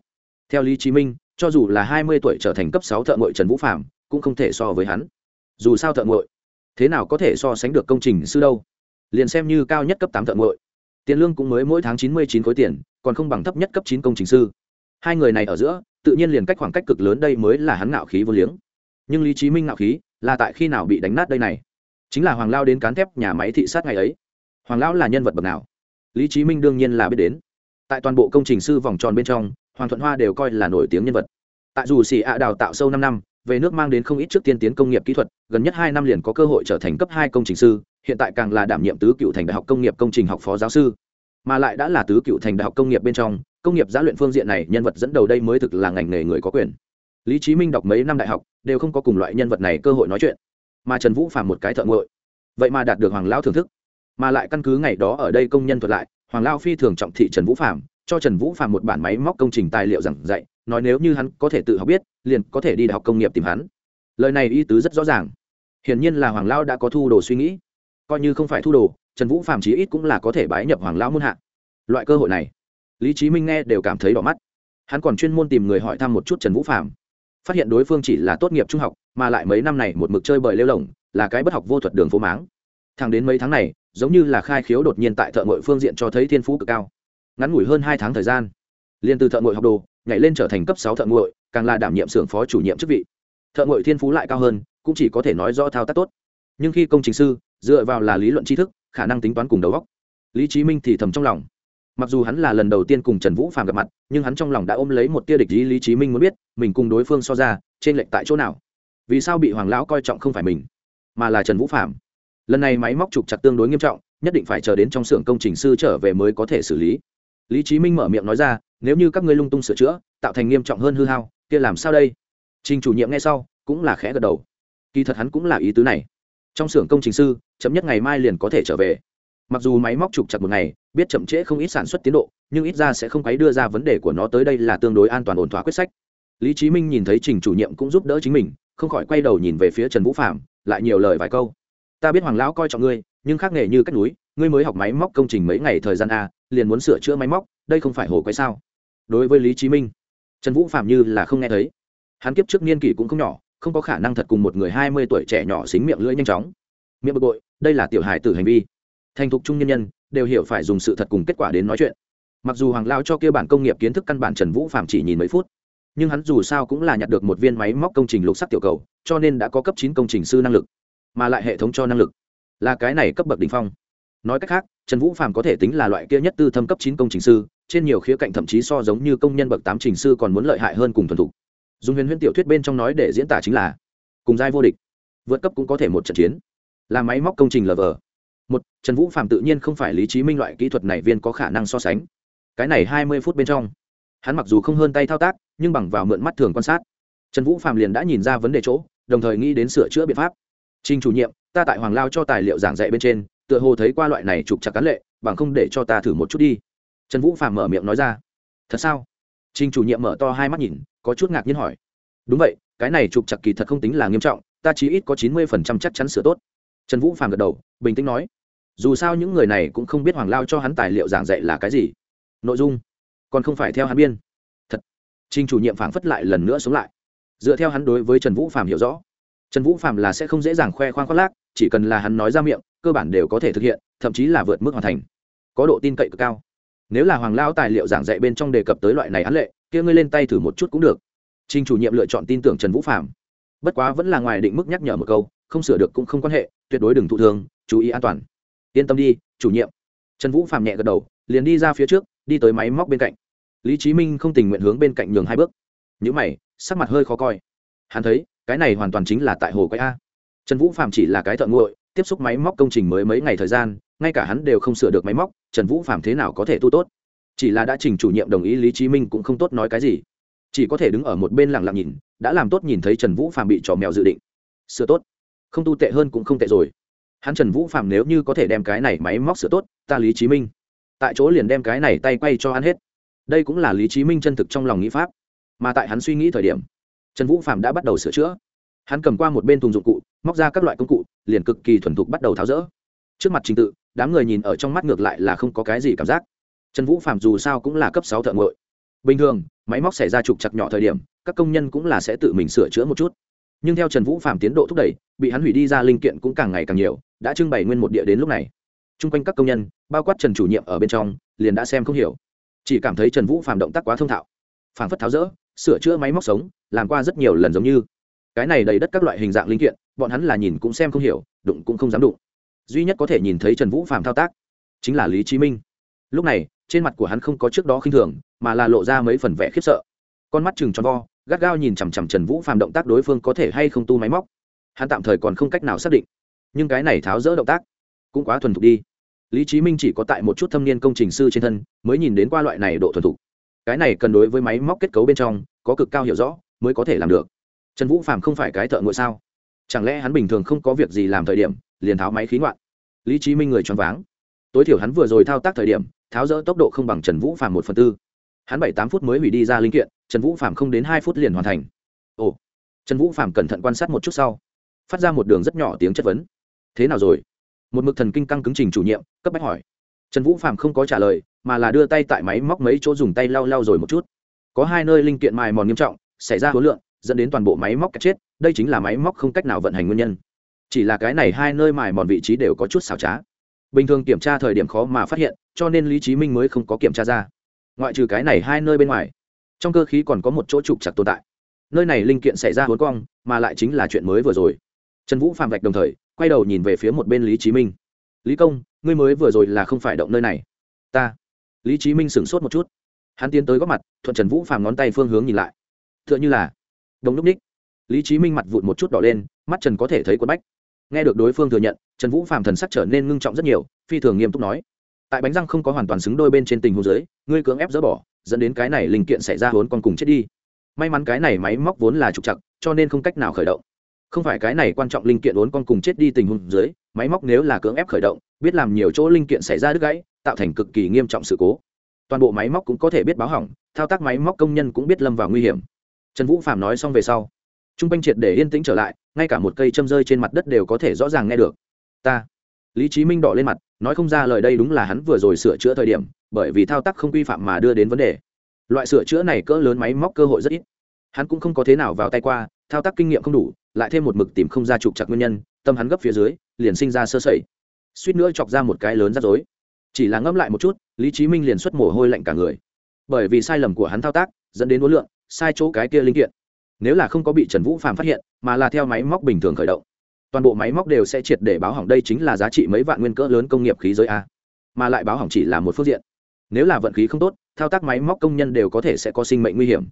S1: Theo lý chí minh, cho dù là hai mươi tuổi trở thành cấp sáu thợ ngội trần vũ phạm cũng không thể so với hắn. Dù sao thợ ngội thế nào có thể so sánh được công trình sư đâu? Liền xem như cao nhất cấp tám thợ ngội tiền lương cũng mới mỗi tháng chín mươi chín khối tiền, còn không bằng thấp nhất cấp chín công trình sư. Hai người này ở giữa, tự nhiên liền cách khoảng cách cực lớn đây mới là hắn ngạo khí vô liếng. Nhưng lý trí minh ngạo khí là tại khi nào bị đánh nát đây này? Chính là hoàng lao đến cán thép nhà máy thị sát ngày ấy. Hoàng lão là nhân vật bậc nào? Lý trí minh đương nhiên là biết đến tại toàn bộ công trình sư vòng tròn bên trong, hoàng thuận hoa đều coi là nổi tiếng nhân vật. Tại dù xì ạ đào tạo sâu năm năm, về nước mang đến không ít trước tiên tiến công nghiệp kỹ thuật, gần nhất hai năm liền có cơ hội trở thành cấp hai công trình sư, hiện tại càng là đảm nhiệm tứ cựu thành đại học công nghiệp công trình học phó giáo sư. Mà lại đã là tứ cựu thành đại học công nghiệp bên trong, công nghiệp giá luyện phương diện này nhân vật dẫn đầu đây mới thực là ngành nghề người có quyền. Lý trí minh đọc mấy năm đại học, đều không có cùng loại nhân vật này cơ hội nói chuyện. Mà trần vũ phàm một cái thợ ngội vậy mà đạt được hoàng lão thưởng thức mà lại căn cứ ngày đó ở đây công nhân thuật lại, hoàng lao phi thường trọng thị trần vũ phạm cho trần vũ phạm một bản máy móc công trình tài liệu giảng dạy, nói nếu như hắn có thể tự học biết, liền có thể đi đại học công nghiệp tìm hắn. Lời này ý tứ rất rõ ràng. Hiển nhiên là hoàng lao đã có thu đồ suy nghĩ. Coi như không phải thu đồ, trần vũ phạm chí ít cũng là có thể bái nhập hoàng lao muôn hạ. Loại cơ hội này, lý trí minh nghe đều cảm thấy đỏ mắt. Hắn còn chuyên môn tìm người hỏi thăm một chút trần vũ phạm phát hiện đối phương chỉ là tốt nghiệp trung học, mà lại mấy năm này một mực chơi bời lêu lồng là cái bất học vô thuật đường phố máng. Thẳng đến mấy tháng này giống như là khai khiếu đột nhiên tại thợ ngội phương diện cho thấy thiên phú cực cao. Ngắn ngủi hơn hai tháng thời gian, liền từ thợ ngội học đồ, nhảy lên trở thành cấp sáu thợ ngội, càng là đảm nhiệm xưởng phó chủ nhiệm chức vị. Thợ ngội thiên phú lại cao hơn, cũng chỉ có thể nói do thao tác tốt. Nhưng khi công trình sư, dựa vào là lý luận tri thức, khả năng tính toán cùng đầu óc. Lý trí minh thì thầm trong lòng. Mặc dù hắn là lần đầu tiên cùng trần vũ phàm gặp mặt, nhưng hắn trong lòng đã ôm lấy một tia địch ý lý trí minh muốn biết, mình cùng đối phương so ra trên lệnh tại chỗ nào. Vì sao bị hoàng lão coi trọng không phải mình, mà là trần vũ phàm? Lần này máy móc trục chặt tương đối nghiêm trọng, nhất định phải chờ đến trong xưởng công trình sư trở về mới có thể xử lý. Lý trí minh mở miệng nói ra, nếu như các ngươi lung tung sửa chữa, tạo thành nghiêm trọng hơn hư hao, kia làm sao đây? Trình chủ nhiệm nghe sau, cũng là khẽ gật đầu. Kỳ thật hắn cũng là ý tứ này. Trong xưởng công trình sư chấm nhất ngày mai liền có thể trở về. Mặc dù máy móc trục chặt một ngày, biết chậm trễ không ít sản xuất tiến độ, nhưng ít ra sẽ không quấy đưa ra vấn đề của nó tới đây là tương đối an toàn ổn thỏa quyết sách. Lý trí minh nhìn thấy trình chủ nhiệm cũng giúp đỡ chính mình, không khỏi quay đầu nhìn về phía trần vũ phạm lại nhiều lời vài câu ta biết hoàng lão coi trọng ngươi, nhưng khác nghề như cách núi, ngươi mới học máy móc công trình mấy ngày thời gian a liền muốn sửa chữa máy móc, đây không phải hồ quái sao? Đối với lý chí minh, trần vũ phạm như là không nghe thấy. Hắn kiếp trước niên kỷ cũng không nhỏ, không có khả năng thật cùng một người hai mươi tuổi trẻ nhỏ xính miệng lưỡi nhanh chóng. Miệng bực bội, đây là tiểu hài tử hành vi. Thành thục trung nhân nhân, đều hiểu phải dùng sự thật cùng kết quả đến nói chuyện. Mặc dù hoàng lao cho kia bản công nghiệp kiến thức căn bản trần vũ phạm chỉ nhìn mấy phút, nhưng hắn dù sao cũng là nhặt được một viên máy móc công trình lục sắc tiểu cầu, cho nên đã có cấp chín công trình sư năng lực mà lại hệ thống cho năng lực. Là cái này cấp bậc đ ỉ n h phong. Nói cách khác, trần vũ phạm có thể tính là loại kia nhất tư thâm cấp chín công trình sư, trên nhiều khía cạnh thậm chí so giống như công nhân bậc tám trình sư còn muốn lợi hại hơn cùng thuần t h ụ dùng huyền huyễn tiểu thuyết bên trong nói để diễn tả chính là, cùng giai vô địch, vượt cấp cũng có thể một trận chiến. Là máy móc công trình lờ vờ một, trần vũ phạm tự nhiên không phải lý trí minh loại kỹ thuật này viên có khả năng so sánh. Cái này hai mươi phút bên trong, hắn mặc dù không hơn tay thao tác, nhưng bằng vào mượn mắt thường quan sát. Trần vũ phạm liền đã nhìn ra vấn đề chỗ, đồng thời nghĩ đến sửa chữa biện pháp. Trình chủ nhiệm, ta tại Hoàng Lao cho tài liệu giảng dạy bên trên, tựa hồ thấy qua loại này trục chặt cán lệ, bằng không để cho ta thử một chút đi. Trần Vũ Phàm mở miệng nói ra. Thật sao? Trình chủ nhiệm mở to hai mắt nhìn, có chút ngạc nhiên hỏi. Đúng vậy, cái này trục chặt kỳ thật không tính là nghiêm trọng, ta chỉ ít có chín mươi phần trăm chắc chắn sửa tốt. Trần Vũ Phàm gật đầu, bình tĩnh nói. Dù sao những người này cũng không biết Hoàng Lao cho hắn tài liệu giảng dạy là cái gì. Nội dung, còn không phải theo hắn biên. Thật. Trình chủ nhiệm phảng phất lại lần nữa xuống lại. Dựa theo hắn đối với Trần Vũ Phàm hiểu rõ, trần vũ phạm là sẽ không dễ dàng khoe khoang khoác lác, chỉ cần là hắn nói ra miệng, cơ bản đều có thể thực hiện, thậm chí là vượt mức hoàn thành. Có độ tin cậy cực cao. Nếu là hoàng Lão tài liệu giảng dạy bên trong đề cập tới loại này án lệ, kia ngươi lên tay thử một chút cũng được. Trình chủ nhiệm lựa chọn tin tưởng trần vũ phạm bất quá vẫn là ngoài định mức nhắc nhở một câu, không sửa được cũng không quan hệ, tuyệt đối đừng thụ thương, chú ý an toàn. Yên tâm đi, chủ nhiệm. Trần vũ phạm nhẹ gật đầu, liền đi ra phía trước, đi tới máy móc bên cạnh. Lý trí minh không tình nguyện hướng bên cạnh nhường hai bước. Những mày, sắc mặt hơi khó coi. Hắn thấy cái này hoàn toàn chính là tại hồ quay a. Trần vũ phạm chỉ là cái thợ nguội tiếp xúc máy móc công trình mới mấy ngày thời gian, ngay cả hắn đều không sửa được máy móc, trần vũ phạm thế nào có thể tu tốt? Chỉ là đã trình chủ nhiệm đồng ý lý trí minh cũng không tốt nói cái gì. Chỉ có thể đứng ở một bên lặng lặng nhìn, đã làm tốt nhìn thấy trần vũ phạm bị trò mèo dự định. Sửa tốt. Không tu tệ hơn cũng không tệ rồi. Hắn trần vũ phạm nếu như có thể đem cái này máy móc sửa tốt, ta lý trí minh. Tại chỗ liền đem cái này tay quay cho hắn hết. Đây cũng là lý trí minh chân thực trong lòng nghĩ pháp. Mà tại hắn suy nghĩ thời điểm trần vũ phạm đã bắt đầu sửa chữa. Hắn cầm qua một bên thùng dụng cụ, móc ra các loại công cụ, liền cực kỳ thuần thục bắt đầu tháo rỡ. Trước mặt trình tự, đám người nhìn ở trong mắt ngược lại là không có cái gì cảm giác. Trần vũ phạm dù sao cũng là cấp sáu thợ ngội. Bình thường, máy móc xảy ra trục chặt nhỏ thời điểm, các công nhân cũng là sẽ tự mình sửa chữa một chút. Nhưng theo trần vũ phạm tiến độ thúc đẩy, bị hắn hủy đi ra linh kiện cũng càng ngày càng nhiều, đã trưng bày nguyên một địa đến lúc này. T r u n g quanh các công nhân, bao quát trần chủ nhiệm ở bên trong, liền đã xem không hiểu. Chỉ cảm thấy trần vũ phạm động tác quá thông thạo. Phản phất tháo rỡ, sửa chữa máy móc sống làm qua rất nhiều lần giống như. Cái này đầy đất các loại hình dạng linh kiện, bọn hắn là nhìn cũng xem không hiểu, đụng cũng không dám đụng. Duy nhất có thể nhìn thấy trần vũ phạm thao tác, chính là lý chí minh. Lúc này, trên mặt của hắn không có trước đó khinh thường, mà là lộ ra mấy phần vẻ khiếp sợ. Con mắt chừng tròn vo, gắt gao nhìn chằm chằm trần vũ phạm động tác đối phương có thể hay không tu máy móc. Hắn tạm thời còn không cách nào xác định. Nhưng cái này tháo rỡ động tác, cũng quá thuần thục đi. Lý trí minh chỉ có tại một chút thâm niên công trình sư trên thân, mới nhìn đến qua loại này độ thuần thục. Cái này cần đối với máy móc kết cấu bên trong, có cực cao hiểu rõ mới có thể làm được. Trần vũ phạm không phải cái thợ ngội sao? Chẳng lẽ hắn bình thường không có việc gì làm thời điểm, liền tháo máy khí ngoạn? Lý trí minh người choáng váng. Tối thiểu hắn vừa rồi thao tác thời điểm, tháo rỡ tốc độ không bằng trần vũ phạm một phần tư. Hắn bảy tám phút mới hủy đi ra linh kiện, trần vũ phạm không đến hai phút liền hoàn thành. Ồ. Trần vũ phạm cẩn thận quan sát một chút sau, phát ra một đường rất nhỏ tiếng chất vấn. Thế nào rồi? Một mực thần kinh căng cứng trình chủ nhiệm, cấp bách hỏi. Trần vũ phạm không có trả lời, mà là đưa tay tại máy móc mấy chỗ dùng tay lau lau rồi một chút. Có hai nơi linh kiện mài mòn nghiêm trọng xảy ra hối lượng, dẫn đến toàn bộ máy móc cách chết, đây chính là máy móc không cách nào vận hành nguyên nhân. Chỉ là cái này hai nơi mài mòn vị trí đều có chút xảo trá. Bình thường kiểm tra thời điểm khó mà phát hiện, cho nên lý trí minh mới không có kiểm tra ra. Ngoại trừ cái này hai nơi bên ngoài, trong cơ khí còn có một chỗ trục chặt tồn tại. Nơi này linh kiện xảy ra hốn cong mà lại chính là chuyện mới vừa rồi. Trần vũ phạm vạch đồng thời, quay đầu nhìn về phía một bên lý trí minh. Lý công, ngươi mới vừa rồi là không phải động nơi này. Ta. Lý trí minh sửng sốt một chút. Hắn tiến tới góc mặt, thuận trần vũ phạm ngón tay phương hướng nhìn lại. Tựa như là đồng lúc ních. Lý trí minh mặt vụn một chút đỏ lên, mắt trần có thể thấy quần bách. Nghe được đối phương thừa nhận, trần vũ phạm thần sắc trở nên ngưng trọng rất nhiều, phi thường nghiêm túc nói. Tại bánh răng không có hoàn toàn xứng đôi bên trên tình hồ dưới, ngươi cưỡng ép dỡ bỏ, dẫn đến cái này linh kiện xảy ra vốn con cùng chết đi. May mắn cái này máy móc vốn là trục chặt cho nên không cách nào khởi động. Không phải cái này quan trọng linh kiện vốn con cùng chết đi tình huống dưới, máy móc nếu là cưỡng ép khởi động, biết làm nhiều chỗ linh kiện xảy ra đứt gãy, tạo thành cực kỳ nghiêm trọng sự cố. Toàn bộ máy móc cũng có thể biết báo hỏng, thao tác máy móc công nhân cũng biết lâm vào nguy hiểm trần vũ phạm nói xong về sau t r u n g quanh triệt để yên tĩnh trở lại, ngay cả một cây châm rơi trên mặt đất đều có thể rõ ràng nghe được. Ta, lý trí minh đỏ lên mặt, nói không ra lời đây đúng là hắn vừa rồi sửa chữa thời điểm, bởi vì thao tác không quy phạm mà đưa đến vấn đề. Loại sửa chữa này cỡ lớn máy móc cơ hội rất ít. Hắn cũng không có thế nào vào tay qua, thao tác kinh nghiệm không đủ, lại thêm một mực tìm không ra trục chặt nguyên nhân, tâm hắn gấp phía dưới, liền sinh ra sơ sẩy. Suýt nữa chọc ra một cái lớn rắc rối. Chỉ là ngẫm lại một chút, lý trí minh liền xuất mồ hôi lạnh cả người. Bởi vì sai lầm của hắn thao tác, dẫn đến đối lượng sai chỗ cái kia linh kiện. Nếu là không có bị trần vũ phàm phát hiện, mà là theo máy móc bình thường khởi động, toàn bộ máy móc đều sẽ triệt để báo hỏng. Đây chính là giá trị mấy vạn nguyên cỡ lớn công nghiệp khí giới a. Mà lại báo hỏng chỉ là một phương diện. Nếu là vận khí không tốt, thao tác máy móc công nhân đều có thể sẽ có sinh mệnh nguy hiểm.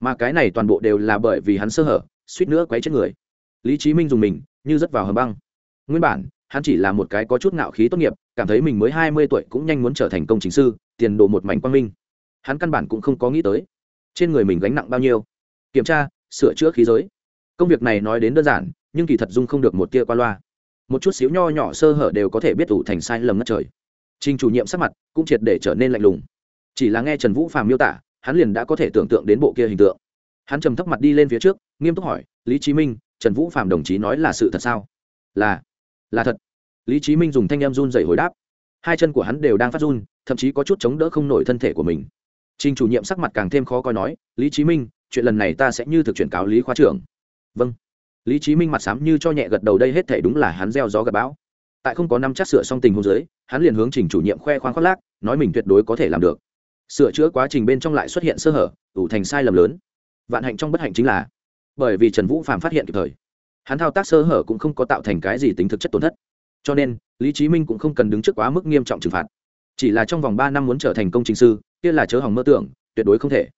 S1: Mà cái này toàn bộ đều là bởi vì hắn sơ hở, suýt nữa quấy chết người. Lý trí minh dùng mình, như rất vào hầm băng. Nguyên bản, hắn chỉ là một cái có chút ngạo khí tốt nghiệp, cảm thấy mình mới hai mươi tuổi cũng nhanh muốn trở thành công chính sư, tiền đồ một mảnh quang minh. Hắn căn bản cũng không có nghĩ tới trên người mình gánh nặng bao nhiêu? Kiểm tra, sửa chữa khí giới. Công việc này nói đến đơn giản, nhưng kỳ thật dung không được một tia qua loa. Một chút xíu nho nhỏ sơ hở đều có thể biết ủ thành sai lầm ngất trời. Trình chủ nhiệm sắc mặt cũng triệt để trở nên lạnh lùng. Chỉ là nghe trần vũ phàm miêu tả, hắn liền đã có thể tưởng tượng đến bộ kia hình tượng. Hắn trầm thấp mặt đi lên phía trước, nghiêm túc hỏi, lý chí minh, trần vũ phàm đồng chí nói là sự thật sao? Là là thật. Lý chí minh dùng thanh em run dày hồi đáp. Hai chân của hắn đều đang phát run, thậm chí có chút chống đỡ không nổi thân thể của mình trình chủ nhiệm sắc mặt càng thêm khó coi nói, lý chí minh, chuyện lần này ta sẽ như thực chuyển cáo lý khoa trưởng. Vâng. Lý Chí minh mặt sám như cho nhẹ gật đầu đây hết thể đúng là hắn gieo gió gặp bão. Tại không có năm chắc sửa xong tình huống dưới, hắn liền hướng trình chủ nhiệm khoe khoang khoác lác, nói mình tuyệt đối có thể làm được. Sửa chữa quá trình bên trong lại xuất hiện sơ hở, ủ thành sai lầm lớn. Vạn hạnh trong bất hạnh chính là, bởi vì trần vũ phạm phát hiện kịp thời, hắn thao tác sơ hở cũng không có tạo thành cái gì tính thực chất tổn thất. Cho nên, lý Chí minh cũng không cần đứng trước quá mức nghiêm trọng trừng phạt chỉ là trong vòng ba năm muốn trở thành công trình sư, kia là chớ hỏng mơ tưởng, tuyệt đối không thể.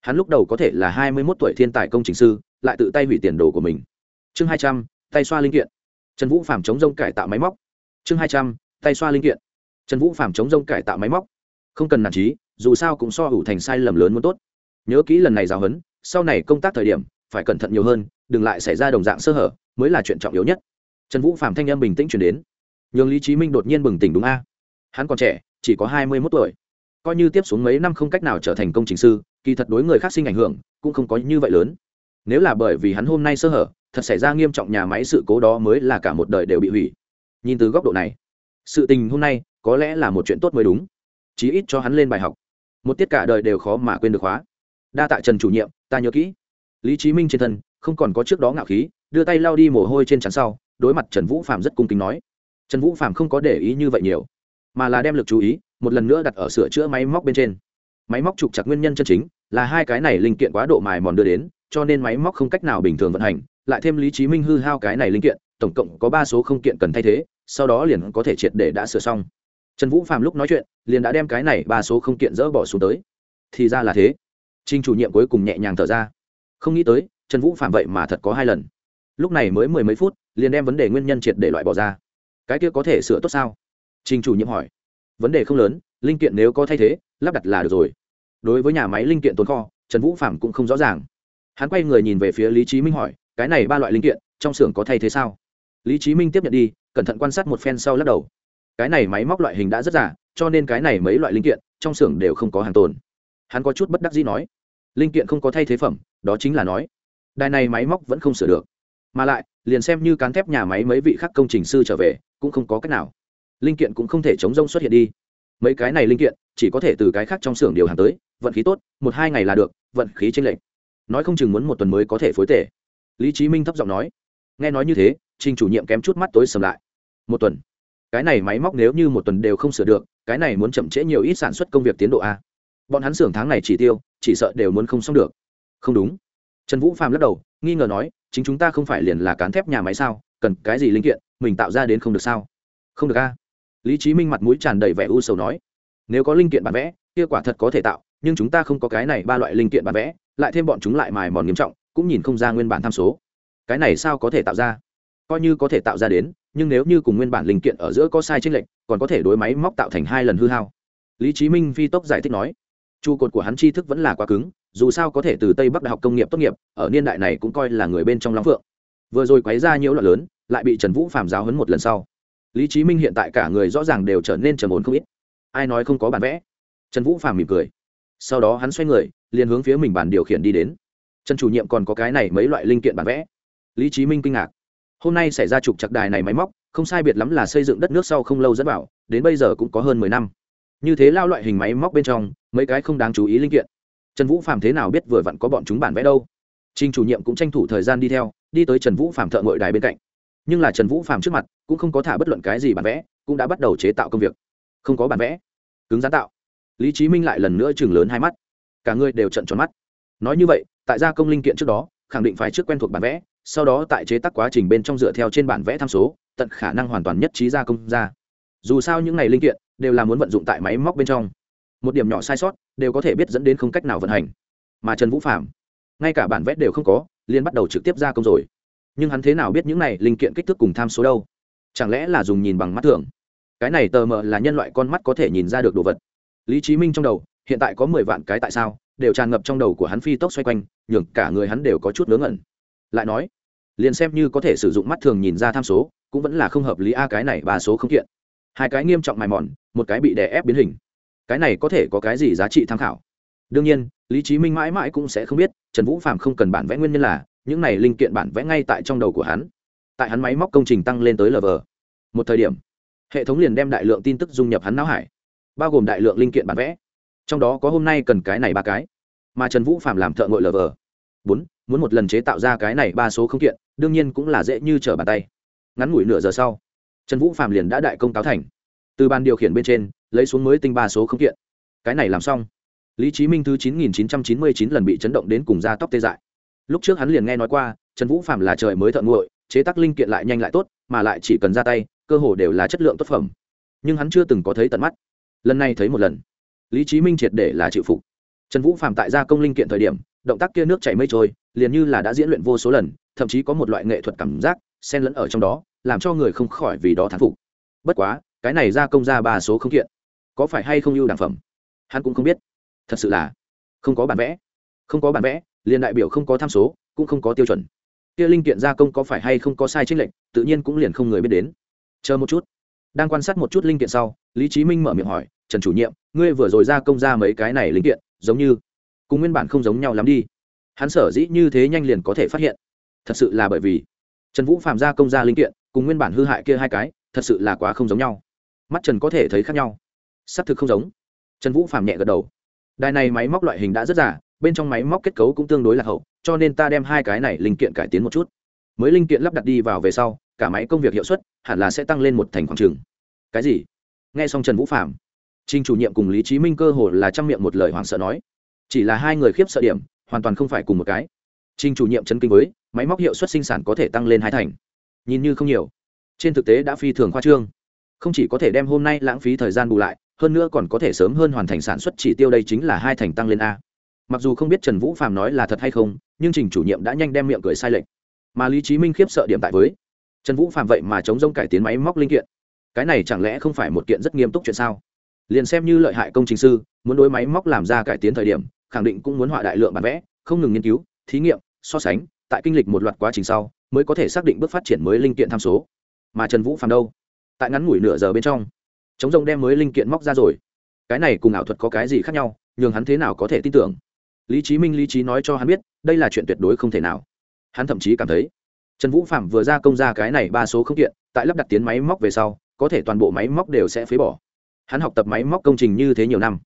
S1: Hắn lúc đầu có thể là hai mươi mốt tuổi thiên tài công trình sư, lại tự tay hủy tiền đồ của mình. Chương hai trăm, tay xoa linh kiện. Trần vũ phạm chống rông cải tạo máy móc. Chương hai trăm, tay xoa linh kiện. Trần vũ phạm chống rông cải tạo máy móc. Không cần nản trí dù sao cũng so hủ thành sai lầm lớn muốn tốt. Nhớ kỹ lần này giáo huấn, sau này công tác thời điểm, phải cẩn thận nhiều hơn, đừng lại xảy ra đồng dạng sơ hở, mới là chuyện trọng yếu nhất. Trần vũ phạm thanh âm bình tĩnh chuyển đến. Nhường lý trí minh đột nhiên bừng tỉnh đúng a. Hắn còn trẻ chỉ có hai mươi mốt tuổi. Coi như tiếp xuống mấy năm không cách nào trở thành công trình sư, kỳ thật đối người khác sinh ảnh hưởng cũng không có như vậy lớn. Nếu là bởi vì hắn hôm nay sơ hở, thật xảy ra nghiêm trọng nhà máy sự cố đó mới là cả một đời đều bị hủy. Nhìn từ góc độ này, sự tình hôm nay có lẽ là một chuyện tốt mới đúng. Chí ít cho hắn lên bài học. Một tiết cả đời đều khó mà quên được khóa đa tạ trần chủ nhiệm, ta nhớ kỹ. Lý trí minh trên thân, không còn có trước đó ngạo khí, đưa tay lao đi mồ hôi trên trán sau, đối mặt trần vũ phạm rất cung kính nói. Trần vũ phạm không có để ý như vậy nhiều mà là đem lực chú ý một lần nữa đặt ở sửa chữa máy móc bên trên. Máy móc trục chặt nguyên nhân chân chính là hai cái này linh kiện quá độ mài mòn đưa đến, cho nên máy móc không cách nào bình thường vận hành, lại thêm lý trí minh hư hao cái này linh kiện, tổng cộng có ba số không kiện cần thay thế, sau đó liền có thể triệt để đã sửa xong. Trần vũ phạm lúc nói chuyện, liền đã đem cái này ba số không kiện dỡ bỏ xuống tới. Thì ra là thế. Trinh chủ nhiệm cuối cùng nhẹ nhàng thở ra. Không nghĩ tới, trần vũ phạm vậy mà thật có hai lần. Lúc này mới mười mấy phút, liền đem vấn đề nguyên nhân triệt để loại bỏ ra. Cái kia có thể sửa tốt sao? Trình chủ nhiệm hỏi. Vấn đề không lớn, linh kiện nếu có thay thế, lắp đặt là được rồi. Đối với nhà máy linh kiện tồn kho, trần vũ phạm cũng không rõ ràng. Hắn quay người nhìn về phía lý trí minh hỏi, cái này ba loại linh kiện, trong xưởng có thay thế sao? Lý trí minh tiếp nhận đi, cẩn thận quan sát một phen sau lắc đầu. Cái này máy móc loại hình đã rất giả cho nên cái này mấy loại linh kiện, trong xưởng đều không có hàng tồn. Hắn có chút bất đắc dĩ nói, linh kiện không có thay thế phẩm, đó chính là nói, đài này máy móc vẫn không sửa được. Mà lại, liền xem như cán thép nhà máy mấy vị khác công trình sư trở về, cũng không có cách nào linh kiện cũng không thể chống rông xuất hiện đi. Mấy cái này linh kiện, chỉ có thể từ cái khác trong xưởng điều hàng tới, vận khí tốt, một hai ngày là được, vận khí tranh lệch. Nói không chừng muốn một tuần mới có thể phối tể. Lý trí minh thấp giọng nói. Nghe nói như thế, trình chủ nhiệm kém chút mắt tối sầm lại. Một tuần? Cái này máy móc nếu như một tuần đều không sửa được, cái này muốn chậm trễ nhiều ít sản xuất công việc tiến độ a. Bọn hắn xưởng tháng này chỉ tiêu, chỉ sợ đều muốn không xong được. Không đúng. Trần vũ phàm lắc đầu, nghi ngờ nói, chính chúng ta không phải liền là cán thép nhà máy sao? Cần cái gì linh kiện, mình tạo ra đến không được sao? Không được a lý trí minh mặt mũi tràn đầy vẻ u sầu nói, nếu có linh kiện bản vẽ, kia quả thật có thể tạo, nhưng chúng ta không có cái này ba loại linh kiện bản vẽ, lại thêm bọn chúng lại mài mòn nghiêm trọng, cũng nhìn không ra nguyên bản tham số. Cái này sao có thể tạo ra? Coi như có thể tạo ra đến, nhưng nếu như cùng nguyên bản linh kiện ở giữa có sai chênh lệch, còn có thể đối máy móc tạo thành hai lần hư hao. Lý chí minh phi tốc giải thích nói, trụ cột của hắn tri thức vẫn là quá cứng, dù sao có thể từ tây bắc đại học công nghiệp tốt nghiệp, ở niên đại này cũng coi là người bên trong long phượng. Vừa rồi quấy ra nhiễu loạn lớn, lại bị trần vũ phạm giáo hấn một lần sau lý chí minh hiện tại cả người rõ ràng đều trở nên trầm ổn không ít. Ai nói không có bản vẽ? Trần vũ Phàm mỉm cười. Sau đó hắn xoay người, liền hướng phía mình bản điều khiển đi đến. Trần chủ nhiệm còn có cái này mấy loại linh kiện bản vẽ. Lý chí minh kinh ngạc. Hôm nay xảy ra trục chặt đài này máy móc, không sai biệt lắm là xây dựng đất nước sau không lâu dẫn vào đến bây giờ cũng có hơn mười năm. Như thế lao loại hình máy móc bên trong, mấy cái không đáng chú ý linh kiện. Trần vũ phạm thế nào biết vừa vặn có bọn chúng bản vẽ đâu? Trình chủ nhiệm cũng tranh thủ thời gian đi theo, đi tới trần vũ phạm thợ ngội đài bên cạnh nhưng là trần vũ phạm trước mặt cũng không có thả bất luận cái gì bản vẽ, cũng đã bắt đầu chế tạo công việc. Không có bản vẽ, cứng gián tạo. Lý trí minh lại lần nữa chừng lớn hai mắt. Cả người đều trận tròn mắt. Nói như vậy, tại gia công linh kiện trước đó, khẳng định phải trước quen thuộc bản vẽ, sau đó tại chế tác quá trình bên trong dựa theo trên bản vẽ tham số, tận khả năng hoàn toàn nhất trí gia công ra. Dù sao những này linh kiện đều là muốn vận dụng tại máy móc bên trong. Một điểm nhỏ sai sót đều có thể biết dẫn đến không cách nào vận hành. Mà trần vũ phạm ngay cả bản vẽ đều không có liên bắt đầu trực tiếp gia công rồi nhưng hắn thế nào biết những này linh kiện kích thước cùng tham số đâu? Chẳng lẽ là dùng nhìn bằng mắt thường? Cái này tờ mờ là nhân loại con mắt có thể nhìn ra được đồ vật. Lý trí minh trong đầu, hiện tại có mười vạn cái tại sao, đều tràn ngập trong đầu của hắn phi tốc xoay quanh, nhường cả người hắn đều có chút ngớ ngẩn. Lại nói, liền xem như có thể sử dụng mắt thường nhìn ra tham số, cũng vẫn là không hợp lý a cái này ba số không kiện. Hai cái nghiêm trọng mài mòn, một cái bị đè ép biến hình. Cái này có thể có cái gì giá trị tham khảo? Đương nhiên, lý trí minh mãi mãi cũng sẽ không biết, trần vũ phạm không cần bản vẽ nguyên nhân là những này linh kiện bản vẽ ngay tại trong đầu của hắn. Tại hắn máy móc công trình tăng lên tới lv một thời điểm, hệ thống liền đem đại lượng tin tức dung nhập hắn não hải, bao gồm đại lượng linh kiện bản vẽ. Trong đó có hôm nay cần cái này ba cái, mà trần vũ phạm làm thợ ngội lv bốn, muốn một lần chế tạo ra cái này ba số không kiện, đương nhiên cũng là dễ như trở bàn tay. Ngắn ngủi nửa giờ sau, trần vũ phạm liền đã đại công cáo thành. Từ ban điều khiển bên trên, lấy xuống mới tinh ba số không kiện. Cái này làm xong. Lý trí minh thứ chín nghìn chín trăm chín mươi chín lần bị chấn động đến cùng da tóc tê dại lúc trước hắn liền nghe nói qua, trần vũ phạm là trời mới thợ nguội, chế tác linh kiện lại nhanh lại tốt, mà lại chỉ cần ra tay, cơ hồ đều là chất lượng tốt phẩm. Nhưng hắn chưa từng có thấy tận mắt. Lần này thấy một lần. Lý trí minh triệt để là chịu phục. Trần vũ phạm tại gia công linh kiện thời điểm, động tác kia nước chảy mây trôi, liền như là đã diễn luyện vô số lần, thậm chí có một loại nghệ thuật cảm giác xen lẫn ở trong đó, làm cho người không khỏi vì đó thán phục. Bất quá, cái này gia công ra ba số không kiện, có phải hay không ưu đẳng phẩm? Hắn cũng không biết. Thật sự là không có bản vẽ. Không có bản vẽ liền đại biểu không có tham số, cũng không có tiêu chuẩn. Kia linh kiện gia công có phải hay không có sai trích lệnh tự nhiên cũng liền không người biết đến. Chờ một chút. Đang quan sát một chút linh kiện sau, lý trí minh mở miệng hỏi, trần chủ nhiệm, ngươi vừa rồi gia công ra mấy cái này linh kiện, giống như cùng nguyên bản không giống nhau lắm đi. Hắn sở dĩ như thế nhanh liền có thể phát hiện. Thật sự là bởi vì trần vũ phạm gia công ra linh kiện, cùng nguyên bản hư hại kia hai cái, thật sự là quá không giống nhau. Mắt trần có thể thấy khác nhau. S ắ c thực không giống. Trần vũ phạm nhẹ gật đầu. Đài này máy móc loại hình đã rất giả bên trong máy móc kết cấu cũng tương đối là hậu, cho nên ta đem hai cái này linh kiện cải tiến một chút. Mới linh kiện lắp đặt đi vào về sau, cả máy công việc hiệu suất hẳn là sẽ tăng lên một thành khoảng trường cái gì? Nghe xong trần vũ phạm Trình chủ nhiệm cùng lý trí minh cơ hồ là chăm miệng một lời hoảng sợ nói. Chỉ là hai người khiếp sợ điểm, hoàn toàn không phải cùng một cái. Trình chủ nhiệm chấn kinh với, máy móc hiệu suất sinh sản có thể tăng lên hai thành. Nhìn như không nhiều. Trên thực tế đã phi thường khoa trương. Không chỉ có thể đem hôm nay lãng phí thời gian bù lại, hơn nữa còn có thể sớm hơn hoàn thành sản xuất chỉ tiêu đây chính là hai thành tăng lên a mặc dù không biết trần vũ phạm nói là thật hay không, nhưng trình chủ nhiệm đã nhanh đem miệng cười sai lệch. Mà lý trí minh khiếp sợ điểm tại với, trần vũ phạm vậy mà chống rông cải tiến máy móc linh kiện. Cái này chẳng lẽ không phải một kiện rất nghiêm túc chuyện sao? Liền xem như lợi hại công trình sư, muốn đối máy móc làm ra cải tiến thời điểm, khẳng định cũng muốn họa đại lượng bản vẽ, không ngừng nghiên cứu, thí nghiệm, so sánh, tại kinh lịch một loạt quá trình sau, mới có thể xác định bước phát triển mới linh kiện tham số. Mà trần vũ phạm đâu? Tại ngắn ngủi nửa giờ bên trong, chống rông đem mới linh kiện móc ra rồi. Cái này cùng ảo thuật có cái gì khác nhau, nhường hắn thế nào có thể tin tưởng? Lý trí minh, lý trí nói cho hắn biết, đây là chuyện tuyệt đối không thể nào. Hắn thậm chí cảm thấy, trần vũ phạm vừa ra công ra cái này ba số không kiện, tại lắp đặt tiến máy móc về sau, có thể toàn bộ máy móc đều sẽ phế bỏ. Hắn học tập máy móc công trình như thế nhiều năm.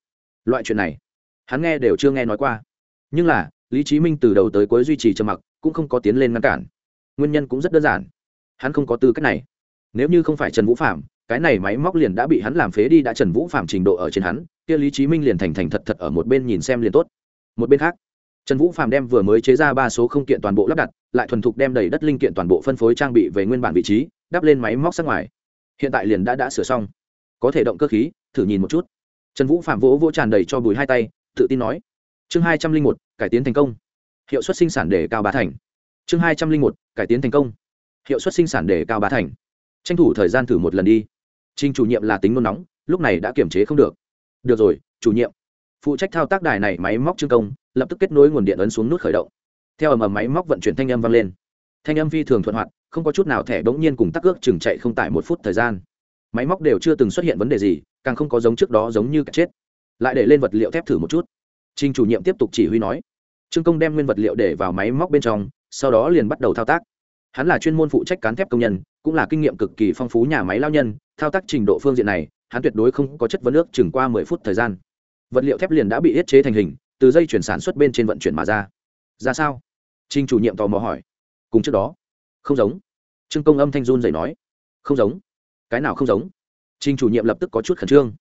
S1: Loại chuyện này, hắn nghe đều chưa nghe nói qua. Nhưng là, lý trí minh từ đầu tới cuối duy trì trầm mặc, cũng không có tiến lên ngăn cản. Nguyên nhân cũng rất đơn giản. Hắn không có tư cách này. Nếu như không phải trần vũ phạm cái này máy móc liền đã bị hắn làm phế đi, đã trần vũ phạm trình độ ở trên hắn, kia lý trí minh liền thành thành thật thật ở một bên nhìn xem liền tốt một bên khác, trần vũ phạm đem vừa mới chế ra ba số không kiện toàn bộ lắp đặt, lại thuần thục đem đầy đất linh kiện toàn bộ phân phối trang bị về nguyên bản vị trí, đắp lên máy móc sát ngoài. Hiện tại liền đã đã sửa xong. Có thể động cơ khí, thử nhìn một chút. Trần vũ phạm vỗ vỗ tràn đầy cho bùi hai tay, tự tin nói, chương hai trăm linh một, cải tiến thành công. Hiệu suất sinh sản để cao Bá thành. Chương hai trăm linh một, cải tiến thành công. Hiệu suất sinh sản để cao Bá thành. Tranh thủ thời gian thử một lần đi. Trình chủ nhiệm là tính nôn nóng, lúc này đã kiểm chế không được. Được rồi, chủ nhiệm phụ trách thao tác đài này máy móc trương công, lập tức kết nối nguồn điện ấn xuống nút khởi động. Theo ầm ầm máy móc vận chuyển thanh âm vang lên. Thanh âm phi thường thuận hoạt, không có chút nào thẻ bỗng nhiên cùng tắc ước chừng chạy không tại một phút thời gian. Máy móc đều chưa từng xuất hiện vấn đề gì, càng không có giống trước đó giống như cả chết. Lại để lên vật liệu thép thử một chút. Trình chủ nhiệm tiếp tục chỉ huy nói. Trương công đem nguyên vật liệu để vào máy móc bên trong, sau đó liền bắt đầu thao tác. Hắn là chuyên môn phụ trách cán thép công nhân, cũng là kinh nghiệm cực kỳ phong phú nhà máy lao nhân, thao tác trình độ phương diện này, hắn tuyệt đối không có chất vấn nước chừng qua mười phút thời gian vật liệu thép liền đã bị ết chế thành hình, từ dây chuyển sản xuất bên trên vận chuyển mà ra. Ra sao? Trinh chủ nhiệm tò mò hỏi. Cùng trước đó. Không giống. Trương công âm thanh run dậy nói. Không giống. Cái nào không giống? Trinh chủ nhiệm lập tức có chút khẩn trương.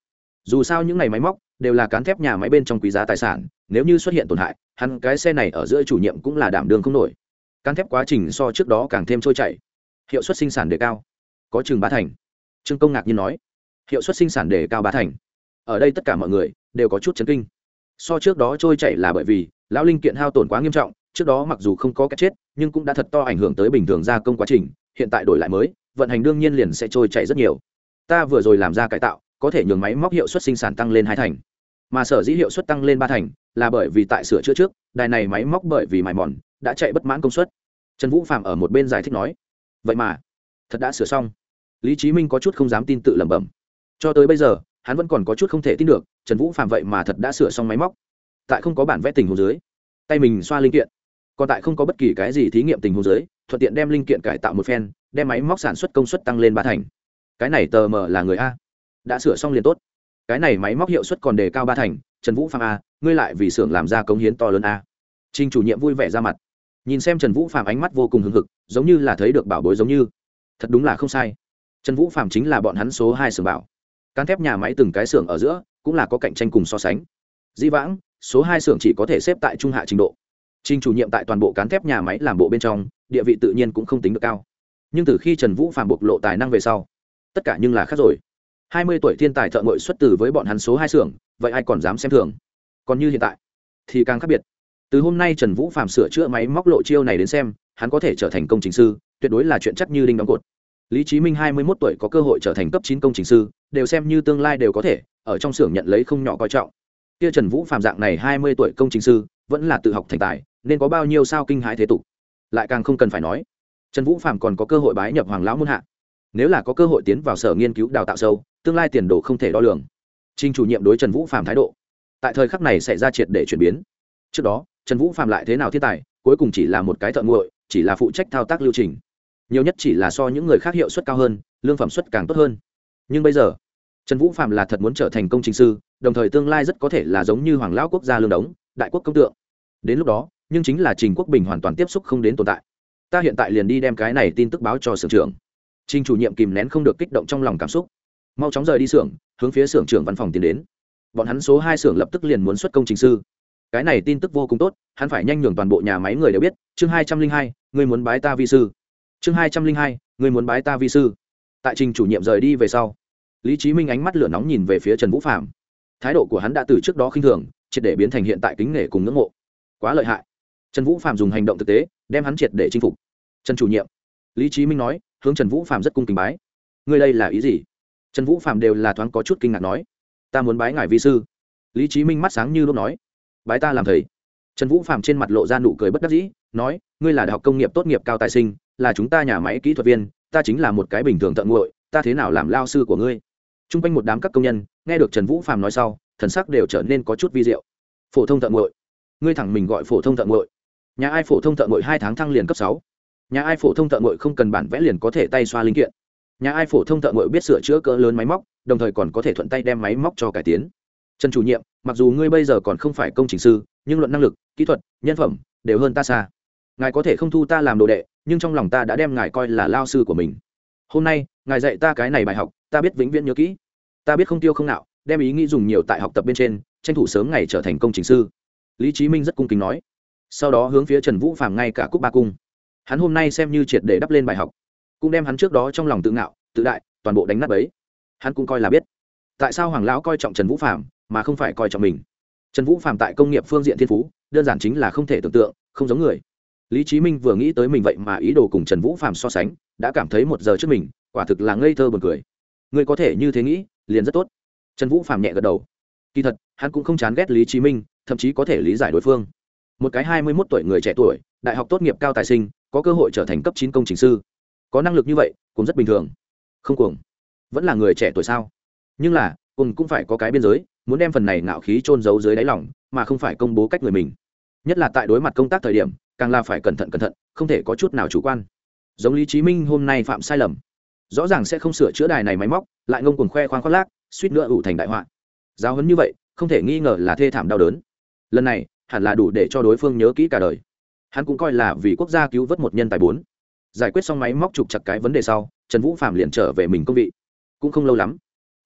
S1: Dù sao những ngày máy móc đều là cán thép nhà máy bên trong quý giá tài sản, nếu như xuất hiện tổn hại, hắn cái xe này ở giữa chủ nhiệm cũng là đảm đường không nổi. Cán thép quá trình so trước đó càng thêm trôi chảy. Hiệu suất sinh sản đề cao. Có chừng ba thành. Trương công ngạc nhiên nói. Hiệu suất sinh sản đề cao ba thành. Ở đây tất cả mọi người đều có chút chấn kinh. So trước đó trôi chảy là bởi vì, lão linh kiện hao tổn quá nghiêm trọng, trước đó mặc dù không có cái chết, nhưng cũng đã thật to ảnh hưởng tới bình thường gia công quá trình, hiện tại đổi lại mới, vận hành đương nhiên liền sẽ trôi chảy rất nhiều. Ta vừa rồi làm ra cải tạo, có thể nhường máy móc hiệu suất sinh sản tăng lên hai thành, mà sở dĩ hiệu suất tăng lên ba thành là bởi vì tại sửa chữa trước, đài này máy móc bởi vì mài mòn, đã chạy bất mãn công suất. Trần vũ phạm ở một bên giải thích nói, vậy mà, thật đã sửa xong. Lý Chí minh có chút không dám tin tự lẩm bẩm. Cho tới bây giờ hắn vẫn còn có chút không thể tin được, trần vũ phạm vậy mà thật đã sửa xong máy móc. Tại không có bản vẽ tình hồ dưới, tay mình xoa linh kiện. Còn tại không có bất kỳ cái gì thí nghiệm tình hồ dưới, thuận tiện đem linh kiện cải tạo một phen, đem máy móc sản xuất công suất tăng lên ba thành. Cái này tờ mờ là người a. Đã sửa xong liền tốt. Cái này máy móc hiệu suất còn đề cao ba thành, trần vũ phạm a, ngươi lại vì xưởng làm ra cống hiến to lớn a. Trinh chủ nhiệm vui vẻ ra mặt. Nhìn xem trần vũ phạm ánh mắt vô cùng hưng hực, giống như là thấy được bảo bối giống như. Thật đúng là không sai. Trần vũ phạm chính là bọn hắn số hai xưởng bảo cán thép nhà máy từng cái xưởng ở giữa cũng là có cạnh tranh cùng so sánh di vãng số hai xưởng chỉ có thể xếp tại trung hạ trình độ Trình chủ nhiệm tại toàn bộ cán thép nhà máy làm bộ bên trong, địa vị tự nhiên cũng không tính được cao. Nhưng từ khi Trần Vũ phàm bộc lộ tài năng về sau, tất cả nhưng là khác rồi. Hai mươi tuổi thiên tài thợ ngội xuất từ với bọn hắn số hai xưởng, vậy ai còn dám xem thường. Còn như hiện tại, thì càng khác biệt. Từ hôm nay Trần Vũ phàm sửa chữa máy móc lộ chiêu này đến xem, hắn có thể trở thành công trình sư, tuyệt đối là chuyện chắc như đinh đóng cột. Lý Chí Minh hai mươi 21 tuổi có cơ hội trở thành cấp chín công trình sư, đều xem như tương lai đều có thể ở trong xưởng nhận lấy không nhỏ coi trọng. Kia trần vũ phạm dạng này hai mươi tuổi công trình sư vẫn là tự học thành tài nên có bao nhiêu sao kinh hãi thế tục. Lại càng không cần phải nói trần vũ phạm còn có cơ hội bái nhập hoàng lão muôn hạ. Nếu là có cơ hội tiến vào sở nghiên cứu đào tạo sâu tương lai tiền đồ không thể đo lường. Trình chủ nhiệm đối trần vũ phạm thái độ tại thời khắc này sẽ ra triệt để chuyển biến. Trước đó trần vũ phạm lại thế nào thiên tài cuối cùng chỉ là một cái thợ nguội chỉ là phụ trách thao tác lưu trình nhiều nhất chỉ là so những người khác hiệu suất cao hơn, lương phẩm suất càng tốt hơn. Nhưng bây giờ, trần vũ phạm là thật muốn trở thành công trình sư, đồng thời tương lai rất có thể là giống như hoàng lão quốc gia lương đống, đại quốc công tượng. Đến lúc đó, nhưng chính là trình quốc bình hoàn toàn tiếp xúc không đến tồn tại. Ta hiện tại liền đi đem cái này tin tức báo cho sưởng trưởng. Trình chủ nhiệm kìm nén không được kích động trong lòng cảm xúc. Mau chóng rời đi xưởng, hướng phía xưởng trưởng văn phòng tiến đến. Bọn hắn số hai xưởng lập tức liền muốn xuất công trình sư. Cái này tin tức vô cùng tốt, hắn phải nhanh nhường toàn bộ nhà máy người đều biết. Chương hai trăm linh hai, người muốn bái ta vi sư chương hai trăm linh hai người muốn bái ta vi sư. Tại trình chủ nhiệm rời đi về sau, lý trí minh ánh mắt lửa nóng nhìn về phía trần vũ phạm thái độ của hắn đã từ trước đó khinh thường, triệt để biến thành hiện tại kính nể cùng ngưỡng mộ. Quá lợi hại. Trần vũ phạm dùng hành động thực tế, đem hắn triệt để chinh phục. Trần chủ nhiệm, lý trí minh nói, hướng trần vũ phạm rất cung kính bái. Ngươi đây là ý gì? Trần vũ phạm đều là thoáng có chút kinh ngạc nói, ta muốn bái ngài vi sư. Lý trí minh mắt sáng như lúc nói, bái ta làm thầy. Trần vũ phạm trên mặt lộ ra nụ cười bất đắc dĩ, nói, ngươi là đại học công nghiệp tốt nghiệp cao tài sinh là chúng ta nhà máy kỹ thuật viên, ta chính là một cái bình thường tận nguội, ta thế nào làm lao sư của ngươi? T r u n g quanh một đám các công nhân, nghe được trần vũ phạm nói sau, thần sắc đều trở nên có chút vi diệu. Phổ thông tận nguội, ngươi thẳng mình gọi phổ thông tận nguội. Nhà ai phổ thông tận nguội hai tháng thăng liền cấp sáu. Nhà ai phổ thông tận nguội không cần bản vẽ liền có thể tay xoa linh kiện. Nhà ai phổ thông thợ ngội biết sửa chữa cỡ lớn máy móc, đồng thời còn có thể thuận tay đem máy móc cho cải tiến. Trần chủ nhiệm, mặc dù ngươi bây giờ còn không phải công trình sư, nhưng luận năng lực, kỹ thuật, nhân phẩm đều hơn ta xa ngài có thể không thu ta làm đồ đệ, nhưng trong lòng ta đã đem ngài coi là lao sư của mình. Hôm nay, ngài dạy ta cái này bài học, ta biết vĩnh viễn nhớ kỹ. Ta biết không tiêu không nạo, đem ý nghĩ dùng nhiều tại học tập bên trên, tranh thủ sớm ngày trở thành công trình sư. Lý trí minh rất cung kính nói. Sau đó hướng phía trần vũ phàm ngay cả cúc ba cung. Hắn hôm nay xem như triệt để đắp lên bài học, cũng đem hắn trước đó trong lòng tự ngạo, tự đại, toàn bộ đánh nát ấy hắn cũng coi là biết. Tại sao hoàng lão coi trọng trần vũ phạm mà không phải coi trọng mình? Trần vũ phạm tại công nghiệp phương diện thiên phú, đơn giản chính là không thể tưởng tượng, không giống người lý trí minh vừa nghĩ tới mình vậy mà ý đồ cùng trần vũ phạm so sánh, đã cảm thấy một giờ trước mình, quả thực là ngây thơ buồn cười. Người có thể như thế nghĩ, liền rất tốt. Trần vũ phạm nhẹ gật đầu. Kỳ thật, hắn cũng không chán ghét lý trí minh, thậm chí có thể lý giải đối phương. Một cái hai mươi mốt tuổi người trẻ tuổi, đại học tốt nghiệp cao tài sinh, có cơ hội trở thành cấp chín công trình sư. Có năng lực như vậy, cũng rất bình thường. Không cuồng. Vẫn là người trẻ tuổi sao? Nhưng là cùng cũng phải có cái biên giới, muốn đem phần này ngạo khí trôn giấu dưới đáy lòng, mà không phải công bố cách người mình. Nhất là tại đối mặt công tác thời điểm càng là phải cẩn thận cẩn thận, không thể có chút nào chủ quan. Giống lý chí minh hôm nay phạm sai lầm. Rõ ràng sẽ không sửa chữa đài này máy móc, lại ngông cuồng khoe khoang khoác lác, suýt nữa ủ thành đại họa. Giáo huấn như vậy, không thể nghi ngờ là thê thảm đau đớn. Lần này, hẳn là đủ để cho đối phương nhớ kỹ cả đời. Hắn cũng coi là vì quốc gia cứu vớt một nhân tài bốn. Giải quyết xong máy móc trục chặt cái vấn đề sau, trần vũ phạm liền trở về mình công vị. Cũng không lâu lắm,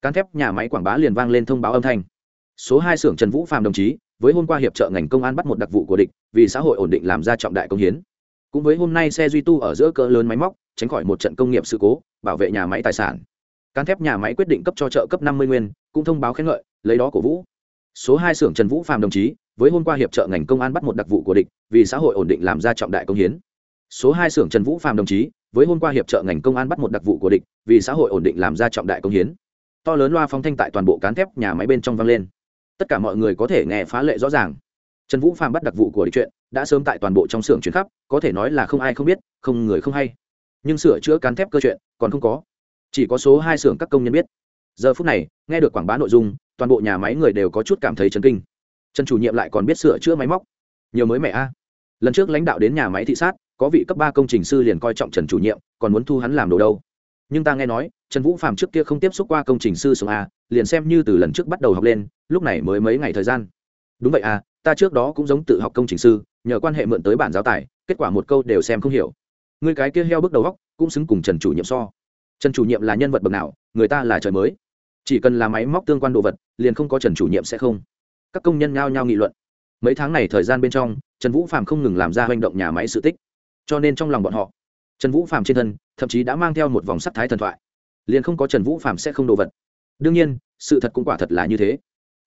S1: cán thép nhà máy quảng bá liền vang lên thông báo âm thanh. Số hai xưởng trần vũ phạm đồng chí với hôm qua hiệp trợ ngành công an bắt một đặc vụ của địch, vì xã hội ổn định làm ra trọng đại công hiến. Cũng với hôm nay xe duy tu ở giữa cỡ lớn máy móc, tránh khỏi một trận công nghiệp sự cố, bảo vệ nhà máy tài sản. Cán thép nhà máy quyết định cấp cho trợ cấp năm mươi nguyên, cũng thông báo khen ngợi, lấy đó cổ vũ. Số hai xưởng trần vũ phạm đồng chí, với hôm qua hiệp trợ ngành công an bắt một đặc vụ của địch, vì xã hội ổn định làm ra trọng đại công hiến. Số hai xưởng trần vũ phạm đồng chí, với hôm qua hiệp trợ ngành công an bắt một đặc vụ của địch, vì xã hội ổn định làm ra trọng đại công hiến. To lớn loa phóng thanh tại toàn bộ cán thép nhà máy bên trong vang lên tất cả mọi người có thể nghe phá lệ rõ ràng. Trần vũ phạm bắt đặc vụ của địch chuyện đã sớm tại toàn bộ trong xưởng chuyển khắp, có thể nói là không ai không biết, không người không hay. Nhưng sửa chữa cán thép cơ chuyện, còn không có. Chỉ có số hai xưởng các công nhân biết. Giờ phút này, nghe được quảng bá nội dung, toàn bộ nhà máy người đều có chút cảm thấy chấn kinh. Trần chủ nhiệm lại còn biết sửa chữa máy móc. Nhiều mới mẹ a. Lần trước lãnh đạo đến nhà máy thị sát, có vị cấp ba công trình sư liền coi trọng trần chủ nhiệm, còn muốn thu hắn làm đồ đâu. Nhưng ta nghe nói trần vũ phạm trước kia không tiếp xúc qua công trình sư sống a, liền xem như từ lần trước bắt đầu học lên, lúc này mới mấy ngày thời gian. Đúng vậy à ta trước đó cũng giống tự học công trình sư, nhờ quan hệ mượn tới bản giáo tài, kết quả một câu đều xem không hiểu. Người cái kia heo bước đầu góc, cũng xứng cùng trần chủ nhiệm so. Trần chủ nhiệm là nhân vật bậc nào, người ta là trời mới. Chỉ cần là máy móc tương quan đồ vật, liền không có trần chủ nhiệm sẽ không. Các công nhân nhao nhao nghị luận. Mấy tháng này thời gian bên trong, trần vũ phạm không ngừng làm ra hành động nhà máy sự tích. Cho nên trong lòng bọn họ, trần vũ phạm trên thân, thậm chí đã mang theo một vòng sắc thái thần thoại liền không có trần vũ phạm sẽ không đồ vật. Đương nhiên, sự thật cũng quả thật là như thế.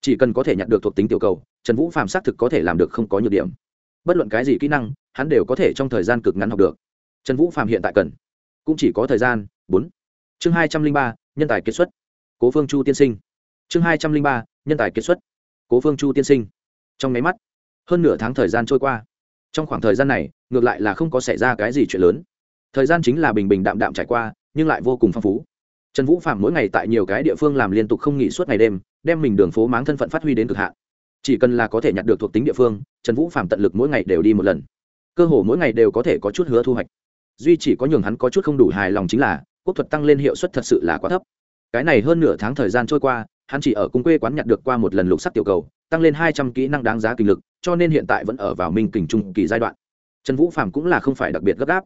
S1: Chỉ cần có thể nhận được thuộc tính tiểu cầu, trần vũ phạm xác thực có thể làm được không có nhược điểm. Bất luận cái gì kỹ năng, hắn đều có thể trong thời gian cực ngắn học được. Trần vũ phạm hiện tại cần cũng chỉ có thời gian bốn. Chương hai trăm linh ba, nhân tài kết xuất. Cố phương chu tiên sinh. Chương hai trăm linh ba, nhân tài kết xuất. Cố phương chu tiên sinh. Trong máy mắt, hơn nửa tháng thời gian trôi qua. Trong khoảng thời gian này, ngược lại là không có xảy ra cái gì chuyện lớn. Thời gian chính là bình bình đạm đạm trải qua, nhưng lại vô cùng phong phú trần vũ phạm mỗi ngày tại nhiều cái địa phương làm liên tục không nghỉ suốt ngày đêm, đem mình đường phố máng thân phận phát huy đến cực hạn. Chỉ cần là có thể nhặt được thuộc tính địa phương, trần vũ phạm tận lực mỗi ngày đều đi một lần. Cơ hồ mỗi ngày đều có thể có chút hứa thu hoạch. Duy chỉ có nhường hắn có chút không đủ hài lòng chính là, quốc thuật tăng lên hiệu suất thật sự là quá thấp. Cái này hơn nửa tháng thời gian trôi qua, hắn chỉ ở cung quê quán nhặt được qua một lần lục sắc tiểu cầu, tăng lên hai trăm kỹ năng đáng giá kinh lực, cho nên hiện tại vẫn ở vào minh kình trung kỳ giai đoạn. Trần vũ phạm cũng là không phải đặc biệt gấp gáp.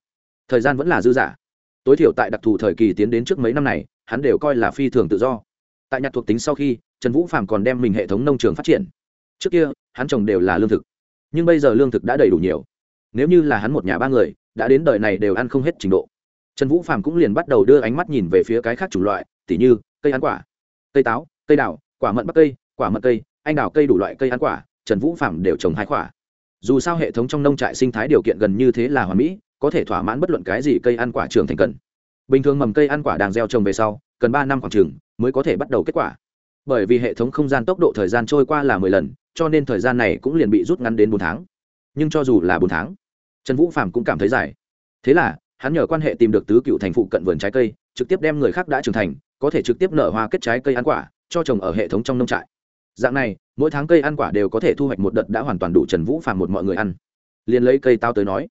S1: Thời gian vẫn là dư giả tối thiểu tại đặc thù thời kỳ tiến đến trước mấy năm này, hắn đều coi là phi thường tự do. Tại nhạc thuộc tính sau khi, trần vũ phạm còn đem mình hệ thống nông trường phát triển. Trước kia, hắn trồng đều là lương thực. Nhưng bây giờ lương thực đã đầy đủ nhiều. Nếu như là hắn một nhà ba người, đã đến đời này đều ăn không hết trình độ. Trần vũ phạm cũng liền bắt đầu đưa ánh mắt nhìn về phía cái khác chủng loại, tỉ như cây ăn quả, cây táo, cây đào, quả mận bắc cây, quả mận cây, anh đào cây đủ loại cây ăn quả, trần vũ phạm đều trồng hai quả. Dù sao hệ thống trong nông trại sinh thái điều kiện gần như thế là hoàn mỹ có thể thỏa mãn bất luận cái gì cây ăn quả trưởng thành cần. Bình thường mầm cây ăn quả đang gieo trồng về sau, cần ba năm khoảng trường mới có thể bắt đầu kết quả. Bởi vì hệ thống không gian tốc độ thời gian trôi qua là mười lần, cho nên thời gian này cũng liền bị rút ngắn đến bốn tháng. Nhưng cho dù là bốn tháng, trần vũ phạm cũng cảm thấy dài. Thế là, hắn nhờ quan hệ tìm được tứ cựu thành phụ cận vườn trái cây, trực tiếp đem người khác đã trưởng thành, có thể trực tiếp nở hoa kết trái cây ăn quả, cho trồng ở hệ thống trong nông trại. Dạng này, mỗi tháng cây ăn quả đều có thể thu hoạch một đợt đã hoàn toàn đủ trần vũ phàm một mọi người ăn. Liền lấy cây táo tới nói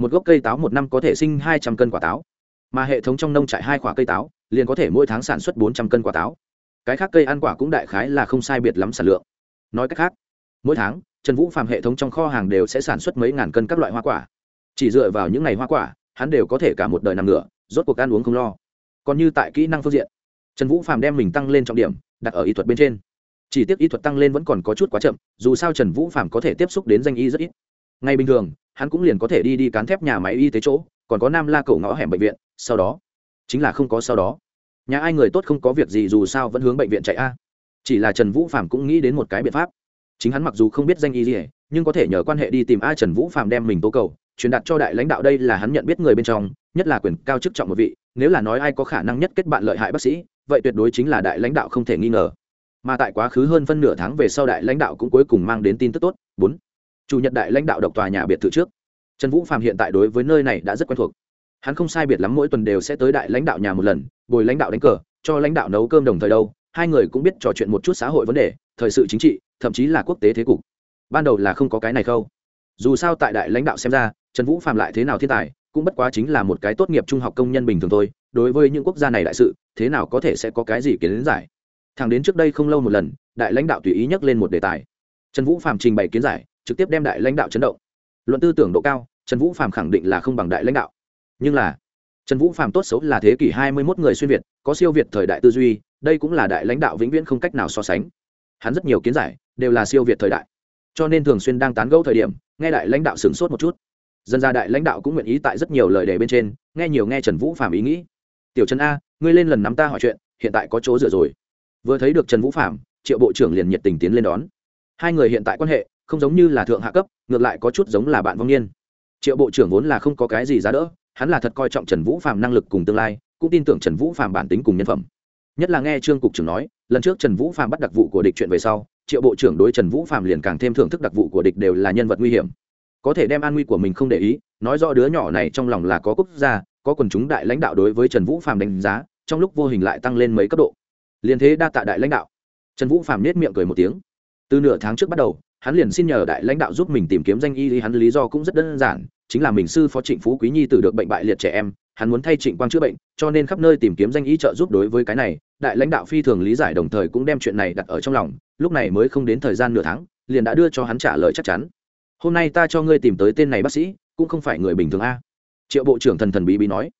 S1: một gốc cây táo một năm có thể sinh hai trăm cân quả táo. Mà hệ thống trong nông trại hai quả cây táo, liền có thể mỗi tháng sản xuất bốn trăm cân quả táo. Cái khác cây ăn quả cũng đại khái là không sai biệt lắm sản lượng. Nói cách khác, mỗi tháng, trần vũ phàm hệ thống trong kho hàng đều sẽ sản xuất mấy ngàn cân các loại hoa quả. Chỉ dựa vào những ngày hoa quả, hắn đều có thể cả một đời nằm ngửa, rốt cuộc ăn uống không lo. Còn như tại kỹ năng phương diện, trần vũ phàm đem mình tăng lên trọng điểm, đặt ở y thuật bên trên. Chỉ tiếc y thuật tăng lên vẫn còn có chút quá chậm, dù sao trần vũ phàm có thể tiếp xúc đến danh y rất ít. Ngay bình thường hắn cũng liền có thể đi đi cán thép nhà máy y tế chỗ, còn có nam la cầu ngõ hẻm bệnh viện, sau đó. Chính là không có sau đó. Nhà ai người tốt không có việc gì dù sao vẫn hướng bệnh viện chạy a. Chỉ là trần vũ phạm cũng nghĩ đến một cái biện pháp. Chính hắn mặc dù không biết danh y gì, nhưng có thể nhờ quan hệ đi tìm a trần vũ phạm đem mình tố cầu, truyền đạt cho đại lãnh đạo đây là hắn nhận biết người bên trong, nhất là quyền cao chức trọng một vị, nếu là nói ai có khả năng nhất kết bạn lợi hại bác sĩ, vậy tuyệt đối chính là đại lãnh đạo không thể nghi ngờ. Mà tại quá khứ hơn phân nửa tháng về sau đại lãnh đạo cũng cuối cùng mang đến tin tức tốt. Bốn chủ nhật đại lãnh đạo độc tòa nhà biệt thự trước. Trần vũ phạm hiện tại đối với nơi này đã rất quen thuộc. Hắn không sai biệt lắm mỗi tuần đều sẽ tới đại lãnh đạo nhà một lần, bồi lãnh đạo đánh cờ, cho lãnh đạo nấu cơm đồng thời đâu, hai người cũng biết trò chuyện một chút xã hội vấn đề, thời sự chính trị, thậm chí là quốc tế thế cục. Ban đầu là không có cái này khâu. Dù sao tại đại lãnh đạo xem ra, trần vũ phạm lại thế nào thiên tài, cũng bất quá chính là một cái tốt nghiệp trung học công nhân bình thường thôi, đối với những quốc gia này đại sự, thế nào có thể sẽ có cái gì kiến giải. Thẳng đến trước đây không lâu một lần, đại lãnh đạo tùy ý nhắc lên một đề tài. Trần vũ phạm trình bày kiến giải trực tiếp đem đại lãnh đạo chấn động. Luận tư tưởng độ cao, trần vũ phạm khẳng định là không bằng đại lãnh đạo. Nhưng là, trần vũ phạm tốt xấu là thế kỷ hai mươi mốt người xuyên việt, có siêu việt thời đại tư duy, đây cũng là đại lãnh đạo vĩnh viễn không cách nào so sánh. Hắn rất nhiều kiến giải đều là siêu việt thời đại. Cho nên thường xuyên đang tán gẫu thời điểm, nghe đại lãnh đạo sửng sốt một chút. Dân gia đại lãnh đạo cũng nguyện ý tại rất nhiều lời đề bên trên, nghe nhiều nghe trần vũ phạm ý nghĩ. Tiểu trần a, ngươi lên lần nắm ta hỏi chuyện, hiện tại có chỗ dựa rồi. Vừa thấy được trần vũ phạm triệu bộ trưởng liền nhiệt tình tiến lên đón. Hai người hiện tại quan hệ không giống như là thượng hạ cấp, ngược lại có chút giống là bạn vong niên. Triệu bộ trưởng vốn là không có cái gì giá đỡ, hắn là thật coi trọng trần vũ phạm năng lực cùng tương lai, cũng tin tưởng trần vũ phạm bản tính cùng nhân phẩm. Nhất là nghe trương cục trưởng nói, lần trước trần vũ phạm bắt đặc vụ của địch chuyện về sau, triệu bộ trưởng đối trần vũ phạm liền càng thêm thưởng thức đặc vụ của địch đều là nhân vật nguy hiểm. Có thể đem an nguy của mình không để ý, nói rõ đứa nhỏ này trong lòng là có quốc gia, có quần chúng đại lãnh đạo đối với trần vũ phạm đánh giá, trong lúc vô hình lại tăng lên mấy cấp độ. Liền thế đa tạ đại lãnh đạo. Trần vũ phạm nết miệng cười một tiếng. Từ nửa tháng trước bắt đầu hắn liền xin nhờ đại lãnh đạo giúp mình tìm kiếm danh y hắn lý do cũng rất đơn giản, chính là mình sư phó trịnh phú quý nhi từ được bệnh bại liệt trẻ em, hắn muốn thay trịnh quang chữa bệnh, cho nên khắp nơi tìm kiếm danh y trợ giúp đối với cái này, đại lãnh đạo phi thường lý giải đồng thời cũng đem chuyện này đặt ở trong lòng, lúc này mới không đến thời gian nửa tháng, liền đã đưa cho hắn trả lời chắc chắn. Hôm nay ta cho ngươi tìm tới tên này bác sĩ, cũng không phải người bình thường a. Triệu bộ trưởng thần thần bí bí nói.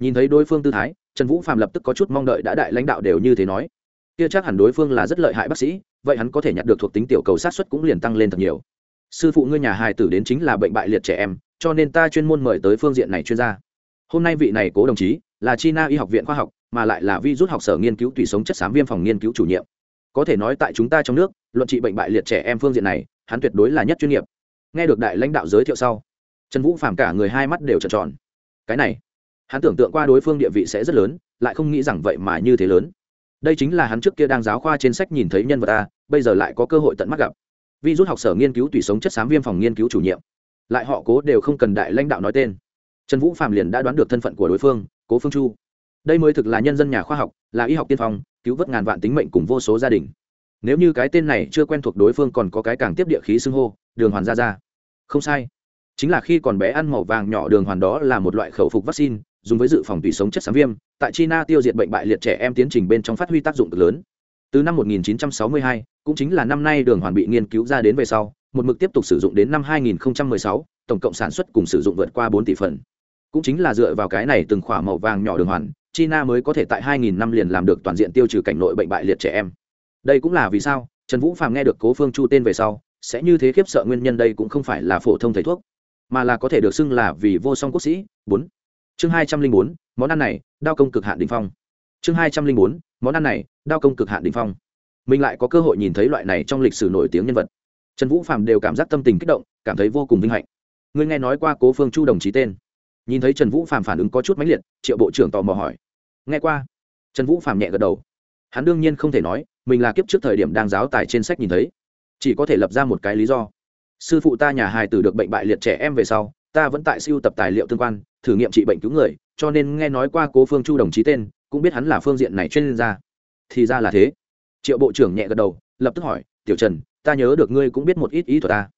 S1: Nhìn thấy đối phương tư thái, trần vũ phạm lập tức có chút mong đợi đã đại lãnh đạo đều như thế nói. Kia chắc hẳn đối phương là rất lợi hại bác sĩ vậy hắn có thể nhặt được thuộc tính tiểu cầu sát xuất cũng liền tăng lên thật nhiều. Sư phụ ngươi nhà hài tử đến chính là bệnh bại liệt trẻ em, cho nên ta chuyên môn mời tới phương diện này chuyên gia. Hôm nay vị này cố đồng chí là china y học viện khoa học, mà lại là vi rút học sở nghiên cứu tùy sống chất xám viêm phòng nghiên cứu chủ nhiệm. Có thể nói tại chúng ta trong nước, luận trị bệnh bại liệt trẻ em phương diện này, hắn tuyệt đối là nhất chuyên nghiệp. Nghe được đại lãnh đạo giới thiệu sau, trần vũ phàm cả người hai mắt đều trợn tròn. Cái này, hắn tưởng tượng qua đối phương địa vị sẽ rất lớn, lại không nghĩ rằng vậy mà như thế lớn đây chính là hắn trước kia đang giáo khoa trên sách nhìn thấy nhân vật ta bây giờ lại có cơ hội tận mắt gặp. Vi rút học sở nghiên cứu tùy sống chất xám viêm phòng nghiên cứu chủ nhiệm. Lại họ cố đều không cần đại lãnh đạo nói tên. Trần vũ phạm liền đã đoán được thân phận của đối phương, cố phương chu. Đây mới thực là nhân dân nhà khoa học, là y học tiên phong, cứu vớt ngàn vạn tính mệnh cùng vô số gia đình. Nếu như cái tên này chưa quen thuộc đối phương còn có cái càng tiếp địa khí xưng hô, đường hoàn ra ra không sai. Chính là khi còn bé ăn màu vàng nhỏ đường hoàn đó là một loại khẩu phục vaccine dùng với dự phòng tùy sống chất xám viêm tại china tiêu diệt bệnh bại liệt trẻ em tiến trình bên trong phát huy tác dụng cực lớn. Từ năm 1962, cũng chính là năm nay đường hoàn bị nghiên cứu ra đến về sau một mực tiếp tục sử dụng đến năm 2016, tổng cộng sản xuất cùng sử dụng vượt qua 4 tỷ phần. Cũng chính là dựa vào cái này từng khỏa màu vàng nhỏ đường hoàn china mới có thể tại 2000 năm liền làm được toàn diện tiêu trừ cảnh nội bệnh bại liệt trẻ em. Đây cũng là vì sao trần vũ phàm nghe được cố phương chu tên về sau sẽ như thế khiếp sợ nguyên nhân đây cũng không phải là phổ thông thầy thuốc mà là có thể được xưng là vì vô song quốc sĩ. Bốn chương hai trăm linh bốn, món ăn này, đao công cực hạn đ ỉ n h phong. Chương hai trăm linh bốn, món ăn này, đao công cực hạn đ ỉ n h phong. Mình lại có cơ hội nhìn thấy loại này trong lịch sử nổi tiếng nhân vật. Trần vũ phạm đều cảm giác tâm tình kích động, cảm thấy vô cùng vinh hạnh. Ngươi nghe nói qua cố phương chu đồng chí tên. Nhìn thấy trần vũ phạm phản ứng có chút mãnh liệt, triệu bộ trưởng tò mò hỏi. Nghe qua. Trần vũ phạm nhẹ gật đầu. Hắn đương nhiên không thể nói, mình là kiếp trước thời điểm đang giáo tài trên sách nhìn thấy. Chỉ có thể lập ra một cái lý do. Sư phụ ta nhà hài tử được bệnh bại liệt trẻ em về sau ta vẫn tại siêu tập tài liệu tương quan, thử nghiệm trị bệnh cứu người, cho nên nghe nói qua cố phương chu đồng chí tên, cũng biết hắn là phương diện này chuyên gia. Thì ra là thế. Triệu bộ trưởng nhẹ gật đầu, lập tức hỏi, tiểu trần, ta nhớ được ngươi cũng biết một ít ý thuật ta.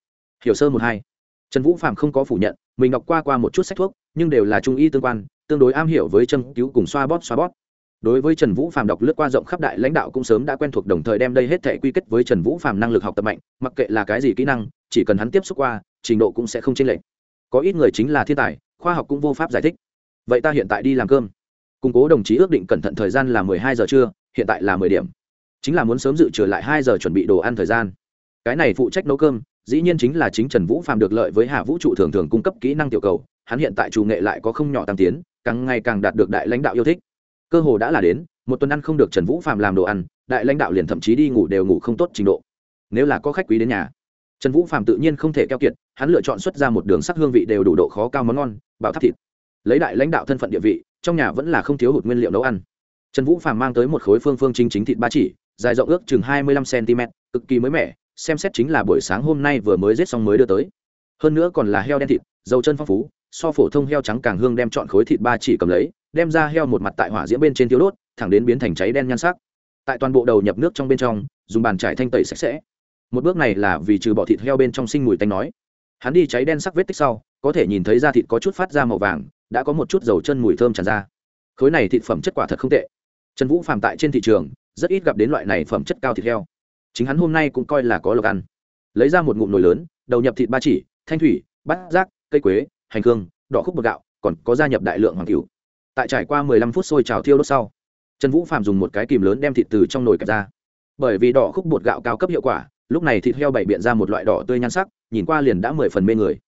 S1: Hiểu sơ một hai. Trần vũ phạm không có phủ nhận, mình đọc qua qua một chút sách thuốc, nhưng đều là trung y tương quan, tương đối am hiểu với châm cứu cùng xoa bóp xoa bóp. Đối với trần vũ phạm đọc lướt qua rộng khắp đại lãnh đạo cũng sớm đã quen thuộc, đồng thời đem đây hết thể quy kết với trần vũ phạm năng lực học tập mạnh, mặc kệ là cái gì kỹ năng, chỉ cần hắn tiếp xúc qua, trình độ cũng sẽ không chênh lệch có ít người chính là thiên tài, khoa học cũng vô pháp giải thích. Vậy ta hiện tại đi làm cơm. Củng cố đồng chí ước định cẩn thận thời gian là mười hai giờ trưa, hiện tại là mười điểm. Chính là muốn sớm dự trừ lại hai giờ chuẩn bị đồ ăn thời gian. Cái này phụ trách nấu cơm, dĩ nhiên chính là chính trần vũ phạm được lợi với hạ vũ trụ thường thường cung cấp kỹ năng tiểu cầu, hắn hiện tại chủ nghệ lại có không nhỏ tăng tiến, càng ngày càng đạt được đại lãnh đạo yêu thích. Cơ hồ đã là đến, một tuần ăn không được trần vũ phạm làm đồ ăn, đại lãnh đạo liền thậm chí đi ngủ đều ngủ không tốt trình độ. Nếu là có khách quý đến nhà trần vũ phạm tự nhiên không thể keo kiệt, hắn lựa chọn xuất ra một đường sắc hương vị đều đủ độ khó cao món ngon, bảo tháp thịt. Lấy đại lãnh đạo thân phận địa vị, trong nhà vẫn là không thiếu hụt nguyên liệu nấu ăn. Trần vũ phạm mang tới một khối phương phương chính chính thịt ba chỉ, dài rộng ước chừng hai mươi lăm cm, cực kỳ mới mẻ, xem xét chính là buổi sáng hôm nay vừa mới giết xong mới đưa tới. Hơn nữa còn là heo đen thịt, dầu chân phong phú, so phổ thông heo trắng càng hương đem chọn khối thịt ba chỉ cầm lấy, đem ra heo một mặt tại hỏa diễm bên trên thiếu đốt, thẳng đến biến thành cháy đen nhan sắc. Tại toàn bộ đầu nhập nước trong bên trong, dùng bàn trải thanh tẩy sạch sẽ một bước này là vì trừ bỏ thịt heo bên trong sinh mùi tanh nói. Hắn đi cháy đen sắc vết tích sau, có thể nhìn thấy da thịt có chút phát ra màu vàng, đã có một chút dầu chân mùi thơm tràn ra. Khối này thịt phẩm chất quả thật không tệ. Trần vũ phàm tại trên thị trường, rất ít gặp đến loại này phẩm chất cao thịt heo. Chính hắn hôm nay cũng coi là có lộc ăn. Lấy ra một ngụm nồi lớn, đầu nhập thịt ba chỉ, thanh thủy, bát giác, cây quế, hành hương, đỏ khúc bột gạo, còn có gia nhập đại lượng hoàng cửu. Tại trải qua mười lăm phút sôi trào thiêu đốt sau, trần vũ phạm dùng một cái kìm lớn đem thịt từ trong nồi kẹp ra. Bởi vì đỏ khúc bột gạo cao cấp hiệu quả lúc này thịt heo bảy biện ra một loại đỏ tươi nhan sắc, nhìn qua liền đã mười phần mê người.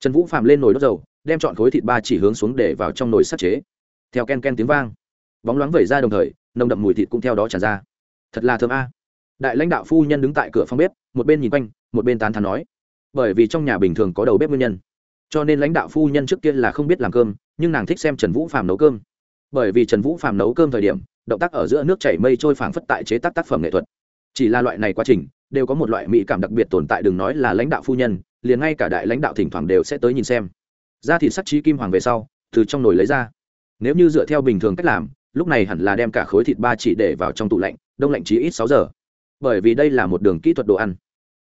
S1: Trần vũ phạm lên nồi đốt dầu, đem chọn khối thịt ba chỉ hướng xuống để vào trong nồi sắt chế. Theo ken ken tiếng vang, bóng loáng vẩy ra đồng thời, nồng đậm mùi thịt cũng theo đó tràn ra. Thật là thơm a. Đại lãnh đạo phu nhân đứng tại cửa phòng bếp, một bên nhìn quanh, một bên tán thán nói, bởi vì trong nhà bình thường có đầu bếp nguyên nhân, cho nên lãnh đạo phu nhân trước kia là không biết làm cơm, nhưng nàng thích xem trần vũ phàm nấu cơm. Bởi vì trần vũ phàm nấu cơm thời điểm, động tác ở giữa nước chảy mây trôi phảng phất tại chế tác tác phẩm nghệ thuật. Chỉ là loại này quá trình đều có một loại mỹ cảm đặc biệt tồn tại, đừng nói là lãnh đạo phu nhân, liền ngay cả đại lãnh đạo thỉnh thoảng đều sẽ tới nhìn xem. Ra thịt sắc trí kim hoàng về sau, từ trong nồi lấy ra. Nếu như dựa theo bình thường cách làm, lúc này hẳn là đem cả khối thịt ba chỉ để vào trong tủ lạnh, đông lạnh chí ít sáu giờ. Bởi vì đây là một đường kỹ thuật đồ ăn.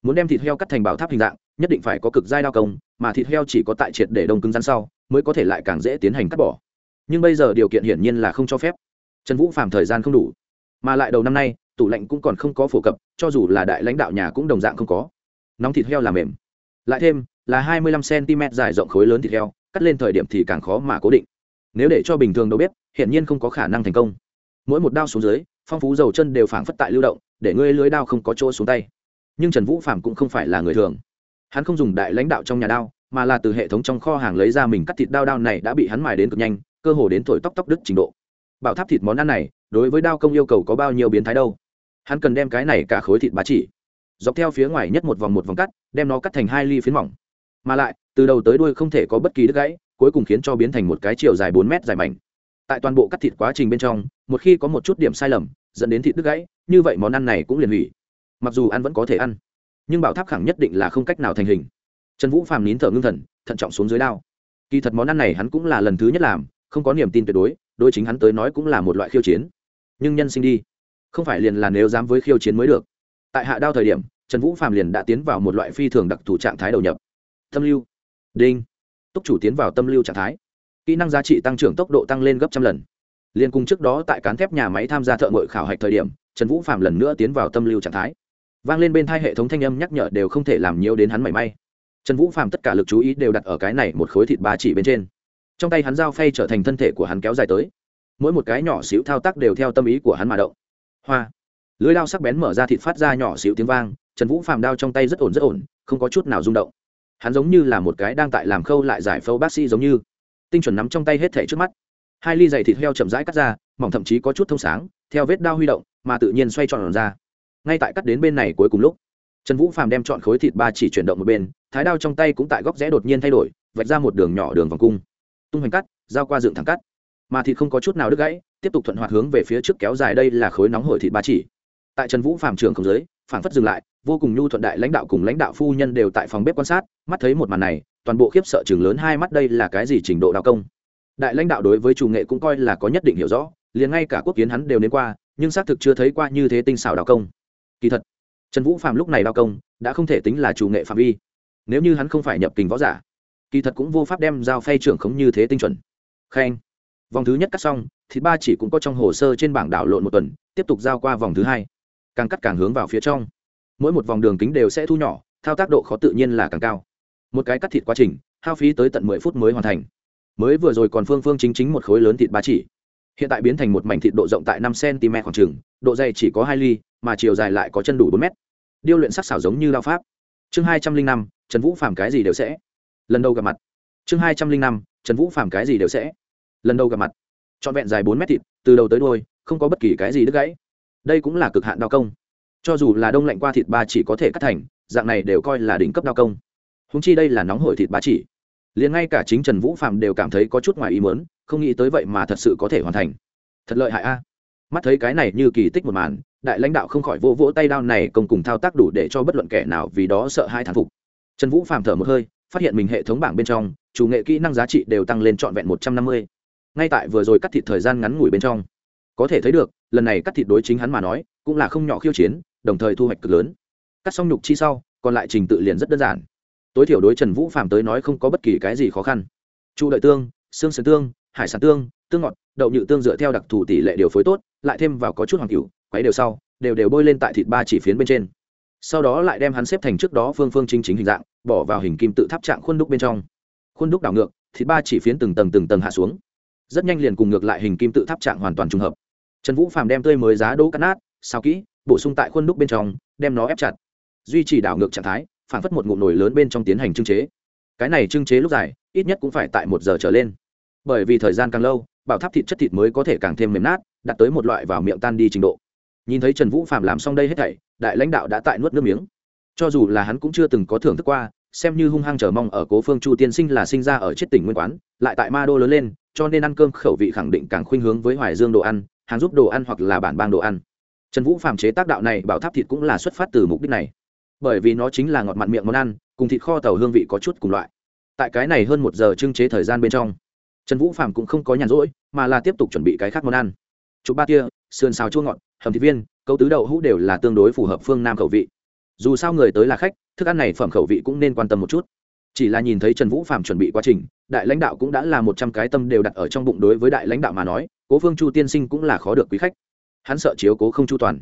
S1: Muốn đem thịt heo cắt thành bảo tháp hình dạng, nhất định phải có cực dai đao công, mà thịt heo chỉ có tại triệt để đông cứng rắn sau, mới có thể lại càng dễ tiến hành cắt bỏ. Nhưng bây giờ điều kiện hiển nhiên là không cho phép. Trần vũ phạm thời gian không đủ. Mà lại đầu năm nay tủ lạnh cũng còn không có phổ cập, cho dù là đại lãnh đạo nhà cũng đồng dạng không có. Nóng thịt heo là mềm. Lại thêm, là hai mươi lăm cm dài rộng khối lớn thịt heo, cắt lên thời điểm thì càng khó mà cố định. Nếu để cho bình thường đầu bếp, hiển nhiên không có khả năng thành công. Mỗi một đao xuống dưới, phong phú dầu chân đều phảng phất tại lưu động, để ngươi lưới đao không có chỗ xuống tay. Nhưng trần vũ phạm cũng không phải là người thường. Hắn không dùng đại lãnh đạo trong nhà đao, mà là từ hệ thống trong kho hàng lấy ra mình cắt thịt đao đao này đã bị hắn mài đến cực nhanh, cơ hồ đến thổi tóc tóc đứt trình độ. Bảo tháp thịt món ăn này, đối với đao công yêu cầu có bao nhiêu biến thái đâu? Hắn cần đem cái này cả khối thịt bá chỉ, dọc theo phía ngoài nhất một vòng một vòng cắt, đem nó cắt thành hai ly phiến mỏng. Mà lại, từ đầu tới đuôi không thể có bất kỳ đứt gãy, cuối cùng khiến cho biến thành một cái chiều dài bốn mét dài mảnh. Tại toàn bộ cắt thịt quá trình bên trong, một khi có một chút điểm sai lầm, dẫn đến thịt đứt gãy, như vậy món ăn này cũng liền hủy. Mặc dù ăn vẫn có thể ăn, nhưng bảo tháp khẳng nhất định là không cách nào thành hình. Trần vũ phàm nín thở ngưng thần, thận trọng xuống dưới đao. Kỳ thật món ăn này hắn cũng là lần thứ nhất làm, không có niềm tin tuyệt đối đôi chính hắn tới nói cũng là một loại khiêu chiến. Nhưng nhân sinh đi không phải liền là nếu dám với khiêu chiến mới được. Tại hạ đao thời điểm, trần vũ Phạm liền đã tiến vào một loại phi thường đặc thù trạng thái đầu nhập. Tâm lưu. Đinh. Túc chủ tiến vào tâm lưu trạng thái. Kỹ năng giá trị tăng trưởng tốc độ tăng lên gấp trăm lần. Liên cùng trước đó tại cán thép nhà máy tham gia thợ ngội khảo hạch thời điểm, trần vũ phạm lần nữa tiến vào tâm lưu trạng thái. Vang lên bên thai hệ thống thanh âm nhắc nhở đều không thể làm nhiều đến hắn mảy may. Trần vũ phạm tất cả lực chú ý đều đặt ở cái này một khối thịt ba chỉ bên trên. Trong tay hắn dao phay trở thành thân thể của hắn kéo dài tới. Mỗi một cái nhỏ xíu thao tác đều theo tâm ý của hắn mà động hoa. Lưới lao sắc bén mở ra thịt phát ra nhỏ xíu tiếng vang, trần vũ phàm đao trong tay rất ổn rất ổn, không có chút nào rung động. Hắn giống như là một cái đang tại làm khâu lại giải phẫu bác sĩ giống như. Tinh chuẩn nắm trong tay hết thể trước mắt. Hai ly dày thịt heo chậm rãi cắt ra, mỏng thậm chí có chút thông sáng, theo vết đao huy động, mà tự nhiên xoay tròn ra. Ngay tại cắt đến bên này cuối cùng lúc, trần vũ phàm đem chọn khối thịt ba chỉ chuyển động một bên, thái đao trong tay cũng tại góc rẽ đột nhiên thay đổi, vạch ra một đường nhỏ đường vòng cung. Tung hoành cắt dao qua dựng thẳng cắt. Mà thịt không có chút nào đứt gãy tiếp tục thuận hoạt hướng về phía trước kéo dài đây là khối nóng hổi thịt ba chỉ. Tại trần vũ phàm trường không giới, phản phất dừng lại, vô cùng nhu thuận đại lãnh đạo cùng lãnh đạo phu nhân đều tại phòng bếp quan sát, mắt thấy một màn này, toàn bộ khiếp sợ chừng lớn hai mắt đây là cái gì trình độ đào công. Đại lãnh đạo đối với chủ nghệ cũng coi là có nhất định hiểu rõ, liền ngay cả quốc kiến hắn đều đến qua, nhưng xác thực chưa thấy qua như thế tinh xảo đào công. Kỳ thật, trần vũ phạm lúc này đào công, đã không thể tính là chủ nghệ phạm vi. Nếu như hắn không phải nhập kình võ giả, kỳ thật cũng vô pháp đem giao phay trưởng khống như thế tinh chuẩn. Khen vòng thứ nhất cắt xong thì ba chỉ cũng có trong hồ sơ trên bảng đảo lộn một tuần, tiếp tục giao qua vòng thứ hai. Càng cắt càng hướng vào phía trong. Mỗi một vòng đường kính đều sẽ thu nhỏ, thao tác độ khó tự nhiên là càng cao. Một cái cắt thịt quá trình, hao phí tới tận mười phút mới hoàn thành. Mới vừa rồi còn phương phương chính chính một khối lớn thịt ba chỉ. Hiện tại biến thành một mảnh thịt độ rộng tại năm cm khoảng trừng độ dày chỉ có hai ly, mà chiều dài lại có chân đủ bốn mét. Điêu luyện sắc xảo giống như lao pháp. Chương hai trăm linh năm, trần vũ phàm cái gì đều sẽ. Lần đầu gặp mặt. Chương hai trăm linh năm, trần vũ phàm cái gì đều sẽ lần đầu gặp mặt. Trọn vẹn dài bốn mét thịt, từ đầu tới đôi không có bất kỳ cái gì đứt gãy. Đây cũng là cực hạn đao công. Cho dù là đông lạnh qua thịt ba chỉ có thể cắt thành, dạng này đều coi là đỉnh cấp đao công. Húng chi đây là nóng hổi thịt ba chỉ. Liền ngay cả chính trần vũ phạm đều cảm thấy có chút ngoài ý mớn không nghĩ tới vậy mà thật sự có thể hoàn thành. Thật lợi hại a. Mắt thấy cái này như kỳ tích một màn, đại lãnh đạo không khỏi vỗ vỗ tay đao này công cùng thao tác đủ để cho bất luận kẻ nào vì đó sợ hai thán phục. Trần vũ phạm thở một hơi, phát hiện mình hệ thống bảng bên trong, chủ nghệ kỹ năng giá trị đều tăng lên trọn vẹn một trăm năm mươi ngay tại vừa rồi cắt thịt thời gian ngắn ngủi bên trong, có thể thấy được, lần này cắt thịt đối chính hắn mà nói, cũng là không nhỏ khiêu chiến, đồng thời thu hoạch cực lớn. Cắt xong nhục chi sau, còn lại trình tự liền rất đơn giản. Tối thiểu đối trần vũ phạm tới nói không có bất kỳ cái gì khó khăn. Trụ đợi tương xương sườn tương, hải sản tương tương ngọt, đậu nhự tương dựa theo đặc thù tỷ lệ điều phối tốt, lại thêm vào có chút hoàng cựu quấy đều sau, đều đều bôi lên tại thịt ba chỉ phiến bên trên. Sau đó lại đem hắn xếp thành trước đó phương phương chính chính hình dạng, bỏ vào hình kim tự tháp trạng khuôn đúc bên trong. Khuôn đúc đảo ngược, thịt ba chỉ phiến từng tầng từng tầng hạ xuống rất nhanh liền cùng ngược lại hình kim tự tháp trạng hoàn toàn trùng hợp. Trần vũ phàm đem tươi mới giá đỗ cắt nát sao kỹ, bổ sung tại khuôn đúc bên trong, đem nó ép chặt. Duy trì đảo ngược trạng thái, phản phất một ngụm nồi lớn bên trong tiến hành trưng chế. Cái này trưng chế lúc dài, ít nhất cũng phải tại một giờ trở lên. Bởi vì thời gian càng lâu, bảo tháp thịt chất thịt mới có thể càng thêm mềm nát đặt tới một loại vào miệng tan đi trình độ. Nhìn thấy trần vũ phạm làm xong đây hết thảy, đại lãnh đạo đã tại nuốt nước miếng. Cho dù là hắn cũng chưa từng có thưởng thức qua xem như hung hăng chờ mong ở cố phương chu tiên sinh là sinh ra ở chết tỉnh nguyên quán, lại tại ma đô lớn lên, cho nên ăn cơm khẩu vị khẳng định càng khuynh hướng với hoài dương đồ ăn hàng giúp đồ ăn hoặc là bản bang đồ ăn. Trần vũ phạm chế tác đạo này bảo tháp thịt cũng là xuất phát từ mục đích này. Bởi vì nó chính là ngọt mặn miệng món ăn, cùng thịt kho tàu hương vị có chút cùng loại. Tại cái này hơn một giờ trưng chế thời gian bên trong, trần vũ phạm cũng không có nhàn rỗi, mà là tiếp tục chuẩn bị cái khác món ăn. Chụp ba tia, sườn xào chua ngọt, hầm thịt viên câu tứ đậu hũ đều là tương đối phù hợp phương nam khẩu vị. Dù sao người tới là khách thức ăn này phẩm khẩu vị cũng nên quan tâm một chút. Chỉ là nhìn thấy trần vũ phạm chuẩn bị quá trình, đại lãnh đạo cũng đã là một trăm cái tâm đều đặt ở trong bụng đối với đại lãnh đạo mà nói, cố phương chu tiên sinh cũng là khó được quý khách. Hắn sợ chiếu cố không chu toàn.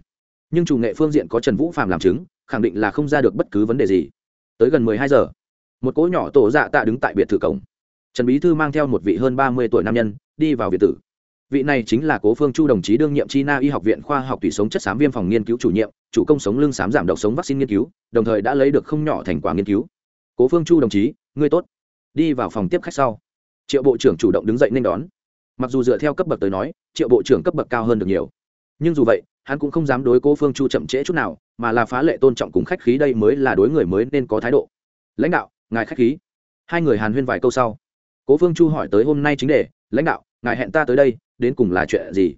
S1: Nhưng chủ nghệ phương diện có trần vũ phạm làm chứng, khẳng định là không ra được bất cứ vấn đề gì. Tới gần mười hai giờ, một cỗ nhỏ tổ dạ tạ đứng tại biệt thự cổng. Trần bí thư mang theo một vị hơn ba mươi tuổi nam nhân, đi vào việt tử vị này chính là cố phương chu đồng chí đương nhiệm chi na y học viện khoa học thủy sống chất xám viêm phòng nghiên cứu chủ nhiệm, chủ công sống lương xám giảm độc sống vaccine nghiên cứu, đồng thời đã lấy được không nhỏ thành quả nghiên cứu. Cố phương chu đồng chí, ngươi tốt. Đi vào phòng tiếp khách sau. Triệu bộ trưởng chủ động đứng dậy nên đón. Mặc dù dựa theo cấp bậc tới nói, triệu bộ trưởng cấp bậc cao hơn được nhiều. Nhưng dù vậy, hắn cũng không dám đối cố phương chu chậm trễ chút nào, mà là phá lệ tôn trọng cùng khách khí đây mới là đối người mới nên có thái độ. Lãnh đạo, ngài khách khí. Hai người hàn huyên vài câu sau. Cố phương chu hỏi tới hôm nay chính đề, lãnh đạo, ngài hẹn ta tới đây đến cùng là chuyện gì?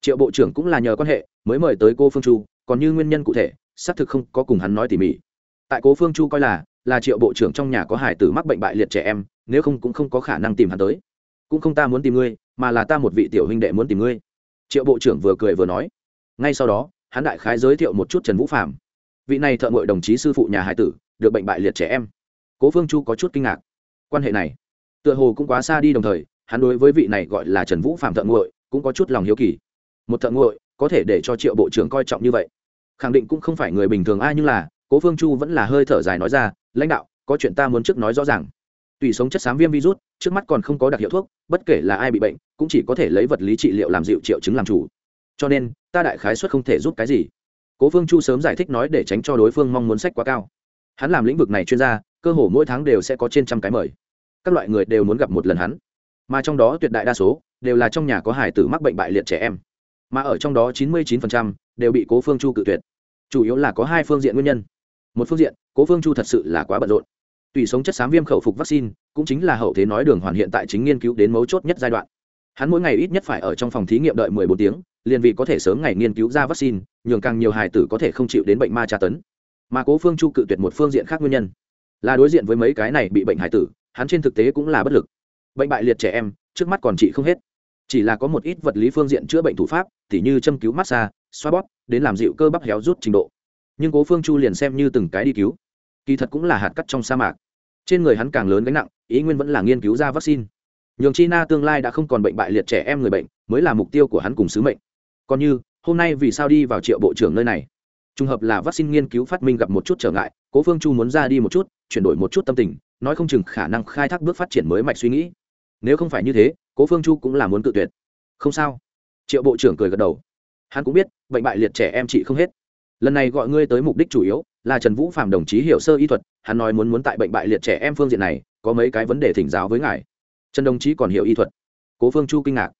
S1: Triệu bộ trưởng cũng là nhờ quan hệ, mới mời tới cô phương chu, còn như nguyên nhân cụ thể, xác thực không có cùng hắn nói tỉ mỉ. Tại cố phương chu coi là là triệu bộ trưởng trong nhà có hải tử mắc bệnh bại liệt trẻ em, nếu không cũng không có khả năng tìm hắn tới. Cũng không ta muốn tìm ngươi, mà là ta một vị tiểu huynh đệ muốn tìm ngươi. Triệu bộ trưởng vừa cười vừa nói. Ngay sau đó, hắn đại khái giới thiệu một chút trần vũ phạm vị này thợ ngội đồng chí sư phụ nhà hải tử, được bệnh bại liệt trẻ em. Cố phương chu có chút kinh ngạc. Quan hệ này, tựa hồ cũng quá xa đi đồng thời hắn đối với vị này gọi là trần vũ phạm thợ nguội cũng có chút lòng hiếu kỳ. Một thợ nguội có thể để cho triệu bộ trưởng coi trọng như vậy. Khẳng định cũng không phải người bình thường ai nhưng là, cố phương chu vẫn là hơi thở dài nói ra, lãnh đạo, có chuyện ta muốn trước nói rõ ràng. Tùy sống chất xám viêm virus, trước mắt còn không có đặc hiệu thuốc, bất kể là ai bị bệnh, cũng chỉ có thể lấy vật lý trị liệu làm dịu triệu chứng làm chủ. Cho nên, ta đại khái suất không thể giúp cái gì. Cố phương chu sớm giải thích nói để tránh cho đối phương mong muốn sách quá cao. Hắn làm lĩnh vực này chuyên gia, cơ hồ mỗi tháng đều sẽ có trên trăm cái mời. Các loại người đều muốn gặp một lần hắn mà trong đó tuyệt đại đa số đều là trong nhà có hải tử mắc bệnh bại liệt trẻ em, mà ở trong đó chín mươi 99% đều bị cố phương chu cự tuyệt. Chủ yếu là có hai phương diện nguyên nhân. Một phương diện, cố phương chu thật sự là quá bận rộn. Tùy sống chất xám viêm khẩu phục vaccine, cũng chính là hậu thế nói đường hoàn hiện tại chính nghiên cứu đến mấu chốt nhất giai đoạn. Hắn mỗi ngày ít nhất phải ở trong phòng thí nghiệm đợi mười bốn tiếng, liền vì có thể sớm ngày nghiên cứu ra vaccine, nhường càng nhiều hài tử có thể không chịu đến bệnh ma tra tấn. Mà cố phương chu cự tuyệt một phương diện khác nguyên nhân, là đối diện với mấy cái này bị bệnh hài tử, hắn trên thực tế cũng là bất lực bệnh bại liệt trẻ em, trước mắt còn trị không hết. Chỉ là có một ít vật lý phương diện chữa bệnh thủ pháp t h như châm cứu massage, xoa bóp, đến làm dịu cơ bắp héo rút trình độ. Nhưng cố phương chu liền xem như từng cái đi cứu. Kỳ thật cũng là hạt cắt trong sa mạc. Trên người hắn càng lớn gánh nặng, ý nguyên vẫn là nghiên cứu ra vaccine. Nhường china tương lai đã không còn bệnh bại liệt trẻ em người bệnh, mới là mục tiêu của hắn cùng sứ mệnh. Còn như, hôm nay vì sao đi vào triệu bộ trưởng nơi này? Trùng hợp là vaccine nghiên cứu phát minh gặp một chút trở ngại, cố phương chu muốn ra đi một chút, chuyển đổi một chút tâm tình, nói không chừng khả năng khai thác bước phát triển mới mạch suy nghĩ nếu không phải như thế, cố phương chu cũng là muốn cự tuyệt. Không sao. Triệu bộ trưởng cười gật đầu. Hắn cũng biết, bệnh bại liệt trẻ em chị không hết. Lần này gọi ngươi tới mục đích chủ yếu là trần vũ phạm đồng chí hiểu sơ y thuật, hắn nói muốn muốn tại bệnh bại liệt trẻ em phương diện này, có mấy cái vấn đề thỉnh giáo với ngài. Trần đồng chí còn hiểu y thuật. Cố phương chu kinh ngạc.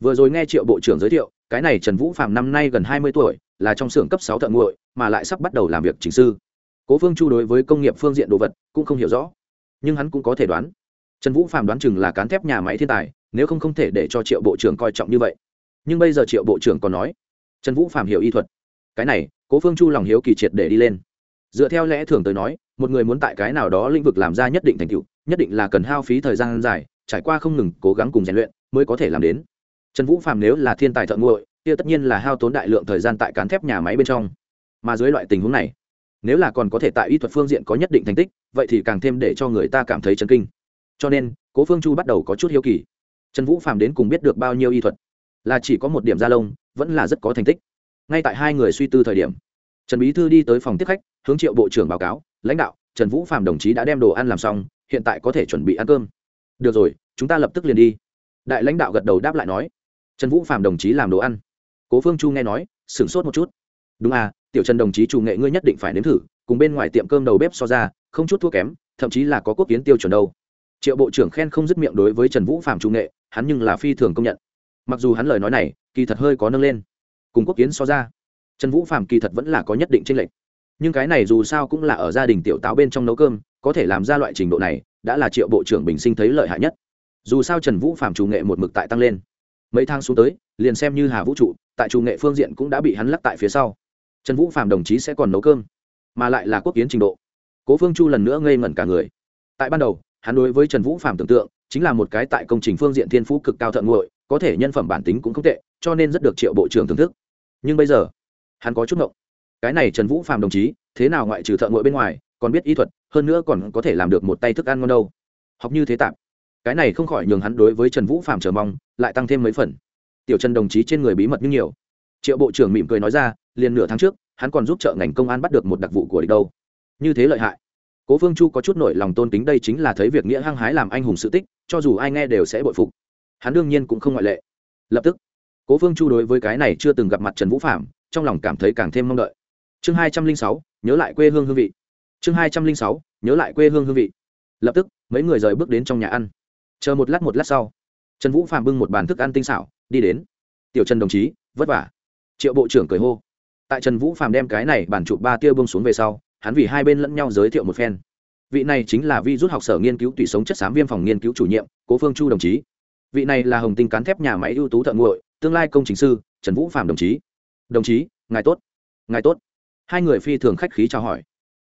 S1: Vừa rồi nghe triệu bộ trưởng giới thiệu, cái này trần vũ phạm năm nay gần hai mươi tuổi, là trong xưởng cấp sáu thợ nguội, mà lại sắp bắt đầu làm việc chính sư. Cố phương chu đối với công nghiệp phương diện đồ vật cũng không hiểu rõ, nhưng hắn cũng có thể đoán trần vũ phạm đoán chừng là cán thép nhà máy thiên tài, nếu không không thể để cho triệu bộ trưởng coi trọng như vậy. Nhưng bây giờ triệu bộ trưởng còn nói, trần vũ phạm hiểu y thuật. Cái này, cố phương chu lòng hiếu kỳ triệt để đi lên. Dựa theo lẽ thường tới nói, một người muốn tại cái nào đó lĩnh vực làm ra nhất định thành tựu, nhất định là cần hao phí thời gian dài, trải qua không ngừng cố gắng cùng rèn luyện mới có thể làm đến. Trần vũ phạm nếu là thiên tài thợ nguội kia tất nhiên là hao tốn đại lượng thời gian tại cán thép nhà máy bên trong. Mà dưới loại tình huống này, nếu là còn có thể tại y thuật phương diện có nhất định thành tích, vậy thì càng thêm để cho người ta cảm thấy chấn kinh cho nên, cố phương chu bắt đầu có chút hiếu kỳ. Trần vũ phạm đến cùng biết được bao nhiêu y thuật? Là chỉ có một điểm gia lông, vẫn là rất có thành tích. Ngay tại hai người suy tư thời điểm, trần bí thư đi tới phòng tiếp khách, hướng triệu bộ trưởng báo cáo, lãnh đạo, trần vũ phạm đồng chí đã đem đồ ăn làm xong, hiện tại có thể chuẩn bị ăn cơm. Được rồi, chúng ta lập tức liền đi. Đại lãnh đạo gật đầu đáp lại nói. Trần vũ phạm đồng chí làm đồ ăn. Cố phương chu nghe nói, sửng sốt một chút. Đúng à tiểu trần đồng chí chủ nghệ ngươi nhất định phải nếm thử, cùng bên ngoài tiệm cơm đầu bếp so ra, không chút thua kém, thậm chí là có quốc kiến tiêu chuẩn đâu triệu bộ trưởng khen không dứt miệng đối với trần vũ phạm Trung nghệ, hắn nhưng là phi thường công nhận. Mặc dù hắn lời nói này, kỳ thật hơi có nâng lên. Cùng quốc kiến so ra, trần vũ phạm kỳ thật vẫn là có nhất định tranh lệch. Nhưng cái này dù sao cũng là ở gia đình tiểu táo bên trong nấu cơm, có thể làm ra loại trình độ này, đã là triệu bộ trưởng bình sinh thấy lợi hại nhất. Dù sao trần vũ phạm chủ nghệ một mực tại tăng lên. Mấy tháng xuống tới, liền xem như hà vũ trụ, tại chủ nghệ phương diện cũng đã bị hắn lắc tại phía sau. Trần vũ phạm đồng chí sẽ còn nấu cơm, mà lại là quốc kiến trình độ. Cố phương chu lần nữa ngây ngẩn cả người. Tại ban đầu hắn đối với trần vũ phạm tưởng tượng, chính là một cái tại công trình phương diện thiên phú cực cao thận nguội, có thể nhân phẩm bản tính cũng không tệ, cho nên rất được triệu bộ trưởng thưởng thức. Nhưng bây giờ, hắn có chút ngộng. Cái này trần vũ phạm đồng chí, thế nào ngoại trừ thợ nguội bên ngoài, còn biết y thuật, hơn nữa còn có thể làm được một tay thức ăn ngon đâu. Học như thế tạm. Cái này không khỏi nhường hắn đối với trần vũ phạm chờ mong, lại tăng thêm mấy phần. Tiểu trần đồng chí trên người bí mật như nhiều. Triệu bộ trưởng mỉm cười nói ra, liền nửa tháng trước, hắn còn giúp trợ ngành công an bắt được một đặc vụ của địch đâu. Như thế lợi hại cố phương chu có chút nổi lòng tôn kính đây chính là thấy việc nghĩa hăng hái làm anh hùng sự tích, cho dù ai nghe đều sẽ bội phục. Hắn đương nhiên cũng không ngoại lệ. Lập tức, cố phương chu đối với cái này chưa từng gặp mặt trần vũ phạm trong lòng cảm thấy càng thêm mong đợi. Chương hai trăm linh sáu, nhớ lại quê hương hương vị. Chương hai trăm linh sáu, nhớ lại quê hương hương vị. Lập tức, mấy người rời bước đến trong nhà ăn. Chờ một lát một lát sau, trần vũ phạm bưng một bàn thức ăn tinh xảo, đi đến. Tiểu trần đồng chí, vất vả. Triệu bộ trưởng cười hô. Tại trần vũ phạm đem cái này bản chụp ba tia bông xuống về sau hắn vì hai bên lẫn nhau giới thiệu một phen. Vị này chính là vi rút học sở nghiên cứu tủy sống chất xám viêm phòng nghiên cứu chủ nhiệm, cố phương chu đồng chí. Vị này là hồng tinh cán thép nhà máy ưu tú thợ nguội, tương lai công trình sư, trần vũ phạm đồng chí. Đồng chí, ngài tốt ngài tốt. Hai người phi thường khách khí chào hỏi.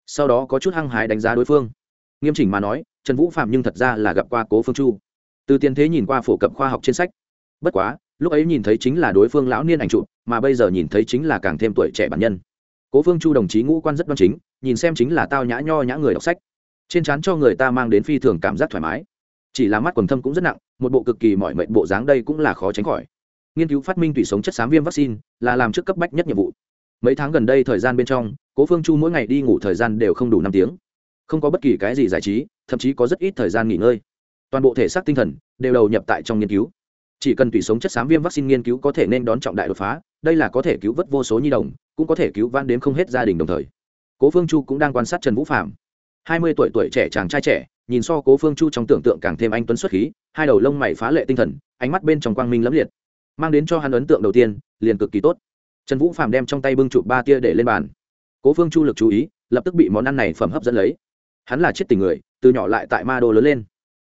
S1: Sau đó có chút hăng hái đánh giá đối phương. Nghiêm chỉnh mà nói, trần vũ phạm nhưng thật ra là gặp qua cố phương chu. Từ tiền thế nhìn qua phổ cập khoa học trên sách. Bất quá, lúc ấy nhìn thấy chính là đối phương lão niên ảnh trụ mà bây giờ nhìn thấy chính là càng thêm tuổi trẻ bản nhân cố phương chu đồng chí ngũ quan rất đoan chính, nhìn xem chính là tao nhã nho nhã người đọc sách. Trên trán cho người ta mang đến phi thường cảm giác thoải mái. Chỉ là mắt quần thâm cũng rất nặng, một bộ cực kỳ mọi mệnh bộ dáng đây cũng là khó tránh khỏi. Nghiên cứu phát minh tủy sống chất xám viêm vaccine là làm trước cấp bách nhất nhiệm vụ. Mấy tháng gần đây thời gian bên trong, cố phương chu mỗi ngày đi ngủ thời gian đều không đủ năm tiếng. Không có bất kỳ cái gì giải trí, thậm chí có rất ít thời gian nghỉ ngơi. Toàn bộ thể xác tinh thần đều đầu nhập tại trong nghiên cứu chỉ cần tùy sống chất xám viêm vaccine nghiên cứu có thể nên đón trọng đại đột phá, đây là có thể cứu vớt vô số nhi đồng, cũng có thể cứu van đến không hết gia đình đồng thời. Cố phương chu cũng đang quan sát trần vũ phạm hai mươi tuổi tuổi trẻ chàng trai trẻ, nhìn so cố phương chu trong tưởng tượng càng thêm anh tuấn xuất khí, hai đầu lông mày phá lệ tinh thần, ánh mắt bên trong quang minh lẫm liệt. Mang đến cho hắn ấn tượng đầu tiên, liền cực kỳ tốt. Trần vũ phạm đem trong tay bưng chụp ba tia để lên bàn. Cố phương chu lực chú ý, lập tức bị món ăn này phẩm hấp dẫn lấy. Hắn là chết tình người, từ nhỏ lại tại ma đô lớn lên.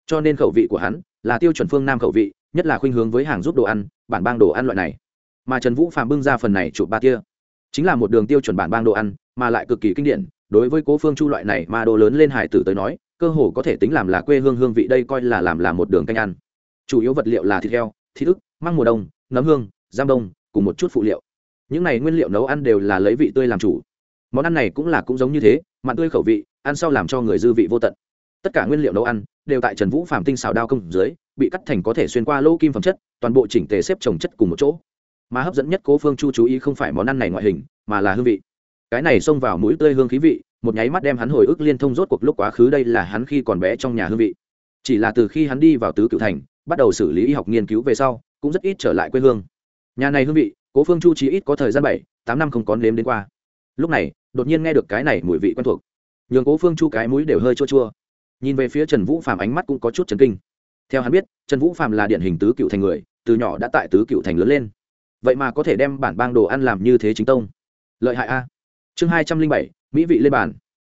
S1: Cho nên khẩu vị của hắn là tiêu chuẩn phương nam khẩu vị nhất là khuynh hướng với hàng giúp đồ ăn, bản bang đồ ăn loại này. Mà trần vũ phạm bưng ra phần này chụp ba tia. Chính là một đường tiêu chuẩn bản bang đồ ăn, mà lại cực kỳ kinh điển, đối với cố phương chu loại này mà đồ lớn lên hải tử tới nói, cơ hồ có thể tính làm là quê hương hương vị đây coi là làm là một đường canh ăn. Chủ yếu vật liệu là thịt heo, thịt ức, măng mùa đông, nấm hương, giam đông, cùng một chút phụ liệu. Những này nguyên liệu nấu ăn đều là lấy vị tươi làm chủ. Món ăn này cũng là cũng giống như thế, mặn tươi khẩu vị, ăn sau làm cho người dư vị vô tận. Tất cả nguyên liệu nấu ăn đều tại trần vũ phạm tinh xào đao công dưới bị cắt thành có thể xuyên qua lỗ kim phẩm chất, toàn bộ chỉnh tề xếp trồng chất cùng một chỗ. Mà hấp dẫn nhất cố phương chu chú ý không phải món ăn này ngoại hình, mà là hương vị. Cái này xông vào mũi tươi hương khí vị, một nháy mắt đem hắn hồi ức liên thông rốt cuộc lúc quá khứ đây là hắn khi còn bé trong nhà hương vị. Chỉ là từ khi hắn đi vào tứ cựu thành, bắt đầu xử lý y học nghiên cứu về sau, cũng rất ít trở lại quê hương. Nhà này hương vị, cố phương chu chí ít có thời gian bảy, tám năm không có nếm đến qua. Lúc này, đột nhiên nghe được cái này mùi vị quen thuộc. Nhường cố phương chu cái mũi đều hơi chua chua. Nhìn về phía trần vũ phàm ánh mắt cũng có chút chấn kinh theo hắn biết, trần vũ Phạm là điển hình tứ cựu thành người, từ nhỏ đã tại tứ cựu thành lớn lên. Vậy mà có thể đem bản bang đồ ăn làm như thế chính tông. Lợi hại a. Chương hai trăm linh bảy, mỹ vị lên bàn.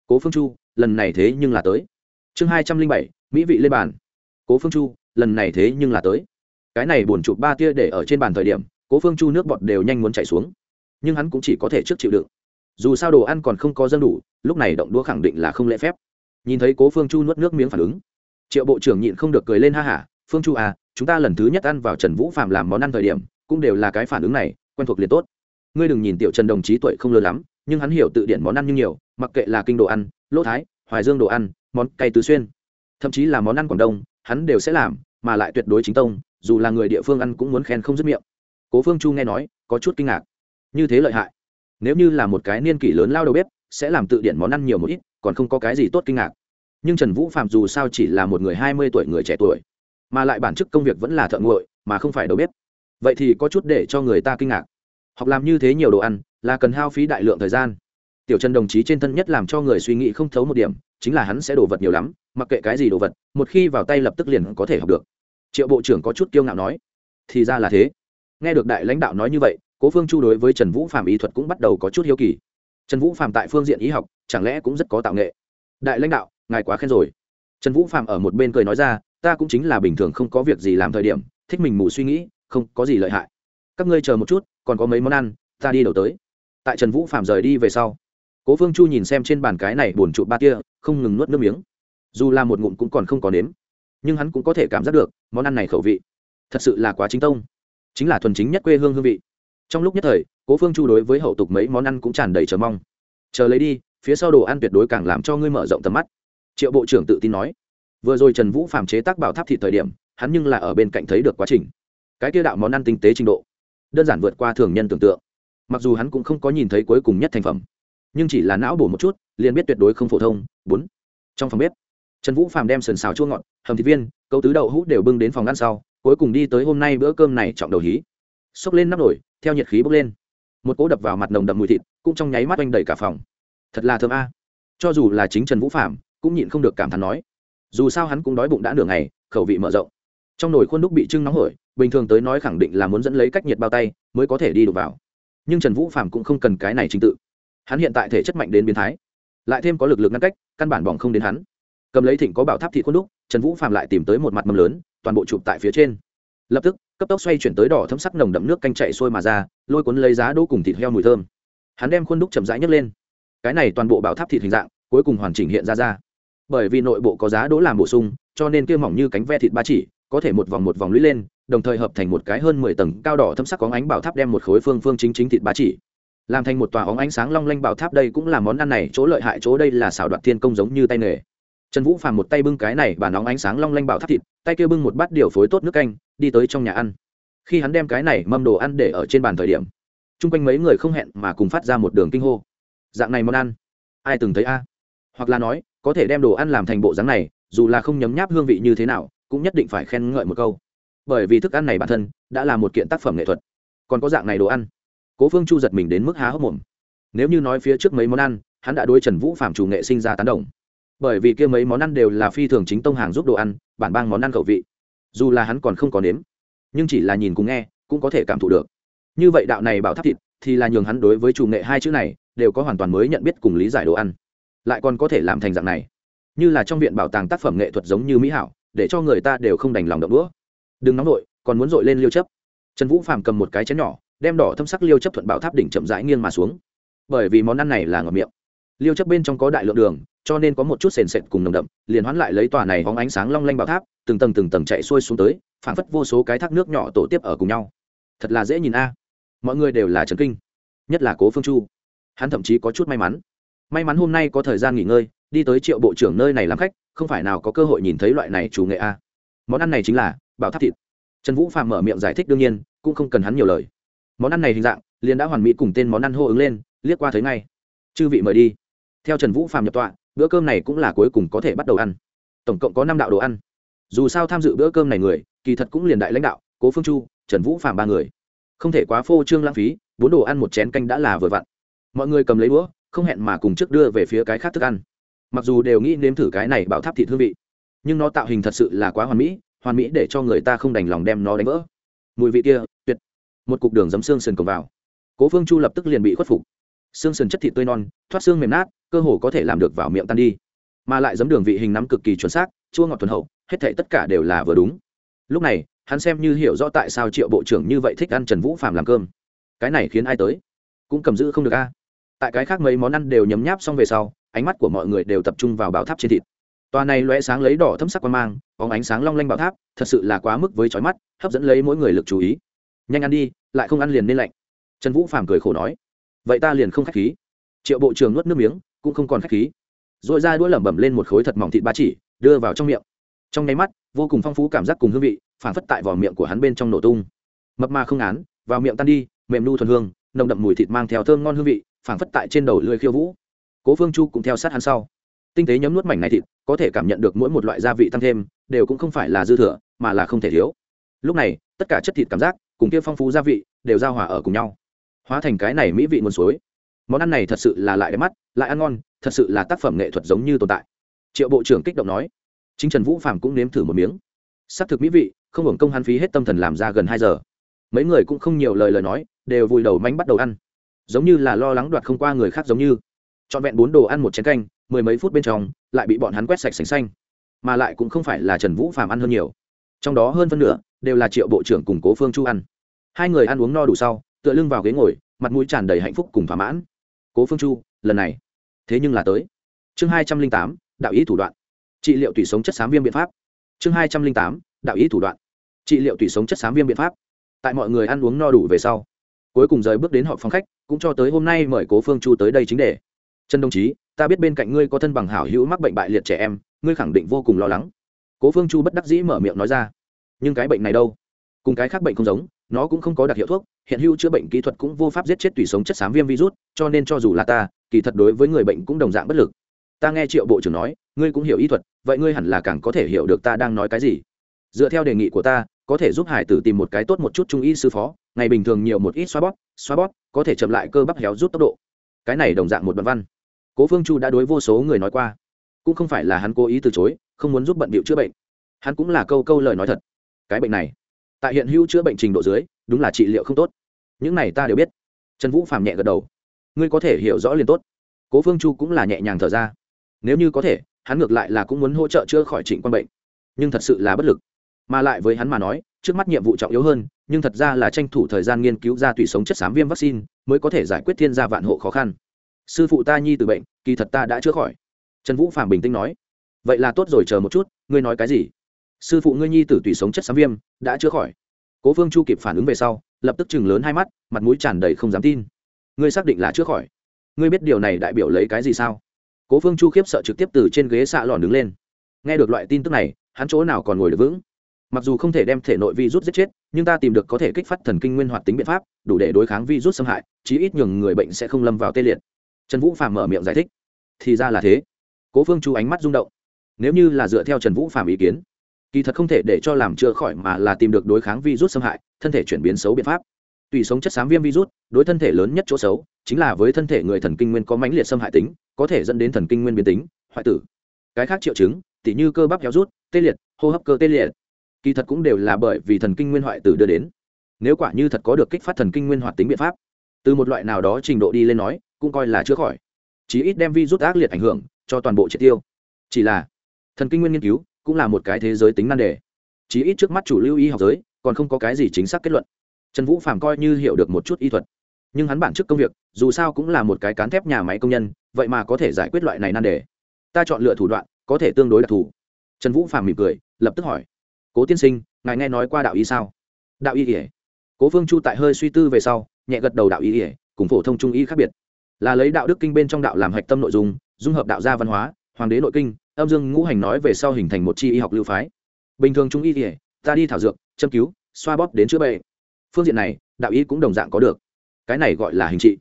S1: Cố phương chu, lần này thế nhưng là tới. Chương hai trăm linh bảy, mỹ vị lên bàn. Cố phương chu, lần này thế nhưng là tới. Cái này buồn chụp ba tia để ở trên bàn thời điểm, cố phương chu nước bọt đều nhanh muốn chảy xuống. Nhưng hắn cũng chỉ có thể trước chịu đựng. Dù sao đồ ăn còn không có dân đủ, lúc này động đũa khẳng định là không lễ phép. Nhìn thấy cố phương chu nuốt nước miếng phản ứng triệu bộ trưởng nhịn không được cười lên ha hả, phương chu à chúng ta lần thứ nhất ăn vào trần vũ phạm làm món ăn thời điểm, cũng đều là cái phản ứng này, quen thuộc liền tốt. Ngươi đừng nhìn tiểu trần đồng chí tuổi không lớn lắm, nhưng hắn hiểu tự điển món ăn như nhiều, mặc kệ là kinh đồ ăn, lỗ thái, hoài dương đồ ăn, món cay tứ xuyên. Thậm chí là món ăn quảng đông, hắn đều sẽ làm, mà lại tuyệt đối chính tông, dù là người địa phương ăn cũng muốn khen không dứt miệng. Cố phương chu nghe nói, có chút kinh ngạc. Như thế lợi hại. Nếu như là một cái niên kỷ lớn lao đầu bếp, sẽ làm tự điển món ăn nhiều một ít, còn không có cái gì tốt kinh ngạc nhưng trần vũ phạm dù sao chỉ là một người hai mươi tuổi người trẻ tuổi, mà lại bản chức công việc vẫn là thợ nguội mà không phải đầu bếp. Vậy thì có chút để cho người ta kinh ngạc. Học làm như thế nhiều đồ ăn, là cần hao phí đại lượng thời gian. Tiểu trần đồng chí trên thân nhất làm cho người suy nghĩ không thấu một điểm, chính là hắn sẽ đồ vật nhiều lắm, mặc kệ cái gì đồ vật, một khi vào tay lập tức liền có thể học được. Triệu bộ trưởng có chút kiêu ngạo nói, thì ra là thế. Nghe được đại lãnh đạo nói như vậy, cố phương chu đối với trần vũ phạm ý thuật cũng bắt đầu có chút hiếu kỳ. Trần vũ phạm tại phương diện y học, chẳng lẽ cũng rất có tạo nghệ? Đại lãnh đạo ngài quá khen rồi. Trần vũ phạm ở một bên cười nói ra, ta cũng chính là bình thường không có việc gì làm thời điểm, thích mình mù suy nghĩ, không có gì lợi hại. Các ngươi chờ một chút, còn có mấy món ăn, ta đi đầu tới. Tại trần vũ phạm rời đi về sau, cố phương chu nhìn xem trên bàn cái này buồn trụ ba tia, không ngừng nuốt nước miếng. Dù là một ngụm cũng còn không có nếm, nhưng hắn cũng có thể cảm giác được, món ăn này khẩu vị, thật sự là quá chính tông. Chính là thuần chính nhất quê hương hương vị. Trong lúc nhất thời, cố phương chu đối với hậu tục mấy món ăn cũng tràn đầy chờ mong. Chờ lấy đi, phía sau đồ ăn tuyệt đối càng làm cho ngươi mở rộng tầm mắt triệu bộ trưởng tự tin nói. Vừa rồi trần vũ phạm chế tác bảo tháp thị thời điểm, hắn nhưng là ở bên cạnh thấy được quá trình. Cái tiêu đạo món ăn tinh tế trình độ, đơn giản vượt qua thường nhân tưởng tượng. Mặc dù hắn cũng không có nhìn thấy cuối cùng nhất thành phẩm, nhưng chỉ là não bổ một chút, liền biết tuyệt đối không phổ thông. Bốn. Trong phòng bếp, trần vũ phạm đem sườn xào chua ngọt, hầm thịt viên câu tứ đậu hũ đều bưng đến phòng ăn sau, cuối cùng đi tới hôm nay bữa cơm này trọng đầu hí. Xốc lên nắp nổi theo nhiệt khí bốc lên. Một cỗ đập vào mặt nồng đậm mùi thịt, cũng trong nháy mắt oanh đầy cả phòng. Thật là thơm a. Cho dù là chính trần vũ phạm cũng nhịn không được cảm thán nói, dù sao hắn cũng đói bụng đã nửa ngày, khẩu vị mở rộng. Trong nồi khuôn đúc bị trưng nóng hổi, bình thường tới nói khẳng định là muốn dẫn lấy cách nhiệt bao tay mới có thể đi được vào. Nhưng trần vũ phạm cũng không cần cái này trình tự. Hắn hiện tại thể chất mạnh đến biến thái, lại thêm có lực lượng ngăn cách, căn bản bỏng không đến hắn. Cầm lấy thịnh có bảo tháp thị khuôn đúc, trần vũ phạm lại tìm tới một mặt mâm lớn, toàn bộ chụp tại phía trên. Lập tức, cấp tốc xoay chuyển tới đỏ thấm sắc nồng đậm nước canh chạy sôi mà ra, lôi cuốn lấy giá đỗ cùng thịt heo mùi thơm. Hắn đem khuôn đúc chậm rãi nhấc lên. Cái này toàn bộ bảo tháp thịt hình dạng, cuối cùng hoàn chỉnh hiện ra ra bởi vì nội bộ có giá đỗ làm bổ sung, cho nên kia mỏng như cánh ve thịt ba chỉ, có thể một vòng một vòng lũy lên, đồng thời hợp thành một cái hơn mười tầng cao đỏ thâm sắc có ánh bảo tháp đem một khối phương phương chính chính thịt ba chỉ. Làm thành một tòa óng ánh sáng long lanh bảo tháp đây cũng là món ăn này, chỗ lợi hại chỗ đây là xảo đoạt thiên công giống như tay nghề. Trần vũ phàm một tay bưng cái này bàn óng ánh sáng long lanh bảo tháp thịt, tay kia bưng một bát điều phối tốt nước canh, đi tới trong nhà ăn. Khi hắn đem cái này mâm đồ ăn để ở trên bàn thời điểm, chung quanh mấy người không hẹn mà cùng phát ra một đường kinh hô. Dạng này món ăn, ai từng thấy a? Hoặc là nói có thể đem đồ ăn làm thành bộ dáng này, dù là không nhấm nháp hương vị như thế nào, cũng nhất định phải khen ngợi một câu. Bởi vì thức ăn này bản thân đã là một kiện tác phẩm nghệ thuật. Còn có dạng này đồ ăn. Cố phương chu giật mình đến mức há hốc mồm. Nếu như nói phía trước mấy món ăn, hắn đã đối trần vũ phạm chủ nghệ sinh ra tán đồng. Bởi vì kia mấy món ăn đều là phi thường chính tông hàng giúp đồ ăn, bản bang món ăn khẩu vị. Dù là hắn còn không có nếm, nhưng chỉ là nhìn cùng nghe, cũng có thể cảm thụ được. Như vậy đạo này bảo tháp thịt, thì là nhường hắn đối với chủ nghệ hai chữ này, đều có hoàn toàn mới nhận biết cùng lý giải đồ ăn lại còn có thể làm thành dạng này. Như là trong viện bảo tàng tác phẩm nghệ thuật giống như mỹ hảo, để cho người ta đều không đành lòng động đũa. Đừng nóng vội, còn muốn dội lên liêu chấp. Trần vũ phàm cầm một cái chén nhỏ, đem đỏ thâm sắc liêu chấp thuận bảo tháp đỉnh chậm rãi nghiêng mà xuống. Bởi vì món ăn này là ngọt miệng. Liêu chấp bên trong có đại lượng đường, cho nên có một chút sền sệt cùng nồng đậm, liền hoán lại lấy tòa này hóng ánh sáng long lanh bảo tháp, từng tầng từng tầng chạy xuôi xuống tới, phảng phất vô số cái thác nước nhỏ tổ tiếp ở cùng nhau. Thật là dễ nhìn a. Mọi người đều là trần kinh, nhất là cố phương chu. Hắn thậm chí có chút may mắn may mắn hôm nay có thời gian nghỉ ngơi, đi tới triệu bộ trưởng nơi này làm khách, không phải nào có cơ hội nhìn thấy loại này chủ nghệ a. Món ăn này chính là bảo tháp thịt. Trần vũ phạm mở miệng giải thích đương nhiên, cũng không cần hắn nhiều lời. Món ăn này hình dạng, liền đã hoàn mỹ cùng tên món ăn hô ứng lên, liếc qua thấy ngay. Chư vị mời đi. Theo trần vũ phạm nhập tọa, bữa cơm này cũng là cuối cùng có thể bắt đầu ăn. Tổng cộng có năm đạo đồ ăn. Dù sao tham dự bữa cơm này người, kỳ thật cũng liền đại lãnh đạo, cố phương chu, trần vũ phạm ba người. Không thể quá phô trương lãng phí, bốn đồ ăn một chén canh đã là vừa vặn. Mọi người cầm lấy đũa không hẹn mà cùng trước đưa về phía cái khác thức ăn. Mặc dù đều nghĩ nếm thử cái này bảo tháp thịt hương vị, nhưng nó tạo hình thật sự là quá hoàn mỹ hoàn mỹ để cho người ta không đành lòng đem nó đánh vỡ. Mùi vị kia, tuyệt. Một cục đường giấm xương sườn cổng vào. Cố phương chu lập tức liền bị khuất phục. Xương sườn chất thịt tươi non, thoát xương mềm nát, cơ hồ có thể làm được vào miệng tan đi. Mà lại giấm đường vị hình nắm cực kỳ chuẩn xác, chua ngọt thuần hậu, hết thể tất cả đều là vừa đúng. Lúc này, hắn xem như hiểu rõ tại sao triệu bộ trưởng như vậy thích ăn trần vũ phạm làm cơm. Cái này khiến ai tới? Cũng cầm giữ không được a tại cái khác mấy món ăn đều nhấm nháp xong về sau, ánh mắt của mọi người đều tập trung vào bảo tháp trên thịt. Tòa này loé sáng lấy đỏ thâm sắc qua mang có ánh sáng long lanh bảo tháp, thật sự là quá mức với trói mắt, hấp dẫn lấy mỗi người lực chú ý. Nhanh ăn đi, lại không ăn liền nên lạnh. Trần vũ phàm cười khổ nói. Vậy ta liền không k h á c h khí. Triệu bộ trưởng nuốt nước miếng, cũng không còn k h á c h khí. R ồ i ra đũa lẩm bẩm lên một khối thật mỏng thịt ba chỉ, đưa vào trong miệng. Trong nháy mắt, vô cùng phong phú cảm giác cùng hương vị phản phất tại vỏ miệng của hắn bên trong nổ tung. Mập mà không án vào miệng tan đi, mềm nu thuần hương, nồng đậm mùi thịt mang theo thơm ngon hương vị phảng phất tại trên đầu lưỡi khiêu vũ. Cố phương chu cũng theo sát hắn sau. Tinh tế nhấm nuốt mảnh này thịt, có thể cảm nhận được mỗi một loại gia vị tăng thêm, đều cũng không phải là dư thừa, mà là không thể thiếu. Lúc này, tất cả chất thịt cảm giác cùng kia phong phú gia vị đều giao hòa ở cùng nhau. Hóa thành cái này mỹ vị nguồn suối. Món ăn này thật sự là lại đẹp mắt, lại ăn ngon, thật sự là tác phẩm nghệ thuật giống như tồn tại. Triệu bộ trưởng kích động nói. Chính trần vũ phạm cũng nếm thử một miếng. S ắ c thực mỹ vị, không hưởng công hắn phí hết tâm thần làm ra gần hai giờ. Mấy người cũng không nhiều lời lời nói, đều vùi đầu mánh bắt đầu ăn giống như là lo lắng đoạt không qua người khác giống như. Trọn vẹn bốn đồ ăn một chén canh, mười mấy phút bên trong, lại bị bọn hắn quét sạch sành xanh. Mà lại cũng không phải là trần vũ phạm ăn hơn nhiều. Trong đó hơn phân nửa đều là triệu bộ trưởng củng cố phương chu ăn. Hai người ăn uống no đủ sau, tựa lưng vào ghế ngồi, mặt mũi tràn đầy hạnh phúc cùng thỏa mãn. Cố phương chu, lần này, thế nhưng là tới. Chương hai trăm linh tám, đạo ý thủ đoạn. Trị liệu tủy sống chất xám viêm biện pháp. Chương hai trăm linh tám, đạo ý thủ đoạn. Trị liệu tủy sống chất xám viêm biện pháp. Tại mọi người ăn uống no đủ về sau cuối cùng rời bước đến họp phòng khách, cũng cho tới hôm nay mời cố phương chu tới đây chính để trần đồng chí, ta biết bên cạnh ngươi có thân bằng hảo hữu mắc bệnh bại liệt trẻ em, ngươi khẳng định vô cùng lo lắng. Cố phương chu bất đắc dĩ mở miệng nói ra. Nhưng cái bệnh này đâu? Cùng cái khác bệnh không giống, nó cũng không có đặc hiệu thuốc, hiện hữu chữa bệnh kỹ thuật cũng vô pháp giết chết tủy sống chất xám viêm virus, cho nên cho dù là ta, kỳ thật đối với người bệnh cũng đồng dạng bất lực. Ta nghe triệu bộ trưởng nói, ngươi cũng hiểu y thuật, vậy ngươi hẳn là càng có thể hiểu được ta đang nói cái gì. Dựa theo đề nghị của ta, có thể giúp hải tử tìm một cái tốt một chút trung y sư phó ngày bình thường nhiều một ít xoa bóp xoa bóp, có thể chậm lại cơ bắp héo rút tốc độ. Cái này đồng dạng một đoạn văn. Cố phương chu đã đối vô số người nói qua. Cũng không phải là hắn cố ý từ chối, không muốn giúp bận bịu chữa bệnh. Hắn cũng là câu câu lời nói thật. Cái bệnh này, tại hiện hữu chữa bệnh trình độ dưới, đúng là trị liệu không tốt. Những này ta đều biết. Trần vũ phàm nhẹ gật đầu. Ngươi có thể hiểu rõ liền tốt. Cố phương chu cũng là nhẹ nhàng thở ra. Nếu như có thể, hắn ngược lại là cũng muốn hỗ trợ chữa khỏi trịnh quan bệnh. Nhưng thật sự là bất lực. Mà lại với hắn mà nói trước mắt nhiệm vụ trọng yếu hơn, nhưng thật ra là tranh thủ thời gian nghiên cứu ra tùy sống chất xám viêm vaccine mới có thể giải quyết thiên gia vạn hộ khó khăn. Sư phụ ta nhi từ bệnh, kỳ thật ta đã chữa khỏi. Trần vũ phạm bình tĩnh nói. Vậy là tốt rồi, chờ một chút, ngươi nói cái gì? Sư phụ ngươi nhi tử tùy sống chất xám viêm, đã chữa khỏi. Cố phương chu kịp phản ứng về sau, lập tức chừng lớn hai mắt, mặt mũi tràn đầy không dám tin. Ngươi xác định là chữa khỏi. Ngươi biết điều này đại biểu lấy cái gì sao? Cố phương chu khiếp sợ trực tiếp từ trên ghế xạ lòn đứng lên. Nghe được loại tin tức này, hắn chỗ nào còn ngồi được vững? Mặc dù không thể đem thể nội virus giết chết, nhưng ta tìm được có thể kích phát thần kinh nguyên hoạt tính biện pháp, đủ để đối kháng virus xâm hại, chí ít nhường người bệnh sẽ không lâm vào tê liệt. Trần vũ phàm mở miệng giải thích. Thì ra là thế. Cố phương chu ánh mắt rung động. Nếu như là dựa theo trần vũ phạm ý kiến, kỳ thật không thể để cho làm chữa khỏi mà là tìm được đối kháng virus xâm hại, thân thể chuyển biến xấu biện pháp. Tùy sống chất xám viêm virus, đối thân thể lớn nhất chỗ xấu, chính là với thân thể người thần kinh nguyên có mãnh liệt xâm hại tính, có thể dẫn đến thần kinh nguyên biến tính, hoại tử. Cái khác triệu chứng, tỉ như cơ bắp héo rút, tê liệt, hô hấp cơ tê liệt kỳ thật cũng đều là bởi vì thần kinh nguyên hoại tử đưa đến. Nếu quả như thật có được kích phát thần kinh nguyên hoạt tính biện pháp, từ một loại nào đó trình độ đi lên nói, cũng coi là chữa khỏi. Chí ít đem vi rút ác liệt ảnh hưởng, cho toàn bộ triệt tiêu. Chỉ là, thần kinh nguyên nghiên cứu cũng là một cái thế giới tính nan đề. Chí ít trước mắt chủ lưu y học giới, còn không có cái gì chính xác kết luận. Trần vũ phàm coi như hiểu được một chút y thuật. Nhưng hắn bản chức công việc, dù sao cũng là một cái cán thép nhà máy công nhân, vậy mà có thể giải quyết loại này nan đề. Ta chọn lựa thủ đoạn, có thể tương đối đặc thù. Trần vũ phàm mỉm cười, lập tức hỏi cố tiên sinh, ngài nghe nói qua đạo y sao? Đạo y ỉa cố phương chu tại hơi suy tư về sau, nhẹ gật đầu đạo y ỉa cùng phổ thông trung y khác biệt. Là lấy đạo đức kinh bên trong đạo làm hạch tâm nội dung dung hợp đạo gia văn hóa, hoàng đế nội kinh, âm dương ngũ hành nói về sau hình thành một chi y học lưu phái. Bình thường trung y ỉa ta đi thảo dược, châm cứu, xoa bóp đến chữa bệnh. Phương diện này, đạo y cũng đồng dạng có được. Cái này gọi là hình trị.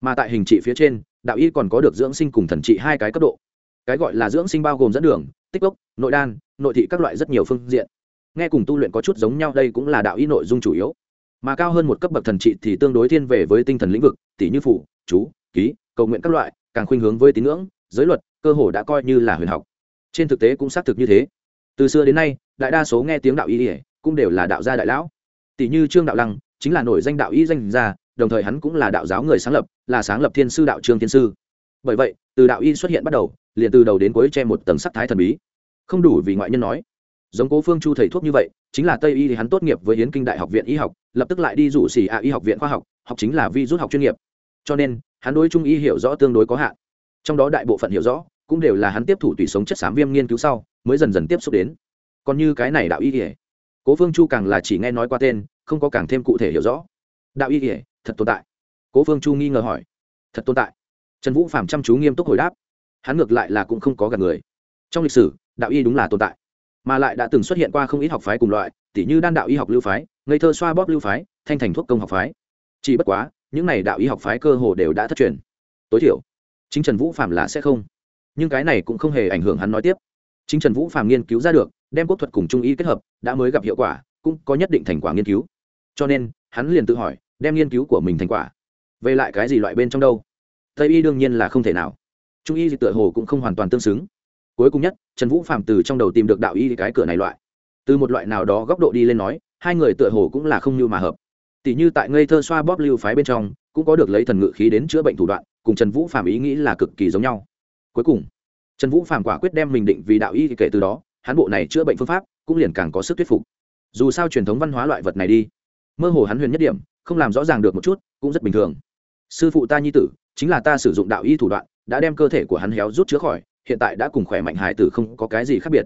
S1: Mà tại hình trị phía trên, đạo y còn có được dưỡng sinh cùng thần trị hai cái cấp độ. Cái gọi là dưỡng sinh bao gồm dẫn đường, tích gốc nội đan, nội thị các loại rất nhiều phương diện nghe cùng tu luyện có chút giống nhau, đây cũng là đạo ý nội dung chủ yếu. Mà cao hơn một cấp bậc thần trị thì tương đối thiên về với tinh thần lĩnh vực tỷ như phủ chú, ký, cầu nguyện các loại, càng khuynh hướng với tín ngưỡng, giới luật, cơ hồ đã coi như là huyền học. Trên thực tế cũng xác thực như thế. Từ xưa đến nay, đại đa số nghe tiếng đạo y ỉa cũng đều là đạo gia đại lão. Tỷ như trương đạo lăng, chính là nổi danh đạo y danh gia, đồng thời hắn cũng là đạo giáo người sáng lập, là sáng lập thiên sư đạo trương thiên sư. Bởi vậy, từ đạo y xuất hiện bắt đầu, liền từ đầu đến cuối che một tầng sắc thái thần bí. Không đủ vì ngoại nhân nói giống cố phương chu thầy thuốc như vậy, chính là tây y thì hắn tốt nghiệp với hiến kinh đại học viện y học, lập tức lại đi rủ xỉ ạ y học viện khoa học học chính là vi rút học chuyên nghiệp. Cho nên, hắn đối trung y hiểu rõ tương đối có hạn. Trong đó đại bộ phận hiểu rõ, cũng đều là hắn tiếp thủ tùy sống chất xám viêm nghiên cứu sau, mới dần dần tiếp xúc đến. Còn như cái này đạo y kể cố phương chu càng là chỉ nghe nói qua tên, không có càng thêm cụ thể hiểu rõ. Đạo y kể thật tồn tại. Cố phương chu nghi ngờ hỏi. Thật tồn tại. Trần vũ phạm chăm chú nghiêm túc hồi đáp. Hắn ngược lại là cũng không có gặp người. Trong lịch sử, đạo y đúng là tồn tại mà lại đã từng xuất hiện qua không ít học phái cùng loại, tỉ như đan đạo y học lưu phái, ngây thơ xoa bóp lưu phái, thanh thành thuốc công học phái. Chỉ bất quá, những này đạo y học phái cơ hồ đều đã thất truyền. Tối thiểu, chính trần vũ phạm là sẽ không. Nhưng cái này cũng không hề ảnh hưởng hắn nói tiếp. Chính trần vũ phạm nghiên cứu ra được, đem quốc thuật cùng trung y kết hợp, đã mới gặp hiệu quả, cũng có nhất định thành quả nghiên cứu. Cho nên, hắn liền tự hỏi, đem nghiên cứu của mình thành quả. Về lại cái gì loại bên trong đâu? Tây y đương nhiên là không thể nào. Trung y tựa hồ cũng không hoàn toàn tương xứng cuối cùng nhất, trần vũ phạm từ trong đầu tìm được đạo y cái cửa này loại. Từ một loại nào đó góc độ đi lên nói, hai người tựa hồ cũng là không như mà hợp. Tỷ như tại ngây thơ xoa bóp lưu phái bên trong, cũng có được lấy thần ngự khí đến chữa bệnh thủ đoạn, cùng trần vũ phạm ý nghĩ là cực kỳ giống nhau. Cuối cùng, trần vũ phạm quả quyết đem mình định vì đạo y kể từ đó hán bộ này chữa bệnh phương pháp cũng liền càng có sức thuyết phục. Dù sao truyền thống văn hóa loại vật này đi, mơ hồ hắn huyền nhất điểm, không làm rõ ràng được một chút, cũng rất bình thường. Sư phụ ta nhi tử, chính là ta sử dụng đạo y thủ đoạn, đã đem cơ thể của hắn héo rút chữa khỏi hiện tại đã cùng khỏe mạnh hải tử không có cái gì khác biệt.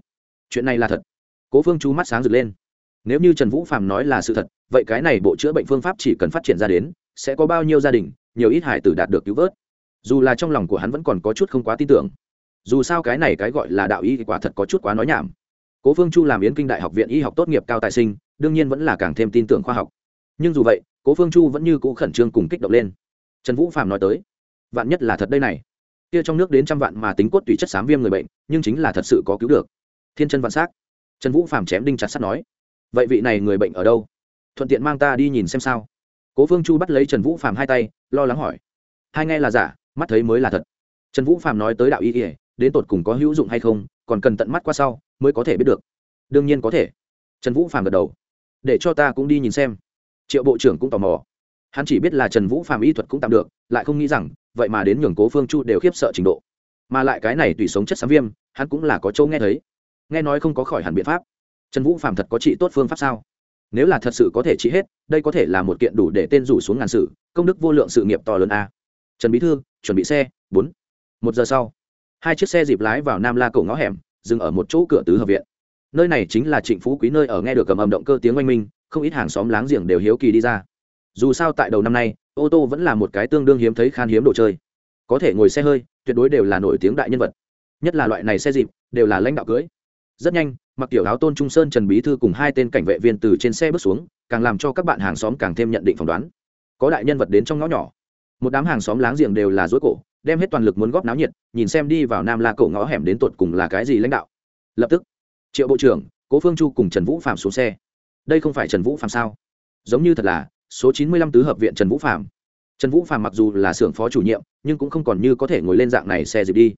S1: Chuyện này là thật. Cố phương chú mắt sáng rực lên. Nếu như trần vũ phạm nói là sự thật, vậy cái này bộ chữa bệnh phương pháp chỉ cần phát triển ra đến, sẽ có bao nhiêu gia đình, nhiều ít hải tử đạt được cứu vớt. Dù là trong lòng của hắn vẫn còn có chút không quá tin tưởng. Dù sao cái này cái gọi là đạo y quả thật có chút quá nói nhảm. Cố phương chu làm yến kinh đại học viện y học tốt nghiệp cao tài sinh, đương nhiên vẫn là càng thêm tin tưởng khoa học. Nhưng dù vậy, cố phương chu vẫn như cũ khẩn trương cùng kích động lên. Trần vũ phạm nói tới, vạn nhất là thật đây này kia trong nước đến trăm vạn mà tính cốt tùy chất xám viêm người bệnh, nhưng chính là thật sự có cứu được. Thiên chân vạn s á c trần vũ phàm chém đinh chặt sắt nói, vậy vị này người bệnh ở đâu? Thuận tiện mang ta đi nhìn xem sao. Cố phương chu bắt lấy trần vũ phàm hai tay, lo lắng hỏi, hai nghe là giả, mắt thấy mới là thật. Trần vũ phàm nói tới đạo y ỉa đến tột cùng có hữu dụng hay không, còn cần tận mắt qua sau mới có thể biết được. Đương nhiên có thể. Trần vũ phàm gật đầu, để cho ta cũng đi nhìn xem. Triệu bộ trưởng cũng tò mò, hắn chỉ biết là trần vũ phàm y thuật cũng tạm được, lại không nghĩ rằng vậy mà đến nhường cố phương chu đều khiếp sợ trình độ. Mà lại cái này tùy sống chất xám viêm, hắn cũng là có châu nghe thấy. Nghe nói không có khỏi hẳn biện pháp. Trần vũ phạm thật có trị tốt phương pháp sao? Nếu là thật sự có thể trị hết, đây có thể là một kiện đủ để tên rủ xuống ngàn sự, công đức vô lượng sự nghiệp to lớn a. Trần bí thư, chuẩn bị xe, bốn. Một giờ sau, hai chiếc xe dịp lái vào nam la cổ ngõ hẻm, dừng ở một chỗ cửa tứ hợp viện. Nơi này chính là trịnh phú quý nơi ở nghe được cầm ầm động cơ tiếng oanh minh, không ít hàng xóm láng giềng đều hiếu kỳ đi ra. Dù sao tại đầu năm nay ô tô vẫn là một cái tương đương hiếm thấy khan hiếm đồ chơi. Có thể ngồi xe hơi, tuyệt đối đều là nổi tiếng đại nhân vật. Nhất là loại này xe dịp, đều là lãnh đạo cưới. Rất nhanh, mặc tiểu áo tôn trung sơn trần bí thư cùng hai tên cảnh vệ viên từ trên xe bước xuống, càng làm cho các bạn hàng xóm càng thêm nhận định phỏng đoán. Có đại nhân vật đến trong ngõ nhỏ. Một đám hàng xóm láng giềng đều là dối cổ, đem hết toàn lực muốn góp náo nhiệt, nhìn xem đi vào nam la cổ ngõ hẻm đến tột cùng là cái gì lãnh đạo. Lập tức, triệu bộ trưởng, cố phương chu cùng trần vũ phạm xuống xe. Đây không phải trần vũ phạm sao? Giống như thật là số chín mươi lăm tứ hợp viện trần vũ phạm trần vũ phạm mặc dù là xưởng phó chủ nhiệm, nhưng cũng không còn như có thể ngồi lên dạng này xe dịp đi.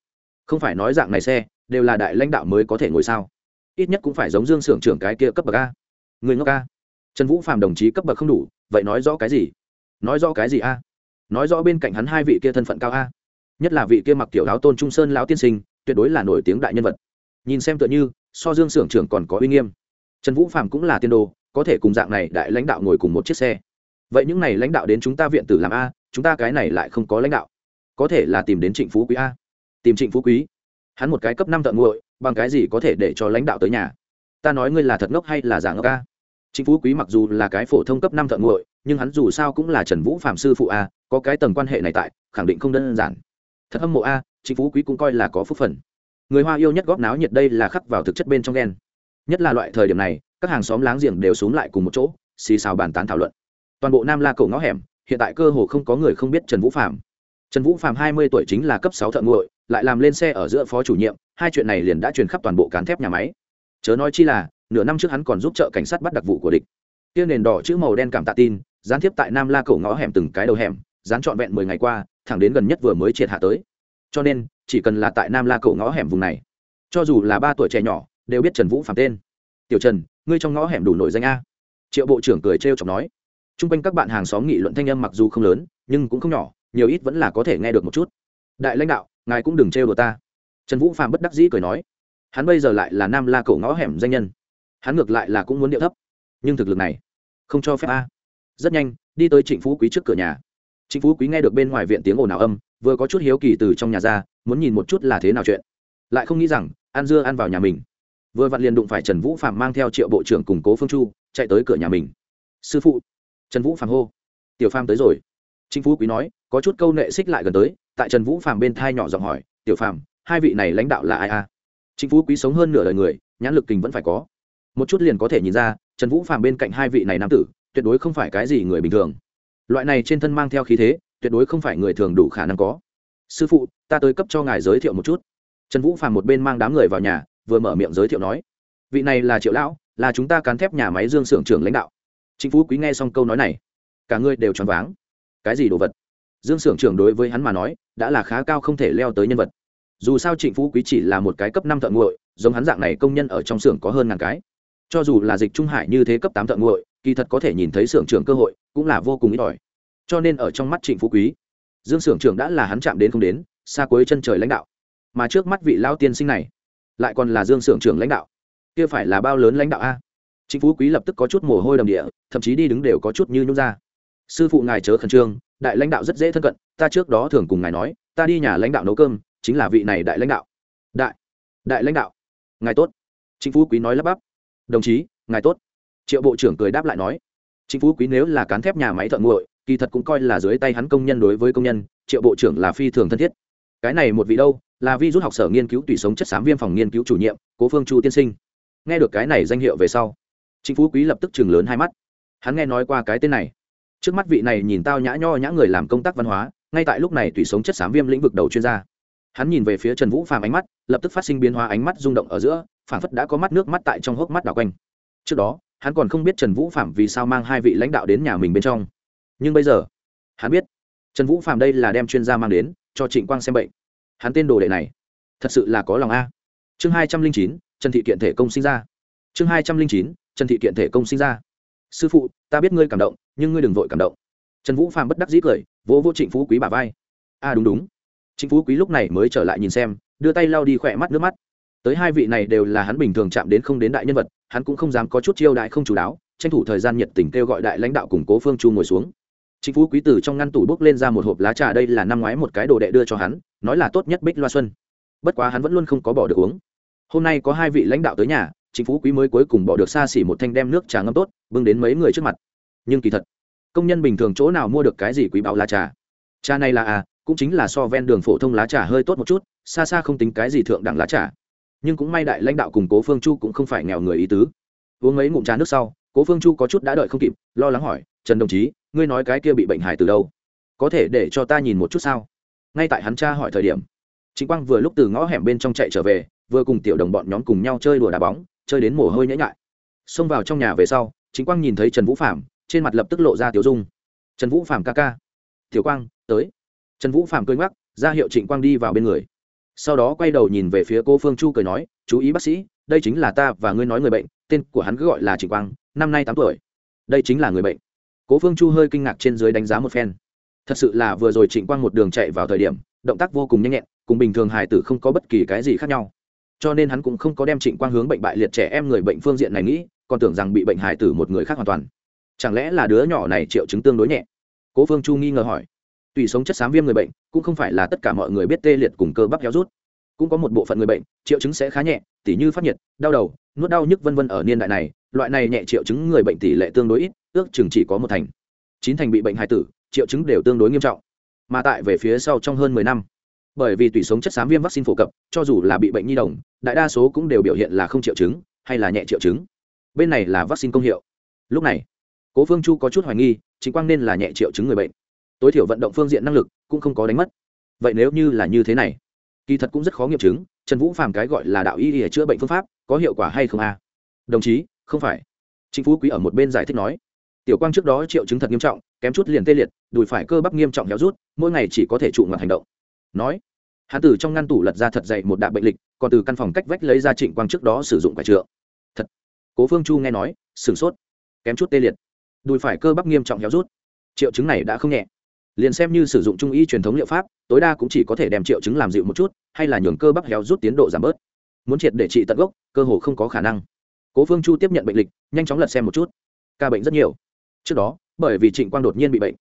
S1: Không phải nói dạng này xe, đều là đại lãnh đạo mới có thể ngồi sao? Ít nhất cũng phải giống dương xưởng trưởng cái kia cấp bậc a. Người ngốc a. Trần vũ phạm đồng chí cấp bậc không đủ, vậy nói rõ cái gì? Nói rõ cái gì a? Nói rõ bên cạnh hắn hai vị kia thân phận cao a. Nhất là vị kia mặc tiểu áo tôn trung sơn lão tiên sinh, tuyệt đối là nổi tiếng đại nhân vật. Nhìn xem tựa như, so dương xưởng trưởng còn có uy nghiêm. Trần vũ phạm cũng là tiên đồ, có thể cùng dạng này đại lãnh đạo ngồi cùng một chiếc xe vậy những này lãnh đạo đến chúng ta viện tử làm a, chúng ta cái này lại không có lãnh đạo. Có thể là tìm đến trịnh phú quý a. Tìm trịnh phú quý. Hắn một cái cấp năm tận nguội bằng cái gì có thể để cho lãnh đạo tới nhà? Ta nói ngươi là thật ngốc hay là giả ngốc a? Trịnh phú quý mặc dù là cái phổ thông cấp năm thợ nguội nhưng hắn dù sao cũng là trần vũ phạm sư phụ a, có cái tầng quan hệ này tại, khẳng định không đơn giản. Thật hâm mộ a, trịnh phú quý cũng coi là có phúc phần. Người hoa yêu nhất góp náo nhiệt đây là khắc vào thực chất bên trong đen nhất là loại thời điểm này, các hàng xóm láng giềng đều x u ố n g lại cùng một chỗ, xì xào bàn tán thảo luận toàn bộ nam la cổ ngõ hẻm, hiện tại cơ hồ không có người không biết trần vũ phạm trần vũ phạm hai mươi tuổi chính là cấp sáu thợ nguội lại làm lên xe ở giữa phó chủ nhiệm, hai chuyện này liền đã truyền khắp toàn bộ cán thép nhà máy. Chớ nói chi là, nửa năm trước hắn còn giúp trợ cảnh sát bắt đặc vụ của địch. Tiên nền đỏ chữ màu đen cảm tạ tin gián tiếp tại nam la cổ ngõ hẻm từng cái đầu hẻm, dán trọn vẹn mười ngày qua, thẳng đến gần nhất vừa mới triệt hạ tới. Cho nên, chỉ cần là tại nam la cổ ngõ hẻm vùng này, cho dù là ba tuổi trẻ nhỏ, đều biết trần vũ phạm tên. Tiểu trần, ngươi trong ngõ hẻm đủ nổi danh a. Triệu bộ trưởng cười trêu chọc nói t r u n g quanh các bạn hàng xóm nghị luận thanh âm mặc dù không lớn, nhưng cũng không nhỏ, nhiều ít vẫn là có thể nghe được một chút. Đại lãnh đạo, ngài cũng đừng trêu đồ ta. Trần vũ phạm bất đắc dĩ cười nói, hắn bây giờ lại là nam la cổ ngõ hẻm danh nhân. Hắn ngược lại là cũng muốn điệu thấp. Nhưng thực lực này, không cho phép a. Rất nhanh, đi tới trịnh phú quý trước cửa nhà. Trịnh phú quý nghe được bên ngoài viện tiếng ồn ào âm, vừa có chút hiếu kỳ từ trong nhà ra, muốn nhìn một chút là thế nào chuyện. Lại không nghĩ rằng, ăn dưa ăn vào nhà mình. Vừa vặn liền đụng phải trần vũ phạm mang theo triệu bộ trưởng củng cố phương chu, chạy tới cửa nhà mình. Sư phụ trần vũ Phàm hô. Tiểu phàm tới rồi. Chính phú quý nói, có chút câu nệ xích lại gần tới, tại trần vũ Phàm bên thai nhỏ giọng hỏi, tiểu phàm, hai vị này lãnh đạo là ai a? À? chính phú quý sống hơn nửa đời người, nhãn lực kình vẫn phải có. Một chút liền có thể nhìn ra, trần vũ Phàm bên cạnh hai vị này nam tử, tuyệt đối không phải cái gì người bình thường. Loại này trên thân mang theo khí thế, tuyệt đối không phải người thường đủ khả năng có. Sư phụ, ta tới cấp cho ngài giới thiệu một chút. Trần vũ phàm một bên mang đám người vào nhà, vừa mở miệng giới thiệu nói, vị này là triệu lão, là chúng ta cán thép nhà máy dương xưởng trưởng lãnh đạo chính phú quý nghe xong câu nói này, cả người đều choáng váng. Cái gì đồ vật? Dương Sưởng trưởng đối với hắn mà nói, đã là khá cao không thể leo tới nhân vật. Dù sao trịnh phú quý chỉ là một cái cấp năm thợ nguội giống hắn dạng này công nhân ở trong xưởng có hơn ngàn cái. Cho dù là dịch trung hải như thế cấp tám thợ nguội kỳ thật có thể nhìn thấy xưởng trưởng cơ hội, cũng là vô cùng ít ỏi. Cho nên ở trong mắt trịnh phú quý, dương xưởng trưởng đã là hắn chạm đến không đến, xa cuối chân trời lãnh đạo. Mà trước mắt vị lao tiên sinh này, lại còn là dương xưởng trưởng lãnh đạo. Kia phải là bao lớn lãnh đạo a? Chính phú quý lập tức có chút mồ hôi đầm địa, thậm chí đi đứng đều có chút như nhút ra. Sư phụ ngài chớ khẩn trương, đại lãnh đạo rất dễ thân cận, ta trước đó thường cùng ngài nói, ta đi nhà lãnh đạo nấu cơm, chính là vị này đại lãnh đạo. Đại đại lãnh đạo, ngài tốt. Chính phú quý nói lắp bắp. Đồng chí, ngài tốt. Triệu bộ trưởng cười đáp lại nói. Chính phú quý nếu là cán thép nhà máy thợ nguội, kỳ thật cũng coi là dưới tay hắn công nhân đối với công nhân, triệu bộ trưởng là phi thường thân thiết. Cái này một vị đâu, là vi rút học sở nghiên cứu tùy sống chất xám viêm phòng nghiên cứu chủ nhiệm, cố phương chu tiên sinh. Nghe được cái này danh hiệu về sau chính phú quý lập tức chừng lớn hai mắt. Hắn nghe nói qua cái tên này. Trước mắt vị này nhìn tao nhã nho nhã người làm công tác văn hóa, ngay tại lúc này tùy sống chất xám viêm lĩnh vực đầu chuyên gia. Hắn nhìn về phía trần vũ phàm ánh mắt, lập tức phát sinh biến hóa ánh mắt rung động ở giữa, phảng phất đã có mắt nước mắt tại trong hốc mắt đảo quanh. Trước đó, hắn còn không biết trần vũ phạm vì sao mang hai vị lãnh đạo đến nhà mình bên trong. Nhưng bây giờ, hắn biết, trần vũ phạm đây là đem chuyên gia mang đến, cho trịnh quang xem bệnh. Hắn tên đồ đệ này, thật sự là có lòng a. Chương hai trăm linh chín, trần thị kiện thể công sinh ra. Chương hai trăm linh chín trần thị kiện thể công sinh ra. Sư phụ, ta biết ngươi cảm động, nhưng ngươi đừng vội cảm động. Trần vũ phạm bất đắc dĩ cười, vỗ vô trịnh phú quý bà vai. A đúng đúng. Trịnh phú quý lúc này mới trở lại nhìn xem, đưa tay lau đi khỏe mắt nước mắt. Tới hai vị này đều là hắn bình thường chạm đến không đến đại nhân vật, hắn cũng không dám có chút chiêu đại không chú đáo, tranh thủ thời gian nhiệt tình kêu gọi đại lãnh đạo củng cố phương chu ngồi xuống. Chính phú quý tử trong ngăn tủ bốc lên ra một hộp lá trà đây là năm ngoái một cái đồ đệ đưa cho hắn, nói là tốt nhất bích loa xuân. Bất quá hắn vẫn luôn không có bỏ được uống. Hôm nay có hai vị lãnh đạo tới nhà chính phú quý mới cuối cùng bỏ được xa xỉ một thanh đem nước trà ngâm tốt, bưng đến mấy người trước mặt. Nhưng kỳ thật, công nhân bình thường chỗ nào mua được cái gì quý báo lá trà? Trà này là à cũng chính là so ven đường phổ thông lá trà hơi tốt một chút, xa xa không tính cái gì thượng đẳng lá trà. Nhưng cũng may đại lãnh đạo cùng cố phương chu cũng không phải nghèo người ý tứ. Uống ấy ngụm trà nước sau, cố phương chu có chút đã đợi không kịp, lo lắng hỏi, trần đồng chí, ngươi nói cái kia bị bệnh hài từ đâu? Có thể để cho ta nhìn một chút sao? Ngay tại hắn cha hỏi thời điểm chính quang vừa lúc từ ngõ hẻm bên trong chạy trở về, vừa cùng tiểu đồng bọn nhóm cùng nhau chơi đùa đá bóng chơi đến mồ hôi nhễ nhại. Xông vào trong nhà về sau, chính quang nhìn thấy trần vũ phạm trên mặt lập tức lộ ra tiểu dung. Trần vũ phạm ca ca. Tiểu quang, tới. Trần vũ phạm cười ngoắc, ra hiệu trịnh quang đi vào bên người. Sau đó quay đầu nhìn về phía cô phương chu cười nói, chú ý bác sĩ, đây chính là ta và ngươi nói người bệnh, tên của hắn cứ gọi là trịnh quang, năm nay tám tuổi. Đây chính là người bệnh. Cố phương chu hơi kinh ngạc trên dưới đánh giá một phen. Thật sự là vừa rồi trịnh quang một đường chạy vào thời điểm, động tác vô cùng nhanh nhẹn, cùng bình thường hài tử không có bất kỳ cái gì khác nhau cho nên hắn cũng không có đem trịnh quang hướng bệnh bại liệt trẻ em người bệnh phương diện này nghĩ, còn tưởng rằng bị bệnh hài tử một người khác hoàn toàn. Chẳng lẽ là đứa nhỏ này triệu chứng tương đối nhẹ? Cố phương chu nghi ngờ hỏi. Tùy sống chất xám viêm người bệnh, cũng không phải là tất cả mọi người biết tê liệt cùng cơ bắp héo rút. Cũng có một bộ phận người bệnh, triệu chứng sẽ khá nhẹ, tỉ như phát nhiệt, đau đầu, nuốt đau nhức vân vân ở niên đại này, loại này nhẹ triệu chứng người bệnh tỷ lệ tương đối ít, ước chừng chỉ có một thành. Chín thành bị bệnh hài tử, triệu chứng đều tương đối nghiêm trọng. Mà tại về phía sau trong hơn mười năm bởi vì tùy sống chất xám viêm vaccine phổ cập, cho dù là bị bệnh nhi đồng, đại đa số cũng đều biểu hiện là không triệu chứng, hay là nhẹ triệu chứng. Bên này là vaccine công hiệu. Lúc này, cố phương chu có chút hoài nghi, chính quang nên là nhẹ triệu chứng người bệnh. Tối thiểu vận động phương diện năng lực cũng không có đánh mất. Vậy nếu như là như thế này, kỳ thật cũng rất khó nghiệm chứng, trần vũ phàm cái gọi là đạo y để chữa bệnh phương pháp có hiệu quả hay không a? Đồng chí, không phải. Chính phú quý ở một bên giải thích nói. Tiểu quang trước đó triệu chứng thật nghiêm trọng, kém chút liền tê liệt, đùi phải cơ bắp nghiêm trọng héo rút, mỗi ngày chỉ có thể trụ ngặt hành động nói, hắn tử trong ngăn tủ lật ra thật dậy một đạm bệnh lịch, còn từ căn phòng cách vách lấy ra trịnh quang trước đó sử dụng quả trượng. Thật. Cố phương chu nghe nói, sửng sốt, kém chút tê liệt. Đùi phải cơ bắp nghiêm trọng héo rút. Triệu chứng này đã không nhẹ. Liền xem như sử dụng trung y truyền thống liệu pháp, tối đa cũng chỉ có thể đem triệu chứng làm dịu một chút, hay là nhường cơ bắp héo rút tiến độ giảm bớt. Muốn triệt để trị tận gốc, cơ hồ không có khả năng. Cố phương chu tiếp nhận bệnh lịch, nhanh chóng lật xem một chút. Ca bệnh rất nhiều. Trước đó, bởi vì trịnh quang đột nhiên bị bệnh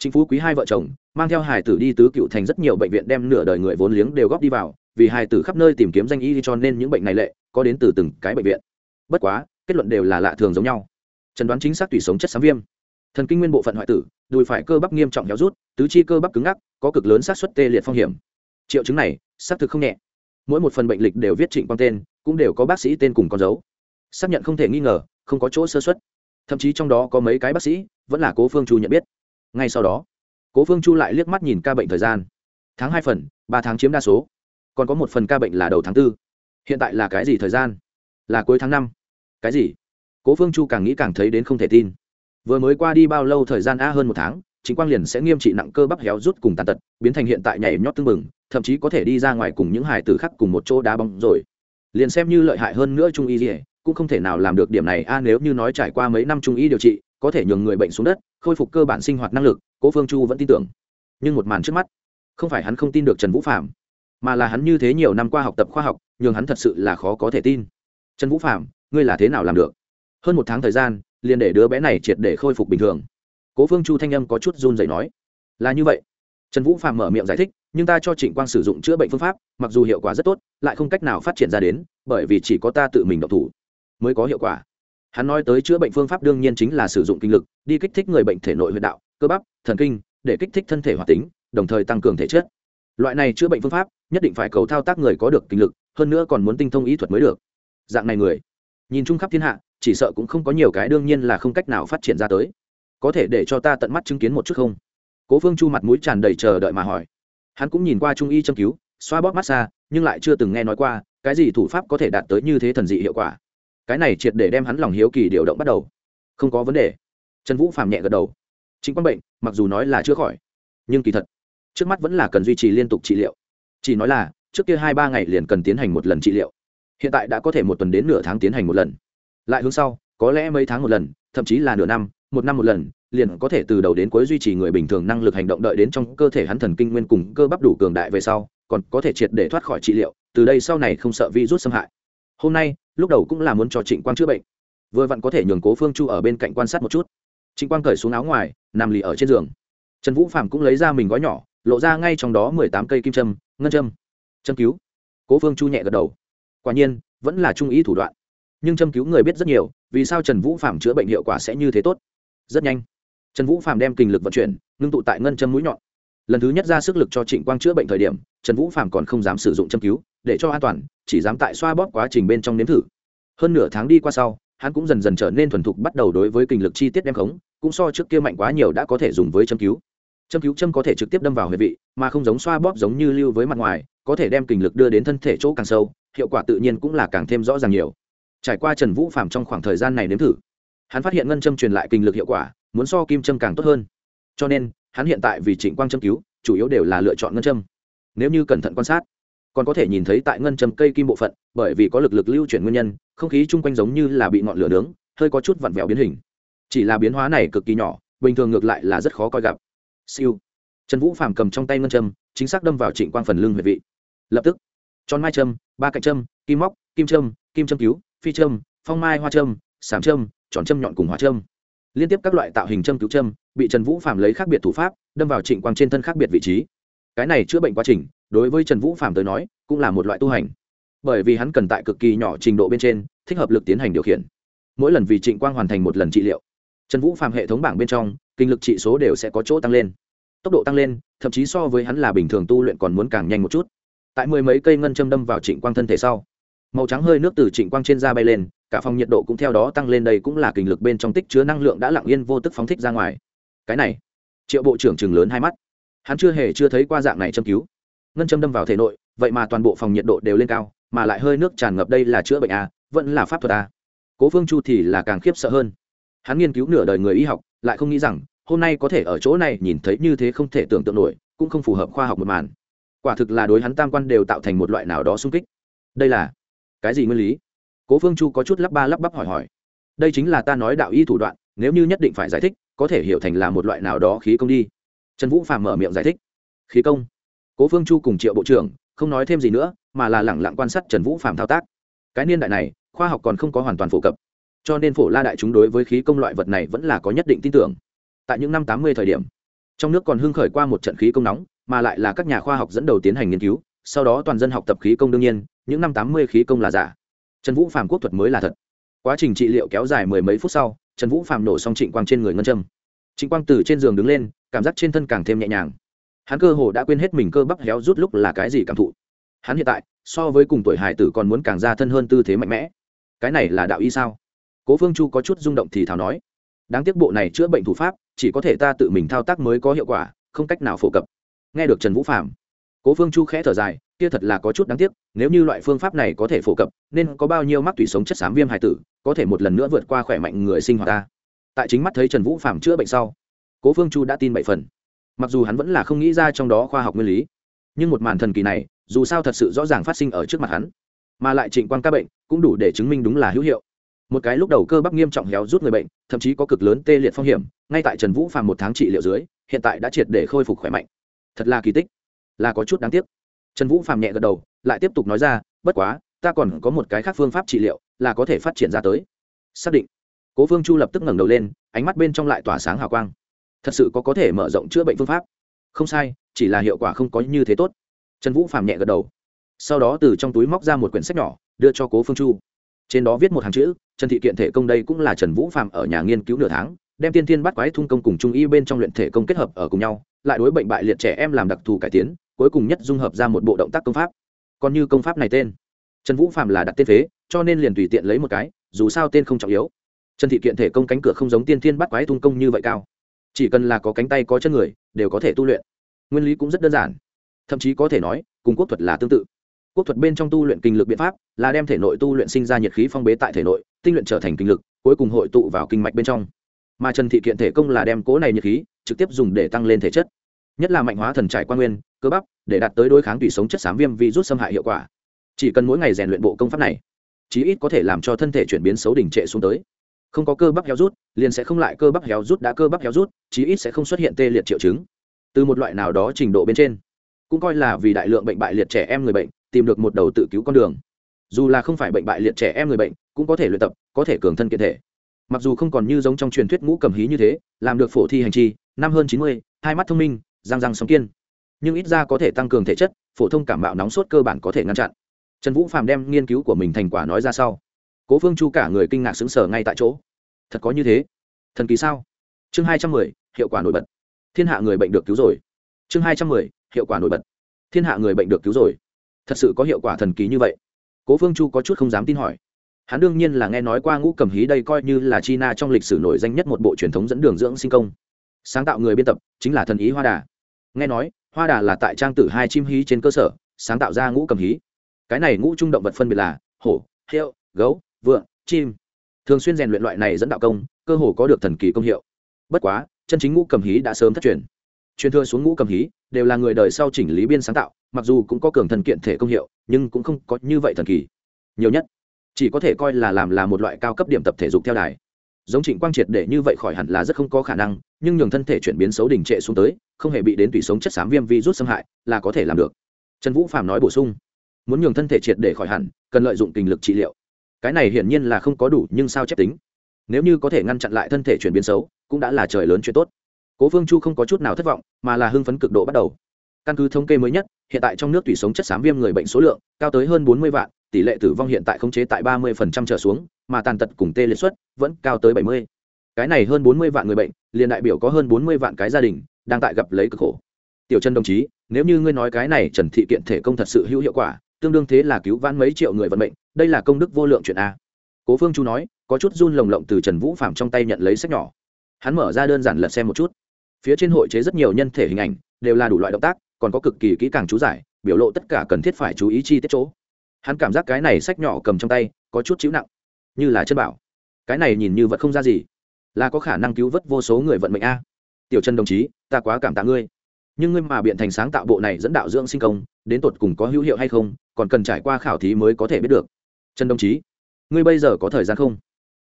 S1: chính phú quý hai vợ chồng, mang theo hải tử đi tứ cựu thành rất nhiều bệnh viện đem nửa đời người vốn liếng đều góp đi vào, vì hải tử khắp nơi tìm kiếm danh y cho nên những bệnh này lệ, có đến từ từng cái bệnh viện. Bất quá, kết luận đều là lạ thường giống nhau. Trần đoán chính xác tùy sống chất xám viêm. Thần kinh nguyên bộ phận hoại tử, đùi phải cơ bắp nghiêm trọng héo rút, tứ chi cơ bắp cứng ngắc, có cực lớn xác suất tê liệt phong hiểm. Triệu chứng này, xác thực không nhẹ. Mỗi một phần bệnh lịch đều viết trịnh quang tên, cũng đều có bác sĩ tên cùng con dấu. Xác nhận không thể nghi ngờ, không có chỗ sơ xuất thậm chí trong đó có mấy cái bác sĩ, vẫn là cố phương chu nhận biết ngay sau đó, cố phương chu lại liếc mắt nhìn ca bệnh thời gian. Tháng hai phần, ba tháng chiếm đa số. Còn có một phần ca bệnh là đầu tháng b ố hiện tại là cái gì thời gian? Là cuối tháng năm. Cái gì? Cố phương chu càng nghĩ càng thấy đến không thể tin. Vừa mới qua đi bao lâu thời gian a hơn một tháng, chính quang liền sẽ nghiêm trị nặng cơ bắp héo rút cùng tàn tật, biến thành hiện tại nhảy nhót tưng bừng, thậm chí có thể đi ra ngoài cùng những hải tử khác cùng một chỗ đá bóng rồi. Liền xem như lợi hại hơn nữa trung y gì cũng không thể nào làm được điểm này. A, nếu như nói trải qua mấy năm trung y điều trị, có thể nhường người bệnh xuống đất khôi phục cơ bản sinh hoạt năng lực, cố phương chu vẫn tin tưởng. Nhưng một màn trước mắt, không phải hắn không tin được trần vũ phạm mà là hắn như thế nhiều năm qua học tập khoa học nhưng hắn thật sự là khó có thể tin. Trần vũ phạm ngươi là thế nào làm được? Hơn một tháng thời gian, liền để đứa bé này triệt để khôi phục bình thường. Cố phương chu thanh âm có chút run dậy nói, là như vậy. Trần vũ phạm mở miệng giải thích, nhưng ta cho trịnh quang sử dụng chữa bệnh phương pháp, mặc dù hiệu quả rất tốt, lại không cách nào phát triển ra đến, bởi vì chỉ có ta tự mình độc thủ, mới có hiệu quả hắn nói tới chữa bệnh phương pháp đương nhiên chính là sử dụng kinh lực, đi kích thích người bệnh thể nội huyệt đạo, cơ bắp, thần kinh, để kích thích thân thể hoạt tính, đồng thời tăng cường thể chất. Loại này chữa bệnh phương pháp, nhất định phải cầu thao tác người có được kinh lực, hơn nữa còn muốn tinh thông ý thuật mới được. Dạng này người, nhìn chung khắp thiên hạ, chỉ sợ cũng không có nhiều cái đương nhiên là không cách nào phát triển ra tới. Có thể để cho ta tận mắt chứng kiến một chút không? Cố phương chu mặt mũi tràn đầy chờ đợi mà hỏi. Hắn cũng nhìn qua trung y châm cứu, xoa bóp massage nhưng lại chưa từng nghe nói qua, cái gì thủ pháp có thể đạt tới như thế thần dị hiệu quả cái này triệt để đem hắn lòng hiếu kỳ điều động bắt đầu. Không có vấn đề. Trần vũ phàm nhẹ gật đầu. Chính quan bệnh, mặc dù nói là chữa khỏi, nhưng kỳ thật, trước mắt vẫn là cần duy trì liên tục trị liệu. Chỉ nói là, trước kia hai ba ngày liền cần tiến hành một lần trị liệu. Hiện tại đã có thể một tuần đến nửa tháng tiến hành một lần. Lại hướng sau, có lẽ mấy tháng một lần, thậm chí là nửa năm, một năm một lần, liền có thể từ đầu đến cuối duy trì người bình thường năng lực hành động đợi đến trong cơ thể hắn thần kinh nguyên cùng cơ bắp đủ cường đại về sau, còn có thể triệt để thoát khỏi trị liệu, từ đây sau này không sợ virus xâm hại. Hôm nay lúc đầu cũng là muốn cho trịnh quang chữa bệnh vừa vặn có thể nhường cố phương chu ở bên cạnh quan sát một chút trịnh quang cởi xuống áo ngoài nằm lì ở trên giường trần vũ phạm cũng lấy ra mình gói nhỏ lộ ra ngay trong đó mười tám cây kim châm ngân châm châm cứu cố phương chu nhẹ gật đầu quả nhiên vẫn là trung ý thủ đoạn nhưng châm cứu người biết rất nhiều vì sao trần vũ phạm chữa bệnh hiệu quả sẽ như thế tốt rất nhanh trần vũ phạm đem kinh lực vận chuyển ngưng tụ tại ngân châm mũi nhọn lần thứ nhất ra sức lực cho trịnh quang chữa bệnh thời điểm, trần vũ phạm còn không dám sử dụng châm cứu, để cho an toàn, chỉ dám tại xoa bóp quá trình bên trong nếm thử. Hơn nửa tháng đi qua sau, hắn cũng dần dần trở nên thuần thục, bắt đầu đối với kinh lực chi tiết đem khống, cũng so trước kia mạnh quá nhiều đã có thể dùng với châm cứu. Châm cứu châm có thể trực tiếp đâm vào huyệt vị, mà không giống xoa bóp giống như lưu với mặt ngoài, có thể đem kinh lực đưa đến thân thể chỗ càng sâu, hiệu quả tự nhiên cũng là càng thêm rõ ràng nhiều. Trải qua trần vũ phạm trong khoảng thời gian này nếm thử, hắn phát hiện ngân châm truyền lại kinh lực hiệu quả, muốn so kim châm càng tốt hơn. Cho nên hắn hiện tại vì trịnh quang châm cứu, chủ yếu đều là lựa chọn ngân châm. Nếu như cẩn thận quan sát, còn có thể nhìn thấy tại ngân châm cây kim bộ phận, bởi vì có lực lực lưu chuyển nguyên nhân, không khí chung quanh giống như là bị ngọn lửa nướng, hơi có chút vặn vẹo biến hình. Chỉ là biến hóa này cực kỳ nhỏ, bình thường ngược lại là rất khó coi gặp. Siêu. Trần vũ phàm cầm trong tay ngân châm, chính xác đâm vào trịnh quang phần lưng huyệt vị. Lập tức, tròn mai châm, ba cạnh châm, kim móc, kim châm kim châm cứu, phi châm, phong mai hoa châm, sảm châm, tròn châm nhọn cùng hóa châm liên tiếp các loại tạo hình châm cứu châm, bị trần vũ phạm lấy khác biệt thủ pháp, đâm vào trịnh quang trên thân khác biệt vị trí. Cái này chữa bệnh quá trình, đối với trần vũ phạm tới nói, cũng là một loại tu hành. Bởi vì hắn cần tại cực kỳ nhỏ trình độ bên trên, thích hợp lực tiến hành điều khiển. Mỗi lần vì trịnh quang hoàn thành một lần trị liệu, trần vũ phạm hệ thống bảng bên trong, kinh lực trị số đều sẽ có chỗ tăng lên. Tốc độ tăng lên, thậm chí so với hắn là bình thường tu luyện còn muốn càng nhanh một chút. Tại mười mấy cây ngân châm đâm vào trịnh quang thân thể sau, màu trắng hơi nước từ trịnh quang trên da bay lên cả phòng nhiệt độ cũng theo đó tăng lên đây cũng là kinh lực bên trong tích chứa năng lượng đã lặng yên vô tức phóng thích ra ngoài. Cái này triệu bộ trưởng chừng lớn hai mắt. Hắn chưa hề chưa thấy qua dạng này châm cứu. Ngân châm đâm vào thể nội vậy mà toàn bộ phòng nhiệt độ đều lên cao mà lại hơi nước tràn ngập đây là chữa bệnh à, vẫn là pháp thuật à. cố phương chu thì là càng khiếp sợ hơn. Hắn nghiên cứu nửa đời người y học lại không nghĩ rằng hôm nay có thể ở chỗ này nhìn thấy như thế không thể tưởng tượng nổi cũng không phù hợp khoa học một màn. Quả thực là đối hắn tam quan đều tạo thành một loại nào đó sung kích. Đây là cái gì nguyên lý? Cố phương chu có chút lắp ba lắp bắp hỏi hỏi. Đây chính là ta nói đạo y thủ đoạn, nếu như nhất định phải giải thích, có thể hiểu thành là một loại nào đó khí công đi. Trần vũ phàm mở miệng giải thích. Khí công? Cố phương chu cùng triệu bộ trưởng, không nói thêm gì nữa, mà là lẳng lặng quan sát trần vũ phàm thao tác. Cái niên đại này, khoa học còn không có hoàn toàn phổ cập. Cho nên phổ la đại chúng đối với khí công loại vật này vẫn là có nhất định tin tưởng. Tại những năm tám mươi thời điểm, trong nước còn hưng khởi qua một trận khí công nóng, mà lại là các nhà khoa học dẫn đầu tiến hành nghiên cứu, sau đó toàn dân học tập khí công đương nhiên, những năm tám mươi khí công là giả trần vũ Phạm quốc thuật mới là thật. Quá trình trị liệu kéo dài mười mấy phút sau, trần vũ Phạm nổ xong trịnh quang trên người ngân châm. Trịnh quang từ trên giường đứng lên, cảm giác trên thân càng thêm nhẹ nhàng. Hắn cơ hồ đã quên hết mình cơ bắp héo rút lúc là cái gì cảm thụ. Hắn hiện tại, so với cùng tuổi hải tử còn muốn càng ra thân hơn tư thế mạnh mẽ. Cái này là đạo y sao? Cố phương chu có chút rung động thì thảo nói. Đáng tiếc bộ này chữa bệnh thủ pháp, chỉ có thể ta tự mình thao tác mới có hiệu quả, không cách nào phổ cập. Nghe được trần vũ phạm cố phương chu khẽ thở dài, kia thật là có chút đáng tiếc, nếu như loại phương pháp này có thể phổ cập, nên có bao nhiêu mắc tủy sống chất xám viêm hài tử, có thể một lần nữa vượt qua khỏe mạnh người sinh hoạt ta. Tại chính mắt thấy trần vũ phạm chữa bệnh sau, cố phương chu đã tin bảy phần. Mặc dù hắn vẫn là không nghĩ ra trong đó khoa học nguyên lý, nhưng một màn thần kỳ này, dù sao thật sự rõ ràng phát sinh ở trước mặt hắn, mà lại trịnh quan các bệnh cũng đủ để chứng minh đúng là hữu hiệu. Một cái lúc đầu cơ bắp nghiêm trọng héo rút người bệnh, thậm chí có cực lớn tê liệt phong hiểm, ngay tại trần vũ phàm một tháng trị liệu dưới, hiện tại đã triệt để khôi phục khỏe mạnh. Thật là kỳ tích là có chút đáng tiếc. Trần vũ phàm nhẹ gật đầu, lại tiếp tục nói ra, bất quá, ta còn có một cái khác phương pháp trị liệu, là có thể phát triển ra tới. Xác định. Cố phương chu lập tức ngẩng đầu lên, ánh mắt bên trong lại tỏa sáng hào quang. Thật sự có có thể mở rộng chữa bệnh phương pháp? Không sai, chỉ là hiệu quả không có như thế tốt. Trần vũ phàm nhẹ gật đầu. Sau đó từ trong túi móc ra một quyển sách nhỏ, đưa cho cố phương chu. Trên đó viết một hàng chữ, trần thị kiện thể công đây cũng là trần vũ phạm ở nhà nghiên cứu nửa tháng, đem tiên thiên bắt quái thung công cùng trung y bên trong luyện thể công kết hợp ở cùng nhau, lại đối bệnh bại liệt trẻ em làm đặc thù cải tiến cuối cùng nhất dung hợp ra một bộ động tác công pháp. Còn như công pháp này tên, trần vũ phạm là đặt tên phế, cho nên liền tùy tiện lấy một cái, dù sao tên không trọng yếu. Trần thị kiện thể công cánh cửa không giống tiên thiên bắt quái tung công như vậy cao. Chỉ cần là có cánh tay có chân người, đều có thể tu luyện. Nguyên lý cũng rất đơn giản. Thậm chí có thể nói, cùng quốc thuật là tương tự. Quốc thuật bên trong tu luyện kinh lực biện pháp, là đem thể nội tu luyện sinh ra nhiệt khí phong bế tại thể nội, tinh luyện trở thành kinh lực, cuối cùng hội tụ vào kinh mạch bên trong. Mà trần thị kiện thể công là đem cố này nhiệt khí, trực tiếp dùng để tăng lên thể chất nhất là mạnh hóa thần trải quan nguyên, cơ bắp, để đạt tới đối kháng tùy sống chất xám viêm virus xâm hại hiệu quả. Chỉ cần mỗi ngày rèn luyện bộ công pháp này, chí ít có thể làm cho thân thể chuyển biến xấu đỉnh trệ xuống tới. Không có cơ bắp héo rút, liền sẽ không lại cơ bắp héo rút đã cơ bắp héo rút, chí ít sẽ không xuất hiện tê liệt triệu chứng. Từ một loại nào đó trình độ bên trên, cũng coi là vì đại lượng bệnh bại liệt trẻ em người bệnh, tìm được một đầu tự cứu con đường. Dù là không phải bệnh bại liệt trẻ em người bệnh, cũng có thể luyện tập, có thể cường thân kiện thể. Mặc dù không còn như giống trong truyền thuyết ngũ cầm hí như thế, làm được phổ thi hành chi, năm hơn chín mươi, hai mắt thông minh răng răng sống kiên. Nhưng ít ra có thể tăng cường thể chất, phổ thông cảm bạo nóng sốt cơ bản có thể ngăn chặn. Trần vũ phạm đem nghiên cứu của mình thành quả nói ra sau. Cố phương chu cả người kinh ngạc xứng sở ngay tại chỗ. Thật có như thế? Thần kỳ sao? Chương hai trăm mười, hiệu quả nổi bật. Thiên hạ người bệnh được cứu rồi. Chương hai trăm mười, hiệu quả nổi bật. Thiên hạ người bệnh được cứu rồi. Thật sự có hiệu quả thần kỳ như vậy? Cố phương chu có chút không dám tin hỏi. Hắn đương nhiên là nghe nói qua ngũ cầm hí đây coi như là china trong lịch sử nổi danh nhất một bộ truyền thống dẫn đường dưỡng sinh công sáng tạo người biên tập chính là thần ý hoa đà. Nghe nói, hoa đà là tại trang tử hai chim hí trên cơ sở, sáng tạo ra ngũ cầm hí. Cái này ngũ trung động vật phân biệt là hổ hiệu gấu vượn chim. Thường xuyên rèn luyện loại này dẫn đạo công, cơ hồ có được thần kỳ công hiệu. Bất quá, chân chính ngũ cầm hí đã sớm thất truyền. Truyền thừa xuống ngũ cầm hí đều là người đời sau chỉnh lý biên sáng tạo, mặc dù cũng có cường thần kiện thể công hiệu, nhưng cũng không có như vậy thần kỳ. Nhiều nhất, chỉ có thể coi là làm là một loại cao cấp điểm tập thể dục theo đài giống trịnh quang triệt để như vậy khỏi hẳn là rất không có khả năng, nhưng nhường thân thể chuyển biến xấu đình trệ xuống tới, không hề bị đến tủy sống chất xám viêm virus xâm hại, là có thể làm được. Trần vũ phạm nói bổ sung, muốn nhường thân thể triệt để khỏi hẳn, cần lợi dụng kinh lực trị liệu. Cái này hiển nhiên là không có đủ, nhưng sao chép tính? Nếu như có thể ngăn chặn lại thân thể chuyển biến xấu, cũng đã là trời lớn chuyện tốt. Cố phương chu không có chút nào thất vọng, mà là hưng phấn cực độ bắt đầu. Căn cứ thống kê mới nhất, hiện tại trong nước tủy sống chất xám viêm người bệnh số lượng cao tới hơn bốn mươi vạn tỷ lệ tử vong hiện tại khống chế tại ba mươi trở xuống, mà tàn tật cùng tê liệt suất vẫn cao tới bảy mươi. Cái này hơn bốn mươi vạn người bệnh, liền đại biểu có hơn bốn mươi vạn cái gia đình đang tại gặp lấy cực khổ. Tiểu Trần đồng chí, nếu như ngươi nói cái này trần thị kiện thể công thật sự hữu hiệu quả, tương đương thế là cứu vãn mấy triệu người vận mệnh, đây là công đức vô lượng chuyện a. Cố phương chu nói, có chút run lồng lộng từ trần vũ phạm trong tay nhận lấy sách nhỏ. Hắn mở ra đơn giản lật xem một chút. Phía trên hội chế rất nhiều nhân thể hình ảnh, đều là đủ loại động tác, còn có cực kỳ kỹ càng chú giải, biểu lộ tất cả cần thiết phải chú ý chi tiết chỗ hắn cảm giác cái này sách nhỏ cầm trong tay, có chút chịu nặng. Như là chân bảo. Cái này nhìn như vật không ra gì. Là có khả năng cứu vớt vô số người vận mệnh a. Tiểu trần đồng chí, ta quá cảm tạ ngươi. Nhưng ngươi mà biện thành sáng tạo bộ này dẫn đạo dưỡng sinh công, đến tột cùng có hữu hiệu hay không, còn cần trải qua khảo thí mới có thể biết được. Trần đồng chí, ngươi bây giờ có thời gian không?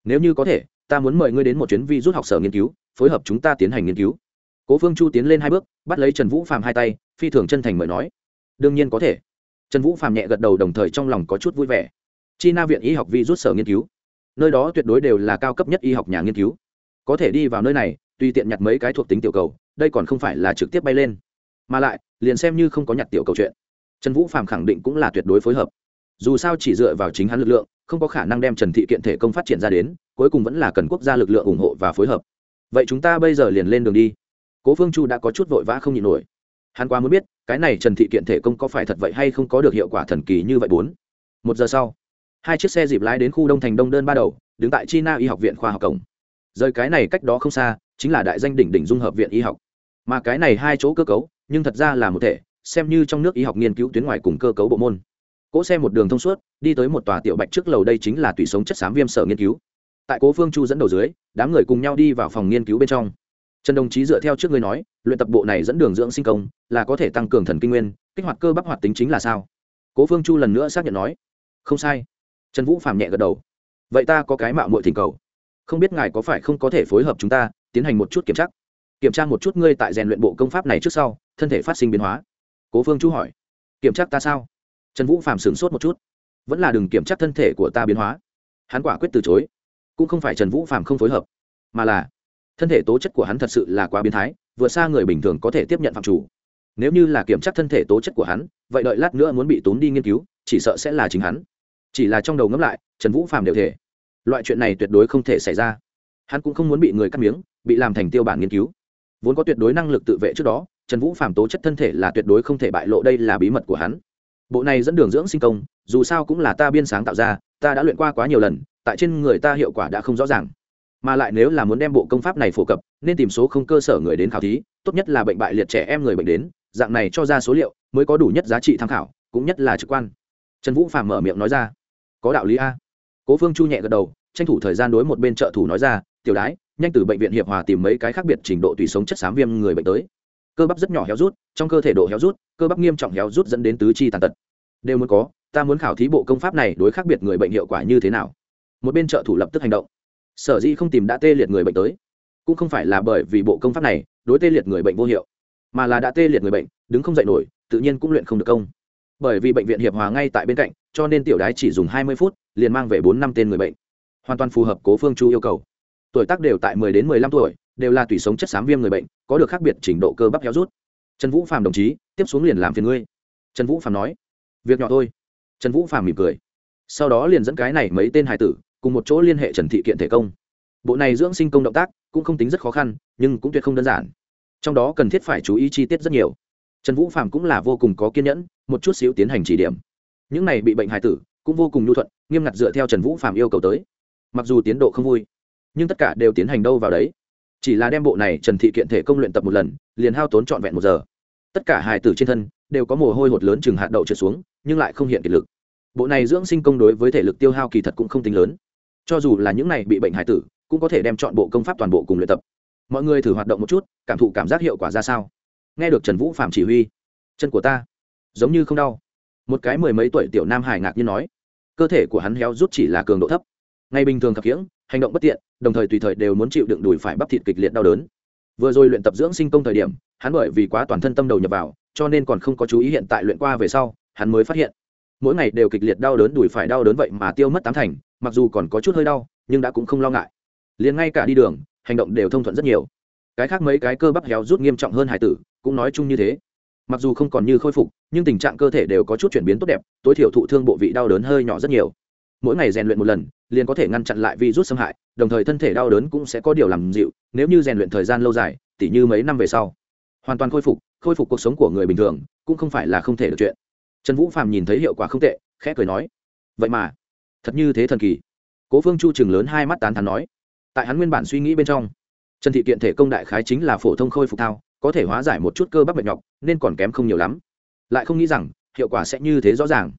S1: Nếu như có thể, ta muốn mời ngươi đến một chuyến vi rút học sở nghiên cứu, phối hợp chúng ta tiến hành nghiên cứu. Cố phương chu tiến lên hai bước, bắt lấy trần vũ phạm hai tay, phi thường chân thành mời nói. Đương nhiên có thể trần vũ phạm nhẹ gật đầu đồng thời trong lòng có chút vui vẻ. Chi na viện y học vi rút sở nghiên cứu. Nơi đó tuyệt đối đều là cao cấp nhất y học nhà nghiên cứu. Có thể đi vào nơi này, tùy tiện nhặt mấy cái thuộc tính tiểu cầu, đây còn không phải là trực tiếp bay lên. Mà lại, liền xem như không có nhặt tiểu cầu chuyện. Trần vũ phạm khẳng định cũng là tuyệt đối phối hợp. Dù sao chỉ dựa vào chính hắn lực lượng, không có khả năng đem trần thị kiện thể công phát triển ra đến, cuối cùng vẫn là cần quốc gia lực lượng ủng hộ và phối hợp. Vậy chúng ta bây giờ liền lên đường đi. Cố phương chu đã có chút vội vã không nhịn nổi. Hắn quá muốn biết cái này trần thị kiện thể công có phải thật vậy hay không có được hiệu quả thần kỳ như vậy bốn? Một giờ sau, hai chiếc xe dịp lái đến khu đông thành đông đơn ba đầu, đứng tại china y học viện khoa học cổng. Rời cái này cách đó không xa, chính là đại danh đỉnh đỉnh dung hợp viện y học. Mà cái này hai chỗ cơ cấu, nhưng thật ra là một thể, xem như trong nước y học nghiên cứu tuyến ngoài cùng cơ cấu bộ môn. Cỗ xe một đường thông suốt, đi tới một tòa tiểu bạch trước lầu đây chính là tùy sống chất xám viêm sở nghiên cứu. Tại cố phương chu dẫn đầu dưới, đám người cùng nhau đi vào phòng nghiên cứu bên trong trần đồng chí dựa theo trước ngươi nói, luyện tập bộ này dẫn đường dưỡng sinh công, là có thể tăng cường thần kinh nguyên, kích hoạt cơ bắp hoạt tính chính là sao? Cố phương chu lần nữa xác nhận nói. Không sai. Trần vũ phạm nhẹ gật đầu. Vậy ta có cái mạo muội thỉnh cầu. Không biết ngài có phải không có thể phối hợp chúng ta, tiến hành một chút kiểm tra? Kiểm tra một chút ngươi tại rèn luyện bộ công pháp này trước sau, thân thể phát sinh biến hóa. Cố phương chu hỏi. Kiểm tra ta sao? Trần vũ phạm sửng sốt một chút. Vẫn là đừng kiểm tra thân thể của ta biến hóa. Hắn quả quyết từ chối. Cũng không phải trần vũ phạm không phối hợp, mà là thân thể tố chất của hắn thật sự là quá biến thái, vượt xa người bình thường có thể tiếp nhận phạm chủ. Nếu như là kiểm tra thân thể tố chất của hắn, vậy đợi lát nữa muốn bị tốn đi nghiên cứu, chỉ sợ sẽ là chính hắn. Chỉ là trong đầu ngẫm lại, trần vũ phạm đều thể. Loại chuyện này tuyệt đối không thể xảy ra. Hắn cũng không muốn bị người cắt miếng, bị làm thành tiêu bản nghiên cứu. Vốn có tuyệt đối năng lực tự vệ trước đó, trần vũ phạm tố chất thân thể là tuyệt đối không thể bại lộ đây là bí mật của hắn. Bộ này dẫn đường dưỡng sinh công, dù sao cũng là ta biên sáng tạo ra, ta đã luyện qua quá nhiều lần, tại trên người ta hiệu quả đã không rõ ràng mà lại nếu là muốn đem bộ công pháp này phổ cập, nên tìm số không cơ sở người đến khảo thí, tốt nhất là bệnh bại liệt trẻ em người bệnh đến, dạng này cho ra số liệu mới có đủ nhất giá trị tham khảo, cũng nhất là trực quan. Trần vũ phạm mở miệng nói ra. Có đạo lý a. Cố phương chu nhẹ gật đầu, tranh thủ thời gian đối một bên trợ thủ nói ra, tiểu đái, nhanh từ bệnh viện hiệp hòa tìm mấy cái khác biệt trình độ tùy sống chất xám viêm người bệnh tới. Cơ bắp rất nhỏ héo rút, trong cơ thể độ héo rút, cơ bắp nghiêm trọng héo rút dẫn đến tứ chi tàn tật. Đều muốn có, ta muốn khảo thí bộ công pháp này đối khác biệt người bệnh hiệu quả như thế nào. Một bên trợ thủ lập tức hành động sở dĩ không tìm đã tê liệt người bệnh tới, cũng không phải là bởi vì bộ công pháp này đối tê liệt người bệnh vô hiệu, mà là đã tê liệt người bệnh, đứng không dậy nổi, tự nhiên cũng luyện không được công. Bởi vì bệnh viện hiệp hòa ngay tại bên cạnh, cho nên tiểu đái chỉ dùng hai mươi phút, liền mang về bốn năm tên người bệnh. Hoàn toàn phù hợp cố phương chu yêu cầu. Tuổi tác đều tại mười đến mười lăm tuổi, đều là tùy sống chất xám viêm người bệnh, có được khác biệt trình độ cơ bắp héo rút. Trần vũ phạm đồng chí, tiếp xuống liền làm phiền ngươi. Trần vũ phạm nói. Việc nhỏ thôi. Trần vũ phạm mỉm cười. Sau đó liền dẫn cái này mấy tên hải tử cùng một chỗ liên hệ trần thị kiện thể công. Bộ này dưỡng sinh công động tác cũng không tính rất khó khăn, nhưng cũng tuyệt không đơn giản. Trong đó cần thiết phải chú ý chi tiết rất nhiều. Trần vũ phạm cũng là vô cùng có kiên nhẫn, một chút xíu tiến hành chỉ điểm. Những này bị bệnh hài tử cũng vô cùng nhu thuận, nghiêm ngặt dựa theo trần vũ phạm yêu cầu tới. Mặc dù tiến độ không vui, nhưng tất cả đều tiến hành đâu vào đấy. Chỉ là đem bộ này trần thị kiện thể công luyện tập một lần, liền hao tốn trọn vẹn một giờ. Tất cả hài tử trên thân đều có mồ hôi hột lớn chừng hạt đậu trượt xuống, nhưng lại không hiện kiệt lực. Bộ này dưỡng sinh công đối với thể lực tiêu hao kỳ thật cũng không tính lớn cho dù là những này bị bệnh hải tử, cũng có thể đem chọn bộ công pháp toàn bộ cùng luyện tập. Mọi người thử hoạt động một chút, cảm thụ cảm giác hiệu quả ra sao. Nghe được trần vũ phạm chỉ huy, chân của ta giống như không đau. Một cái mười mấy tuổi tiểu nam hải ngạc nhiên nói, cơ thể của hắn héo rút chỉ là cường độ thấp. Ngay bình thường khập khiễng, hành động bất tiện, đồng thời tùy thời đều muốn chịu đựng đùi phải bắp thịt kịch liệt đau đớn. Vừa rồi luyện tập dưỡng sinh công thời điểm, hắn bởi vì quá toàn thân tâm đầu nhập vào, cho nên còn không có chú ý hiện tại luyện qua về sau, hắn mới phát hiện, mỗi ngày đều kịch liệt đau đớn, đùi phải đau đớn vậy mà tiêu mất tám thành mặc dù còn có chút hơi đau, nhưng đã cũng không lo ngại. Liền ngay cả đi đường, hành động đều thông thuận rất nhiều. Cái khác mấy cái cơ bắp héo rút nghiêm trọng hơn hải tử, cũng nói chung như thế. Mặc dù không còn như khôi phục, nhưng tình trạng cơ thể đều có chút chuyển biến tốt đẹp, tối thiểu thụ thương bộ vị đau đớn hơi nhỏ rất nhiều. Mỗi ngày rèn luyện một lần, liền có thể ngăn chặn lại virus xâm hại, đồng thời thân thể đau đớn cũng sẽ có điều làm dịu, nếu như rèn luyện thời gian lâu dài, tỉ như mấy năm về sau. Hoàn toàn khôi phục khôi phục cuộc sống của người bình thường, cũng không phải là không thể được chuyện. Trần vũ phàm nhìn thấy hiệu quả không tệ, khẽ cười nói, vậy mà thật như thế thần kỳ. Cố phương chu chừng lớn hai mắt tán thắn nói, tại hắn nguyên bản suy nghĩ bên trong, trần thị kiện thể công đại khái chính là phổ thông khôi phục thao, có thể hóa giải một chút cơ bắp mệt nhọc, nên còn kém không nhiều lắm. Lại không nghĩ rằng, hiệu quả sẽ như thế rõ ràng.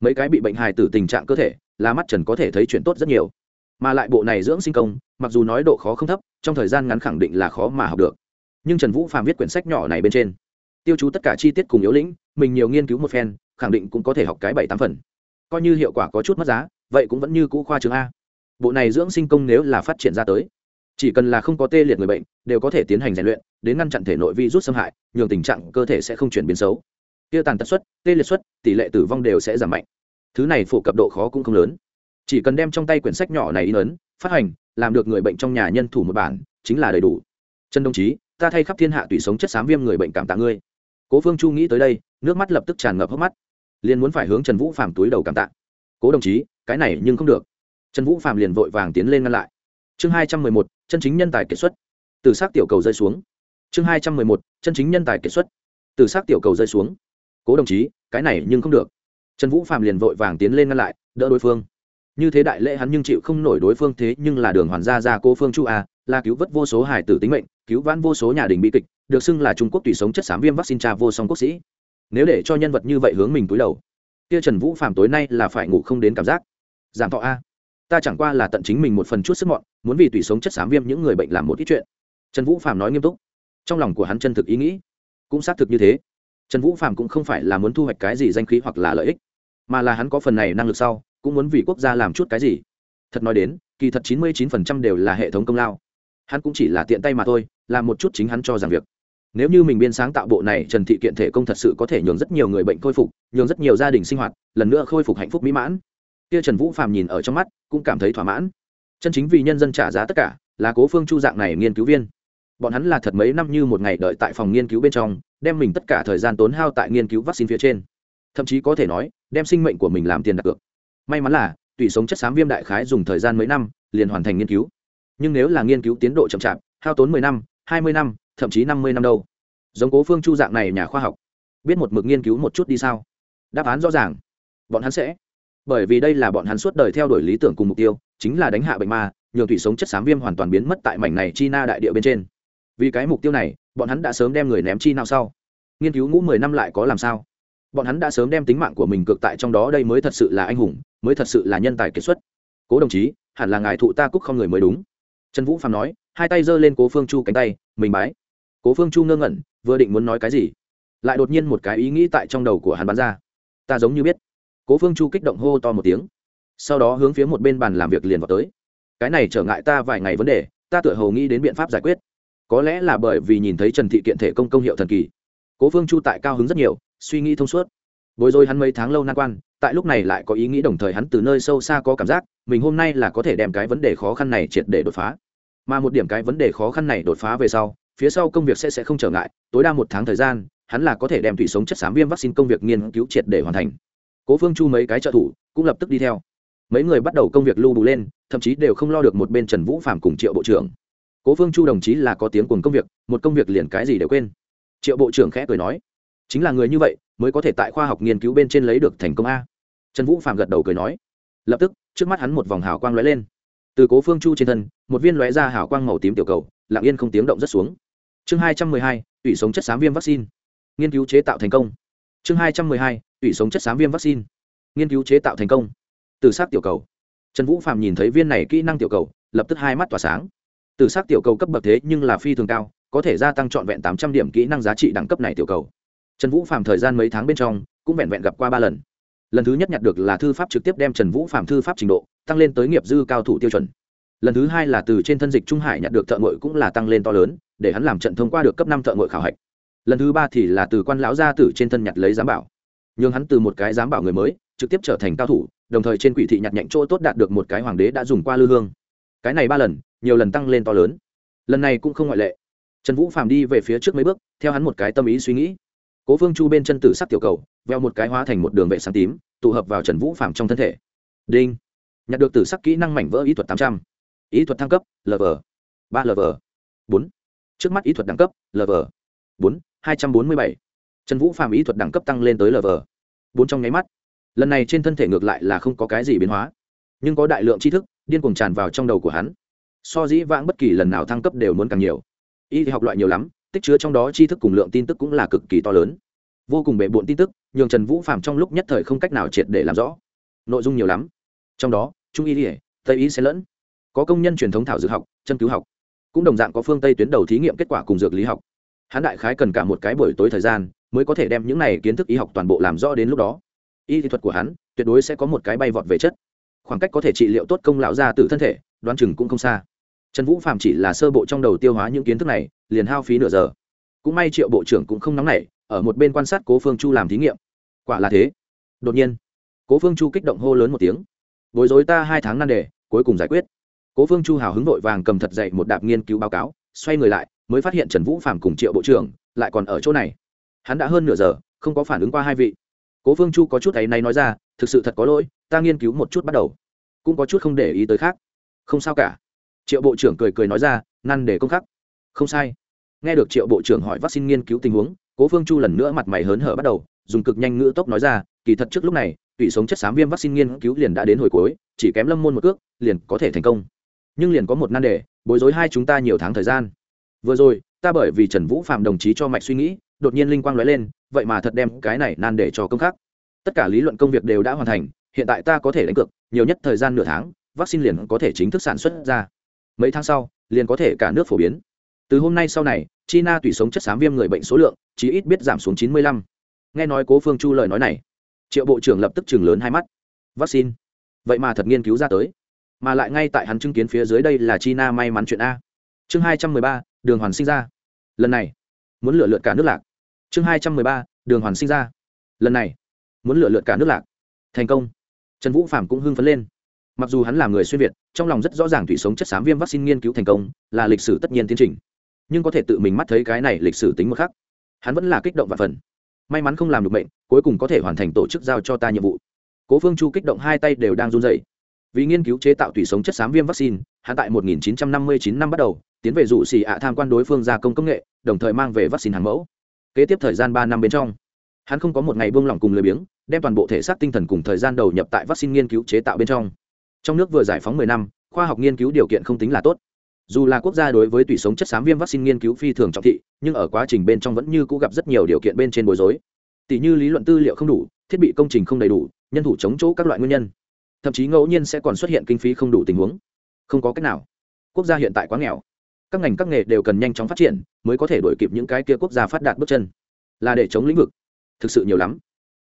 S1: Mấy cái bị bệnh hài tử tình trạng cơ thể, là mắt trần có thể thấy chuyện tốt rất nhiều. Mà lại bộ này dưỡng sinh công, mặc dù nói độ khó không thấp, trong thời gian ngắn khẳng định là khó mà học được. Nhưng trần vũ phàm viết quyển sách nhỏ này bên trên, tiêu chú tất cả chi tiết cùng yếu lĩnh, mình nhiều nghiên cứu một phen, khẳng định cũng có thể học cái bảy tám phần. Coi như hiệu quả có chút mất giá vậy cũng vẫn như cũ khoa trường a. Bộ này dưỡng sinh công nếu là phát triển ra tới, chỉ cần là không có tê liệt người bệnh, đều có thể tiến hành rèn luyện, đến ngăn chặn thể nội vi rút xâm hại, nhường tình trạng cơ thể sẽ không chuyển biến xấu. Tiêu tàn tật suất, tê liệt suất, tỷ lệ tử vong đều sẽ giảm mạnh. Thứ này phổ cập độ khó cũng không lớn. Chỉ cần đem trong tay quyển sách nhỏ này in ấn, phát hành, làm được người bệnh trong nhà nhân thủ một bản, chính là đầy đủ. Trần đồng chí, ta thay khắp thiên hạ tùy sống chất xám viêm người bệnh cảm tạ ngươi. Cố phương chu nghĩ tới đây, nước mắt lập tức tràn ngập hốc mắt. Liền muốn phải hướng trần vũ phàm túi đầu cảm tạ. Cố đồng chí cái này nhưng không được. Trần vũ Phạm liền vội vàng tiến lên ngăn lại. Chương hai trăm mười một, chân chính nhân tài kiệt xuất. Từ s tiểu cầu rơi xuống. Chương hai trăm mười một, chân chính nhân tài kiệt xuất. Từ s tiểu cầu rơi xuống. Cố đồng chí, cái này nhưng không được. Trần vũ phạm liền vội vàng tiến lên ngăn lại, đỡ đối phương. Như thế đại lễ hắn nhưng chịu không nổi đối phương thế, nhưng là đường hoàn gia gia cô phương chu a, là cứu vớt vô số hải tử tính mệnh, cứu vãn vô số nhà đình bi kịch, được xưng là trung quốc tùy sống chất xám viêm vaccine cha vô song quốc sĩ. Nếu để cho nhân vật như vậy hướng mình túi đầu, kia trần vũ phạm tối nay là phải ngủ không đến cảm giác giảm thọ a. Ta chẳng qua là tận chính mình một phần chút sức mọn, muốn vì tùy sống chất xám viêm những người bệnh làm một ít chuyện. Trần vũ phạm nói nghiêm túc. Trong lòng của hắn chân thực ý nghĩ, cũng xác thực như thế. Trần vũ phạm cũng không phải là muốn thu hoạch cái gì danh khí hoặc là lợi ích, mà là hắn có phần này năng lực sau, cũng muốn vì quốc gia làm chút cái gì. Thật nói đến, kỳ thật chín mươi chín phần trăm đều là hệ thống công lao. Hắn cũng chỉ là tiện tay mà thôi, làm một chút chính hắn cho rằng việc. Nếu như mình biên sáng tạo bộ này, trần thị kiện thể công thật sự có thể nhường rất nhiều người bệnh khôi phục, nhường rất nhiều gia đình sinh hoạt, lần nữa khôi phục hạnh phúc mỹ mãn kia trần vũ phàm nhìn ở trong mắt, cũng cảm thấy thỏa mãn. Chân chính vì nhân dân trả giá tất cả, là cố phương chu dạng này nghiên cứu viên. Bọn hắn là thật mấy năm như một ngày đợi tại phòng nghiên cứu bên trong, đem mình tất cả thời gian tốn hao tại nghiên cứu vaccine phía trên. Thậm chí có thể nói, đem sinh mệnh của mình làm tiền đặt cược. May mắn là, tùy sống chất xám viêm đại khái dùng thời gian mấy năm, liền hoàn thành nghiên cứu. Nhưng nếu là nghiên cứu tiến độ chậm chạp, hao tốn mười năm, hai mươi năm, thậm chí năm mươi năm đâu. Giống cố phương chu dạng này nhà khoa học. Biết một mực nghiên cứu một chút đi sao? Đáp án rõ ràng. Bọn hắn sẽ bởi vì đây là bọn hắn suốt đời theo đuổi lý tưởng cùng mục tiêu, chính là đánh hạ bệnh ma, nhường thủy sống chất xám viêm hoàn toàn biến mất tại mảnh này chi na đại địa bên trên. Vì cái mục tiêu này, bọn hắn đã sớm đem người ném chi nào sau. Nghiên cứu ngũ mười năm lại có làm sao? Bọn hắn đã sớm đem tính mạng của mình cực tại trong đó, đây mới thật sự là anh hùng, mới thật sự là nhân tài kiệt xuất. Cố đồng chí, hẳn là ngài thụ ta cúc không người mới đúng. Trần vũ phạm nói, hai tay giơ lên cố phương chu cánh tay, mình bái. Cố phương chu ngơ ngẩn, vừa định muốn nói cái gì, lại đột nhiên một cái ý nghĩ tại trong đầu của hắn bắn ra. Ta giống như biết cố phương chu kích động hô to một tiếng. Sau đó hướng phía một bên bàn làm việc liền vào tới. Cái này trở ngại ta vài ngày vấn đề, ta tựa hồ nghĩ đến biện pháp giải quyết. Có lẽ là bởi vì nhìn thấy trần thị kiện thể công công hiệu thần kỳ. Cố phương chu tại cao hứng rất nhiều, suy nghĩ thông suốt. Bối rối hắn mấy tháng lâu nan quan, tại lúc này lại có ý nghĩ đồng thời hắn từ nơi sâu xa có cảm giác, mình hôm nay là có thể đem cái vấn đề khó khăn này triệt để đột phá. Mà một điểm cái vấn đề khó khăn này đột phá về sau, phía sau công việc sẽ sẽ không trở ngại, tối đa một tháng thời gian, hắn là có thể đem thủy sống chất xám viêm vaccine công việc nghiên cứu triệt để hoàn thành cố phương chu mấy cái trợ thủ cũng lập tức đi theo. Mấy người bắt đầu công việc lưu bù lên, thậm chí đều không lo được một bên trần vũ phạm cùng triệu bộ trưởng. Cố phương chu đồng chí là có tiếng cùng công việc, một công việc liền cái gì đều quên. Triệu bộ trưởng khẽ cười nói, chính là người như vậy mới có thể tại khoa học nghiên cứu bên trên lấy được thành công a. Trần vũ phạm gật đầu cười nói. Lập tức, trước mắt hắn một vòng hào quang lóe lên. Từ cố phương chu trên thân, một viên lóe ra hào quang màu tím tiểu cầu, lặng yên không tiếng động rất xuống. Chương hai trăm mười hai, ủy sống chất xám viêm vaccine. Nghiên cứu chế tạo thành công. Chương hai trăm mười hai ủy sống chất xám viêm vaccine. Nghiên cứu chế tạo thành công. Từ s tiểu cầu. Trần vũ phạm nhìn thấy viên này kỹ năng tiểu cầu, lập tức hai mắt tỏa sáng. Từ s tiểu cầu cấp bậc thế nhưng là phi thường cao, có thể gia tăng trọn vẹn tám trăm điểm kỹ năng giá trị đẳng cấp này tiểu cầu. Trần vũ phạm thời gian mấy tháng bên trong, cũng vẹn vẹn gặp qua ba lần. Lần thứ nhất nhặt được là thư pháp trực tiếp đem trần vũ phạm thư pháp trình độ tăng lên tới nghiệp dư cao thủ tiêu chuẩn. Lần thứ hai là từ trên thân dịch trung hải nhặt được thợ ngội cũng là tăng lên to lớn, để hắn làm trận thông qua được cấp năm thợ ngội khảo hạch. Lần thứ ba thì là từ quan lão gia tử trên thân nhặt lấy giám bảo nhưng hắn từ một cái dám bảo người mới, trực tiếp trở thành cao thủ, đồng thời trên quỷ thị nhặt nhạnh chỗ tốt đạt được một cái hoàng đế đã dùng qua lư hương. Cái này ba lần, nhiều lần tăng lên to lớn. Lần này cũng không ngoại lệ. Trần vũ phàm đi về phía trước mấy bước, theo hắn một cái tâm ý suy nghĩ. Cố phương chu bên chân tử sắc tiểu cầu, veo một cái hóa thành một đường vệ sáng tím, tụ hợp vào trần vũ phàm trong thân thể. Đinh. Nhặt được tử sắc kỹ năng mảnh vỡ ý thuật tám trăm. Ý thuật thăng cấp lv ba lv bốn. Trước mắt ý thuật đẳng cấp lv bốn, hai trăm bốn mươi bảy. Trần vũ phàm ý thuật đẳng cấp tăng lên tới lv bốn trong nháy mắt. Lần này trên thân thể ngược lại là không có cái gì biến hóa, nhưng có đại lượng tri thức, điên cuồng tràn vào trong đầu của hắn. So dĩ vãng bất kỳ lần nào thăng cấp đều muốn càng nhiều. Y học loại nhiều lắm, tích chứa trong đó tri thức cùng lượng tin tức cũng là cực kỳ to lớn. Vô cùng bề bộn tin tức, nhường trần vũ phạm trong lúc nhất thời không cách nào triệt để làm rõ. Nội dung nhiều lắm. Trong đó, trung y ỉa tây y sẽ lẫn, có công nhân truyền thống thảo dược học chân cứu học. Cũng đồng dạng có phương tây tuyến đầu thí nghiệm kết quả cùng dược lý học. Hắn đại khái cần cả một cái buổi tối thời gian mới có thể đem những này kiến thức y học toàn bộ làm rõ đến lúc đó. Y thuật của hắn, tuyệt đối sẽ có một cái bay vọt về chất. Khoảng cách có thể trị liệu tốt công lão gia từ thân thể, đoán chừng cũng không xa. Trần vũ phạm chỉ là sơ bộ trong đầu tiêu hóa những kiến thức này, liền hao phí nửa giờ. Cũng may triệu bộ trưởng cũng không nóng nảy, ở một bên quan sát cố phương chu làm thí nghiệm. Quả là thế. Đột nhiên, cố phương chu kích động hô lớn một tiếng. Bối rối ta hai tháng nan đề, cuối cùng giải quyết. Cố phương chu hào hứng vội vàng cầm thật dậy một đạp nghiên cứu báo cáo, xoay người lại, mới phát hiện trần vũ phạm cùng triệu bộ trưởng lại còn ở chỗ này hắn đã hơn nửa giờ, không có phản ứng qua hai vị. Cố phương chu có chút ấy này nói ra, thực sự thật có lỗi, ta nghiên cứu một chút bắt đầu. Cũng có chút không để ý tới khác. Không sao cả. Triệu bộ trưởng cười cười nói ra, năn để công khắc. Không sai. Nghe được triệu bộ trưởng hỏi vaccine nghiên cứu tình huống, cố phương chu lần nữa mặt mày hớn hở bắt đầu, dùng cực nhanh ngữ tốc nói ra, kỳ thật trước lúc này tủy sống chất xám viêm vaccine nghiên cứu liền đã đến hồi cuối, chỉ kém lâm môn một cước, liền có thể thành công. Nhưng liền có một nan đề, bối rối hai chúng ta nhiều tháng thời gian. Vừa rồi, ta bởi vì trần vũ phạm đồng chí cho mạch suy nghĩ đột nhiên linh quang lóe lên, vậy mà thật đem cái này nan để cho công khác. Tất cả lý luận công việc đều đã hoàn thành, hiện tại ta có thể đánh cược, nhiều nhất thời gian nửa tháng, vaccine liền có thể chính thức sản xuất ra. Mấy tháng sau, liền có thể cả nước phổ biến. Từ hôm nay sau này, china tùy sống chất xám viêm người bệnh số lượng chỉ ít biết giảm xuống chín mươi lăm. Nghe nói cố phương chu lời nói này, triệu bộ trưởng lập tức chừng lớn hai mắt. Vaccine? Vậy mà thật nghiên cứu ra tới. Mà lại ngay tại hắn chứng kiến phía dưới đây là china may mắn chuyện a. Chương hai trăm mười ba, đường hoàn sinh ra. Lần này, muốn lựa lượt cả nước lạc chương hai trăm mười ba, đường hoàn sinh ra. Lần này, muốn lựa lượt cả nước lạc. Thành công. Trần vũ phạm cũng hưng phấn lên. Mặc dù hắn là người xuyên việt, trong lòng rất rõ ràng thủy sống chất xám viêm vaccine nghiên cứu thành công, là lịch sử tất nhiên tiến trình. Nhưng có thể tự mình mắt thấy cái này lịch sử tính một khắc, hắn vẫn là kích động và phần. May mắn không làm được bệnh cuối cùng có thể hoàn thành tổ chức giao cho ta nhiệm vụ. Cố phương chu kích động hai tay đều đang run dày vì nghiên cứu chế tạo thủy sống chất xám viêm vaccine, hắn tại 1959 năm bắt đầu, tiến về dụ xì ạ tham quan đối phương gia công công nghệ, đồng thời mang về vaccine hàng mẫu kế tiếp thời gian ba năm bên trong, hắn không có một ngày buông lỏng cùng lười biếng, đem toàn bộ thể xác tinh thần cùng thời gian đầu nhập tại vaccine nghiên cứu chế tạo bên trong. Trong nước vừa giải phóng 10 năm, khoa học nghiên cứu điều kiện không tính là tốt. Dù là quốc gia đối với tủy sống chất xám viêm vaccine nghiên cứu phi thường trọng thị, nhưng ở quá trình bên trong vẫn như cũ gặp rất nhiều điều kiện bên trên bối rối. Tỷ như lý luận tư liệu không đủ, thiết bị công trình không đầy đủ, nhân thủ chống chỗ các loại nguyên nhân. Thậm chí ngẫu nhiên sẽ còn xuất hiện kinh phí không đủ tình huống. Không có cách nào. Quốc gia hiện tại quá nghèo các ngành các nghề đều cần nhanh chóng phát triển mới có thể đổi kịp những cái kia quốc gia phát đạt bước chân. Là để chống lĩnh vực. Thực sự nhiều lắm.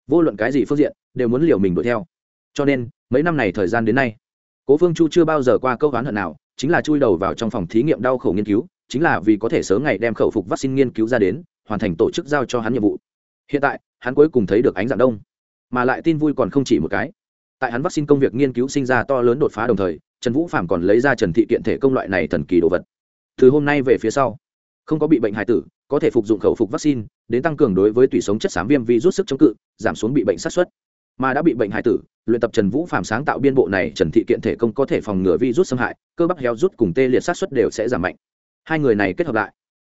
S1: Vô luận cái gì phương diện, đều muốn liều mình đuổi theo. Cho nên, mấy năm này thời gian đến nay, cố phương chu chưa bao giờ qua câu oán hận nào, chính là chui đầu vào trong phòng thí nghiệm đau khổ nghiên cứu, chính là vì có thể sớm ngày đem khẩu phục vaccine nghiên cứu ra đến, hoàn thành tổ chức giao cho hắn nhiệm vụ. Hiện tại, hắn cuối cùng thấy được ánh dạng đông, mà lại tin vui còn không chỉ một cái. Tại hắn vaccine công việc nghiên cứu sinh ra to lớn đột phá đồng thời, trần vũ phạm còn lấy ra trần thị kiện thể công loại này thần kỳ đồ vật từ hôm nay về phía sau, không có bị bệnh hài tử, có thể phục dụng khẩu phục vaccine, đến tăng cường đối với tủy sống chất xám viêm virus sức chống cự, giảm xuống bị bệnh sát xuất mà đã bị bệnh hại tử, luyện tập trần vũ phạm sáng tạo biên bộ này, trần thị kiện thể công có thể phòng ngừa virus xâm hại, cơ bắp heo rút cùng tê liệt sát xuất đều sẽ giảm mạnh. Hai người này kết hợp lại,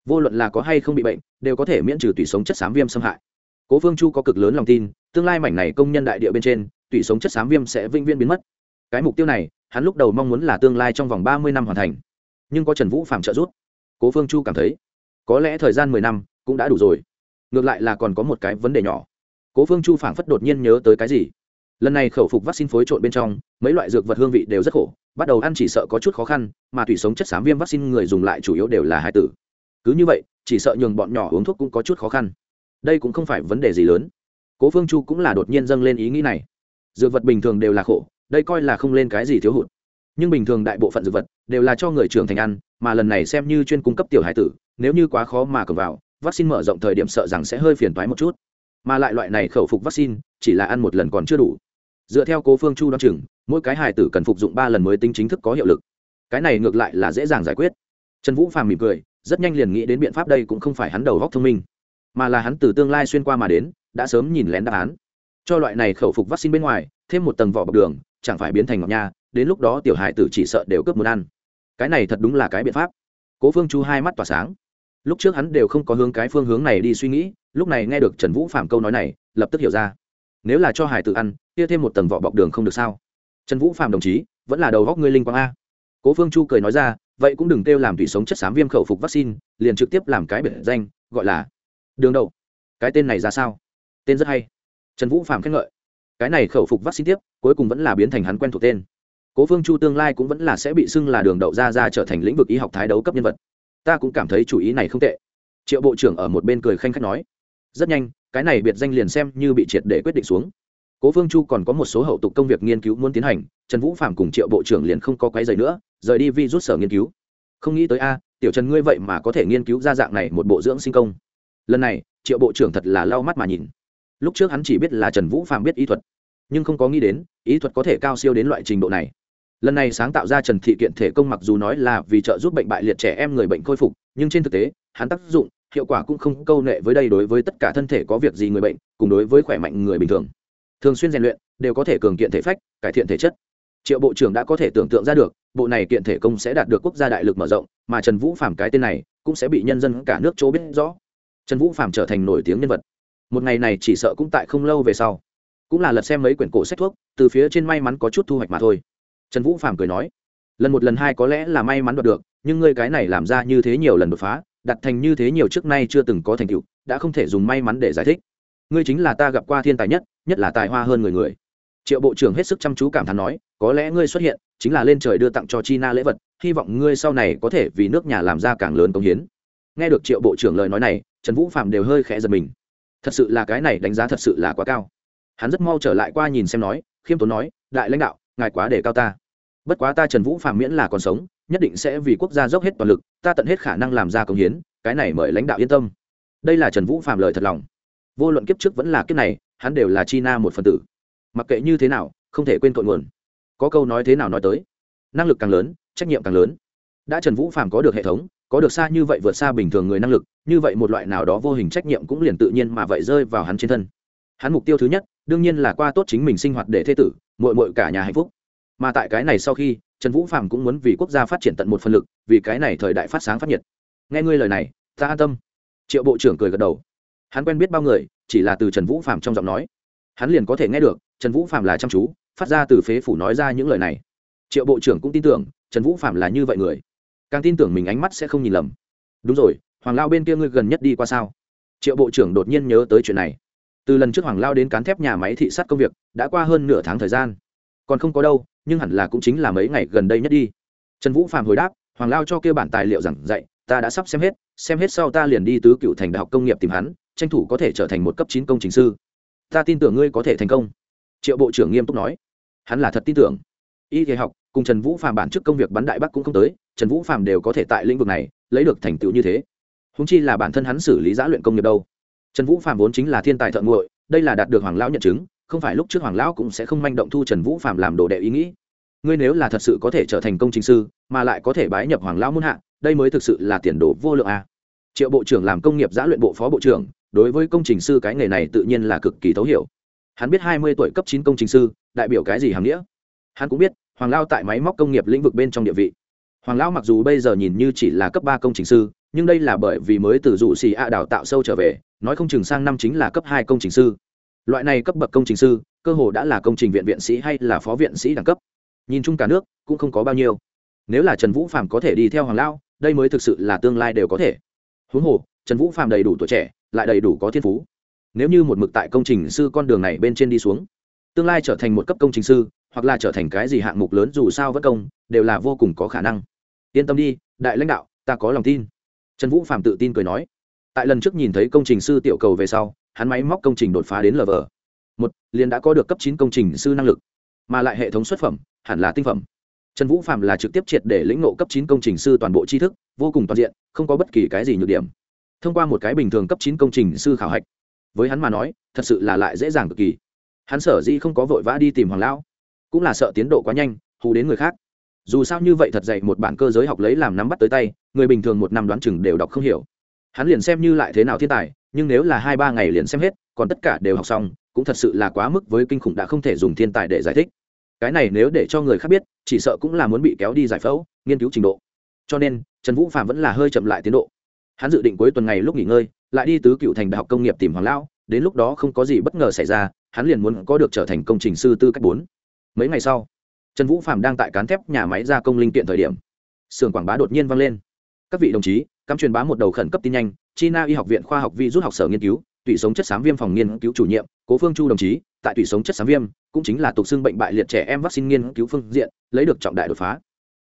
S1: vô luận là có hay không bị bệnh, đều có thể miễn trừ tủy sống chất xám viêm xâm hại. Cố phương chu có cực lớn lòng tin, tương lai mảnh này công nhân đại địa bên trên, tủy sống chất xám viêm sẽ vĩnh viễn biến mất. Cái mục tiêu này, hắn lúc đầu mong muốn là tương lai trong vòng ba mươi năm hoàn thành nhưng có trần vũ phạm trợ giúp. Cố phương chu cảm thấy, có lẽ thời gian mười năm cũng đã đủ rồi. Ngược lại là còn có một cái vấn đề nhỏ. Cố phương chu phảng phất đột nhiên nhớ tới cái gì. Lần này khẩu phục vaccine phối trộn bên trong, mấy loại dược vật hương vị đều rất khổ, bắt đầu ăn chỉ sợ có chút khó khăn, mà thủy sống chất xám viêm vaccine người dùng lại chủ yếu đều là hai tử. Cứ như vậy, chỉ sợ nhường bọn nhỏ uống thuốc cũng có chút khó khăn. Đây cũng không phải vấn đề gì lớn. Cố phương chu cũng là đột nhiên dâng lên ý nghĩ này. Dược vật bình thường đều là khổ, đây coi là không lên cái gì thiếu hụt nhưng bình thường đại bộ phận dược vật đều là cho người trưởng thành ăn, mà lần này xem như chuyên cung cấp tiểu hải tử, nếu như quá khó mà cầm vào, vaccine mở rộng thời điểm sợ rằng sẽ hơi phiền toái một chút. Mà lại loại này khẩu phục vaccine, chỉ là ăn một lần còn chưa đủ. Dựa theo cố phương chu đ o á n chừng, mỗi cái hải tử cần phục dụng ba lần mới tính chính thức có hiệu lực. Cái này ngược lại là dễ dàng giải quyết. Trần vũ phàm mỉm cười, rất nhanh liền nghĩ đến biện pháp đây cũng không phải hắn đầu góc thông minh, mà là hắn từ tương lai xuyên qua mà đến, đã sớm nhìn lén đáp án. Cho loại này khẩu phục vaccine bên ngoài, thêm một tầng vỏ bọc đường, chẳng phải biến thành ngọc nha đến lúc đó tiểu hải tử chỉ sợ đều cướp muốn ăn. Cái này thật đúng là cái biện pháp. Cố phương chu hai mắt tỏa sáng. Lúc trước hắn đều không có hướng cái phương hướng này đi suy nghĩ, lúc này nghe được trần vũ phạm câu nói này, lập tức hiểu ra. Nếu là cho hải tử ăn, kia thêm một tầng vỏ bọc đường không được sao? Trần vũ phạm đồng chí, vẫn là đầu góc ngươi linh quang a. Cố phương chu cười nói ra, vậy cũng đừng kêu làm thủy sống chất xám viêm khẩu phục vaccine, liền trực tiếp làm cái biệt danh, gọi là đường đậu. Cái tên này ra sao? Tên rất hay. Trần vũ phạm khen ngợi. Cái này khẩu phục vaccine tiếp, cuối cùng vẫn là biến thành hắn quen thuộc tên cố phương chu tương lai cũng vẫn là sẽ bị xưng là đường đậu ra ra trở thành lĩnh vực y học thái đấu cấp nhân vật. Ta cũng cảm thấy chủ ý này không tệ. Triệu bộ trưởng ở một bên cười khanh khách nói. Rất nhanh, cái này biệt danh liền xem như bị triệt để quyết định xuống. Cố phương chu còn có một số hậu tục công việc nghiên cứu muốn tiến hành, trần vũ phạm cùng triệu bộ trưởng liền không có quái dày nữa, rời đi vi rút sở nghiên cứu. Không nghĩ tới a, tiểu trần ngươi vậy mà có thể nghiên cứu ra dạng này một bộ dưỡng sinh công. Lần này, triệu bộ trưởng thật là lau mắt mà nhìn. Lúc trước hắn chỉ biết là trần vũ phạm biết y thuật, nhưng không có nghĩ đến ý thuật có thể cao siêu đến loại trình độ này lần này sáng tạo ra trần thị kiện thể công mặc dù nói là vì trợ giúp bệnh bại liệt trẻ em người bệnh khôi phục, nhưng trên thực tế, hắn tác dụng, hiệu quả cũng không câu nệ với đây đối với tất cả thân thể có việc gì người bệnh, cùng đối với khỏe mạnh người bình thường. Thường xuyên rèn luyện, đều có thể cường kiện thể phách, cải thiện thể chất. Triệu bộ trưởng đã có thể tưởng tượng ra được, bộ này kiện thể công sẽ đạt được quốc gia đại lực mở rộng, mà trần vũ phạm cái tên này, cũng sẽ bị nhân dân cả nước chỗ biết rõ. Trần vũ phạm trở thành nổi tiếng nhân vật. Một ngày này chỉ sợ cũng tại không lâu về sau. Cũng là lật xem mấy quyển cổ sách thuốc, từ phía trên may mắn có chút thu hoạch mà thôi trần vũ phạm cười nói, lần một lần hai có lẽ là may mắn đoạt được, nhưng ngươi cái này làm ra như thế nhiều lần đột phá, đặt thành như thế nhiều trước nay chưa từng có thành tựu, đã không thể dùng may mắn để giải thích. Ngươi chính là ta gặp qua thiên tài nhất nhất là tài hoa hơn người người. Triệu bộ trưởng hết sức chăm chú cảm thán nói, có lẽ ngươi xuất hiện, chính là lên trời đưa tặng cho china lễ vật, hy vọng ngươi sau này có thể vì nước nhà làm ra càng lớn công hiến. Nghe được triệu bộ trưởng lời nói này, trần vũ phạm đều hơi khẽ giật mình. Thật sự là cái này đánh giá thật sự là quá cao. Hắn rất mau trở lại qua nhìn xem nói, khiêm tốn nói, đại lãnh đạo, ngài quá để cao ta bất quá ta trần vũ phạm miễn là còn sống, nhất định sẽ vì quốc gia dốc hết toàn lực, ta tận hết khả năng làm ra công hiến, cái này mời lãnh đạo yên tâm. Đây là trần vũ phạm lời thật lòng. Vô luận kiếp trước vẫn là kiếp này, hắn đều là chi na một phần tử. Mặc kệ như thế nào, không thể quên cội nguồn. Có câu nói thế nào nói tới, năng lực càng lớn, trách nhiệm càng lớn. Đã trần vũ phạm có được hệ thống, có được xa như vậy vượt xa bình thường người năng lực, như vậy một loại nào đó vô hình trách nhiệm cũng liền tự nhiên mà vậy rơi vào hắn trên thân. Hắn mục tiêu thứ nhất, đương nhiên là qua tốt chính mình sinh hoạt để thê tử mội mội cả nhà hạnh phúc mà tại cái này sau khi, trần vũ phạm cũng muốn vì quốc gia phát triển tận một phần lực, vì cái này thời đại phát sáng phát nhiệt. Nghe ngươi lời này, ta an tâm. Triệu bộ trưởng cười gật đầu. Hắn quen biết bao người, chỉ là từ trần vũ phạm trong giọng nói. Hắn liền có thể nghe được, trần vũ phạm là chăm chú, phát ra từ phế phủ nói ra những lời này. Triệu bộ trưởng cũng tin tưởng, trần vũ phạm là như vậy người. Càng tin tưởng mình ánh mắt sẽ không nhìn lầm. Đúng rồi, hoàng lao bên kia ngươi gần nhất đi qua sao? Triệu bộ trưởng đột nhiên nhớ tới chuyện này. Từ lần trước hoàng lao đến cán thép nhà máy thị sát công việc, đã qua hơn nửa tháng thời gian. Còn không có đâu nhưng hẳn là cũng chính là mấy ngày gần đây nhất đi. Trần vũ phạm hồi đáp, hoàng lao cho kêu bản tài liệu giảng dạy, ta đã sắp xem hết xem hết sau ta liền đi tứ cựu thành đại học công nghiệp tìm hắn, tranh thủ có thể trở thành một cấp chín công trình sư. Ta tin tưởng ngươi có thể thành công. Triệu bộ trưởng nghiêm túc nói. Hắn là thật tin tưởng. Y thể học, cùng trần vũ phạm bản chức công việc bắn đại bắc cũng không tới, trần vũ phạm đều có thể tại lĩnh vực này, lấy được thành tựu như thế. Húng chi là bản thân hắn xử lý giã luyện công nghiệp đâu. Trần vũ phạm vốn chính là thiên tài thợ nguội, đây là đạt được hoàng lão nhận chứng không phải lúc trước hoàng lão cũng sẽ không manh động thu trần vũ phạm làm đồ đệ ý nghĩ. Ngươi nếu là thật sự có thể trở thành công trình sư, mà lại có thể bái nhập hoàng lão muôn hạ, đây mới thực sự là tiền đồ vô lượng a. Triệu bộ trưởng làm công nghiệp giã luyện bộ phó bộ trưởng, đối với công trình sư cái nghề này tự nhiên là cực kỳ thấu hiểu. Hắn biết hai mươi tuổi cấp chín công trình sư, đại biểu cái gì hàm nghĩa? Hắn cũng biết, hoàng lao tại máy móc công nghiệp lĩnh vực bên trong địa vị. Hoàng lão mặc dù bây giờ nhìn như chỉ là cấp ba công trình sư, nhưng đây là bởi vì mới từ dụ xì a đào tạo sâu trở về, nói không chừng sang năm chính là cấp hai công trình sư loại này cấp bậc công trình sư, cơ hồ đã là công trình viện viện sĩ hay là phó viện sĩ đẳng cấp. Nhìn chung cả nước, cũng không có bao nhiêu. Nếu là trần vũ phạm có thể đi theo hoàng lao đây mới thực sự là tương lai đều có thể. Huống hồ, trần vũ phạm đầy đủ tuổi trẻ, lại đầy đủ có thiên phú. Nếu như một mực tại công trình sư con đường này bên trên đi xuống, tương lai trở thành một cấp công trình sư, hoặc là trở thành cái gì hạng mục lớn dù sao vẫn công, đều là vô cùng có khả năng. Yên tâm đi, đại lãnh đạo, ta có lòng tin. Trần vũ phạm tự tin cười nói. Tại lần trước nhìn thấy công trình sư tiểu cầu về sau hắn máy móc công trình đột phá đến lv một, liền đã có được cấp chín công trình sư năng lực, mà lại hệ thống xuất phẩm, hẳn là tinh phẩm. Trần vũ phạm là trực tiếp triệt để lĩnh ngộ cấp chín công trình sư toàn bộ tri thức, vô cùng toàn diện, không có bất kỳ cái gì nhược điểm. Thông qua một cái bình thường cấp chín công trình sư khảo hạch, với hắn mà nói, thật sự là lại dễ dàng cực kỳ. Hắn sở dĩ không có vội vã đi tìm hoàng lão, cũng là sợ tiến độ quá nhanh, hù đến người khác. Dù sao như vậy thật dạy một bản cơ giới học lấy làm nắm bắt tới tay, người bình thường một năm đoán chừng đều đọc không hiểu. Hắn liền xem như lại thế nào thiên tài nhưng nếu là hai ba ngày liền xem hết, còn tất cả đều học xong, cũng thật sự là quá mức với kinh khủng đã không thể dùng thiên tài để giải thích. Cái này nếu để cho người khác biết, chỉ sợ cũng là muốn bị kéo đi giải phẫu, nghiên cứu trình độ. Cho nên, trần vũ phạm vẫn là hơi chậm lại tiến độ. Hắn dự định cuối tuần ngày lúc nghỉ ngơi, lại đi tứ cựu thành đại học công nghiệp tìm hoàng lão, đến lúc đó không có gì bất ngờ xảy ra, hắn liền muốn có được trở thành công trình sư tư cách bốn. Mấy ngày sau, trần vũ phạm đang tại cán thép nhà máy gia công linh kiện thời điểm xưởng quảng bá đột nhiên vang lên. Các vị đồng chí cắm truyền bá một đầu khẩn cấp tin nhanh china y học viện khoa học vi rút học sở nghiên cứu tủy sống chất xám viêm phòng nghiên cứu chủ nhiệm cố phương chu đồng chí tại tủy sống chất xám viêm cũng chính là tục xưng bệnh bại liệt trẻ em vaccine nghiên cứu phương diện lấy được trọng đại đột phá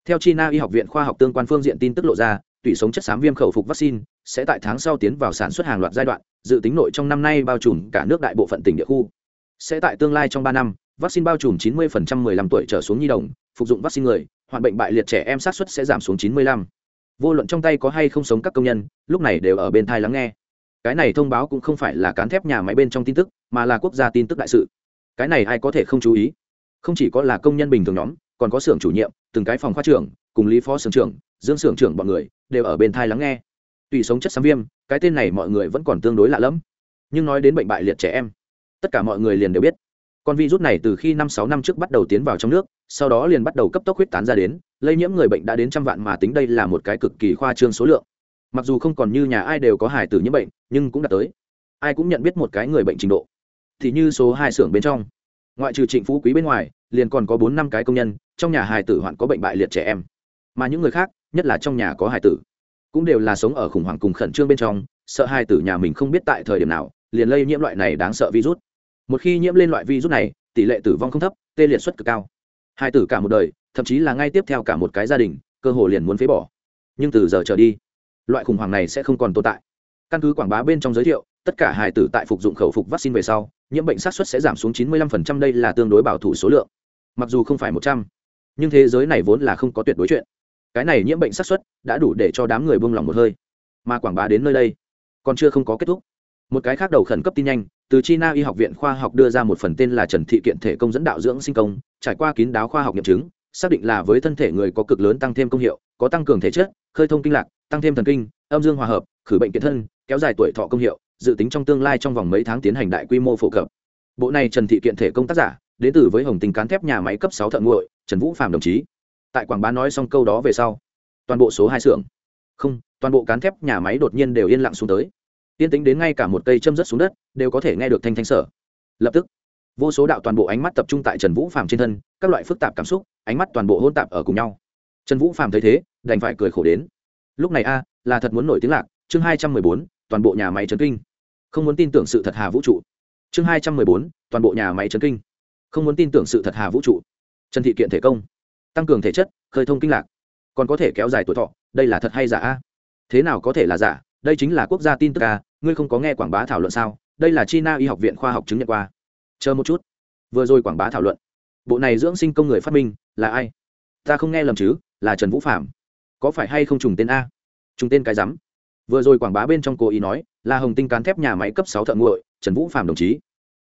S1: theo china y học viện khoa học tương quan phương diện tin tức lộ ra tủy sống chất xám viêm khẩu phục vaccine sẽ tại tháng sau tiến vào sản xuất hàng loạt giai đoạn dự tính nội trong năm nay bao trùm cả nước đại bộ phận tỉnh địa khu sẽ tại tương lai trong ba năm vaccine bao trùm 90% 15 tuổi trở xuống nhi đồng phục dụng vaccine người, hoạn bệnh bại liệt trẻ em sát xuất sẽ giảm xuống 95 vô luận trong tay có hay không sống các công nhân, lúc này đều ở bên thai lắng nghe. Cái này thông báo cũng không phải là cán thép nhà máy bên trong tin tức, mà là quốc gia tin tức đại sự. Cái này ai có thể không chú ý? Không chỉ có là công nhân bình thường nhóm, còn có xưởng chủ nhiệm, từng cái phòng khoa trưởng, cùng lý phó xưởng trưởng dương xưởng trưởng bọn người, đều ở bên thai lắng nghe. Tùy sống chất xám viêm, cái tên này mọi người vẫn còn tương đối lạ lẫm. Nhưng nói đến bệnh bại liệt trẻ em, tất cả mọi người liền đều biết. Con virus này từ khi năm sáu năm trước bắt đầu tiến vào trong nước, sau đó liền bắt đầu cấp tốc huyết tán ra đến lây nhiễm người bệnh đã đến trăm vạn mà tính đây là một cái cực kỳ khoa trương số lượng. Mặc dù không còn như nhà ai đều có hài tử nhiễm bệnh, nhưng cũng đã tới. Ai cũng nhận biết một cái người bệnh trình độ. Thì như số hai xưởng bên trong. Ngoại trừ trịnh phú quý bên ngoài, liền còn có bốn năm cái công nhân, trong nhà hài tử hoạn có bệnh bại liệt trẻ em. Mà những người khác, nhất là trong nhà có hài tử, cũng đều là sống ở khủng hoảng cùng khẩn trương bên trong, sợ hài tử nhà mình không biết tại thời điểm nào, liền lây nhiễm loại này đáng sợ virus. Một khi nhiễm lên loại virus này, tỷ lệ tử vong không thấp, tê liệt suất cực cao. Hài tử cả một đời thậm chí là ngay tiếp theo cả một cái gia đình, cơ hồ liền muốn phế bỏ. Nhưng từ giờ trở đi, loại khủng hoảng này sẽ không còn tồn tại. Căn cứ quảng bá bên trong giới thiệu, tất cả hài tử tại phục dụng khẩu phục vaccine về sau, nhiễm bệnh sát xuất sẽ giảm xuống 95% đây là tương đối bảo thủ số lượng. Mặc dù không phải một trăm, nhưng thế giới này vốn là không có tuyệt đối chuyện. Cái này nhiễm bệnh sát xuất đã đủ để cho đám người buông lỏng một hơi. Mà quảng bá đến nơi đây, còn chưa không có kết thúc. Một cái khác đầu khẩn cấp tin nhanh, từ china y học viện khoa học đưa ra một phần tên là trần thị kiện thể công dẫn đạo dưỡng sinh công, trải qua kín đáo khoa học nghiệm chứng xác định là với thân thể người có cực lớn tăng thêm công hiệu, có tăng cường thể chất, khơi thông kinh lạc, tăng thêm thần kinh, âm dương hòa hợp, khử bệnh kiện thân, kéo dài tuổi thọ công hiệu, dự tính trong tương lai trong vòng mấy tháng tiến hành đại quy mô phổ cập. Bộ này trần thị kiện thể công tác giả, đến từ với hồng tình cán thép nhà máy cấp sáu thợ nguội, trần vũ phạm đồng chí. Tại quảng bá nói xong câu đó về sau, toàn bộ số hai xưởng, không, toàn bộ cán thép nhà máy đột nhiên đều yên lặng xuống tới. Yên tính đến ngay cả một cây châm rớt xuống đất, đều có thể nghe được thanh thanh sở. Lập tức vô số đạo toàn bộ ánh mắt tập trung tại trần vũ phạm trên thân, các loại phức tạp cảm xúc, ánh mắt toàn bộ hôn tạp ở cùng nhau. Trần vũ phạm thấy thế, đành phải cười khổ đến. Lúc này a, là thật muốn nổi tiếng lạc, chương hai trăm mười bốn, toàn bộ nhà máy trấn kinh. Không muốn tin tưởng sự thật hà vũ trụ. Chương hai trăm mười bốn, toàn bộ nhà máy trấn kinh. Không muốn tin tưởng sự thật hà vũ trụ. Trần thị kiện thể công. Tăng cường thể chất, khơi thông kinh lạc. Còn có thể kéo dài tuổi thọ, đây là thật hay giả a? Thế nào có thể là giả? Đây chính là quốc gia tin tức a, ngươi không có nghe quảng bá thảo luận sao? Đây là china y học viện khoa học chứng nhận qua chờ một chút. Vừa rồi quảng bá thảo luận. Bộ này dưỡng sinh công người phát minh, là ai? Ta không nghe lầm chứ, là trần vũ phạm có phải hay không trùng tên a? Trùng tên cái rắm. Vừa rồi quảng bá bên trong cố ý nói, là hồng tinh cán thép nhà máy cấp sáu thợ nguội, trần vũ phạm đồng chí.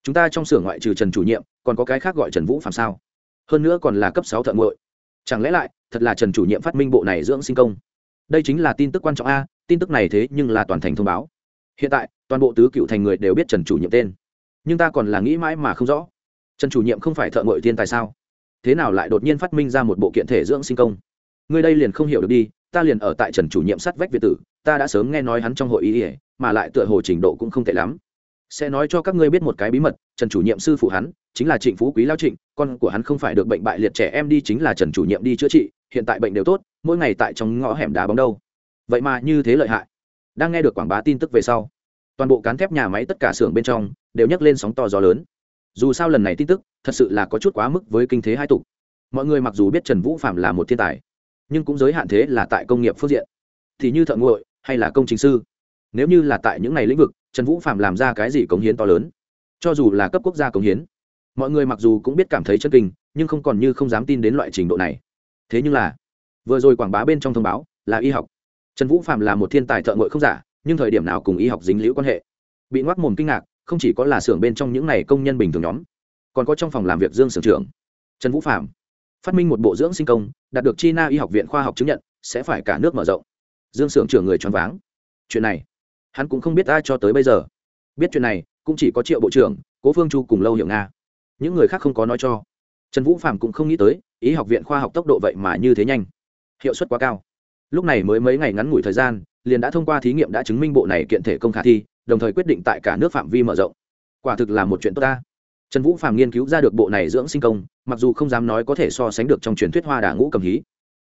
S1: Chúng ta trong xưởng ngoại trừ trần chủ nhiệm, còn có cái khác gọi trần vũ phạm sao? Hơn nữa còn là cấp sáu thợ nguội. Chẳng lẽ lại, thật là trần chủ nhiệm phát minh bộ này dưỡng sinh công? Đây chính là tin tức quan trọng a, tin tức này thế nhưng là toàn thành thông báo. Hiện tại, toàn bộ tứ cựu thành người đều biết trần chủ nhiệm tên nhưng ta còn là nghĩ mãi mà không rõ. Trần chủ nhiệm không phải thợ ngội thiên tài sao? Thế nào lại đột nhiên phát minh ra một bộ kiện thể dưỡng sinh công? Ngươi đây liền không hiểu được đi, ta liền ở tại trần chủ nhiệm sát vách việt tử, ta đã sớm nghe nói hắn trong hội ý ỉa, mà lại tựa hồ trình độ cũng không tệ lắm. Sẽ nói cho các ngươi biết một cái bí mật, trần chủ nhiệm sư phụ hắn, chính là trịnh phú quý lao trịnh, con của hắn không phải được bệnh bại liệt trẻ, em đi chính là trần chủ nhiệm đi chữa trị, hiện tại bệnh đều tốt, mỗi ngày tại trong ngõ hẻm đá bóng đâu. Vậy mà như thế lợi hại. Đang nghe được quảng bá tin tức về sau, toàn bộ cán thép nhà máy tất cả xưởng bên trong đều nhấc lên sóng to gió lớn. Dù sao lần này tin tức, thật sự là có chút quá mức với kinh thế hai tục. Mọi người mặc dù biết trần vũ phạm là một thiên tài, nhưng cũng giới hạn thế là tại công nghiệp phương diện. Thì như thợ nguội hay là công trình sư, nếu như là tại những ngày lĩnh vực, trần vũ phạm làm ra cái gì cống hiến to lớn. Cho dù là cấp quốc gia cống hiến, mọi người mặc dù cũng biết cảm thấy chân kinh, nhưng không còn như không dám tin đến loại trình độ này. Thế nhưng là, vừa rồi quảng bá bên trong thông báo là y học. Trần vũ phạm là một thiên tài thợ ngội không giả, nhưng thời điểm nào cùng y học dính liễu quan hệ. Bị ngoác mồm kinh ngạc không chỉ có là xưởng bên trong những này công nhân bình thường nhóm, còn có trong phòng làm việc dương sưởng trưởng, trần vũ phạm phát minh một bộ dưỡng sinh công, đạt được china y học viện khoa học chứng nhận, sẽ phải cả nước mở rộng. Dương sưởng trưởng người choáng váng. Chuyện này, hắn cũng không biết ai cho tới bây giờ. Biết chuyện này, cũng chỉ có triệu bộ trưởng, cố phương chu cùng lâu hiệu nga. Những người khác không có nói cho. Trần vũ phạm cũng không nghĩ tới, y học viện khoa học tốc độ vậy mà như thế nhanh. Hiệu suất quá cao. Lúc này mới mấy ngày ngắn ngủi thời gian, liền đã thông qua thí nghiệm đã chứng minh bộ này kiện thể công khả thi đồng thời quyết định tại cả nước phạm vi mở rộng. Quả thực là một chuyện tốt ta. Trần vũ phạm nghiên cứu ra được bộ này dưỡng sinh công, mặc dù không dám nói có thể so sánh được trong truyền thuyết hoa đà ngũ cầm hí,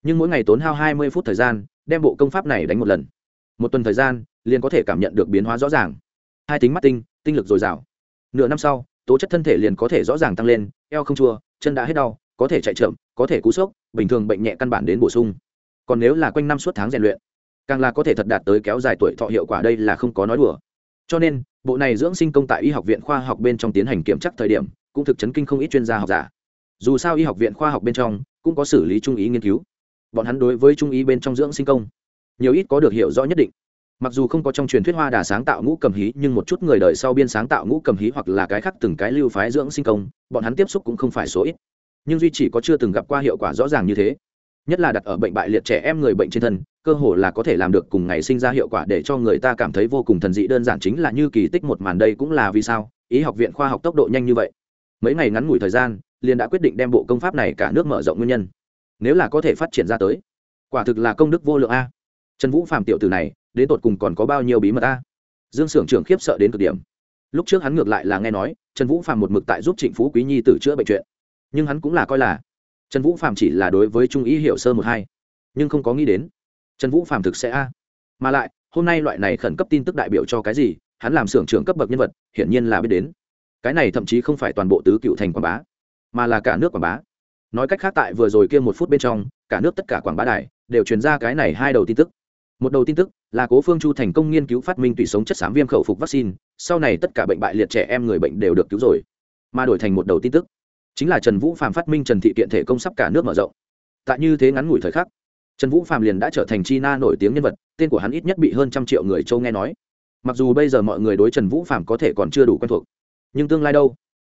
S1: nhưng mỗi ngày tốn hao hai mươi phút thời gian, đem bộ công pháp này đánh một lần. Một tuần thời gian, liền có thể cảm nhận được biến hóa rõ ràng. Hai tính mắt tinh tinh lực dồi dào. Nửa năm sau, tố chất thân thể liền có thể rõ ràng tăng lên, eo không chua, chân đã hết đau, có thể chạy chậm, có thể cú sốc, bình thường bệnh nhẹ căn bản đến bổ sung. Còn nếu là quanh năm suốt tháng rèn luyện, càng là có thể thật đạt tới kéo dài tuổi thọ hiệu quả đây là không có nói đùa cho nên, bộ này dưỡng sinh công tại y học viện khoa học bên trong tiến hành kiểm tra thời điểm, cũng thực chấn kinh không ít chuyên gia học giả. Dù sao y học viện khoa học bên trong, cũng có xử lý trung ý nghiên cứu. Bọn hắn đối với trung ý bên trong dưỡng sinh công, nhiều ít có được hiểu rõ nhất định. Mặc dù không có trong truyền thuyết hoa đà sáng tạo ngũ cầm hí, nhưng một chút người đời sau biên sáng tạo ngũ cầm hí hoặc là cái khác từng cái lưu phái dưỡng sinh công, bọn hắn tiếp xúc cũng không phải số ít. Nhưng duy chỉ có chưa từng gặp qua hiệu quả rõ ràng như thế. Nhất là đặt ở bệnh bại liệt trẻ em người bệnh trên thân cơ hồ là có thể làm được cùng ngày sinh ra hiệu quả để cho người ta cảm thấy vô cùng thần dị đơn giản chính là như kỳ tích một màn đây cũng là vì sao, ý học viện khoa học tốc độ nhanh như vậy. Mấy ngày ngắn ngủi thời gian, liền đã quyết định đem bộ công pháp này cả nước mở rộng nguyên nhân. Nếu là có thể phát triển ra tới, quả thực là công đức vô lượng a. Trần vũ phạm tiểu từ này, đến tột cùng còn có bao nhiêu bí mật a? Dương s ư ở n g trưởng khiếp sợ đến cực điểm. Lúc trước hắn ngược lại là nghe nói, trần vũ phạm một mực tại giúp trịnh phú quý nhi tử chữa bệnh chuyện. Nhưng hắn cũng là coi là, trần vũ phạm chỉ là đối với trung ý hiểu sơ một hai, nhưng không có nghĩ đến trần vũ phạm thực sẽ a. Mà lại, hôm nay loại này khẩn cấp tin tức đại biểu cho cái gì? Hắn làm xưởng trưởng cấp bậc nhân vật, hiển nhiên là biết đến. Cái này thậm chí không phải toàn bộ tứ cựu thành quảng bá, mà là cả nước quảng bá. Nói cách khác tại vừa rồi kia một phút bên trong, cả nước tất cả quảng bá đài đều truyền ra cái này hai đầu tin tức. Một đầu tin tức là cố phương chu thành công nghiên cứu phát minh tùy sống chất xám viêm khẩu phục vaccine, sau này tất cả bệnh bại liệt trẻ em người bệnh đều được cứu rồi. Mà đổi thành một đầu tin tức, chính là trần vũ phạm phát minh trần thị kiện thể công sắp cả nước mở rộng. Tại như thế ngắn ngủi thời khắc trần vũ phạm liền đã trở thành chi na nổi tiếng nhân vật, tên của hắn ít nhất bị hơn trăm triệu người châu nghe nói. Mặc dù bây giờ mọi người đối trần vũ phạm có thể còn chưa đủ quen thuộc, nhưng tương lai đâu?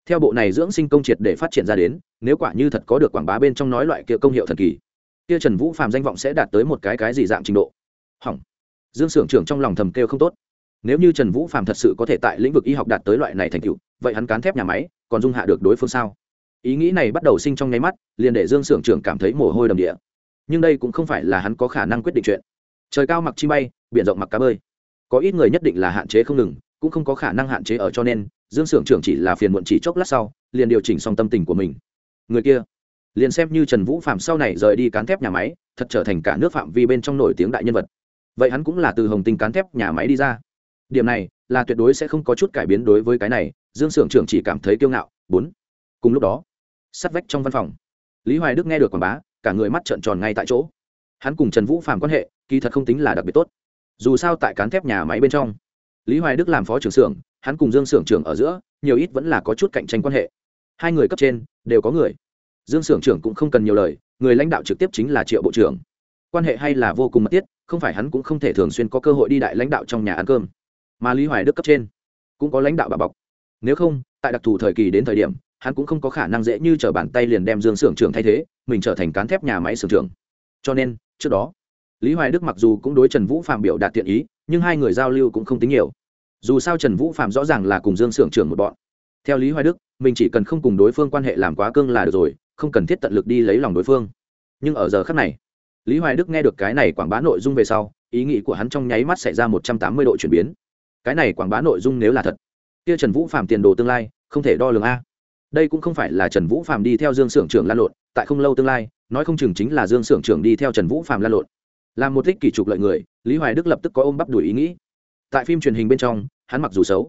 S1: Theo bộ này dưỡng sinh công triệt để phát triển ra đến, nếu quả như thật có được quảng bá bên trong nói loại kia công hiệu thần kỳ, kia trần vũ phạm danh vọng sẽ đạt tới một cái cái gì dạng trình độ? Hỏng. Dương s ư ở n g trưởng trong lòng thầm kêu không tốt. Nếu như trần vũ phạm thật sự có thể tại lĩnh vực y học đạt tới loại này thành tựu, vậy hắn cán thép nhà máy, còn dung hạ được đối phương sao? Ý nghĩ này bắt đầu sinh trong nháy mắt, liền để dương s ư ở n g trưởng cảm thấy mồ hôi đầm địa nhưng đây cũng không phải là hắn có khả năng quyết định chuyện. Trời cao mặc chi bay, biển rộng mặc cá bơi. Có ít người nhất định là hạn chế không ngừng, cũng không có khả năng hạn chế ở cho nên, dương s ư ở n g trưởng chỉ là phiền muộn chỉ chốc lát sau, liền điều chỉnh xong tâm tình của mình. Người kia, liền xem như trần vũ phạm sau này rời đi cán thép nhà máy, thật trở thành cả nước phạm vi bên trong nổi tiếng đại nhân vật. Vậy hắn cũng là từ hồng tinh cán thép nhà máy đi ra. Điểm này, là tuyệt đối sẽ không có chút cải biến đối với cái này, dương s ư ở n g trưởng chỉ cảm thấy kiêu ngạo, bốn. Cùng lúc đó sắt vách trong văn phòng, lý hoài đức nghe được quảng bá cả người mắt trợn tròn ngay tại chỗ. Hắn cùng trần vũ phàm quan hệ, kỳ thật không tính là đặc biệt tốt. Dù sao tại cán thép nhà máy bên trong, lý hoài đức làm phó trưởng xưởng, hắn cùng dương xưởng trưởng ở giữa, nhiều ít vẫn là có chút cạnh tranh quan hệ. Hai người cấp trên, đều có người. Dương xưởng trưởng cũng không cần nhiều lời, người lãnh đạo trực tiếp chính là triệu bộ trưởng. Quan hệ hay là vô cùng mật thiết, không phải hắn cũng không thể thường xuyên có cơ hội đi đại lãnh đạo trong nhà ăn cơm. Mà lý hoài đức cấp trên, cũng có lãnh đạo bà bọc. Nếu không, tại đặc thù thời kỳ đến thời điểm hắn cũng không có khả năng dễ như t r ở bàn tay liền đem dương s ư ở n g trưởng thay thế, mình trở thành cán thép nhà máy s ư ở n g trưởng. Cho nên, trước đó, lý hoài đức mặc dù cũng đối trần vũ phạm biểu đạt tiện ý, nhưng hai người giao lưu cũng không tính nhiều. Dù sao trần vũ phạm rõ ràng là cùng dương s ư ở n g trưởng một bọn. Theo lý hoài đức, mình chỉ cần không cùng đối phương quan hệ làm quá cương là được rồi, không cần thiết tận lực đi lấy lòng đối phương. Nhưng ở giờ khắc này, lý hoài đức nghe được cái này quảng bá nội dung về sau, ý nghĩ của hắn trong nháy mắt xảy ra một trăm tám mươi độ chuyển biến. Cái này quảng bá nội dung nếu là thật, kia trần vũ phạm tiền đồ tương lai, không thể đo lường a đây cũng không phải là trần vũ phạm đi theo dương s ư ở n g trưởng lan lộn tại không lâu tương lai nói không chừng chính là dương s ư ở n g trưởng đi theo trần vũ phạm lan lộn. Làm một thích kỷ trục lợi người lý hoài đức lập tức có ôm bắp đuổi ý nghĩ. Tại phim truyền hình bên trong hắn mặc dù xấu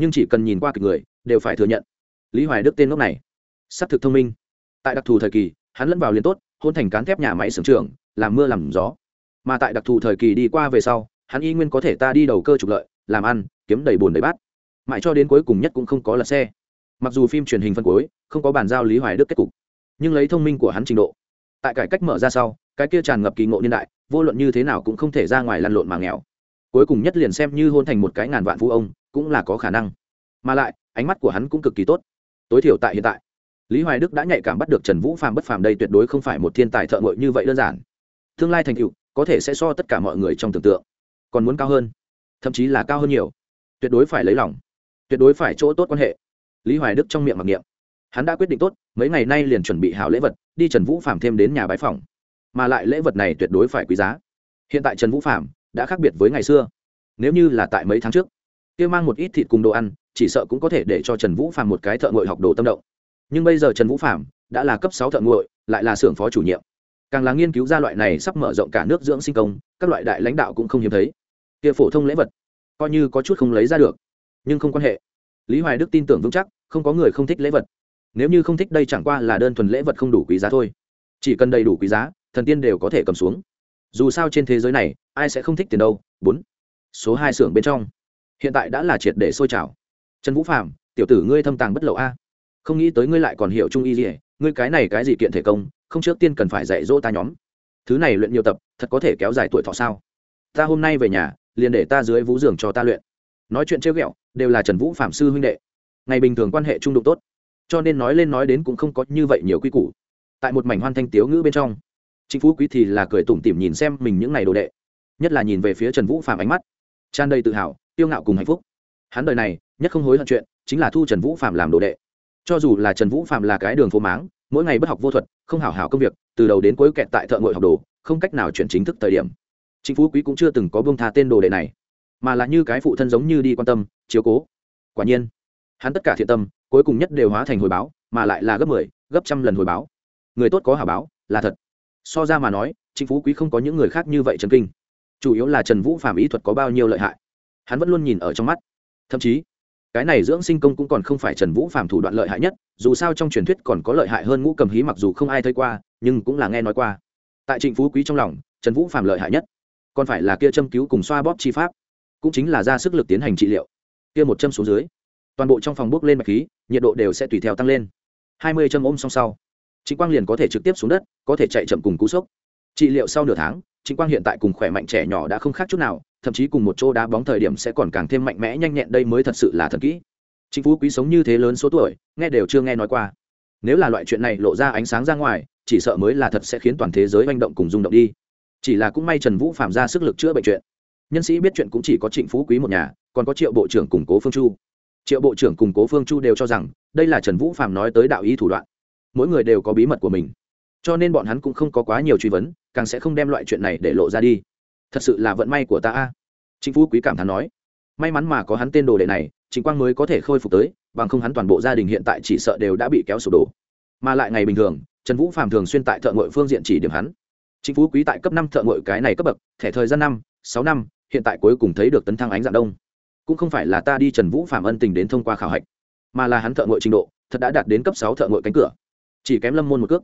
S1: nhưng chỉ cần nhìn qua kịch người đều phải thừa nhận. Lý hoài đức tên lúc này s ắ c thực thông minh. Tại đặc thù thời kỳ hắn lẫn vào liền tốt hôn thành cán thép nhà máy xưởng trưởng, làm mưa làm gió. Mà tại đặc thù thời kỳ đi qua về sau hắn y nguyên có thể ta đi đầu cơ trục lợi làm ăn kiếm đầy bùn đầy bát. Mãi cho đến cuối cùng nhất cũng không có lật xe mặc dù phim truyền hình phân cuối, không có bàn giao lý hoài đức kết cục, nhưng lấy thông minh của hắn trình độ, tại cải cách mở ra sau, cái kia tràn ngập kỳ ngộ niên đại, vô luận như thế nào cũng không thể ra ngoài lăn lộn mà nghèo. Cuối cùng nhất liền xem như hôn thành một cái ngàn vạn phú ông, cũng là có khả năng. Mà lại, ánh mắt của hắn cũng cực kỳ tốt. Tối thiểu tại hiện tại, lý hoài đức đã nhạy cảm bắt được trần vũ phàm bất phàm đây tuyệt đối không phải một thiên tài thợ ngội như vậy đơn giản. Tương lai thành tựu, có thể sẽ so tất cả mọi người trong tưởng tượng, còn muốn cao hơn, thậm chí là cao hơn nhiều. Tuyệt đối phải lấy lòng, tuyệt đối phải chỗ tốt quan hệ lý hoài đức trong miệng mặc niệm. Hắn đã quyết định tốt, mấy ngày nay liền chuẩn bị hảo lễ vật, đi trần vũ phạm thêm đến nhà bái phòng. Mà lại lễ vật này tuyệt đối phải quý giá. Hiện tại trần vũ phạm đã khác biệt với ngày xưa. Nếu như là tại mấy tháng trước, kia mang một ít thịt cùng đồ ăn, chỉ sợ cũng có thể để cho trần vũ phạm một cái thợ ngội học đồ tâm động. Nhưng bây giờ trần vũ phạm đã là cấp sáu thợ ngội lại là xưởng phó chủ nhiệm. Càng là nghiên cứu ra loại này sắp mở rộng cả nước dưỡng sinh công, các loại đại lãnh đạo cũng không hiếm thấy. Kia phổ thông lễ vật, coi như có chút không lấy ra được, nhưng không quan hệ lý hoài đức tin tưởng vững chắc, không có người không thích lễ vật. Nếu như không thích đây chẳng qua là đơn thuần lễ vật không đủ quý giá thôi. Chỉ cần đầy đủ quý giá, thần tiên đều có thể cầm xuống. Dù sao trên thế giới này, ai sẽ không thích tiền đâu. Bốn. Số hai xưởng bên trong. Hiện tại đã là triệt để sôi trào. Trần vũ phạm tiểu tử ngươi thâm tàng bất lậu a. Không nghĩ tới ngươi lại còn hiểu trung y gì ngươi cái này cái gì kiện thể công, không trước tiên cần phải dạy dỗ ta nhóm. Thứ này luyện nhiều tập, thật có thể kéo dài tuổi thọ sao? Ta hôm nay về nhà, liền để ta dưới vú giường cho ta luyện. Nói chuyện trêu ghẹo đều là trần vũ phạm sư huynh đệ. Ngày bình thường quan hệ trung đụng tốt, cho nên nói lên nói đến cũng không có như vậy nhiều quy củ. Tại một mảnh hoan thanh tiếu ngữ bên trong chính phú quý thì là cười tủm tỉm nhìn xem mình những ngày đồ đệ, nhất là nhìn về phía trần vũ phạm ánh mắt, tràn đầy tự hào tiêu ngạo cùng hạnh phúc. Hắn đời này nhất không hối hận chuyện chính là thu trần vũ phạm làm đồ đệ. Cho dù là trần vũ phạm là cái đường phố máng, mỗi ngày bất học vô thuật, không hảo hảo công việc, từ đầu đến cuối kẹt tại thợ ngội học đồ, không cách nào chuyển chính thức thời điểm. Chính phú quý cũng chưa từng có bông tha tên đồ đệ này, mà là như cái phụ thân giống như đi quan tâm chiếu cố. Quả nhiên hắn tất cả thiện tâm cuối cùng nhất đều hóa thành hồi báo mà lại là gấp mười 10, gấp trăm lần hồi báo. Người tốt có hả báo là thật. So ra mà nói chính phú quý không có những người khác như vậy trần kinh. Chủ yếu là trần vũ phạm ý thuật có bao nhiêu lợi hại. Hắn vẫn luôn nhìn ở trong mắt. Thậm chí cái này dưỡng sinh công cũng còn không phải trần vũ phạm thủ đoạn lợi hại nhất dù sao trong truyền thuyết còn có lợi hại hơn ngũ cầm hí mặc dù không ai thấy qua nhưng cũng là nghe nói qua. Tại trịnh phú quý trong lòng trần vũ phạm lợi hại nhất. Còn phải là kia châm cứu cùng xoa bóp chi pháp cũng chính là ra sức lực tiến hành trị liệu kia một châm xuống dưới, toàn bộ trong phòng bốc lên mạch khí, nhiệt độ đều sẽ tùy theo tăng lên. Hai mươi châm ôm song sau chính quang liền có thể trực tiếp xuống đất, có thể chạy chậm cùng cú sốc. Trị liệu sau nửa tháng chính quang hiện tại cùng khỏe mạnh trẻ nhỏ đã không khác chút nào, thậm chí cùng một chỗ đá bóng thời điểm sẽ còn càng thêm mạnh mẽ nhanh nhẹn, đây mới thật sự là thật kỹ. Chính phú quý sống như thế lớn số tuổi, nghe đều chưa nghe nói qua. Nếu là loại chuyện này lộ ra ánh sáng ra ngoài, chỉ sợ mới là thật sẽ khiến toàn thế giới manh động cùng rung động đi. Chỉ là cũng may trần vũ phạm ra sức lực chữa bệnh chuyện. Nhân sĩ biết chuyện cũng chỉ có trịnh phú quý một nhà còn có triệu bộ trưởng củng cố phương chu. Triệu bộ trưởng củng cố phương chu đều cho rằng, đây là trần vũ phạm nói tới đạo ý thủ đoạn. Mỗi người đều có bí mật của mình. Cho nên bọn hắn cũng không có quá nhiều truy vấn, càng sẽ không đem loại chuyện này để lộ ra đi. Thật sự là vận may của ta a. Trịnh phú quý cảm thán nói. May mắn mà có hắn tên đồ đệ này, trịnh quang mới có thể khôi phục tới, bằng không hắn toàn bộ gia đình hiện tại chỉ sợ đều đã bị kéo sụp đổ. Mà lại ngày bình thường, trần vũ phạm thường xuyên tại thợ ngội phương diện chỉ điểm hắn. Trịnh phú quý tại cấp năm thợ ngội cái này cấp bậc, thẻ thời gian năm, sáu năm, hiện tại cuối cùng thấy được tấn thăng ánh dạng đông cũng không phải là ta đi trần vũ phạm ân tình đến thông qua khảo hạch, mà là hắn thợ ngội trình độ, thật đã đạt đến cấp sáu thợ ngội cánh cửa. Chỉ kém lâm môn một cước.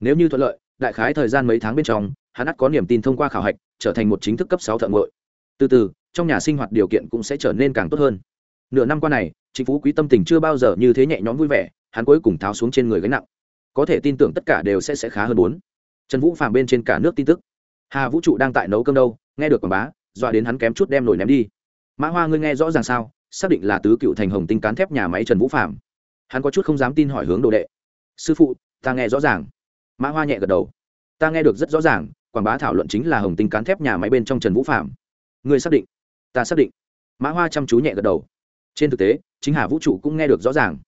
S1: Nếu như thuận lợi, đại khái thời gian mấy tháng bên trong, hắn ắt có niềm tin thông qua khảo hạch, trở thành một chính thức cấp sáu thợ ngội từ từ, trong nhà sinh hoạt điều kiện cũng sẽ trở nên càng tốt hơn. Nửa năm qua này, chính phú quý tâm tình chưa bao giờ như thế nhẹ nhõm vui vẻ, hắn cuối cùng tháo xuống trên người gánh nặng. Có thể tin tưởng tất cả đều sẽ sẽ khá hơn bốn trần vũ phàm bên trên cả nước tin tức. Hà vũ trụ đang tại nấu cơm đâu, nghe được quảng bá, dọa đến hắn kém chút đem nổi ném đi mã hoa ngươi nghe rõ ràng sao? Xác định là tứ cựu thành hồng tinh cán thép nhà máy trần vũ phạm hắn có chút không dám tin hỏi hướng đồ đệ. Sư phụ, ta nghe rõ ràng. Mã hoa nhẹ gật đầu. Ta nghe được rất rõ ràng, quảng bá thảo luận chính là hồng tinh cán thép nhà máy bên trong trần vũ phạm ngươi xác định? Ta xác định. Mã hoa chăm chú nhẹ gật đầu. Trên thực tế, chính hà vũ trụ cũng nghe được rõ ràng.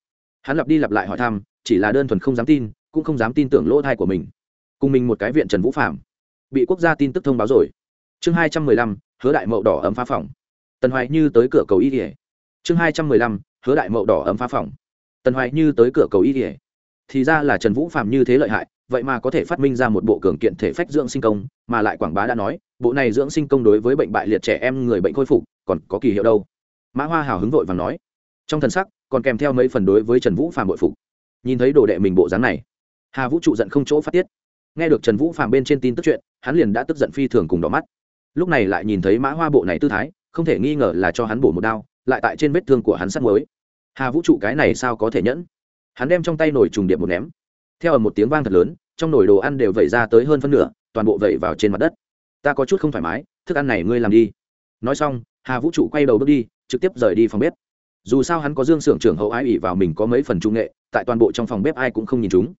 S1: Hắn lặp đi lặp lại hỏi thăm, chỉ là đơn thuần không dám tin, cũng không dám tin tưởng lỗ thai của mình. Cùng mình một cái viện trần vũ phạm bị quốc gia tin tức thông báo rồi. Chương hai trăm mười lăm, hứa đại mậu đỏ ấm phá phòng tần hoài như tới cửa cầu y ỉa chương hai trăm mười lăm, hứa đại mậu đỏ ấm phá phòng. Tần hoài như tới cửa cầu y ỉa thì ra là trần vũ phạm như thế lợi hại, vậy mà có thể phát minh ra một bộ cường kiện thể phách dưỡng sinh công, mà lại quảng bá đã nói, bộ này dưỡng sinh công đối với bệnh bại liệt trẻ em người bệnh khôi phục, còn có kỳ hiệu đâu? Mã hoa hào hứng vội và nói. Trong thần sắc, còn kèm theo mấy phần đối với trần vũ phạm bội phục. Nhìn thấy đồ đệ mình bộ dáng này, hà vũ trụ giận không chỗ phát tiết. Nghe được trần vũ phạm bên trên tin tức chuyện, hắn liền đã tức giận phi thường cùng đỏ mắt. Lúc này lại nhìn thấy mã hoa bộ này tư thái không thể nghi ngờ là cho hắn bổ một đao, lại tại trên vết thương của hắn sắt mới hà vũ trụ cái này sao có thể nhẫn? Hắn đem trong tay nồi trùng điệp một ném. Theo ở một tiếng vang thật lớn, trong nồi đồ ăn đều vẩy ra tới hơn phân nửa, toàn bộ vẩy vào trên mặt đất. Ta có chút không thoải mái, thức ăn này ngươi làm đi. Nói xong, hà vũ trụ quay đầu bước đi, trực tiếp rời đi phòng bếp. Dù sao hắn có dương sưởng trưởng hậu ái ủy vào mình có mấy phần trung nghệ, tại toàn bộ trong phòng bếp ai cũng không nhìn chúng.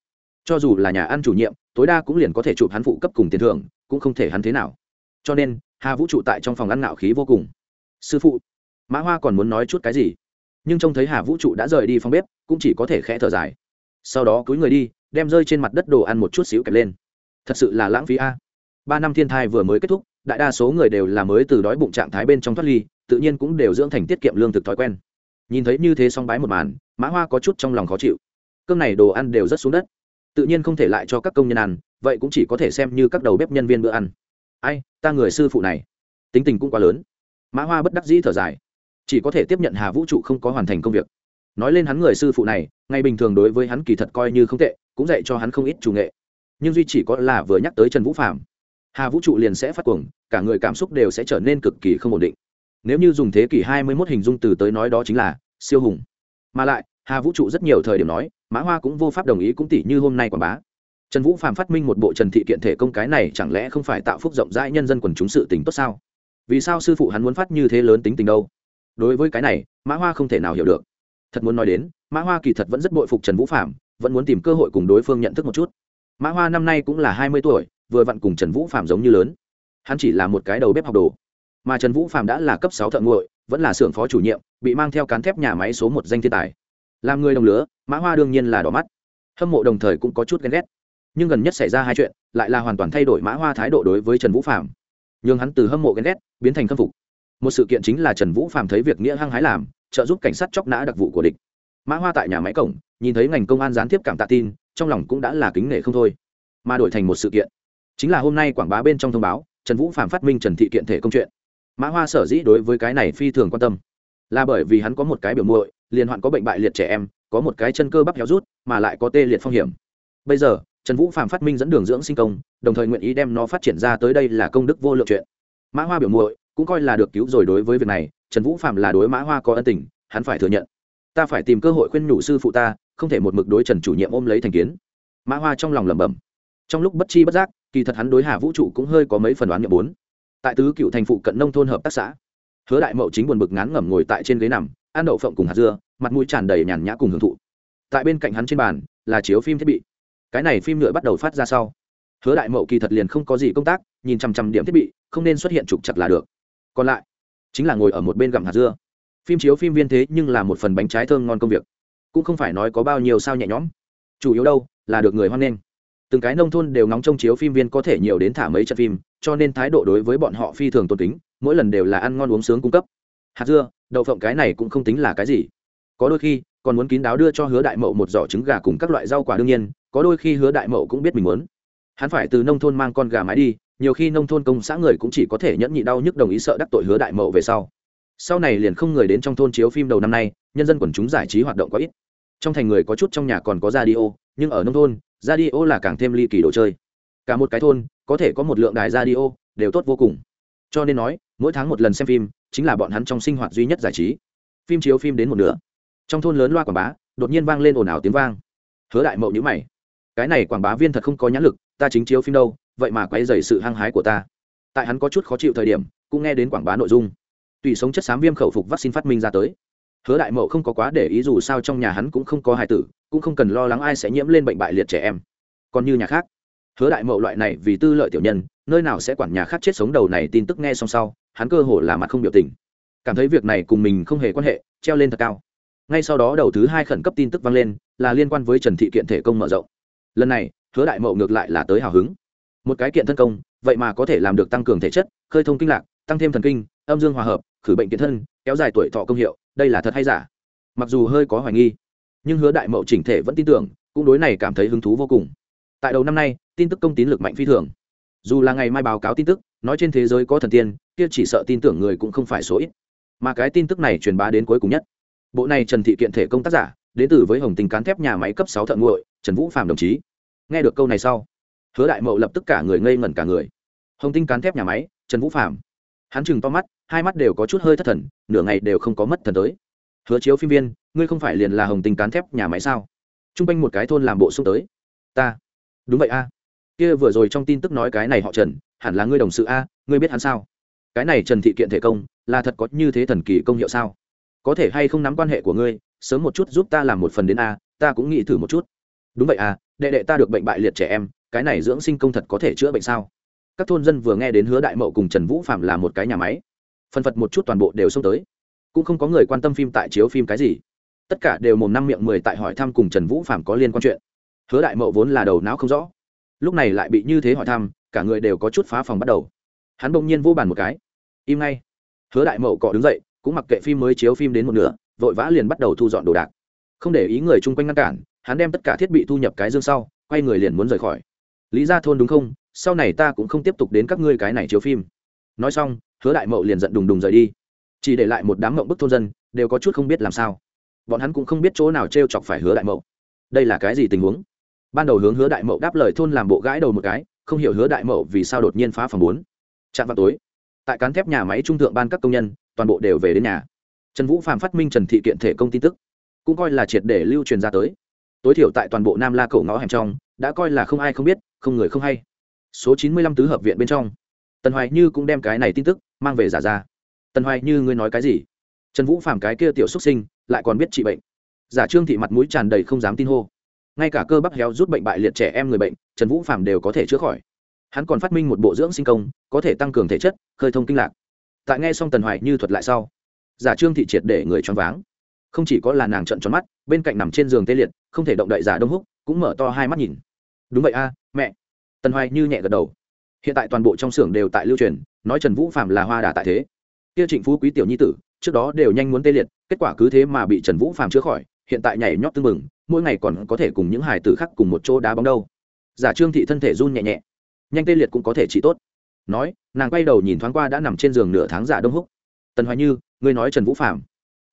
S1: Cho dù là nhà ăn chủ nhiệm, tối đa cũng liền có thể chụp hắn phụ cấp cùng tiền thưởng, cũng không thể hắn thế nào. Cho nên, hà vũ trụ tại trong phòng ăn ngạo khí vô cùng sư phụ, mã hoa còn muốn nói chút cái gì? Nhưng trông thấy hà vũ trụ đã rời đi phòng bếp, cũng chỉ có thể khẽ thở dài. Sau đó cúi người đi, đem rơi trên mặt đất đồ ăn một chút xíu kẹp lên. Thật sự là lãng phí a. Ba năm thiên thai vừa mới kết thúc, đại đa số người đều là mới từ đói bụng trạng thái bên trong thoát ly, tự nhiên cũng đều dưỡng thành tiết kiệm lương thực thói quen. Nhìn thấy như thế xong bái một màn, mã hoa có chút trong lòng khó chịu. Cơm này đồ ăn đều rất xuống đất. Tự nhiên không thể lại cho các công nhân ăn, vậy cũng chỉ có thể xem như các đầu bếp nhân viên bữa ăn. Ai, ta người sư phụ này. Tính tình cũng quá lớn mã hoa bất đắc dĩ thở dài. Chỉ có thể tiếp nhận hà vũ trụ không có hoàn thành công việc. Nói lên hắn người sư phụ này, ngay bình thường đối với hắn kỳ thật coi như không tệ, cũng dạy cho hắn không ít chủ nghệ. Nhưng duy chỉ có là vừa nhắc tới trần vũ phạm hà vũ trụ liền sẽ phát cuồng, cả người cảm xúc đều sẽ trở nên cực kỳ không ổn định. Nếu như dùng thế kỷ hai mươi 21 hình dung từ tới nói đó chính là siêu hùng. Mà lại, hà vũ trụ rất nhiều thời điểm nói, mã hoa cũng vô pháp đồng ý cũng tỷ như hôm nay quảng bá. Trần vũ phạm phát minh một bộ trần thị kiện thể công cái này chẳng lẽ không phải tạo phúc rộng rãi nhân dân quần chúng sự tình tốt sao? Vì sao sư phụ hắn muốn phát như thế lớn tính tình đâu? Đối với cái này, mã hoa không thể nào hiểu được. Thật muốn nói đến, mã hoa kỳ thật vẫn rất bội phục trần vũ phạm vẫn muốn tìm cơ hội cùng đối phương nhận thức một chút. Mã hoa năm nay cũng là hai mươi tuổi, vừa vặn cùng trần vũ phạm giống như lớn. Hắn chỉ là một cái đầu bếp học đồ. Mà trần vũ phạm đã là cấp sáu thợ nguội, vẫn là xưởng phó chủ nhiệm, bị mang theo cán thép nhà máy số một danh thiên tài. Làm người đồng lứa, mã hoa đương nhiên là đỏ mắt. Hâm mộ đồng thời cũng có chút ghen ghét. Nhưng gần nhất xảy ra hai chuyện, lại là hoàn toàn thay đổi mã hoa thái độ đối với trần vũ phạm nhưng hắn từ hâm mộ ghen ghét biến thành khâm phục. Một sự kiện chính là trần vũ phạm thấy việc nghĩa hăng hái làm, trợ giúp cảnh sát chóc nã đặc vụ của địch. Mã hoa tại nhà máy cổng, nhìn thấy ngành công an gián tiếp cảm tạ tin, trong lòng cũng đã là kính nể không thôi. Mà đổi thành một sự kiện, chính là hôm nay quảng bá bên trong thông báo, trần vũ phạm phát minh trần thị kiện thể công chuyện. Mã hoa sở dĩ đối với cái này phi thường quan tâm, là bởi vì hắn có một cái biểu muội liền hoạn có bệnh bại liệt trẻ em, có một cái chân cơ bắp héo rút, mà lại có tê liệt phong hiểm. Bây giờ trần vũ phạm phát minh dẫn đường dưỡng sinh công, đồng thời nguyện ý đem nó phát triển ra tới đây là công đức vô lượng chuyện. Mã hoa biểu muội, cũng coi là được cứu rồi đối với việc này, trần vũ phạm là đối mã hoa có ân tình, hắn phải thừa nhận. Ta phải tìm cơ hội khuyên nhủ sư phụ ta, không thể một mực đối trần chủ nhiệm ôm lấy thành kiến. Mã hoa trong lòng lẩm bẩm. Trong lúc bất chi bất giác, kỳ thật hắn đối hà vũ trụ cũng hơi có mấy phần đoán nghiệm bốn. Tại tứ cựu thành phụ cận nông thôn hợp tác xã, hứa đại mậu chính buồn bực ngán ngẩm ngồi tại trên ghế nằm, ăn đậu phộng cùng hạt dưa, mặt mũi tràn đầy nhàn nhã cùng hưởng thụ. Tại bên cạnh hắn trên bàn là chiếu phim thiết bị cái này phim nhựa bắt đầu phát ra sau. Hứa đại mậu kỳ thật liền không có gì công tác, nhìn chằm chằm điểm thiết bị, không nên xuất hiện trục chặt là được. Còn lại, chính là ngồi ở một bên gặm hạt dưa. Phim chiếu phim viên thế nhưng là một phần bánh trái thơm ngon công việc. Cũng không phải nói có bao nhiêu sao nhẹ nhõm. Chủ yếu đâu, là được người hoan nghênh. Từng cái nông thôn đều ngóng trông chiếu phim viên có thể nhiều đến thả mấy trận phim, cho nên thái độ đối với bọn họ phi thường tôn kính, mỗi lần đều là ăn ngon uống sướng cung cấp. Hạt dưa, đậu phộng cái này cũng không tính là cái gì. Có đôi khi, còn muốn kín đáo đưa cho hứa đại mậu một giỏ trứng gà cùng các loại rau quả đương nhiên có đôi khi hứa đại mậu cũng biết mình muốn. Hắn phải từ nông thôn mang con gà mái đi, nhiều khi nông thôn công xã người cũng chỉ có thể nhẫn nhị đau nhức đồng ý sợ đắc tội hứa đại mậu về sau. Sau này liền không người đến trong thôn chiếu phim đầu năm nay, nhân dân quần chúng giải trí hoạt động có ít. Trong thành người có chút trong nhà còn có radio, nhưng ở nông thôn, radio là càng thêm ly kỳ đồ chơi. Cả một cái thôn, có thể có một lượng đài radio, đều tốt vô cùng. Cho nên nói, mỗi tháng một lần xem phim, chính là bọn hắn trong sinh hoạt duy nhất giải trí. Phim chiếu phim đến một nửa. Trong thôn lớn loa quảng bá, đột nhiên vang lên ồn ào tiếng vang. Hứa đại mậu nhữ mày cái này quảng bá viên thật không có nhãn lực, ta chính chiếu phim đâu, vậy mà quay dày sự hăng hái của ta. Tại hắn có chút khó chịu thời điểm, cũng nghe đến quảng bá nội dung. Tùy sống chất xám viêm khẩu phục vaccine phát minh ra tới. Hứa đại mậu không có quá để ý dù sao trong nhà hắn cũng không có hài tử, cũng không cần lo lắng ai sẽ nhiễm lên bệnh bại liệt trẻ em. Còn như nhà khác, hứa đại mậu loại này vì tư lợi tiểu nhân, nơi nào sẽ quản nhà khác chết sống đầu này tin tức nghe xong sau, hắn cơ hồ là mặt không biểu tình. Cảm thấy việc này cùng mình không hề quan hệ, treo lên thật cao. Ngay sau đó đầu thứ hai khẩn cấp tin tức vang lên, là liên quan với trần thị kiện thể công mở rộng lần này, hứa đại mậu ngược lại là tới hào hứng. Một cái kiện thân công, vậy mà có thể làm được tăng cường thể chất, khơi thông kinh lạc, tăng thêm thần kinh, âm dương hòa hợp, khử bệnh kiện thân, kéo dài tuổi thọ công hiệu, đây là thật hay giả? Mặc dù hơi có hoài nghi, nhưng hứa đại mậu chỉnh thể vẫn tin tưởng, cũng đối này cảm thấy hứng thú vô cùng. Tại đầu năm nay, tin tức công tín lực mạnh phi thường. Dù là ngày mai báo cáo tin tức, nói trên thế giới có thần tiên, kia chỉ sợ tin tưởng người cũng không phải số ít. Mà cái tin tức này truyền bá đến cuối cùng nhất. Bộ này trần thị kiện thể công tác giả, đến từ với hồng tình cán thép nhà máy cấp sáu thợ nguội trần vũ phạm đồng chí. Nghe được câu này sau, hứa đại mậu lập tức cả người ngây ngẩn cả người. Hồng tinh cán thép nhà máy, trần vũ phạm hắn chừng to mắt, hai mắt đều có chút hơi thất thần, nửa ngày đều không có mất thần tới. Hứa chiếu phim viên, ngươi không phải liền là hồng tinh cán thép nhà máy sao? T r u n g quanh một cái thôn làm bộ xung tới. Ta. Đúng vậy a. Kia vừa rồi trong tin tức nói cái này họ trần, hẳn là ngươi đồng sự a, ngươi biết hắn sao? Cái này trần thị kiện thể công, là thật có như thế thần kỳ công hiệu sao? Có thể hay không nắm quan hệ của ngươi, sớm một chút giúp ta làm một phần đến a, ta cũng nghĩ thử một chút đúng vậy à đệ đệ ta được bệnh bại liệt trẻ em, cái này dưỡng sinh công thật có thể chữa bệnh sao? Các thôn dân vừa nghe đến hứa đại mậu cùng trần vũ phạm là một cái nhà máy. Phân phật một chút toàn bộ đều xông tới. Cũng không có người quan tâm phim tại chiếu phim cái gì. Tất cả đều mồm năm miệng mười tại hỏi thăm cùng trần vũ phạm có liên quan chuyện. Hứa đại mậu vốn là đầu não không rõ. Lúc này lại bị như thế hỏi thăm, cả người đều có chút phá phòng bắt đầu. Hắn bỗng nhiên vô bàn một cái. Im ngay. Hứa đại mậu cọ đứng dậy, cũng mặc kệ phim mới chiếu phim đến một nửa, vội vã liền bắt đầu thu dọn đồ đạc. Không để ý người chung quanh ngăn cản hắn đem tất cả thiết bị thu nhập cái dương sau, quay người liền muốn rời khỏi. Lý ra thôn đúng không? Sau này ta cũng không tiếp tục đến các ngươi cái này chiếu phim. Nói xong, hứa đại mậu liền giận đùng đùng rời đi. Chỉ để lại một đám mộng bức thôn dân, đều có chút không biết làm sao. Bọn hắn cũng không biết chỗ nào t r e o chọc phải hứa đại mậu. Đây là cái gì tình huống? Ban đầu hướng hứa đại mậu đáp lời thôn làm bộ gãi đầu một cái, không hiểu hứa đại mậu vì sao đột nhiên phá phòng bốn. Chạm vào tối, tại cán thép nhà máy trung thượng ban các công nhân, toàn bộ đều về đến nhà. Trần vũ phạm phát minh trần thị kiện thể công tin tức, cũng coi là triệt để lưu truyền ra tới tối thiểu tại toàn bộ nam la cổ ngõ hẻm trong, đã coi là không ai không biết, không người không hay. Số chín mươi lăm tứ hợp viện bên trong. Tần hoài như cũng đem cái này tin tức mang về giả ra. Tần hoài như, ngươi nói cái gì? Trần vũ phàm cái kia tiểu xuất sinh, lại còn biết trị bệnh. Giả trương thị mặt mũi tràn đầy không dám tin hô. Ngay cả cơ bắp héo rút bệnh bại liệt trẻ em người bệnh, trần vũ phàm đều có thể chữa khỏi. Hắn còn phát minh một bộ dưỡng sinh công, có thể tăng cường thể chất, khơi thông kinh lạc. Tại nghe xong tần hoài như thuật lại sau, giả trương thị triệt để người choáng váng không chỉ có là nàng trận tròn mắt, bên cạnh nằm trên giường tê liệt, không thể động đậy giả đông húc, cũng mở to hai mắt nhìn. Đúng vậy a, mẹ. Tần hoài như nhẹ gật đầu. Hiện tại toàn bộ trong xưởng đều tại lưu truyền, nói trần vũ phạm là hoa đà tại thế. Kia trịnh phú quý tiểu nhi tử, trước đó đều nhanh muốn tê liệt, kết quả cứ thế mà bị trần vũ phạm chữa khỏi, hiện tại nhảy nhót tưng mừng mỗi ngày còn có thể cùng những hài tử khác cùng một chỗ đá bóng đâu. Giả trương thị thân thể run nhẹ nhẹ. Nhanh tê liệt cũng có thể trị tốt. Nói, nàng quay đầu nhìn thoáng qua đã nằm trên giường nửa tháng giả đông húc. Tần hoài như, ngươi nói trần vũ phạm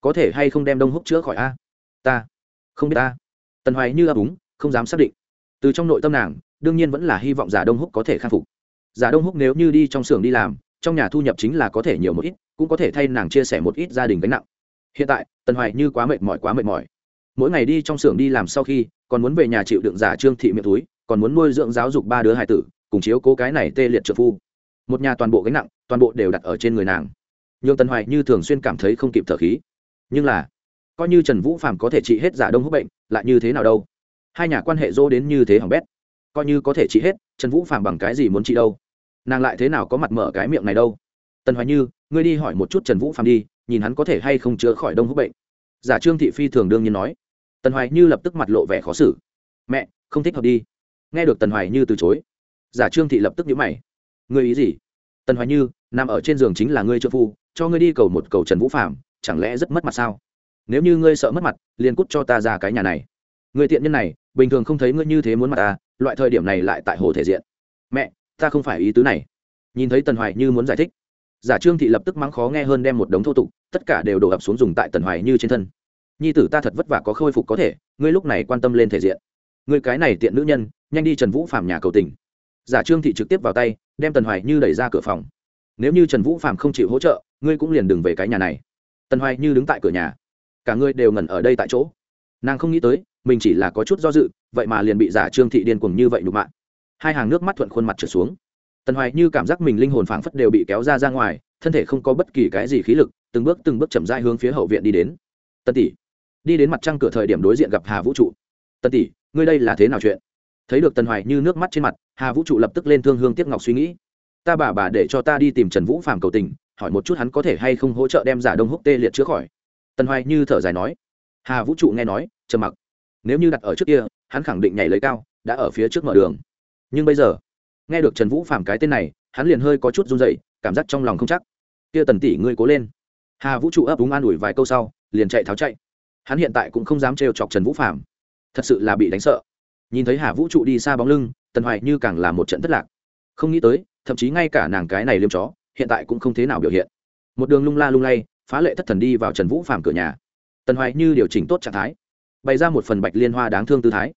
S1: có thể hay không đem đông húc chữa khỏi a? Ta không biết ta. Tần hoài như ấp úng, không dám xác định. Từ trong nội tâm nàng, đương nhiên vẫn là hy vọng giả đông húc có thể khắc phục. Giả đông húc nếu như đi trong xưởng đi làm, trong nhà thu nhập chính là có thể nhiều một ít, cũng có thể thay nàng chia sẻ một ít gia đình gánh nặng. Hiện tại, tần hoài như quá mệt mỏi, quá mệt mỏi. Mỗi ngày đi trong xưởng đi làm sau khi, còn muốn về nhà chịu đựng giả trương thị miệng túi, còn muốn nuôi dưỡng giáo dục ba đứa hải tử, cùng chiếu cố cái này tê liệt trợ phu. Một nhà toàn bộ gánh nặng, toàn bộ đều đặt ở trên người nàng. Nhưng tần hoài như thường xuyên cảm thấy không kịp thở khí nhưng là, coi như trần vũ phạm có thể trị hết giả đông húc bệnh, lại như thế nào đâu? Hai nhà quan hệ dỗ đến như thế hỏng bét. Coi như có thể trị hết, trần vũ phạm bằng cái gì muốn trị đâu? Nàng lại thế nào có mặt mở cái miệng này đâu? Tần hoài như, ngươi đi hỏi một chút trần vũ phạm đi, nhìn hắn có thể hay không chữa khỏi đông húc bệnh. Giả trương thị phi thường đương nhiên nói. Tần hoài như lập tức mặt lộ vẻ khó xử. Mẹ, không thích hợp đi. Nghe được tần hoài như từ chối, giả trương thị lập tức nhíu mày. Ngươi ý gì? Tần hoài như, nằm ở trên giường chính là ngươi trợ phu, cho ngươi đi cầu một cầu trần vũ phạm chẳng lẽ rất mất mặt sao? Nếu như ngươi sợ mất mặt, liền cút cho ta ra cái nhà này. Người tiện nhân này, bình thường không thấy ngươi như thế muốn mặt ta loại thời điểm này lại tại hồ thể diện. Mẹ, ta không phải ý tứ này. Nhìn thấy tần hoài như muốn giải thích, giả trương thị lập tức mắng khó nghe hơn đem một đống thô tục, tất cả đều đổ ập xuống dùng tại tần hoài như trên thân. Nhi tử ta thật vất vả có khôi phục có thể, ngươi lúc này quan tâm lên thể diện. Ngươi cái này tiện nữ nhân, nhanh đi trần vũ phạm nhà cầu tình. Giả trương thị trực tiếp vào tay, đem tần hoài như đẩy ra cửa phòng. Nếu như trần vũ phạm không chịu hỗ trợ, ngươi cũng liền đừng về cái nhà này tần hoài như đứng tại cửa nhà cả người đều ngẩn ở đây tại chỗ nàng không nghĩ tới mình chỉ là có chút do dự vậy mà liền bị giả trương thị điên cuồng như vậy nhục mạ hai hàng nước mắt thuận khuôn mặt trở xuống tần hoài như cảm giác mình linh hồn phảng phất đều bị kéo ra ra ngoài thân thể không có bất kỳ cái gì khí lực từng bước từng bước chậm rãi hướng phía hậu viện đi đến tân tỷ đi đến mặt trăng cửa thời điểm đối diện gặp hà vũ trụ tân tỷ ngươi đây là thế nào chuyện thấy được tần hoài như nước mắt trên mặt hà vũ trụ lập tức lên thương hương tiếp ngọc suy nghĩ ta bà bà để cho ta đi tìm trần vũ phàm cầu tình hỏi một chút hắn có thể hay không hỗ trợ đem giả đông húc tê liệt chữa khỏi. Tần hoài như thở dài nói. Hà vũ trụ nghe nói, trầm mặc. Nếu như đặt ở trước kia, hắn khẳng định nhảy lấy cao, đã ở phía trước mở đường. Nhưng bây giờ, nghe được trần vũ phàm cái tên này, hắn liền hơi có chút run dậy cảm giác trong lòng không chắc. Kia tần tỷ ngươi cố lên. Hà vũ trụ ấp úng an ủi vài câu sau, liền chạy tháo chạy. Hắn hiện tại cũng không dám trêu chọc trần vũ phàm. Thật sự là bị đánh sợ. Nhìn thấy hà vũ trụ đi xa bóng lưng, tần hoài như càng là một trận thất lạc. Không nghĩ tới, thậm chí ngay cả nàng cái này liêm chó hiện tại cũng không thế nào biểu hiện. Một đường lung la lung lay, phá lệ thất thần đi vào trần vũ phàm cửa nhà. Tần hoài như điều chỉnh tốt trạng thái, bày ra một phần bạch liên hoa đáng thương tư thái.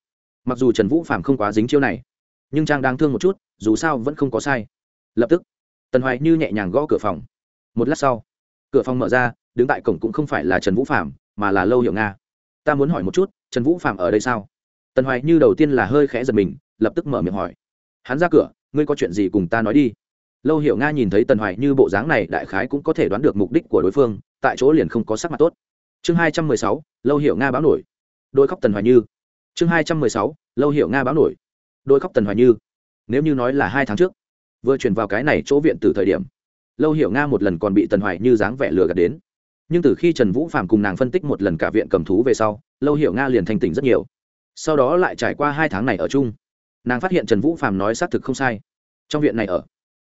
S1: Mặc dù trần vũ phạm không quá dính chiêu này, nhưng trang đáng thương một chút, dù sao vẫn không có sai. Lập tức, tần hoài như nhẹ nhàng gõ cửa phòng. Một lát sau, cửa phòng mở ra, đứng tại cổng cũng không phải là trần vũ phạm mà là lâu hiệu nga. Ta muốn hỏi một chút, trần vũ phạm ở đây sao? Tần hoài như đầu tiên là hơi khẽ giật mình, lập tức mở miệng hỏi. Hắn ra cửa, ngươi có chuyện gì cùng ta nói đi? Lâu hiểu nga nhìn thấy tần hoài như bộ dáng này, đại khái cũng có thể đoán được mục đích của đối phương, tại chỗ liền không có sắc mặt tốt. Chương hai trăm mười sáu, lâu hiểu nga báo nổi. Đôi khóc tần hoài như. Chương hai trăm mười sáu, lâu hiểu nga báo nổi. Đôi khóc tần hoài như. Nếu như nói là hai tháng trước, vừa chuyển vào cái này chỗ viện từ thời điểm, lâu hiểu nga một lần còn bị tần hoài như dáng vẻ lừa gạt đến. Nhưng từ khi trần vũ phạm cùng nàng phân tích một lần cả viện cầm thú về sau, lâu hiểu nga liền thành tỉnh rất nhiều. Sau đó lại trải qua hai tháng này ở chung. Nàng phát hiện trần vũ phạm nói xác thực không sai. Trong viện này ở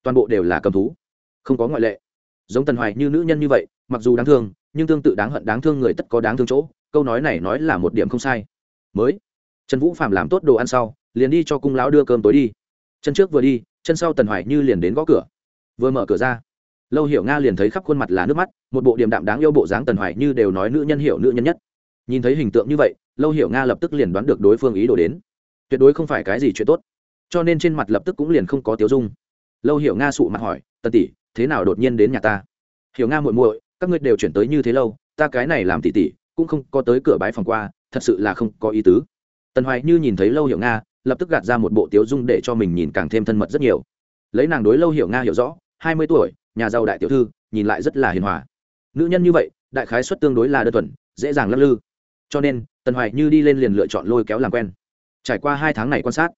S1: toàn bộ đều là cầm thú. Không có ngoại lệ. Giống tần hoài như nữ nhân như vậy, mặc dù đáng thương, nhưng tương tự đáng hận đáng thương người tất có đáng thương chỗ, câu nói này nói là một điểm không sai. Mới, trần vũ phạm làm tốt đồ ăn sau, liền đi cho cung lão đưa cơm tối đi. Chân trước vừa đi, chân sau tần hoài như liền đến gõ cửa. Vừa mở cửa ra, lâu hiểu nga liền thấy khắp khuôn mặt là nước mắt, một bộ điềm đạm đáng yêu bộ dáng tần hoài như đều nói nữ nhân hiểu nữ nhân nhất. Nhìn thấy hình tượng như vậy, lâu hiểu nga lập tức liền đoán được đối phương ý đồ đến. Tuyệt đối không phải cái gì chuyện tốt. Cho nên trên mặt lập tức cũng liền không có tiếu dung lâu hiểu nga sụ mặt hỏi, tần tỷ, thế nào đột nhiên đến nhà ta? Hiểu nga muội muội, các ngươi đều chuyển tới như thế lâu, ta cái này làm tỷ tỷ cũng không có tới cửa bái phòng qua, thật sự là không có ý tứ. Tần hoài như nhìn thấy lâu hiểu nga, lập tức gạt ra một bộ tiếu dung để cho mình nhìn càng thêm thân mật rất nhiều. Lấy nàng đối lâu hiểu nga hiểu rõ, hai mươi tuổi, nhà giàu đại tiểu thư, nhìn lại rất là hiền hòa. Nữ nhân như vậy, đại khái xuất tương đối là đơn thuần, dễ dàng lắc lư. Cho nên, tần hoài như đi lên liền lựa chọn lôi kéo làm quen. Trải qua hai tháng này quan sát,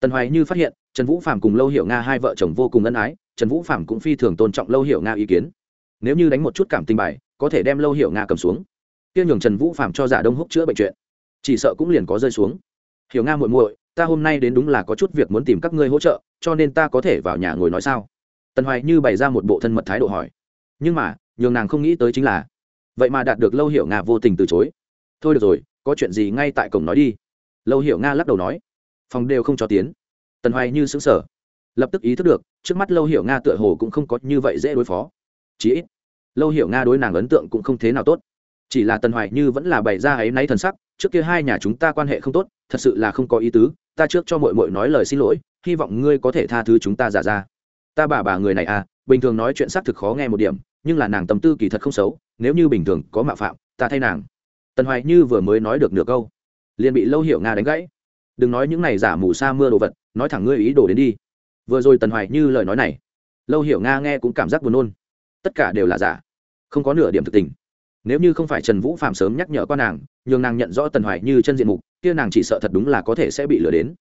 S1: tần hoài như phát hiện trần vũ phạm cùng lâu hiểu nga hai vợ chồng vô cùng ân ái, trần vũ phạm cũng phi thường tôn trọng lâu hiểu nga ý kiến. Nếu như đánh một chút cảm tình bài, có thể đem lâu hiểu nga cầm xuống. Tiêu nhường trần vũ phạm cho giả đông húc chữa bệnh chuyện. Chỉ sợ cũng liền có rơi xuống. Hiểu nga muội muội, ta hôm nay đến đúng là có chút việc muốn tìm các ngươi hỗ trợ, cho nên ta có thể vào nhà ngồi nói sao? Tần hoài như bày ra một bộ thân mật thái độ hỏi. Nhưng mà, nhường nàng không nghĩ tới chính là, vậy mà đạt được lâu hiểu nga vô tình từ chối. Thôi được rồi, có chuyện gì ngay tại cổng nói đi. Lâu hiểu nga lắc đầu nói. Phòng đều không cho tiến tần hoài như xứng sở lập tức ý thức được, trước mắt lâu hiểu nga tựa hồ cũng không có như vậy dễ đối phó. Chí ít, lâu hiểu nga đối nàng ấn tượng cũng không thế nào tốt. Chỉ là tần hoài như vẫn là bày ra ấy náy thần sắc, trước kia hai nhà chúng ta quan hệ không tốt, thật sự là không có ý tứ, ta trước cho mội mội nói lời xin lỗi, hy vọng ngươi có thể tha thứ chúng ta giả ra. Ta bà bà người này à bình thường nói chuyện xác thực khó nghe một điểm, nhưng là nàng tâm tư kỳ thật không xấu, nếu như bình thường có mạo phạm, ta thay nàng. Tần hoài như vừa mới nói được nửa câu, liền bị lâu hiểu nga đánh gãy. Đừng nói những này giả mù sa mưa đồ vật nói thẳng ngươi ý đồ đến đi. Vừa rồi tần hoài như lời nói này, lâu hiểu nga nghe cũng cảm giác buồn nôn. Tất cả đều là giả, không có nửa điểm thực tình. Nếu như không phải trần vũ phạm sớm nhắc nhở qua nàng, nhường nàng nhận rõ tần hoài như chân diện mục, kia nàng chỉ sợ thật đúng là có thể sẽ bị lừa đến.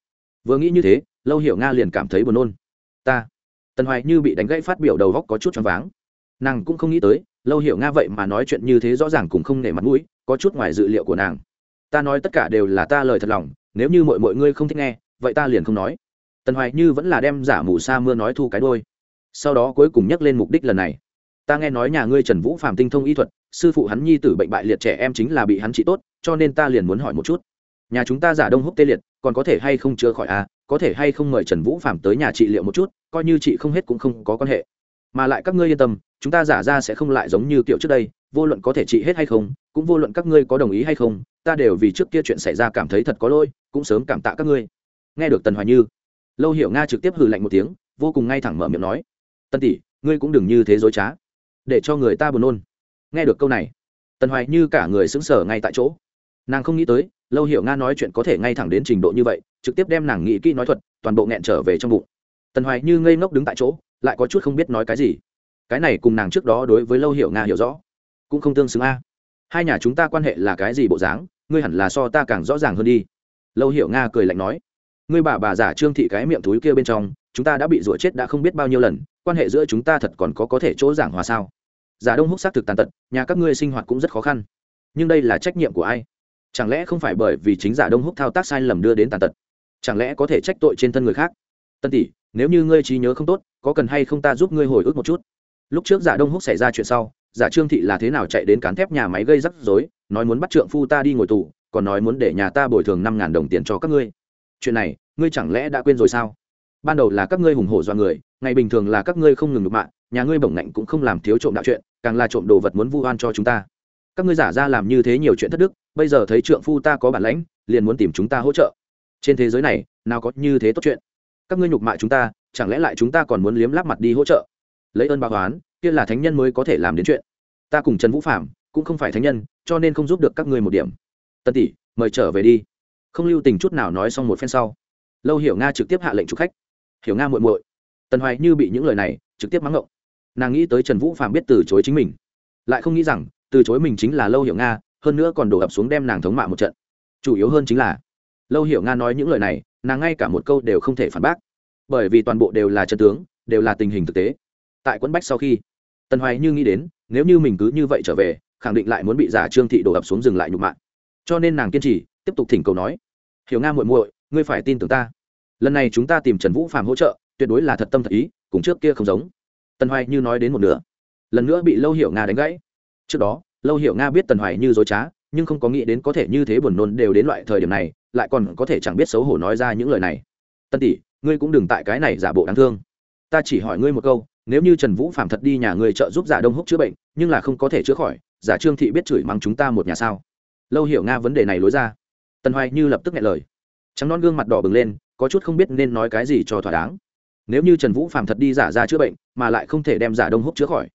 S1: Vừa nghĩ như thế, lâu hiểu nga liền cảm thấy buồn nôn. Ta, tần hoài như bị đánh gãy phát biểu đầu góc có chút choáng váng. Nàng cũng không nghĩ tới, lâu hiểu nga vậy mà nói chuyện như thế rõ ràng cũng không nể mặt mũi, có chút ngoài dự liệu của nàng. Ta nói tất cả đều là ta lời thật lòng, nếu như mọi mọi ngươi không thích nghe vậy ta liền không nói. Tần hoài như vẫn là đem giả mù sa mưa nói thu cái đôi. Sau đó cuối cùng nhắc lên mục đích lần này. Ta nghe nói nhà ngươi trần vũ phạm tinh thông y thuật, sư phụ hắn nhi tử bệnh bại liệt trẻ em chính là bị hắn trị tốt, cho nên ta liền muốn hỏi một chút. Nhà chúng ta giả đông húc tê liệt, còn có thể hay không chữa khỏi à? Có thể hay không mời trần vũ phạm tới nhà trị liệu một chút, coi như chị không hết cũng không có quan hệ. Mà lại các ngươi yên tâm, chúng ta giả ra sẽ không lại giống như kiểu trước đây, vô luận có thể trị hết hay không, cũng vô luận các ngươi có đồng ý hay không, ta đều vì trước kia chuyện xảy ra cảm thấy thật có lỗi, cũng sớm cảm tạ các ngươi nghe được tần hoài như, lâu hiểu nga trực tiếp hừ lạnh một tiếng, vô cùng ngay thẳng mở miệng nói tân tỷ, ngươi cũng đừng như thế dối trá, để cho người ta buồn nôn. Nghe được câu này, tần hoài như cả người xứng sở ngay tại chỗ. Nàng không nghĩ tới, lâu hiểu nga nói chuyện có thể ngay thẳng đến trình độ như vậy, trực tiếp đem nàng nghĩ kỹ nói thuật, toàn bộ nghẹn trở về trong bụng. Tần hoài như ngây ngốc đứng tại chỗ, lại có chút không biết nói cái gì. Cái này cùng nàng trước đó đối với lâu hiểu nga hiểu rõ, cũng không tương xứng a. Hai nhà chúng ta quan hệ là cái gì bộ dáng, ngươi hẳn là so ta càng rõ ràng hơn đi. Lâu hiểu nga cười lạnh nói ngươi bà bà giả trương thị cái miệng túi kia bên trong, chúng ta đã bị rủa chết đã không biết bao nhiêu lần, quan hệ giữa chúng ta thật còn có có thể chỗ giảng hòa sao? Giả đông húc xác thực tàn tật, nhà các ngươi sinh hoạt cũng rất khó khăn. Nhưng đây là trách nhiệm của ai? Chẳng lẽ không phải bởi vì chính giả đông húc thao tác sai lầm đưa đến tàn tật? Chẳng lẽ có thể trách tội trên thân người khác? Tân tỷ, nếu như ngươi trí nhớ không tốt, có cần hay không ta giúp ngươi hồi ức một chút? Lúc trước giả đông húc xảy ra chuyện sau, giả trương thị là thế nào chạy đến cán thép nhà máy gây rắc rối, nói muốn bắt trượng phu ta đi ngồi tù, còn nói muốn để nhà ta bồi thường năm ngàn đồng tiền cho các ngươi chuyện này, ngươi chẳng lẽ đã quên rồi sao? Ban đầu là các ngươi hùng hổ do người, ngày bình thường là các ngươi không ngừng được mạng nhà ngươi bổng ngạnh cũng không làm thiếu trộm đạo chuyện, càng là trộm đồ vật muốn vu oan cho chúng ta. Các ngươi giả ra làm như thế nhiều chuyện thất đức, bây giờ thấy trượng phu ta có bản lãnh, liền muốn tìm chúng ta hỗ trợ. Trên thế giới này, nào có như thế tốt chuyện. Các ngươi nhục mạ chúng ta, chẳng lẽ lại chúng ta còn muốn liếm láp mặt đi hỗ trợ? Lấy ơn báo oán, kia là thánh nhân mới có thể làm đến chuyện. Ta cùng trần vũ phạm cũng không phải thánh nhân, cho nên không giúp được các ngươi một điểm. Tân tỷ, mời trở về đi không lưu tình chút nào nói xong một phen sau, lâu hiểu nga trực tiếp hạ lệnh chụp khách. Hiểu nga muội muội, tần hoài như bị những lời này trực tiếp mắng ngộng. Nàng nghĩ tới trần vũ phạm biết từ chối chính mình, lại không nghĩ rằng từ chối mình chính là lâu hiểu nga, hơn nữa còn đổ ập xuống đem nàng thống mạ một trận. Chủ yếu hơn chính là, lâu hiểu nga nói những lời này, nàng ngay cả một câu đều không thể phản bác, bởi vì toàn bộ đều là chân tướng, đều là tình hình thực tế. Tại quẫn bách sau khi, tần hoài như nghĩ đến, nếu như mình cứ như vậy trở về, khẳng định lại muốn bị giả trương thị đổ ập xuống dừng lại nhục mạ. Cho nên nàng kiên trì tiếp tục thỉnh cầu nói, hiểu nga muội muội, ngươi phải tin tưởng ta. Lần này chúng ta tìm trần vũ phạm hỗ trợ, tuyệt đối là thật tâm thật ý, cùng trước kia không giống. Tần hoài như nói đến một nửa. Lần nữa bị lâu hiểu nga đánh gãy. Trước đó, lâu hiểu nga biết tần hoài như dối trá, nhưng không có nghĩ đến có thể như thế buồn nôn đều đến loại thời điểm này, lại còn có thể chẳng biết xấu hổ nói ra những lời này. Tân tỷ, ngươi cũng đừng tại cái này giả bộ đáng thương. Ta chỉ hỏi ngươi một câu, nếu như trần vũ phạm thật đi nhà ngươi trợ giúp giả đông húc chữa bệnh, nhưng là không có thể chữa khỏi, giả trương thị biết chửi mắng chúng ta một nhà sao? Lâu hiểu nga vấn đề này lối ra tần hoài như lập tức nghe lời. Trắng non gương mặt đỏ bừng lên, có chút không biết nên nói cái gì cho thỏa đáng. Nếu như trần vũ phạm thật đi giả ra chữa bệnh, mà lại không thể đem giả đông húc chữa khỏi.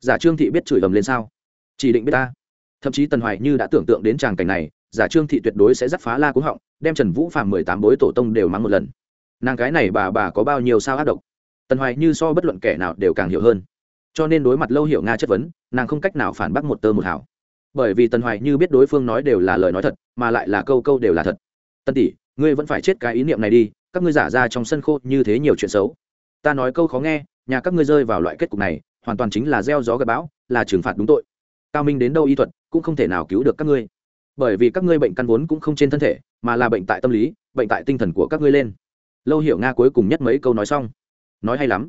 S1: Giả trương thị biết chửi ầm lên sao? Chỉ định biết ta. Thậm chí tần hoài như đã tưởng tượng đến tràng cảnh này, giả trương thị tuyệt đối sẽ dắt phá la cúng họng, đem trần vũ phạm mười tám bối tổ tông đều mắng một lần. Nàng cái này bà bà có bao nhiêu sao ác độc? Tần hoài như so bất luận kẻ nào đều càng hiểu hơn. Cho nên đối mặt lâu hiểu nga chất vấn, nàng không cách nào phản bác một tơ một hảo bởi vì tần hoài như biết đối phương nói đều là lời nói thật, mà lại là câu câu đều là thật. Tân tỷ, ngươi vẫn phải chết cái ý niệm này đi, các ngươi giả ra trong sân khô như thế nhiều chuyện xấu. Ta nói câu khó nghe, nhà các ngươi rơi vào loại kết cục này, hoàn toàn chính là gieo gió gặp bão, là trừng phạt đúng tội. Cao minh đến đâu y thuật, cũng không thể nào cứu được các ngươi. Bởi vì các ngươi bệnh căn vốn cũng không trên thân thể, mà là bệnh tại tâm lý, bệnh tại tinh thần của các ngươi lên. Lâu hiểu nga cuối cùng nhất mấy câu nói xong. Nói hay lắm.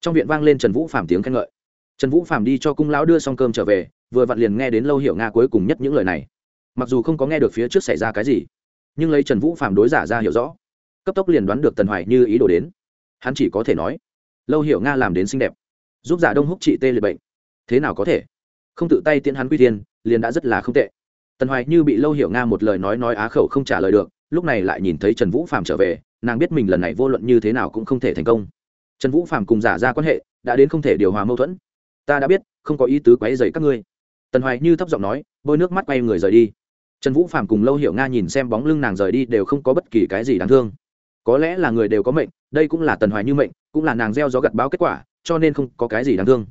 S1: Trong viện vang lên trần vũ phạm tiếng khen ngợi. Trần vũ phạm đi cho cung lão đưa xong cơm trở về vừa vặn liền nghe đến lâu hiểu nga cuối cùng nhất những lời này. Mặc dù không có nghe được phía trước xảy ra cái gì, nhưng lấy trần vũ phạm đối giả ra hiểu rõ, cấp tốc liền đoán được tần hoài như ý đồ đến. Hắn chỉ có thể nói, lâu hiểu nga làm đến xinh đẹp, giúp giả đông húc trị tê liệt bệnh. Thế nào có thể? Không tự tay tiễn hắn quy tiên liền đã rất là không tệ. Tần hoài như bị lâu hiểu nga một lời nói nói á khẩu không trả lời được, lúc này lại nhìn thấy trần vũ phạm trở về, nàng biết mình lần này vô luận như thế nào cũng không thể thành công. Trần vũ phạm cùng giả ra quan hệ, đã đến không thể điều hòa mâu thuẫn. Ta đã biết, không có ý tứ quấy dày các ngươi tần hoài như thấp giọng nói, bôi nước mắt quay người rời đi. Trần vũ phạm cùng lâu hiểu nga nhìn xem bóng lưng nàng rời đi đều không có bất kỳ cái gì đáng thương. Có lẽ là người đều có mệnh, đây cũng là tần hoài như mệnh, cũng là nàng gieo gió gặt báo kết quả, cho nên không có cái gì đáng thương.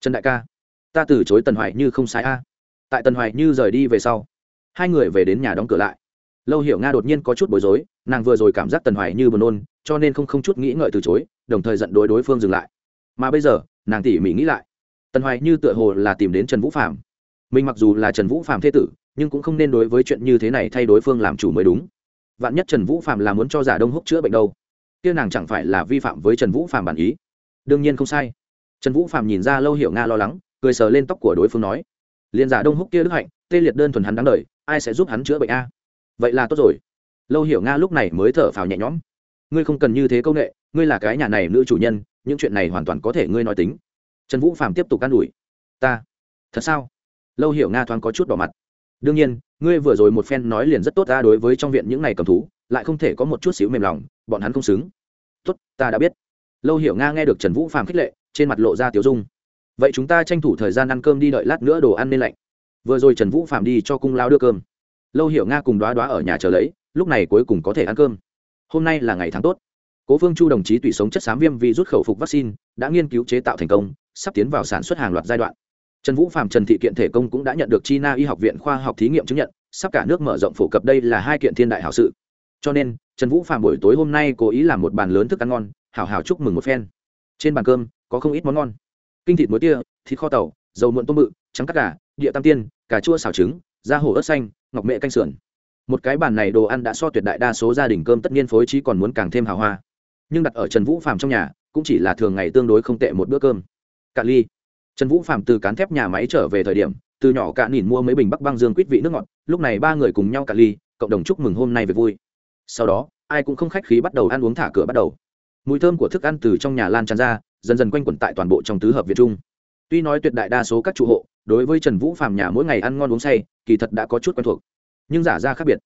S1: Trần đại ca, ta từ chối tần hoài như không sai a. Tại tần hoài như rời đi về sau, hai người về đến nhà đóng cửa lại. Lâu hiểu nga đột nhiên có chút bối rối, nàng vừa rồi cảm giác tần hoài như buồn nôn, cho nên không không chút nghĩ ngợi từ chối, đồng thời giận đối đối phương dừng lại. Mà bây giờ, nàng tỉ mỉ nghĩ lại. Tần hoài như tựa hồ là tìm đến trần vũ phạm mình mặc dù là trần vũ phạm thế tử, nhưng cũng không nên đối với chuyện như thế này thay đối phương làm chủ mới đúng. Vạn nhất trần vũ phạm là muốn cho giả đông húc chữa bệnh đâu, kia nàng chẳng phải là vi phạm với trần vũ phạm bản ý. Đương nhiên không sai. Trần vũ phạm nhìn ra lâu hiểu nga lo lắng, cười sờ lên tóc của đối phương nói liền giả đông húc kia đức hạnh, tê liệt đơn thuần hắn đáng đời, ai sẽ giúp hắn chữa bệnh a? Vậy là tốt rồi. Lâu hiểu nga lúc này mới thở phào nhẹ nhõm. Ngươi không cần như thế công nghệ, ngươi là cái nhà này nữ chủ nhân, những chuyện này hoàn toàn có thể ngươi nói tính. Trần vũ phạm tiếp tục can đủi ta, thật sao? Lâu hiểu nga thoáng có chút đỏ mặt. Đương nhiên, ngươi vừa rồi một phen nói liền rất tốt ta đối với trong viện những này cầm thú, lại không thể có một chút xíu mềm lòng, bọn hắn không xứng. Tốt, ta đã biết. Lâu hiểu nga nghe được trần vũ phạm khích lệ, trên mặt lộ ra tiểu dung. Vậy chúng ta tranh thủ thời gian ăn cơm đi đợi lát nữa đồ ăn nên lạnh. Vừa rồi trần vũ phạm đi cho cung lao đưa cơm. Lâu hiểu nga cùng đoá đoá ở nhà chờ lấy, lúc này cuối cùng có thể ăn cơm. Hôm nay là ngày tháng tốt. Cố phương chu đồng chí tùy sống chất xám viêm vì rút khẩu phục vaccine, đã nghiên cứu chế tạo thành công, sắp tiến vào sản xuất hàng loạt giai đoạn trần vũ phạm trần thị kiện thể công cũng đã nhận được china y học viện khoa học thí nghiệm chứng nhận, sắp cả nước mở rộng phổ cập đây là hai kiện thiên đại hảo sự. Cho nên, trần vũ phạm buổi tối hôm nay cố ý làm một bàn lớn thức ăn ngon, hảo hảo chúc mừng một phen. Trên bàn cơm, có không ít món ngon. Kinh thịt muối tia, thịt kho tàu, dầu muộn tôm mự trắng cắt gà, địa tam tiên, cà chua xào trứng, da hổ ớt xanh, ngọc mệ canh sườn. Một cái bàn này đồ ăn đã so tuyệt đại đa số gia đình cơm tất nhiên phối trí còn muốn càng thêm hào hoa. Nhưng đặt ở trần vũ phàm trong nhà, cũng chỉ là thường ngày tương đối không tệ một bữa cơm. Cạn ly trần vũ Phạm từ cán thép nhà máy trở về thời điểm, từ nhỏ cạn nhìn mua mấy bình bắc băng dương quýt vị nước ngọt, lúc này ba người cùng nhau cạn ly, cộng đồng chúc mừng hôm nay về vui. Sau đó, ai cũng không khách khí bắt đầu ăn uống thả cửa bắt đầu. Mùi thơm của thức ăn từ trong nhà lan tràn ra, dần dần quanh quẩn tại toàn bộ trong tứ hợp việt trung tuy nói tuyệt đại đa số các trụ hộ, đối với trần vũ phàm nhà mỗi ngày ăn ngon uống say, kỳ thật đã có chút quen thuộc. Nhưng giả ra khác biệt.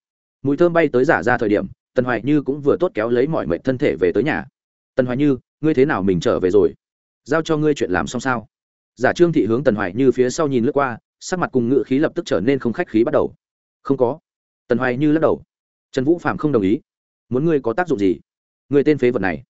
S1: Mùi thơm bay tới giả ra thời điểm, tần hoài như cũng vừa tốt kéo lấy mọi mệnh thân thể về tới nhà. Tần hoài như, ngươi thế nào mình trở về rồi? Giao cho ngươi chuyện làm xong sao? Giả trương thị hướng tần hoài như phía sau nhìn lướt qua, sắc mặt cùng ngự khí lập tức trở nên không khách khí bắt đầu. Không có. Tần hoài như lắc đầu. Trần vũ phạm không đồng ý. Muốn ngươi có tác dụng gì? Người tên phế vật này.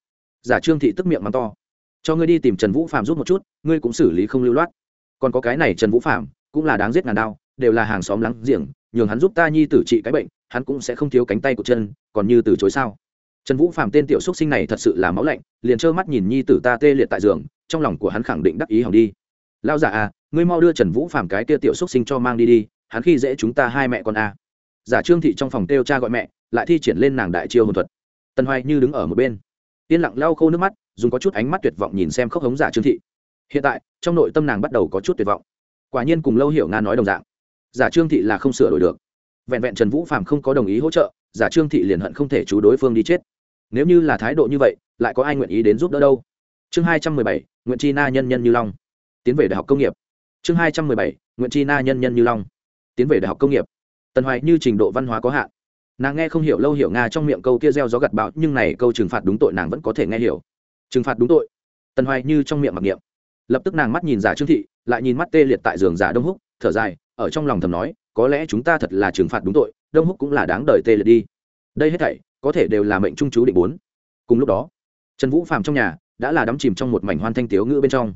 S1: Giả trương thị tức miệng mắng to. Cho ngươi đi tìm trần vũ phạm giúp một chút, ngươi cũng xử lý không lưu loát. Còn có cái này trần vũ phạm cũng là đáng giết ngàn đao, đều là hàng xóm lắng giềng, nhường hắn giúp ta nhi tử trị cái bệnh, hắn cũng sẽ không thiếu cánh tay của chân, còn như từ chối sao? Trần vũ phạm tên tiểu xúc sinh này thật sự là máu lạnh, liền trơ mắt nhìn nhi tử ta tê liệt tại giường, trong lòng của hắn khẳng định đắc ý hỏng đi lao giả à ngươi mau đưa trần vũ phạm cái kia tiểu xúc sinh cho mang đi đi, hắn khi dễ chúng ta hai mẹ con à. giả trương thị trong phòng kêu cha gọi mẹ, lại thi triển lên nàng đại chiêu hồn thuật. Tần hoài như đứng ở một bên. Yên lặng lau khô nước mắt, dùng có chút ánh mắt tuyệt vọng nhìn xem khóc hống giả trương thị. Hiện tại, trong nội tâm nàng bắt đầu có chút tuyệt vọng. Quả nhiên cùng lâu hiểu nga nói đồng dạng. Giả trương thị là không sửa đổi được. Vẹn vẹn trần vũ phạm không có đồng ý hỗ trợ, giả trương thị liền hận không thể chú đối phương đi chết. Nếu như là thái độ như vậy, lại có ai nguyện ý đến giúp đỡ đâu? Chương hai trăm mười bảy, Nguyện chi na nhân nhân như long tiến về đại học công nghiệp. Chương hai trăm mười bảy nguyễn chi na nhân nhân như long. Tiến về đại học công nghiệp. Tần hoài như trình độ văn hóa có hạn. Nàng nghe không hiểu lâu hiểu nga trong miệng câu kia gieo gió gặt bão, nhưng này câu trừng phạt đúng tội nàng vẫn có thể nghe hiểu. Trừng phạt đúng tội. Tần hoài như trong miệng mặc niệm. Lập tức nàng mắt nhìn giả trương thị, lại nhìn mắt tê liệt tại giường giả đông húc, thở dài, ở trong lòng thầm nói, có lẽ chúng ta thật là trừng phạt đúng tội, đông húc cũng là đáng đời tê liệt đi. Đây hết thảy, có thể đều là mệnh trung chú định bốn. Cùng lúc đó, trần vũ phàm trong nhà đã là đắm chìm trong một mảnh hoan thanh tiếu ngữ bên trong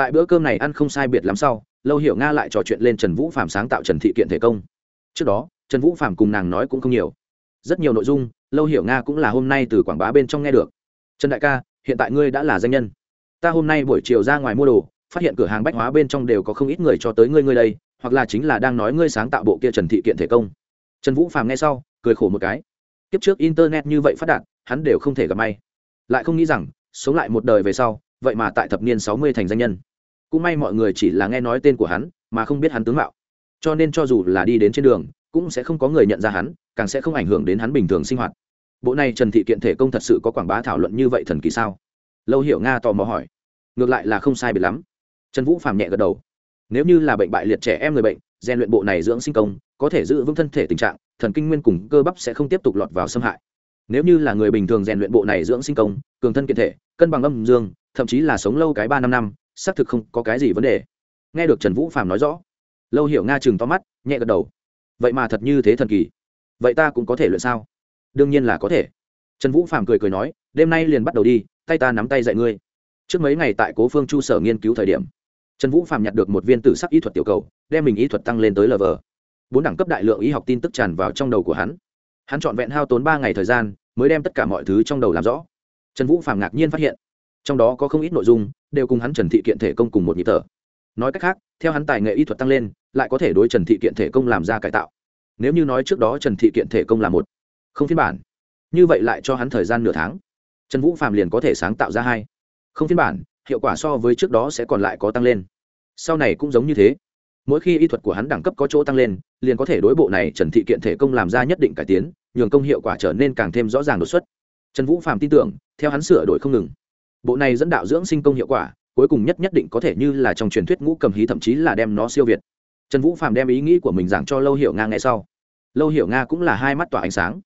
S1: tại bữa cơm này ăn không sai biệt lắm sau, lâu hiểu nga lại trò chuyện lên trần vũ phàm sáng tạo trần thị kiện thể công. Trước đó, trần vũ phàm cùng nàng nói cũng không nhiều. Rất nhiều nội dung, lâu hiểu nga cũng là hôm nay từ quảng bá bên trong nghe được. Trần đại ca, hiện tại ngươi đã là danh nhân. Ta hôm nay buổi chiều ra ngoài mua đồ, phát hiện cửa hàng bách hóa bên trong đều có không ít người cho tới ngươi ngươi đây, hoặc là chính là đang nói ngươi sáng tạo bộ kia trần thị kiện thể công. Trần vũ phàm nghe sau, cười khổ một cái. Kiếp trước internet như vậy phát đạt, hắn đều không thể gặp may. Lại không nghĩ rằng, sống lại một đời về sau, vậy mà tại thập niên sáu mươi thành danh nhân cũng may mọi người chỉ là nghe nói tên của hắn, mà không biết hắn tướng mạo. Cho nên cho dù là đi đến trên đường, cũng sẽ không có người nhận ra hắn, càng sẽ không ảnh hưởng đến hắn bình thường sinh hoạt. Bộ này trần thị kiện thể công thật sự có quảng bá thảo luận như vậy thần kỳ sao? Lâu hiểu nga tò mò hỏi. Ngược lại là không sai biệt lắm. Trần vũ phàm nhẹ gật đầu. Nếu như là bệnh bại liệt trẻ em người bệnh, rèn luyện bộ này dưỡng sinh công, có thể giữ vững thân thể tình trạng, thần kinh nguyên cùng cơ bắp sẽ không tiếp tục lọt vào xâm hại. Nếu như là người bình thường rèn luyện bộ này dưỡng sinh công, cường thân kiện thể, cân bằng âm dương, thậm chí là sống lâu cái ba năm năm xác thực không có cái gì vấn đề. Nghe được trần vũ Phạm nói rõ, lâu hiểu nga chừng to mắt, nhẹ gật đầu. Vậy mà thật như thế thần kỳ. Vậy ta cũng có thể luyện sao? Đương nhiên là có thể. Trần vũ Phạm cười cười nói, đêm nay liền bắt đầu đi, tay ta nắm tay dạy ngươi. Trước mấy ngày tại cố phương chu sở nghiên cứu thời điểm, trần vũ Phạm nhặt được một viên tử sắc y thuật tiểu cầu, đem mình y thuật tăng lên tới lv bốn đẳng cấp đại lượng y học tin tức tràn vào trong đầu của hắn. Hắn trọn vẹn hao tốn ba ngày thời gian, mới đem tất cả mọi thứ trong đầu làm rõ. Trần vũ Phạm ngạc nhiên phát hiện, trong đó có không ít nội dung đều cùng hắn trần thị kiện thể công cùng một nhịp thở. Nói cách khác, theo hắn tài nghệ y thuật tăng lên, lại có thể đối trần thị kiện thể công làm ra cải tạo. Nếu như nói trước đó trần thị kiện thể công là một không phiên bản, như vậy lại cho hắn thời gian nửa tháng, trần vũ phạm liền có thể sáng tạo ra hai không phiên bản, hiệu quả so với trước đó sẽ còn lại có tăng lên. Sau này cũng giống như thế. Mỗi khi y thuật của hắn đẳng cấp có chỗ tăng lên, liền có thể đối bộ này trần thị kiện thể công làm ra nhất định cải tiến, nhường công hiệu quả trở nên càng thêm rõ ràng đột xuất. Trần vũ phạm tin tưởng, theo hắn sửa đổi không ngừng bộ này dẫn đạo dưỡng sinh công hiệu quả, cuối cùng nhất nhất định có thể như là trong truyền thuyết ngũ cầm hí thậm chí là đem nó siêu việt. Trần vũ phạm đem ý nghĩ của mình giảng cho lâu hiểu nga ngay sau. Lâu hiểu nga cũng là hai mắt tỏa ánh sáng.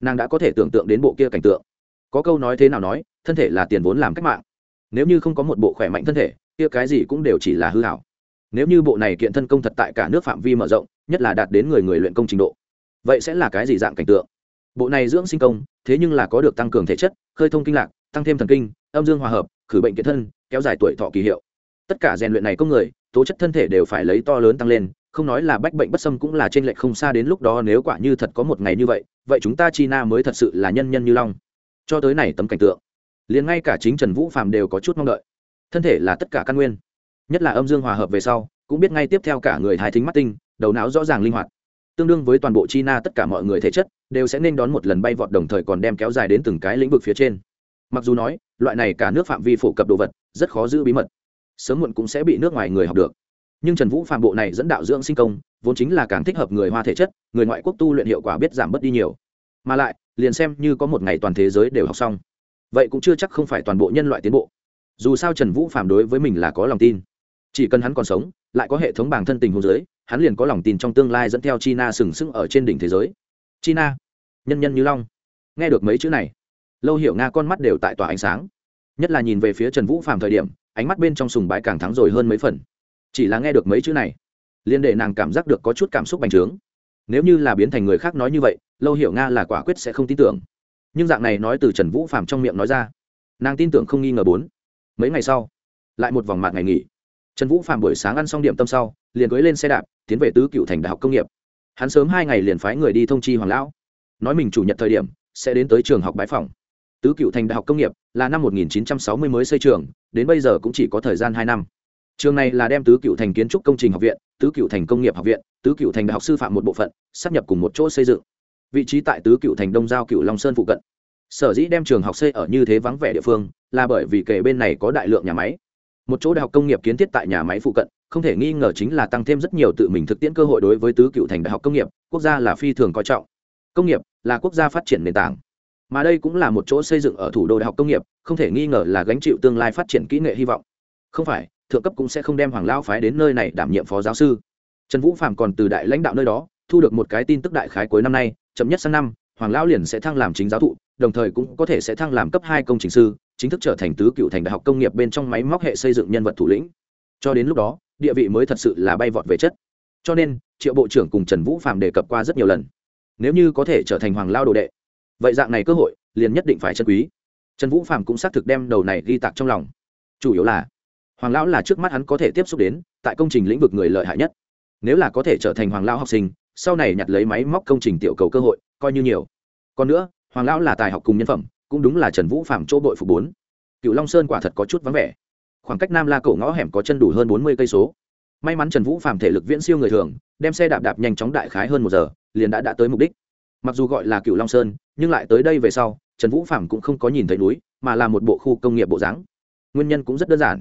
S1: Nàng đã có thể tưởng tượng đến bộ kia cảnh tượng. Có câu nói thế nào nói, thân thể là tiền vốn làm cách mạng. Nếu như không có một bộ khỏe mạnh thân thể, kia cái gì cũng đều chỉ là hư hảo. Nếu như bộ này kiện thân công thật tại cả nước phạm vi mở rộng, nhất là đạt đến người người luyện công trình độ, vậy sẽ là cái gì dạng cảnh tượng? Bộ này dưỡng sinh công, thế nhưng là có được tăng cường thể chất, khơi thông kinh lạc tăng thêm thần kinh, âm dương hòa hợp, khử bệnh kiệt thân, kéo dài tuổi thọ kỳ hiệu. Tất cả rèn luyện này công người, tố chất thân thể đều phải lấy to lớn tăng lên, không nói là bách bệnh bất xâm cũng là trên lệch không xa đến lúc đó nếu quả như thật có một ngày như vậy vậy chúng ta chi na mới thật sự là nhân nhân như long. Cho tới này tấm cảnh tượng, liền ngay cả chính trần vũ phạm đều có chút mong đợi. Thân thể là tất cả căn nguyên, nhất là âm dương hòa hợp về sau, cũng biết ngay tiếp theo cả người thái thính mắt tinh, đầu não rõ ràng linh hoạt. Tương đương với toàn bộ chi na tất cả mọi người thể chất, đều sẽ nên đón một lần bay vọt đồng thời còn đem kéo dài đến từng cái lĩnh vực phía trên mặc dù nói, loại này cả nước phạm vi phổ cập đồ vật, rất khó giữ bí mật. Sớm muộn cũng sẽ bị nước ngoài người học được. Nhưng trần vũ phạm bộ này dẫn đạo dưỡng sinh công, vốn chính là càng thích hợp người hoa thể chất, người ngoại quốc tu luyện hiệu quả biết giảm bớt đi nhiều. Mà lại, liền xem như có một ngày toàn thế giới đều học xong. Vậy cũng chưa chắc không phải toàn bộ nhân loại tiến bộ. Dù sao trần vũ phạm đối với mình là có lòng tin. Chỉ cần hắn còn sống, lại có hệ thống bản thân tình hồ giới, hắn liền có lòng tin trong tương lai dẫn theo china sừng sững ở trên đỉnh thế giới. China, nhân nhân như long. Nghe được mấy chữ này lâu hiểu nga con mắt đều tại tòa ánh sáng. Nhất là nhìn về phía trần vũ phạm thời điểm, ánh mắt bên trong sùng bái càng thắng rồi hơn mấy phần. Chỉ là nghe được mấy chữ này liên để nàng cảm giác được có chút cảm xúc bành trướng. Nếu như là biến thành người khác nói như vậy, lâu hiểu nga là quả quyết sẽ không tin tưởng. Nhưng dạng này nói từ trần vũ phạm trong miệng nói ra, nàng tin tưởng không nghi ngờ bốn. Mấy ngày sau, lại một vòng mạc ngày nghỉ. Trần vũ phạm buổi sáng ăn xong điểm tâm sau, liền cưới lên xe đạp, tiến về tứ cựu thành đại học công nghiệp. Hắn sớm hai ngày liền phái người đi thông chi hoàng lão. Nói mình chủ nhật thời điểm, sẽ đến tới trường học bái phòng tứ cựu thành đại học công nghiệp là năm 1960 mới xây trường, đến bây giờ cũng chỉ có thời gian hai năm. Trường này là đem tứ cựu thành kiến trúc công trình học viện, tứ cựu thành công nghiệp học viện, tứ cựu thành đại học sư phạm một bộ phận, sắp nhập cùng một chỗ xây dựng. Vị trí tại tứ cựu thành đông giao cựu long sơn phụ cận. Sở dĩ đem trường học xây ở như thế vắng vẻ địa phương, là bởi vì kể bên này có đại lượng nhà máy. Một chỗ đại học công nghiệp kiến thiết tại nhà máy phụ cận, không thể nghi ngờ chính là tăng thêm rất nhiều tự mình thực tiễn cơ hội đối với tứ cựu thành đại học công nghiệp, quốc gia là phi thường coi trọng. Công nghiệp là quốc gia phát triển nền tảng mà đây cũng là một chỗ xây dựng ở thủ đô đại học công nghiệp, không thể nghi ngờ là gánh chịu tương lai phát triển kỹ nghệ hy vọng. Không phải, thượng cấp cũng sẽ không đem hoàng lao phái đến nơi này đảm nhiệm phó giáo sư. Trần vũ phạm còn từ đại lãnh đạo nơi đó, thu được một cái tin tức đại khái cuối năm nay, chậm nhất sang năm, hoàng lão liền sẽ thăng làm chính giáo thụ, đồng thời cũng có thể sẽ thăng làm cấp hai công trình sư, chính thức trở thành tứ cựu thành đại học công nghiệp bên trong máy móc hệ xây dựng nhân vật thủ lĩnh. Cho đến lúc đó, địa vị mới thật sự là bay vọt về chất. Cho nên, triệu bộ trưởng cùng trần vũ phạm đề cập qua rất nhiều lần. Nếu như có thể trở thành hoàng lao đồ đệ vậy dạng này cơ hội, liền nhất định phải chân quý. Trần vũ phạm cũng xác thực đem đầu này ghi tạc trong lòng. Chủ yếu là, hoàng lão là trước mắt hắn có thể tiếp xúc đến, tại công trình lĩnh vực người lợi hại nhất. Nếu là có thể trở thành hoàng lão học sinh, sau này nhặt lấy máy móc công trình tiểu cầu cơ hội, coi như nhiều. Còn nữa, hoàng lão là tài học cùng nhân phẩm, cũng đúng là trần vũ phạm chỗ bội phục bốn. Cựu long sơn quả thật có chút vắng vẻ. Khoảng cách nam la cổ ngõ hẻm có chân đủ hơn bốn mươi cây số. May mắn trần vũ phạm thể lực viễn siêu người thường, đem xe đạp đạp nhanh chóng đại khái hơn một giờ, liền đã đã tới mục đích. Mặc dù gọi là cựu long sơn nhưng lại tới đây về sau, trần vũ phạm cũng không có nhìn thấy núi, mà là một bộ khu công nghiệp bộ dáng. Nguyên nhân cũng rất đơn giản.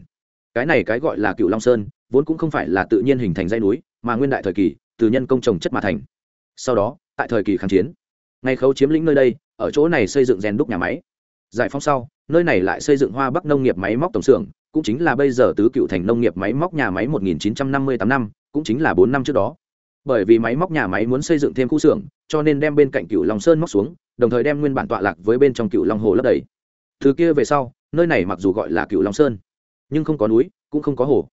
S1: Cái này cái gọi là cựu long sơn, vốn cũng không phải là tự nhiên hình thành dây núi, mà nguyên đại thời kỳ, từ nhân công trồng chất mà thành. Sau đó, tại thời kỳ kháng chiến, ngay khấu chiếm lĩnh nơi đây, ở chỗ này xây dựng rèn đúc nhà máy. Giải phóng sau, nơi này lại xây dựng hoa bắc nông nghiệp máy móc tổng xưởng, cũng chính là bây giờ tứ cựu thành nông nghiệp máy móc nhà máy 1958 năm, cũng chính là bốn năm trước đó bởi vì máy móc nhà máy muốn xây dựng thêm khu xưởng, cho nên đem bên cạnh cựu long sơn móc xuống, đồng thời đem nguyên bản tọa lạc với bên trong cựu long hồ lấp đầy. Từ kia về sau, nơi này mặc dù gọi là cựu long sơn, nhưng không có núi, cũng không có hồ,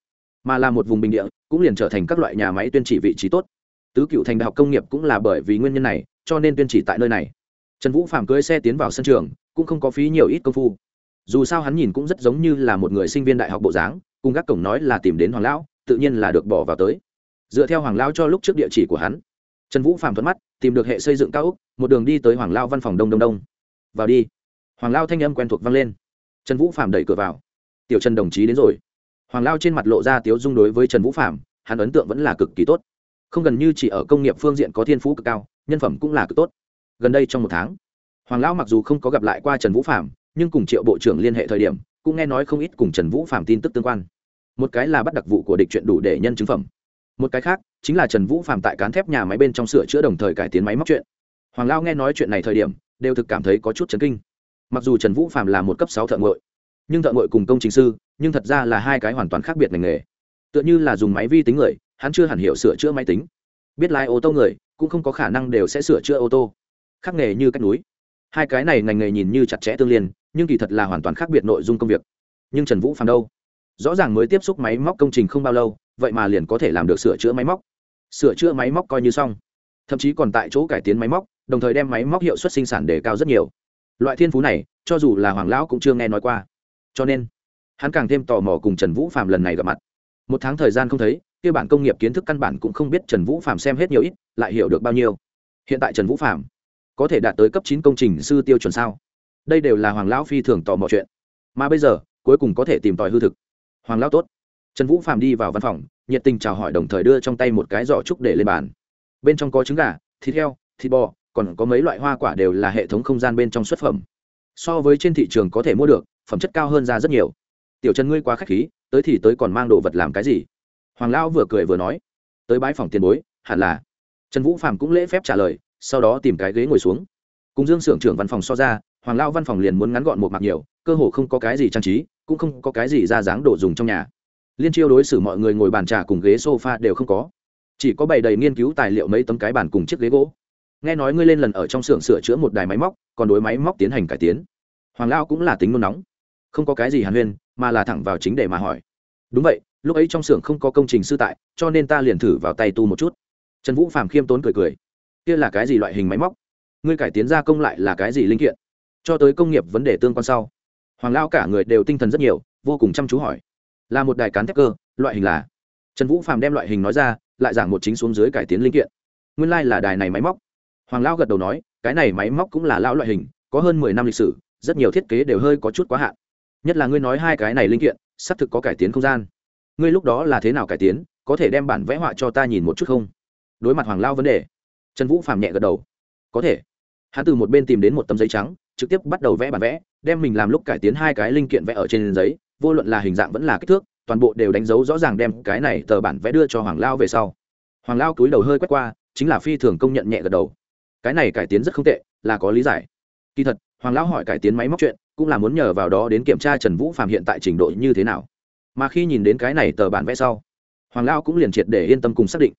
S1: mà là một vùng bình địa, cũng liền trở thành các loại nhà máy tuyên chỉ vị trí tốt. Tứ cựu thành đại học công nghiệp cũng là bởi vì nguyên nhân này, cho nên tuyên chỉ tại nơi này. Trần vũ phạm cưới xe tiến vào sân trường, cũng không có phí nhiều ít công phu. Dù sao hắn nhìn cũng rất giống như là một người sinh viên đại học bộ dáng, cùng các cổng nói là tìm đến hoàng lão, tự nhiên là được bỏ vào tới dựa theo hoàng lão cho lúc trước địa chỉ của hắn. Trần vũ phạm thuận mắt, tìm được hệ xây dựng cao úc một đường đi tới hoàng lao văn phòng đông đông đông. Vào đi. Hoàng lao thanh âm quen thuộc vang lên. Trần vũ phạm đẩy cửa vào. Tiểu trần đồng chí đến rồi. Hoàng lao trên mặt lộ ra tiếu dung đối với trần vũ phạm hắn ấn tượng vẫn là cực kỳ tốt. Không gần như chỉ ở công nghiệp phương diện có thiên phú cực cao, nhân phẩm cũng là cực tốt. Gần đây trong một tháng, hoàng lão mặc dù không có gặp lại qua trần vũ phạm nhưng cùng triệu bộ trưởng liên hệ thời điểm, cũng nghe nói không ít cùng trần vũ phạm tin tức tương quan. Một cái là bắt đặc vụ của địch chuyện đủ để nhân chứng phẩm một cái khác, chính là trần vũ phạm tại cán thép nhà máy bên trong sửa chữa đồng thời cải tiến máy móc chuyện. Hoàng lao nghe nói chuyện này thời điểm, đều thực cảm thấy có chút chấn kinh. Mặc dù trần vũ phạm là một cấp sáu thợ ngội nhưng thợ ngội cùng công trình sư, nhưng thật ra là hai cái hoàn toàn khác biệt ngành nghề. Tựa như là dùng máy vi tính người, hắn chưa hẳn hiểu sửa chữa máy tính. Biết lái ô tô người, cũng không có khả năng đều sẽ sửa chữa ô tô. Khác nghề như cách núi. Hai cái này ngành nghề nhìn như chặt chẽ tương liên, nhưng kỳ thật là hoàn toàn khác biệt nội dung công việc. Nhưng trần vũ Phạm đâu? Rõ ràng mới tiếp xúc máy móc công trình không bao lâu, vậy mà liền có thể làm được sửa chữa máy móc. Sửa chữa máy móc coi như xong. Thậm chí còn tại chỗ cải tiến máy móc, đồng thời đem máy móc hiệu suất sinh sản đề cao rất nhiều. Loại thiên phú này, cho dù là hoàng lão cũng chưa nghe nói qua. Cho nên, hắn càng thêm tò mò cùng trần vũ phạm lần này gặp mặt. Một tháng thời gian không thấy, kia bản công nghiệp kiến thức căn bản cũng không biết trần vũ phạm xem hết nhiều ít, lại hiểu được bao nhiêu. Hiện tại trần vũ phạm có thể đạt tới cấp chín công trình sư tiêu chuẩn sao? Đây đều là hoàng lão phi thường tò mò chuyện. Mà bây giờ, cuối cùng có thể tìm tòi hư thực hoàng lão tốt. Trần vũ phạm đi vào văn phòng, nhiệt tình chào hỏi đồng thời đưa trong tay một cái giỏ trúc để lên bàn. Bên trong có trứng gà, thịt heo, thịt bò, còn có mấy loại hoa quả đều là hệ thống không gian bên trong xuất phẩm. So với trên thị trường có thể mua được, phẩm chất cao hơn ra rất nhiều. Tiểu trần ngươi quá k h á c h khí, tới thì tới còn mang đồ vật làm cái gì? Hoàng lão vừa cười vừa nói. Tới bãi phòng tiền bối, hẳn là. Trần vũ phạm cũng lễ phép trả lời, sau đó tìm cái ghế ngồi xuống. Cùng dương s ư ở n trưởng văn phòng so ra, hoàng lao văn phòng liền muốn ngắn gọn một mặt nhiều, cơ hồ không có cái gì trang trí cũng không có cái gì ra dáng đồ dùng trong nhà. Liên chiêu đối xử mọi người ngồi bàn trà cùng ghế sofa đều không có. Chỉ có bày đầy nghiên cứu tài liệu mấy tấm cái bàn cùng chiếc ghế gỗ. Nghe nói ngươi lên lần ở trong xưởng sửa chữa một đài máy móc, còn đối máy móc tiến hành cải tiến. Hoàng lao cũng là tính nôn nóng. Không có cái gì hàn huyên, mà là thẳng vào chính để mà hỏi. Đúng vậy, lúc ấy trong xưởng không có công trình sư tại, cho nên ta liền thử vào tay tu một chút. Trần vũ phàm khiêm tốn cười cười. Kia là cái gì loại hình máy móc? Ngươi cải tiến gia công lại là cái gì linh kiện? Cho tới công nghiệp vấn đề tương quan sau hoàng lao cả người đều tinh thần rất nhiều, vô cùng chăm chú hỏi. Là một đài cán thép cơ, loại hình là? Trần vũ phàm đem loại hình nói ra, lại giảng một chính xuống dưới cải tiến linh kiện. Nguyên lai、like、là đài này máy móc. Hoàng lao gật đầu nói, cái này máy móc cũng là lão loại hình, có hơn mười năm lịch sử, rất nhiều thiết kế đều hơi có chút quá hạn. Nhất là ngươi nói hai cái này linh kiện, xác thực có cải tiến không gian. Ngươi lúc đó là thế nào cải tiến, có thể đem bản vẽ họa cho ta nhìn một chút không? Đối mặt hoàng lao vấn đề, trần vũ phàm nhẹ gật đầu. Có thể. Hắn từ một bên tìm đến một tấm giấy trắng trực tiếp bắt đầu vẽ bản vẽ, đem mình làm lúc cải tiến hai cái linh kiện vẽ ở trên giấy, vô luận là hình dạng vẫn là kích thước, toàn bộ đều đánh dấu rõ ràng đem cái này tờ bản vẽ đưa cho hoàng lao về sau. Hoàng lao túi đầu hơi quét qua, chính là phi thường công nhận nhẹ gật đầu. Cái này cải tiến rất không tệ, là có lý giải. Kỳ thật, hoàng lão hỏi cải tiến máy móc chuyện, cũng là muốn nhờ vào đó đến kiểm tra trần vũ phạm hiện tại trình độ như thế nào. Mà khi nhìn đến cái này tờ bản vẽ sau, hoàng lão cũng liền triệt để yên tâm cùng xác định.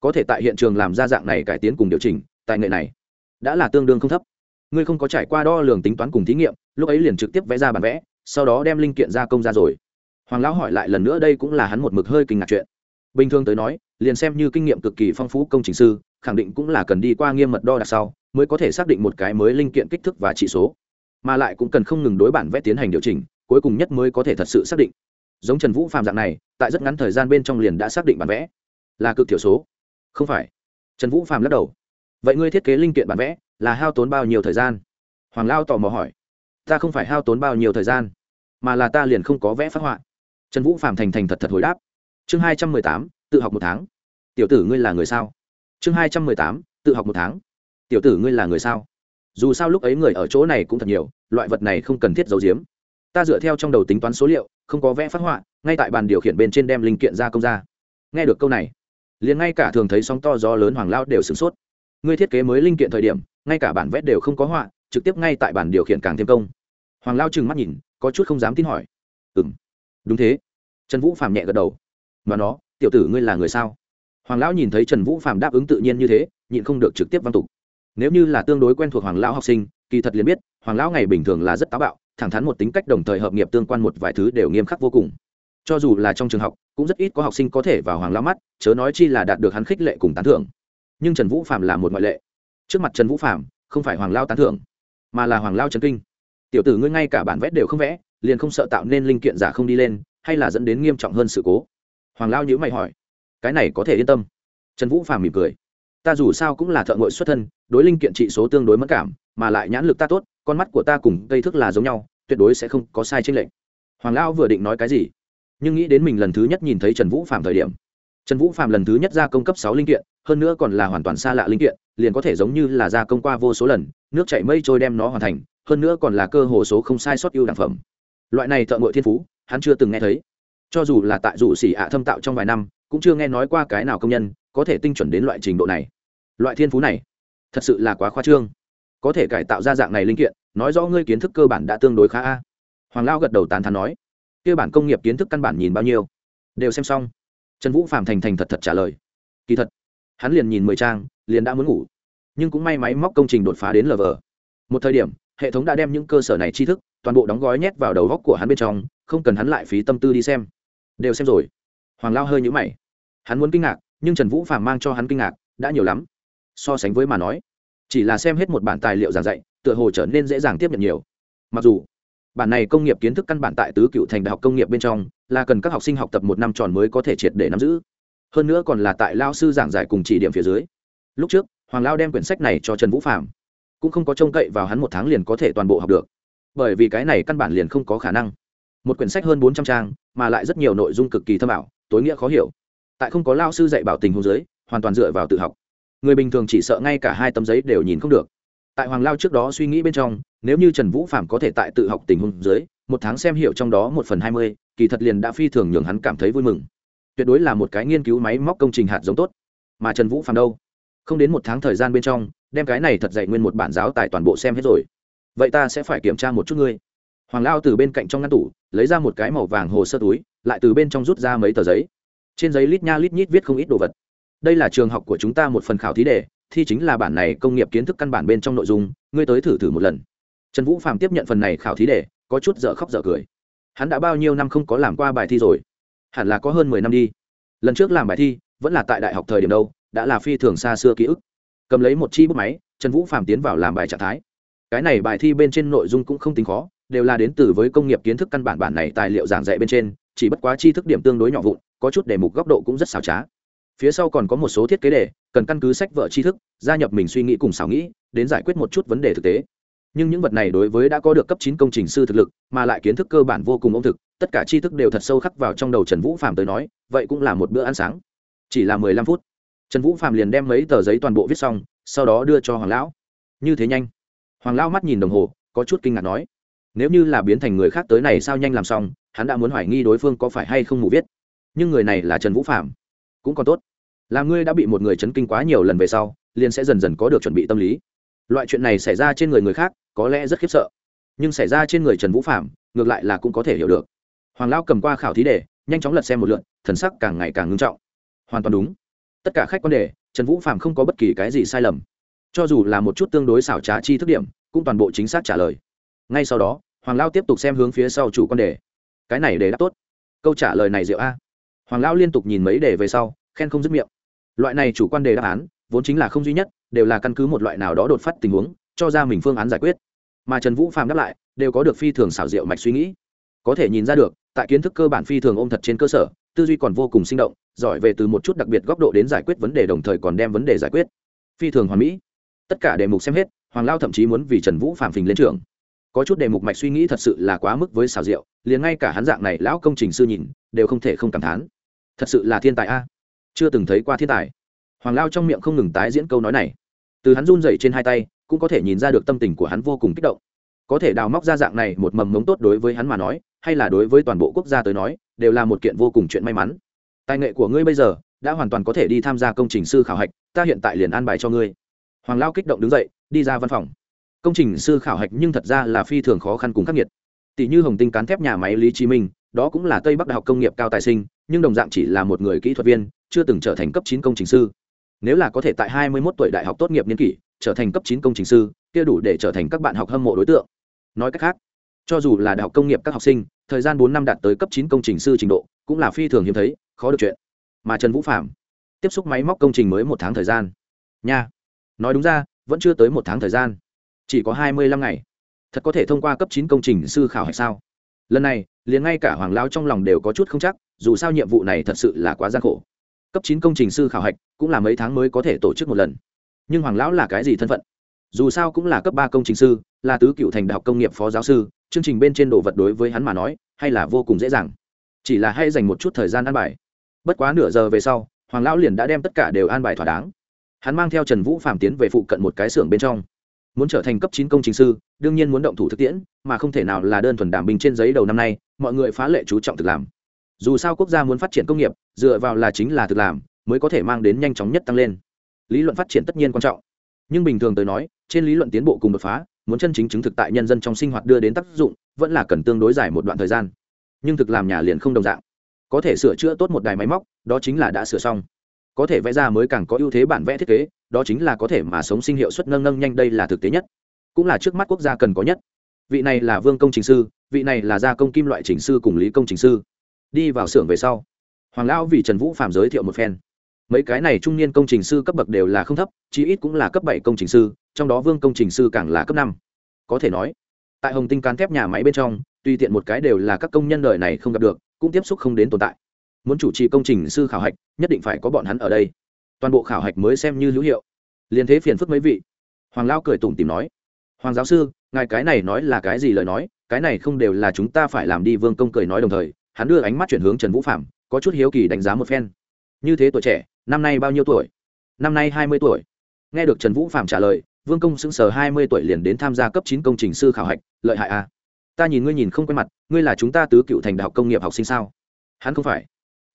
S1: Có thể tại hiện trường làm ra dạng này cải tiến cùng điều chỉnh, tài nghệ này đã là tương đương không thấp ngươi không có trải qua đo lường tính toán cùng thí nghiệm, lúc ấy liền trực tiếp vẽ ra bản vẽ, sau đó đem linh kiện gia công ra rồi. Hoàng lão hỏi lại lần nữa, đây cũng là hắn một mực hơi kinh ngạc chuyện. Bình thường tới nói, liền xem như kinh nghiệm cực kỳ phong phú công trình sư, khẳng định cũng là cần đi qua nghiêm mật đo đạc sau, mới có thể xác định một cái mới linh kiện kích thước và trị số. Mà lại cũng cần không ngừng đối bản vẽ tiến hành điều chỉnh, cuối cùng nhất mới có thể thật sự xác định. Giống trần vũ phạm dạng này, tại rất ngắn thời gian bên trong liền đã xác định bản vẽ. Là cực thiểu số. Không phải. Trần vũ phạm lắc đầu. Vậy ngươi thiết kế linh kiện bản vẽ là hao tốn bao nhiêu thời gian? Hoàng lao tò mò hỏi. Ta không phải hao tốn bao nhiêu thời gian, mà là ta liền không có vẽ phát họa. Trần vũ phạm thành thành thật thật hồi đáp. Chương hai trăm mười tám, tự học một tháng. Tiểu tử ngươi là người sao? Chương hai trăm mười tám, tự học một tháng. Tiểu tử ngươi là người sao? Dù sao lúc ấy người ở chỗ này cũng thật nhiều, loại vật này không cần thiết giấu giếm. Ta dựa theo trong đầu tính toán số liệu, không có vẽ phát họa, ngay tại bàn điều khiển bên trên đem linh kiện ra công ra. Nghe được câu này, liền ngay cả thường thấy sóng to gió lớn hoàng lao đều sửng sốt. Ngươi thiết kế mới linh kiện thời điểm ngay cả bản vẽ đều không có họa, trực tiếp ngay tại bản điều khiển càng thêm công. Hoàng lao trừng mắt nhìn, có chút không dám tin hỏi. Ừ m đúng thế. Trần vũ phạm nhẹ gật đầu. Mà nó, tiểu tử ngươi là người sao? Hoàng lão nhìn thấy trần vũ phạm đáp ứng tự nhiên như thế, nhịn không được trực tiếp văn tục. Nếu như là tương đối quen thuộc hoàng lão học sinh, kỳ thật liền biết, hoàng lão ngày bình thường là rất táo bạo, thẳng thắn một tính cách đồng thời hợp nghiệp tương quan một vài thứ đều nghiêm khắc vô cùng. Cho dù là trong trường học, cũng rất ít có học sinh có thể vào hoàng lão mắt, chớ nói chi là đạt được hắn khích lệ cùng tán thưởng. Nhưng trần vũ phạm là một ngoại lệ trước mặt trần vũ phạm không phải hoàng lao tán thưởng, mà là hoàng lao trần kinh. Tiểu tử ngươi ngay cả bản vẽ đều không vẽ, liền không sợ tạo nên linh kiện giả không đi lên, hay là dẫn đến nghiêm trọng hơn sự cố? Hoàng lao nhữ mày hỏi. Cái này có thể yên tâm. Trần vũ phàm mỉm cười. Ta dù sao cũng là thợ ngội xuất thân, đối linh kiện trị số tương đối mất cảm, mà lại nhãn lực ta tốt, con mắt của ta cùng cây thức là giống nhau, tuyệt đối sẽ không có sai tranh lệch. Hoàng lao vừa định nói cái gì, nhưng nghĩ đến mình lần thứ nhất nhìn thấy trần vũ phạm thời điểm, trần vũ phạm lần thứ nhất ra công cấp sáu linh kiện hơn nữa còn là hoàn toàn xa lạ linh kiện, liền có thể giống như là gia công qua vô số lần, nước chảy mây trôi đem nó hoàn thành, hơn nữa còn là cơ hồ số không sai sót ưu đẳng phẩm. Loại này thợ ngội thiên phú, hắn chưa từng nghe thấy. Cho dù là tại dù xỉ ạ thâm tạo trong vài năm, cũng chưa nghe nói qua cái nào công nhân có thể tinh chuẩn đến loại trình độ này. Loại thiên phú này, thật sự là quá khoa trương. Có thể cải tạo ra dạng này linh kiện, nói rõ ngươi kiến thức cơ bản đã tương đối khá a. Hoàng lao gật đầu tán thán nói, kia bản công nghiệp kiến thức căn bản nhìn bao nhiêu? Đều xem xong. Trần vũ phạm thành thành thật thật trả lời, kỳ thật hắn liền nhìn mười trang, liền đã muốn ngủ. Nhưng cũng may máy móc công trình đột phá đến lờ vờ. Một thời điểm, hệ thống đã đem những cơ sở này tri thức, toàn bộ đóng gói nhét vào đầu góc của hắn bên trong, không cần hắn lại phí tâm tư đi xem. Đều xem rồi. Hoàng lao hơi nhũ mày. Hắn muốn kinh ngạc, nhưng trần vũ phàm mang cho hắn kinh ngạc, đã nhiều lắm. So sánh với mà nói, chỉ là xem hết một bản tài liệu giảng dạy, tựa hồ trở nên dễ dàng tiếp nhận nhiều. Mặc dù, bản này công nghiệp kiến thức căn bản tại tứ cựu thành đại học công nghiệp bên trong, là cần các học sinh học tập một năm tròn mới có thể triệt để nắm giữ hơn nữa còn là tại lao sư giảng giải cùng chỉ điểm phía dưới. Lúc trước hoàng lao đem quyển sách này cho trần vũ phạm cũng không có trông cậy vào hắn một tháng liền có thể toàn bộ học được. Bởi vì cái này căn bản liền không có khả năng. Một quyển sách hơn bốn trăm trang mà lại rất nhiều nội dung cực kỳ thâm ảo tối nghĩa khó hiểu. Tại không có lao sư dạy bảo tình huống giới hoàn toàn dựa vào tự học. Người bình thường chỉ sợ ngay cả hai tấm giấy đều nhìn không được. Tại hoàng lao trước đó suy nghĩ bên trong nếu như trần vũ phạm có thể tại tự học tình huống dưới, một tháng xem hiểu trong đó một phần hai mươi kỳ thật liền đã phi thường nhường hắn cảm thấy vui mừng tuyệt đối là một cái nghiên cứu máy móc công trình hạt giống tốt. Mà trần vũ phàm đâu? Không đến một tháng thời gian bên trong, đem cái này thật dạy nguyên một bản giáo tài toàn bộ xem hết rồi. Vậy ta sẽ phải kiểm tra một chút ngươi. Hoàng lao từ bên cạnh trong ngăn tủ, lấy ra một cái màu vàng hồ sơ túi, lại từ bên trong rút ra mấy tờ giấy. Trên giấy lít nha lít nhít viết không ít đồ vật. Đây là trường học của chúng ta một phần khảo thí đề, thi chính là bản này công nghiệp kiến thức căn bản bên trong nội dung, ngươi tới thử thử một lần. Trần vũ phạm tiếp nhận phần này khảo thí đề, có chút dở khóc dở cười. Hắn đã bao nhiêu năm không có làm qua bài thi rồi? Hẳn là có hơn mười năm đi. Lần trước làm bài thi, vẫn là tại đại học thời điểm đâu, đã là phi thường xa xưa ký ức. Cầm lấy một chi bút máy, trần vũ phạm tiến vào làm bài trạng thái. Cái này bài thi bên trên nội dung cũng không tính khó, đều là đến từ với công nghiệp kiến thức căn bản bản này tài liệu giảng dạy bên trên, chỉ bất quá chi thức điểm tương đối nhỏ vụn, có chút đề mục góc độ cũng rất xảo trá. Phía sau còn có một số thiết kế đề, cần căn cứ sách vợ tri thức, gia nhập mình suy nghĩ cùng xảo nghĩ, đến giải quyết một chút vấn đề thực tế nhưng những vật này đối với đã có được cấp chín công trình sư thực lực, mà lại kiến thức cơ bản vô cùng ông thực, tất cả tri thức đều thật sâu khắc vào trong đầu trần vũ phạm tới nói, vậy cũng là một bữa ăn sáng. Chỉ là mười lăm phút, trần vũ phạm liền đem mấy tờ giấy toàn bộ viết xong, sau đó đưa cho hoàng lão. Như thế nhanh? Hoàng lão mắt nhìn đồng hồ, có chút kinh ngạc nói, nếu như là biến thành người khác tới này sao nhanh làm xong, hắn đã muốn hoài nghi đối phương có phải hay không mù viết. Nhưng người này là trần vũ phạm cũng còn tốt. Là ngươi đã bị một người chấn kinh quá nhiều lần về sau, liền sẽ dần dần có được chuẩn bị tâm lý. Loại chuyện này xảy ra trên người người khác có lẽ rất khiếp sợ. Nhưng xảy ra trên người trần vũ phạm ngược lại là cũng có thể hiểu được. Hoàng lão cầm qua khảo thí đề, nhanh chóng lật xem một lượn thần sắc càng ngày càng ngưng trọng. Hoàn toàn đúng. Tất cả khách quan đề, trần vũ phạm không có bất kỳ cái gì sai lầm. Cho dù là một chút tương đối xảo trá chi thức điểm, cũng toàn bộ chính xác trả lời. Ngay sau đó, hoàng lao tiếp tục xem hướng phía sau chủ quan đề. Cái này đề đáp tốt. Câu trả lời này diệu a. Hoàng lao liên tục nhìn mấy đề về sau, khen không dứt miệng. Loại này chủ quan đề đáp án, vốn chính là không duy nhất, đều là căn cứ một loại nào đó đột phát tình huống cho ra mình phương án giải quyết. Mà trần vũ phạm đáp lại, đều có được phi thường xảo diệu mạch suy nghĩ. Có thể nhìn ra được, tại kiến thức cơ bản phi thường ôm thật trên cơ sở, tư duy còn vô cùng sinh động, giỏi về từ một chút đặc biệt góc độ đến giải quyết vấn đề đồng thời còn đem vấn đề giải quyết. Phi thường hoàn mỹ. Tất cả đề mục xem hết, hoàng lao thậm chí muốn vì trần vũ phạm phình lên trường. Có chút đề mục mạch suy nghĩ thật sự là quá mức với xảo diệu, liền ngay cả hắn dạng này lão công trình sư nhìn, đều không thể không cảm thán. Thật sự là thiên tài a. Chưa từng thấy qua thiên tài. Hoàng lao trong miệng không ngừng tái diễn câu nói này. Từ hắn run rẩy trên hai tay cũng có thể nhìn ra được tâm tình của hắn vô cùng kích động. Có thể đào móc ra dạng này một mầm mống tốt đối với hắn mà nói, hay là đối với toàn bộ quốc gia tới nói, đều là một kiện vô cùng chuyện may mắn. Tài nghệ của ngươi bây giờ, đã hoàn toàn có thể đi tham gia công trình sư khảo hạch, ta hiện tại liền an bài cho ngươi. Hoàng lao kích động đứng dậy, đi ra văn phòng. Công trình sư khảo hạch nhưng thật ra là phi thường khó khăn cùng khắc nghiệt. Tỷ như hồng tinh cán thép nhà máy lý chí minh, đó cũng là tây bắc đại học công nghiệp cao tài sinh, nhưng đồng dạng chỉ là một người kỹ thuật viên, chưa từng trở thành cấp chín công trình sư. Nếu là có thể tại hai mươi 21 tuổi đại học tốt nghiệp niên kỷ trở thành cấp chín công trình sư, kia đủ để trở thành các bạn học hâm mộ đối tượng. Nói cách khác, cho dù là đại học công nghiệp các học sinh, thời gian bốn năm đạt tới cấp chín công trình sư trình độ, cũng là phi thường hiếm thấy, khó được chuyện. Mà trần vũ phạm tiếp xúc máy móc công trình mới một tháng thời gian. Nha, nói đúng ra, vẫn chưa tới một tháng thời gian. Chỉ có hai mươi lăm ngày. Thật có thể thông qua cấp chín công trình sư khảo hạch sao? Lần này, liền ngay cả hoàng lao trong lòng đều có chút không chắc, dù sao nhiệm vụ này thật sự là quá gian khổ. Cấp chín công trình sư khảo hạch cũng là mấy tháng mới có thể tổ chức một lần nhưng hoàng lão là cái gì thân phận? Dù sao cũng là cấp ba công trình sư, là tứ cựu thành đại học công nghiệp phó giáo sư, chương trình bên trên đồ vật đối với hắn mà nói, hay là vô cùng dễ dàng. Chỉ là hay dành một chút thời gian an bài. Bất quá nửa giờ về sau, hoàng lão liền đã đem tất cả đều an bài thỏa đáng. Hắn mang theo trần vũ phạm tiến về phụ cận một cái xưởng bên trong. Muốn trở thành cấp chín công trình sư, đương nhiên muốn động thủ thực tiễn, mà không thể nào là đơn thuần đảm bình trên giấy đầu năm nay, mọi người phá lệ chú trọng thực làm. Dù sao quốc gia muốn phát triển công nghiệp, dựa vào là chính là thực làm, mới có thể mang đến nhanh chóng nhất tăng lên lý luận phát triển tất nhiên quan trọng. Nhưng bình thường tới nói, trên lý luận tiến bộ cùng đột phá, muốn chân chính chứng thực tại nhân dân trong sinh hoạt đưa đến tác dụng, vẫn là cần tương đối dài một đoạn thời gian. Nhưng thực làm nhà liền không đồng dạng. Có thể sửa chữa tốt một đài máy móc, đó chính là đã sửa xong. Có thể vẽ ra mới càng có ưu thế bản vẽ thiết kế, đó chính là có thể mà sống sinh hiệu suất nâng nâng nhanh đây là thực tế nhất. Cũng là trước mắt quốc gia cần có nhất. Vị này là vương công trình sư, vị này là gia công kim loại trình sư cùng lý công trình sư. Đi vào xưởng về sau, hoàng lão vì trần vũ phạm giới thiệu một phen mấy cái này trung niên công trình sư cấp bậc đều là không thấp, chí ít cũng là cấp bảy công trình sư, trong đó vương công trình sư càng là cấp năm. Có thể nói, tại hồng tinh cán thép nhà máy bên trong, tùy tiện một cái đều là các công nhân đời này không gặp được, cũng tiếp xúc không đến tồn tại. Muốn chủ trì công trình sư khảo hạch, nhất định phải có bọn hắn ở đây. Toàn bộ khảo hạch mới xem như hữu hiệu. Liên thế phiền phức mấy vị. Hoàng lao cười tủm tìm nói, hoàng giáo sư, ngài cái này nói là cái gì lời nói? Cái này không đều là chúng ta phải làm đi. Vương công cười nói đồng thời, hắn đưa ánh mắt chuyển hướng trần vũ phạm có chút hiếu kỳ đánh giá một phen. Như thế tuổi trẻ năm nay bao nhiêu tuổi? Năm nay hai mươi tuổi. Nghe được trần vũ phạm trả lời, vương công xứng sờ hai mươi tuổi liền đến tham gia cấp chín công trình sư khảo hạch, lợi hại à? Ta nhìn ngươi nhìn không quen mặt, ngươi là chúng ta tứ cựu thành đại học công nghiệp học sinh sao? Hắn không phải.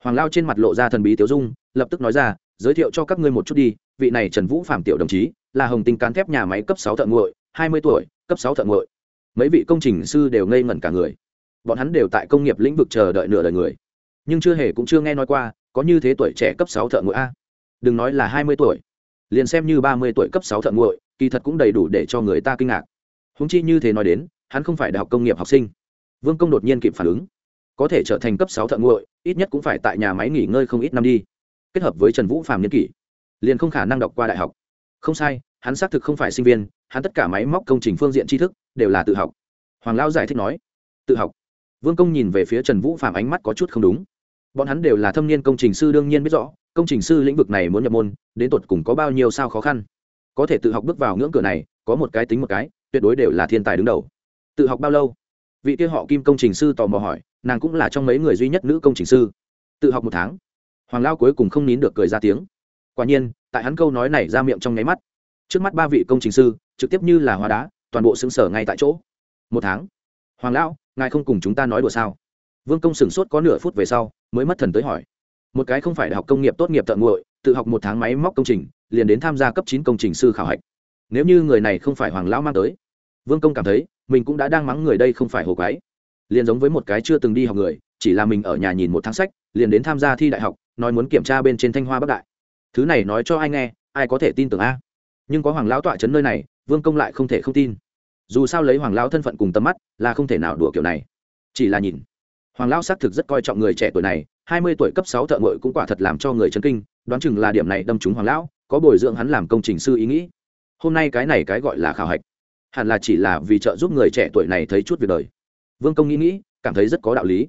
S1: Hoàng lao trên mặt lộ ra thần bí tiểu dung, lập tức nói ra, giới thiệu cho các ngươi một chút đi, vị này trần vũ phạm tiểu đồng chí, là hồng tinh cán thép nhà máy cấp sáu thợ nguội, hai mươi tuổi, cấp sáu thợ nguội. Mấy vị công trình sư đều ngây ngẩn cả người. Bọn hắn đều tại công nghiệp lĩnh vực chờ đợi nửa đời người. Nhưng chưa hề cũng chưa nghe nói qua có như thế tuổi trẻ cấp sáu thợ ngội a? Đừng nói là hai mươi tuổi, liền xem như ba mươi tuổi cấp sáu thợ nguội kỳ thật cũng đầy đủ để cho người ta kinh ngạc. Huống chi như thế nói đến, hắn không phải đại học công nghiệp học sinh. Vương công đột nhiên kịp phản ứng. Có thể trở thành cấp sáu thợ nguội ít nhất cũng phải tại nhà máy nghỉ ngơi không ít năm đi. Kết hợp với trần vũ phàm niên kỷ, liền không khả năng đọc qua đại học. Không sai, hắn xác thực không phải sinh viên, hắn tất cả máy móc công trình phương diện tri thức đều là tự học. Hoàng lão giải thích nói, tự học. Vương công nhìn về phía trần vũ phàm ánh mắt có chút không đúng bọn hắn đều là thâm niên công trình sư đương nhiên biết rõ, công trình sư lĩnh vực này muốn nhập môn, đến tột cùng có bao nhiêu sao khó khăn. Có thể tự học bước vào ngưỡng cửa này, có một cái tính một cái, tuyệt đối đều là thiên tài đứng đầu. Tự học bao lâu? Vị kia họ kim công trình sư tò mò hỏi, nàng cũng là trong mấy người duy nhất nữ công trình sư. Tự học một tháng. Hoàng lao cuối cùng không nín được cười ra tiếng. Quả nhiên, tại hắn câu nói này ra miệng trong nháy mắt. Trước mắt ba vị công trình sư, trực tiếp như là hóa đá, toàn bộ xứng sở ngay tại chỗ. Một tháng. Hoàng lão ngài không cùng chúng ta nói đùa sao? Vương công sửng sốt có nửa phút về sau, mới mất thần tới hỏi. Một cái không phải đại học công nghiệp tốt nghiệp tận nguội tự học một tháng máy móc công trình, liền đến tham gia cấp chín công trình sư khảo hạch. Nếu như người này không phải hoàng lão mang tới, vương công cảm thấy mình cũng đã đang mắng người đây không phải hồ quái. Liền giống với một cái chưa từng đi học người, chỉ là mình ở nhà nhìn một tháng sách, liền đến tham gia thi đại học, nói muốn kiểm tra bên trên thanh hoa bắc đại. Thứ này nói cho ai nghe, ai có thể tin tưởng a? Nhưng có hoàng lão tọa chấn nơi này, vương công lại không thể không tin. Dù sao lấy hoàng lão thân phận cùng tầm mắt, là không thể nào đùa kiểu này. Chỉ là nhìn hoàng lão xác thực rất coi trọng người trẻ tuổi này, hai mươi tuổi cấp sáu thợ ngội cũng quả thật làm cho người chấn kinh, đoán chừng là điểm này đâm trúng hoàng lão, có bồi dưỡng hắn làm công trình sư ý nghĩ. Hôm nay cái này cái gọi là khảo hạch, hẳn là chỉ là vì trợ giúp người trẻ tuổi này thấy chút việc đời. Vương công nghĩ nghĩ, cảm thấy rất có đạo lý.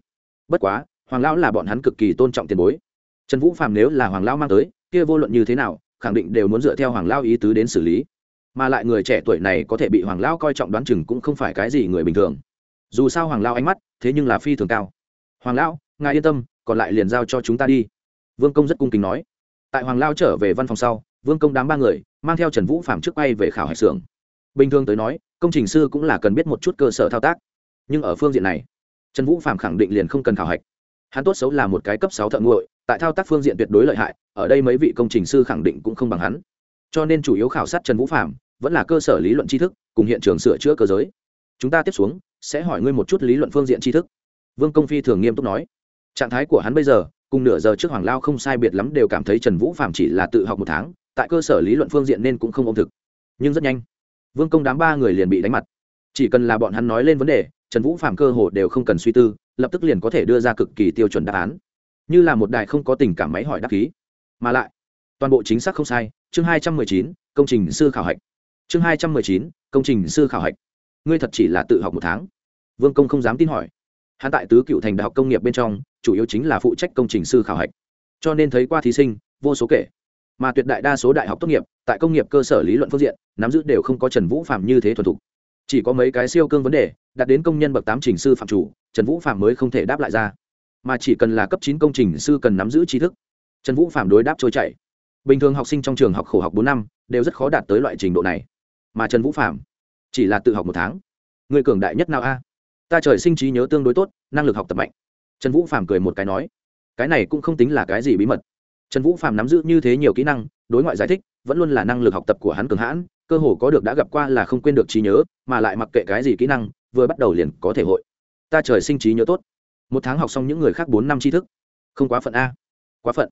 S1: Bất quá, hoàng lão là bọn hắn cực kỳ tôn trọng tiền bối. Trần vũ phàm nếu là hoàng lão mang tới, kia vô luận như thế nào, khẳng định đều muốn dựa theo hoàng lão ý tứ đến xử lý. Mà lại người trẻ tuổi này có thể bị hoàng lão coi trọng đoán chừng cũng không phải cái gì người bình thường. Dù sao hoàng lão ánh mắt, thế nhưng là phi thường cao hoàng lão, ngài yên tâm, còn lại liền giao cho chúng ta đi. Vương công rất cung kính nói. Tại hoàng lao trở về văn phòng sau, vương công đám ba người mang theo trần vũ phạm trước bay về khảo hạch xưởng. Bình thường tới nói, công trình sư cũng là cần biết một chút cơ sở thao tác. Nhưng ở phương diện này, trần vũ phạm khẳng định liền không cần khảo hạch. Hắn tốt xấu là một cái cấp sáu thợ nguội, tại thao tác phương diện tuyệt đối lợi hại, ở đây mấy vị công trình sư khẳng định cũng không bằng hắn. Cho nên chủ yếu khảo sát trần vũ phạm vẫn là cơ sở lý luận tri thức, cùng hiện trường sửa chữa cơ giới. Chúng ta tiếp xuống sẽ hỏi ngươi một chút lý luận phương diện tri thức vương công phi thường nghiêm túc nói. Trạng thái của hắn bây giờ, cùng nửa giờ trước hoàng lao không sai biệt lắm đều cảm thấy trần vũ phạm chỉ là tự học một tháng, tại cơ sở lý luận phương diện nên cũng không ôm thực. Nhưng rất nhanh, vương công đám ba người liền bị đánh mặt. Chỉ cần là bọn hắn nói lên vấn đề, trần vũ phạm cơ hồ đều không cần suy tư, lập tức liền có thể đưa ra cực kỳ tiêu chuẩn đáp án. Như là một đài không có tình cảm máy hỏi đáp ký mà lại, toàn bộ chính xác không sai, chương hai trăm mười chín, công trình sư khảo hạch. Chương hai trăm mười chín, công trình sư khảo hạch. Ngươi thật chỉ là tự học một tháng. Vương công không dám tin hỏi hắn tại tứ cựu thành đại học công nghiệp bên trong, chủ yếu chính là phụ trách công trình sư khảo hạch. Cho nên thấy qua thí sinh, vô số kể. Mà tuyệt đại đa số đại học tốt nghiệp, tại công nghiệp cơ sở lý luận phương diện, nắm giữ đều không có trần vũ phạm như thế thuần thục. Chỉ có mấy cái siêu cương vấn đề đặt đến công nhân bậc tám trình sư phạm chủ, trần vũ phạm mới không thể đáp lại ra. Mà chỉ cần là cấp chín công trình sư cần nắm giữ tri thức, trần vũ phạm đối đáp trôi chảy. Bình thường học sinh trong trường học khổ học bốn năm, đều rất khó đạt tới loại trình độ này. Mà trần vũ phạm chỉ là tự học một tháng. Người cường đại nhất nào a? Ta trời sinh trí nhớ tương đối tốt, năng lực học tập mạnh. Trần vũ phạm cười một cái nói, cái này cũng không tính là cái gì bí mật. Trần vũ phạm nắm giữ như thế nhiều kỹ năng, đối ngoại giải thích, vẫn luôn là năng lực học tập của hắn cường hãn, cơ hồ có được đã gặp qua là không quên được trí nhớ, mà lại mặc kệ cái gì kỹ năng, vừa bắt đầu liền có thể hội. Ta trời sinh trí nhớ tốt. Một tháng học xong những người khác bốn năm tri thức. Không quá phận a. Quá phận.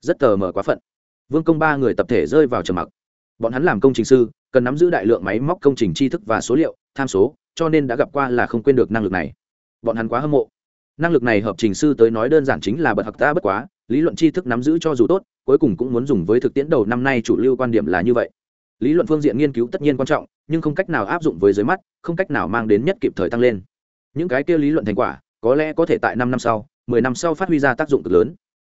S1: Rất tờ mờ quá phận. Vương công ba người tập thể rơi vào trầm mặc. Bọn hắn làm công trình sư, cần nắm giữ đại lượng máy móc công trình tri thức và số liệu, tham số cho nên đã gặp qua là không quên được năng lực này. Bọn hắn quá hâm mộ. Năng lực này hợp trình sư tới nói đơn giản chính là bậc học ta bất quá, lý luận tri thức nắm giữ cho dù tốt, cuối cùng cũng muốn dùng với thực tiễn đầu năm nay chủ lưu quan điểm là như vậy. Lý luận phương diện nghiên cứu tất nhiên quan trọng, nhưng không cách nào áp dụng với dưới mắt, không cách nào mang đến nhất kịp thời tăng lên. Những cái kia lý luận thành quả, có lẽ có thể tại năm năm sau, mười năm sau phát huy ra tác dụng cực lớn.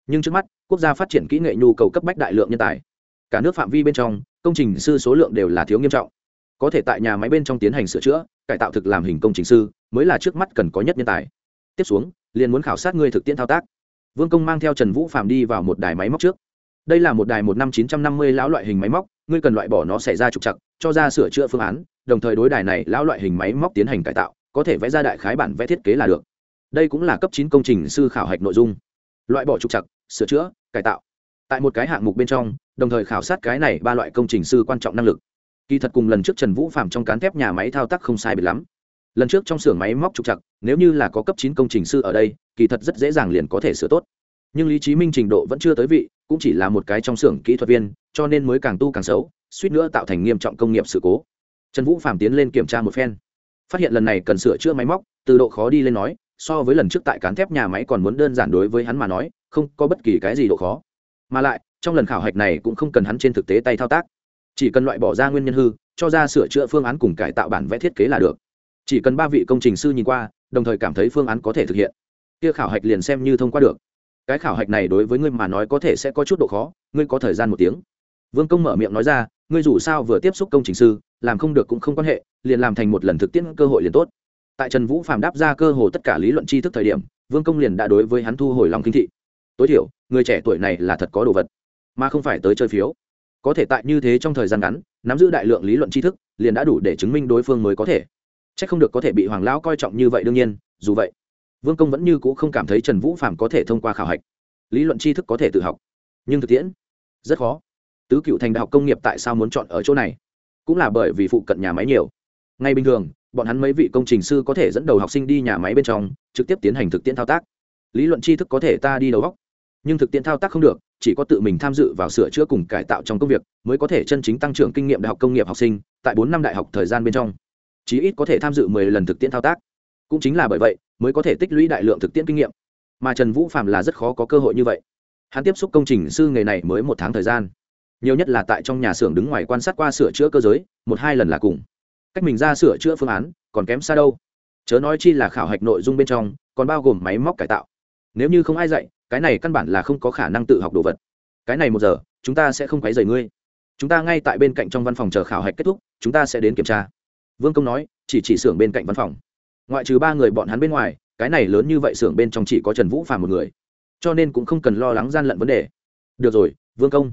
S1: Nhưng trước mắt, quốc gia phát triển kỹ nghệ nhu cầu cấp bách đại lượng nhân tài. Cả nước phạm vi bên trong, công trình sư số lượng đều là thiếu nghiêm trọng có thể tại nhà máy bên trong tiến hành sửa chữa, cải tạo thực làm hình công trình sư, mới là trước mắt cần có nhất nhân tài. Tiếp xuống, liền muốn khảo sát ngươi thực tiễn thao tác. Vương công mang theo trần vũ phạm đi vào một đài máy móc trước. Đây là một đài một năm chín trăm năm mươi lão loại hình máy móc, ngươi cần loại bỏ nó xảy ra trục chặt cho ra sửa chữa phương án, đồng thời đối đài này lão loại hình máy móc tiến hành cải tạo, có thể vẽ ra đại khái bản vẽ thiết kế là được. Đây cũng là cấp chín công trình sư khảo hạch nội dung. Loại bỏ trục chặt sửa chữa, cải tạo. Tại một cái hạng mục bên trong, đồng thời khảo sát cái này ba loại công trình sư quan trọng năng lực kỳ thật cùng lần trước trần vũ phạm trong cán thép nhà máy thao tác không sai biệt lắm. Lần trước trong xưởng máy móc trục chặt nếu như là có cấp chín công trình sư ở đây, kỳ thật rất dễ dàng liền có thể sửa tốt. Nhưng lý trí minh trình độ vẫn chưa tới vị, cũng chỉ là một cái trong xưởng kỹ thuật viên, cho nên mới càng tu càng xấu, suýt nữa tạo thành nghiêm trọng công nghiệp sự cố. Trần vũ phạm tiến lên kiểm tra một phen. Phát hiện lần này cần sửa chữa máy móc, từ độ khó đi lên nói, so với lần trước tại cán thép nhà máy còn muốn đơn giản đối với hắn mà nói, không có bất kỳ cái gì độ khó. Mà lại, trong lần khảo hạch này cũng không cần hắn trên thực tế tay thao tác chỉ cần loại bỏ ra nguyên nhân hư, cho ra sửa chữa phương án cùng cải tạo bản vẽ thiết kế là được. Chỉ cần ba vị công trình sư nhìn qua, đồng thời cảm thấy phương án có thể thực hiện. Kia khảo hạch liền xem như thông qua được. Cái khảo hạch này đối với ngươi mà nói có thể sẽ có chút độ khó, ngươi có thời gian một tiếng. Vương công mở miệng nói ra, ngươi dù sao vừa tiếp xúc công trình sư, làm không được cũng không quan hệ, liền làm thành một lần thực tiễn cơ hội liền tốt. Tại trần vũ phạm đáp ra cơ hồ tất cả lý luận tri thức thời điểm, vương công liền đã đối với hắn thu hồi lòng kinh thị. Tối thiểu, người trẻ tuổi này là thật có đồ vật, mà không phải tới chơi phiếu có thể tại như thế trong thời gian ngắn, nắm giữ đại lượng lý luận tri thức, liền đã đủ để chứng minh đối phương mới có thể. C h ắ c không được có thể bị hoàng lão coi trọng như vậy đương nhiên, dù vậy, vương công vẫn như c ũ không cảm thấy trần vũ phạm có thể thông qua khảo hạch, lý luận tri thức có thể tự học. Nhưng thực tiễn, rất khó. Tứ cựu thành đại học công nghiệp tại sao muốn chọn ở chỗ này? Cũng là bởi vì phụ cận nhà máy nhiều. Ngay bình thường, bọn hắn mấy vị công trình sư có thể dẫn đầu học sinh đi nhà máy bên trong, trực tiếp tiến hành thực tiễn thao tác. Lý luận tri thức có thể ta đi đầu góc nhưng thực tiễn thao tác không được, chỉ có tự mình tham dự vào sửa chữa cùng cải tạo trong công việc mới có thể chân chính tăng trưởng kinh nghiệm đại học công nghiệp học sinh tại bốn năm đại học thời gian bên trong. Chí ít có thể tham dự mười lần thực tiễn thao tác. Cũng chính là bởi vậy, mới có thể tích lũy đại lượng thực tiễn kinh nghiệm. Mà trần vũ phạm là rất khó có cơ hội như vậy. Hắn tiếp xúc công trình sư nghề này mới một tháng thời gian. Nhiều nhất là tại trong nhà xưởng đứng ngoài quan sát qua sửa chữa cơ giới, một hai lần là cùng. Cách mình ra sửa chữa phương án, còn kém xa đâu. Chớ nói chi là khảo hạch nội dung bên trong, còn bao gồm máy móc cải tạo. Nếu như không ai dạy cái này căn bản là không có khả năng tự học đồ vật. Cái này một giờ, chúng ta sẽ không quấy rầy ngươi. Chúng ta ngay tại bên cạnh trong văn phòng chờ khảo hạch kết thúc, chúng ta sẽ đến kiểm tra. Vương công nói, chỉ chỉ xưởng bên cạnh văn phòng. Ngoại trừ ba người bọn hắn bên ngoài, cái này lớn như vậy xưởng bên trong chỉ có trần vũ phàm một người. Cho nên cũng không cần lo lắng gian lận vấn đề. Được rồi, vương công.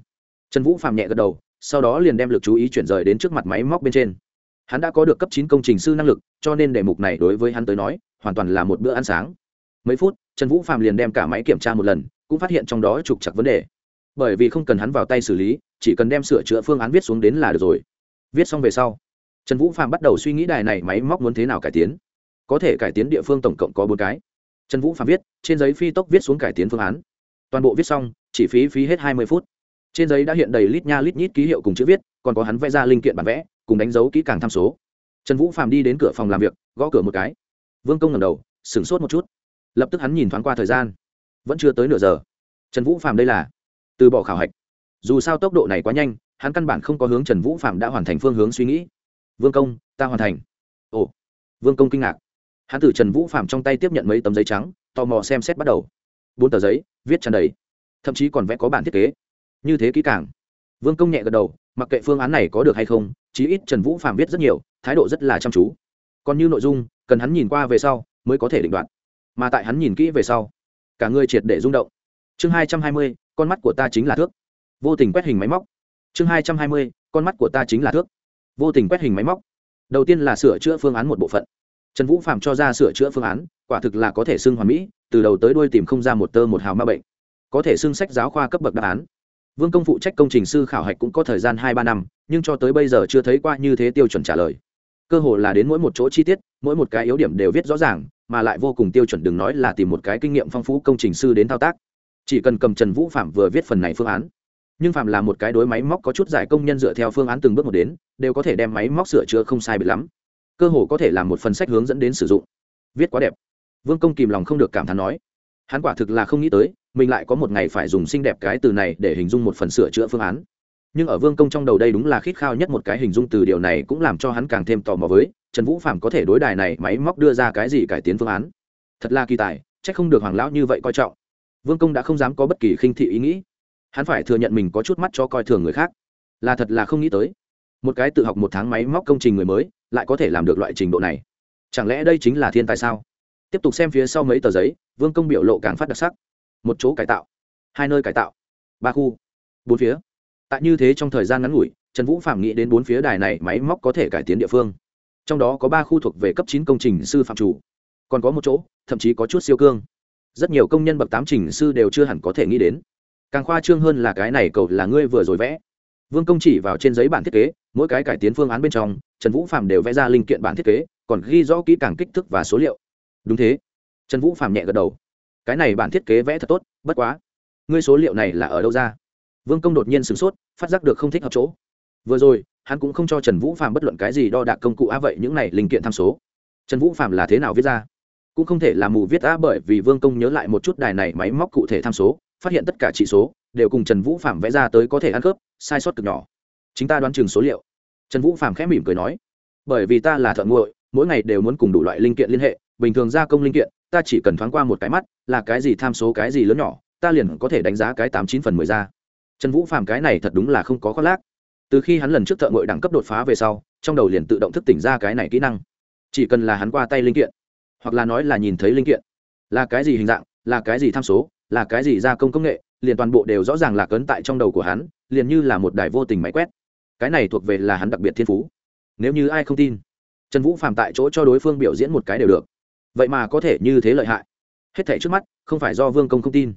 S1: Trần vũ phàm nhẹ gật đầu, sau đó liền đem l ự c chú ý chuyển rời đến trước mặt máy móc bên trên. Hắn đã có được cấp chín công trình sư năng lực, cho nên đề mục này đối với hắn tới nói, hoàn toàn là một bữa ăn sáng mấy phút, trần vũ phạm liền đem cả máy kiểm tra một lần, cũng phát hiện trong đó trục chặt vấn đề. Bởi vì không cần hắn vào tay xử lý, chỉ cần đem sửa chữa phương án viết xuống đến là được rồi. Viết xong về sau, trần vũ phạm bắt đầu suy nghĩ đài này máy móc muốn thế nào cải tiến. Có thể cải tiến địa phương tổng cộng có bốn cái. Trần vũ phạm viết, trên giấy phi tốc viết xuống cải tiến phương án. Toàn bộ viết xong, chỉ phí phí hết hai mươi phút. Trên giấy đã hiện đầy lít nha lít nhít ký hiệu cùng chữ viết, còn có hắn vẽ ra linh kiện bản vẽ, cùng đánh dấu kỹ càng tham số. Trần vũ phạm đi đến cửa phòng làm việc, gõ cửa một cái. Vương công ngầm đầu, sửng sốt một chút lập tức hắn nhìn thoáng qua thời gian. Vẫn chưa tới nửa giờ. Trần vũ phạm đây là từ bỏ khảo hạch. Dù sao tốc độ này quá nhanh, hắn căn bản không có hướng trần vũ phạm đã hoàn thành phương hướng suy nghĩ. Vương công, ta hoàn thành. Ồ. Vương công kinh ngạc. Hắn từ trần vũ phạm trong tay tiếp nhận mấy tấm giấy trắng, tò mò xem xét bắt đầu. Bốn tờ giấy, viết tràn đầy. Thậm chí còn vẽ có bản thiết kế. Như thế kỹ càng. Vương công nhẹ gật đầu, mặc kệ phương án này có được hay không, chí ít trần vũ phạm viết rất nhiều, thái độ rất là chăm chú. Còn như nội dung, cần hắn nhìn qua về sau, mới có thể định đoạt mà tại hắn nhìn kỹ về sau, cả người triệt để rung động. Chương hai trăm hai mươi, con mắt của ta chính là thước. Vô tình quét hình máy móc. Chương hai trăm hai mươi, con mắt của ta chính là thước. Vô tình quét hình máy móc. Đầu tiên là sửa chữa phương án một bộ phận. Trần vũ phạm cho ra sửa chữa phương án, quả thực là có thể xưng hoàn mỹ, từ đầu tới đuôi tìm không ra một tơ một hào ma bệnh. Có thể xưng sách giáo khoa cấp bậc đáp án. Vương công phụ trách công trình sư khảo hạch cũng có thời gian hai ba năm, nhưng cho tới bây giờ chưa thấy qua như thế tiêu chuẩn trả lời. Cơ hồ là đến mỗi một chỗ chi tiết, mỗi một cái yếu điểm đều viết rõ ràng mà lại vô cùng tiêu chuẩn đừng nói là tìm một cái kinh nghiệm phong phú công trình sư đến thao tác. Chỉ cần cầm trần vũ phạm vừa viết phần này phương án. Nhưng phạm là một cái đối máy móc có chút giải công nhân dựa theo phương án từng bước một đến, đều có thể đem máy móc sửa chữa không sai biệt lắm. Cơ hồ có thể làm một phần sách hướng dẫn đến sử dụng. Viết quá đẹp. Vương công kìm lòng không được cảm thán nói. Hắn quả thực là không nghĩ tới, mình lại có một ngày phải dùng xinh đẹp cái từ này để hình dung một phần sửa chữa phương án nhưng ở vương công trong đầu đây đúng là khít khao nhất một cái hình dung từ điều này cũng làm cho hắn càng thêm tò mò với, trần vũ phạm có thể đối đài này máy móc đưa ra cái gì cải tiến phương án? Thật là kỳ tài c h ắ c không được hoàng lão như vậy coi trọng. Vương công đã không dám có bất kỳ khinh thị ý nghĩ. Hắn phải thừa nhận mình có chút mắt cho coi thường người khác. Là thật là không nghĩ tới. Một cái tự học một tháng máy móc công trình người mới, lại có thể làm được loại trình độ này. Chẳng lẽ đây chính là thiên tài sao? Tiếp tục xem phía sau mấy tờ giấy, vương công biểu lộ càng phát đặc sắc. Một chỗ cải tạo. Hai nơi cải tạo. Ba khu. Bốn phía tại như thế trong thời gian ngắn ngủi, trần vũ phạm nghĩ đến bốn phía đài này máy móc có thể cải tiến địa phương. Trong đó có ba khu thuộc về cấp chín công trình sư phạm chủ. Còn có một chỗ, thậm chí có chút siêu cương. Rất nhiều công nhân bậc tám trình sư đều chưa hẳn có thể nghĩ đến. Càng khoa trương hơn là cái này cầu là ngươi vừa rồi vẽ. Vương công chỉ vào trên giấy bản thiết kế, mỗi cái cải tiến phương án bên trong, trần vũ phạm đều vẽ ra linh kiện bản thiết kế, còn ghi rõ kỹ càng kích thước và số liệu. Đúng thế. Trần vũ phạm nhẹ gật đầu. Cái này bản thiết kế vẽ thật tốt, bất quá. Ngươi số liệu này là ở đâu ra? Vương công đột nhiên sửng sốt, phát giác được không thích hợp chỗ. Vừa rồi, hắn cũng không cho trần vũ phạm bất luận cái gì đo đạc công cụ á vậy, những này linh kiện tham số. Trần vũ phạm là thế nào viết ra? Cũng không thể là mù viết á bởi vì vương công nhớ lại một chút đài này máy móc cụ thể tham số, phát hiện tất cả chỉ số đều cùng trần vũ phạm vẽ ra tới có thể ăn khớp, sai sót cực nhỏ. Chính ta đoán chừng số liệu. Trần vũ phạm khẽ mỉm cười nói, bởi vì ta là thợ nguội, mỗi ngày đều muốn cùng đủ loại linh kiện liên hệ, bình thường gia công linh kiện, ta chỉ cần thoáng qua một cái mắt, là cái gì tham số cái gì lớn nhỏ, ta liền có thể đánh giá cái tám chín phần mười ra trần vũ phạm cái này thật đúng là không có khoác lác. Từ khi hắn lần trước thợ ngội đẳng cấp đột phá về sau, trong đầu liền tự động thức tỉnh ra cái này kỹ năng. Chỉ cần là hắn qua tay linh kiện, hoặc là nói là nhìn thấy linh kiện, là cái gì hình dạng, là cái gì tham số, là cái gì gia công công nghệ, liền toàn bộ đều rõ ràng là cấn tại trong đầu của hắn, liền như là một đài vô tình máy quét. Cái này thuộc về là hắn đặc biệt thiên phú. Nếu như ai không tin, trần vũ phạm tại chỗ cho đối phương biểu diễn một cái đều được. Vậy mà có thể như thế lợi hại. Hết thể trước mắt, không phải do vương công không tin.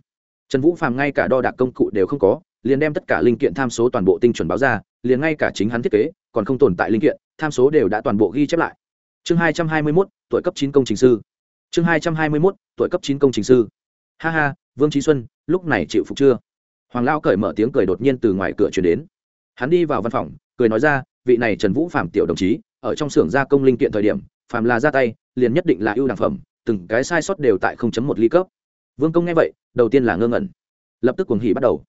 S1: Trần vũ phạm ngay cả đo đạc công cụ đều không có liền đem tất cả linh kiện tham số toàn bộ tinh chuẩn báo ra, liền ngay cả chính hắn thiết kế còn không tồn tại linh kiện, tham số đều đã toàn bộ ghi chép lại. Chương hai trăm hai mươi mốt, tuổi cấp chín công trình sư. Chương hai trăm hai mươi mốt, tuổi cấp chín công trình sư. Ha ha, vương trí xuân, lúc này chịu phục chưa? Hoàng lao cởi mở tiếng cười đột nhiên từ ngoài cửa chuyển đến. Hắn đi vào văn phòng, cười nói ra, vị này trần vũ phạm tiểu đồng chí, ở trong xưởng gia công linh kiện thời điểm, phàm là ra tay, liền nhất định là ưu đẳng phẩm, từng cái sai sót đều tại 0.1 ly cấp. Vương công nghe vậy, đầu tiên là ngơ ngẩn. Lập tức cuồng hỉ bắt đầu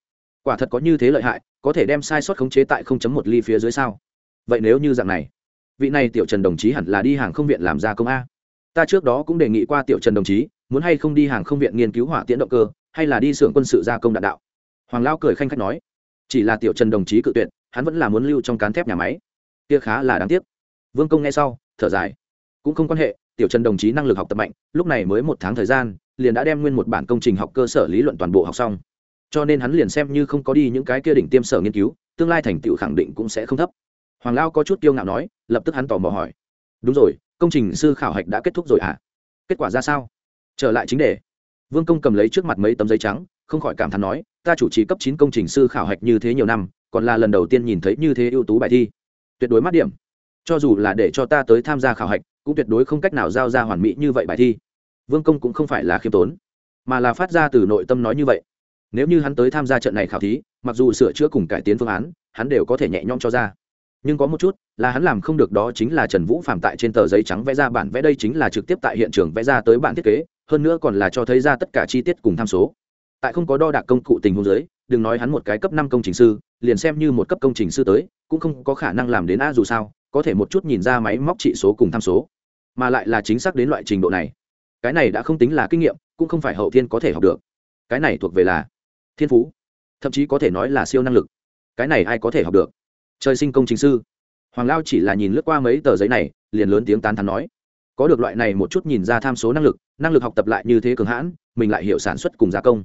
S1: quả thật có như thế lợi hại, có thể đem sai sót khống chế tại 0.1 ly phía dưới sao? Vậy nếu như dạng này, vị này tiểu trần đồng chí hẳn là đi hàng không viện làm gia công a. Ta trước đó cũng đề nghị qua tiểu trần đồng chí, muốn hay không đi hàng không viện nghiên cứu hỏa tiễn động cơ, hay là đi xưởng quân sự gia công đạn đạo? Hoàng lao cười khanh khách nói, chỉ là tiểu trần đồng chí cự tuyệt, hắn vẫn là muốn lưu trong cán thép nhà máy. Kia khá là đáng tiếc. Vương công nghe sau, thở dài. Cũng không quan hệ, tiểu trần đồng chí năng lực học tập mạnh, lúc này mới một tháng thời gian, liền đã đem nguyên một bản công trình học cơ sở lý luận toàn bộ học xong cho nên hắn liền xem như không có đi những cái kia đỉnh tiêm sở nghiên cứu, tương lai thành tựu khẳng định cũng sẽ không thấp. Hoàng lao có chút kiêu ngạo nói, lập tức hắn tò mò hỏi, đúng rồi, công trình sư khảo hạch đã kết thúc rồi à kết quả ra sao? Trở lại chính đề. Vương công cầm lấy trước mặt mấy tấm giấy trắng, không khỏi cảm thán nói, ta chủ trì cấp chín công trình sư khảo hạch như thế nhiều năm, còn là lần đầu tiên nhìn thấy như thế ưu tú bài thi. Tuyệt đối mát điểm. Cho dù là để cho ta tới tham gia khảo hạch, cũng tuyệt đối không cách nào giao ra hoàn mỹ như vậy bài thi. Vương công cũng không phải là khiêm tốn, mà là phát ra từ nội tâm nói như vậy nếu như hắn tới tham gia trận này khảo thí, mặc dù sửa chữa cùng cải tiến phương án, hắn đều có thể nhẹ nhõm cho ra. Nhưng có một chút, là hắn làm không được đó chính là trần vũ phạm tại trên tờ giấy trắng vẽ ra bản vẽ đây chính là trực tiếp tại hiện trường vẽ ra tới bản thiết kế, hơn nữa còn là cho thấy ra tất cả chi tiết cùng tham số. Tại không có đo đạc công cụ tình huống giới đừng nói hắn một cái cấp năm công trình sư, liền xem như một cấp công trình sư tới, cũng không có khả năng làm đến a dù sao, có thể một chút nhìn ra máy móc trị số cùng tham số. Mà lại là chính xác đến loại trình độ này. Cái này đã không tính là kinh nghiệm, cũng không phải hậu thiên có thể học được. Cái này thuộc về là thiên phú, thậm chí có thể nói là siêu năng lực. Cái này ai có thể học được? Trời sinh công trình sư. Hoàng lao chỉ là nhìn lướt qua mấy tờ giấy này, liền lớn tiếng tán thắn nói. Có được loại này một chút nhìn ra tham số năng lực năng lực học tập lại như thế cường hãn, mình lại hiểu sản xuất cùng gia công.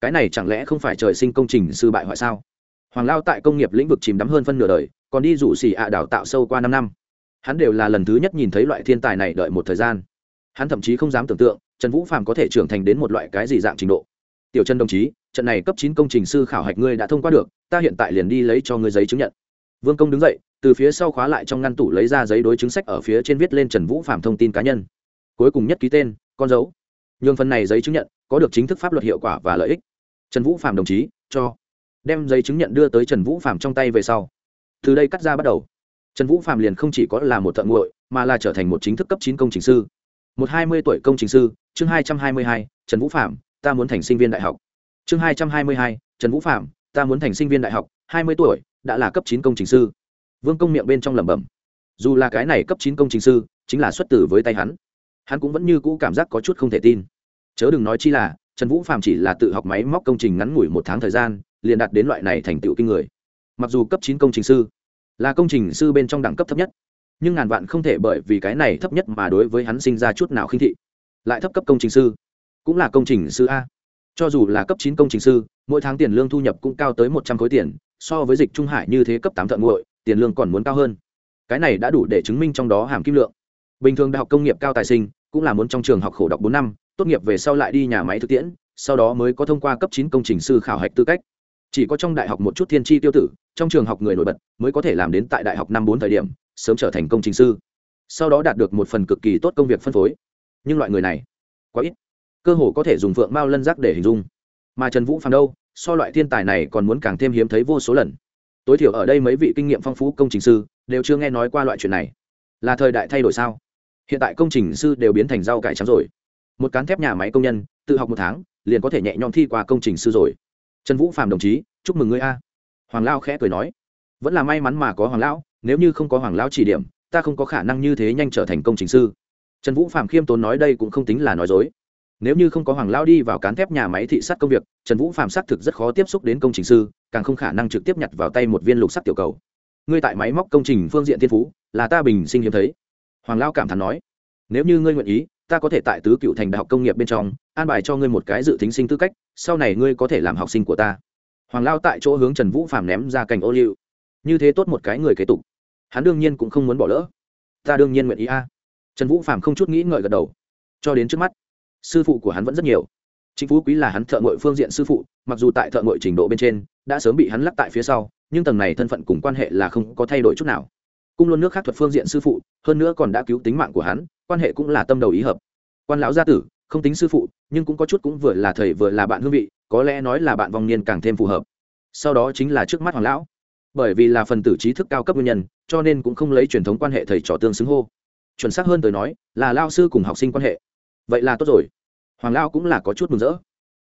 S1: Cái này chẳng lẽ không phải trời sinh công trình sư bại hoại sao? Hoàng lao tại công nghiệp lĩnh vực chìm đắm hơn phân nửa đời, còn đi rủ xì ạ đào tạo sâu qua năm năm. Hắn đều là lần thứ nhất nhìn thấy loại thiên tài này đợi một thời gian. Hắn thậm chí không dám tưởng tượng, trần vũ phàm có thể trưởng thành đến một loại cái gì dạng trình độ tiểu trần đồng chí, trận này cấp chín công trình sư khảo hạch ngươi đã thông qua được, ta hiện tại liền đi lấy cho ngươi giấy chứng nhận. Vương công đứng dậy, từ phía sau khóa lại trong ngăn tủ lấy ra giấy đối chứng sách ở phía trên viết lên trần vũ phạm thông tin cá nhân. Cuối cùng nhất ký tên, con dấu. Nhường phần này giấy chứng nhận, có được chính thức pháp luật hiệu quả và lợi ích. Trần vũ phạm đồng chí, cho. Đem giấy chứng nhận đưa tới trần vũ phạm trong tay về sau. Từ đây cắt ra bắt đầu. Trần vũ phạm liền không chỉ có là một thợ nguội mà là trở thành một chính thức cấp chín công trình sư. Một hai mươi tuổi công trình sư, chương hai trăm hai mươi hai, trần vũ phạm ta muốn thành sinh viên đại học. Chương hai trăm hai mươi hai, trần vũ phạm ta muốn thành sinh viên đại học, hai mươi tuổi, đã là cấp chín công trình sư. Vương công miệng bên trong lẩm bẩm. Dù là cái này cấp chín công trình sư, chính là xuất tử với tay hắn. Hắn cũng vẫn như cũ cảm giác có chút không thể tin. Chớ đừng nói chi là, trần vũ phạm chỉ là tự học máy móc công trình ngắn ngủi một tháng thời gian, liền đạt đến loại này thành tựu kinh người. Mặc dù cấp chín công trình sư là công trình sư bên trong đẳng cấp thấp nhất, nhưng ngàn vạn không thể bởi vì cái này thấp nhất mà đối với hắn sinh ra chút nào khinh thị. Lại thấp cấp công trình sư cũng là công trình sư a. Cho dù là cấp chín công trình sư, mỗi tháng tiền lương thu nhập cũng cao tới một trăm khối tiền, so với dịch trung hải như thế cấp tám thợ nguội, tiền lương còn muốn cao hơn. Cái này đã đủ để chứng minh trong đó hàm kim lượng. Bình thường đại học công nghiệp cao tài sinh, cũng là muốn trong trường học khổ đọc bốn năm, tốt nghiệp về sau lại đi nhà máy thực tiễn, sau đó mới có thông qua cấp chín công trình sư khảo hạch tư cách. Chỉ có trong đại học một chút thiên tri tiêu tử, trong trường học người nổi bật mới có thể làm đến tại đại học năm bốn thời điểm, sớm trở thành công trình sư. Sau đó đạt được một phần cực kỳ tốt công việc phân phối. Nhưng loại người này quá ít cơ hồ có thể dùng phượng mao lân giác để hình dung. Mà trần vũ phàm đâu, so loại thiên tài này còn muốn càng thêm hiếm thấy vô số lần. Tối thiểu ở đây mấy vị kinh nghiệm phong phú công trình sư đều chưa nghe nói qua loại chuyện này. Là thời đại thay đổi sao? Hiện tại công trình sư đều biến thành rau cải trắng rồi. Một cán thép nhà máy công nhân, tự học một tháng, liền có thể nhẹ nhõm thi qua công trình sư rồi. Trần vũ phạm đồng chí, chúc mừng ngươi a. Hoàng lao khẽ cười nói. Vẫn là may mắn mà có hoàng lão, nếu như không có hoàng lão chỉ điểm, ta không có khả năng như thế nhanh trở thành công trình sư. Trần vũ phạm khiêm tốn nói đây cũng không tính là nói dối nếu như không có hoàng lao đi vào cán thép nhà máy thị sát công việc, trần vũ phạm xác thực rất khó tiếp xúc đến công trình sư, càng không khả năng trực tiếp nhặt vào tay một viên lục sắc tiểu cầu. Ngươi tại máy móc công trình phương diện thiên phú, là ta bình sinh hiếm thấy. Hoàng lao cảm thán nói, nếu như ngươi nguyện ý, ta có thể tại tứ cựu thành đại học công nghiệp bên trong, an bài cho ngươi một cái dự tính sinh tư cách, sau này ngươi có thể làm học sinh của ta. Hoàng lao tại chỗ hướng trần vũ phạm ném ra cành ô liu. Như thế tốt một cái người kế tục, hắn đương nhiên cũng không muốn bỏ lỡ. Ta đương nhiên nguyện ý a. Trần vũ phạm không chút nghĩ ngợi gật đầu. Cho đến trước mắt sư phụ của hắn vẫn rất nhiều. Chính phú quý là hắn thợ ngội phương diện sư phụ, mặc dù tại thợ ngội trình độ bên trên, đã sớm bị hắn lắc tại phía sau, nhưng tầng này thân phận cùng quan hệ là không có thay đổi chút nào. Cung luôn nước khác thuật phương diện sư phụ, hơn nữa còn đã cứu tính mạng của hắn, quan hệ cũng là tâm đầu ý hợp. Quan lão gia tử, không tính sư phụ, nhưng cũng có chút cũng vừa là thầy vừa là bạn hương vị, có lẽ nói là bạn vong niên càng thêm phù hợp. Sau đó chính là trước mắt hoàng lão. Bởi vì là phần tử trí thức cao cấp nguyên nhân, cho nên cũng không lấy truyền thống quan hệ thầy trò tương xứng hô. Chuẩn xác hơn tới nói, là lao sư cùng học sinh quan hệ vậy là tốt rồi. Hoàng lao cũng là có chút mừng rỡ.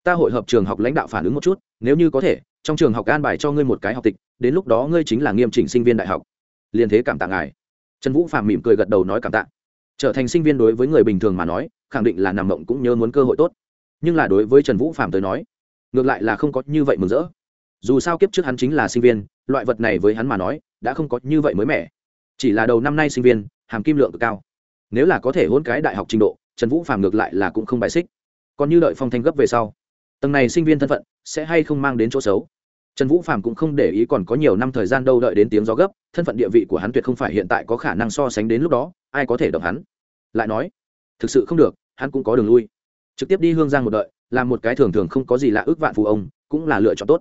S1: Ta hội hợp trường học lãnh đạo phản ứng một chút, nếu như có thể, trong trường học an bài cho ngươi một cái học tịch, đến lúc đó ngươi chính là nghiêm chỉnh sinh viên đại học. Liền thế cảm tạ ngài. Trần vũ phạm mỉm cười gật đầu nói cảm tạ. Trở thành sinh viên đối với người bình thường mà nói, khẳng định là nằm mộng cũng nhớ muốn cơ hội tốt. Nhưng là đối với trần vũ phạm tới nói, ngược lại là không có như vậy mừng rỡ. Dù sao kiếp trước hắn chính là sinh viên, loại vật này với hắn mà nói, đã không có như vậy mới mẻ. Chỉ là đầu năm nay sinh viên, hàm kim lượng cực cao. Nếu là có thể hôn cái đại học trình độ trần vũ phàm ngược lại là cũng không bài xích. Còn như đợi phong thanh gấp về sau, tầng này sinh viên thân phận sẽ hay không mang đến chỗ xấu? Trần vũ phàm cũng không để ý còn có nhiều năm thời gian đâu đợi đến tiếng gió gấp, thân phận địa vị của hắn tuyệt không phải hiện tại có khả năng so sánh đến lúc đó, ai có thể động hắn? Lại nói, thực sự không được, hắn cũng có đường lui. Trực tiếp đi hương giang một đợi làm một cái thường thường không có gì lạ ước vạn phù ông, cũng là lựa chọn tốt.